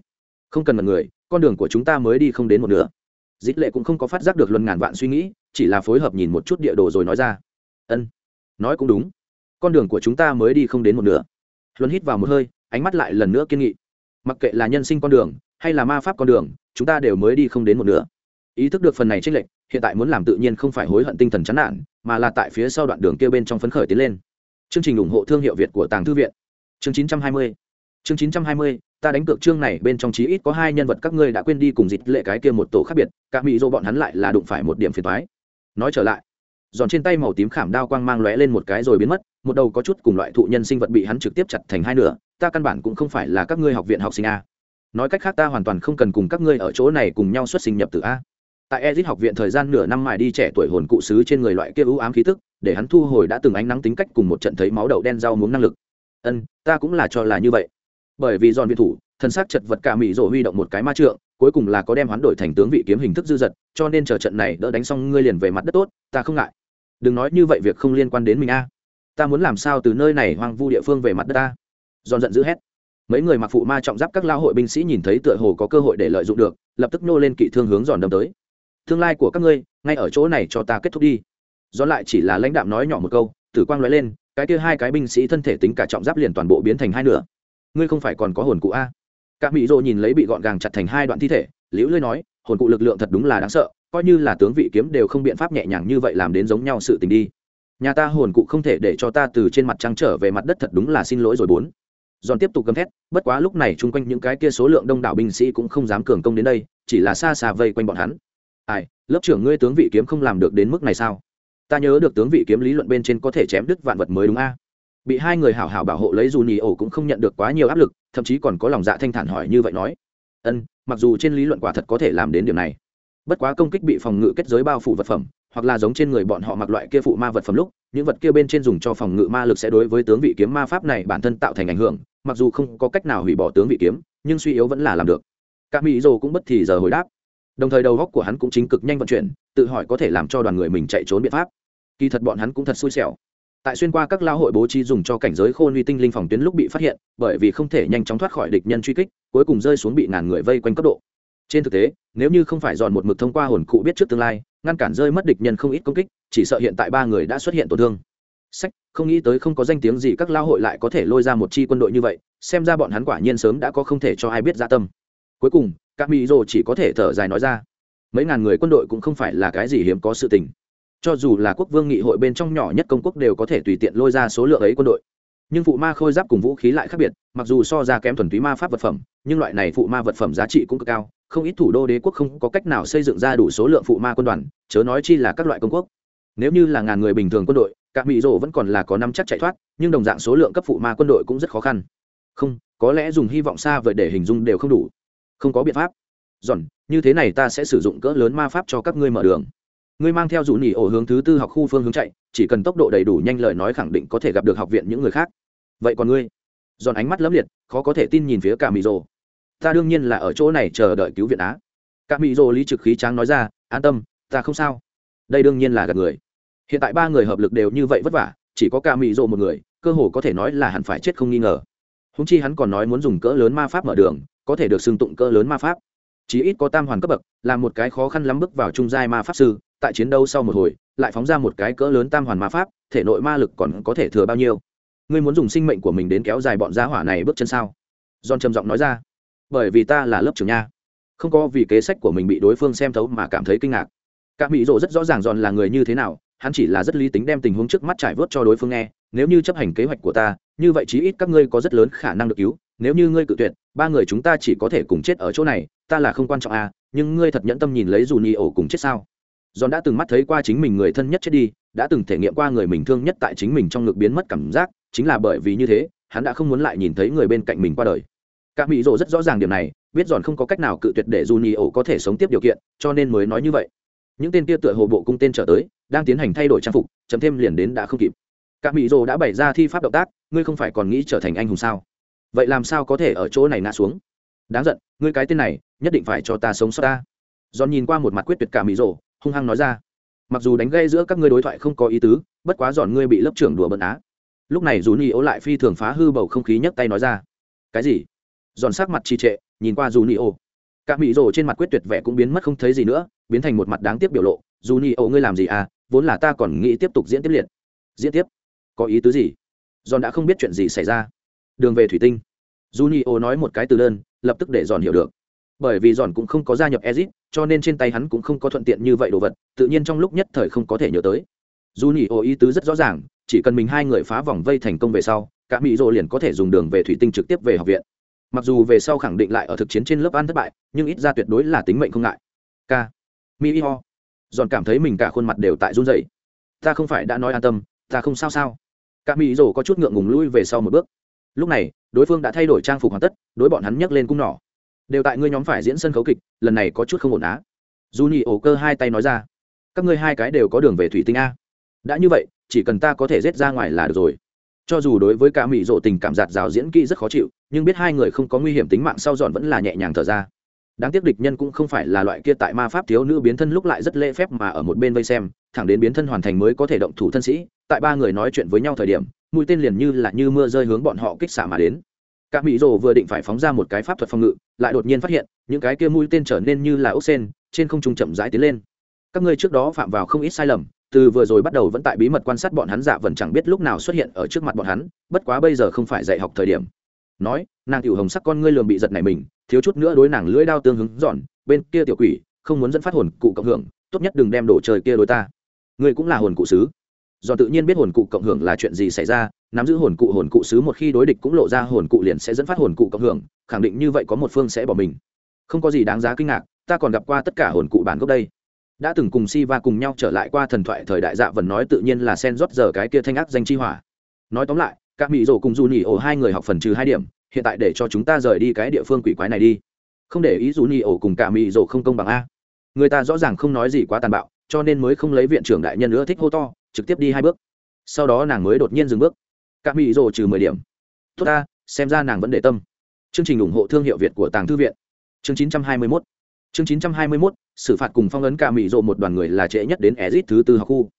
không cần mật người, con đường của chúng ta mới đi không đến một nửa. Dịch lệ cũng không có phát giác được luân ngàn vạn suy nghĩ, chỉ là phối hợp nhìn một chút địa đồ rồi nói ra. Ân, nói cũng đúng. Con đường của chúng ta mới đi không đến một nửa. Luân hít vào một hơi ánh mắt lại lần nữa kiên nghị. Mặc kệ là nhân sinh con đường, hay là ma pháp con đường, chúng ta đều mới đi không đến một nửa. Ý thức được phần này trích lệnh hiện tại muốn làm tự nhiên không phải hối hận tinh thần chán nản, mà là tại phía sau đoạn đường kia bên trong phấn khởi tiến lên. Chương trình ủng hộ thương hiệu việt của tàng thư viện. Chương 920 chương 920 ta đánh cược chương này bên trong chí ít có hai nhân vật các ngươi đã quên đi cùng dịch lệ cái kia một tổ khác biệt các mỹ dô bọn hắn lại là đụng phải một điểm phiền toái. Nói trở lại, giòn trên tay màu tím khảm đao quang mang lóe lên một cái rồi biến mất, một đầu có chút cùng loại thụ nhân sinh vật bị hắn trực tiếp chặt thành hai nửa ta căn bản cũng không phải là các ngươi học viện học sinh a. Nói cách khác ta hoàn toàn không cần cùng các ngươi ở chỗ này cùng nhau xuất sinh nhập từ a. Tại ezit học viện thời gian nửa năm mài đi trẻ tuổi hồn cụ sứ trên người loại kia ưu ám khí tức, để hắn thu hồi đã từng ánh nắng tính cách cùng một trận thấy máu đậu đen rau muống năng lực. Ân, ta cũng là cho là như vậy. Bởi vì giòn viện thủ thân xác chật vật cả mỹ rổ huy động một cái ma trượng, cuối cùng là có đem hắn đổi thành tướng vị kiếm hình thức dư dật, cho nên chờ trận này đỡ đánh xong ngươi liền về mặt đất tốt, ta không ngại. Đừng nói như vậy việc không liên quan đến mình a. Ta muốn làm sao từ nơi này hoang vu địa phương về mặt đất ta giòn giận dữ hét. Mấy người mặc phụ ma trọng giáp các lao hội binh sĩ nhìn thấy tựa hồ có cơ hội để lợi dụng được, lập tức nô lên kỵ thương hướng giòn đâm tới. Tương lai của các ngươi, ngay ở chỗ này cho ta kết thúc đi. Giòn lại chỉ là lãnh đạm nói nhỏ một câu, tử quang nói lên, cái kia hai cái binh sĩ thân thể tính cả trọng giáp liền toàn bộ biến thành hai nửa. Ngươi không phải còn có hồn cụ a? Các mỹ rô nhìn lấy bị gọn gàng chặt thành hai đoạn thi thể, liễu lưới nói, hồn cụ lực lượng thật đúng là đáng sợ, coi như là tướng vị kiếm đều không biện pháp nhẹ nhàng như vậy làm đến giống nhau sự tình đi. Nhà ta hồn cụ không thể để cho ta từ trên mặt trăng trở về mặt đất thật đúng là xin lỗi rồi bốn giòn tiếp tục gầm thét, bất quá lúc này chung quanh những cái kia số lượng đông đảo binh sĩ cũng không dám cường công đến đây, chỉ là xa xa vây quanh bọn hắn. Ai, lớp trưởng ngươi tướng vị kiếm không làm được đến mức này sao? Ta nhớ được tướng vị kiếm lý luận bên trên có thể chém đứt vạn vật mới đúng a. Bị hai người hảo hảo bảo hộ lấy dù nhì ổ cũng không nhận được quá nhiều áp lực, thậm chí còn có lòng dạ thanh thản hỏi như vậy nói. Ân, mặc dù trên lý luận quả thật có thể làm đến điều này, bất quá công kích bị phòng ngự kết giới bao phủ vật phẩm, hoặc là giống trên người bọn họ mặc loại kia phụ ma vật phẩm lúc, những vật kia bên trên dùng cho phòng ngự ma lực sẽ đối với tướng vị kiếm ma pháp này bản thân tạo thành ảnh hưởng mặc dù không có cách nào hủy bỏ tướng vị kiếm, nhưng suy yếu vẫn là làm được. Cả mỹ dô cũng bất thì giờ hồi đáp. Đồng thời đầu góc của hắn cũng chính cực nhanh vận chuyển, tự hỏi có thể làm cho đoàn người mình chạy trốn biện pháp. Kỳ thật bọn hắn cũng thật xui xẻo. Tại xuyên qua các lao hội bố trí dùng cho cảnh giới khôn uy tinh linh phòng tuyến lúc bị phát hiện, bởi vì không thể nhanh chóng thoát khỏi địch nhân truy kích, cuối cùng rơi xuống bị ngàn người vây quanh cấp độ. Trên thực tế, nếu như không phải dọn một mực thông qua hồn cụ biết trước tương lai, ngăn cản rơi mất địch nhân không ít công kích, chỉ sợ hiện tại ba người đã xuất hiện tổn thương sách, không nghĩ tới không có danh tiếng gì các lao hội lại có thể lôi ra một chi quân đội như vậy, xem ra bọn hắn quả nhiên sớm đã có không thể cho ai biết gia tâm. Cuối cùng các mỹ rồ chỉ có thể thở dài nói ra, mấy ngàn người quân đội cũng không phải là cái gì hiếm có sự tình. Cho dù là quốc vương nghị hội bên trong nhỏ nhất công quốc đều có thể tùy tiện lôi ra số lượng ấy quân đội. Nhưng phụ ma khôi giáp cùng vũ khí lại khác biệt, mặc dù so ra kém thuần túy ma pháp vật phẩm, nhưng loại này phụ ma vật phẩm giá trị cũng cực cao, không ít thủ đô đế quốc không có cách nào xây dựng ra đủ số lượng phụ ma quân đoàn, chớ nói chi là các loại công quốc. Nếu như là ngàn người bình thường quân đội cả mỹ rổ vẫn còn là có năm chắc chạy thoát, nhưng đồng dạng số lượng cấp phụ ma quân đội cũng rất khó khăn. Không, có lẽ dùng hy vọng xa vời để hình dung đều không đủ. Không có biện pháp. Giòn, như thế này ta sẽ sử dụng cỡ lớn ma pháp cho các ngươi mở đường. Ngươi mang theo dù nỉ ổ hướng thứ tư học khu phương hướng chạy, chỉ cần tốc độ đầy đủ nhanh lời nói khẳng định có thể gặp được học viện những người khác. Vậy còn ngươi? Giòn ánh mắt lấm liệt, khó có thể tin nhìn phía cả mỹ rồ. Ta đương nhiên là ở chỗ này chờ đợi cứu viện á. Cả mỹ rồ lý trực khí tráng nói ra, an tâm, ta không sao. Đây đương nhiên là gặp người hiện tại ba người hợp lực đều như vậy vất vả, chỉ có cả mỹ rộ một người, cơ hồ có thể nói là hẳn phải chết không nghi ngờ. Húng chi hắn còn nói muốn dùng cỡ lớn ma pháp mở đường, có thể được xưng tụng cỡ lớn ma pháp. Chí ít có tam hoàn cấp bậc, là một cái khó khăn lắm bước vào trung giai ma pháp sư, tại chiến đấu sau một hồi, lại phóng ra một cái cỡ lớn tam hoàn ma pháp, thể nội ma lực còn có thể thừa bao nhiêu? Ngươi muốn dùng sinh mệnh của mình đến kéo dài bọn gia hỏa này bước chân sao? John trầm giọng nói ra. Bởi vì ta là lớp trưởng nha. Không có vì kế sách của mình bị đối phương xem thấu mà cảm thấy kinh ngạc. Các mỹ rộ rất rõ ràng giòn là người như thế nào hắn chỉ là rất lý tính đem tình huống trước mắt trải vớt cho đối phương nghe, nếu như chấp hành kế hoạch của ta, như vậy chí ít các ngươi có rất lớn khả năng được cứu, nếu như ngươi cự tuyệt, ba người chúng ta chỉ có thể cùng chết ở chỗ này, ta là không quan trọng à nhưng ngươi thật nhẫn tâm nhìn lấy dù ni ổ cùng chết sao? Giòn đã từng mắt thấy qua chính mình người thân nhất chết đi, đã từng thể nghiệm qua người mình thương nhất tại chính mình trong ngực biến mất cảm giác, chính là bởi vì như thế, hắn đã không muốn lại nhìn thấy người bên cạnh mình qua đời. Các mỹ rộ rất rõ ràng điểm này, biết giòn không có cách nào cự tuyệt để dù ni ổ có thể sống tiếp điều kiện, cho nên mới nói như vậy. Những tên kia tựa hồ bộ cung tên trở tới đang tiến hành thay đổi trang phục chấm thêm liền đến đã không kịp. Cả mỹ rồ đã bày ra thi pháp động tác ngươi không phải còn nghĩ trở thành anh hùng sao? Vậy làm sao có thể ở chỗ này ngã xuống? Đáng giận ngươi cái tên này nhất định phải cho ta sống sót ta. Giòn nhìn qua một mặt quyết tuyệt cả mỹ rồ, hung hăng nói ra. Mặc dù đánh gây giữa các ngươi đối thoại không có ý tứ bất quá giòn ngươi bị lớp trưởng đùa bận á. Lúc này dù ni ô lại phi thường phá hư bầu không khí nhấc tay nói ra. Cái gì? Giòn sắc mặt trì trệ nhìn qua dù ni ô. Cả mỹ rồ trên mặt quyết tuyệt vẻ cũng biến mất không thấy gì nữa biến thành một mặt đáng tiếc biểu lộ. Dù ni ô ngươi làm gì à? Vốn là ta còn nghĩ tiếp tục diễn tiếp liệt. Diễn tiếp? Có ý tứ gì? Giòn đã không biết chuyện gì xảy ra. Đường về thủy tinh. Junio nói một cái từ đơn, lập tức để giòn hiểu được. Bởi vì giòn cũng không có gia nhập ezit cho nên trên tay hắn cũng không có thuận tiện như vậy đồ vật, tự nhiên trong lúc nhất thời không có thể nhớ tới. Junio ý tứ rất rõ ràng, chỉ cần mình hai người phá vòng vây thành công về sau, cả mỹ rô liền có thể dùng đường về thủy tinh trực tiếp về học viện. Mặc dù về sau khẳng định lại ở thực chiến trên lớp ăn thất bại, nhưng ít ra tuyệt đối là tính mệnh không ngại. K mi ho giòn cảm thấy mình cả khuôn mặt đều tại run rẩy. ta không phải đã nói an tâm, ta không sao sao? Cả mỹ rồ có chút ngượng ngùng lui về sau một bước. Lúc này, đối phương đã thay đổi trang phục hoàn tất, đối bọn hắn nhấc lên cung nỏ. Đều tại ngươi nhóm phải diễn sân khấu kịch, lần này có chút không ổn á. Dù nhị ổ cơ hai tay nói ra. Các ngươi hai cái đều có đường về thủy tinh a. Đã như vậy, chỉ cần ta có thể rết ra ngoài là được rồi. Cho dù đối với cả mỹ rộ tình cảm giạt rào diễn kỹ rất khó chịu, nhưng biết hai người không có nguy hiểm tính mạng sau dọn vẫn là nhẹ nhàng thở ra đáng tiếc địch nhân cũng không phải là loại kia tại ma pháp thiếu nữ biến thân lúc lại rất lễ phép mà ở một bên vây xem, thẳng đến biến thân hoàn thành mới có thể động thủ thân sĩ, tại ba người nói chuyện với nhau thời điểm, mũi tên liền như là như mưa rơi hướng bọn họ kích xả mà đến. Cả mỹ rồ vừa định phải phóng ra một cái pháp thuật phòng ngự, lại đột nhiên phát hiện, những cái kia mũi tên trở nên như là ốc sen, trên không trung chậm rãi tiến lên. Các ngươi trước đó phạm vào không ít sai lầm, từ vừa rồi bắt đầu vẫn tại bí mật quan sát bọn hắn dạ vẫn chẳng biết lúc nào xuất hiện ở trước mặt bọn hắn, bất quá bây giờ không phải dạy học thời điểm nói, nàng tiểu hồng sắc con ngươi lường bị giật này mình, thiếu chút nữa đối nàng lưỡi đao tương hứng dọn, bên kia tiểu quỷ, không muốn dẫn phát hồn cụ cộng hưởng, tốt nhất đừng đem đồ trời kia đối ta. Ngươi cũng là hồn cụ sứ. Do tự nhiên biết hồn cụ cộng hưởng là chuyện gì xảy ra, nắm giữ hồn cụ hồn cụ sứ một khi đối địch cũng lộ ra hồn cụ liền sẽ dẫn phát hồn cụ cộng hưởng, khẳng định như vậy có một phương sẽ bỏ mình. Không có gì đáng giá kinh ngạc, ta còn gặp qua tất cả hồn cụ bản gốc đây. Đã từng cùng si va cùng nhau trở lại qua thần thoại thời đại dạ vần nói tự nhiên là sen rót giờ cái kia thanh ác danh chi hỏa. Nói tóm lại các mỹ rổ cùng dù nhì ổ hai người học phần trừ hai điểm hiện tại để cho chúng ta rời đi cái địa phương quỷ quái này đi. Không để ý dù nhì ổ cùng cả mỹ rổ không công bằng a. Người ta rõ ràng không nói gì quá tàn bạo cho nên mới không lấy viện trưởng đại nhân nữa thích hô to trực tiếp đi hai bước. Sau đó nàng mới đột nhiên dừng bước. Cả mỹ rổ trừ mười điểm. Tốt ta xem ra nàng vẫn để tâm. Chương trình ủng hộ thương hiệu việt của tàng thư viện. Chương chín trăm hai mươi 921 chương chín trăm hai mươi 921, xử phạt cùng phong ấn cả mỹ rộ một đoàn người là trễ nhất đến ezit thứ tư học khu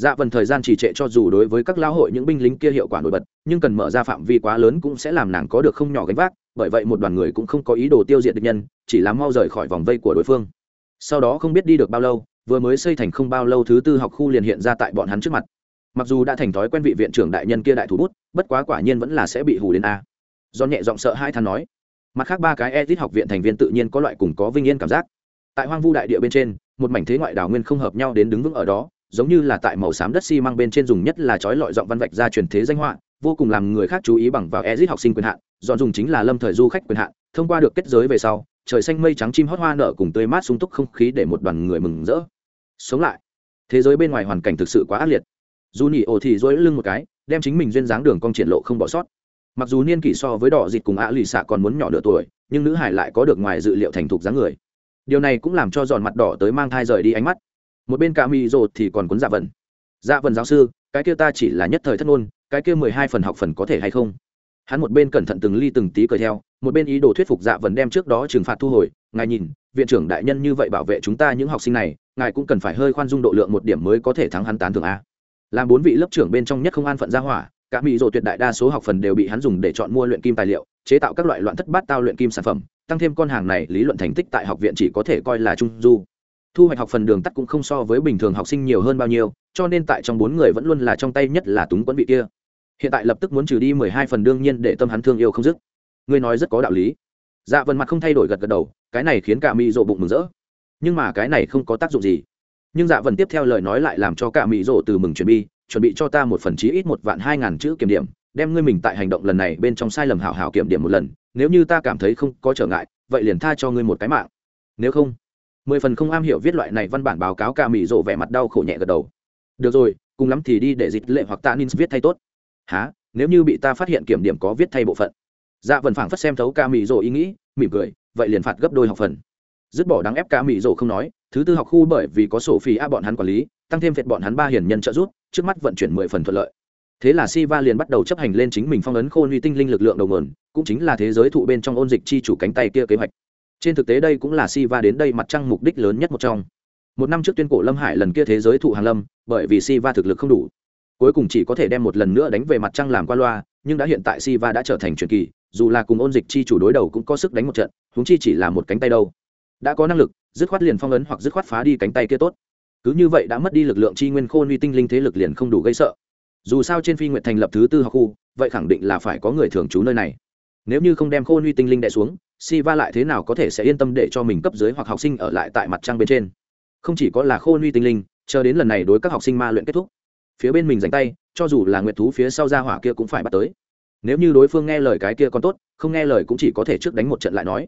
dạ vần thời gian trì trệ cho dù đối với các lão hội những binh lính kia hiệu quả nổi bật, nhưng cần mở ra phạm vi quá lớn cũng sẽ làm nàng có được không nhỏ gánh vác, bởi vậy một đoàn người cũng không có ý đồ tiêu diệt địch nhân, chỉ làm mau rời khỏi vòng vây của đối phương. Sau đó không biết đi được bao lâu, vừa mới xây thành không bao lâu thứ tư học khu liền hiện ra tại bọn hắn trước mặt. Mặc dù đã thành thói quen vị viện trưởng đại nhân kia đại thủ bút, bất quá quả nhiên vẫn là sẽ bị hù đến a. Do nhẹ giọng sợ hai thằng nói. Mặt khác ba cái edit học viện thành viên tự nhiên có loại cùng có vinh yên cảm giác. Tại hoang vu đại địa bên trên, một mảnh thế ngoại đảo nguyên không hợp nhau đến đứng vững ở đó giống như là tại màu xám đất xi mang bên trên dùng nhất là trói lọi giọng văn vạch ra truyền thế danh họa, vô cùng làm người khác chú ý bằng vào ezit học sinh quyền hạn, dọn dùng chính là lâm thời du khách quyền hạn, thông qua được kết giới về sau, trời xanh mây trắng chim hót hoa nở cùng tươi mát sung túc không khí để một đoàn người mừng rỡ. Sống lại. Thế giới bên ngoài hoàn cảnh thực sự quá ác liệt. Dù nhị ổ thì dối lưng một cái, đem chính mình duyên dáng đường cong triển lộ không bỏ sót. Mặc dù niên kỷ so với đỏ dịt cùng ạ lì xạ còn muốn nhỏ nửa tuổi, nhưng nữ hải lại có được ngoài dự liệu thành thục dáng người. Điều này cũng làm cho giòn mặt đỏ tới mang thai rời đi ánh mắt một bên cả mỹ rồ thì còn cuốn dạ vần. Dạ vần giáo sư, cái kia ta chỉ là nhất thời thất ngôn, cái kia mười hai phần học phần có thể hay không? Hắn một bên cẩn thận từng ly từng tí cười theo, một bên ý đồ thuyết phục dạ vần đem trước đó trừng phạt thu hồi. Ngài nhìn, viện trưởng đại nhân như vậy bảo vệ chúng ta những học sinh này, ngài cũng cần phải hơi khoan dung độ lượng một điểm mới có thể thắng hắn tán thường a. Làm bốn vị lớp trưởng bên trong nhất không an phận ra hỏa, cả mỹ rồ tuyệt đại đa số học phần đều bị hắn dùng để chọn mua luyện kim tài liệu, chế tạo các loại loạn thất bát tao luyện kim sản phẩm, tăng thêm con hàng này lý luận thành tích tại học viện chỉ có thể coi là trung du thu hoạch học phần đường tắt cũng không so với bình thường học sinh nhiều hơn bao nhiêu, cho nên tại trong bốn người vẫn luôn là trong tay nhất là túng quẫn vị kia. Hiện tại lập tức muốn trừ đi mười hai phần đương nhiên để tâm hắn thương yêu không dứt. Ngươi nói rất có đạo lý. Dạ vần mặt không thay đổi gật gật đầu, cái này khiến cả mỹ rộ bụng mừng rỡ. Nhưng mà cái này không có tác dụng gì. Nhưng dạ vần tiếp theo lời nói lại làm cho cả mỹ rộ từ mừng chuẩn bị chuẩn bị cho ta một phần chí ít một vạn hai ngàn chữ kiểm điểm, đem ngươi mình tại hành động lần này bên trong sai lầm hảo hảo kiểm điểm một lần, nếu như ta cảm thấy không có trở ngại, vậy liền tha cho ngươi một cái mạng. Nếu không mười phần không am hiểu viết loại này văn bản báo cáo ca mỹ rộ vẻ mặt đau khổ nhẹ gật đầu. Được rồi, cùng lắm thì đi để dịch lệ hoặc ta nên viết thay tốt. Há nếu như bị ta phát hiện kiểm điểm có viết thay bộ phận. Dạ vần phảng phất xem thấu ca mỹ rộ ý nghĩ, mỉm cười, vậy liền phạt gấp đôi học phần. Dứt bỏ đáng ép ca mỹ rộ không nói, thứ tư học khu bởi vì có sổ phi a bọn hắn quản lý, tăng thêm việc bọn hắn ba hiển nhân trợ giúp, trước mắt vận chuyển mười phần thuận lợi. Thế là Siva liền bắt đầu chấp hành lên chính mình phong ấn khôn uy tinh linh lực lượng đầu nguồn, cũng chính là thế giới thụ bên trong ôn dịch chi chủ cánh tay kia kế hoạch trên thực tế đây cũng là Siva đến đây mặt trăng mục đích lớn nhất một trong. Một năm trước tuyên cổ lâm hải lần kia thế giới thụ hàng lâm, bởi vì Siva thực lực không đủ. Cuối cùng chỉ có thể đem một lần nữa đánh về mặt trăng làm qua loa, nhưng đã hiện tại Siva đã trở thành truyền kỳ, dù là cùng ôn dịch chi chủ đối đầu cũng có sức đánh một trận húng chi chỉ là một cánh tay đâu. Đã có năng lực, dứt khoát liền phong ấn hoặc dứt khoát phá đi cánh tay kia tốt. Cứ như vậy đã mất đi lực lượng chi nguyên khôn uy tinh linh thế lực liền không đủ gây sợ. Dù sao trên phi nguyện thành lập thứ tư học khu, vậy khẳng định là phải có người thường trú nơi này nếu như không đem khôn uy tinh linh đẻ xuống si va lại thế nào có thể sẽ yên tâm để cho mình cấp dưới hoặc học sinh ở lại tại mặt trăng bên trên? Không chỉ có là khôn uy tinh linh, chờ đến lần này đối các học sinh ma luyện kết thúc, phía bên mình dành tay, cho dù là nguyệt thú phía sau ra hỏa kia cũng phải bắt tới. Nếu như đối phương nghe lời cái kia còn tốt, không nghe lời cũng chỉ có thể trước đánh một trận lại nói.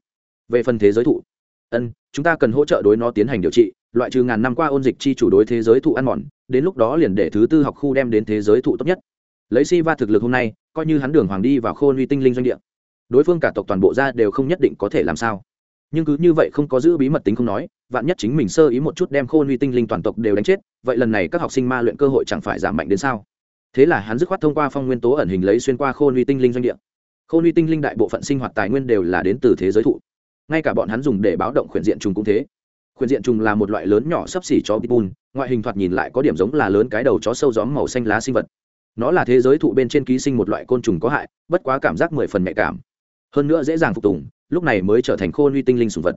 Về phần thế giới thụ, ân, chúng ta cần hỗ trợ đối nó tiến hành điều trị, loại trừ ngàn năm qua ôn dịch chi chủ đối thế giới thụ ăn mòn, đến lúc đó liền để thứ tư học khu đem đến thế giới thụ tốt nhất. Lấy si va thực lực hôm nay, coi như hắn đường hoàng đi vào khôn uy tinh linh doanh địa đối phương cả tộc toàn bộ ra đều không nhất định có thể làm sao. Nhưng cứ như vậy không có giữ bí mật tính không nói, vạn nhất chính mình sơ ý một chút đem khôn uy tinh linh toàn tộc đều đánh chết, vậy lần này các học sinh ma luyện cơ hội chẳng phải giảm mạnh đến sao? Thế là hắn dứt khoát thông qua phong nguyên tố ẩn hình lấy xuyên qua khôn uy tinh linh doanh địa. Khôn uy tinh linh đại bộ phận sinh hoạt tài nguyên đều là đến từ thế giới thụ. Ngay cả bọn hắn dùng để báo động khuyển diện trùng cũng thế. Khuyển diện trùng là một loại lớn nhỏ sấp xỉ chó pitbull, ngoại hình thoạt nhìn lại có điểm giống là lớn cái đầu chó sâu gióm màu xanh lá sinh vật. Nó là thế giới thụ bên trên ký sinh một loại côn trùng có hại, bất quá cảm giác mười phần nhạy cảm hơn nữa dễ dàng phục tùng, lúc này mới trở thành khôn uy tinh linh sùng vật.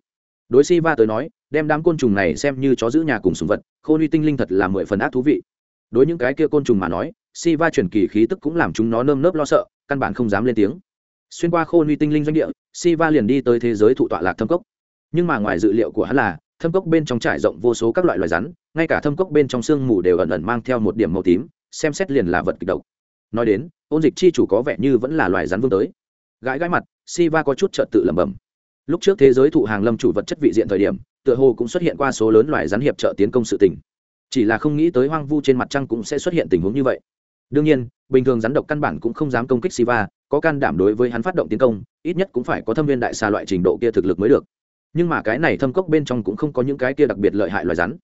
Đối si va tới nói, đem đám côn trùng này xem như chó giữ nhà cùng sùng vật khôn uy tinh linh thật là mười phần ác thú vị. Đối những cái kia côn trùng mà nói si va truyền kỳ khí tức cũng làm chúng nó nơm nớp lo sợ, căn bản không dám lên tiếng. Xuyên qua khôn uy tinh linh doanh địa si va liền đi tới thế giới thụ tọa lạc thâm cốc. Nhưng mà ngoài dự liệu của hắn là, thâm cốc bên trong trải rộng vô số các loại loài rắn, ngay cả thâm cốc bên trong sương mù đều ẩn ẩn mang theo một điểm màu tím, xem xét liền là vật kịch độc. Nói đến, ôn dịch chi chủ có vẻ như vẫn là loài rắn vương tới gãi gãi mặt si va có chút trợt tự lẩm bẩm. Lúc trước thế giới thụ hàng lâm chủ vật chất vị diện thời điểm, tựa hồ cũng xuất hiện qua số lớn loài rắn hiệp trợ tiến công sự tình. Chỉ là không nghĩ tới hoang vu trên mặt trăng cũng sẽ xuất hiện tình huống như vậy. Đương nhiên, bình thường rắn độc căn bản cũng không dám công kích siva, có can đảm đối với hắn phát động tiến công, ít nhất cũng phải có thâm viên đại xa loại trình độ kia thực lực mới được. Nhưng mà cái này thâm cốc bên trong cũng không có những cái kia đặc biệt lợi hại loài rắn.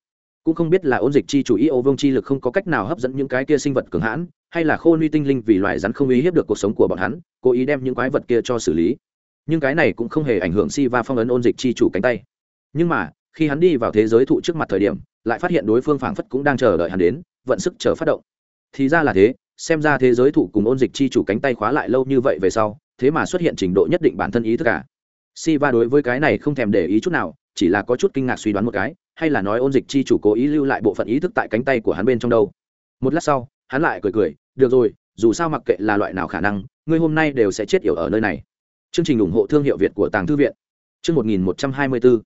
Cũng không biết là ôn dịch chi chủ ý, ô vương chi lực không có cách nào hấp dẫn những cái kia sinh vật cường hãn hay là khô nuy tinh linh vì loài rắn không ý hiếp được cuộc sống của bọn hắn, cố ý đem những quái vật kia cho xử lý. Nhưng cái này cũng không hề ảnh hưởng si va phong ấn ôn dịch chi chủ cánh tay. Nhưng mà, khi hắn đi vào thế giới thụ trước mặt thời điểm, lại phát hiện đối phương phảng phất cũng đang chờ đợi hắn đến, vận sức chờ phát động. Thì ra là thế, xem ra thế giới thụ cùng ôn dịch chi chủ cánh tay khóa lại lâu như vậy về sau, thế mà xuất hiện trình độ nhất định bản thân ý thức cả. Si va đối với cái này không thèm để ý chút nào, chỉ là có chút kinh ngạc suy đoán một cái, hay là nói ôn dịch chi chủ cố ý lưu lại bộ phận ý thức tại cánh tay của hắn bên trong đâu. Một lát sau, hắn lại cười cười được rồi, dù sao mặc kệ là loại nào khả năng, ngươi hôm nay đều sẽ chết yểu ở nơi này. Chương trình ủng hộ thương hiệu việt của tàng thư viện. Chương một nghìn một trăm hai mươi bốn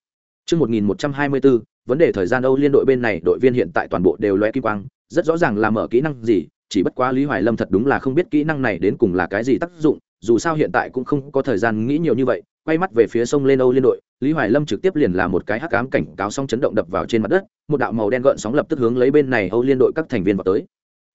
chương một nghìn một trăm hai mươi bốn vấn đề thời gian âu liên đội bên này, đội viên hiện tại toàn bộ đều loe kim quang, rất rõ ràng là mở kỹ năng gì, chỉ bất quá lý hoài lâm thật đúng là không biết kỹ năng này đến cùng là cái gì tác dụng, dù sao hiện tại cũng không có thời gian nghĩ nhiều như vậy. Quay mắt về phía sông lên âu liên đội, lý hoài lâm trực tiếp liền là một cái hắc ám cảnh cáo sóng chấn động đập vào trên mặt đất, một đạo màu đen gợn sóng lập tức hướng lấy bên này âu liên đội các thành viên vào tới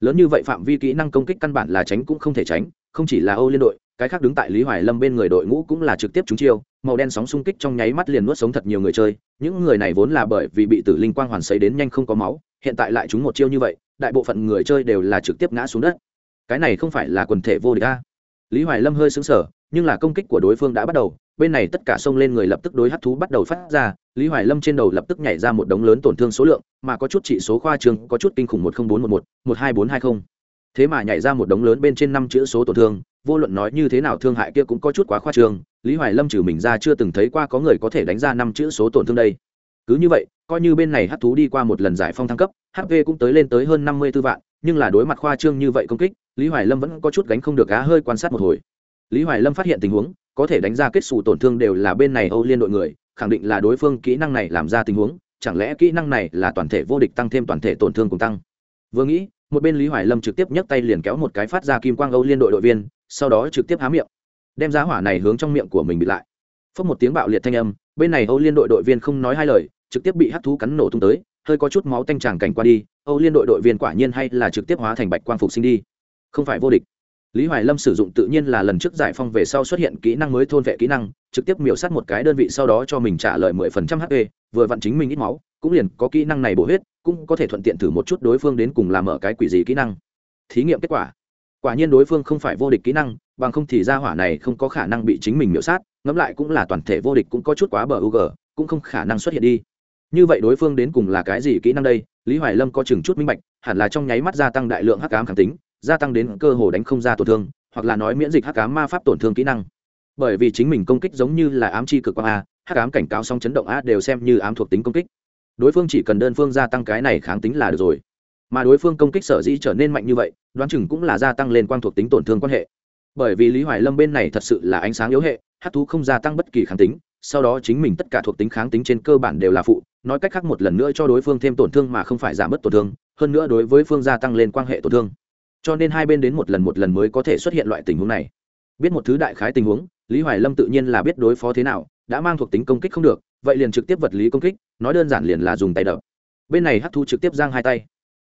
lớn như vậy phạm vi kỹ năng công kích căn bản là tránh cũng không thể tránh, không chỉ là âu liên đội, cái khác đứng tại lý hoài lâm bên người đội ngũ cũng là trực tiếp trúng chiêu, màu đen sóng xung kích trong nháy mắt liền nuốt sống thật nhiều người chơi, những người này vốn là bởi vì bị tử linh quang hoàn xấy đến nhanh không có máu, hiện tại lại trúng một chiêu như vậy, đại bộ phận người chơi đều là trực tiếp ngã xuống đất. Cái này không phải là quần thể vô địch a. Lý hoài lâm hơi xứng sở nhưng là công kích của đối phương đã bắt đầu bên này tất cả xông lên người lập tức đối hắc thú bắt đầu phát ra, lý hoài lâm trên đầu lập tức nhảy ra một đống lớn tổn thương số lượng, mà có chút trị số khoa trương, có chút kinh khủng một nghìn bốn một một một hai bốn hai mươi thế mà nhảy ra một đống lớn bên trên năm chữ số tổn thương, vô luận nói như thế nào thương hại kia cũng có chút quá khoa trương, lý hoài lâm trừ mình ra chưa từng thấy qua có người có thể đánh ra năm chữ số tổn thương đây. Cứ như vậy, coi như bên này hát thú đi qua một lần giải phong thăng cấp hp cũng tới lên tới hơn năm mươi b ố vạn, nhưng là đối mặt khoa trương như vậy công kích, lý hoài lâm vẫn có chút gánh không được á hơi quan sát một hồi. Lý hoài lâm phát hiện tình huống có thể đánh ra kết xù tổn thương đều là bên này âu liên đội người, khẳng định là đối phương kỹ năng này làm ra tình huống, chẳng lẽ kỹ năng này là toàn thể vô địch tăng thêm toàn thể tổn thương cùng tăng. Vừa nghĩ, một bên lý hoài lâm trực tiếp nhấc tay liền kéo một cái phát ra kim quang âu liên đội đội viên, sau đó trực tiếp há miệng, đem giá hỏa này hướng trong miệng của mình bị lại. Phất một tiếng bạo liệt thanh âm, bên này âu liên đội đội viên không nói hai lời, trực tiếp bị hắc thú cắn nổ tung tới, hơi có chút máu tanh tràng cảnh qua đi, âu liên đội đội viên quả nhiên hay là trực tiếp hóa thành bạch quang phục sinh đi. Không phải vô địch lý hoài lâm sử dụng tự nhiên là lần trước giải phong về sau xuất hiện kỹ năng mới thôn vệ kỹ năng, trực tiếp miểu sát một cái đơn vị sau đó cho mình trả lời mười phần trăm hp vừa vặn chính mình ít máu, cũng liền có kỹ năng này bổ huyết, cũng có thể thuận tiện thử một chút đối phương đến cùng làm ở cái quỷ gì kỹ năng. Thí nghiệm kết quả. Quả nhiên đối phương không phải vô địch kỹ năng, bằng không thì ra hỏa này không có khả năng bị chính mình miểu sát, ngẫm lại cũng là toàn thể vô địch cũng có chút quá bờ u g cũng không khả năng xuất hiện đi. Như vậy đối phương đến cùng là cái gì kỹ năng đây? Lý hoài lâm có chừng chút minh bạch, hẳn là trong nháy mắt gia tăng đại lượng hắc ám kháng tính gia tăng đến cơ hồ đánh không ra tổn thương, hoặc là nói miễn dịch hắc ám ma pháp tổn thương kỹ năng. Bởi vì chính mình công kích giống như là ám chi cực quang a, hắc ám cảnh cáo song chấn động a đều xem như ám thuộc tính công kích. Đối phương chỉ cần đơn phương gia tăng cái này kháng tính là được rồi. Mà đối phương công kích sở dĩ trở nên mạnh như vậy, đoán chừng cũng là gia tăng lên quang thuộc tính tổn thương quan hệ. Bởi vì lý hoài lâm bên này thật sự là ánh sáng yếu hệ hát thú không gia tăng bất kỳ kháng tính, sau đó chính mình tất cả thuộc tính kháng tính trên cơ bản đều là phụ, nói cách khác một lần nữa cho đối phương thêm tổn thương mà không phải giảm bớt tổn thương, hơn nữa đối với phương gia tăng lên quan hệ tổn thương cho nên hai bên đến một lần một lần mới có thể xuất hiện loại tình huống này. Biết một thứ đại khái tình huống, lý hoài lâm tự nhiên là biết đối phó thế nào, đã mang thuộc tính công kích không được, vậy liền trực tiếp vật lý công kích, nói đơn giản liền là dùng tay đập. Bên này hắc thu trực tiếp giang hai tay.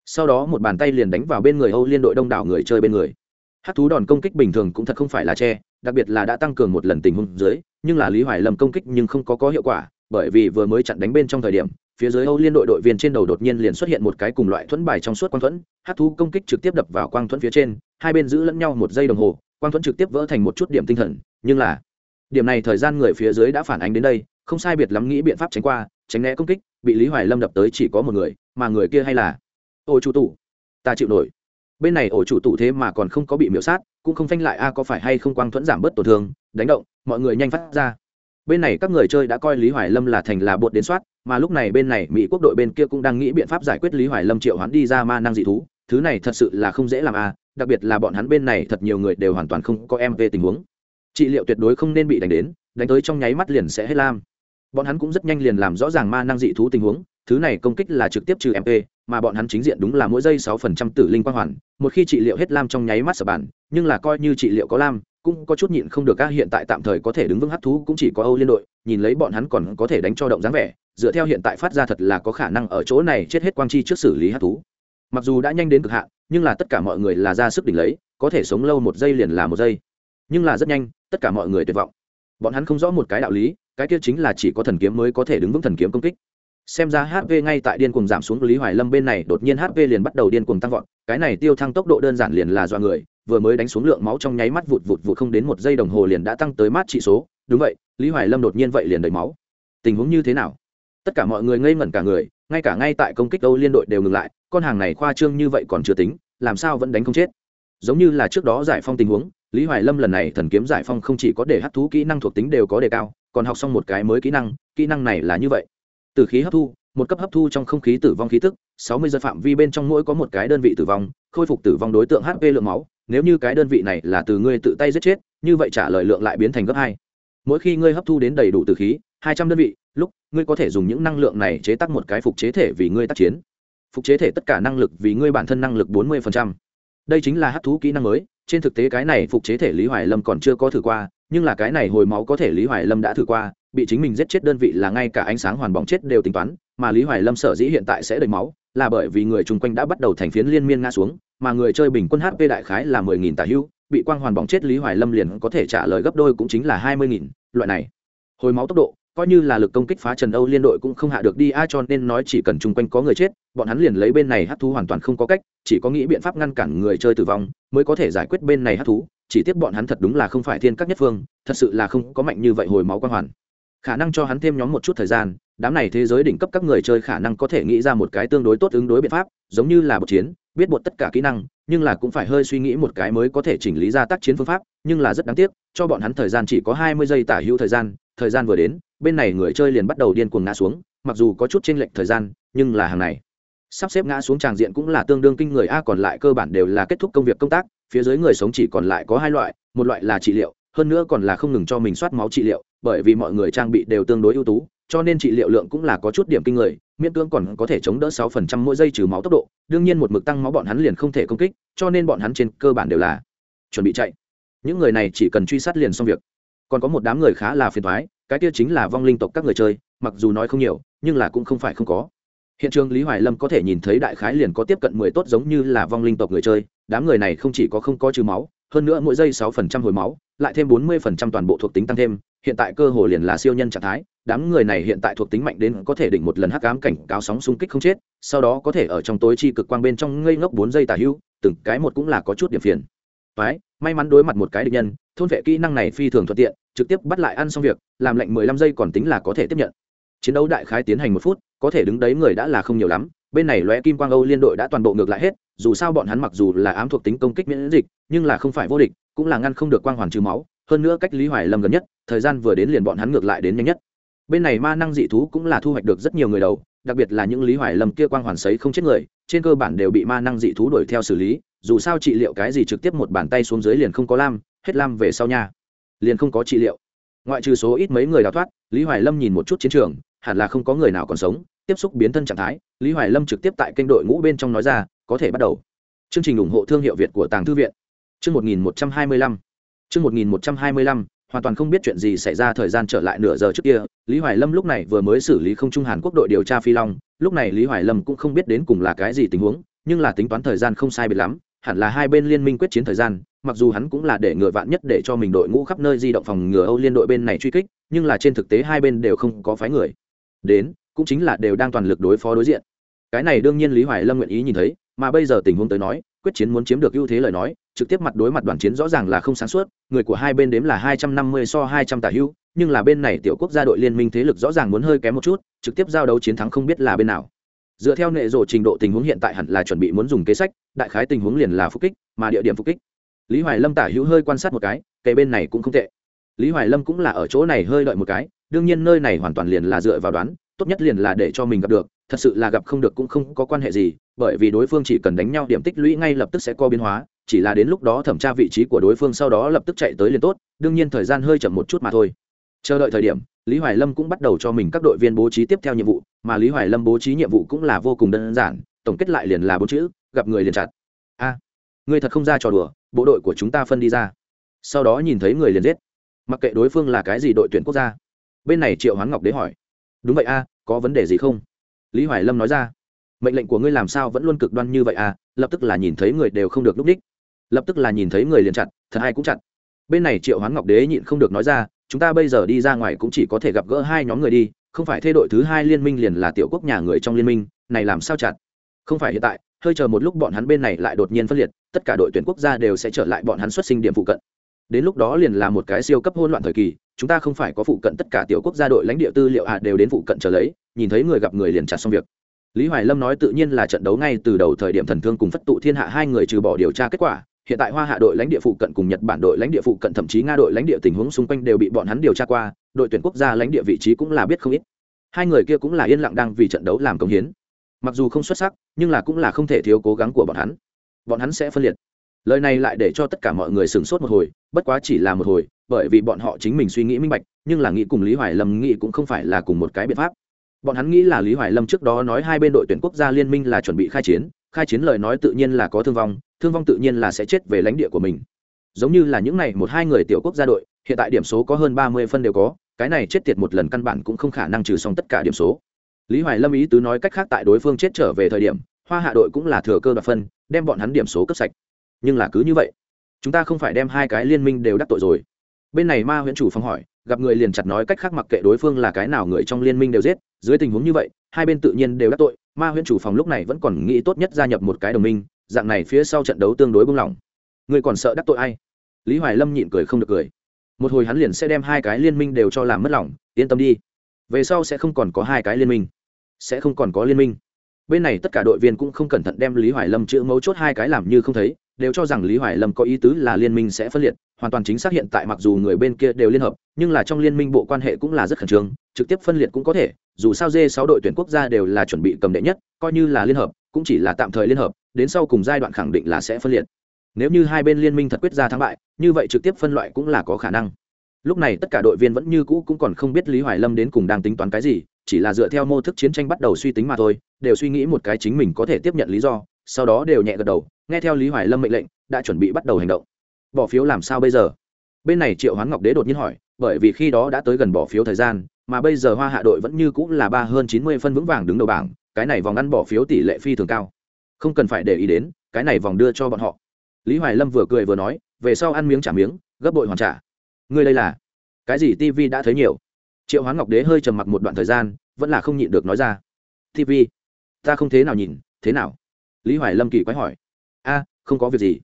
Sau đó một bàn tay liền đánh vào bên người âu liên đội đông đảo người chơi bên người. Hắc thú đòn công kích bình thường cũng thật không phải là che, đặc biệt là đã tăng cường một lần tình huống dưới, nhưng là lý hoài lâm công kích nhưng không có có hiệu quả, bởi vì vừa mới chặn đánh bên trong thời điểm phía dưới âu liên đội đội viên trên đầu đột nhiên liền xuất hiện một cái cùng loại thuẫn bài trong suốt quang thuẫn, hát thú công kích trực tiếp đập vào quang thuẫn phía trên, hai bên giữ lẫn nhau một giây đồng hồ, quang thuẫn trực tiếp vỡ thành một chút điểm tinh thần. Nhưng là, điểm này thời gian người phía dưới đã phản ánh đến đây, không sai biệt lắm nghĩ biện pháp tránh qua, tránh né công kích, bị lý hoài lâm đập tới chỉ có một người, mà người kia hay là ổ chủ tụ. Ta chịu nổi. Bên này ổ chủ tụ thế mà còn không có bị miễu sát, cũng không phanh lại a, có phải hay không quang thuẫn giảm bớt tổn thương, đánh động, mọi người nhanh phát ra. Bên này các người chơi đã coi lý hoài lâm là thành là bột đến soát mà lúc này bên này mỹ quốc đội bên kia cũng đang nghĩ biện pháp giải quyết lý hoài lâm triệu hoán đi ra ma năng dị thú. Thứ này thật sự là không dễ làm a đặc biệt là bọn hắn bên này thật nhiều người đều hoàn toàn không có em về tình huống. Trị liệu tuyệt đối không nên bị đánh đến, đánh tới trong nháy mắt liền sẽ hết lam. Bọn hắn cũng rất nhanh liền làm rõ ràng ma năng dị thú tình huống, thứ này công kích là trực tiếp trừ mp mà bọn hắn chính diện đúng là mỗi giây sáu phần trăm tử linh quang hoàn, một khi trị liệu hết lam trong nháy mắt sở bản nhưng là coi như trị liệu có lam cũng có chút nhịn không được các hiện tại tạm thời có thể đứng vững hấp thú, cũng chỉ có âu liên đội, nhìn lấy bọn hắn còn có thể đánh cho động dáng vẻ, dựa theo hiện tại phát ra thật là có khả năng ở chỗ này chết hết quang chi trước xử lý hấp thú. Mặc dù đã nhanh đến cực hạn, nhưng là tất cả mọi người là ra sức đỉnh lấy, có thể sống lâu một giây liền là một giây. Nhưng là rất nhanh, tất cả mọi người tuyệt vọng. Bọn hắn không rõ một cái đạo lý, cái kia chính là chỉ có thần kiếm mới có thể đứng vững thần kiếm công kích. Xem ra hp ngay tại điên cuồng giảm xuống lý hoài lâm bên này, đột nhiên hp liền bắt đầu điên cuồng tăng vọt, cái này tiêu thăng tốc độ đơn giản liền là do người vừa mới đánh xuống lượng máu trong nháy mắt vụt vụt vụt không đến một giây đồng hồ liền đã tăng tới mát trị số. Đúng vậy, lý hoài lâm đột nhiên vậy liền đầy máu. Tình huống như thế nào? Tất cả mọi người ngây ngẩn cả người, ngay cả ngay tại công kích âu liên đội đều ngừng lại, con hàng này khoa trương như vậy còn chưa tính, làm sao vẫn đánh không chết? Giống như là trước đó giải phong tình huống, lý hoài lâm lần này thần kiếm giải phong không chỉ có để hấp thú kỹ năng thuộc tính đều có đề cao, còn học xong một cái mới kỹ năng kỹ năng này là như vậy. Từ khí hấp thu, một cấp hấp thu trong không khí tử vong khí tức, sáu mươi giây phạm vi bên trong mỗi có một cái đơn vị tử vong, khôi phục tử vong đối tượng hp lượng máu nếu như cái đơn vị này là từ ngươi tự tay giết chết, như vậy trả lời lượng lại biến thành gấp hai. Mỗi khi ngươi hấp thu đến đầy đủ từ khí, hai trăm đơn vị, lúc, ngươi có thể dùng những năng lượng này chế tác một cái phục chế thể vì ngươi tác chiến. Phục chế thể tất cả năng lực vì ngươi bản thân năng lực bốn mươi đây chính là hấp thú kỹ năng mới, trên thực tế cái này phục chế thể lý hoài lâm còn chưa có thử qua, nhưng là cái này hồi máu có thể lý hoài lâm đã thử qua, bị chính mình giết chết đơn vị là ngay cả ánh sáng hoàn bóng chết đều tính toán, mà lý hoài lâm sở dĩ hiện tại sẽ đầy máu, là bởi vì người chung quanh đã bắt đầu thành phiến liên miên ngã xuống mà người chơi bình quân hp đại khái là mười nghìn tả hữu, bị quang hoàn bỏng chết lý hoài lâm liền có thể trả lời gấp đôi cũng chính là hai mươi nghìn, loại này. Hồi máu tốc độ, coi như là lực công kích phá trần âu liên đội cũng không hạ được đi a cho nên nói chỉ cần chung quanh có người chết, bọn hắn liền lấy bên này hát thú hoàn toàn không có cách, chỉ có nghĩ biện pháp ngăn cản người chơi tử vong mới có thể giải quyết bên này hát thú, chỉ tiếc bọn hắn thật đúng là không phải thiên các nhất phương, thật sự là không có mạnh như vậy hồi máu quang hoàn. Khả năng cho hắn thêm nhóm một chút thời gian, đám này thế giới đỉnh cấp các người chơi khả năng có thể nghĩ ra một cái tương đối tốt ứng đối biện pháp, giống như là một chiến biết bột tất cả kỹ năng, nhưng là cũng phải hơi suy nghĩ một cái mới có thể chỉnh lý ra tác chiến phương pháp, nhưng là rất đáng tiếc, cho bọn hắn thời gian chỉ có hai mươi giây tả hữu thời gian thời gian vừa đến, bên này người chơi liền bắt đầu điên cuồng ngã xuống, mặc dù có chút t r ê n lệch thời gian, nhưng là hàng này. Sắp xếp ngã xuống tràng diện cũng là tương đương kinh người, a, còn lại cơ bản đều là kết thúc công việc công tác, phía dưới người sống chỉ còn lại có hai loại, một loại là trị liệu, hơn nữa còn là không ngừng cho mình soát máu trị liệu, bởi vì mọi người trang bị đều tương đối ưu tú cho nên trị liệu lượng cũng là có chút điểm kinh người, miễn cưỡng còn có thể chống đỡ sáu phần trăm mỗi giây trừ máu tốc độ, đương nhiên một mực tăng máu bọn hắn liền không thể công kích, cho nên bọn hắn trên cơ bản đều là chuẩn bị chạy. Những người này chỉ cần truy sát liền xong việc. Còn có một đám người khá là phiền thoái cái kia chính là vong linh tộc các người chơi, mặc dù nói không nhiều, nhưng là cũng không phải không có. Hiện trường lý hoài lâm có thể nhìn thấy đại khái liền có tiếp cận mười tốt giống như là vong linh tộc người chơi, đám người này không chỉ có không có trừ máu hơn nữa mỗi giây sáu phần trăm hồi máu lại thêm bốn mươi phần trăm toàn bộ thuộc tính tăng thêm hiện tại cơ hồ liền là siêu nhân trạng thái đám người này hiện tại thuộc tính mạnh đến có thể đỉnh một lần hắc ám cảnh cáo sóng xung kích không chết sau đó có thể ở trong tối chi cực quang bên trong ngây ngốc bốn giây tà hưu từng cái một cũng là có chút điểm phiền. Toái, may mắn đối mặt một cái địch nhân thôn vệ kỹ năng này phi thường thuận tiện trực tiếp bắt lại ăn xong việc làm lệnh mười lăm giây còn tính là có thể tiếp nhận. Chiến đấu đại khái tiến hành một phút có thể đứng đấy người đã là không nhiều lắm bên này lóe kim quang âu liên đội đã toàn bộ ngược lại hết, dù sao bọn hắn mặc dù là ám thuộc tính công kích miễn dịch, nhưng là không phải vô địch, cũng là ngăn không được quang hoàn trừ máu. Hơn nữa cách lý hoài lâm gần nhất, thời gian vừa đến liền bọn hắn ngược lại đến nhanh nhất. Bên này ma năng dị thú cũng là thu hoạch được rất nhiều người đầu, đặc biệt là những lý hoài lâm kia quang hoàn sấy không chết người, trên cơ bản đều bị ma năng dị thú đuổi theo xử lý, dù sao trị liệu cái gì trực tiếp một bàn tay xuống dưới liền không có lam, hết lam về sau nhà liền không có trị liệu. Ngoại trừ số ít mấy người đào thoát, lý hoài lâm nhìn một chút chiến trường, hẳn là không có người nào còn sống tiếp xúc biến thân trạng thái, lý hoài lâm trực tiếp tại kênh đội ngũ bên trong nói ra, có thể bắt đầu. Chương trình ủng hộ thương hiệu việt của tàng thư viện. Chương một nghìn một trăm hai mươi lăm. Chương một nghìn một trăm hai mươi lăm, hoàn toàn không biết chuyện gì xảy ra thời gian trở lại nửa giờ trước kia, lý hoài lâm lúc này vừa mới xử lý không trung hàn quốc đội điều tra phi long, lúc này lý hoài lâm cũng không biết đến cùng là cái gì tình huống, nhưng là tính toán thời gian không sai biệt lắm, hẳn là hai bên liên minh quyết chiến thời gian, mặc dù hắn cũng là để ngựa vạn nhất để cho mình đội ngũ khắp nơi di động phòng ngừa âu liên đội bên này truy kích, nhưng là trên thực tế hai bên đều không có phái người. Đến cũng chính là đều đang toàn lực đối phó đối diện. Cái này đương nhiên lý hoài lâm nguyện ý nhìn thấy, mà bây giờ tình huống tới nói, quyết chiến muốn chiếm được ưu thế lời nói, trực tiếp mặt đối mặt đoàn chiến rõ ràng là không sáng suốt, người của hai bên đếm là hai trăm năm mươi so hai trăm tả hữu, nhưng là bên này tiểu quốc gia đội liên minh thế lực rõ ràng muốn hơi kém một chút, trực tiếp giao đấu chiến thắng không biết là bên nào. Dựa theo nệ rộ trình độ tình huống hiện tại hẳn là chuẩn bị muốn dùng kế sách, đại khái tình huống liền là phục kích, mà địa điểm phục kích. Lý hoài lâm tả hữu hơi quan sát một cái cây bên này cũng không tệ. Lý hoài lâm cũng là ở chỗ này hơi đợi một cái, đương nhiên nơi này hoàn toàn liền là dựa vào đoán tốt nhất liền là để cho mình gặp được thật sự là gặp không được cũng không có quan hệ gì bởi vì đối phương chỉ cần đánh nhau điểm tích lũy ngay lập tức sẽ có biến hóa chỉ là đến lúc đó thẩm tra vị trí của đối phương sau đó lập tức chạy tới liền tốt đương nhiên thời gian hơi chậm một chút mà thôi. Chờ đợi thời điểm lý hoài lâm cũng bắt đầu cho mình các đội viên bố trí tiếp theo nhiệm vụ mà lý hoài lâm bố trí nhiệm vụ cũng là vô cùng đơn giản tổng kết lại liền là bốn chữ gặp người liền chặt. A à, người thật không ra trò đùa bộ đội của chúng ta phân đi ra. Sau đó nhìn thấy người liền giết. Mặc kệ đối phương là cái gì đội tuyển quốc gia. Bên này triệu hoán ngọc đế hỏi. Đúng vậy a có vấn đề gì không? Lý hoài lâm nói ra. Mệnh lệnh của ngươi làm sao vẫn luôn cực đoan như vậy à? Lập tức là nhìn thấy người đều không được lúc đích. Lập tức là nhìn thấy người liền chặt, thật ai cũng chặt. Bên này triệu hoán ngọc đế nhịn không được nói ra, chúng ta bây giờ đi ra ngoài cũng chỉ có thể gặp gỡ hai nhóm người đi, không phải thay đổi thứ hai liên minh liền là tiểu quốc nhà người trong liên minh, này làm sao chặt? Không phải hiện tại, hơi chờ một lúc bọn hắn bên này lại đột nhiên phân liệt, tất cả đội tuyển quốc gia đều sẽ trở lại bọn hắn xuất sinh điểm phụ cận. Đến lúc đó liền là một cái siêu cấp hỗn loạn thời kỳ, chúng ta không phải có phụ cận tất cả tiểu quốc gia đội lãnh địa tư liệu hạ đều đến phụ cận trở lấy nhìn thấy người gặp người liền chặt xong việc. Lý hoài lâm nói tự nhiên là trận đấu ngay từ đầu thời điểm thần thương cùng phất tụ thiên hạ hai người trừ bỏ điều tra kết quả, hiện tại hoa hạ đội lãnh địa phụ cận cùng nhật bản đội lãnh địa phụ cận thậm chí nga đội lãnh địa tình huống xung quanh đều bị bọn hắn điều tra qua, đội tuyển quốc gia lãnh địa vị trí cũng là biết không ít. Hai người kia cũng là yên lặng đang vì trận đấu làm công hiến. Mặc dù không xuất sắc, nhưng là cũng là không thể thiếu cố gắng của bọn hắn. Bọn hắn sẽ phân liệt. Lời này lại để cho tất cả mọi người sửng sốt một hồi, bất quá chỉ là một hồi, bởi vì bọn họ chính mình suy nghĩ minh bạch, nhưng là nghĩ cùng lý hoài lâm nghĩ cũng không phải là cùng một cái biện pháp bọn hắn nghĩ là lý hoài lâm trước đó nói hai bên đội tuyển quốc gia liên minh là chuẩn bị khai chiến khai chiến lời nói tự nhiên là có thương vong thương vong tự nhiên là sẽ chết về lãnh địa của mình. Giống như là những này một hai người tiểu quốc gia đội, hiện tại điểm số có hơn ba mươi phân đều có, cái này chết tiệt một lần căn bản cũng không khả năng trừ xong tất cả điểm số. Lý hoài lâm ý tứ nói cách khác tại đối phương chết trở về thời điểm, hoa hạ đội cũng là thừa cơ đoạt phân, đem bọn hắn điểm số cấp sạch. Nhưng là cứ như vậy, chúng ta không phải đem hai cái liên minh đều đắc tội rồi. Bên này ma huyện chủ phong hỏi, gặp người liền chặt nói cách khác mặc kệ đối phương là cái nào người trong liên minh đều giết dưới tình huống như vậy, hai bên tự nhiên đều đắc tội, ma huyện chủ phòng lúc này vẫn còn nghĩ tốt nhất gia nhập một cái đồng minh, dạng này phía sau trận đấu tương đối bung lỏng người còn sợ đắc tội ai? Lý hoài lâm nhịn cười không được cười. Một hồi hắn liền sẽ đem hai cái liên minh đều cho làm mất lòng, yên tâm đi. Về sau sẽ không còn có hai cái liên minh. Sẽ không còn có liên minh. Bên này tất cả đội viên cũng không cẩn thận đem lý hoài lâm chữ mấu chốt hai cái làm như không thấy đều cho rằng lý hoài lâm có ý tứ là liên minh sẽ phân liệt, hoàn toàn chính xác hiện tại mặc dù người bên kia đều liên hợp, nhưng là trong liên minh bộ quan hệ cũng là rất khẩn trương, trực tiếp phân liệt cũng có thể, dù sao dê sáu đội tuyển quốc gia đều là chuẩn bị cầm đệ nhất, coi như là liên hợp, cũng chỉ là tạm thời liên hợp, đến sau cùng giai đoạn khẳng định là sẽ phân liệt. Nếu như hai bên liên minh thật quyết ra thắng bại, như vậy trực tiếp phân loại cũng là có khả năng. Lúc này tất cả đội viên vẫn như cũ cũng còn không biết lý hoài lâm đến cùng đang tính toán cái gì, chỉ là dựa theo mô thức chiến tranh bắt đầu suy tính mà thôi, đều suy nghĩ một cái chính mình có thể tiếp nhận lý do, sau đó đều nhẹ gật đầu nghe theo lý hoài lâm mệnh lệnh, đã chuẩn bị bắt đầu hành động. Bỏ phiếu làm sao bây giờ? Bên này triệu hoán ngọc đế đột nhiên hỏi, bởi vì khi đó đã tới gần bỏ phiếu thời gian, mà bây giờ hoa hạ đội vẫn như cũng là ba hơn chín mươi phân vững vàng đứng đầu bảng, cái này vòng ăn bỏ phiếu tỷ lệ phi thường cao. Không cần phải để ý đến, cái này vòng đưa cho bọn họ. Lý hoài lâm vừa cười vừa nói, về sau ăn miếng trả miếng, gấp bội hoàn trả. Ngươi đây là? Cái gì tv đã thấy nhiều? Triệu hoán ngọc đế hơi trầm mặc một đoạn thời gian, vẫn là không nhịn được nói ra. Tv ta không thế nào nhìn, thế nào? Lý hoài lâm kỳ quái hỏi a, không có việc gì.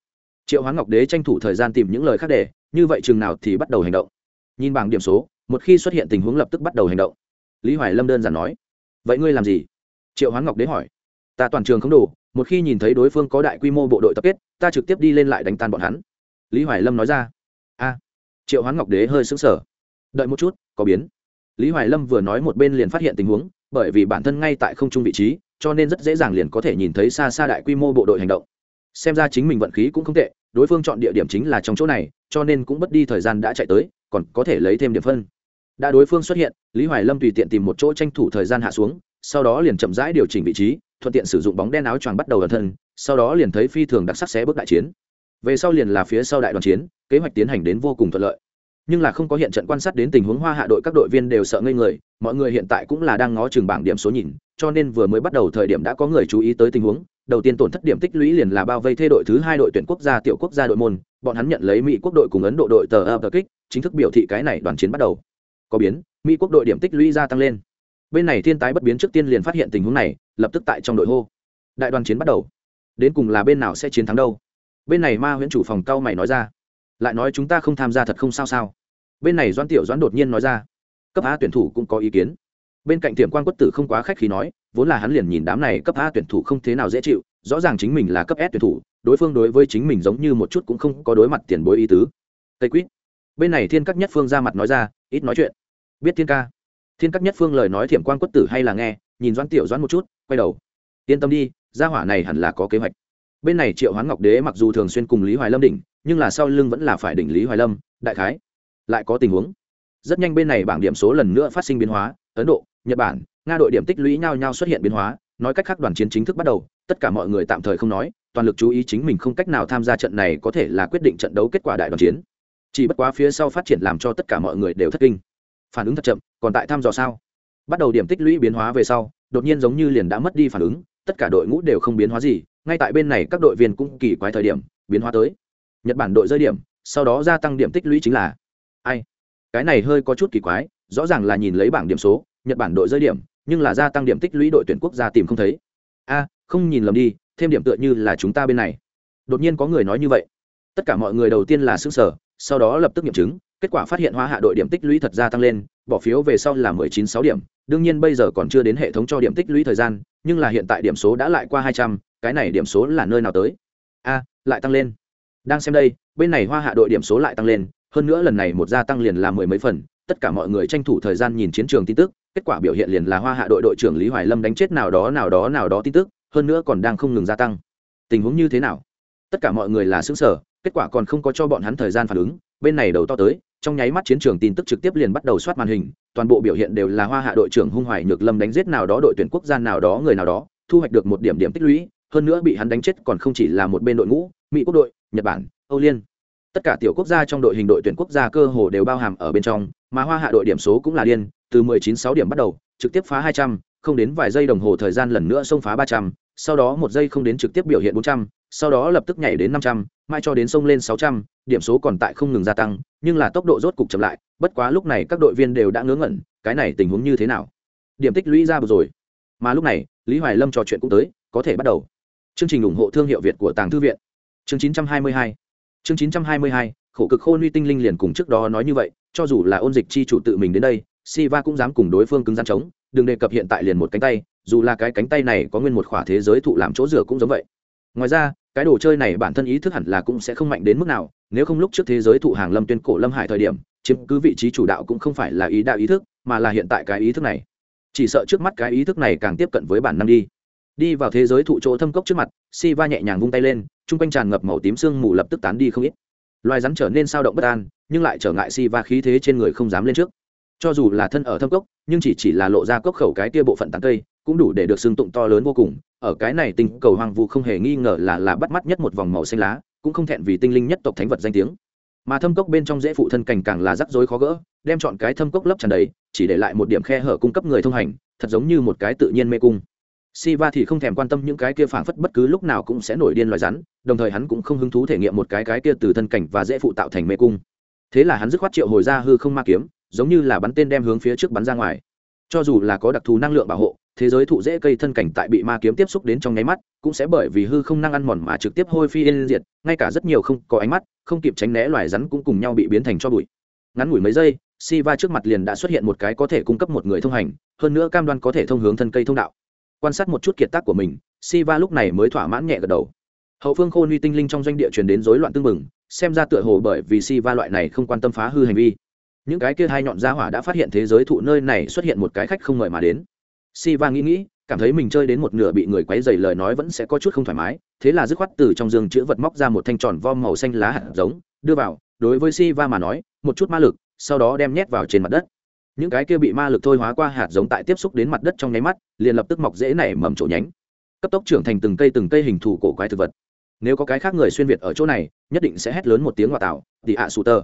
Triệu hoán ngọc đế tranh thủ thời gian tìm những lời khác để, như vậy chừng nào thì bắt đầu hành động. Nhìn bảng điểm số, một khi xuất hiện tình huống lập tức bắt đầu hành động. Lý hoài lâm đơn giản nói, vậy ngươi làm gì? Triệu hoán ngọc đế hỏi, ta toàn trường không đủ, một khi nhìn thấy đối phương có đại quy mô bộ đội tập kết, ta trực tiếp đi lên lại đánh tan bọn hắn. Lý hoài lâm nói ra, a. Triệu hoán ngọc đế hơi xứng sở đợi một chút, có biến. Lý hoài lâm vừa nói một bên liền phát hiện tình huống, bởi vì bản thân ngay tại không trung vị trí, cho nên rất dễ dàng liền có thể nhìn thấy xa xa đại quy mô bộ đội hành động xem ra chính mình vận khí cũng không tệ, đối phương chọn địa điểm chính là trong chỗ này, cho nên cũng mất đi thời gian đã chạy tới, còn có thể lấy thêm điểm phân. Đã đối phương xuất hiện, lý hoài lâm tùy tiện tìm một chỗ tranh thủ thời gian hạ xuống, sau đó liền chậm rãi điều chỉnh vị trí, thuận tiện sử dụng bóng đen áo choàng bắt đầu ẩn thân, sau đó liền thấy phi thường đặc sắc xé bước đại chiến. Về sau liền là phía sau đại đoàn chiến, kế hoạch tiến hành đến vô cùng thuận lợi. Nhưng là không có hiện trận quan sát đến tình huống hoa hạ đội các đội viên đều sợ ngây người, mọi người hiện tại cũng là đang ngó chừng bảng điểm số nhìn, cho nên vừa mới bắt đầu thời điểm đã có người chú ý tới tình huống đầu tiên tổn thất điểm tích lũy liền là bao vây thê đội thứ hai đội tuyển quốc gia, tiểu quốc gia đội môn. Bọn hắn nhận lấy mỹ quốc đội cùng ấn độ đội tờ ập kích, chính thức biểu thị cái này đoàn chiến bắt đầu. Có biến, mỹ quốc đội điểm tích lũy gia tăng lên. Bên này thiên tái bất biến trước tiên liền phát hiện tình huống này, lập tức tại trong đội hô. Đại đoàn chiến bắt đầu. Đến cùng là bên nào sẽ chiến thắng đâu? Bên này ma huyễn chủ phòng cao mày nói ra. Lại nói chúng ta không tham gia thật không sao sao? Bên này doãn tiểu doãn đột nhiên nói ra. Cấp a tuyển thủ cũng có ý kiến bên cạnh tiệm quan quất tử không quá khách khí nói, vốn là hắn liền nhìn đám này cấp a tuyển thủ không thế nào dễ chịu, rõ ràng chính mình là cấp s tuyển thủ, đối phương đối với chính mình giống như một chút cũng không có đối mặt tiền bối ý tứ. Tây quýt, bên này thiên các nhất phương ra mặt nói ra, ít nói chuyện. Biết thiên ca. Thiên các nhất phương lời nói thiểm quan quất tử hay là nghe, nhìn doãn tiểu doãn một chút, quay đầu. Yên tâm đi, gia hỏa này hẳn là có kế hoạch. Bên này triệu hoán ngọc đế mặc dù thường xuyên cùng lý hoài lâm đỉnh, nhưng là sau lưng vẫn là phải đỉnh lý hoài lâm, đại khái. Lại có tình huống. Rất nhanh bên này bảng điểm số lần nữa phát sinh biến hóa, ấn độ nhật bản, nga đội điểm tích lũy nhau nhau xuất hiện biến hóa, nói cách khác đoàn chiến chính thức bắt đầu, tất cả mọi người tạm thời không nói, toàn lực chú ý chính mình không cách nào tham gia trận này có thể là quyết định trận đấu kết quả đại đoàn chiến. Chỉ bất quá phía sau phát triển làm cho tất cả mọi người đều thất kinh. Phản ứng thật chậm, còn tại thăm dò sao? Bắt đầu điểm tích lũy biến hóa về sau, đột nhiên giống như liền đã mất đi phản ứng, tất cả đội ngũ đều không biến hóa gì, ngay tại bên này các đội viên cũng kỳ quái thời điểm, biến hóa tới. Nhật bản đội rơi điểm, sau đó gia tăng điểm tích lũy chính là ai? Cái này hơi có chút kỳ quái, rõ ràng là nhìn lấy bảng điểm số nhật bản đội rơi điểm, nhưng là gia tăng điểm tích lũy đội tuyển quốc gia tìm không thấy. A, không nhìn lầm đi, thêm điểm tựa như là chúng ta bên này. Đột nhiên có người nói như vậy. Tất cả mọi người đầu tiên là xứng sở sau đó lập tức nghiệm chứng, kết quả phát hiện hóa hạ đội điểm tích lũy thật ra tăng lên, bỏ phiếu về sau là mười chín sáu điểm. Đương nhiên bây giờ còn chưa đến hệ thống cho điểm tích lũy thời gian, nhưng là hiện tại điểm số đã lại qua hai trăm, cái này điểm số là nơi nào tới? A, lại tăng lên. Đang xem đây, bên này hoa hạ đội điểm số lại tăng lên, hơn nữa lần này một gia tăng liền là mười mấy phần, tất cả mọi người tranh thủ thời gian nhìn chiến trường tin tức kết quả biểu hiện liền là hoa hạ đội đội trưởng lý hoài lâm đánh chết nào đó nào đó nào đó tin tức, hơn nữa còn đang không ngừng gia tăng. Tình huống như thế nào? Tất cả mọi người là xứng sở kết quả còn không có cho bọn hắn thời gian phản ứng. Bên này đầu to tới, trong nháy mắt chiến trường tin tức trực tiếp liền bắt đầu soát màn hình, toàn bộ biểu hiện đều là hoa hạ đội trưởng hung hoài nhược lâm đánh giết nào đó đội tuyển quốc gia, nào đó người nào đó, thu hoạch được một điểm điểm tích lũy. Hơn nữa bị hắn đánh chết còn không chỉ là một bên đội ngũ, mỹ quốc đội, nhật bản, âu liên. Tất cả tiểu quốc gia trong đội hình đội tuyển quốc gia cơ hồ đều bao hàm ở bên trong mà hoa hạ đội điểm số cũng là điên từ 19-6 điểm bắt đầu trực tiếp phá 200, không đến vài giây đồng hồ thời gian lần nữa xông phá 300, sau đó một giây không đến trực tiếp biểu hiện 400, sau đó lập tức nhảy đến 500, mai cho đến sông lên 600, điểm số còn tại không ngừng gia tăng, nhưng là tốc độ rốt cục chậm lại, bất quá lúc này các đội viên đều đã ngớ ngẩn, cái này tình huống như thế nào? Điểm tích lũy ra rồi. Mà lúc này, Lý Hoài Lâm trò chuyện cũng tới, có thể bắt đầu. Chương trình ủng hộ thương hiệu Việt của Tàng Thư viện. Chương 922. Chương 922, khổ cực khôn uy tinh linh liền cùng trước đó nói như vậy, cho dù là ôn dịch chi chủ tự mình đến đây, Siva cũng dám cùng đối phương cứng rắn chống, đừng đề cập hiện tại liền một cánh tay, dù là cái cánh tay này có nguyên một khỏa thế giới thụ làm chỗ dựa cũng giống vậy. Ngoài ra, cái đồ chơi này bản thân ý thức hẳn là cũng sẽ không mạnh đến mức nào, nếu không lúc trước thế giới thụ hàng Lâm Tuyên cổ Lâm Hải thời điểm, chiếm cứ vị trí chủ đạo cũng không phải là ý đạo ý thức, mà là hiện tại cái ý thức này. Chỉ sợ trước mắt cái ý thức này càng tiếp cận với bản năng đi đi vào thế giới thụ chỗ thâm cốc trước mặt si va nhẹ nhàng vung tay lên chung quanh tràn ngập màu tím sương mù lập tức tán đi không ít loài rắn trở nên sao động bất an, nhưng lại trở ngại si va khí thế trên người không dám lên trước. Cho dù là thân ở thâm cốc, nhưng chỉ chỉ là lộ ra cốc khẩu cái tia bộ phận tán cây, cũng đủ để được xương tụng to lớn vô cùng. Ở cái này tình cầu hoang vu không hề nghi ngờ là là bắt mắt nhất một vòng màu xanh lá, cũng không thẹn vì tinh linh nhất tộc thánh vật danh tiếng. Mà thâm cốc bên trong dễ phụ thân cảnh càng là rắc rối khó gỡ, đem chọn cái thâm cốc lấp tràn đầy, chỉ để lại một điểm khe hở cung cấp người thông hành, thật giống như một cái tự nhiên mê cung. Siva thì không thèm quan tâm những cái kia phảng phất bất cứ lúc nào cũng sẽ nổi điên loài rắn, đồng thời hắn cũng không hứng thú thể nghiệm một cái cái kia từ thân cảnh và dễ phụ tạo thành mê cung. Thế là hắn dứt khoát triệu hồi ra hư không ma kiếm, giống như là bắn tên đem hướng phía trước bắn ra ngoài. Cho dù là có đặc thù năng lượng bảo hộ, thế giới thụ dễ cây thân cảnh tại bị ma kiếm tiếp xúc đến trong nháy mắt, cũng sẽ bởi vì hư không năng ăn mòn mà trực tiếp hôi phi yên diệt, ngay cả rất nhiều không có ánh mắt, không kịp tránh né loài rắn cũng cùng nhau bị biến thành cho bụi. Ngắn ngủi mấy giây, Siva trước mặt liền đã xuất hiện một cái có thể cung cấp một người thông hành, hơn nữa cam đoan có thể thông hướng thân cây thông đạo quan sát một chút kiệt tác của mình, siva lúc này mới thỏa mãn nhẹ gật đầu. Hậu phương khôn uy tinh linh trong doanh địa truyền đến rối loạn tương mừng xem ra tựa hồ bởi vì siva loại này không quan tâm phá hư hành vi. Những cái kia hai nhọn gia hỏa đã phát hiện thế giới thụ nơi này xuất hiện một cái khách không mời mà đến. Siva nghĩ nghĩ, cảm thấy mình chơi đến một nửa bị người quấy dày lời nói vẫn sẽ có chút không thoải mái, thế là dứt khoát từ trong giường chữ vật móc ra một thanh tròn vom màu xanh lá hạt giống, đưa vào. Đối với siva mà nói, một chút ma lực, sau đó đem nhét vào trên mặt đất những cái kia bị ma lực thôi hóa qua hạt giống tại tiếp xúc đến mặt đất trong nháy mắt, liền lập tức mọc dễ nảy mầm chỗ nhánh. Cấp tốc trưởng thành từng cây từng cây hình thù cổ quái thực vật. Nếu có cái khác người xuyên việt ở chỗ này, nhất định sẽ hét lớn một tiếng ngoại tạo thì ạ sù tơ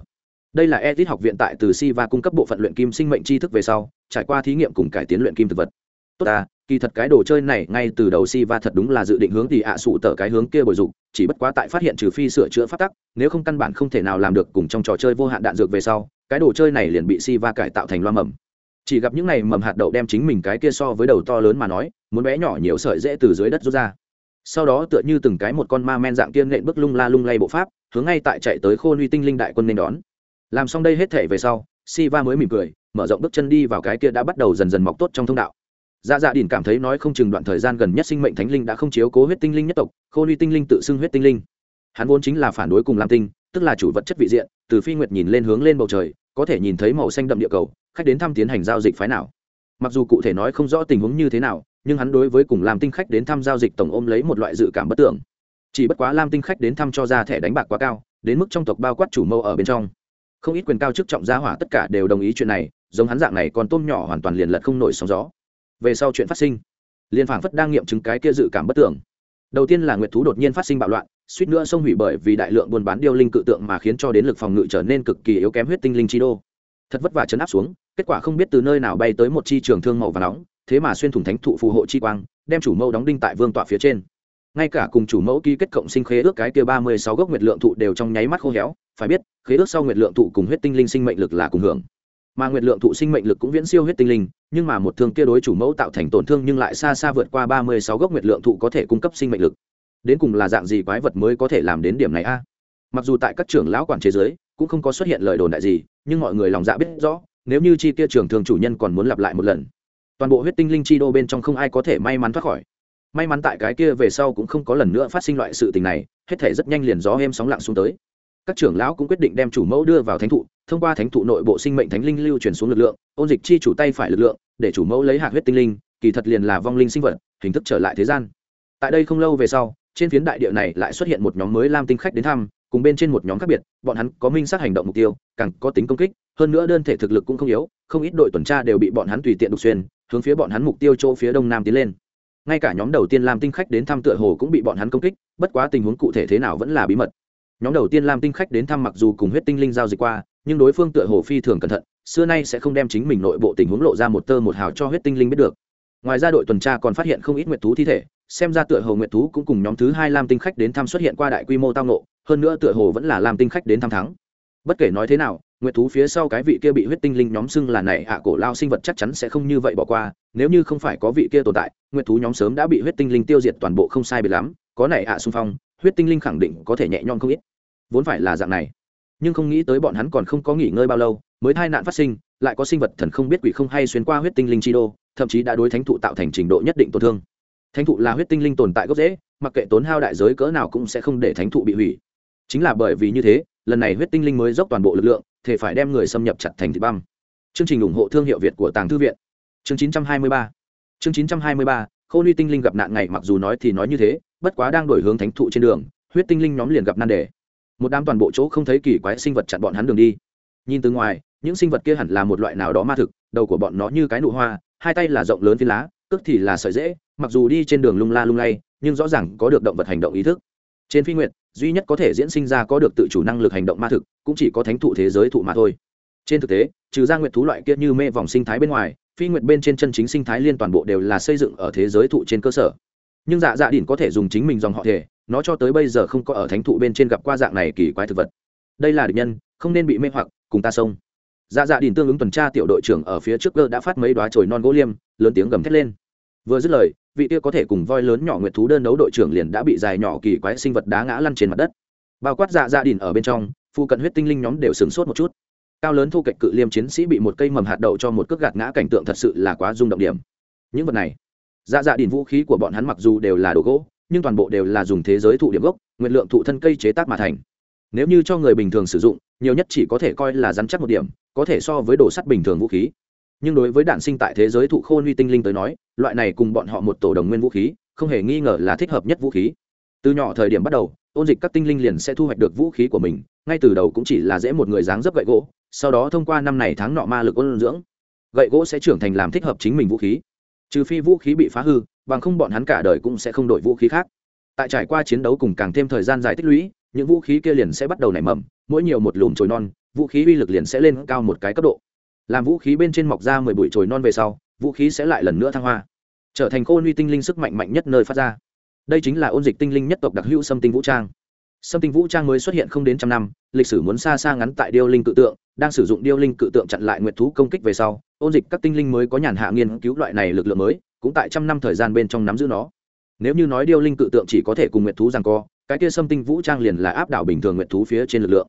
đây là edit học viện tại từ si và cung cấp bộ phận luyện kim sinh mệnh tri thức về sau, trải qua thí nghiệm cùng cải tiến luyện kim thực vật tốt à kỳ thật cái đồ chơi này ngay từ đầu si va thật đúng là dự định hướng thì ạ sụ tở cái hướng kia bồi dục chỉ bất quá tại phát hiện trừ phi sửa chữa phát tắc, nếu không căn bản không thể nào làm được cùng trong trò chơi vô hạn đạn dược về sau, cái đồ chơi này liền bị si va cải tạo thành loa mầm. Chỉ gặp những này mầm hạt đậu đem chính mình cái kia so với đầu to lớn mà nói, muốn bé nhỏ nhiều sợi dễ từ dưới đất rút ra. Sau đó tựa như từng cái một con ma men dạng tiên nện bước lung la lung lay bộ pháp, hướng ngay tại chạy tới khôn uy tinh linh đại quân nên đón. Làm xong đây hết thể về sau Siva mới mỉm cười, mở rộng bước chân đi vào cái kia đã bắt đầu dần dần mọc tốt trong thông đạo dạ dạ đỉn cảm thấy nói không chừng đoạn thời gian gần nhất sinh mệnh thánh linh đã không chiếu cố huyết tinh linh nhất tộc khôn ly tinh linh tự xưng huyết tinh linh. Hắn vốn chính là phản đối cùng lam tinh, tức là chủ vật chất vị diện, từ phi nguyệt nhìn lên hướng lên bầu trời, có thể nhìn thấy màu xanh đậm địa cầu, khách đến thăm tiến hành giao dịch phái nào. Mặc dù cụ thể nói không rõ tình huống như thế nào, nhưng hắn đối với cùng làm tinh khách đến thăm giao dịch tổng ôm lấy một loại dự cảm bất tưởng. Chỉ bất quá lam tinh khách đến thăm cho ra thẻ đánh bạc quá cao, đến mức trong tộc bao quát chủ mâu ở bên trong. Không ít quyền cao chức trọng gia hỏa tất cả đều đồng ý chuyện này, giống hắn dạng này còn tôm nhỏ hoàn toàn liền lật không nổi sóng gió về sau chuyện phát sinh. Liên phảng phất đang nghiệm chứng cái kia dự cảm bất tưởng. Đầu tiên là nguyệt thú đột nhiên phát sinh bạo loạn, suýt nữa xông hủy bởi vì đại lượng buôn bán điêu linh cự tượng mà khiến cho đến lực phòng ngự trở nên cực kỳ yếu kém huyết tinh linh chi đô. Thật vất vả chấn áp xuống, kết quả không biết từ nơi nào bay tới một chi trường thương màu và nóng, thế mà xuyên thủng thánh thụ phù hộ chi quang, đem chủ mẫu đóng đinh tại vương tọa phía trên. Ngay cả cùng chủ mẫu ký kết cộng sinh khế ước cái kia ba mươi sáu gốc nguyệt lượng thụ đều trong nháy mắt khô héo, phải biết, khế ước sau nguyệt lượng thụ cùng huyết tinh linh sinh mệnh lực là cùng hưởng mà nguyệt lượng thụ sinh mệnh lực cũng viễn siêu huyết tinh linh, nhưng mà một thương kia đối chủ mẫu tạo thành tổn thương nhưng lại xa xa vượt qua ba mươi sáu gốc nguyệt lượng thụ có thể cung cấp sinh mệnh lực. Đến cùng là dạng gì quái vật mới có thể làm đến điểm này a? Mặc dù tại các trưởng lão quản chế giới cũng không có xuất hiện lời đồn đại gì, nhưng mọi người lòng dạ biết rõ, nếu như chi kia trưởng thường chủ nhân còn muốn lặp lại một lần, toàn bộ huyết tinh linh chi đô bên trong không ai có thể may mắn thoát khỏi. May mắn tại cái kia về sau cũng không có lần nữa phát sinh loại sự tình này, hết thể rất nhanh liền gió êm sóng lặng xuống tới các trưởng lão cũng quyết định đem chủ mẫu đưa vào thánh thụ, thông qua thánh thụ nội bộ sinh mệnh thánh linh lưu truyền xuống lực lượng, ôn dịch chi chủ tay phải lực lượng, để chủ mẫu lấy hạt huyết tinh linh, kỳ thật liền là vong linh sinh vật, hình thức trở lại thế gian. Tại đây không lâu về sau, trên phiến đại địa này lại xuất hiện một nhóm mới lam tinh khách đến thăm, cùng bên trên một nhóm khác biệt, bọn hắn có minh sát hành động mục tiêu, càng có tính công kích, hơn nữa đơn thể thực lực cũng không yếu, không ít đội tuần tra đều bị bọn hắn tùy tiện đục xuyên, hướng phía bọn hắn mục tiêu chỗ phía đông nam tiến lên. Ngay cả nhóm đầu tiên lam tinh khách đến thăm tựa hồ cũng bị bọn hắn công kích, bất quá tình huống cụ thể thế nào vẫn là bí mật nhóm đầu tiên lam tinh khách đến thăm mặc dù cùng huyết tinh linh giao dịch qua, nhưng đối phương tựa hồ phi thường cẩn thận, xưa nay sẽ không đem chính mình nội bộ tình huống lộ ra một tơ một hào cho huyết tinh linh biết được. Ngoài ra đội tuần tra còn phát hiện không ít nguyệt thú thi thể, xem ra tựa hồ nguyệt thú cũng cùng nhóm thứ hai lam tinh khách đến thăm xuất hiện qua đại quy mô tang nộ hơn nữa tựa hồ vẫn là lam tinh khách đến thăm thắng. Bất kể nói thế nào, nguyệt thú phía sau cái vị kia bị huyết tinh linh nhóm xưng là này ạ cổ lao sinh vật chắc chắn sẽ không như vậy bỏ qua, nếu như không phải có vị kia tồn tại, nguyệt thú nhóm sớm đã bị huyết tinh linh tiêu diệt toàn bộ không sai biệt lắm, có này ạ xung phong, huyết tinh linh khẳng định có thể nhẹ nhõm không ít vốn phải là dạng này. Nhưng không nghĩ tới bọn hắn còn không có nghỉ ngơi bao lâu mới tai nạn phát sinh lại có sinh vật thần không biết quỷ không hay xuyên qua huyết tinh linh chi đô thậm chí đã đối thánh thụ tạo thành trình độ nhất định tổn thương. Thánh thụ là huyết tinh linh tồn tại gốc rễ, mặc kệ tốn hao đại giới cỡ nào cũng sẽ không để thánh thụ bị hủy. Chính là bởi vì như thế lần này huyết tinh linh mới dốc toàn bộ lực lượng thể phải đem người xâm nhập chặt thành thị băm. Chương trình ủng hộ thương hiệu việt của tàng thư viện. Chương 923 chương 923 khôn ly tinh linh gặp nạn ngày mặc dù nói thì nói như thế bất quá đang đổi hướng thánh thụ trên đường huyết tinh linh nhóm liền gặp nan đề một đám toàn bộ chỗ không thấy kỳ quái sinh vật chặn bọn hắn đường đi. Nhìn từ ngoài những sinh vật kia hẳn là một loại nào đó ma thực đầu của bọn nó như cái nụ hoa hai tay là rộng lớn phi lá cước thì là sợi dễ mặc dù đi trên đường lung la lung lay nhưng rõ ràng có được động vật hành động ý thức. Trên phi nguyệt, duy nhất có thể diễn sinh ra có được tự chủ năng lực hành động ma thực cũng chỉ có thánh thụ thế giới thụ mà thôi. Trên thực tế trừ ra nguyệt thú loại kia như mê vòng sinh thái bên ngoài phi nguyệt bên trên chân chính sinh thái liên toàn bộ đều là xây dựng ở thế giới thụ trên cơ sở. Nhưng dạ dạ đỉnh có thể dùng chính mình dòng họ thể nó cho tới bây giờ không có ở thánh thụ bên trên gặp qua dạng này kỳ quái thực vật. Đây là địch nhân, không nên bị mê hoặc, cùng ta xông. Dạ dạ đình tương ứng tuần tra tiểu đội trưởng ở phía trước cơ đã phát mấy đoá chồi non gỗ liêm, lớn tiếng gầm thét lên. Vừa dứt lời, vị kia có thể cùng voi lớn nhỏ nguyệt thú đơn đấu đội trưởng liền đã bị dài nhỏ kỳ quái sinh vật đá ngã lăn trên mặt đất. Bao quát dạ dạ đình ở bên trong phụ cận huyết tinh linh nhóm đều sửng sốt một chút. Cao lớn thu cạnh cự liêm chiến sĩ bị một cây mầm hạt đậu cho một cước gạt ngã cảnh tượng thật sự là quá rung động điểm. Những vật này dạ dạ đình vũ khí của bọn hắn mặc dù đều là đồ gỗ nhưng toàn bộ đều là dùng thế giới thụ điểm gốc, nguyện lượng thụ thân cây chế tác mà thành. Nếu như cho người bình thường sử dụng, nhiều nhất chỉ có thể coi là rắn chắc một điểm, có thể so với đồ sắt bình thường vũ khí. Nhưng đối với đạn sinh tại thế giới thụ khôn huy tinh linh tới nói, loại này cùng bọn họ một tổ đồng nguyên vũ khí, không hề nghi ngờ là thích hợp nhất vũ khí. Từ nhỏ thời điểm bắt đầu, ôn dịch các tinh linh liền sẽ thu hoạch được vũ khí của mình, ngay từ đầu cũng chỉ là dễ một người dáng dấp gậy gỗ, sau đó thông qua năm này tháng nọ ma lực ôn dưỡng, gậy gỗ sẽ trưởng thành làm thích hợp chính mình vũ khí trừ phi vũ khí bị phá hư, bằng không bọn hắn cả đời cũng sẽ không đổi vũ khí khác. Tại trải qua chiến đấu cùng càng thêm thời gian dài tích lũy, những vũ khí kia liền sẽ bắt đầu nảy mầm, mỗi nhiều một lùm chồi non, vũ khí uy lực liền sẽ lên cao một cái cấp độ. Làm vũ khí bên trên mọc ra mười bụi chồi non về sau, vũ khí sẽ lại lần nữa thăng hoa, trở thành khôn uy tinh linh sức mạnh mạnh nhất nơi phát ra. Đây chính là ôn dịch tinh linh nhất tộc đặc hữu xâm tinh vũ trang. Sâm tinh vũ trang mới xuất hiện không đến trăm năm, lịch sử muốn xa xa ngắn tại điêu linh cự tượng, đang sử dụng điêu linh cự tượng chặn lại nguyệt thú công kích về sau, ôn dịch các tinh linh mới có nhàn hạ nghiên cứu loại này lực lượng mới, cũng tại trăm năm thời gian bên trong nắm giữ nó. Nếu như nói điêu linh cự tượng chỉ có thể cùng Nguyệt thú giằng co, cái kia Sâm tinh vũ trang liền là áp đảo bình thường Nguyệt thú phía trên lực lượng.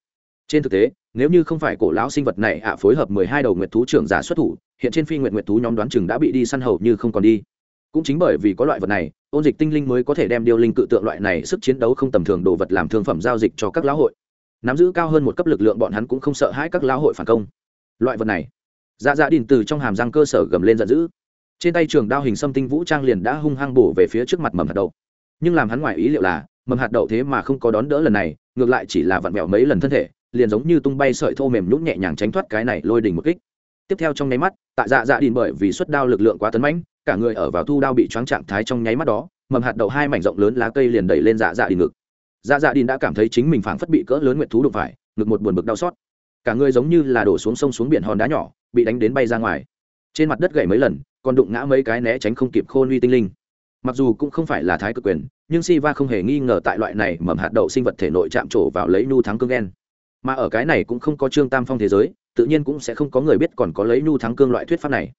Trên thực tế, nếu như không phải cổ lão sinh vật này ạ phối hợp mười hai đầu Nguyệt thú trưởng giả xuất thủ, hiện trên phi nguyệt nguyệt thú nhóm đoán chừng đã bị đi săn hầu như không còn đi. Cũng chính bởi vì có loại vật này ôn dịch tinh linh mới có thể đem điêu linh cự tượng loại này sức chiến đấu không tầm thường đồ vật làm thương phẩm giao dịch cho các lão hội. Nắm giữ cao hơn một cấp lực lượng bọn hắn cũng không sợ hãi các lão hội phản công. Loại vật này dạ dạ đình từ trong hàm răng cơ sở gầm lên giận dữ. Trên tay trường đao hình xâm tinh vũ trang liền đã hung hăng bổ về phía trước mặt mầm hạt đậu. Nhưng làm hắn ngoài ý liệu là, mầm hạt đậu thế mà không có đón đỡ lần này, ngược lại chỉ là vặn vẹo mấy lần thân thể, liền giống như tung bay sợi thô mềm nhũng nhẹ nhàng tránh thoát cái này lôi đỉnh một kích. Tiếp theo trong nháy mắt, tại dạ dạ đình bởi vì suất đao lực lượng quá tấn mãnh cả người ở vào thu đao bị choáng trạng thái trong nháy mắt đó, mầm hạt đậu hai mảnh rộng lớn lá cây liền đẩy lên dạ dạ đi ngực. Dạ dạ đi đã cảm thấy chính mình phảng phất bị cỡ lớn nguyệt thú đụng phải, ngực một buồn bực đau xót. Cả người giống như là đổ xuống sông xuống biển hòn đá nhỏ, bị đánh đến bay ra ngoài. Trên mặt đất gãy mấy lần, còn đụng ngã mấy cái né tránh không kịp khôn uy tinh linh. Mặc dù cũng không phải là thái cực quyền, nhưng Siva không hề nghi ngờ tại loại này mầm hạt đậu sinh vật thể nội chạm trổ vào lấy nhu thắng cương ghen mà ở cái này cũng không có trương tam phong thế giới, tự nhiên cũng sẽ không có người biết còn có lấy nhu thắng cương loại thuyết pháp này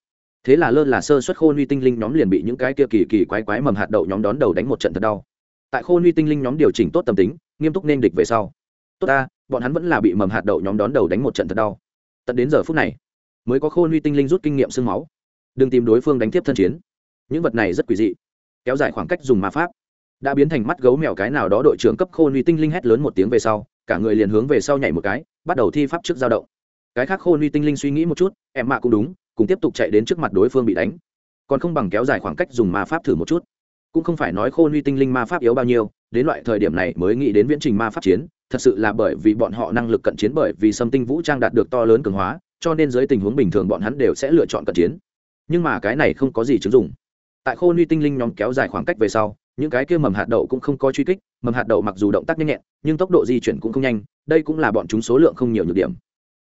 thế là lơ là sơ xuất khôn uy tinh linh nhóm liền bị những cái kia kỳ kỳ quái quái mầm hạt đậu nhóm đón đầu đánh một trận thật đau. Tại khôn uy tinh linh nhóm điều chỉnh tốt tâm tính, nghiêm túc nên địch về sau. Tốt ta, bọn hắn vẫn là bị mầm hạt đậu nhóm đón đầu đánh một trận thật đau. Tận đến giờ phút này, mới có khôn uy tinh linh rút kinh nghiệm sương máu. Đừng tìm đối phương đánh tiếp thân chiến. Những vật này rất quỷ dị. Kéo dài khoảng cách dùng ma pháp, đã biến thành mắt gấu mèo cái nào đó đội trưởng cấp khôn uy tinh linh hét lớn một tiếng về sau, cả người liền hướng về sau nhảy một cái, bắt đầu thi pháp trước giao động. Cái khác khôn uy tinh linh suy nghĩ một chút, em mạ cũng đúng cùng tiếp tục chạy đến trước mặt đối phương bị đánh. Còn không bằng kéo dài khoảng cách dùng ma pháp thử một chút. Cũng không phải nói khôn uy tinh linh ma pháp yếu bao nhiêu, đến loại thời điểm này mới nghĩ đến viễn trình ma pháp chiến, thật sự là bởi vì bọn họ năng lực cận chiến bởi vì xâm tinh vũ trang đạt được to lớn cường hóa, cho nên dưới tình huống bình thường bọn hắn đều sẽ lựa chọn cận chiến. Nhưng mà cái này không có gì chứng dụng. Tại khôn uy tinh linh nhóm kéo dài khoảng cách về sau, những cái kia mầm hạt đậu cũng không có truy kích, mầm hạt đậu mặc dù động tác nhanh nhẹn, nhưng tốc độ di chuyển cũng không nhanh, đây cũng là bọn chúng số lượng không nhiều nhược điểm.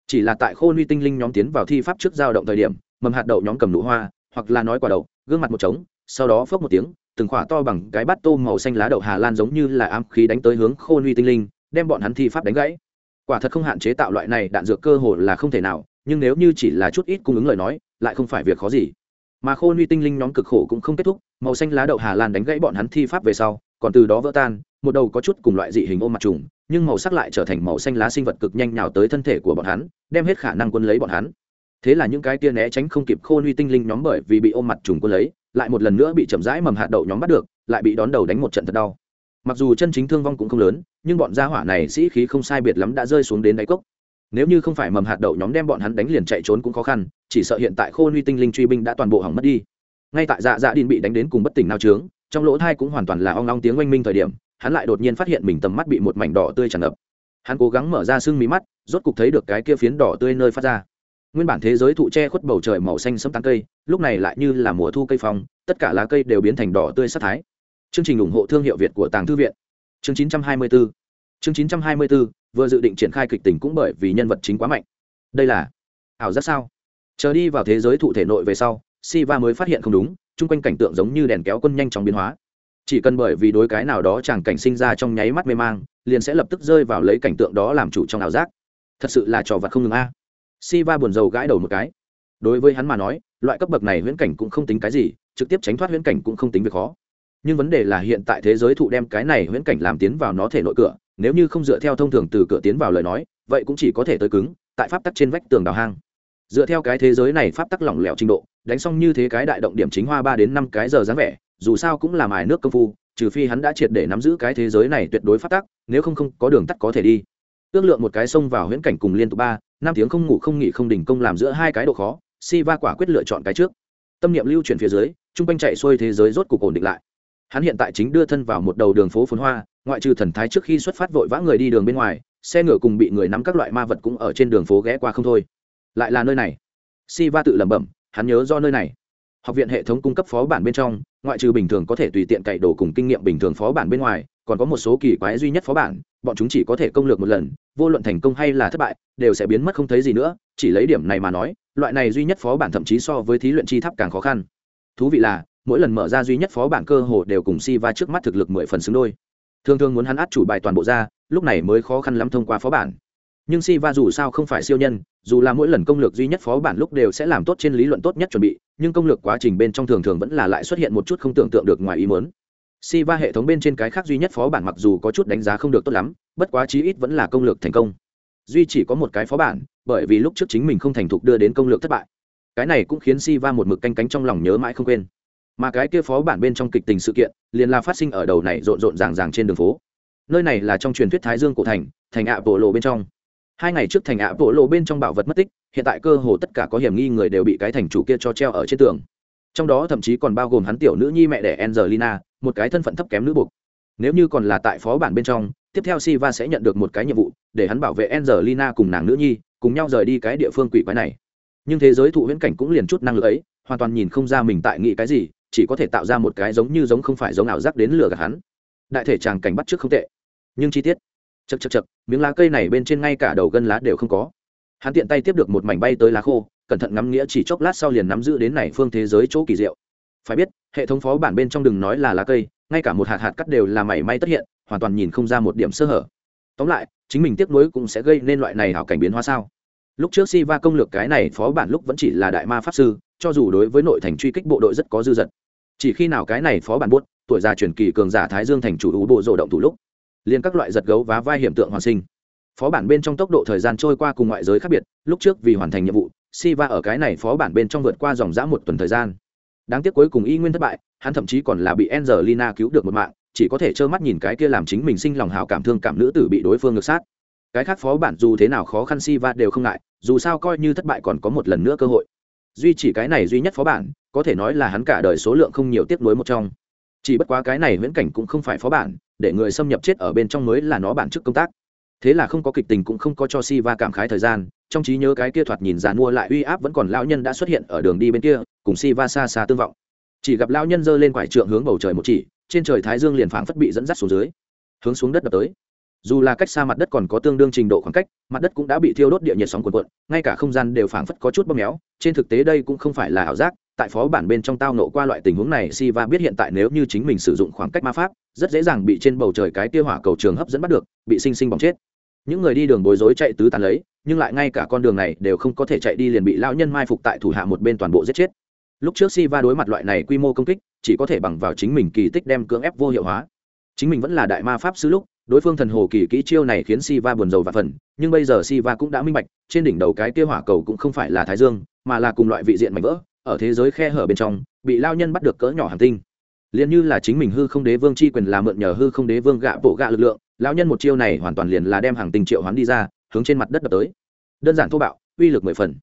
Chỉ là tại khôn uy tinh linh nhóm tiến vào thi pháp trước giao động thời điểm mầm hạt đậu nhóm cầm nụ hoa, hoặc là nói quả đậu, gương mặt một trống, sau đó phốc một tiếng, từng khỏa to bằng cái bát tô màu xanh lá đậu hà lan giống như là ám khí đánh tới hướng khôn uy tinh linh, đem bọn hắn thi pháp đánh gãy. Quả thật không hạn chế tạo loại này đạn dược cơ hồ là không thể nào, nhưng nếu như chỉ là chút ít cung ứng lời nói, lại không phải việc khó gì. Mà khôn uy tinh linh nhóm cực khổ cũng không kết thúc, màu xanh lá đậu hà lan đánh gãy bọn hắn thi pháp về sau, còn từ đó vỡ tan, một đầu có chút cùng loại dị hình ôm mặt trùng, nhưng màu sắc lại trở thành màu xanh lá sinh vật cực nhanh nhào tới thân thể của bọn hắn, đem hết khả năng quân lấy bọn hắn thế là những cái tia né tránh không kịp khôn uy tinh linh nhóm bởi vì bị ôm mặt trùng quân lấy, lại một lần nữa bị chậm rãi mầm hạt đậu nhóm bắt được, lại bị đón đầu đánh một trận thật đau. Mặc dù chân chính thương vong cũng không lớn, nhưng bọn gia hỏa này sĩ khí không sai biệt lắm đã rơi xuống đến đáy cốc. Nếu như không phải mầm hạt đậu nhóm đem bọn hắn đánh liền chạy trốn cũng khó khăn, chỉ sợ hiện tại khôn uy tinh linh truy binh đã toàn bộ hỏng mất đi. Ngay tại dạ dạ điên bị đánh đến cùng bất tỉnh nao trướng trong lỗ thai cũng hoàn toàn là ong ong tiếng oanh minh thời điểm, hắn lại đột nhiên phát hiện mình tầm mắt bị một mảnh đỏ tươi tràn ngập. Hắn cố gắng mở ra xương mí mắt, rốt cục thấy được cái kia phiến đỏ tươi nơi phát ra nguyên bản thế giới thụ che khuất bầu trời màu xanh sẫm tán cây, lúc này lại như là mùa thu cây phong, tất cả lá cây đều biến thành đỏ tươi sắc thái. Chương trình ủng hộ thương hiệu việt của tàng thư viện. Chương 924 chương 924 vừa dự định triển khai kịch tình cũng bởi vì nhân vật chính quá mạnh. Đây là ảo giác sao? Chờ đi vào thế giới thụ thể nội về sau, Siva mới phát hiện không đúng, chung quanh cảnh tượng giống như đèn kéo quân nhanh chóng biến hóa. Chỉ cần bởi vì đối cái nào đó chẳng cảnh sinh ra trong nháy mắt mê mang, liền sẽ lập tức rơi vào lấy cảnh tượng đó làm chủ trong ảo giác. Thật sự là trò vật không ngừng a. Siva buồn rầu gãi đầu một cái. Đối với hắn mà nói, loại cấp bậc này huyễn cảnh cũng không tính cái gì, trực tiếp tránh thoát huyễn cảnh cũng không tính việc khó. Nhưng vấn đề là hiện tại thế giới thụ đem cái này huyễn cảnh làm tiến vào nó thể nội cửa, nếu như không dựa theo thông thường từ cửa tiến vào lời nói, vậy cũng chỉ có thể tới cứng, tại pháp tắc trên vách tường đào hang. Dựa theo cái thế giới này pháp tắc lỏng lẻo trình độ, đánh xong như thế cái đại động điểm chính hoa ba đến năm cái giờ dáng vẻ, dù sao cũng là mài nước công phu, trừ phi hắn đã triệt để nắm giữ cái thế giới này tuyệt đối pháp tắc, nếu không không có đường tắt có thể đi ước lượng một cái sông vào huyễn cảnh cùng liên tục ba, năm tiếng không ngủ không nghỉ không đình công làm giữa hai cái độ khó, si va quả quyết lựa chọn cái trước. Tâm niệm lưu chuyển phía dưới chung quanh chạy xuôi thế giới rốt cục ổn định lại. Hắn hiện tại chính đưa thân vào một đầu đường phố phồn hoa, ngoại trừ thần thái trước khi xuất phát vội vã người đi đường bên ngoài, xe ngựa cùng bị người nắm các loại ma vật cũng ở trên đường phố ghé qua không thôi. Lại là nơi này. Si va tự lẩm bẩm, hắn nhớ do nơi này. Học viện hệ thống cung cấp phó bản bên trong, ngoại trừ bình thường có thể tùy tiện cậy đồ cùng kinh nghiệm bình thường phó bản bên ngoài còn có một số kỳ quái duy nhất phó bản, bọn chúng chỉ có thể công lược một lần, vô luận thành công hay là thất bại, đều sẽ biến mất không thấy gì nữa, chỉ lấy điểm này mà nói, loại này duy nhất phó bản thậm chí so với thí luyện chi tháp càng khó khăn. Thú vị là, mỗi lần mở ra duy nhất phó bản cơ hồ đều cùng si va trước mắt thực lực mười phần xứng đôi. Thường thường muốn hắn át chủ bài toàn bộ ra, lúc này mới khó khăn lắm thông qua phó bản. Nhưng si va dù sao không phải siêu nhân, dù là mỗi lần công lược duy nhất phó bản lúc đều sẽ làm tốt trên lý luận tốt nhất chuẩn bị, nhưng công lược quá trình bên trong thường thường vẫn là lại xuất hiện một chút không tưởng tượng được ngoài ý muốn. Siva hệ thống bên trên cái khác duy nhất phó bản mặc dù có chút đánh giá không được tốt lắm, bất quá chí ít vẫn là công lược thành công. Duy chỉ có một cái phó bản, bởi vì lúc trước chính mình không thành thục đưa đến công lược thất bại. Cái này cũng khiến Siva một mực canh cánh trong lòng nhớ mãi không quên. Mà cái kia phó bản bên trong kịch tình sự kiện, liền là phát sinh ở đầu này rộn rộn ràng ràng trên đường phố. Nơi này là trong truyền thuyết Thái Dương cổ thành, thành ạ bộ lộ bên trong. Hai ngày trước thành ạ bộ lộ bên trong bảo vật mất tích, hiện tại cơ hồ tất cả có hiểm nghi người đều bị cái thành chủ kia cho treo ở trên tường. Trong đó thậm chí còn bao gồm hắn tiểu nữ nhi mẹ đẻ Angelina, một cái thân phận thấp kém nữ buộc. Nếu như còn là tại phó bản bên trong, tiếp theo siva sẽ nhận được một cái nhiệm vụ, để hắn bảo vệ angelina cùng nàng nữ nhi, cùng nhau rời đi cái địa phương quỷ quái này. Nhưng thế giới thụ huyễn cảnh cũng liền chút năng lực ấy, hoàn toàn nhìn không ra mình tại nghĩ cái gì, chỉ có thể tạo ra một cái giống như giống không phải giống ảo giác đến lừa gạt hắn. Đại thể chàng cảnh bắt trước không tệ. Nhưng chi tiết? Chật chật chật miếng lá cây này bên trên ngay cả đầu gân lá đều không có. Hắn tiện tay tiếp được một mảnh bay tới lá khô, cẩn thận ngắm nghĩa chỉ chốc lát sau liền nắm giữ đến này phương thế giới chỗ kỳ diệu phải biết, hệ thống phó bản bên trong đừng nói là lá cây, ngay cả một hạt hạt cắt đều là mảy may tất hiện, hoàn toàn nhìn không ra một điểm sơ hở. Tóm lại, chính mình tiếp nối cũng sẽ gây nên loại này hảo cảnh biến hóa sao? Lúc trước si va công lược cái này phó bản lúc vẫn chỉ là đại ma pháp sư, cho dù đối với nội thành truy kích bộ đội rất có dư dật. Chỉ khi nào cái này phó bản buốt, tuổi già truyền kỳ cường giả thái dương thành chủ ú bộ rộ động thủ lúc, liền các loại giật gấu và vai hiểm tượng hoàn sinh. Phó bản bên trong tốc độ thời gian trôi qua cùng ngoại giới khác biệt, lúc trước vì hoàn thành nhiệm vụ si va ở cái này phó bản bên trong vượt qua dòng dã một tuần thời gian đáng tiếc cuối cùng y nguyên thất bại, hắn thậm chí còn là bị angelina cứu được một mạng, chỉ có thể trơ mắt nhìn cái kia làm chính mình sinh lòng hào cảm thương cảm nữ tử bị đối phương ngược sát. Cái khác phó bản dù thế nào khó khăn si va đều không ngại, dù sao coi như thất bại còn có một lần nữa cơ hội. Duy chỉ cái này duy nhất phó bản, có thể nói là hắn cả đời số lượng không nhiều tiếp nối một trong. Chỉ bất quá cái này viễn cảnh cũng không phải phó bản, để người xâm nhập chết ở bên trong mới là nó bản chức công tác. Thế là không có kịch tình cũng không có cho si va cảm khái thời gian, trong trí nhớ cái kia thoạt nhìn dàn mua lại uy áp vẫn còn lão nhân đã xuất hiện ở đường đi bên kia cùng si va xa xa tương vọng. Chỉ gặp lão nhân giơ lên quải trượng hướng bầu trời một chỉ, trên trời thái dương liền phảng phất bị dẫn dắt xuống dưới, hướng xuống đất đập tới. Dù là cách xa mặt đất còn có tương đương trình độ khoảng cách, mặt đất cũng đã bị thiêu đốt địa nhiệt sóng cuồn cuộn, ngay cả không gian đều phảng phất có chút bóp méo. Trên thực tế đây cũng không phải là ảo giác, tại phó bản bên trong tao nộ qua loại tình huống này, si va biết hiện tại nếu như chính mình sử dụng khoảng cách ma pháp, rất dễ dàng bị trên bầu trời cái tia hỏa cầu trường hấp dẫn bắt được, bị sinh sinh bỏng chết. Những người đi đường bối rối chạy tứ tàn lấy, nhưng lại ngay cả con đường này đều không có thể chạy đi liền bị lão nhân mai phục tại thủ hạ một bên toàn bộ giết chết lúc trước si va đối mặt loại này quy mô công kích, chỉ có thể bằng vào chính mình kỳ tích đem cưỡng ép vô hiệu hóa. Chính mình vẫn là đại ma pháp sư lúc, đối phương thần hồ kỳ kỹ chiêu này khiến si va buồn rầu và phần, nhưng bây giờ si va cũng đã minh bạch, trên đỉnh đầu cái kia hỏa cầu cũng không phải là thái dương, mà là cùng loại vị diện mảnh vỡ, ở thế giới khe hở bên trong, bị lao nhân bắt được cỡ nhỏ hàng tinh. Liền như là chính mình hư không đế vương chi quyền là mượn nhờ hư không đế vương gạ bộ gạ lực lượng lão nhân một chiêu này hoàn toàn liền là đem hàng tinh triệu hoán đi ra, hướng trên mặt đất đập tới. Đơn giản thô bạo, uy lực mười phần.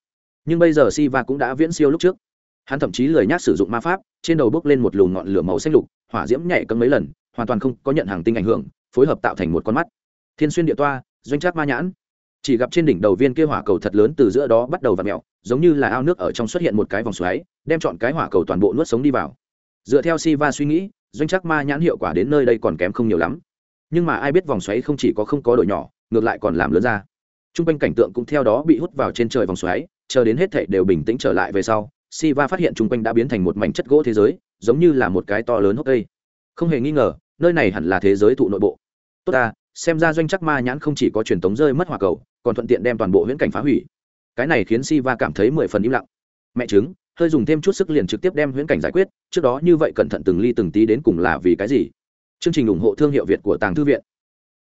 Nhưng bây giờ si va cũng đã viễn siêu lúc trước hắn thậm chí lười nhác sử dụng ma pháp, trên đầu bốc lên một lùn ngọn lửa màu xanh lục, hỏa diễm nhảy cấm mấy lần, hoàn toàn không có nhận hàng tinh ảnh hưởng, phối hợp tạo thành một con mắt. Thiên xuyên địa toa, doanh trác ma nhãn. Chỉ gặp trên đỉnh đầu viên kia hỏa cầu thật lớn từ giữa đó bắt đầu v ặ mẹo giống như là ao nước ở trong xuất hiện một cái vòng xoáy, đem chọn cái hỏa cầu toàn bộ nuốt sống đi vào. Dựa theo si va suy nghĩ, doanh trác ma nhãn hiệu quả đến nơi đây còn kém không nhiều lắm. Nhưng mà ai biết vòng xoáy không chỉ có không có đổi nhỏ, ngược lại còn làm lớn ra. T r u n g quanh cảnh tượng cũng theo đó bị hút vào trên trời vòng xoáy, chờ đến hết thệ đều bình tĩnh trở lại về sau si va phát hiện t quanh đã biến thành một mảnh chất gỗ thế giới, giống như là một cái to lớn hốc cây. Không hề nghi ngờ, nơi này hẳn là thế giới thụ nội bộ. Tốt ta, xem ra doanh chắc ma nhãn không chỉ có truyền tống rơi mất hòa cầu, còn thuận tiện đem toàn bộ huyễn cảnh phá hủy. Cái này khiến si va cảm thấy mười phần im lặng. Mẹ chứng hơi dùng thêm chút sức liền trực tiếp đem huyễn cảnh giải quyết, trước đó như vậy cẩn thận từng ly từng tí đến cùng là vì cái gì? Chương trình ủng hộ thương hiệu việt của tàng thư viện.